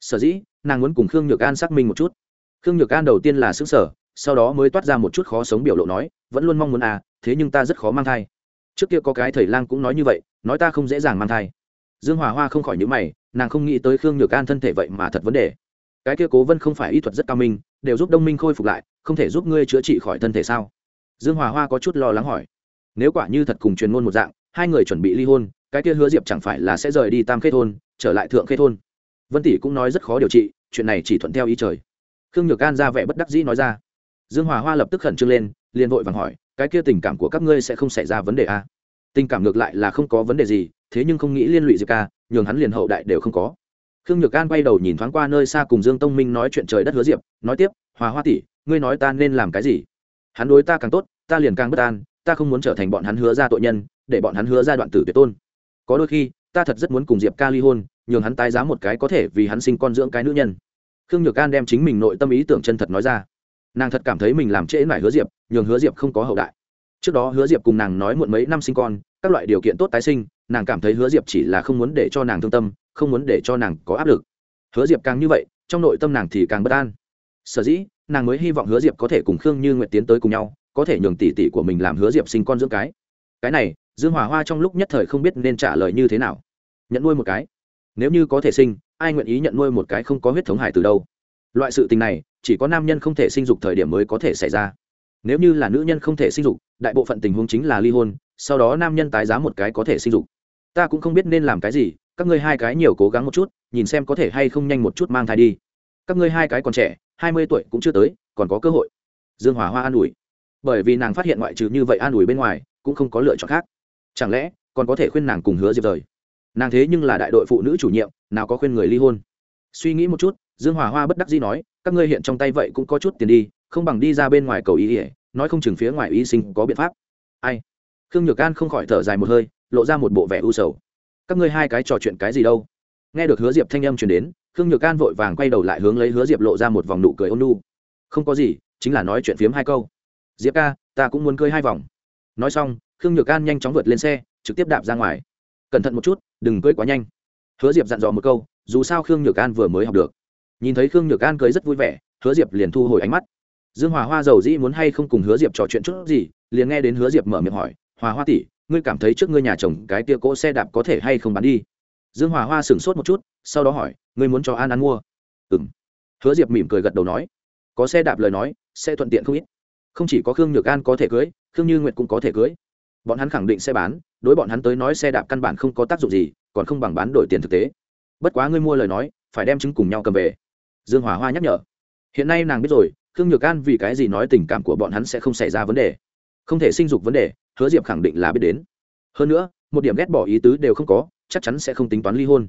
Sở dĩ, nàng muốn cùng khương nhược an xác minh một chút. Khương nhược an đầu tiên là xứng sở sau đó mới toát ra một chút khó sống biểu lộ nói, vẫn luôn mong muốn à thế nhưng ta rất khó mang thai trước kia có cái thầy lang cũng nói như vậy, nói ta không dễ dàng mang thai. Dương hòa hoa không khỏi nhữ mày, nàng không nghĩ tới khương nhược an thân thể vậy mà thật vấn đề. Cái kia cố vân không phải y thuật rất cao minh, đều giúp đông minh khôi phục lại, không thể giúp ngươi chữa trị khỏi thân thể sao? Dương hòa hoa có chút lo lắng hỏi. Nếu quả như thật cùng truyền ngôn một dạng, hai người chuẩn bị ly hôn, cái kia hứa diệp chẳng phải là sẽ rời đi tam khê thôn, trở lại thượng khê thôn? Vân tỷ cũng nói rất khó điều trị, chuyện này chỉ thuận theo ý trời. Khương nhược an ra vẻ bất đắc dĩ nói ra. Dương hòa hoa lập tức khẩn trương lên, liền vội vàng hỏi cái kia tình cảm của các ngươi sẽ không xảy ra vấn đề à? tình cảm ngược lại là không có vấn đề gì, thế nhưng không nghĩ liên lụy diệp ca nhường hắn liền hậu đại đều không có. Khương nhược an quay đầu nhìn thoáng qua nơi xa cùng dương tông minh nói chuyện trời đất hứa diệp, nói tiếp, hòa hoa tỷ, ngươi nói ta nên làm cái gì? Hắn đối ta càng tốt, ta liền càng bất an, ta không muốn trở thành bọn hắn hứa ra tội nhân, để bọn hắn hứa ra đoạn tử tuyệt tôn. Có đôi khi, ta thật rất muốn cùng diệp ca ly hôn, nhường hắn tái giá một cái có thể vì hắn sinh con dưỡng cái nữ nhân. Khương nhược an đem chính mình nội tâm ý tưởng chân thật nói ra nàng thật cảm thấy mình làm trễ nải hứa diệp, nhường hứa diệp không có hậu đại. Trước đó hứa diệp cùng nàng nói muộn mấy năm sinh con, các loại điều kiện tốt tái sinh, nàng cảm thấy hứa diệp chỉ là không muốn để cho nàng thương tâm, không muốn để cho nàng có áp lực. Hứa diệp càng như vậy, trong nội tâm nàng thì càng bất an. Sở dĩ, nàng mới hy vọng hứa diệp có thể cùng khương như nguyện tiến tới cùng nhau, có thể nhường tỷ tỷ của mình làm hứa diệp sinh con dưỡng cái. Cái này, dương hòa hoa trong lúc nhất thời không biết nên trả lời như thế nào. Nhận nuôi một cái. Nếu như có thể sinh, ai nguyện ý nhận nuôi một cái không có huyết thống hải từ đâu? Loại sự tình này chỉ có nam nhân không thể sinh dục thời điểm mới có thể xảy ra. Nếu như là nữ nhân không thể sinh dục, đại bộ phận tình huống chính là ly hôn, sau đó nam nhân tái giá một cái có thể sinh dục. Ta cũng không biết nên làm cái gì, các ngươi hai cái nhiều cố gắng một chút, nhìn xem có thể hay không nhanh một chút mang thai đi. Các ngươi hai cái còn trẻ, hai mươi tuổi cũng chưa tới, còn có cơ hội. Dương hòa hoa an ủi. Bởi vì nàng phát hiện ngoại trừ như vậy an ủi bên ngoài, cũng không có lựa chọn khác. Chẳng lẽ, còn có thể khuyên nàng cùng hứa diệp rời? Nàng thế nhưng là đại đội phụ nữ chủ nhiệm, nào có khuyên người ly hôn? Suy nghĩ một chút, dương hòa hoa bất đắc dĩ nói các ngươi hiện trong tay vậy cũng có chút tiền đi, không bằng đi ra bên ngoài cầu ý ỉa nói không chừng phía ngoài y sinh có biện pháp. Ai? Khương nhược an không khỏi thở dài một hơi, lộ ra một bộ vẻ u sầu. Các ngươi hai cái trò chuyện cái gì đâu? Nghe được hứa diệp thanh âm chuyển đến, khương nhược an vội vàng quay đầu lại hướng lấy hứa diệp lộ ra một vòng nụ cười ôn nu không có gì, chính là nói chuyện phiếm hai câu. Diệp ca, ta cũng muốn cơi hai vòng. Nói xong, khương nhược an nhanh chóng vượt lên xe, trực tiếp đạp ra ngoài. Cẩn thận một chút, đừng cưới quá nhanh. Hứa diệp dặn dò một câu, dù sao khương nhược an vừa mới học được nhìn thấy khương nhược an cưới rất vui vẻ, hứa diệp liền thu hồi ánh mắt. Dương hòa hoa giàu dĩ muốn hay không cùng hứa diệp trò chuyện chút gì, liền nghe đến hứa diệp mở miệng hỏi, hòa hoa tỷ, ngươi cảm thấy trước ngươi nhà chồng cái tia cỗ xe đạp có thể hay không bán đi? Dương hòa hoa sửng sốt một chút, sau đó hỏi, ngươi muốn cho an ăn mua? Ừ m hứa diệp mỉm cười gật đầu nói, có xe đạp lời nói sẽ thuận tiện không ít. Không chỉ có khương nhược an có thể cưới, khương như nguyệt cũng có thể cưới. Bọn hắn khẳng định sẽ bán, đối bọn hắn tới nói xe đạp căn bản không có tác dụng gì, còn không bằng bán đổi tiền thực tế. Bất quá ngươi mua lời nói, phải đem chứng cùng nhau cầm về dương hòa hoa nhắc nhở. Hiện nay nàng biết rồi, khương nhược an vì cái gì nói tình cảm của bọn hắn sẽ không xảy ra vấn đề. Không thể sinh dục vấn đề, hứa diệp khẳng định là biết đến. Hơn nữa, một điểm ghét bỏ ý tứ đều không có, chắc chắn sẽ không tính toán ly hôn.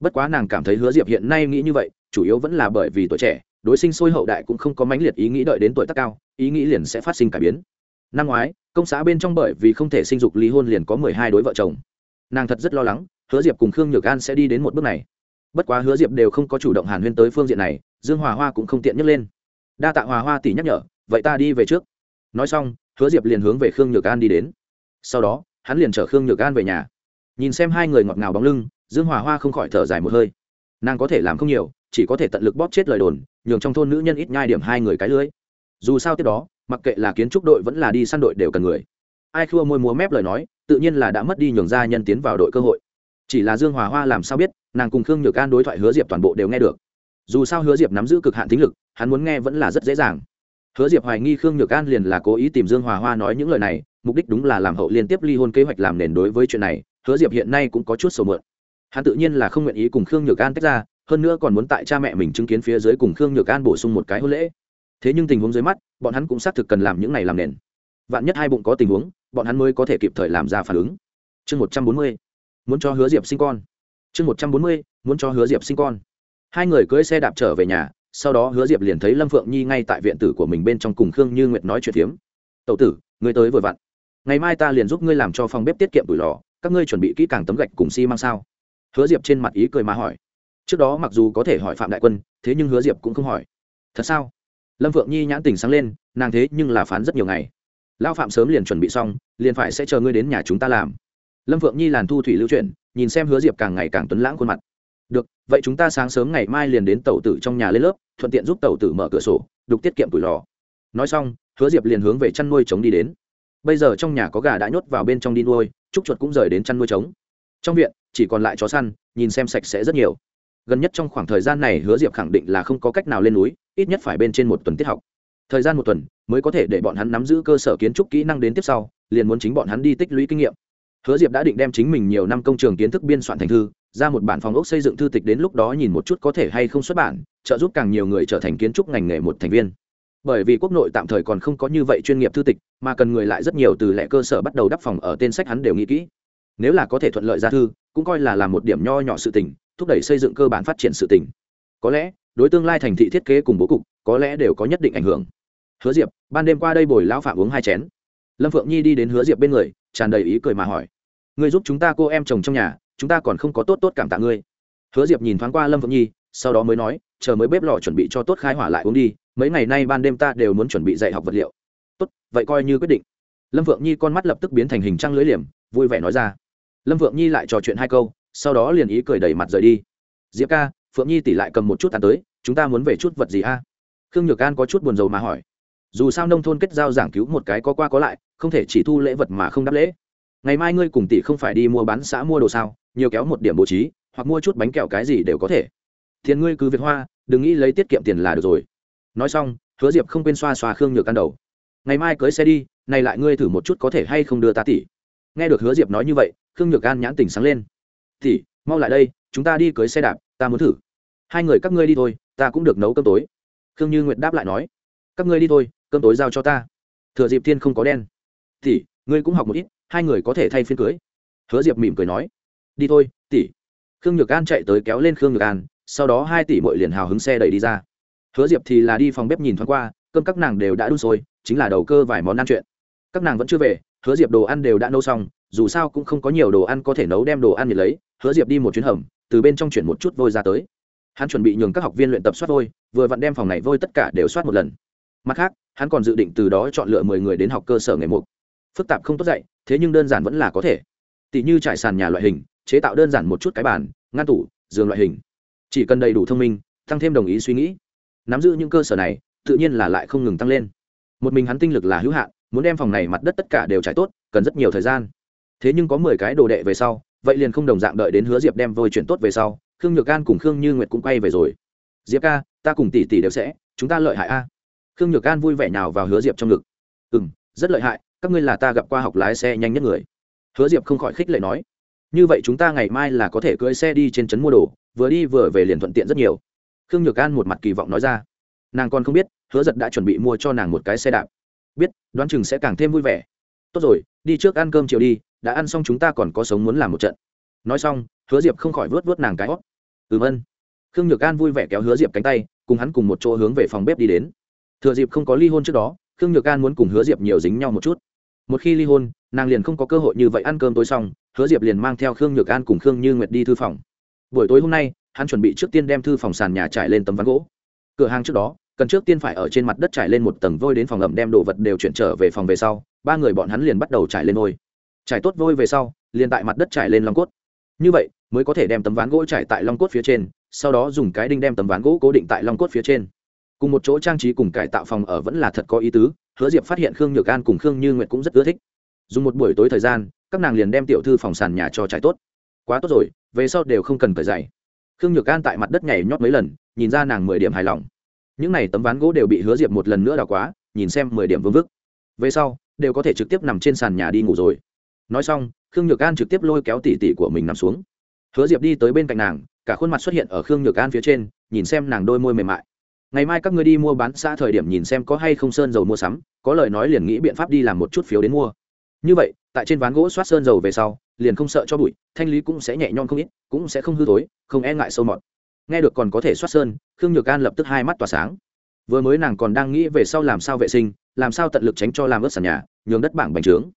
Bất quá nàng cảm thấy hứa diệp hiện nay nghĩ như vậy, chủ yếu vẫn là bởi vì tuổi trẻ, đối sinh sôi hậu đại cũng không có mãnh liệt ý nghĩ đợi đến tuổi tác cao, ý nghĩ liền sẽ phát sinh cải biến. Năm ngoái, công xã bên trong bởi vì không thể sinh dục ly hôn liền có mười hai đối vợ chồng. Nàng thật rất lo lắng, hứa diệp cùng khương nhược an sẽ đi đến một bước này bất quá hứa diệp đều không có chủ động hàn huyên tới phương diện này, dương hòa hoa cũng không tiện nhấc lên. Đa tạ hòa hoa tỷ nhắc nhở, vậy ta đi về trước. Nói xong, hứa diệp liền hướng về khương nhược an đi đến. Sau đó, hắn liền chở khương nhược an về nhà. Nhìn xem hai người ngọt ngào bóng lưng, dương hòa hoa không khỏi thở dài một hơi. Nàng có thể làm không nhiều, chỉ có thể tận lực bóp chết lời đồn, nhường trong thôn nữ nhân ít nhai điểm hai người cái lưới. Dù sao tiếp đó, mặc kệ là kiến trúc đội vẫn là đi săn đội đều cần người. Ai khua môi múa mép lời nói, tự nhiên là đã mất đi nhường gia nhân tiến vào đội cơ hội chỉ là dương hòa hoa làm sao biết, nàng cùng khương nhược an đối thoại hứa diệp toàn bộ đều nghe được. Dù sao hứa diệp nắm giữ cực hạn tính lực, hắn muốn nghe vẫn là rất dễ dàng. Hứa diệp hoài nghi khương nhược an liền là cố ý tìm dương hòa hoa nói những lời này, mục đích đúng là làm hậu liên tiếp ly hôn kế hoạch làm nền đối với chuyện này, hứa diệp hiện nay cũng có chút sầu mượn. Hắn tự nhiên là không nguyện ý cùng khương nhược an tách ra, hơn nữa còn muốn tại cha mẹ mình chứng kiến phía dưới cùng khương nhược an bổ sung một cái hôn lễ. Thế nhưng tình huống dưới mắt, bọn hắn cũng xác thực cần làm những này làm nền. Vạn nhất hai bụng có tình huống, bọn hắn mới có thể kịp thời làm ra phản ứng. Chương một trăm bốn mươi muốn cho hứa diệp sinh con. Chương một trăm bốn mươi, muốn cho hứa diệp sinh con. Hai người cưỡi xe đạp trở về nhà, sau đó hứa diệp liền thấy lâm phượng nhi ngay tại viện tử của mình bên trong cùng khương như nguyệt nói chuyện phiếm. Tậu tử, ngươi tới vừa vặn. Ngày mai ta liền giúp ngươi làm cho phòng bếp tiết kiệm bụi lò, các ngươi chuẩn bị kỹ càng tấm gạch cùng xi、si、mang sao? Hứa diệp trên mặt ý cười mà hỏi. Trước đó mặc dù có thể hỏi phạm đại quân, thế nhưng hứa diệp cũng không hỏi. Thật sao? Lâm phượng nhi nhãn tình sáng lên, nàng thế nhưng là phán rất nhiều ngày. Lao phạm sớm liền chuẩn bị xong, liền phải sẽ chờ ngươi đến nhà chúng ta làm lâm phượng nhi làn thu thủy lưu chuyển, nhìn xem hứa diệp càng ngày càng tuấn lãng khuôn mặt. Được, vậy chúng ta sáng sớm ngày mai liền đến tàu tử trong nhà lên lớp, thuận tiện giúp tàu tử mở cửa sổ, đục tiết kiệm tuổi lò. Nói xong, hứa diệp liền hướng về chăn nuôi trống đi đến. Bây giờ trong nhà có gà đã nhốt vào bên trong đi nuôi, trúc chuột cũng rời đến chăn nuôi trống. Trong viện, chỉ còn lại chó săn, nhìn xem sạch sẽ rất nhiều. Gần nhất trong khoảng thời gian này hứa diệp khẳng định là không có cách nào lên núi, ít nhất phải bên trên một tuần tiết học. Thời gian một tuần mới có thể để bọn hắn nắm giữ cơ sở kiến trúc kỹ năng đến tiếp sau, liền muốn chính bọn hắn đi tích lũy kinh nghiệm hứa diệp đã định đem chính mình nhiều năm công trường kiến thức biên soạn thành thư, ra một bản phòng ốc xây dựng thư tịch đến lúc đó nhìn một chút có thể hay không xuất bản, trợ giúp càng nhiều người trở thành kiến trúc ngành nghề một thành viên. Bởi vì quốc nội tạm thời còn không có như vậy chuyên nghiệp thư tịch, mà cần người lại rất nhiều từ lẻ cơ sở bắt đầu đắp phòng ở tên sách hắn đều nghĩ kỹ. Nếu là có thể thuận lợi ra thư, cũng coi là làm một điểm nho nhỏ sự tình, thúc đẩy xây dựng cơ bản phát triển sự tình. Có lẽ, đối tương lai thành thị thiết kế cùng bố cục, có lẽ đều có nhất định ảnh hưởng. Hứa diệp, ban đêm qua đây bồi lão phạm uống hai chén. Lâm phượng nhi đi đến hứa diệp bên người, tràn đầy ý cười mà hỏi. Ngươi giúp chúng ta cô em chồng trong nhà, chúng ta còn không có tốt tốt cảm tạ ngươi. Hứa diệp nhìn thoáng qua lâm phượng nhi, sau đó mới nói, chờ mới bếp lò chuẩn bị cho tốt khai hỏa lại uống đi, mấy ngày nay ban đêm ta đều muốn chuẩn bị dạy học vật liệu. Tốt, vậy coi như quyết định. Lâm phượng nhi con mắt lập tức biến thành hình trăng lưỡi liềm, vui vẻ nói ra. Lâm phượng nhi lại trò chuyện hai câu, sau đó liền ý cười đầy mặt rời đi. Diệp ca, phượng nhi tỷ lại cầm một chút tàn tới, chúng ta muốn về chút vật gì a? Khương nhược an có chút buồn rầu mà hỏi. Dù sao nông thôn kết giao giảng cứu một cái có qua có lại, không thể chỉ thu lễ vật mà không đáp lễ ngày mai ngươi cùng tỷ không phải đi mua bán xã mua đồ sao, nhiều kéo một điểm bố trí, hoặc mua chút bánh kẹo cái gì đều có thể. Tiền ngươi cứ việc hoa, đừng nghĩ lấy tiết kiệm tiền là được rồi. Nói xong, hứa diệp không quên xoa xoa khương nhược căn đầu. Ngày mai cưới xe đi, này lại ngươi thử một chút có thể hay không đưa ta tỷ. Nghe được hứa diệp nói như vậy, khương nhược an nhãn tình sáng lên. Tỷ, mau lại đây, chúng ta đi cưới xe đạp, ta muốn thử. Hai người các ngươi đi thôi, ta cũng được nấu cơm tối. Khương như nguyệt đáp lại nói. Các ngươi đi thôi, cơm tối giao cho ta. Thừa dịp thiên không có đen. Tỷ ngươi cũng học một ít, hai người có thể thay phiên cưới. Hứa diệp mỉm cười nói. Đi thôi, tỷ. Khương nhược an chạy tới kéo lên khương nhược an, sau đó hai tỷ mội liền hào hứng xe đẩy đi ra. Hứa diệp thì là đi phòng bếp nhìn thoáng qua, cơm các nàng đều đã đun sôi, chính là đầu cơ vài món ăn chuyện. Các nàng vẫn chưa về, hứa diệp đồ ăn đều đã nấu xong, dù sao cũng không có nhiều đồ ăn có thể nấu đem đồ ăn nhiệt lấy, hứa diệp đi một chuyến hầm, từ bên trong chuyển một chút vôi ra tới. Hắn chuẩn bị nhường các học viên luyện tập soát vôi, vừa vặn đem phòng này vôi tất cả đều soát một lần. Mặt khác, hắn còn dự định từ đó chọn lựa mười người đến học cơ sở nghề mục phức tạp không tốt dạy, thế nhưng đơn giản vẫn là có thể. Tỷ như trải sàn nhà loại hình, chế tạo đơn giản một chút cái bàn, ngăn tủ, giường loại hình. Chỉ cần đầy đủ thông minh, tăng thêm đồng ý suy nghĩ. Nắm giữ những cơ sở này, tự nhiên là lại không ngừng tăng lên. Một mình hắn tinh lực là hữu hạn, muốn đem phòng này mặt đất tất cả đều trải tốt, cần rất nhiều thời gian. Thế nhưng có mười cái đồ đệ về sau, vậy liền không đồng dạng đợi đến hứa diệp đem vôi chuyển tốt về sau, khương nhược an cùng khương như nguyệt cũng quay về rồi. Diệp ca, ta cùng tỷ tỷ đều sẽ, chúng ta lợi hại a. Khương nhược an vui vẻ nào vào hứa diệp trong ngực. Ừ m rất lợi hại các ngươi là ta gặp qua học lái xe nhanh nhất người. Hứa diệp không khỏi khích lệ nói, như vậy chúng ta ngày mai là có thể cưỡi xe đi trên trấn mua đồ, vừa đi vừa về liền thuận tiện rất nhiều. Khương nhược an một mặt kỳ vọng nói ra. Nàng còn không biết, hứa giật đã chuẩn bị mua cho nàng một cái xe đạp. Biết, đoán chừng sẽ càng thêm vui vẻ. Tốt rồi, đi trước ăn cơm chiều đi, đã ăn xong chúng ta còn có sống muốn làm một trận. Nói xong, hứa diệp không khỏi vớt vớt nàng cái hót. Ừm ân. Khương nhược an vui vẻ kéo hứa diệp cánh tay, cùng hắn cùng một chỗ hướng về phòng bếp đi đến. Thừa dịp không có ly hôn trước đó, khương nhược an muốn cùng hứa diệp nhiều dính nhau một chút một khi ly hôn, nàng liền không có cơ hội như vậy ăn cơm tối xong, hứa diệp liền mang theo khương nhược an cùng khương như nguyệt đi thư phòng. Buổi tối hôm nay, hắn chuẩn bị trước tiên đem thư phòng sàn nhà trải lên tấm ván gỗ. Cửa hàng trước đó, cần trước tiên phải ở trên mặt đất trải lên một tầng vôi đến phòng ẩm đem đồ vật đều chuyển trở về phòng về sau, ba người bọn hắn liền bắt đầu trải lên vôi. Trải tốt vôi về sau, liền tại mặt đất trải lên long cốt. Như vậy, mới có thể đem tấm ván gỗ trải tại long cốt phía trên, sau đó dùng cái đinh đem tấm ván gỗ cố định tại long cốt phía trên. Cùng một chỗ trang trí cùng cải tạo phòng ở vẫn là thật có ý tứ hứa diệp phát hiện khương nhược an cùng khương như nguyệt cũng rất ưa thích. Dùng một buổi tối thời gian, các nàng liền đem tiểu thư phòng sàn nhà cho trải tốt. Quá tốt rồi, về sau đều không cần phải dày khương nhược an tại mặt đất nhảy nhót mấy lần, nhìn ra nàng mười điểm hài lòng. Những n à y tấm ván gỗ đều bị hứa diệp một lần nữa đào quá, nhìn xem mười điểm vương vức. Về sau, đều có thể trực tiếp nằm trên sàn nhà đi ngủ rồi. Nói xong, khương nhược an trực tiếp lôi kéo tỉ tỉ của mình nằm xuống. Hứa diệp đi tới bên cạnh nàng, cả khuôn mặt xuất hiện ở khương nhược an phía trên, nhìn xem nàng đôi môi mềm mại ngày mai các ngươi đi mua bán xã thời điểm nhìn xem có hay không sơn dầu mua sắm, có lời nói liền nghĩ biện pháp đi làm một chút phiếu đến mua. Như vậy, tại trên ván gỗ soát sơn dầu về sau, liền không sợ cho bụi, thanh lý cũng sẽ nhẹ nhõm không ít, cũng sẽ không hư tối không e ngại sâu mọt. Nghe được còn có thể soát sơn, khương nhược an lập tức hai mắt tỏa sáng. Vừa mới nàng còn đang nghĩ về sau làm sao vệ sinh, làm sao tận lực tránh cho làm ướt sàn nhà, nhường đất bảng bành trướng.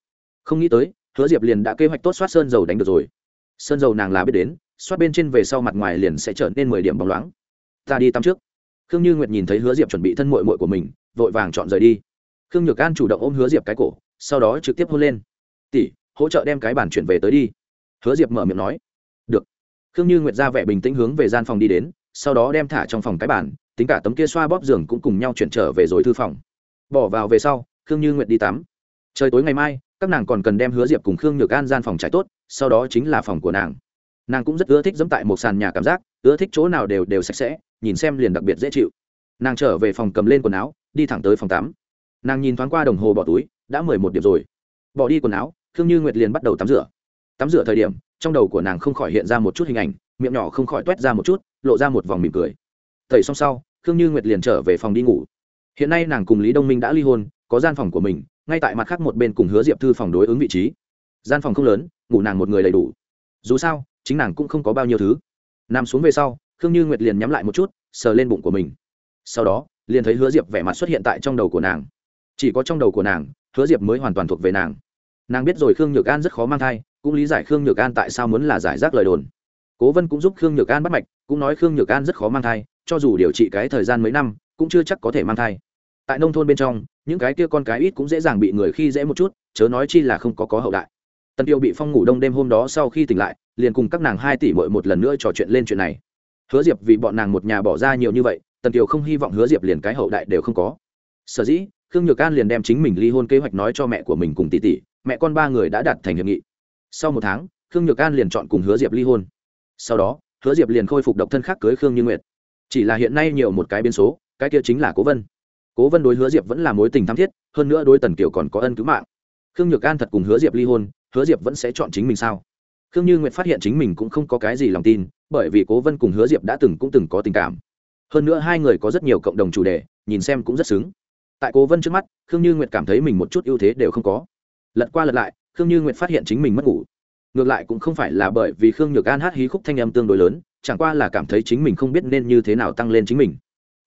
Không nghĩ tới, hứa diệp liền đã kế hoạch tốt soát sơn dầu đánh được rồi. Sơn dầu nàng là biết đến, soát bên trên về sau mặt ngoài liền sẽ trở nên mười điểm bóng loáng. Ta đi tắm trước khương như nguyệt nhìn thấy hứa diệp chuẩn bị thân mội mội của mình, vội vàng chọn rời đi. Khương nhược an chủ động ôm hứa diệp cái cổ, sau đó trực tiếp hôn lên. Tỷ, hỗ trợ đem cái bàn chuyển về tới đi. Hứa diệp mở miệng nói. Được. Khương như nguyệt ra vẻ bình tĩnh hướng về gian phòng đi đến, sau đó đem thả trong phòng cái bàn, tính cả tấm kia xoa bóp giường cũng cùng nhau chuyển trở về rồi thư phòng. Bỏ vào về sau, khương như nguyệt đi tắm. Trời tối ngày mai, các nàng còn cần đem hứa diệp cùng khương nhược an gian phòng trải tốt, sau đó chính là phòng của nàng. Nàng cũng rất ưa thích dẫm tại một sàn nhà cảm giác, ưa thích chỗ nào đều đều sạch sẽ nhìn xem liền đặc biệt dễ chịu. Nàng trở về phòng cầm lên quần áo, đi thẳng tới phòng tắm. Nàng nhìn thoáng qua đồng hồ bỏ túi, đã mười một điểm rồi. Bỏ đi quần áo, khương như nguyệt liền bắt đầu tắm rửa. Tắm rửa thời điểm, trong đầu của nàng không khỏi hiện ra một chút hình ảnh, miệng nhỏ không khỏi t u é t ra một chút, lộ ra một vòng mỉm cười. Tẩy xong sau, khương như nguyệt liền trở về phòng đi ngủ. Hiện nay nàng cùng lý đông minh đã ly hôn, có gian phòng của mình, ngay tại mặt khác một bên cùng hứa diệp thư phòng đối ứng vị trí. Gian phòng không lớn, ngủ nàng một người đầy đủ. Dù sao, chính nàng cũng không có bao nhiêu thứ. Nằm xuống về sau khương như nguyệt liền nhắm lại một chút, sờ lên bụng của mình. Sau đó, liền thấy hứa diệp vẻ mặt xuất hiện tại trong đầu của nàng. Chỉ có trong đầu của nàng, hứa diệp mới hoàn toàn thuộc về nàng. Nàng biết rồi khương nhược an rất khó mang thai, cũng lý giải khương nhược an tại sao muốn là giải rác lời đồn. Cố vân cũng giúp khương nhược an bắt mạch, cũng nói khương nhược an rất khó mang thai, cho dù điều trị cái thời gian mấy năm, cũng chưa chắc có thể mang thai. Tại nông thôn bên trong, những cái kia con cái ít cũng dễ dàng bị người khi dễ một chút, chớ nói chi là không có có hậu đại. Tần tiêu bị phong ngủ đông đêm hôm đó sau khi tỉnh lại, liền cùng các nàng hai tỷ mội một lần nữa trò chuyện lên chuyện này hứa diệp vì bọn nàng một nhà bỏ ra nhiều như vậy, tần Kiều không hy vọng hứa diệp liền cái hậu đại đều không có. Sở dĩ, khương nhược an liền đem chính mình ly hôn kế hoạch nói cho mẹ của mình cùng tỷ tỷ, mẹ con ba người đã đạt thành hiệp nghị. Sau một tháng, khương nhược an liền chọn cùng hứa diệp ly hôn. Sau đó, hứa diệp liền khôi phục độc thân khác cưới khương như nguyệt. Chỉ là hiện nay nhiều một cái biến số, cái kia chính là cố vân. Cố vân đối hứa diệp vẫn là mối tình tham thiết, hơn nữa đối tần kiều còn có ân cứu mạng. Khương nhược an thật cùng hứa diệp ly hôn, hứa diệp vẫn sẽ chọn chính mình sao? Khương như nguyệt phát hiện chính mình cũng không có cái gì lòng tin bởi vì cố vân cùng hứa diệp đã từng cũng từng có tình cảm. Hơn nữa hai người có rất nhiều cộng đồng chủ đề, nhìn xem cũng rất xứng. Tại cố vân trước mắt, khương như nguyệt cảm thấy mình một chút ưu thế đều không có. Lật qua lật lại, khương như nguyệt phát hiện chính mình mất ngủ. Ngược lại cũng không phải là bởi vì khương nhược an hát hí khúc thanh âm tương đối lớn, chẳng qua là cảm thấy chính mình không biết nên như thế nào tăng lên chính mình.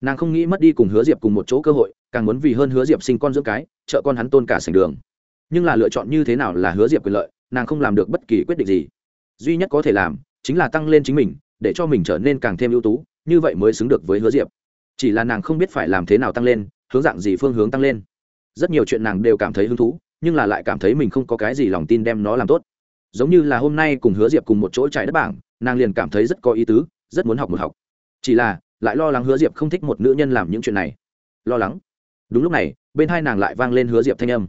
Nàng không nghĩ mất đi cùng hứa diệp cùng một chỗ cơ hội, càng muốn vì hơn hứa diệp sinh con dưỡng cái, trợ con hắn tôn cả sành đường. Nhưng là lựa chọn như thế nào là hứa diệp quyền lợi, nàng không làm được bất kỳ quyết định gì. Duy nhất có thể làm chính là tăng lên chính mình, để cho mình trở nên càng thêm ưu tú, như vậy mới xứng được với hứa diệp. Chỉ là nàng không biết phải làm thế nào tăng lên, hướng dạng gì phương hướng tăng lên. Rất nhiều chuyện nàng đều cảm thấy hứng thú, nhưng là lại cảm thấy mình không có cái gì lòng tin đem nó làm tốt. Giống như là hôm nay cùng hứa diệp cùng một chỗ trải đất bảng, nàng liền cảm thấy rất có ý tứ, rất muốn học một học. Chỉ là, lại lo lắng hứa diệp không thích một nữ nhân làm những chuyện này. Lo lắng. Đúng lúc này, bên hai nàng lại vang lên hứa diệp thanh âm.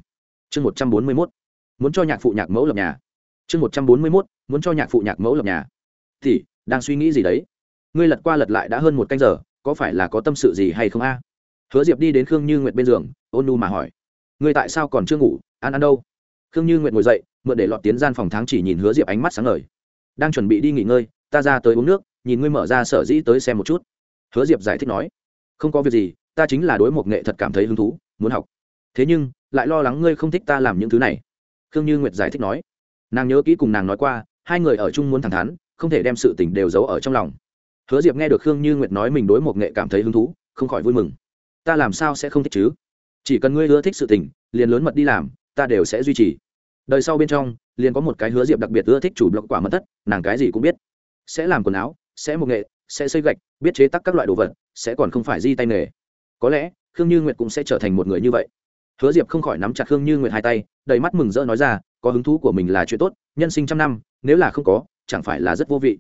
Chương một trăm bốn mươi mốt. Muốn cho nhạc phụ nhạc mẫu lập nhà. Chương một trăm bốn mươi mốt. Muốn cho nhạc phụ nhạc mẫu lập nhà thì, đang suy nghĩ gì đấy? Ngươi lật qua lật lại đã hơn một canh giờ, có phải là có tâm sự gì hay không a? Hứa diệp đi đến khương như nguyệt bên giường, ôn nu mà hỏi. Ngươi tại sao còn chưa ngủ? Ăn ăn đâu? Khương như nguyệt ngồi dậy, mượn để lọt tiến gian phòng tháng chỉ nhìn hứa diệp ánh mắt sáng ngời. Đang chuẩn bị đi nghỉ ngơi, ta ra tới uống nước, nhìn ngươi mở ra sở dĩ tới xem một chút. Hứa diệp giải thích nói. Không có việc gì, ta chính là đối một nghệ thật cảm thấy hứng thú, muốn học. Thế nhưng, lại lo lắng ngươi không thích ta làm những thứ này. Khương như nguyệt giải thích nói. Nàng nhớ kỹ cùng nàng nói qua, hai người ở chung muốn thẳng thắn không thể đem sự tình đều giấu ở trong lòng. Hứa diệp nghe được khương như nguyệt nói mình đối một nghệ cảm thấy hứng thú, không khỏi vui mừng. Ta làm sao sẽ không thích chứ? Chỉ cần ngươi ưa thích sự tình, liền lớn mật đi làm, ta đều sẽ duy trì. Đời sau bên trong, liền có một cái hứa diệp đặc biệt ưa thích chủ blog quả mật thất, nàng cái gì cũng biết. Sẽ làm quần áo, sẽ một nghệ, sẽ xây gạch, biết chế tác các loại đồ vật, sẽ còn không phải di tay nghề. Có lẽ, khương như nguyệt cũng sẽ trở thành một người như vậy. Hứa diệp không khỏi nắm chặt khương như nguyệt hai tay, đầy mắt mừng rỡ nói ra, có hứng thú của mình là chuyện tốt, nhân sinh trăm năm, nếu là không có chẳng phải là rất vô vị.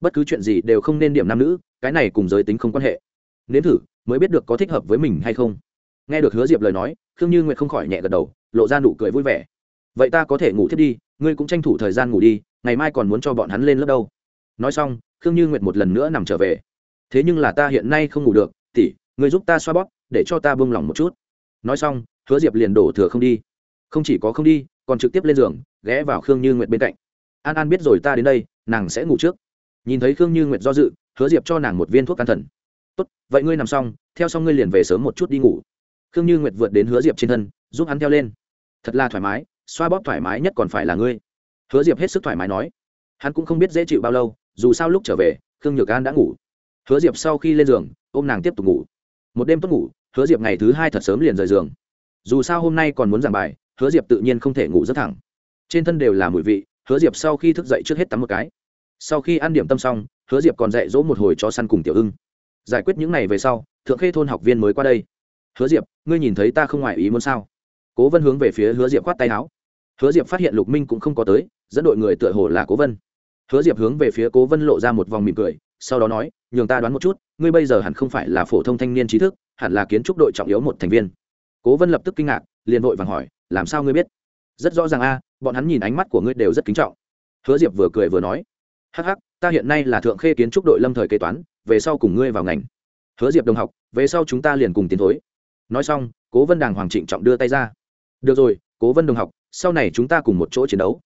Bất cứ chuyện gì đều không nên điểm nam nữ, cái này cùng giới tính không quan hệ. Nếm thử, mới biết được có thích hợp với mình hay không. Nghe được hứa diệp lời nói, khương như nguyệt không khỏi nhẹ gật đầu, lộ ra nụ cười vui vẻ. Vậy ta có thể ngủ thiết đi, ngươi cũng tranh thủ thời gian ngủ đi, ngày mai còn muốn cho bọn hắn lên lớp đâu. Nói xong, khương như nguyệt một lần nữa nằm trở về. Thế nhưng là ta hiện nay không ngủ được tỉ ngươi giúp ta xoa bóp, để cho ta bông lòng một chút. Nói xong, hứa diệp liền đổ thừa không đi. Không chỉ có không đi, còn trực tiếp lên giường, ghé vào khương như nguyệt bên cạnh. An an biết rồi ta đến đây nàng sẽ ngủ trước. Nhìn thấy khương như nguyệt do dự, hứa diệp cho nàng một viên thuốc can thần. Tốt, vậy ngươi nằm xong, theo xong ngươi liền về sớm một chút đi ngủ. Khương như nguyệt vượt đến hứa diệp trên thân, giúp hắn theo lên. Thật là thoải mái, xoa bóp thoải mái nhất còn phải là ngươi. Hứa diệp hết sức thoải mái nói. Hắn cũng không biết dễ chịu bao lâu, dù sao lúc trở về, khương nhược an đã ngủ. Hứa diệp sau khi lên giường, ôm nàng tiếp tục ngủ. Một đêm tốt ngủ, hứa diệp ngày thứ hai thật sớm liền rời giường. Dù sao hôm nay còn muốn giảng bài, hứa diệp tự nhiên không thể ngủ rất thẳng. Trên thân đều là mùi vị hứa diệp sau khi thức dậy trước hết tắm một cái. Sau khi ăn điểm tâm xong, hứa diệp còn dạy dỗ một hồi cho săn cùng tiểu ưng. Giải quyết những n à y về sau, thượng khê thôn học viên mới qua đây. Hứa diệp, ngươi nhìn thấy ta không ngoài ý muốn sao? Cố vân hướng về phía hứa diệp khoát tay áo. Hứa diệp phát hiện lục minh cũng không có tới, dẫn đội người tựa hồ là cố vân. Hứa diệp hướng về phía cố vân lộ ra một vòng mỉm cười, sau đó nói, nhường ta đoán một chút, ngươi bây giờ hẳn không phải là phổ thông thanh niên trí thức, hẳn là kiến trúc đội trọng yếu một thành viên. Cố vân lập tức kinh ngạc, liền vội vàng hỏi, làm sao ngươi biết? Rất rõ ràng a bọn hắn nhìn ánh mắt của ngươi đều rất kính trọng. Hứa diệp vừa cười vừa nói, hắc hắc, ta hiện nay là thượng khê kiến trúc đội lâm thời kế toán, về sau cùng ngươi vào ngành. Hứa diệp đồng học, về sau chúng ta liền cùng tiến thối. Nói xong, cố vân đàng hoàng trịnh trọng đưa tay ra. Được rồi, cố vân đồng học, sau này chúng ta cùng một chỗ chiến đấu.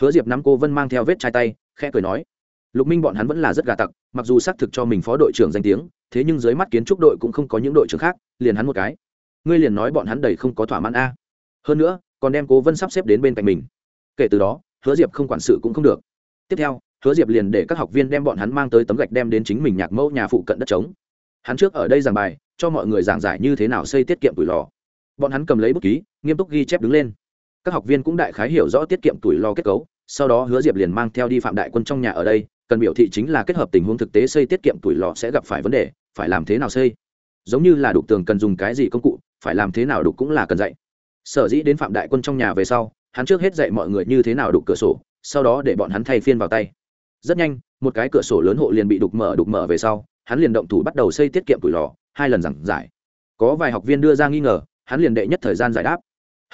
Hứa diệp nắm cố vân mang theo vết chai tay, khẽ cười nói, lục minh bọn hắn vẫn là rất gà tặc, mặc dù xác thực cho mình phó đội trưởng danh tiếng, thế nhưng dưới mắt kiến trúc đội cũng không có những đội trưởng khác, liền hắn một cái. Ngươi liền nói bọn hắn đầy không có thỏa mãn a. Hơn nữa còn đem cố vân sắp xếp đến bên cạnh mình kể từ đó hứa diệp không quản sự cũng không được tiếp theo hứa diệp liền để các học viên đem bọn hắn mang tới tấm gạch đem đến chính mình nhạc mẫu nhà phụ cận đất trống hắn trước ở đây giảng bài cho mọi người giảng giải như thế nào xây tiết kiệm tuổi lò bọn hắn cầm lấy bút ký nghiêm túc ghi chép đứng lên các học viên cũng đại khái hiểu rõ tiết kiệm tuổi lò kết cấu sau đó hứa diệp liền mang theo đi phạm đại quân trong nhà ở đây cần biểu thị chính là kết hợp tình huống thực tế xây tiết kiệm tuổi lò sẽ gặp phải vấn đề phải làm thế nào xây giống như là đục tường cần dùng cái gì công cụ phải làm thế nào đục cũng là cần dạy sở dĩ đến phạm đại quân trong nhà về sau, hắn trước hết dạy mọi người như thế nào đục cửa sổ, sau đó để bọn hắn thay phiên vào tay. Rất nhanh, một cái cửa sổ lớn hộ liền bị đục mở đục mở về sau, hắn liền động thủ bắt đầu xây tiết kiệm tuổi lò, hai lần giảng giải. Có vài học viên đưa ra nghi ngờ, hắn liền đệ nhất thời gian giải đáp.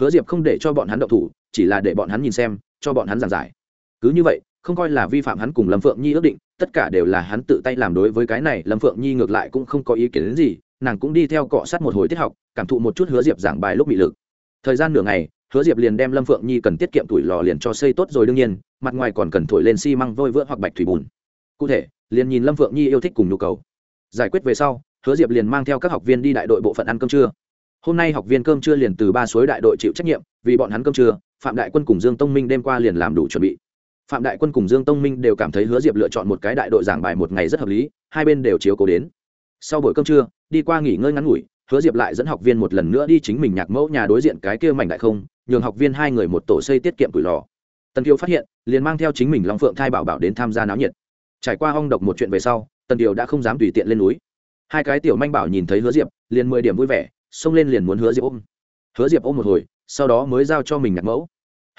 Hứa diệp không để cho bọn hắn động thủ, chỉ là để bọn hắn nhìn xem, cho bọn hắn giảng giải. Cứ như vậy, không coi là vi phạm hắn cùng lâm phượng nhi ước định, tất cả đều là hắn tự tay làm đối với cái này, lâm phượng nhi ngược lại cũng không có ý kiến gì, nàng cũng đi theo cọ sát một hồi tiết học, cảm thụ một chút hứa diệp giảng bài lúc bị lực thời gian nửa ngày, hứa diệp liền đem lâm phượng nhi cần tiết kiệm tuổi lò liền cho xây tốt rồi đương nhiên, mặt ngoài còn cần thổi lên xi măng vôi vữa hoặc bạch thủy bùn. Cụ thể, liền nhìn lâm phượng nhi yêu thích cùng nhu cầu. Giải quyết về sau, hứa diệp liền mang theo các học viên đi đại đội bộ phận ăn cơm trưa. Hôm nay học viên cơm trưa liền từ ba suối đại đội chịu trách nhiệm, vì bọn hắn cơm trưa, phạm đại quân cùng dương tông minh đêm qua liền làm đủ chuẩn bị. Phạm đại quân cùng dương tông minh đều cảm thấy hứa diệp lựa chọn một cái đại đội giảng bài một ngày rất hợp lý, hai bên đều chiếu cố đến. Sau buổi cơm trưa, đi qua nghỉ ngơi ngắn ngủi hứa diệp lại dẫn học viên một lần nữa đi chính mình nhạc mẫu nhà đối diện cái kia mảnh đại không, nhường học viên hai người một tổ xây tiết kiệm củi lò. Tần kiều phát hiện, liền mang theo chính mình long phượng thai bảo bảo đến tham gia náo nhiệt. Trải qua hong độc một chuyện về sau, tần kiều đã không dám tùy tiện lên núi. Hai cái tiểu manh bảo nhìn thấy hứa diệp, liền mười điểm vui vẻ, xông lên liền muốn hứa diệp ôm. Hứa diệp ôm một hồi, sau đó mới giao cho mình nhạc mẫu.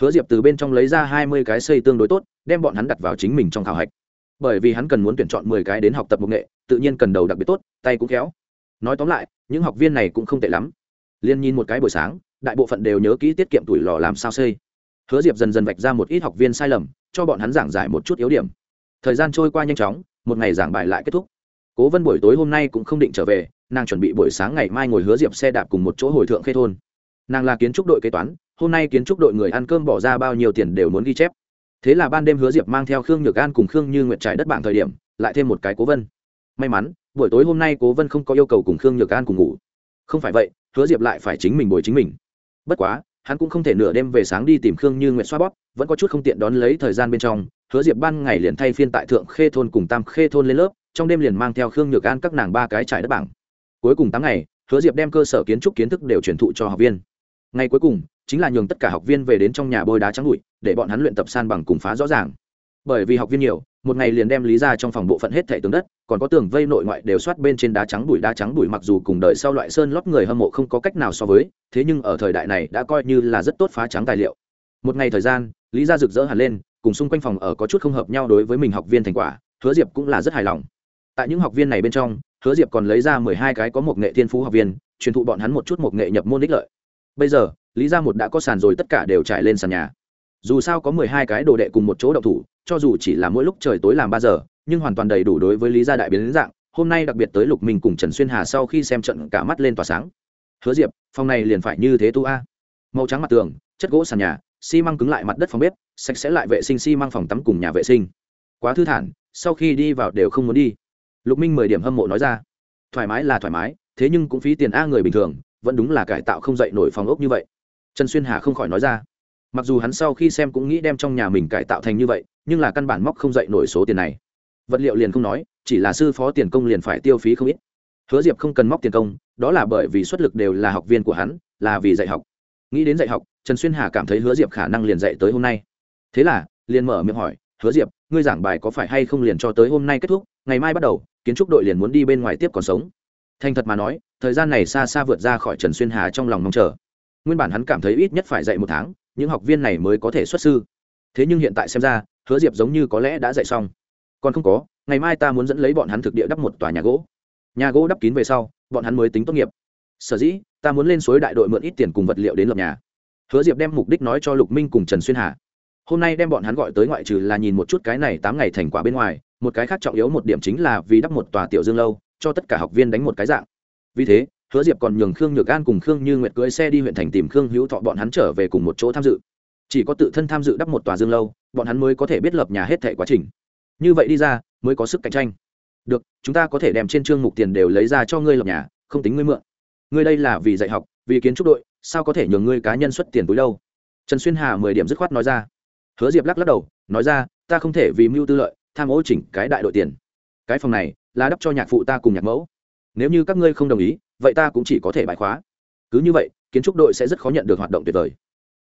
Hứa diệp từ bên trong lấy ra hai mươi cái xây tương đối tốt, đem bọn hắn đặt vào chính mình trong khảo hạch. Bởi vì hắn cần muốn tuyển chọn mười cái đến học tập một nghệ, tự nhiên cần đầu đặc biệt tốt, tay cũng khéo. Nói tóm lại những học viên này cũng không tệ lắm. Liên nhìn một cái buổi sáng, đại bộ phận đều nhớ kỹ tiết kiệm tuổi lò làm sao xây. Hứa diệp dần dần vạch ra một ít học viên sai lầm, cho bọn hắn giảng giải một chút yếu điểm. Thời gian trôi qua nhanh chóng, một ngày giảng bài lại kết thúc. Cố vân buổi tối hôm nay cũng không định trở về, nàng chuẩn bị buổi sáng ngày mai ngồi hứa diệp xe đạp cùng một chỗ hồi thượng khê thôn. Nàng là kiến trúc đội kế toán, hôm nay kiến trúc đội người ăn cơm bỏ ra bao nhiêu tiền đều muốn ghi chép. Thế là ban đêm hứa diệp mang theo khương nhược an cùng khương như nguyệt trải đất bảng thời điểm, lại thêm một cái cố vân may mắn, buổi tối hôm nay cố vân không có yêu cầu cùng khương nhược an cùng ngủ. Không phải vậy, hứa diệp lại phải chính mình bồi chính mình. Bất quá, hắn cũng không thể nửa đêm về sáng đi tìm khương như nguyện xoa bóp, vẫn có chút không tiện đón lấy thời gian bên trong, hứa diệp ban ngày liền thay phiên tại thượng khê thôn cùng tam khê thôn lên lớp, trong đêm liền mang theo khương nhược an các nàng ba cái trải đất bảng. Cuối cùng tám ngày, hứa diệp đem cơ sở kiến trúc kiến thức đều truyền thụ cho học viên. Ngày cuối cùng, chính là nhường tất cả học viên về đến trong nhà bôi đá trắng bụi, để bọn hắn luyện tập san bằng cùng phá rõ ràng bởi vì học viên nhiều, một ngày liền đem lý ra trong phòng bộ phận hết thẻ tường đất, còn có tường vây nội ngoại đều soát bên trên đá trắng bụi, đá trắng bụi mặc dù cùng đời sau loại sơn lót người hâm mộ không có cách nào so với, thế nhưng ở thời đại này đã coi như là rất tốt phá trắng tài liệu. Một ngày thời gian, lý ra rực rỡ hẳn lên, cùng xung quanh phòng ở có chút không hợp nhau đối với mình học viên thành quả, hứa diệp cũng là rất hài lòng. Tại những học viên này bên trong, hứa diệp còn lấy ra mười hai cái có một nghệ thiên phú học viên, truyền thụ bọn hắn một chút một nghệ nhập môn đích lợi. Bây giờ, lý ra một đã có sàn rồi, tất cả đều trải lên sàn nhà. Dù sao có mười hai cái đồ đệ cùng một chỗ đậu thủ cho dù chỉ là mỗi lúc trời tối làm ba giờ, nhưng hoàn toàn đầy đủ đối với lý gia đại biến dạng, hôm nay đặc biệt tới lục minh cùng trần xuyên hà sau khi xem trận cả mắt lên tỏa sáng. Hứa diệp, phòng này liền phải như thế tu a. Màu trắng mặt tường, chất gỗ sàn nhà, xi măng cứng lại mặt đất phòng bếp, sạch sẽ lại vệ sinh xi măng phòng tắm cùng nhà vệ sinh. Quá thư thản, sau khi đi vào đều không muốn đi. Lục minh mười điểm hâm mộ nói ra. Thoải mái là thoải mái, thế nhưng cũng phí tiền a người bình thường, vẫn đúng là cải tạo không dậy nổi phòng ốc như vậy. Trần xuyên hà không khỏi nói ra mặc dù hắn sau khi xem cũng nghĩ đem trong nhà mình cải tạo thành như vậy, nhưng là căn bản móc không dậy nổi số tiền này. Vật liệu liền không nói, chỉ là sư phó tiền công liền phải tiêu phí không ít. Hứa diệp không cần móc tiền công, đó là bởi vì xuất lực đều là học viên của hắn, là vì dạy học. Nghĩ đến dạy học, trần xuyên hà cảm thấy hứa diệp khả năng liền dạy tới hôm nay. Thế là, liền mở miệng hỏi, hứa diệp, ngươi giảng bài có phải hay không liền cho tới hôm nay kết thúc, ngày mai bắt đầu, kiến trúc đội liền muốn đi bên ngoài tiếp còn sống? Thành thật mà nói, thời gian này xa xa vượt ra khỏi trần xuyên hà trong lòng mong chờ. Nguyên bản hắn cảm thấy ít nhất phải dạy một tháng những học viên này mới có thể xuất sư. Thế nhưng hiện tại xem ra, hứa diệp giống như có lẽ đã dạy xong. Còn không có, ngày mai ta muốn dẫn lấy bọn hắn thực địa đắp một tòa nhà gỗ. Nhà gỗ đắp kín về sau, bọn hắn mới tính tốt nghiệp. Sở dĩ, ta muốn lên suối đại đội mượn ít tiền cùng vật liệu đến lập nhà. Hứa diệp đem mục đích nói cho lục minh cùng trần xuyên hà. Hôm nay đem bọn hắn gọi tới ngoại trừ là nhìn một chút cái này tám ngày thành quả bên ngoài, một cái khác trọng yếu một điểm chính là vì đắp một tòa tiểu dương lâu, cho tất cả học viên đánh một cái dạng. Vì thế hứa diệp còn nhường khương nhược an cùng khương như nguyệt cưới xe đi huyện thành tìm khương hữu thọ, bọn hắn trở về cùng một chỗ tham dự. Chỉ có tự thân tham dự đắp một tòa dương lâu, bọn hắn mới có thể biết lập nhà hết thẻ quá trình. Như vậy đi ra, mới có sức cạnh tranh. Được, chúng ta có thể đem trên chương mục tiền đều lấy ra cho ngươi lập nhà, không tính ngươi mượn. Ngươi đây là vì dạy học, vì kiến trúc đội, sao có thể nhường ngươi cá nhân xuất tiền túi đâu? Trần xuyên hà mười điểm dứt khoát nói ra. Hứa diệp lắc lắc đầu, nói ra, ta không thể vì mưu tư lợi, tham ô chỉnh cái đại đội tiền. Cái phòng này là đắp cho nhạc phụ ta cùng nhạc mẫu nếu như các ngươi không đồng ý, vậy ta cũng chỉ có thể bài khóa. Cứ như vậy, kiến trúc đội sẽ rất khó nhận được hoạt động tuyệt vời.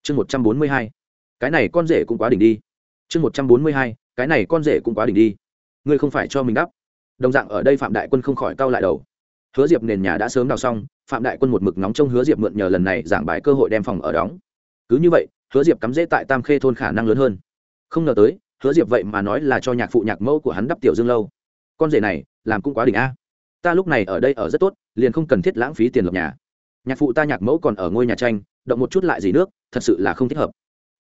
Chương một trăm bốn mươi hai. Cái này con rể cũng quá đỉnh đi. Chương một trăm bốn mươi hai. Cái này con rể cũng quá đỉnh đi. Ngươi không phải cho mình đắp đồng dạng ở đây phạm đại quân không khỏi cau lại đầu. Hứa diệp nền nhà đã sớm đào xong, phạm đại quân một mực nóng trong hứa diệp mượn nhờ lần này giảng bài cơ hội đem phòng ở đóng. Cứ như vậy, hứa diệp cắm rễ tại tam khê thôn khả năng lớn hơn. Không ngờ tới, hứa diệp vậy mà nói là cho nhạc phụ nhạc mẫu của hắn đắp tiểu dương lâu. Con rể này, làm cũng quá đỉnh a ta lúc này ở đây ở rất tốt, liền không cần thiết lãng phí tiền lập nhà. Nhạc phụ ta nhạc mẫu còn ở ngôi nhà tranh, động một chút lại gì nước, thật sự là không thích hợp.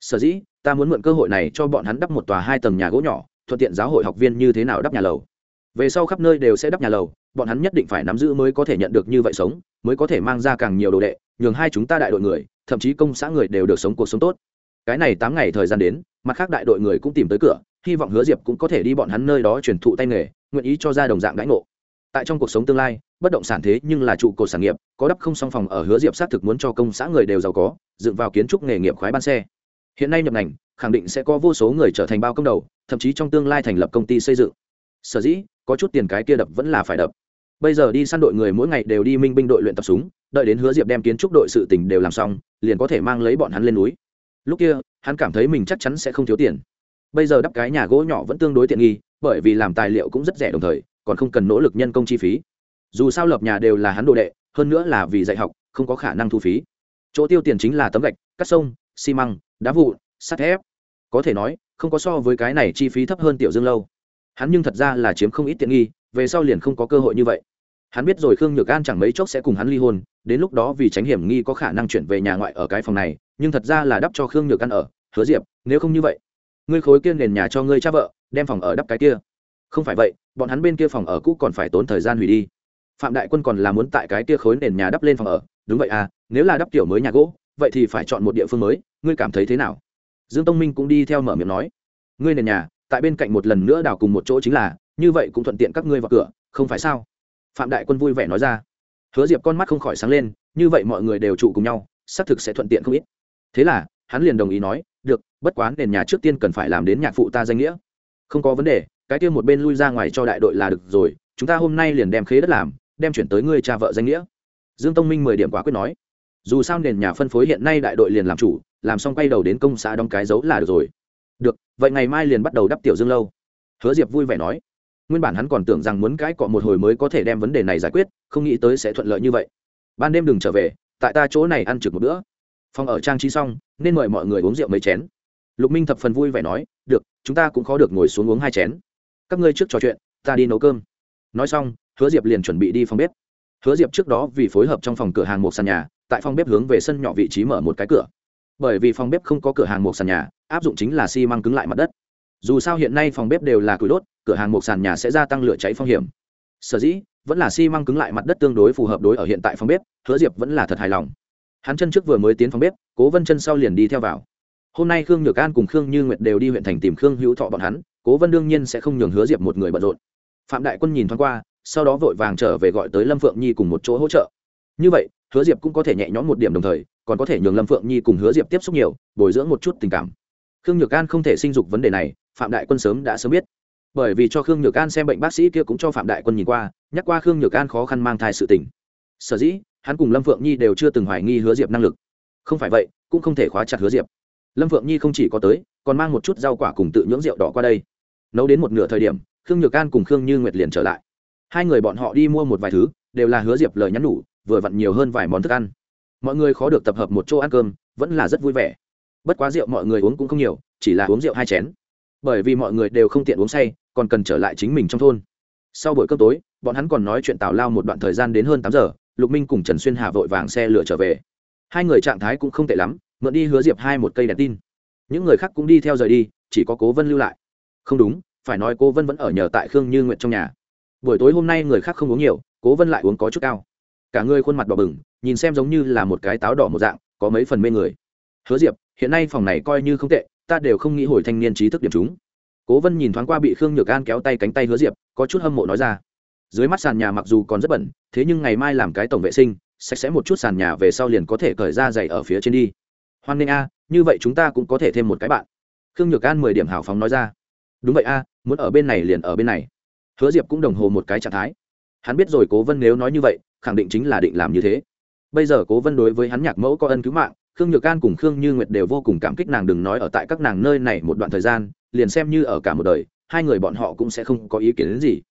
Sở dĩ, ta muốn mượn cơ hội này cho bọn hắn đắp một tòa hai tầng nhà gỗ nhỏ, thuận tiện giáo hội học viên như thế nào đắp nhà lầu. Về sau khắp nơi đều sẽ đắp nhà lầu, bọn hắn nhất định phải nắm giữ mới có thể nhận được như vậy sống, mới có thể mang ra càng nhiều đồ đệ, nhường hai chúng ta đại đội người, thậm chí công xã người đều được sống cuộc sống tốt. Cái này tám ngày thời gian đến, mặt khác đại đội người cũng tìm tới cửa, hy vọng hứa diệp cũng có thể đi bọn hắn nơi đó truyền thụ tay nghề, nguyện ý cho ra đồng dạng đãi ngộ tại trong cuộc sống tương lai, bất động sản thế nhưng là trụ cột sản nghiệp, có đắp không song phòng ở hứa diệp xác thực muốn cho công xã người đều giàu có, dựng vào kiến trúc nghề nghiệp khoái ban xe. Hiện nay nhập ngành, khẳng định sẽ có vô số người trở thành bao công đầu, thậm chí trong tương lai thành lập công ty xây dựng. Sở dĩ, có chút tiền cái kia đập vẫn là phải đập. Bây giờ đi săn đội người mỗi ngày đều đi minh binh đội luyện tập súng, đợi đến hứa diệp đem kiến trúc đội sự tỉnh đều làm xong, liền có thể mang lấy bọn hắn lên núi. Lúc kia, hắn cảm thấy mình chắc chắn sẽ không thiếu tiền. Bây giờ đắp cái nhà gỗ nhỏ vẫn tương đối tiện nghi, bởi vì làm tài liệu cũng rất rẻ đồng thời còn không cần nỗ lực nhân công chi phí. Dù sao lập nhà đều là hắn đồ đệ, hơn nữa là vì dạy học, không có khả năng thu phí. Chỗ tiêu tiền chính là tấm gạch, cắt sông, xi măng, đá vụn, sắt thép. Có thể nói, không có so với cái này chi phí thấp hơn tiểu dương lâu. Hắn nhưng thật ra là chiếm không ít tiện nghi, về sau liền không có cơ hội như vậy. Hắn biết rồi khương nhược an chẳng mấy chốc sẽ cùng hắn ly hôn, đến lúc đó vì tránh hiểm nghi có khả năng chuyển về nhà ngoại ở cái phòng này, nhưng thật ra là đắp cho khương nhược an ở, hứa diệp, nếu không như vậy, ngươi khối kia nền nhà cho ngươi cha vợ, đem phòng ở đắp cái kia. Không phải vậy bọn hắn bên kia phòng ở cũ còn phải tốn thời gian hủy đi. Phạm đại quân còn là muốn tại cái kia khối nền nhà đắp lên phòng ở. Đúng vậy à nếu là đắp kiểu mới nhà gỗ, vậy thì phải chọn một địa phương mới. Ngươi cảm thấy thế nào? Dương tông minh cũng đi theo mở miệng nói. Ngươi nền nhà, tại bên cạnh một lần nữa đào cùng một chỗ chính là, như vậy cũng thuận tiện các ngươi vào cửa, không phải sao? Phạm đại quân vui vẻ nói ra. Hứa diệp con mắt không khỏi sáng lên, như vậy mọi người đều trụ cùng nhau, xác thực sẽ thuận tiện không ít. Thế là, hắn liền đồng ý nói, được, bất quá nền nhà trước tiên cần phải làm đến nhạc phụ ta danh nghĩa. Không có vấn đề cái kia một bên lui ra ngoài cho đại đội là được rồi, chúng ta hôm nay liền đem khế đất làm, đem chuyển tới ngươi cha vợ danh nghĩa. Dương tông minh mười điểm quả quyết nói. Dù sao nền nhà phân phối hiện nay đại đội liền làm chủ, làm xong quay đầu đến công xã đóng cái dấu là được rồi. Được, vậy ngày mai liền bắt đầu đắp tiểu dương lâu. Hứa diệp vui vẻ nói. Nguyên bản hắn còn tưởng rằng muốn cãi cọ một hồi mới có thể đem vấn đề này giải quyết, không nghĩ tới sẽ thuận lợi như vậy. Ban đêm đừng trở về, tại ta chỗ này ăn trực một bữa. Phòng ở trang trí xong, nên mời mọi người uống rượu mấy chén. Lục minh thập phần vui vẻ nói, được, chúng ta cũng khó được ngồi xuống uống hai chén các ngươi trước trò chuyện, ta đi nấu cơm. Nói xong, hứa diệp liền chuẩn bị đi phòng bếp. Hứa diệp trước đó vì phối hợp trong phòng cửa hàng một sàn nhà, tại phòng bếp hướng về sân nhỏ vị trí mở một cái cửa. Bởi vì phòng bếp không có cửa hàng một sàn nhà, áp dụng chính là xi măng cứng lại mặt đất. Dù sao hiện nay phòng bếp đều là củi đốt, cửa hàng một sàn nhà sẽ gia tăng lửa cháy phong hiểm. Sở dĩ, vẫn là xi măng cứng lại mặt đất tương đối phù hợp đối ở hiện tại phòng bếp, hứa diệp vẫn là thật hài lòng. Hắn chân trước vừa mới tiến phòng bếp, cố vân chân sau liền đi theo vào. Hôm nay khương nhược an cùng khương như nguyệt đều đi huyện thành tìm khương hữu thọ bọn hắn cố vân đương nhiên sẽ không nhường hứa diệp một người bận rộn. Phạm đại quân nhìn thoáng qua, sau đó vội vàng trở về gọi tới lâm phượng nhi cùng một chỗ hỗ trợ. Như vậy, hứa diệp cũng có thể nhẹ nhõm một điểm đồng thời, còn có thể nhường lâm phượng nhi cùng hứa diệp tiếp xúc nhiều, bồi dưỡng một chút tình cảm. Khương nhược an không thể sinh dục vấn đề này, phạm đại quân sớm đã sớm biết. Bởi vì cho khương nhược an xem bệnh bác sĩ kia cũng cho phạm đại quân nhìn qua, nhắc qua khương nhược an khó khăn mang thai sự tình. Sở dĩ, hắn cùng lâm phượng nhi đều chưa từng hoài nghi hứa diệp năng lực. Không phải vậy, cũng không thể khóa chặt hứa diệp. Lâm phượng nhi không chỉ có tới, còn mang một chút rau quả cùng tự nhưỡng rượu đỏ qua đây nấu đến một nửa thời điểm, khương nhược an cùng khương như nguyệt liền trở lại. Hai người bọn họ đi mua một vài thứ, đều là hứa diệp lời nhắn nhủ, vừa vặn nhiều hơn vài món thức ăn. Mọi người khó được tập hợp một chỗ ăn cơm, vẫn là rất vui vẻ. Bất quá rượu mọi người uống cũng không nhiều, chỉ là uống rượu hai chén. Bởi vì mọi người đều không tiện uống say, còn cần trở lại chính mình trong thôn. Sau buổi cơm tối, bọn hắn còn nói chuyện tào lao một đoạn thời gian đến hơn tám giờ, lục minh cùng trần xuyên hà vội vàng xe lửa trở về. Hai người trạng thái cũng không tệ lắm, mượn đi hứa diệp hai một cây đèn tin. Những người khác cũng đi theo rời đi, chỉ có cố vân lưu lại không đúng, phải nói cố vân vẫn ở nhờ tại khương như nguyện trong nhà. Buổi tối hôm nay người khác không uống nhiều, cố vân lại uống có chút cao. Cả người khuôn mặt đỏ bừng, nhìn xem giống như là một cái táo đỏ một dạng, có mấy phần mê người. Hứa diệp, hiện nay phòng này coi như không tệ, ta đều không nghĩ hồi thanh niên trí thức điểm chúng. Cố vân nhìn thoáng qua bị khương nhược an kéo tay cánh tay hứa diệp, có chút hâm mộ nói ra. Dưới mắt sàn nhà mặc dù còn rất bẩn, thế nhưng ngày mai làm cái tổng vệ sinh, sạch sẽ một chút sàn nhà về sau liền có thể cởi ra dày ở phía trên đi. Hoan nghênh a, như vậy chúng ta cũng có thể thêm một cái bạn. Khương nhược an mười điểm hào phóng nói ra đúng vậy a, muốn ở bên này liền ở bên này. Hứa diệp cũng đồng hồ một cái trạng thái. Hắn biết rồi cố vân nếu nói như vậy, khẳng định chính là định làm như thế. Bây giờ cố vân đối với hắn nhạc mẫu có ân cứu mạng, khương nhược an cùng khương như nguyệt đều vô cùng cảm kích nàng đừng nói ở tại các nàng nơi này một đoạn thời gian, liền xem như ở cả một đời, hai người bọn họ cũng sẽ không có ý kiến đến gì.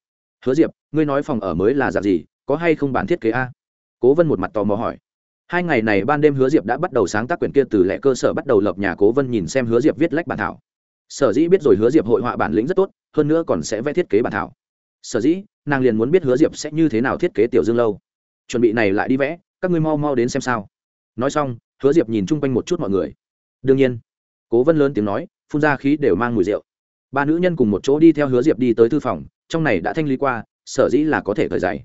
Hứa diệp, ngươi nói phòng ở mới là dạng gì, có hay không bản thiết kế a? Cố vân một mặt tò mò hỏi. Hai ngày này ban đêm hứa diệp đã bắt đầu sáng tác quyển kia từ lệ cơ sở bắt đầu lập nhà cố vân nhìn xem hứa diệp viết lách bản thảo sở dĩ biết rồi hứa diệp hội họa bản lĩnh rất tốt, hơn nữa còn sẽ vẽ thiết kế bản thảo. Sở dĩ, nàng liền muốn biết hứa diệp sẽ như thế nào thiết kế tiểu dương lâu. Chuẩn bị này lại đi vẽ, các ngươi mau mau đến xem sao. Nói xong, hứa diệp nhìn chung quanh một chút mọi người. Đương nhiên, cố vân lớn tiếng nói, phun ra khí đều mang mùi rượu. Ba nữ nhân cùng một chỗ đi theo hứa diệp đi tới thư phòng, trong này đã thanh lý qua, sở dĩ là có thể thời dày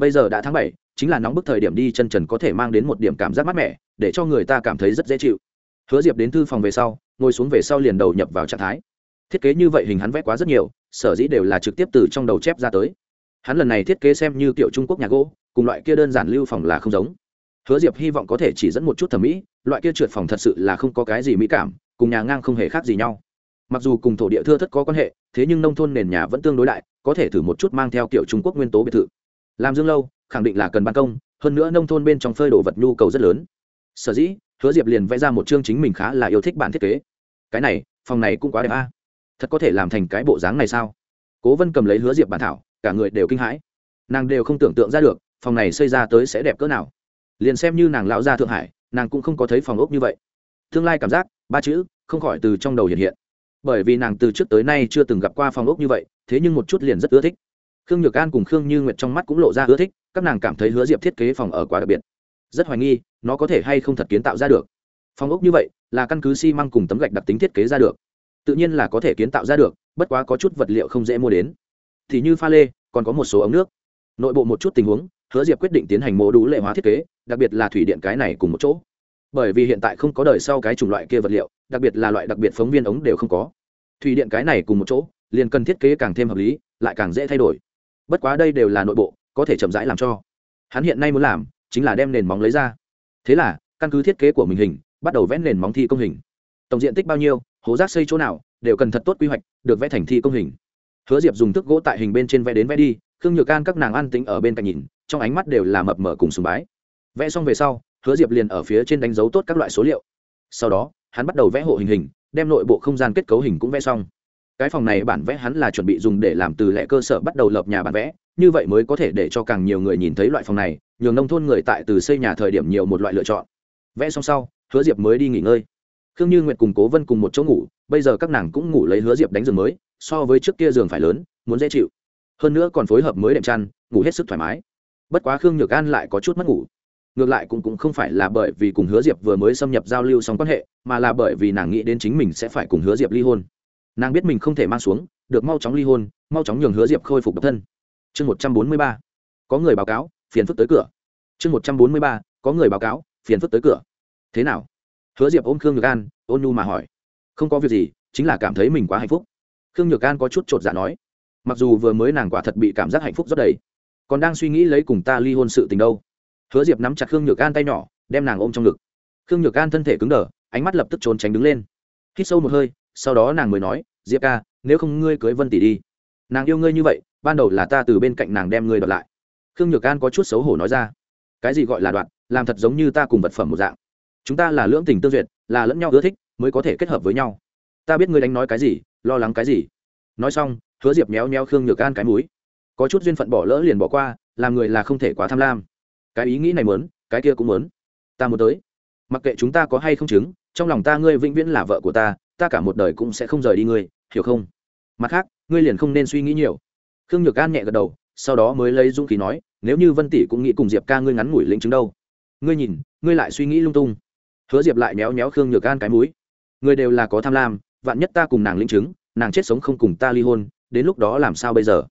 bây giờ đã tháng bảy, chính là nóng bức thời điểm đi chân trần có thể mang đến một điểm cảm giác mát mẻ, để cho người ta cảm thấy rất dễ chịu. Hứa diệp đến thư phòng về sau ngồi xuống về sau liền đầu nhập vào trạng thái. Thiết kế như vậy hình hắn vẽ quá rất nhiều, sở dĩ đều là trực tiếp từ trong đầu chép ra tới. Hắn lần này thiết kế xem như kiểu trung quốc nhà gỗ, cùng loại kia đơn giản lưu phòng là không giống. Hứa diệp hy vọng có thể chỉ dẫn một chút thẩm mỹ, loại kia trượt phòng thật sự là không có cái gì mỹ cảm, cùng nhà ngang không hề khác gì nhau. Mặc dù cùng thổ địa thưa thất có quan hệ, thế nhưng nông thôn nền nhà vẫn tương đối đại, có thể thử một chút mang theo kiểu trung quốc nguyên tố biệt thự. Làm dương lâu, khẳng định là cần ban công, hơn nữa nông thôn bên trong phơi đồ vật nhu cầu rất lớn. Sở dĩ, hứa diệp liền vẽ ra một chương chính mình khá là yêu thích bản thiết kế cái này, phòng này cũng quá đẹp a. Thật có thể làm thành cái bộ dáng này sao? Cố vân cầm lấy hứa diệp bản thảo, cả người đều kinh hãi. Nàng đều không tưởng tượng ra được, phòng này xây ra tới sẽ đẹp cỡ nào. Liền xem như nàng lão gia thượng hải, nàng cũng không có thấy phòng ốc như vậy. Tương lai cảm giác, ba chữ, không khỏi từ trong đầu hiện hiện. Bởi vì nàng từ trước tới nay chưa từng gặp qua phòng ốc như vậy, thế nhưng một chút liền rất ưa thích. Khương nhược an cùng khương như nguyệt trong mắt cũng lộ ra ưa thích, các nàng cảm thấy hứa diệp thiết kế phòng ở quá đặc biệt. Rất hoài nghi, nó có thể hay không thật kiến tạo ra được. Phòng ốc như vậy là căn cứ xi măng cùng tấm gạch đặc tính thiết kế ra được. Tự nhiên là có thể kiến tạo ra được, bất quá có chút vật liệu không dễ mua đến. Thì như pha lê, còn có một số ống nước. Nội bộ một chút tình huống, hứa diệp quyết định tiến hành mô đủ lệ hóa thiết kế, đặc biệt là thủy điện cái này cùng một chỗ. Bởi vì hiện tại không có đời sau cái chủng loại kia vật liệu, đặc biệt là loại đặc biệt phóng viên ống đều không có. Thủy điện cái này cùng một chỗ, liền cần thiết kế càng thêm hợp lý, lại càng dễ thay đổi. Bất quá đây đều là nội bộ, có thể chậm rãi làm cho. Hắn hiện nay muốn làm, chính là đem nền móng lấy ra. Thế là, căn cứ thiết kế của mình hình bắt đầu vẽ nền móng thi công hình. Tổng diện tích bao nhiêu, hố rác xây chỗ nào, đều cần thật tốt quy hoạch, được vẽ thành thi công hình. Hứa diệp dùng thức gỗ tại hình bên trên vẽ đến vẽ đi, khương nhược can các nàng ăn tính ở bên cạnh nhìn, trong ánh mắt đều là mập mờ cùng sùng bái. Vẽ xong về sau, hứa diệp liền ở phía trên đánh dấu tốt các loại số liệu. Sau đó, hắn bắt đầu vẽ hộ hình hình, đem nội bộ không gian kết cấu hình cũng vẽ xong. Cái phòng này bản vẽ hắn là chuẩn bị dùng để làm từ lệ cơ sở bắt đầu lập nhà bản vẽ, như vậy mới có thể để cho càng nhiều người nhìn thấy loại phòng này, nhường nông thôn người tại từ xây nhà thời điểm nhiều một loại lựa chọn. Vẽ xong sau hứa diệp mới đi nghỉ ngơi. Khương như nguyệt cùng cố vân cùng một chỗ ngủ, bây giờ các nàng cũng ngủ lấy hứa diệp đánh giường mới, so với trước kia giường phải lớn, muốn dễ chịu. Hơn nữa còn phối hợp mới đệm chăn, ngủ hết sức thoải mái. Bất quá khương nhược an lại có chút mất ngủ. Ngược lại cũng cũng không phải là bởi vì cùng hứa diệp vừa mới xâm nhập giao lưu xong quan hệ, mà là bởi vì nàng nghĩ đến chính mình sẽ phải cùng hứa diệp ly hôn. Nàng biết mình không thể mang xuống, được mau chóng ly hôn, mau chóng nhường hứa diệp khôi phục độc thân. Chương một trăm bốn mươi ba. Có người báo cáo, phiền phức tới cửa. Chương một trăm bốn mươi ba. Có người báo cáo, phiền phức tới cửa thế nào? Hứa diệp ôm khương nhược an, ôn nhu mà hỏi. Không có việc gì, chính là cảm thấy mình quá hạnh phúc. Khương nhược an có chút t r ộ t dạ nói. Mặc dù vừa mới nàng quả thật bị cảm giác hạnh phúc rất đầy, còn đang suy nghĩ lấy cùng ta ly hôn sự tình đâu. Hứa diệp nắm chặt khương nhược an tay nhỏ, đem nàng ôm trong ngực. Khương nhược an thân thể cứng đờ, ánh mắt lập tức trốn tránh đứng lên. Hít sâu một hơi, sau đó nàng mới nói, diệp ca, nếu không ngươi cưới vân tỷ đi. Nàng yêu ngươi như vậy, ban đầu là ta từ bên cạnh nàng đem ngươi đoạt lại. Khương nhược an có chút xấu hổ nói ra. Cái gì gọi là đoạn làm thật giống như ta cùng vật phẩm một dạng chúng ta là lưỡng tình tương duyệt, là lẫn nhau ưa thích, mới có thể kết hợp với nhau. Ta biết ngươi đánh nói cái gì, lo lắng cái gì. Nói xong, hứa diệp méo méo khương nhược an cái múi có chút duyên phận bỏ lỡ liền bỏ qua, làm người là không thể quá tham lam. Cái ý nghĩ này mớn cái kia cũng mớn ta muốn tới. Mặc kệ chúng ta có hay không chứng, trong lòng ta ngươi vĩnh viễn là vợ của ta ta cả một đời cũng sẽ không rời đi ngươi, hiểu không? Mặt khác, ngươi liền không nên suy nghĩ nhiều. Khương nhược an nhẹ gật đầu, sau đó mới lấy dũng khí nói, nếu như vân tỷ cũng nghĩ cùng diệp ca ngươi ngắn ngủi lĩnh chứng đâu. Ngươi nhìn, ngươi lại suy nghĩ lung tung hứa diệp lại méo méo khương nhược an cái mũi. Người đều là có tham lam, vạn nhất ta cùng nàng linh chứng, nàng chết sống không cùng ta ly hôn, đến lúc đó làm sao bây giờ?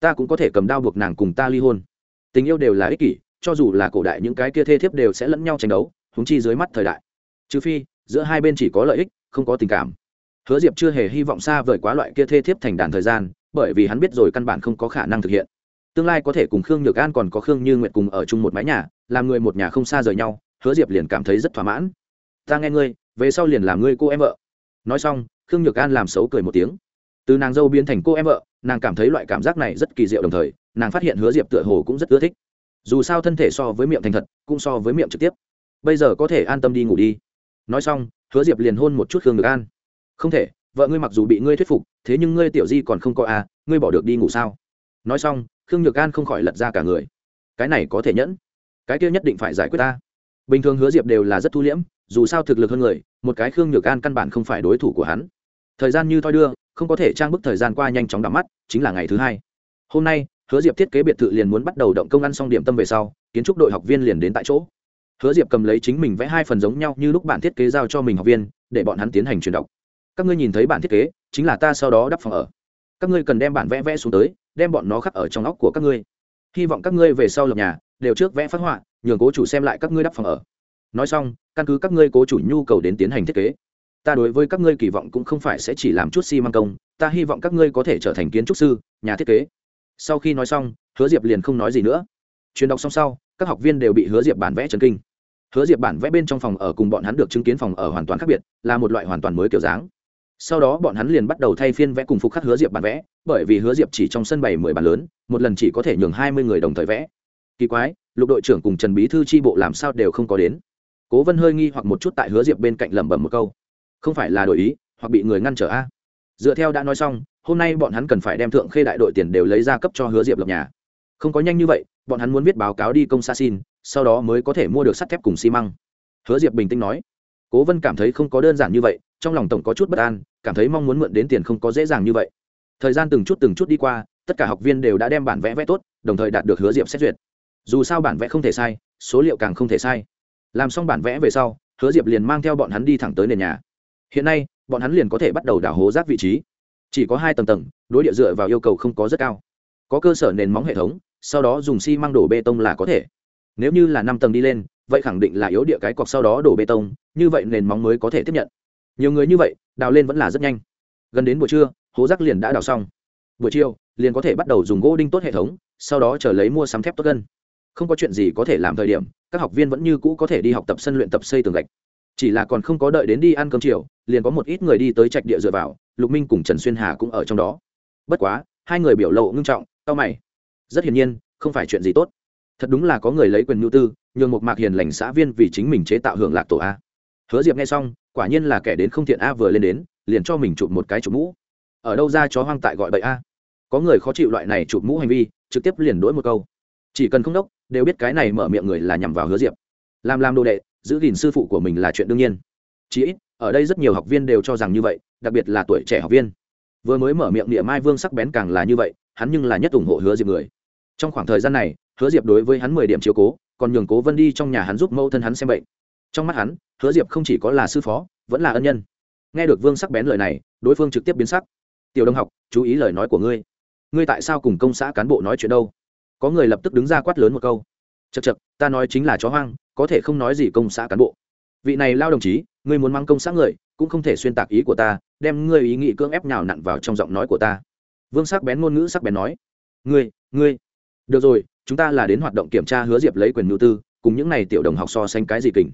Ta cũng có thể cầm đao buộc nàng cùng ta ly hôn. Tình yêu đều là ích kỷ, cho dù là cổ đại những cái kia thê thiếp đều sẽ lẫn nhau tranh đấu húng chi dưới mắt thời đại. Trừ phi, giữa hai bên chỉ có lợi ích, không có tình cảm. Hứa diệp chưa hề hy vọng xa vời quá loại kia thê thiếp thành đàn thời gian, bởi vì hắn biết rồi căn bản không có khả năng thực hiện. Tương lai có thể cùng khương nhược an còn có khương như nguyện cùng ở chung một mái nhà, làm người một nhà không xa rời nhau, hứa diệp liền cảm thấy rất thỏa mãn ta nghe ngươi, về sau liền làm ngươi cô em vợ. Nói xong, khương nhược an làm xấu cười một tiếng. Từ nàng dâu biến thành cô em vợ, nàng cảm thấy loại cảm giác này rất kỳ diệu đồng thời, nàng phát hiện hứa diệp tựa hồ cũng rất ưa thích. Dù sao thân thể so với miệng thành thật, cũng so với miệng trực tiếp. Bây giờ có thể an tâm đi ngủ đi. Nói xong, hứa diệp liền hôn một chút khương nhược an. Không thể, vợ ngươi mặc dù bị ngươi thuyết phục, thế nhưng ngươi tiểu di còn không có à ngươi bỏ được đi ngủ sao? Nói xong, khương nhược an không khỏi lật ra cả người. Cái này có thể nhẫn. Cái kia nhất định phải giải quyết ta. Bình thường hứa diệp đều là rất thu liễm dù sao thực lực hơn người, một cái khương nhược an căn bản không phải đối thủ của hắn. Thời gian như thoi đưa, không có thể trang bức thời gian qua nhanh chóng đắm mắt, chính là ngày thứ hai. Hôm nay, hứa diệp thiết kế biệt thự liền muốn bắt đầu động công ăn xong điểm tâm về sau, kiến trúc đội học viên liền đến tại chỗ. Hứa diệp cầm lấy chính mình vẽ hai phần giống nhau như lúc bản thiết kế giao cho mình học viên, để bọn hắn tiến hành truyền đọc các ngươi nhìn thấy bản thiết kế, chính là ta sau đó đắp phòng ở. Các ngươi cần đem bản vẽ vẽ xuống tới, đem bọn nó khắc ở trong óc của các ngươi. Hy vọng các ngươi về sau lập nhà, đều trước vẽ phát họa, nhường cố chủ xem lại các ngươi đắp phòng ở nói xong, căn cứ các ngươi cố chủ nhu cầu đến tiến hành thiết kế, ta đối với các ngươi kỳ vọng cũng không phải sẽ chỉ làm chút xi、si、măng công, ta hy vọng các ngươi có thể trở thành kiến trúc sư, nhà thiết kế. Sau khi nói xong, hứa diệp liền không nói gì nữa. Truyền đọc xong sau, các học viên đều bị hứa diệp bản vẽ chấn kinh. Hứa diệp bản vẽ bên trong phòng ở cùng bọn hắn được chứng kiến phòng ở hoàn toàn khác biệt, là một loại hoàn toàn mới kiểu dáng. Sau đó bọn hắn liền bắt đầu thay phiên vẽ cùng phục khắc hứa diệp bản vẽ, bởi vì hứa diệp chỉ trong sân bày mười bàn lớn, một lần chỉ có thể nhường hai mươi người đồng thời vẽ. Kỳ quái, lục đội trưởng cùng trần bí thư tri bộ làm sao đều không có đến cố vân hơi nghi hoặc một chút tại hứa diệp bên cạnh lẩm bẩm một câu. Không phải là đổi ý, hoặc bị người ngăn trở a. Dựa theo đã nói xong, hôm nay bọn hắn cần phải đem thượng khê đại đội tiền đều lấy ra cấp cho hứa diệp lập nhà. Không có nhanh như vậy, bọn hắn muốn viết báo cáo đi công xa xin, sau đó mới có thể mua được sắt thép cùng xi măng. Hứa diệp bình tĩnh nói. Cố vân cảm thấy không có đơn giản như vậy, trong lòng tổng có chút bất an, cảm thấy mong muốn mượn đến tiền không có dễ dàng như vậy. Thời gian từng chút từng chút đi qua, tất cả học viên đều đã đem bản vẽ vẽ tốt, đồng thời đạt được hứa diệp xét duyệt. Dù sao bản vẽ không thể sai, số liệu càng không thể sai làm xong bản vẽ về sau, hứa diệp liền mang theo bọn hắn đi thẳng tới nền nhà. Hiện nay, bọn hắn liền có thể bắt đầu đào hố rác vị trí. Chỉ có hai tầng tầng, đối địa dựa vào yêu cầu không có rất cao. Có cơ sở nền móng hệ thống, sau đó dùng xi măng đổ bê tông là có thể. Nếu như là năm tầng đi lên, vậy khẳng định là yếu địa cái cọc sau đó đổ bê tông, như vậy nền móng mới có thể tiếp nhận. Nhiều người như vậy, đào lên vẫn là rất nhanh. Gần đến buổi trưa, hố rác liền đã đào xong. Buổi chiều, liền có thể bắt đầu dùng gỗ đinh tốt hệ thống, sau đó chờ lấy mua sắm thép tốt gân không có chuyện gì có thể làm thời điểm, các học viên vẫn như cũ có thể đi học tập sân luyện tập xây tường gạch. Chỉ là còn không có đợi đến đi ăn cơm chiều, liền có một ít người đi tới trạch địa dựa vào, lục minh cùng trần xuyên hà cũng ở trong đó. Bất quá, hai người biểu lộ ngưng trọng tao mày. Rất hiển nhiên, không phải chuyện gì tốt. Thật đúng là có người lấy quyền nhu tư, nhường một mạc hiền lành xã viên vì chính mình chế tạo hưởng lạc tổ a. Hứa diệp nghe xong, quả nhiên là kẻ đến không thiện a vừa lên đến, liền cho mình chụp một cái chụp mũ. Ở đâu ra chó hoang tại gọi bậy a? Có người khó chịu loại này chụp mũ hành vi, trực tiếp liền đổi một câu. Chỉ cần không đốc đều biết cái này mở miệng người là nhằm vào hứa diệp. Làm làm đồ đệ, giữ gìn sư phụ của mình là chuyện đương nhiên. Chí ít, ở đây rất nhiều học viên đều cho rằng như vậy, đặc biệt là tuổi trẻ học viên. Vừa mới mở miệng địa mai vương sắc bén càng là như vậy, hắn nhưng là nhất ủng hộ hứa diệp người. Trong khoảng thời gian này, hứa diệp đối với hắn mười điểm chiếu cố, còn nhường cố vân đi trong nhà hắn giúp mẫu thân hắn xem bệnh. Trong mắt hắn, hứa diệp không chỉ có là sư phó, vẫn là ân nhân. Nghe được vương sắc bén lời này, đối phương trực tiếp biến sắc. Tiểu đông học, chú ý lời nói của ngươi. Ngươi tại sao cùng công xã cán bộ nói chuyện đâu? Có người lập tức đứng ra quát lớn một câu. Chật chật ta nói chính là chó hoang, có thể không nói gì công xã cán bộ. Vị này lao đồng chí, ngươi muốn mang công xã người, cũng không thể xuyên tạc ý của ta, đem ngươi ý nghĩ cưỡng ép nhào nặn vào trong giọng nói của ta. Vương sắc bén ngôn ngữ sắc bén nói. Ngươi ngươi. Được rồi, chúng ta là đến hoạt động kiểm tra hứa diệp lấy quyền nhu tư, cùng những n à y tiểu đồng học so sánh cái gì kình.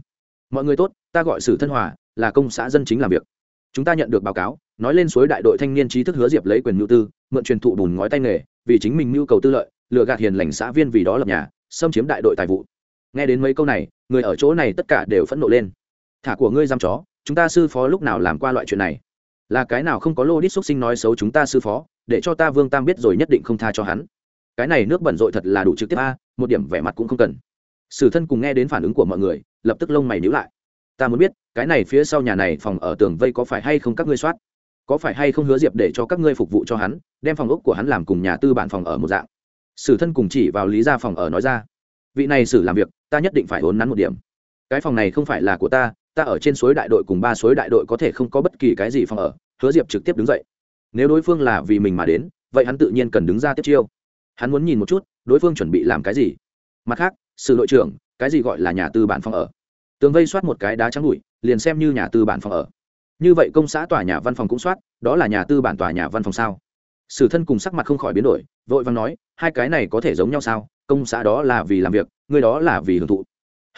Mọi người tốt, ta gọi sử thân hòa, là công xã dân chính làm việc. Chúng ta nhận được báo cáo, nói lên suối đại đội thanh niên trí thức hứa diệp lấy quyền nhu tư, mượn truyền thụ bùn ngói tay nghề, vì chính mình nhu cầu tư lợi lừa gạt hiền lành xã viên vì đó lập nhà, xâm chiếm đại đội tài vụ. Nghe đến mấy câu này, người ở chỗ này tất cả đều phẫn nộ lên. Thả của ngươi giam chó, chúng ta sư phó lúc nào làm qua loại chuyện này? Là cái nào không có lô đít xúc sinh nói xấu chúng ta sư phó, để cho ta vương tam biết rồi nhất định không tha cho hắn. Cái này nước bẩn rội thật là đủ trực tiếp a, một điểm vẻ mặt cũng không cần. Sử thân cùng nghe đến phản ứng của mọi người, lập tức lông mày nhíu lại. Ta muốn biết, cái này phía sau nhà này phòng ở tường vây có phải hay không các ngươi soát? Có phải hay không hứa diệp để cho các ngươi phục vụ cho hắn, đem phòng ốc của hắn làm cùng nhà tư bản phòng ở một dạng? Sử thân cùng chỉ vào lý ra phòng ở nói ra, vị này xử làm việc, ta nhất định phải hốn nắn một điểm. Cái phòng này không phải là của ta ta ở trên suối đại đội cùng ba suối đại đội có thể không có bất kỳ cái gì phòng ở. Hứa diệp trực tiếp đứng dậy. Nếu đối phương là vì mình mà đến, vậy hắn tự nhiên cần đứng ra tiếp chiêu. Hắn muốn nhìn một chút, đối phương chuẩn bị làm cái gì. Mặt khác sự đội trưởng, cái gì gọi là nhà tư bản phòng ở? Tường vây soát một cái đá trắng đùi liền xem như nhà tư bản phòng ở. Như vậy công xã tòa nhà văn phòng cũng soát, đó là nhà tư bản tòa nhà văn phòng sao? Sử thân cùng sắc mặt không khỏi biến đổi, vội vàng nói, hai cái này có thể giống nhau sao? Công xã đó là vì làm việc người đó là vì hưởng thụ.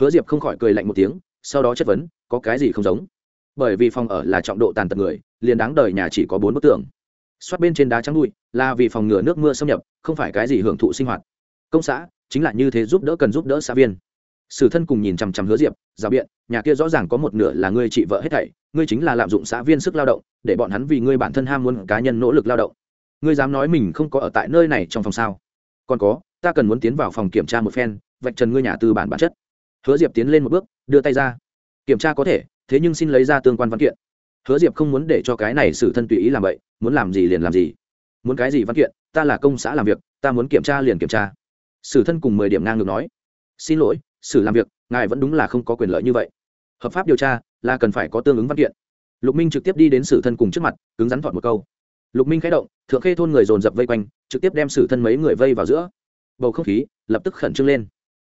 Hứa diệp không khỏi cười lạnh một tiếng, sau đó chất vấn, có cái gì không giống? Bởi vì phòng ở là trọng độ tàn tật người, liền đáng đời nhà chỉ có bốn bức tường. Xoát bên trên đá trắng bụi, là vì phòng ngừa nước mưa xâm nhập, không phải cái gì hưởng thụ sinh hoạt. Công xã, chính là như thế giúp đỡ cần giúp đỡ xã viên. Sử thân cùng nhìn chằm chằm hứa diệp, rào biện, nhà kia rõ ràng có một nửa là ngươi chị vợ hết thảy, ngươi chính là lạm dụng xã viên sức lao động, để bọn hắn vì ngươi bản thân ham muốn cá nhân nỗ lực lao động ngươi dám nói mình không có ở tại nơi này trong phòng sao? Còn có, ta cần muốn tiến vào phòng kiểm tra một phen, vạch trần ngươi nhà tư bản bản chất. Hứa diệp tiến lên một bước, đưa tay ra. Kiểm tra có thể, thế nhưng xin lấy ra tương quan văn kiện. Hứa diệp không muốn để cho cái này xử thân tùy ý làm vậy, muốn làm gì liền làm gì. Muốn cái gì văn kiện, ta là công xã làm việc, ta muốn kiểm tra liền kiểm tra. Sử thân cùng mười điểm ngang ngược nói. Xin lỗi xử làm việc, ngài vẫn đúng là không có quyền lợi như vậy. Hợp pháp điều tra, là cần phải có tương ứng văn kiện. Lục minh trực tiếp đi đến sử thân cùng trước mặt, cứng rắn thọt một câu lục minh khẽ động, thượng khê thôn người dồn dập vây quanh, trực tiếp đem sử thân mấy người vây vào giữa. Bầu không khí lập tức khẩn trương lên.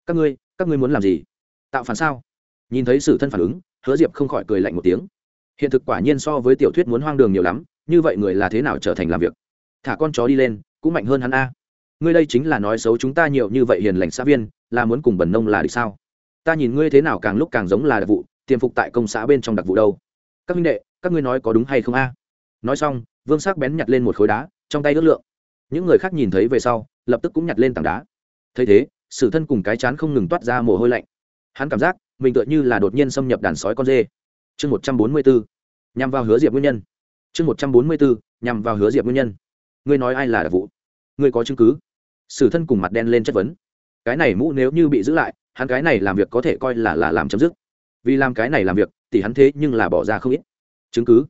Các ngươi các ngươi muốn làm gì? Tạo phản sao? Nhìn thấy sử thân phản ứng, hứa diệp không khỏi cười lạnh một tiếng. Hiện thực quả nhiên so với tiểu thuyết muốn hoang đường nhiều lắm, như vậy người là thế nào trở thành làm việc? Thả con chó đi lên, cũng mạnh hơn hắn a. Ngươi đây chính là nói xấu chúng ta nhiều như vậy hiền lành xã viên, là muốn cùng bần nông là địch sao? Ta nhìn ngươi thế nào càng lúc càng giống là đặc vụ, tiềm phục tại công xã bên trong đặc vụ đâu. Các minh đệ, các ngươi nói có đúng hay không a? Nói xong vương sắc bén nhặt lên một khối đá, trong tay ước lượng. Những người khác nhìn thấy về sau, lập tức cũng nhặt lên tảng đá. Thấy thế, sử thân cùng cái chán không ngừng toát ra mồ hôi lạnh. Hắn cảm giác, mình tựa như là đột nhiên xâm nhập đàn sói con dê. Chương một trăm bốn mươi bốn nhằm vào hứa diệp nguyên nhân. Chương một trăm bốn mươi bốn nhằm vào hứa diệp nguyên nhân. Ngươi nói ai là đặc vụ? Ngươi có chứng cứ? Sử thân cùng mặt đen lên chất vấn. Cái này mũ nếu như bị giữ lại, hắn cái này làm việc có thể coi là là làm chấm dứt. Vì làm cái này làm việc, thì hắn thế nhưng là bỏ ra không ít. Chứng cứ?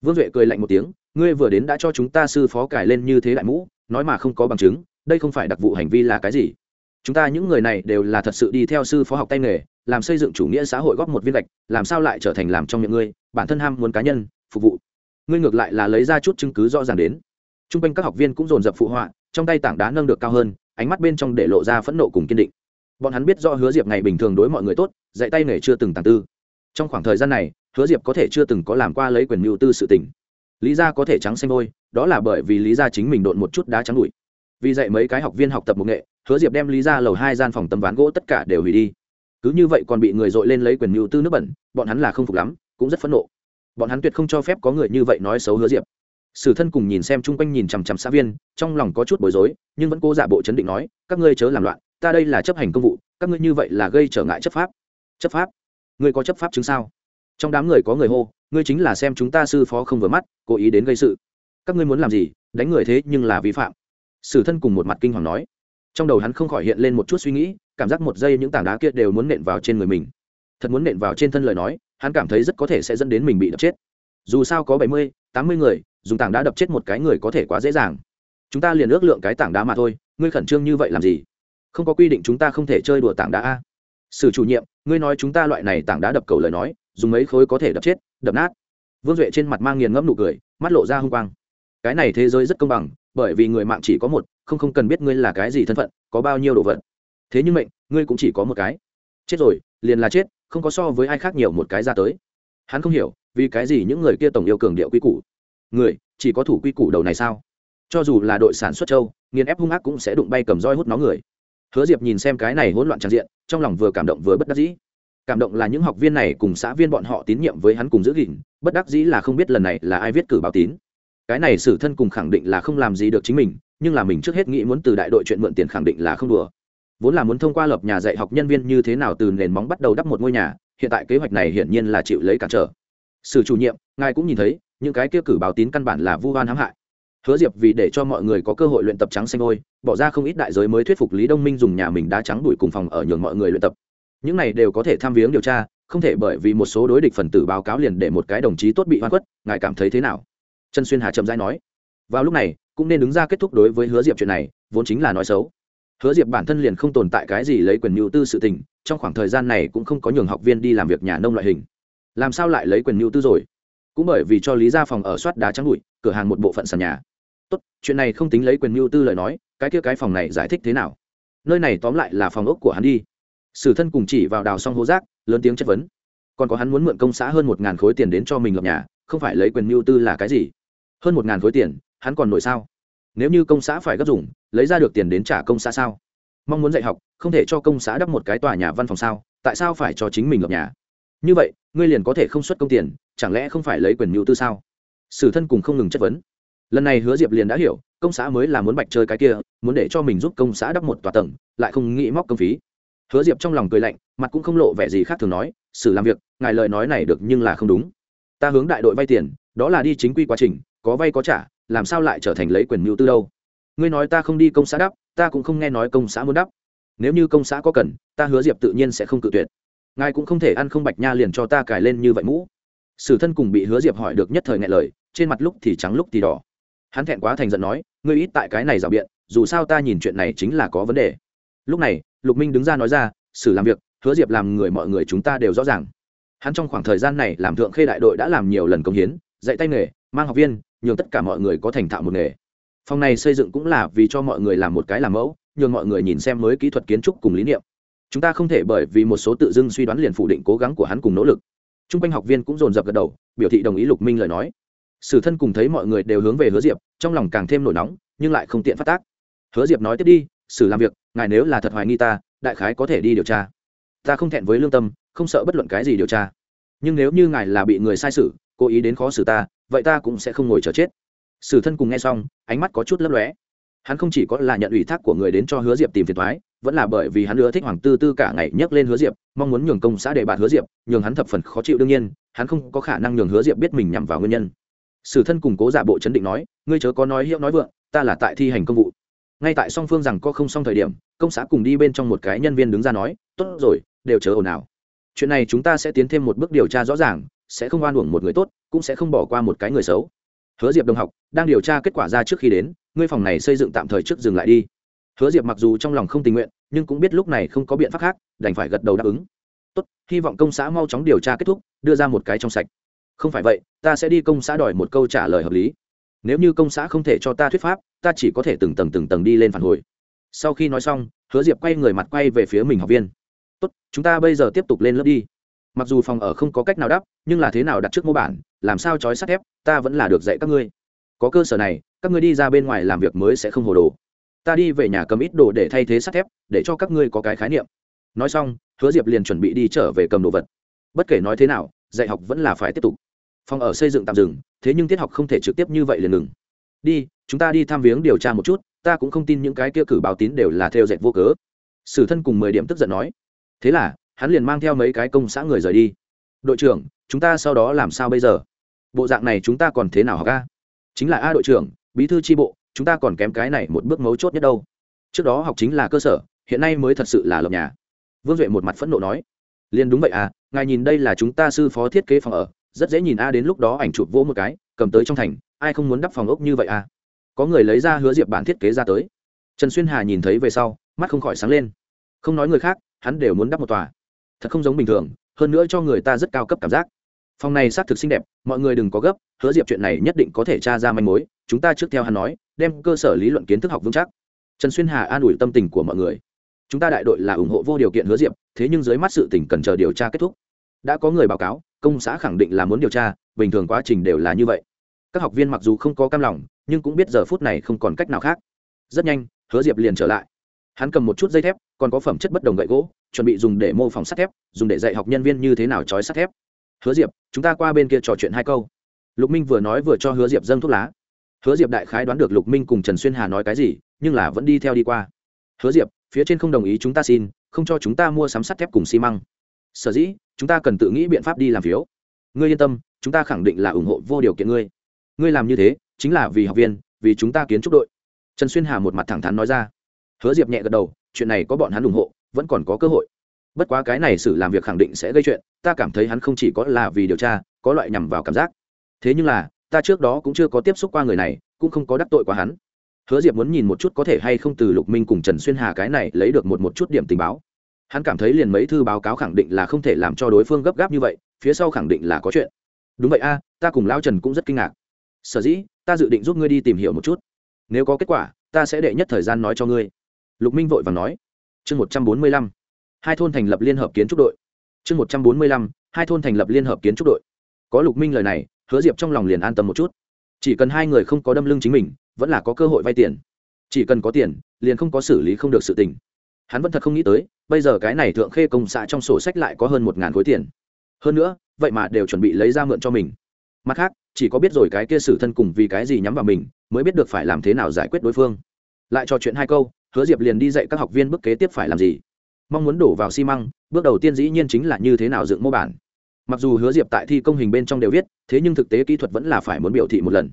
Vương duệ cười lạnh một tiếng ngươi vừa đến đã cho chúng ta sư phó cải lên như thế đại mũ, nói mà không có bằng chứng, đây không phải đặc vụ hành vi là cái gì? Chúng ta những người này đều là thật sự đi theo sư phó học tay nghề, làm xây dựng chủ nghĩa xã hội góp một viên gạch, làm sao lại trở thành làm trong miệng ngươi, bản thân ham muốn cá nhân, phục vụ. Ngươi ngược lại là lấy ra chút chứng cứ rõ ràng đến. T r u n g quanh các học viên cũng dồn dập phụ họa, trong tay tảng đá nâng được cao hơn, ánh mắt bên trong để lộ ra phẫn nộ cùng kiên định. Bọn hắn biết do hứa diệp ngày bình thường đối mọi người tốt, dạy tay nghề chưa từng tàng tư. Trong khoảng thời gian này, hứa diệp có thể chưa từng có làm qua lấy quyền mưu tư sự tỉnh lý ra có thể trắng xanh ngôi, đó là bởi vì lý ra chính mình độn một chút đá trắng đùi vì dạy mấy cái học viên học tập một nghệ, hứa diệp đem lý ra lầu hai gian phòng tấm ván gỗ tất cả đều hủy đi. Cứ như vậy còn bị người dội lên lấy quyền mưu tư nước bẩn, bọn hắn là không phục lắm, cũng rất phẫn nộ. Bọn hắn tuyệt không cho phép có người như vậy nói xấu hứa diệp. Sử thân cùng nhìn xem chung quanh nhìn chằm chằm xã viên, trong lòng có chút bối rối, nhưng vẫn cố giả bộ chấn định nói, các ngươi chớ làm loạn, ta đây là chấp hành công vụ, các ngươi như vậy là gây trở ngại chấp pháp. Chấp pháp? Ngươi có chấp pháp chứng sao? Trong đám người có người hô, ngươi chính là xem chúng ta sư phó không vừa mắt, cố ý đến gây sự. Các ngươi muốn làm gì, đánh người thế nhưng là vi phạm. Sử thân cùng một mặt kinh hoàng nói. Trong đầu hắn không khỏi hiện lên một chút suy nghĩ, cảm giác một giây những tảng đá kia đều muốn nện vào trên người mình. Thật muốn nện vào trên thân lời nói, hắn cảm thấy rất có thể sẽ dẫn đến mình bị đập chết. Dù sao có bảy mươi, tám mươi người, dùng tảng đá đập chết một cái người có thể quá dễ dàng. Chúng ta liền ước lượng cái tảng đá mà thôi, ngươi khẩn trương như vậy làm gì? Không có quy định chúng ta không thể chơi đùa tảng đá a. Sử chủ nhiệm, ngươi nói chúng ta loại này tảng đá đập cầu lời nói dùng mấy khối có thể đập chết, đập nát. Vương duệ trên mặt mang nghiền ngẫm nụ cười, mắt lộ ra h u n g quang. Cái này thế giới rất công bằng, bởi vì người mạng chỉ có một, không không cần biết ngươi là cái gì thân phận, có bao nhiêu đồ vật. Thế nhưng mệnh, ngươi cũng chỉ có một cái. Chết rồi, liền là chết, không có so với ai khác nhiều một cái ra tới. Hắn không hiểu, vì cái gì những người kia tổng yêu cường điệu quy củ. Người, chỉ có thủ quy củ đầu này sao? Cho dù là đội sản xuất châu, nghiền ép hung ác cũng sẽ đụng bay cầm roi hút nó người. Hứa diệp nhìn xem cái này hỗn loạn tràn diện, trong lòng vừa cảm động vừa bất đắc dĩ cảm động là những học viên này cùng xã viên bọn họ tín nhiệm với hắn cùng giữ gìn, bất đắc dĩ là không biết lần này là ai viết cử báo tín. Cái này xử thân cùng khẳng định là không làm gì được chính mình, nhưng là mình trước hết nghĩ muốn từ đại đội chuyện mượn tiền khẳng định là không đùa. Vốn là muốn thông qua lập nhà dạy học nhân viên như thế nào từ nền móng bắt đầu đắp một ngôi nhà, hiện tại kế hoạch này hiển nhiên là chịu lấy cản trở. Sử chủ nhiệm, ngài cũng nhìn thấy, những cái kia cử báo tín căn bản là vu oan hãm hại. Hứa diệp vì để cho mọi người có cơ hội luyện tập trắng xanh ngôi, bỏ ra không ít đại giới mới thuyết phục lý đông minh dùng nhà mình đá trắng đuổi cùng phòng ở nhường mọi người luyện tập những này đều có thể tham viếng điều tra, không thể bởi vì một số đối địch phần tử báo cáo liền để một cái đồng chí tốt bị hoa quất ngài cảm thấy thế nào? Trần xuyên hà chậm dãi nói. Vào lúc này, cũng nên đứng ra kết thúc đối với hứa diệp chuyện này, vốn chính là nói xấu. Hứa diệp bản thân liền không tồn tại cái gì lấy quyền mưu tư sự tình, trong khoảng thời gian này cũng không có nhường học viên đi làm việc nhà nông loại hình. Làm sao lại lấy quyền mưu tư rồi? Cũng bởi vì cho lý ra phòng ở soát đá trắng bụi, cửa hàng một bộ phận sàn nhà. Tốt, chuyện này không tính lấy quyền mưu tư lời nói, cái kia cái phòng này giải thích thế nào? Nơi này tóm lại là phòng ốc của hắn đi sử thân cùng chỉ vào đào xong hố rác, lớn tiếng chất vấn. Còn có hắn muốn mượn công xã hơn một ngàn khối tiền đến cho mình lập nhà, không phải lấy quyền mưu tư là cái gì? Hơn một ngàn khối tiền, hắn còn nổi sao? Nếu như công xã phải gấp dùng, lấy ra được tiền đến trả công xã sao? Mong muốn dạy học, không thể cho công xã đắp một cái tòa nhà văn phòng sao? Tại sao phải cho chính mình lập nhà? Như vậy, ngươi liền có thể không xuất công tiền, chẳng lẽ không phải lấy quyền mưu tư sao? Sử thân cùng không ngừng chất vấn. Lần này hứa diệp liền đã hiểu, công xã mới là muốn bạch chơi cái kia, muốn để cho mình giúp công xã đắp một tòa tầng, lại không nghĩ móc công phí hứa diệp trong lòng cười lạnh, mặt cũng không lộ vẻ gì khác thường nói xử làm việc, ngài lời nói này được nhưng là không đúng. Ta hướng đại đội vay tiền, đó là đi chính quy quá trình, có vay có trả, làm sao lại trở thành lấy quyền mưu tư đâu? Ngươi nói ta không đi công xã đắp, ta cũng không nghe nói công xã muốn đắp. Nếu như công xã có cần, ta hứa diệp tự nhiên sẽ không cự tuyệt. Ngài cũng không thể ăn không bạch nha liền cho ta cài lên như vậy mũ. Sử thân cùng bị hứa diệp hỏi được nhất thời ngại lời, trên mặt lúc thì trắng lúc thì đỏ. Hắn thẹn quá thành giận nói, ngươi ít tại cái này rào biện, dù sao ta nhìn chuyện này chính là có vấn đề. Lúc này lục minh đứng ra nói ra xử làm việc, hứa diệp làm người mọi người chúng ta đều rõ ràng. Hắn trong khoảng thời gian này làm thượng khê đại đội đã làm nhiều lần công hiến, dạy tay nghề, mang học viên, nhường tất cả mọi người có thành thạo một nghề. Phòng này xây dựng cũng là vì cho mọi người làm một cái làm mẫu, nhường mọi người nhìn xem mới kỹ thuật kiến trúc cùng lý niệm. Chúng ta không thể bởi vì một số tự dưng suy đoán liền phủ định cố gắng của hắn cùng nỗ lực. T r u n g quanh học viên cũng dồn dập gật đầu, biểu thị đồng ý lục minh lời nói. Sử thân cùng thấy mọi người đều hướng về hứa diệp, trong lòng càng thêm nổi nóng, nhưng lại không tiện phát tác. Hứa diệp nói tiếp đi, sử làm việc ngài nếu là thật hoài nghi ta, đại khái có thể đi điều tra. Ta không thẹn với lương tâm, không sợ bất luận cái gì điều tra. Nhưng nếu như ngài là bị người sai sự cố ý đến khó xử ta, vậy ta cũng sẽ không ngồi chờ chết. Sử thân cùng nghe xong, ánh mắt có chút lấp lóe. Hắn không chỉ có là nhận ủy thác của người đến cho hứa diệp tìm phiền thoái vẫn là bởi vì hắn ưa thích hoàng tư tư cả ngày nhấc lên hứa diệp, mong muốn nhường công xã để bạt hứa diệp, nhường hắn thập phần khó chịu đương nhiên, hắn không có khả năng nhường hứa diệp biết mình nhằm vào nguyên nhân. Sử thân củng cố giả bộ chấn định nói, ngươi chớ có nói hiệu nói vượng, ta là tại thi hành công vụ ngay tại song phương rằng có không xong thời điểm, công xã cùng đi bên trong một cái nhân viên đứng ra nói, tốt rồi, đều chớ ồn ào. Chuyện này chúng ta sẽ tiến thêm một bước điều tra rõ ràng, sẽ không oan uổng một người tốt, cũng sẽ không bỏ qua một cái người xấu. Hứa diệp đồng học, đang điều tra kết quả ra trước khi đến, ngươi phòng này xây dựng tạm thời trước dừng lại đi. Hứa diệp mặc dù trong lòng không tình nguyện, nhưng cũng biết lúc này không có biện pháp khác, đành phải gật đầu đáp ứng. Tốt, hy vọng công xã mau chóng điều tra kết thúc, đưa ra một cái trong sạch. Không phải vậy, ta sẽ đi công xã đòi một câu trả lời hợp lý nếu như công xã không thể cho ta thuyết pháp, ta chỉ có thể từng tầng từng tầng đi lên phản hồi. Sau khi nói xong, hứa diệp quay người mặt quay về phía mình học viên. Tốt, chúng ta bây giờ tiếp tục lên lớp đi. Mặc dù phòng ở không có cách nào đắp, nhưng là thế nào đặt trước mô bản, làm sao trói sắt thép, ta vẫn là được dạy các ngươi. Có cơ sở này, các ngươi đi ra bên ngoài làm việc mới sẽ không hồ đồ. Ta đi về nhà cầm ít đồ để thay thế sắt thép, để cho các ngươi có cái khái niệm. Nói xong, hứa diệp liền chuẩn bị đi trở về cầm đồ vật. Bất kể nói thế nào, dạy học vẫn là phải tiếp tục phòng ở xây dựng tạm dừng, thế nhưng tiết học không thể trực tiếp như vậy liền ngừng. Đi, chúng ta đi tham viếng điều tra một chút, ta cũng không tin những cái kia cử báo tín đều là theo dệt vô cớ. Sử thân cùng mười điểm tức giận nói. Thế là, hắn liền mang theo mấy cái công xã người rời đi. Đội trưởng, chúng ta sau đó làm sao bây giờ? Bộ dạng này chúng ta còn thế nào học a? Chính là a đội trưởng, bí thư tri bộ, chúng ta còn kém cái này một bước mấu chốt nhất đâu. Trước đó học chính là cơ sở, hiện nay mới thật sự là lập nhà. Vương duệ một mặt phẫn nộ nói. Liền đúng vậy à ngài nhìn đây là chúng ta sư phó thiết kế phòng ở rất dễ nhìn a, đến lúc đó ảnh chụp vỗ một cái, cầm tới trong thành, ai không muốn đắp phòng ốc như vậy à có người lấy ra hứa diệp bản thiết kế ra tới. Trần xuyên hà nhìn thấy về sau, mắt không khỏi sáng lên. Không nói người khác, hắn đều muốn đắp một tòa. Thật không giống bình thường, hơn nữa cho người ta rất cao cấp cảm giác. Phòng này xác thực xinh đẹp, mọi người đừng có gấp, hứa diệp chuyện này nhất định có thể tra ra manh mối, chúng ta trước theo hắn nói, đem cơ sở lý luận kiến thức học vững chắc. Trần xuyên hà an ủi tâm tình của mọi người. Chúng ta đại đội là ủng hộ vô điều kiện hứa diệp, thế nhưng dưới mắt sự tỉnh cần chờ điều tra kết thúc. Đã có người báo cáo công xã khẳng định là muốn điều tra, bình thường quá trình đều là như vậy. Các học viên mặc dù không có cam lòng, nhưng cũng biết giờ phút này không còn cách nào khác. Rất nhanh, hứa diệp liền trở lại. Hắn cầm một chút dây thép, còn có phẩm chất bất đồng gậy gỗ, chuẩn bị dùng để mô phỏng sắt thép, dùng để dạy học nhân viên như thế nào trói sắt thép. Hứa diệp, chúng ta qua bên kia trò chuyện hai câu. Lục minh vừa nói vừa cho hứa diệp dâng thuốc lá. Hứa diệp đại khái đoán được lục minh cùng trần xuyên hà nói cái gì, nhưng là vẫn đi theo đi qua. Hứa diệp, phía trên không đồng ý chúng ta xin, không cho chúng ta mua sắm sắt thép cùng xi măng sở dĩ, chúng ta cần tự nghĩ biện pháp đi làm phiếu. Ngươi yên tâm, chúng ta khẳng định là ủng hộ vô điều kiện ngươi. Ngươi làm như thế, chính là vì học viên, vì chúng ta kiến trúc đội. Trần xuyên hà một mặt thẳng thắn nói ra. Hứa diệp nhẹ gật đầu, chuyện này có bọn hắn ủng hộ, vẫn còn có cơ hội. Bất quá cái này xử làm việc khẳng định sẽ gây chuyện, ta cảm thấy hắn không chỉ có là vì điều tra, có loại nhằm vào cảm giác. Thế nhưng là, ta trước đó cũng chưa có tiếp xúc qua người này, cũng không có đắc tội qua hắn. Hứa diệp muốn nhìn một chút có thể hay không từ lục minh cùng trần xuyên hà cái này lấy được một một chút điểm tình báo hắn cảm thấy liền mấy thư báo cáo khẳng định là không thể làm cho đối phương gấp gáp như vậy, phía sau khẳng định là có chuyện. Đúng vậy a, ta cùng lao trần cũng rất kinh ngạc. Sở dĩ, ta dự định giúp ngươi đi tìm hiểu một chút. Nếu có kết quả, ta sẽ đệ nhất thời gian nói cho ngươi. Lục minh vội và nói. Chương một trăm bốn mươi lăm. Hai thôn thành lập liên hợp kiến trúc đội. Chương một trăm bốn mươi lăm, hai thôn thành lập liên hợp kiến trúc đội. Có lục minh lời này, hứa diệp trong lòng liền an tâm một chút. Chỉ cần hai người không có đâm lưng chính mình, vẫn là có cơ hội vay tiền. Chỉ cần có tiền, liền không có xử lý không được sự tình. Hắn vẫn thật không nghĩ tới bây giờ cái này thượng khê công xã trong sổ sách lại có hơn một ngàn khối tiền. Hơn nữa, vậy mà đều chuẩn bị lấy ra mượn cho mình. Mặt khác, chỉ có biết rồi cái kia xử thân cùng vì cái gì nhắm vào mình, mới biết được phải làm thế nào giải quyết đối phương. Lại trò chuyện hai câu, hứa diệp liền đi dạy các học viên bước kế tiếp phải làm gì. Mong muốn đổ vào xi măng, bước đầu tiên dĩ nhiên chính là như thế nào dựng mô bản. Mặc dù hứa diệp tại thi công hình bên trong đều viết, thế nhưng thực tế kỹ thuật vẫn là phải muốn biểu thị một lần.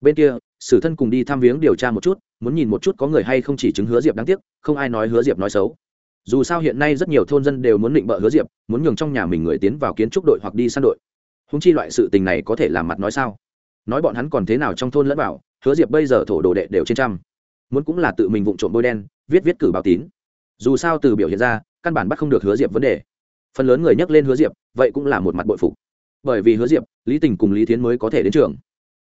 Bên kia, sử thân cùng đi thăm viếng điều tra một chút, muốn nhìn một chút có người hay không chỉ chứng hứa diệp đáng tiếc, không ai nói hứa diệp nói xấu dù sao hiện nay rất nhiều thôn dân đều muốn định bợ hứa diệp, muốn nhường trong nhà mình người tiến vào kiến trúc đội hoặc đi săn đội. Húng chi loại sự tình này có thể làm mặt nói sao? Nói bọn hắn còn thế nào trong thôn lẫn bảo hứa diệp bây giờ thổ đồ đệ đều trên trăm. Muốn cũng là tự mình vụng trộm bôi đen, viết viết cử báo tín. Dù sao từ biểu hiện ra, căn bản bắt không được hứa diệp vấn đề. Phần lớn người nhắc lên hứa diệp, vậy cũng là một mặt bội phục. Bởi vì hứa diệp, lý tình cùng lý thiến mới có thể đến trường.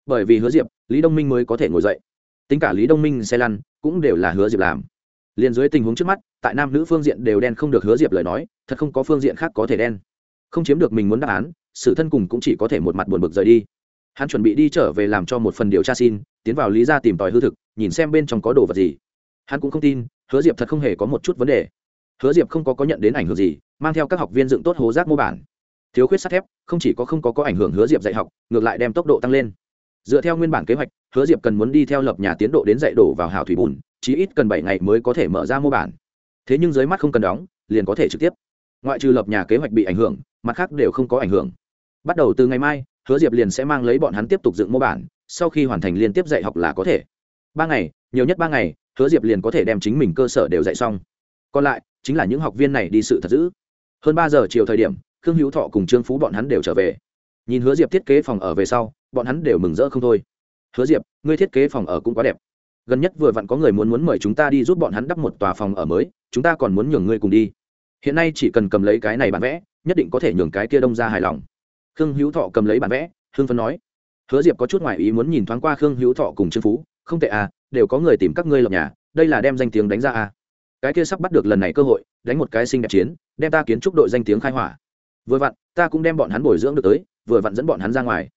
Bởi vì hứa diệp, lý đông minh mới có thể ngồi dậy. Tính cả lý đông minh, xe lăn, cũng đều là hứa diệp làm liền dưới tình huống trước mắt, tại nam nữ phương diện đều đen không được hứa diệp lời nói, thật không có phương diện khác có thể đen. Không chiếm được mình muốn đáp án, sự thân cùng cũng chỉ có thể một mặt buồn bực rời đi. Hắn chuẩn bị đi trở về làm cho một phần điều tra xin, tiến vào lý ra tìm tòi hư thực, nhìn xem bên trong có đồ vật gì. Hắn cũng không tin, hứa diệp thật không hề có một chút vấn đề. Hứa diệp không có có nhận đến ảnh hưởng gì, mang theo các học viên dựng tốt hố rác mô bản. Thiếu khuyết sắt thép, không chỉ có không có có ảnh hưởng hứa diệp dạy học, ngược lại đem tốc độ tăng lên dựa theo nguyên bản kế hoạch, hứa diệp cần muốn đi theo lập nhà tiến độ đến dạy đổ vào hào thủy bùn, chí ít cần bảy ngày mới có thể mở ra mô bản. Thế nhưng dưới mắt không cần đóng, liền có thể trực tiếp. Ngoại trừ lập nhà kế hoạch bị ảnh hưởng, mặt khác đều không có ảnh hưởng. Bắt đầu từ ngày mai, hứa diệp liền sẽ mang lấy bọn hắn tiếp tục dựng mô bản, sau khi hoàn thành liên tiếp dạy học là có thể. Ba ngày, nhiều nhất ba ngày, hứa diệp liền có thể đem chính mình cơ sở đều dạy xong. Còn lại, chính là những học viên này đi sự thật giữ. Hơn ba giờ chiều thời điểm, khương hữu thọ cùng trương phú bọn hắn đều trở về. Nhìn hứa diệp thiết kế phòng ở về sau bọn hắn đều mừng rỡ không thôi. Hứa diệp, ngươi thiết kế phòng ở cũng quá đẹp. Gần nhất vừa vặn có người muốn muốn mời chúng ta đi giúp bọn hắn đắp một tòa phòng ở mới, chúng ta còn muốn nhường ngươi cùng đi. Hiện nay chỉ cần cầm lấy cái này bản vẽ, nhất định có thể nhường cái kia đông ra hài lòng. Khương hữu thọ cầm lấy bản vẽ hương phấn nói. Hứa diệp có chút ngoại ý muốn nhìn thoáng qua khương hữu thọ cùng trương phú, không tệ à đều có người tìm các ngươi lập nhà, đây là đem danh tiếng đánh ra à. Cái kia sắp bắt được lần này cơ hội, đánh một cái sinh đẹp chiến, đem ta kiến trúc đội danh tiếng khai hỏa. Vừa vặn, ta cũng đem bọn hắn bồi dưỡng được tới, vừa vặn dẫn bọn hắn ra ngoài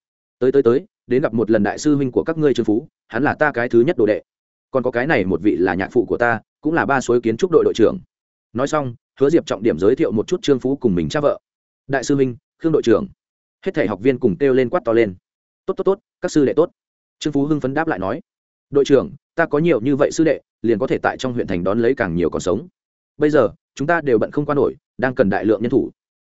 tới tới tới, đến gặp một lần đại sư huynh của các ngươi trương phú, hắn là ta cái thứ nhất đồ đệ. Còn có cái này một vị là nhạc phụ của ta, cũng là ba suối kiến trúc đội đội trưởng. Nói xong, hứa diệp trọng điểm giới thiệu một chút trương phú cùng mình cha vợ. Đại sư huynh, khương đội trưởng. Hết thể học viên cùng kêu lên quát to lên. Tốt tốt tốt, các sư đệ tốt. Trương phú hưng phấn đáp lại nói. Đội trưởng, ta có nhiều như vậy sư đệ, liền có thể tại trong huyện thành đón lấy càng nhiều còn sống. Bây giờ, chúng ta đều bận không qua nổi, đang cần đại lượng nhân thủ.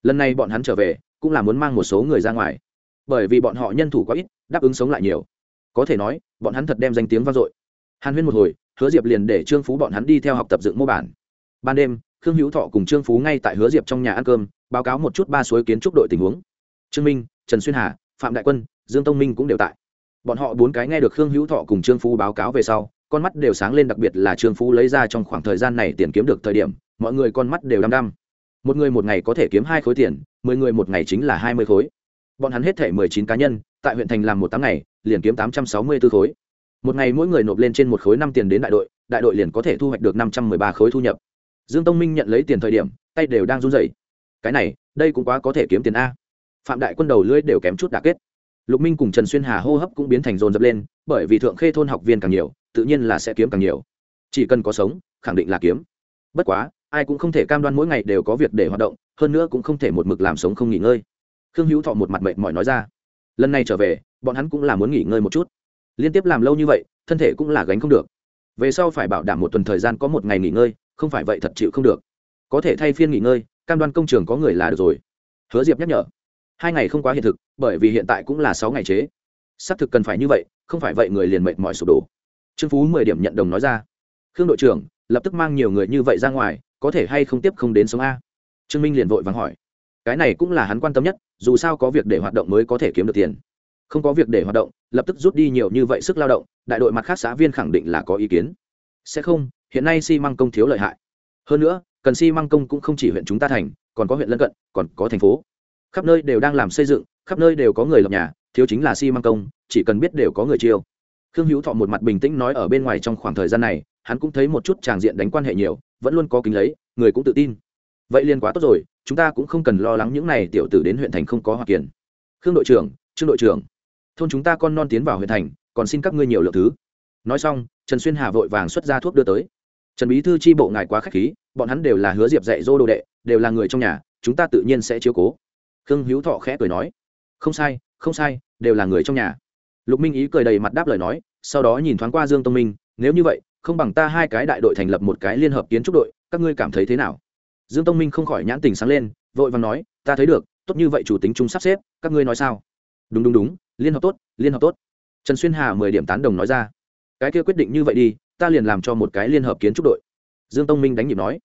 Lần này bọn hắn trở về, cũng là muốn mang một số người ra ngoài bởi vì bọn họ nhân thủ quá ít, đáp ứng sống lại nhiều. Có thể nói, bọn hắn thật đem danh tiếng vang dội. Hàn huyên một hồi, hứa diệp liền để trương phú bọn hắn đi theo học tập dựng mô bản. Ban đêm, khương hữu thọ cùng trương phú ngay tại hứa diệp trong nhà ăn cơm, báo cáo một chút ba suối kiến trúc đội tình huống. Trương minh, trần xuyên hà, phạm đại quân, dương tông minh cũng đều tại. Bọn họ bốn cái nghe được khương hữu thọ cùng trương phú báo cáo về sau, con mắt đều sáng lên đặc biệt là trương phú lấy ra trong khoảng thời gian này tiền kiếm được thời điểm, mọi người con mắt đều đăm đăm. Một người một ngày có thể kiếm hai khối tiền, mười người một ngày chính là hai mươi khối bọn hắn hết thể mười chín cá nhân, tại huyện thành làm một tháng ngày, liền kiếm tám trăm sáu mươi b ố khối. Một ngày mỗi người nộp lên trên một khối năm tiền đến đại đội đại đội liền có thể thu hoạch được năm trăm mười ba khối thu nhập. Dương tông minh nhận lấy tiền thời điểm, tay đều đang run rẩy. Cái này, đây cũng quá có thể kiếm tiền a. Phạm đại quân đầu lưỡi đều kém chút đà kết. Lục minh cùng trần xuyên hà hô hấp cũng biến thành rồn dập lên, bởi vì thượng khê thôn học viên càng nhiều, tự nhiên là sẽ kiếm càng nhiều. Chỉ cần có sống, khẳng định là kiếm. Bất quá, ai cũng không thể cam đoan mỗi ngày đều có việc để hoạt động, hơn nữa cũng không thể một mực làm sống không nghỉ ngơi khương hữu thọ một mặt mệt mỏi nói ra. Lần này trở về, bọn hắn cũng là muốn nghỉ ngơi một chút. Liên tiếp làm lâu như vậy, thân thể cũng là gánh không được. Về sau phải bảo đảm một tuần thời gian có một ngày nghỉ ngơi, không phải vậy thật chịu không được. Có thể thay phiên nghỉ ngơi, cam đoan công trường có người là được rồi. Hứa diệp nhắc nhở. Hai ngày không quá hiện thực, bởi vì hiện tại cũng là sáu ngày chế. Xác thực cần phải như vậy, không phải vậy người liền mệt mỏi sụp đổ. Trương phú mười điểm nhận đồng nói ra. Khương đội trưởng, lập tức mang nhiều người như vậy ra ngoài, có thể hay không tiếp không đến sống a? Trương minh liền vội vàng hỏi cái này cũng là hắn quan tâm nhất, dù sao có việc để hoạt động mới có thể kiếm được tiền. Không có việc để hoạt động, lập tức rút đi nhiều như vậy sức lao động, đại đội mặt khác xã viên khẳng định là có ý kiến. Sẽ không, hiện nay xi、si、măng công thiếu lợi hại. Hơn nữa, cần xi、si、măng công cũng không chỉ huyện chúng ta thành, còn có huyện lân cận, còn có thành phố. Khắp nơi đều đang làm xây dựng, khắp nơi đều có người lập nhà, thiếu chính là xi、si、măng công, chỉ cần biết đều có người chiêu. Khương hữu thọ một mặt bình tĩnh nói ở bên ngoài trong khoảng thời gian này, hắn cũng thấy một chút tràng diện đánh quan hệ nhiều, vẫn luôn có kính lấy, người cũng tự tin. Vậy liền quá tốt rồi chúng ta cũng không cần lo lắng những này tiểu tử đến huyện thành không có hoặc kiền khương đội trưởng, trương đội trưởng. Thôn chúng ta con non tiến vào huyện thành, còn xin các ngươi nhiều lượng thứ. Nói xong, trần xuyên hà vội vàng xuất ra thuốc đưa tới. Trần bí thư tri bộ ngài quá k h á c h khí, bọn hắn đều là hứa diệp dạy dô đồ đệ, đều là người trong nhà, chúng ta tự nhiên sẽ chiếu cố. Khương hữu thọ khẽ cười nói. Không sai không sai, đều là người trong nhà. Lục minh ý cười đầy mặt đáp lời nói, sau đó nhìn thoáng qua dương tông minh, nếu như vậy, không bằng ta hai cái đại đội thành lập một cái liên hợp kiến trúc đội, các ngươi cảm thấy thế nào? Dương tông minh không khỏi nhãn tình sáng lên, vội vàng nói, ta thấy được, tốt như vậy chủ tính chung sắp xếp, các ngươi nói sao? Đúng đúng đúng, liên hợp tốt, liên hợp tốt. Trần xuyên hà mười điểm tán đồng nói ra, cái kia quyết định như vậy đi, ta liền làm cho một cái liên hợp kiến trúc đội. Dương tông minh đánh nhịp nói,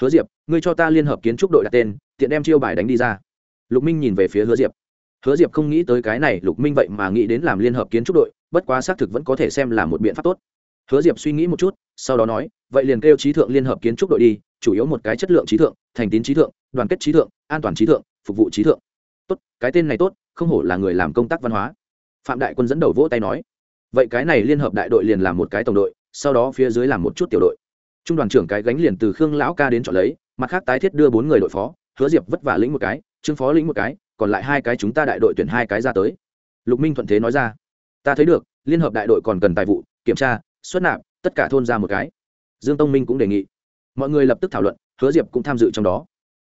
hứa diệp, ngươi cho ta liên hợp kiến trúc đội đặt tên, tiện đem chiêu bài đánh đi ra. Lục minh nhìn về phía hứa diệp hứa diệp không nghĩ tới cái này, lục minh vậy mà nghĩ đến làm liên hợp kiến trúc đội, bất quá xác thực vẫn có thể xem là một biện pháp tốt. Hứa diệp suy nghĩ một chút, sau đó nói, vậy liền kêu trí thượng liên hợp kiến trúc đội đi chủ yếu một cái chất lượng trí thượng, thành tín trí thượng, đoàn kết trí thượng, an toàn trí thượng, phục vụ trí thượng. Tốt, cái tên này tốt, không hổ là người làm công tác văn hóa. Phạm đại quân dẫn đầu vỗ tay nói. Vậy cái này liên hợp đại đội liền làm một cái tổng đội, sau đó phía dưới làm một chút tiểu đội. Trung đoàn trưởng cái gánh liền từ khương lão ca đến chọn lấy, mặt khác tái thiết đưa bốn người đội phó, hứa diệp vất vả lĩnh một cái, trương phó lĩnh một cái, còn lại hai cái chúng ta đại đội tuyển hai cái ra tới. Lục minh thuận thế nói ra. Ta thấy được, liên hợp đại đội còn cần tài vụ, kiểm tra, xuất nạp, tất cả thôn ra một cái. Dương tông minh cũng đề nghị mọi người lập tức thảo luận, hứa diệp cũng tham dự trong đó.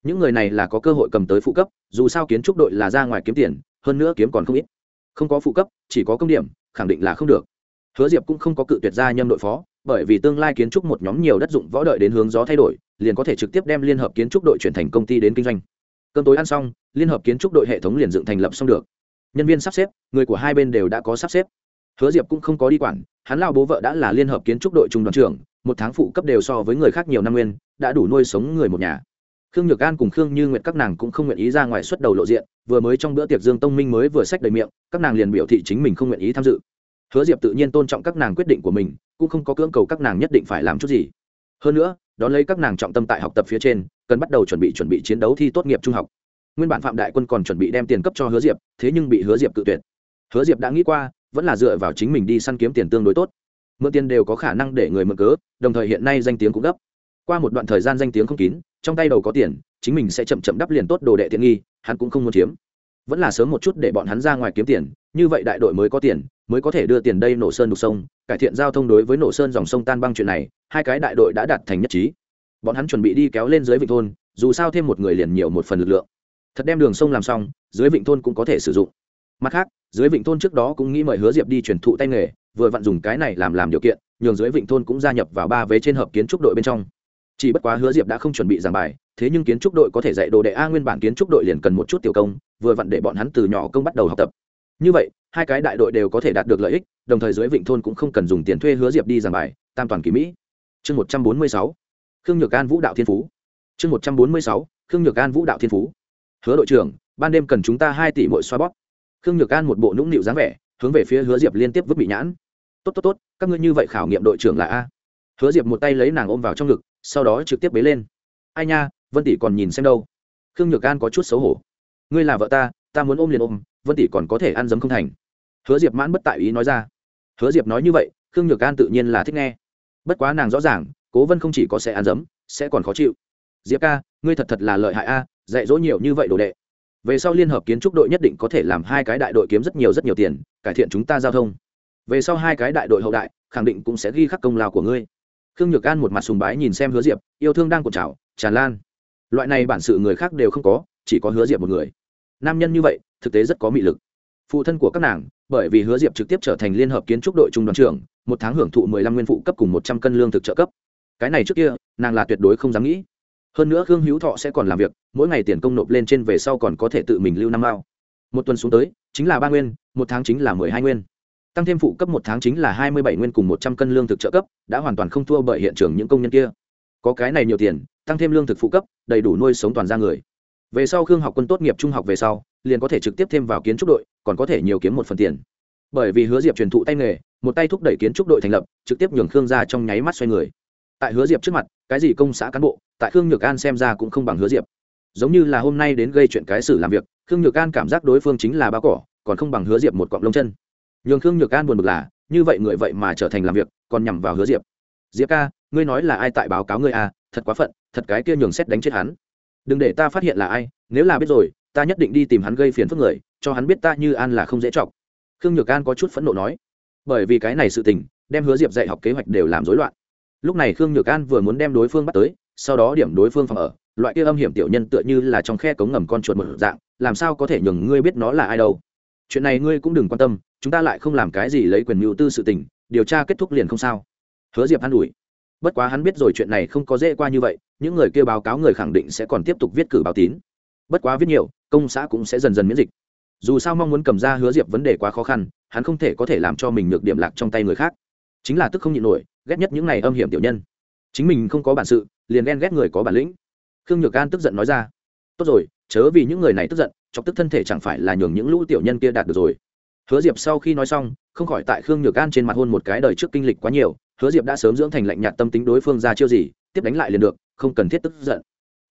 Những người này là có cơ hội cầm tới phụ cấp, dù sao kiến trúc đội là ra ngoài kiếm tiền, hơn nữa kiếm còn không ít. Không có phụ cấp, chỉ có công điểm, khẳng định là không được. Hứa diệp cũng không có cự tuyệt gia nhâm đội phó, bởi vì tương lai kiến trúc một nhóm nhiều đất dụng võ đợi đến hướng gió thay đổi, liền có thể trực tiếp đem liên hợp kiến trúc đội chuyển thành công ty đến kinh doanh. Cơm tối ăn xong, liên hợp kiến trúc đội hệ thống liền dựng thành lập xong được. Nhân viên sắp xếp, người của hai bên đều đã có sắp xếp. Hứa diệp cũng không có đi quản, hắn lao bố vợ đã là liên hợp kiến trúc đội trung đoàn trưởng một tháng phụ cấp đều so với người khác nhiều năm nguyên, đã đủ nuôi sống người một nhà. Khương nhược an cùng khương như nguyện các nàng cũng không nguyện ý ra ngoài xuất đầu lộ diện, vừa mới trong bữa tiệc dương tông minh mới vừa sách đầy miệng, các nàng liền biểu thị chính mình không nguyện ý tham dự. Hứa diệp tự nhiên tôn trọng các nàng quyết định của mình, cũng không có cưỡng cầu các nàng nhất định phải làm chút gì. Hơn nữa, đón lấy các nàng trọng tâm tại học tập phía trên, cần bắt đầu chuẩn bị chuẩn bị chiến đấu thi tốt nghiệp trung học. Nguyên bản phạm đại quân còn chuẩn bị đem tiền cấp cho hứa diệp, thế nhưng bị hứa diệp cự tuyệt. Hứa diệp đã nghĩ qua, vẫn là dựa vào chính mình đi săn kiếm tiền tương đối tốt mượn tiền đều có khả năng để người mượn cớ, đồng thời hiện nay danh tiếng cũng gấp. Qua một đoạn thời gian danh tiếng không kín, trong tay đầu có tiền, chính mình sẽ chậm chậm đắp liền tốt đồ đệ tiện nghi, hắn cũng không muốn chiếm. Vẫn là sớm một chút để bọn hắn ra ngoài kiếm tiền, như vậy đại đội mới có tiền, mới có thể đưa tiền đây nổ sơn đục sông, cải thiện giao thông đối với nổ sơn dòng sông tan băng chuyện này, hai cái đại đội đã đạt thành nhất trí. Bọn hắn chuẩn bị đi kéo lên dưới vịnh thôn, dù sao thêm một người liền nhiều một phần lực lượng. Thật đem đường sông làm xong, dưới vịnh thôn cũng có thể sử dụng. Mặt khác, dưới vịnh thôn trước đó cũng nghĩ mời hứa diệp đi truyền thụ tay nghề vừa vặn dùng cái này làm làm điều kiện, nhường dưới vịnh thôn cũng gia nhập vào ba vế trên hợp kiến trúc đội bên trong. Chỉ bất quá hứa diệp đã không chuẩn bị giảng bài, thế nhưng kiến trúc đội có thể dạy đồ đệ a nguyên bản kiến trúc đội liền cần một chút tiểu công, vừa vặn để bọn hắn từ nhỏ công bắt đầu học tập. Như vậy, hai cái đại đội đều có thể đạt được lợi ích, đồng thời dưới vịnh thôn cũng không cần dùng tiền thuê hứa diệp đi giảng bài, tam toàn kỳ mỹ. Chương một trăm bốn mươi sáu, khương nhược an vũ đạo thiên phú. Chương một trăm bốn mươi sáu, khương nhược an vũ đạo thiên phú. Hứa đội trưởng, ban đêm cần chúng ta hai tỷ mỗi xoa bóp. Khương nhược an một bộ nũng nịu dáng vẻ hướng về phía hứa diệp liên tiếp vứt bị nhãn. Tốt tốt tốt, các ngươi như vậy khảo nghiệm đội trưởng là a? Hứa diệp một tay lấy nàng ôm vào trong ngực, sau đó trực tiếp bế lên. Ai nha, vân tỷ còn nhìn xem đâu. Khương nhược an có chút xấu hổ. Ngươi là vợ ta ta muốn ôm liền ôm, vân tỷ còn có thể ăn dấm không thành. Hứa diệp mãn bất tại ý nói ra. Hứa diệp nói như vậy, khương nhược an tự nhiên là thích nghe. Bất quá nàng rõ ràng, cố vân không chỉ có sẽ ăn dấm sẽ còn khó chịu. Diệp ca, ngươi thật thật là lợi hại a, dạy dỗ nhiều như vậy đồ đệ về sau liên hợp kiến trúc đội nhất định có thể làm hai cái đại đội kiếm rất nhiều rất nhiều tiền, cải thiện chúng ta giao thông. Về sau hai cái đại đội hậu đại, khẳng định cũng sẽ ghi khắc công lao của ngươi. Khương nhược an một mặt sùng bái nhìn xem hứa diệp, yêu thương đang cột trào, tràn lan. Loại này bản sự người khác đều không có, chỉ có hứa diệp một người. Nam nhân như vậy, thực tế rất có mị lực. Phụ thân của các nàng, bởi vì hứa diệp trực tiếp trở thành liên hợp kiến trúc đội trung đoàn trưởng, một tháng hưởng thụ mười lăm nguyên phụ cấp cùng một trăm cân lương thực trợ cấp. Cái này trước kia, nàng là tuyệt đối không dám nghĩ hơn nữa khương hữu thọ sẽ còn làm việc, mỗi ngày tiền công nộp lên trên về sau còn có thể tự mình lưu năm mao. Một tuần xuống tới, chính là ba nguyên, một tháng chính là mười hai nguyên. Tăng thêm phụ cấp một tháng chính là hai mươi bảy nguyên cùng một trăm cân lương thực trợ cấp, đã hoàn toàn không thua bởi hiện trường những công nhân kia. Có cái này nhiều tiền, tăng thêm lương thực phụ cấp, đầy đủ nuôi sống toàn ra người. Về sau khương học quân tốt nghiệp trung học về sau, liền có thể trực tiếp thêm vào kiến trúc đội, còn có thể nhiều kiếm một phần tiền. Bởi vì hứa diệp truyền thụ tay nghề, một tay thúc đẩy kiến trúc đội thành lập, trực tiếp nhường khương ra trong nháy mắt xoay người tại hứa diệp trước mặt, cái gì công xã cán bộ, tại khương nhược an xem ra cũng không bằng hứa diệp. Giống như là hôm nay đến gây chuyện cái xử làm việc, khương nhược an cảm giác đối phương chính là bao cỏ, còn không bằng hứa diệp một cọng lông chân. Nhường khương nhược an buồn bực là, như vậy người vậy mà trở thành làm việc, còn nhằm vào hứa diệp. Diệp ca, ngươi nói là ai tại báo cáo ngươi à thật quá phận, thật cái kia nhường xét đánh chết hắn. Đừng để ta phát hiện là ai, nếu là biết rồi, ta nhất định đi tìm hắn gây phiền phức người, cho hắn biết ta như an là không dễ chọc. Khương nhược an có chút phẫn nộ nói. Bởi vì cái này sự tình, đem hứa diệp dạy học kế hoạch đều làm rối loạn lúc này khương nhược an vừa muốn đem đối phương bắt tới, sau đó điểm đối phương phòng ở, loại kia âm hiểm tiểu nhân tựa như là trong khe cống ngầm con chuột một dạng, làm sao có thể nhường ngươi biết nó là ai đâu. Chuyện này ngươi cũng đừng quan tâm, chúng ta lại không làm cái gì lấy quyền mưu tư sự tình, điều tra kết thúc liền không sao. Hứa diệp an ủi. Bất quá hắn biết rồi chuyện này không có dễ qua như vậy, những người kia báo cáo người khẳng định sẽ còn tiếp tục viết cử báo tín. Bất quá viết nhiều, công xã cũng sẽ dần dần miễn dịch. Dù sao mong muốn cầm ra hứa diệp vấn đề quá khó khăn, hắn không thể có thể làm cho mình được điểm lạc trong tay người khác. Chính là tức không nhịn nổi ghét nhất những này âm hiểm tiểu nhân. Chính mình không có bản sự, liền ghen ghét người có bản lĩnh. Khương nhược an tức giận nói ra, tốt rồi, chớ vì những người này tức giận, chọc tức thân thể chẳng phải là nhường những lũ tiểu nhân kia đạt được rồi. Hứa diệp sau khi nói xong, không khỏi tại khương nhược an trên mặt hôn một cái đời trước kinh lịch quá nhiều, hứa diệp đã sớm dưỡng thành lạnh nhạt tâm tính đối phương ra chiêu gì, tiếp đánh lại liền được, không cần thiết tức giận.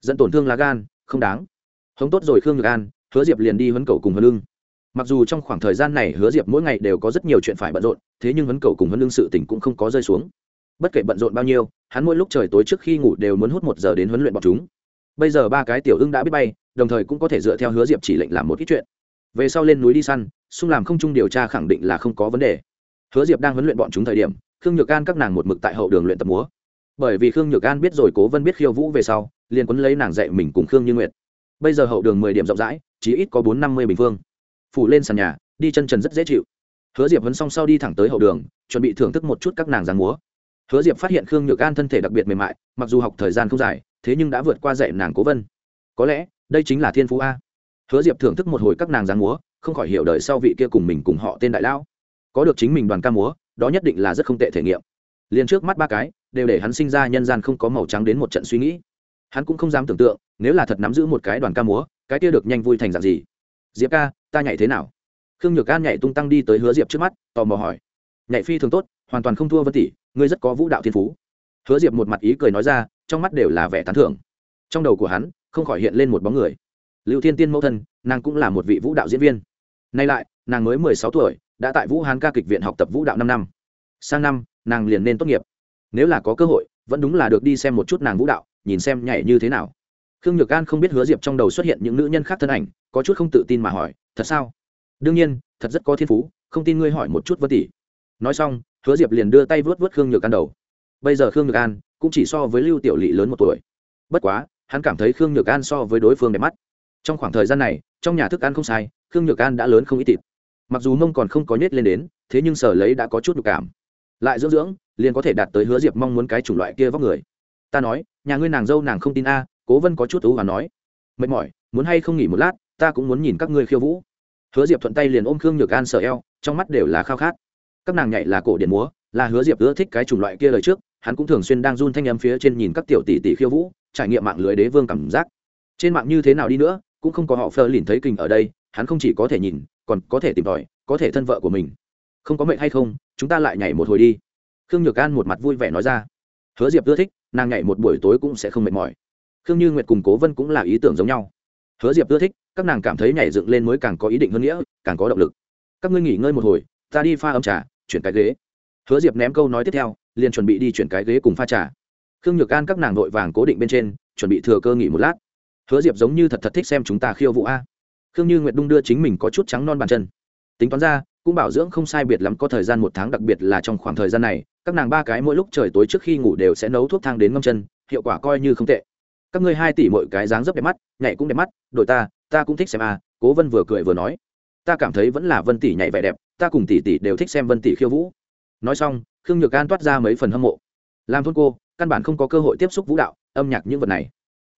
Dẫn tổn thương lá gan, không đáng. Hống tốt rồi khương nhược an, hứa diệp liền đi huấn cầu cùng hờ lưng mặc dù trong khoảng thời gian này hứa diệp mỗi ngày đều có rất nhiều chuyện phải bận rộn, thế nhưng hấn cầu cùng hấn lương sự tỉnh cũng không có rơi xuống. Bất kể bận rộn bao nhiêu, hắn mỗi lúc trời tối trước khi ngủ đều muốn hút một giờ đến huấn luyện bọn chúng. Bây giờ ba cái tiểu ưng đã biết bay, đồng thời cũng có thể dựa theo hứa diệp chỉ lệnh làm một ít chuyện. Về sau lên núi đi săn, xung làm không chung điều tra khẳng định là không có vấn đề. Hứa diệp đang huấn luyện bọn chúng thời điểm, khương nhược an các nàng một mực tại hậu đường luyện tập múa. Bởi vì khương nhược an biết rồi cố vân biết khiêu vũ về sau, liền quấn lấy nàng dạy mình cùng khương như nguyệt. Bây giờ hậu đường mười điểm rộng rãi, chỉ ít có bốn năm mươi bình phương phủ lên sàn nhà, đi chân trần rất dễ chịu. Hứa diệp vẫn song sau đi thẳng tới hậu đường, chuẩn bị thưởng thức một chút các nàng giang múa. Hứa diệp phát hiện khương nhược an thân thể đặc biệt mềm mại, mặc dù học thời gian không dài, thế nhưng đã vượt qua dạy nàng cố vân. Có lẽ, đây chính là thiên phú a. Hứa diệp thưởng thức một hồi các nàng giang múa, không khỏi hiểu đời sau vị kia cùng mình cùng họ tên đại lão. Có được chính mình đoàn ca múa, đó nhất định là rất không tệ thể nghiệm. Liền trước mắt ba cái, đều để hắn sinh ra nhân gian không có màu trắng đến một trận suy nghĩ. Hắn cũng không dám tưởng tượng, nếu là thật nắm giữ một cái đoàn ca múa, cái kia được nhanh vui thành dạng gì? Diệp ca ta nhảy thế nào khương nhược an nhảy tung tăng đi tới hứa diệp trước mắt tò mò hỏi nhảy phi thường tốt hoàn toàn không thua vân tỷ ngươi rất có vũ đạo thiên phú hứa diệp một mặt ý cười nói ra trong mắt đều là vẻ tán thưởng trong đầu của hắn không khỏi hiện lên một bóng người lưu thiên tiên mẫu thân nàng cũng là một vị vũ đạo diễn viên nay lại nàng mới mười sáu tuổi đã tại vũ hán ca kịch viện học tập vũ đạo năm năm sang năm nàng liền nên tốt nghiệp nếu là có cơ hội vẫn đúng là được đi xem một chút nàng vũ đạo nhìn xem nhảy như thế nào khương nhược an không biết hứa diệp trong đầu xuất hiện những nữ nhân khác thân ảnh, có chút không tự tin mà hỏi, thật sao? Đương nhiên, thật rất có thiên phú, không tin ngươi hỏi một chút vân tỷ. Nói xong, hứa diệp liền đưa tay vớt vớt khương nhược an đầu. Bây giờ khương nhược an cũng chỉ so với lưu tiểu lỵ lớn một tuổi. Bất quá, hắn cảm thấy khương nhược an so với đối phương đẹp mắt. Trong khoảng thời gian này, trong nhà thức ăn không sai, khương nhược an đã lớn không ít thịt. Mặc dù mông còn không có nhét lên đến, thế nhưng sở lấy đã có chút nhục cảm. Lại dưỡng dưỡng, liền có thể đạt tới hứa diệp mong muốn cái chủng loại kia vóc người. Ta nói, nhà ngươi nàng dâu nàng không tin a cố vân có chút ú và nói, mệt mỏi, muốn hay không nghỉ một lát, ta cũng muốn nhìn các ngươi khiêu vũ. Hứa diệp thuận tay liền ôm khương nhược an sợ eo, trong mắt đều là khao khát. Các nàng nhảy là cổ điển múa, là hứa diệp ưa thích cái chủng loại kia lời trước, hắn cũng thường xuyên đang run thanh âm phía trên nhìn các tiểu tỷ tỷ khiêu vũ, trải nghiệm mạng lưới đế vương cảm giác. Trên mạng như thế nào đi nữa, cũng không có họ phơ lìn thấy kình ở đây, hắn không chỉ có thể nhìn, còn có thể tìm tòi, có thể thân vợ của mình. Không có mệnh hay không, chúng ta lại nhảy một hồi đi. Khương nhược an một mặt vui vẻ nói ra. Hứa diệp ưa thích, nàng nhảy một buổi tối cũng sẽ không mệt mỏi khương như nguyệt cùng cố vân cũng là ý tưởng giống nhau. Hứa diệp ưa thích, các nàng cảm thấy nhảy dựng lên mới càng có ý định hơn nghĩa, càng có động lực. Các ngươi nghỉ ngơi một hồi, ta đi pha ấm trà, chuyển cái ghế. Hứa diệp ném câu nói tiếp theo, liền chuẩn bị đi chuyển cái ghế cùng pha trà. Khương nhược an các nàng vội vàng cố định bên trên, chuẩn bị thừa cơ nghỉ một lát. Hứa diệp giống như thật thật thích xem chúng ta khiêu vũ a. Khương như nguyệt đung đưa chính mình có chút trắng non bàn chân. Tính toán ra, cũng bảo dưỡng không sai biệt lắm có thời gian một tháng, đặc biệt là trong khoảng thời gian này, các nàng ba cái mỗi lúc trời tối trước khi ngủ đều sẽ nấu thuốc thang đến ngâm chân, hiệu quả coi như không tệ các ngươi hai tỷ mỗi cái dáng dấp đẹp mắt, nhảy cũng đẹp mắt đội ta ta cũng thích xem a cố vân vừa cười vừa nói. Ta cảm thấy vẫn là vân tỷ nhảy vẻ đẹp, ta cùng tỷ tỷ đều thích xem vân tỷ khiêu vũ. Nói xong, khương nhược an toát ra mấy phần hâm mộ. Làm thôn cô, căn bản không có cơ hội tiếp xúc vũ đạo, âm nhạc những vật này.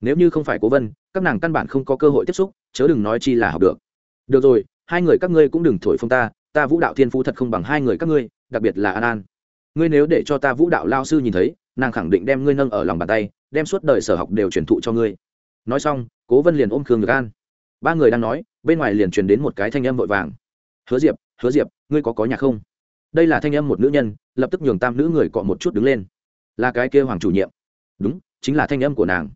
Nếu như không phải cố vân, các nàng căn bản không có cơ hội tiếp xúc, chớ đừng nói chi là học được. Được rồi, hai người các ngươi cũng đừng thổi phông ta ta vũ đạo thiên phú thật không bằng hai người các ngươi, đặc biệt là an an. Ngươi nếu để cho ta vũ đạo lao sư nhìn thấy, nàng khẳng định đem ngươi nâng ở lòng bàn tay đem suốt đời sở học đều truyền thụ cho ngươi. Nói xong, cố vân liền ôm khương nhược an. Ba người đang nói, bên ngoài liền truyền đến một cái thanh âm vội vàng. Hứa diệp hứa diệp, ngươi có có nhà không? Đây là thanh âm một nữ nhân, lập tức nhường tam nữ người cọ một chút đứng lên. Là cái kia hoàng chủ nhiệm. Đúng, chính là thanh âm của nàng.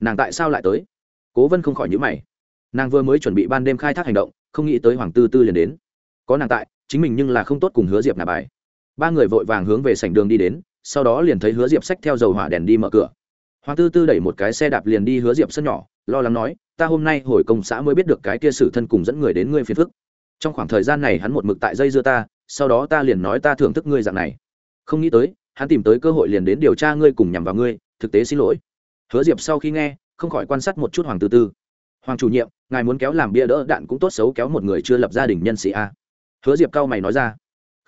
Nàng tại sao lại tới? Cố vân không khỏi nhữ mày. Nàng vừa mới chuẩn bị ban đêm khai thác hành động, không nghĩ tới hoàng tư tư liền đến. Có nàng tại, chính mình nhưng là không tốt cùng hứa diệp nạp bài. Ba người vội vàng hướng về sảnh đường đi đến, sau đó liền thấy hứa diệp xách theo dầu hỏa đèn đi mở cửa hoàng tư tư đẩy một cái xe đạp liền đi hứa diệp sân nhỏ, lo lắng nói, ta hôm nay hồi công xã mới biết được cái kia sử thân cùng dẫn người đến ngươi phiền phức. Trong khoảng thời gian này hắn một mực tại dây dưa ta, sau đó ta liền nói ta thưởng thức ngươi dạng này. Không nghĩ tới, hắn tìm tới cơ hội liền đến điều tra ngươi cùng nhằm vào ngươi, thực tế xin lỗi. Hứa diệp sau khi nghe, không khỏi quan sát một chút hoàng tư tư. Hoàng chủ nhiệm, ngài muốn kéo làm bia đỡ đạn cũng tốt xấu kéo một người chưa lập gia đình nhân sĩ a. Hứa diệp cao mày nói ra.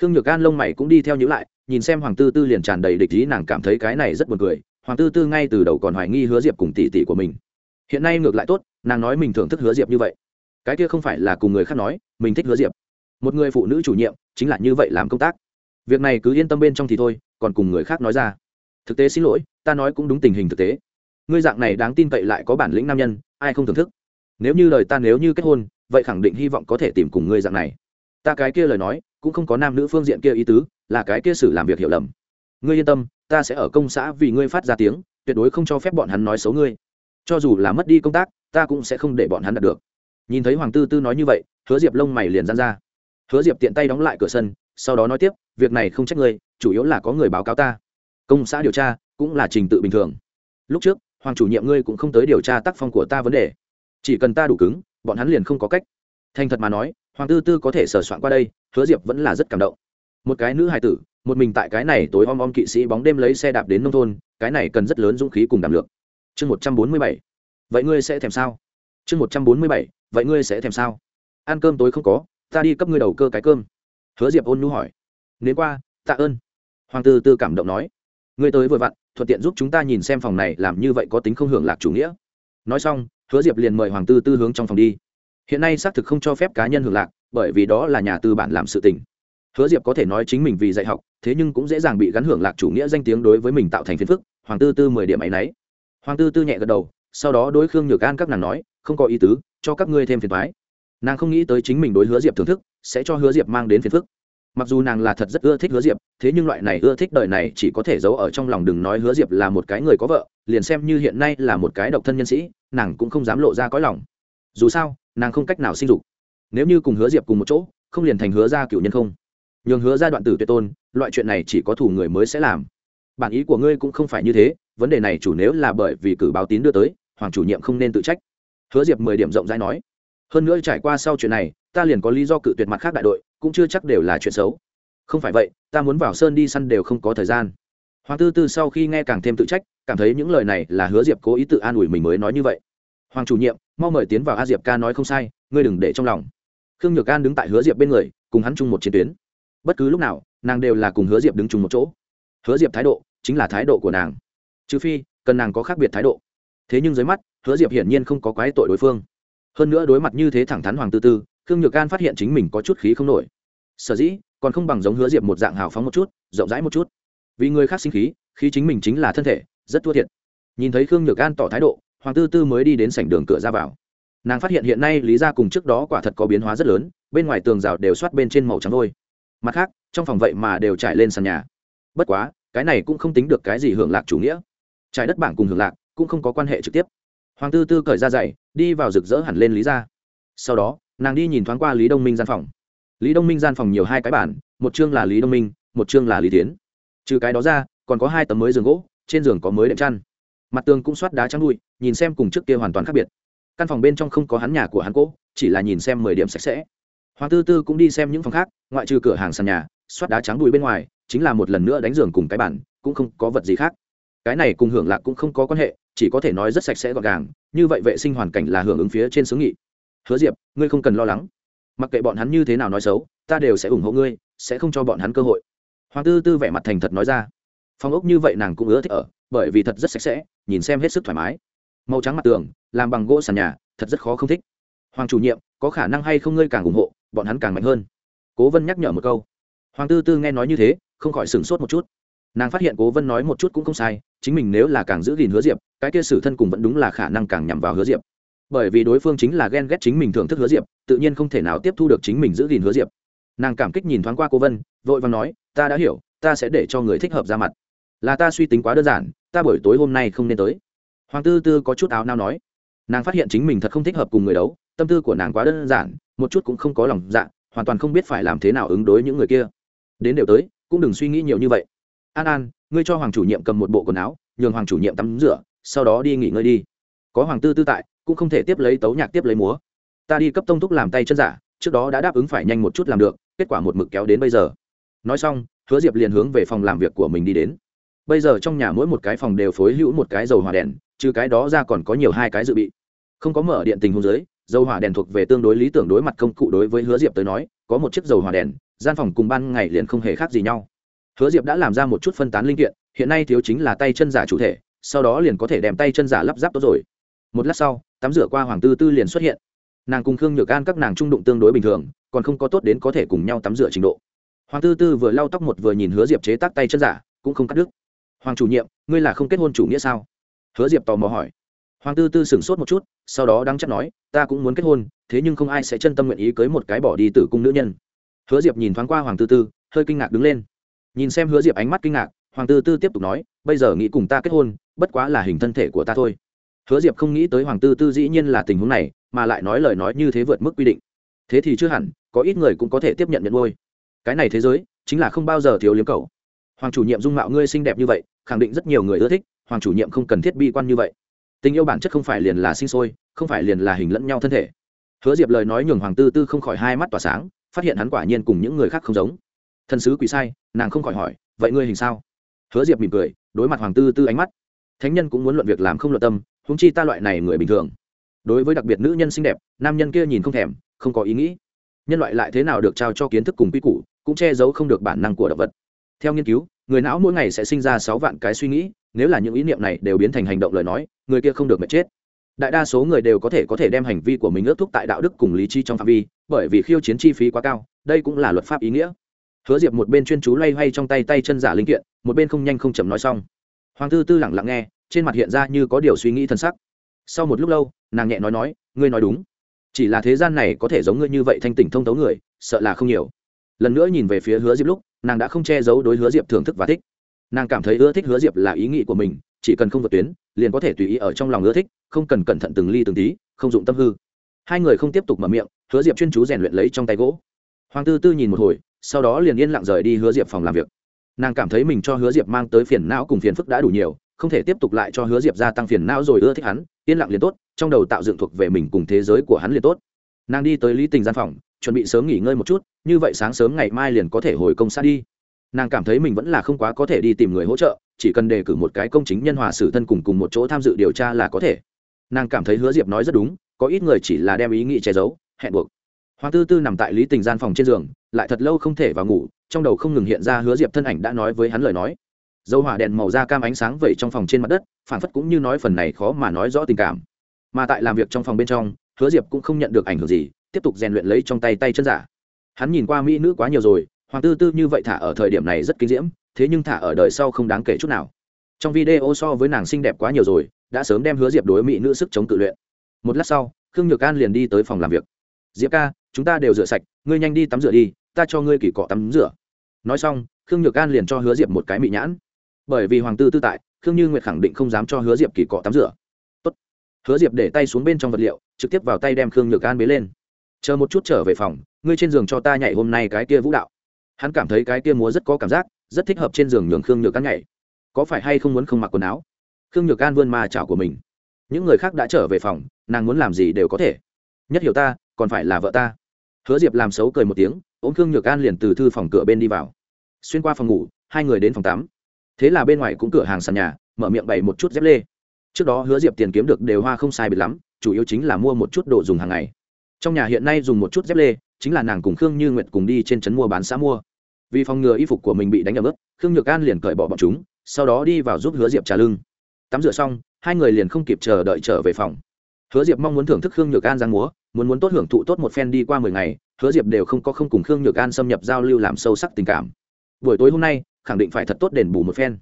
Khương nhược an lông mày cũng đi theo nhữ lại, nhìn xem hoàng tư tư liền tràn đầy địch ý, nàng cảm thấy cái này rất buồn cười hoàng tư tư ngay từ đầu còn hoài nghi hứa diệp cùng tỷ tỷ của mình. Hiện nay ngược lại tốt, nàng nói mình thưởng thức hứa diệp như vậy. Cái kia không phải là cùng người khác nói, mình thích hứa diệp. Một người phụ nữ chủ nhiệm, chính là như vậy làm công tác. Việc này cứ yên tâm bên trong thì thôi, còn cùng người khác nói ra. Thực tế xin lỗi, ta nói cũng đúng tình hình thực tế. Ngươi dạng này đáng tin cậy lại có bản lĩnh nam nhân, ai không thưởng thức? Nếu như lời ta nếu như kết hôn, vậy khẳng định hy vọng có thể tìm cùng ngươi dạng này. Ta cái kia lời nói, cũng không có nam nữ phương diện kia ý tứ, là cái kia xử làm việc hiểu lầm. Ngươi yên tâm ta sẽ ở công xã vì ngươi phát ra tiếng, tuyệt đối không cho phép bọn hắn nói xấu ngươi. Cho dù là mất đi công tác, ta cũng sẽ không để bọn hắn đạt được. Nhìn thấy hoàng tư tư nói như vậy, hứa diệp lông mày liền dán ra. Hứa diệp tiện tay đóng lại cửa sân, sau đó nói tiếp, việc này không trách ngươi, chủ yếu là có người báo cáo ta. Công xã điều tra cũng là trình tự bình thường. Lúc trước, hoàng chủ nhiệm ngươi cũng không tới điều tra tác phong của ta vấn đề. Chỉ cần ta đủ cứng, bọn hắn liền không có cách. Thành thật mà nói, hoàng tư tư có thể sửa soạn qua đây, hứa diệp vẫn là rất cảm động một cái nữ hài tử, một mình tại cái này tối om om kỵ sĩ bóng đêm lấy xe đạp đến nông thôn, cái này cần rất lớn dũng khí cùng đảm lượng. Chương một trăm bốn mươi bảy. Vậy ngươi sẽ thèm sao? Chương một trăm bốn mươi bảy. Vậy ngươi sẽ thèm sao? Ăn cơm tối không có, ta đi cấp ngươi đầu cơ cái cơm. Hứa diệp ôn nhu hỏi. Nếu qua, tạ ơn. Hoàng tư tư cảm động nói. Ngươi tới vội vặn, thuận tiện giúp chúng ta nhìn xem phòng này làm như vậy có tính không hưởng lạc chủ nghĩa. Nói xong, hứa diệp liền mời hoàng tư tư hướng trong phòng đi. Hiện nay xác thực không cho phép cá nhân hưởng lạc, bởi vì đó là nhà tư bản làm sự tình hứa diệp có thể nói chính mình vì dạy học, thế nhưng cũng dễ dàng bị gắn hưởng lạc chủ nghĩa danh tiếng đối với mình tạo thành phiền phức. Hoàng tư tư mười điểm ấy nấy. hoàng tư tư nhẹ gật đầu, sau đó đối khương nhược an các nàng nói, không có ý tứ, cho các ngươi thêm phiền thoái nàng không nghĩ tới chính mình đối hứa diệp thưởng thức, sẽ cho hứa diệp mang đến phiền phức. Mặc dù nàng là thật rất ưa thích hứa diệp, thế nhưng loại này ưa thích đời này chỉ có thể giấu ở trong lòng đừng nói hứa diệp là một cái người có vợ, liền xem như hiện nay là một cái độc thân nhân sĩ, nàng cũng không dám lộ ra cõi lòng. Dù sao, nàng không cách nào sinh dục. Nếu như cùng hứa diệp cùng một chỗ, không liền thành hứa ra cựu nhân không? Nhường hứa ra đoạn tử tuyệt tôn, loại chuyện này chỉ có thủ người mới sẽ làm. Bản ý của ngươi cũng không phải như thế, vấn đề này chủ nếu là bởi vì cử báo tín đưa tới, hoàng chủ nhiệm không nên tự trách. Hứa diệp mười điểm rộng rãi nói. Hơn nữa trải qua sau chuyện này, ta liền có lý do cự tuyệt mặt khác đại đội, cũng chưa chắc đều là chuyện xấu. Không phải vậy, ta muốn vào sơn đi săn đều không có thời gian. Hoàng tư tư sau khi nghe càng thêm tự trách, cảm thấy những lời này là hứa diệp cố ý tự an ủi mình mới nói như vậy. Hoàng chủ nhiệm, mau mời tiến vào a diệp ca nói không sai, ngươi đừng để trong lòng. Khương nhược an đứng tại hứa diệp bên người, cùng hắn chung một chiến tuyến bất cứ lúc nào, nàng đều là cùng hứa diệp đứng chung một chỗ. Hứa diệp thái độ chính là thái độ của nàng. Trừ phi, cần nàng có khác biệt thái độ. Thế nhưng dưới mắt, hứa diệp hiển nhiên không có quái tội đối phương. Hơn nữa đối mặt như thế thẳng thắn hoàng tư tư, khương nhược an phát hiện chính mình có chút khí không nổi. Sở dĩ, còn không bằng giống hứa diệp một dạng hào phóng một chút, rộng rãi một chút. Vì người khác sinh khí khí chính mình chính là thân thể, rất thua thiệt. Nhìn thấy khương nhược an tỏ thái độ, hoàng tư tư mới đi đến sảnh đường cửa ra vào. Nàng phát hiện hiện nay lý ra cùng trước đó quả thật có biến hóa rất lớn, bên ngoài tường rào đều soát bên trên màu trắng thôi mặt khác, trong phòng vậy mà đều trải lên sàn nhà. Bất quá, cái này cũng không tính được cái gì hưởng lạc chủ nghĩa. Trải đất bảng cùng hưởng lạc cũng không có quan hệ trực tiếp. Hoàng tư tư cởi ra dày đi vào rực rỡ hẳn lên lý ra sau đó, nàng đi nhìn thoáng qua lý đông minh gian phòng. Lý đông minh gian phòng nhiều hai cái bản, một chương là lý đông minh, một chương là lý tiến. Trừ cái đó ra, còn có hai tấm mới giường gỗ, trên giường có mới đệm chăn. Mặt tường cũng soát đá trắng đuôi nhìn xem cùng trước kia hoàn toàn khác biệt. Căn phòng bên trong không có hắn nhà của hắn cỗ chỉ là nhìn xem mười điểm sạch sẽ hoàng tư tư cũng đi xem những phòng khác, ngoại trừ cửa hàng sàn nhà soát đá trắng đùi bên ngoài, chính là một lần nữa đánh giường cùng cái bản cũng không có vật gì khác. Cái này cùng hưởng lạc cũng không có quan hệ, chỉ có thể nói rất sạch sẽ gọn gàng, như vậy vệ sinh hoàn cảnh là hưởng ứng phía trên sướng nghị. Hứa diệp, ngươi không cần lo lắng. Mặc kệ bọn hắn như thế nào nói xấu, ta đều sẽ ủng hộ ngươi, sẽ không cho bọn hắn cơ hội. Hoàng tư tư vẻ mặt thành thật nói ra. Phòng ốc như vậy nàng cũng ưa thích ở, bởi vì thật rất sạch sẽ, nhìn xem hết sức thoải mái. Màu trắng mặt tường, làm bằng gỗ sàn nhà, thật rất khó không thích. Hoàng chủ nhiệm, có khả năng hay không ngươi càng ủng hộ? Bọn hắn càng mạnh hơn. Cố vân nhắc nhở một câu. Hoàng tư tư nghe nói như thế, không khỏi sửng sốt một chút. Nàng phát hiện cố vân nói một chút cũng không sai, chính mình nếu là càng giữ gìn hứa diệp, cái kia sử thân cùng vẫn đúng là khả năng càng nhằm vào hứa diệp. Bởi vì đối phương chính là ghen ghét chính mình thưởng thức hứa diệp, tự nhiên không thể nào tiếp thu được chính mình giữ gìn hứa diệp. Nàng cảm kích nhìn thoáng qua cố vân, vội và nói, ta đã hiểu, ta sẽ để cho người thích hợp ra mặt. Là ta suy tính quá đơn giản, ta buổi tối hôm nay không nên tới. Hoàng tư tư có chút áo nao nói. Nàng phát hiện chính mình thật không thích hợp cùng người đấu tâm tư của nàng quá đơn giản, một chút cũng không có lòng dạ hoàn toàn không biết phải làm thế nào ứng đối những người kia. Đến đều tới, cũng đừng suy nghĩ nhiều như vậy. An an, ngươi cho hoàng chủ nhiệm cầm một bộ quần áo, nhường hoàng chủ nhiệm tắm rửa, sau đó đi nghỉ ngơi đi. Có hoàng tư tư tại, cũng không thể tiếp lấy tấu nhạc tiếp lấy múa. Ta đi cấp tông thúc làm tay chân giả, trước đó đã đáp ứng phải nhanh một chút làm được, kết quả một mực kéo đến bây giờ. Nói xong, hứa diệp liền hướng về phòng làm việc của mình đi đến. Bây giờ trong nhà mỗi một cái phòng đều phối hữu một cái dầu hỏa đèn, trừ cái đó ra còn có nhiều hai cái dự bị. Không có mở điện tình hôn giới dầu hỏa đèn thuộc về tương đối lý tưởng đối mặt công cụ đối với hứa diệp tới nói, có một chiếc dầu hỏa đèn, gian phòng cùng ban ngày liền không hề khác gì nhau. Hứa diệp đã làm ra một chút phân tán linh kiện, hiện nay thiếu chính là tay chân giả chủ thể, sau đó liền có thể đem tay chân giả lắp ráp tốt rồi. Một lát sau, tắm rửa qua hoàng tư tư liền xuất hiện. Nàng cùng khương nhược an các nàng trung đụng tương đối bình thường, còn không có tốt đến có thể cùng nhau tắm rửa trình độ. Hoàng tư tư vừa lau tóc một vừa nhìn hứa diệp chế tác tay chân giả, cũng không cắt đứt. Hoàng chủ nhiệm, ngươi là không kết hôn chủ nghĩa sao? Hứa diệp tò mò hỏi hoàng tư tư sửng sốt một chút, sau đó đang chắc nói, ta cũng muốn kết hôn, thế nhưng không ai sẽ chân tâm nguyện ý cưới một cái bỏ đi tử cung nữ nhân. Hứa diệp nhìn thoáng qua hoàng tư tư, hơi kinh ngạc đứng lên. Nhìn xem hứa diệp ánh mắt kinh ngạc, hoàng tư tư tiếp tục nói, bây giờ nghĩ cùng ta kết hôn, bất quá là hình thân thể của ta thôi. Hứa diệp không nghĩ tới hoàng tư tư dĩ nhiên là tình huống này, mà lại nói lời nói như thế vượt mức quy định. Thế thì chưa hẳn, có ít người cũng có thể tiếp nhận nhận ngôi cái này thế giới, chính là không bao giờ thiếu liếm cầu hoàng chủ nhiệm dung mạo ngươi xinh đẹp như vậy, khẳng định rất nhiều người ưa thích, hoàng chủ nhiệm không cần thiết bi quan như vậy tình yêu bản chất không phải liền là sinh sôi, không phải liền là hình lẫn nhau thân thể. Hứa diệp lời nói nhường hoàng tư tư không khỏi hai mắt tỏa sáng, phát hiện hắn quả nhiên cùng những người khác không giống. Thần sứ quỷ sai, nàng không khỏi hỏi, vậy ngươi hình sao? Hứa diệp mỉm cười, đối mặt hoàng tư tư ánh mắt. Thánh nhân cũng muốn luận việc làm không luận tâm húng chi ta loại này người bình thường. Đối với đặc biệt nữ nhân xinh đẹp, nam nhân kia nhìn không thèm, không có ý nghĩ. Nhân loại lại thế nào được trao cho kiến thức cùng quy củ, cũng che giấu không được bản năng của động vật. Theo nghiên cứu, người não mỗi ngày sẽ sinh ra sáu vạn cái suy nghĩ nếu là những ý niệm này đều biến thành hành động lời nói, người kia không được mệt chết. Đại đa số người đều có thể có thể đem hành vi của mình ước thúc tại đạo đức cùng lý chi trong phạm vi, bởi vì khiêu chiến chi phí quá cao, đây cũng là luật pháp ý nghĩa. Hứa diệp một bên chuyên chú loay hoay trong tay tay chân giả linh kiện, một bên không nhanh không chậm nói xong. Hoàng tư tư lẳng lặng nghe, trên mặt hiện ra như có điều suy nghĩ thân sắc. Sau một lúc lâu, nàng nhẹ nói nói, ngươi nói đúng. Chỉ là thế gian này có thể giống ngươi như vậy thanh tỉnh thông tấu người, sợ là không nhiều. Lần nữa nhìn về phía hứa diệp lúc, nàng đã không che giấu đối hứa diệp thưởng thức và thích nàng cảm thấy ưa thích hứa diệp là ý nghĩ của mình, chỉ cần không vượt tuyến, liền có thể tùy ý ở trong lòng ưa thích, không cần cẩn thận từng ly từng tí, không dụng tâm hư. Hai người không tiếp tục mở miệng, hứa diệp chuyên chú rèn luyện lấy trong tay gỗ. Hoàng tư tư nhìn một hồi, sau đó liền yên lặng rời đi hứa diệp phòng làm việc. Nàng cảm thấy mình cho hứa diệp mang tới phiền não cùng phiền phức đã đủ nhiều, không thể tiếp tục lại cho hứa diệp gia tăng phiền não rồi ưa thích hắn, yên lặng liền tốt, trong đầu tạo dựng thuộc về mình cùng thế giới của hắn liền tốt. Nàng đi tới lý tình gian phòng, chuẩn bị sớm nghỉ ngơi một chút, như vậy sáng sớm ngày mai liền có thể hồi công xã đi nàng cảm thấy mình vẫn là không quá có thể đi tìm người hỗ trợ, chỉ cần đề cử một cái công chính nhân hòa xử thân cùng cùng một chỗ tham dự điều tra là có thể. Nàng cảm thấy hứa diệp nói rất đúng, có ít người chỉ là đem ý nghĩ che giấu, hẹn buộc. Hoàng tư tư nằm tại lý tình gian phòng trên giường, lại thật lâu không thể vào ngủ, trong đầu không ngừng hiện ra hứa diệp thân ảnh đã nói với hắn lời nói. Dầu hỏa đèn màu da cam ánh sáng vẩy trong phòng trên mặt đất phản phất cũng như nói phần này khó mà nói rõ tình cảm. Mà tại làm việc trong phòng bên trong, hứa diệp cũng không nhận được ảnh hưởng gì, tiếp tục rèn luyện lấy trong tay tay chân giả. Hắn nhìn qua mỹ nữ quá nhiều rồi hoàng tư tư như vậy thả ở thời điểm này rất kinh diễm, thế nhưng thả ở đời sau không đáng kể chút nào. Trong video so với nàng xinh đẹp quá nhiều rồi, đã sớm đem hứa diệp đối mỹ nữ sức chống tự luyện. Một lát sau, khương nhược an liền đi tới phòng làm việc. Diệp ca, chúng ta đều rửa sạch, ngươi nhanh đi tắm rửa đi, ta cho ngươi kỳ cọ tắm rửa. Nói xong, khương nhược an liền cho hứa diệp một cái mị nhãn. Bởi vì hoàng tư tư tại, khương như nguyệt khẳng định không dám cho hứa diệp kỳ cọ tắm rửa. Tốt. hứa diệp để tay xuống bên trong vật liệu, trực tiếp vào tay đem khương nhược an bế lên. Chờ một chút trở về phòng, ngươi trên giường cho ta nhảy hôm nay cái kia vũ đạo hắn cảm thấy cái kia múa rất có cảm giác, rất thích hợp trên giường nhường khương nhược an nhảy. Có phải hay không muốn không mặc quần áo? Khương nhược an vươn ma chảo của mình. Những người khác đã trở về phòng, nàng muốn làm gì đều có thể. Nhất hiểu ta, còn phải là vợ ta. Hứa diệp làm xấu cười một tiếng, ôm khương nhược an liền từ thư phòng cửa bên đi vào. Xuyên qua phòng ngủ, hai người đến phòng tắm. Thế là bên ngoài cũng cửa hàng sàn nhà, mở miệng bày một chút dép lê. Trước đó hứa diệp tiền kiếm được đều hoa không sai biệt lắm, chủ yếu chính là mua một chút đồ dùng hàng ngày. Trong nhà hiện nay dùng một chút dép lê, chính là nàng cùng khương như nguyệt cùng đi trên trấn mua bán xã mua vì phòng ngừa y phục của mình bị đánh ẩm ướt, khương nhược an liền cởi bỏ bọn chúng, sau đó đi vào giúp hứa diệp trả lưng. Tắm rửa xong, hai người liền không kịp chờ đợi trở về phòng. Hứa diệp mong muốn thưởng thức khương nhược an giang múa, muốn muốn tốt hưởng thụ tốt một phen đi qua mười ngày, hứa diệp đều không có không cùng khương nhược an xâm nhập giao lưu làm sâu sắc tình cảm. Buổi tối hôm nay, khẳng định phải thật tốt đền bù một phen.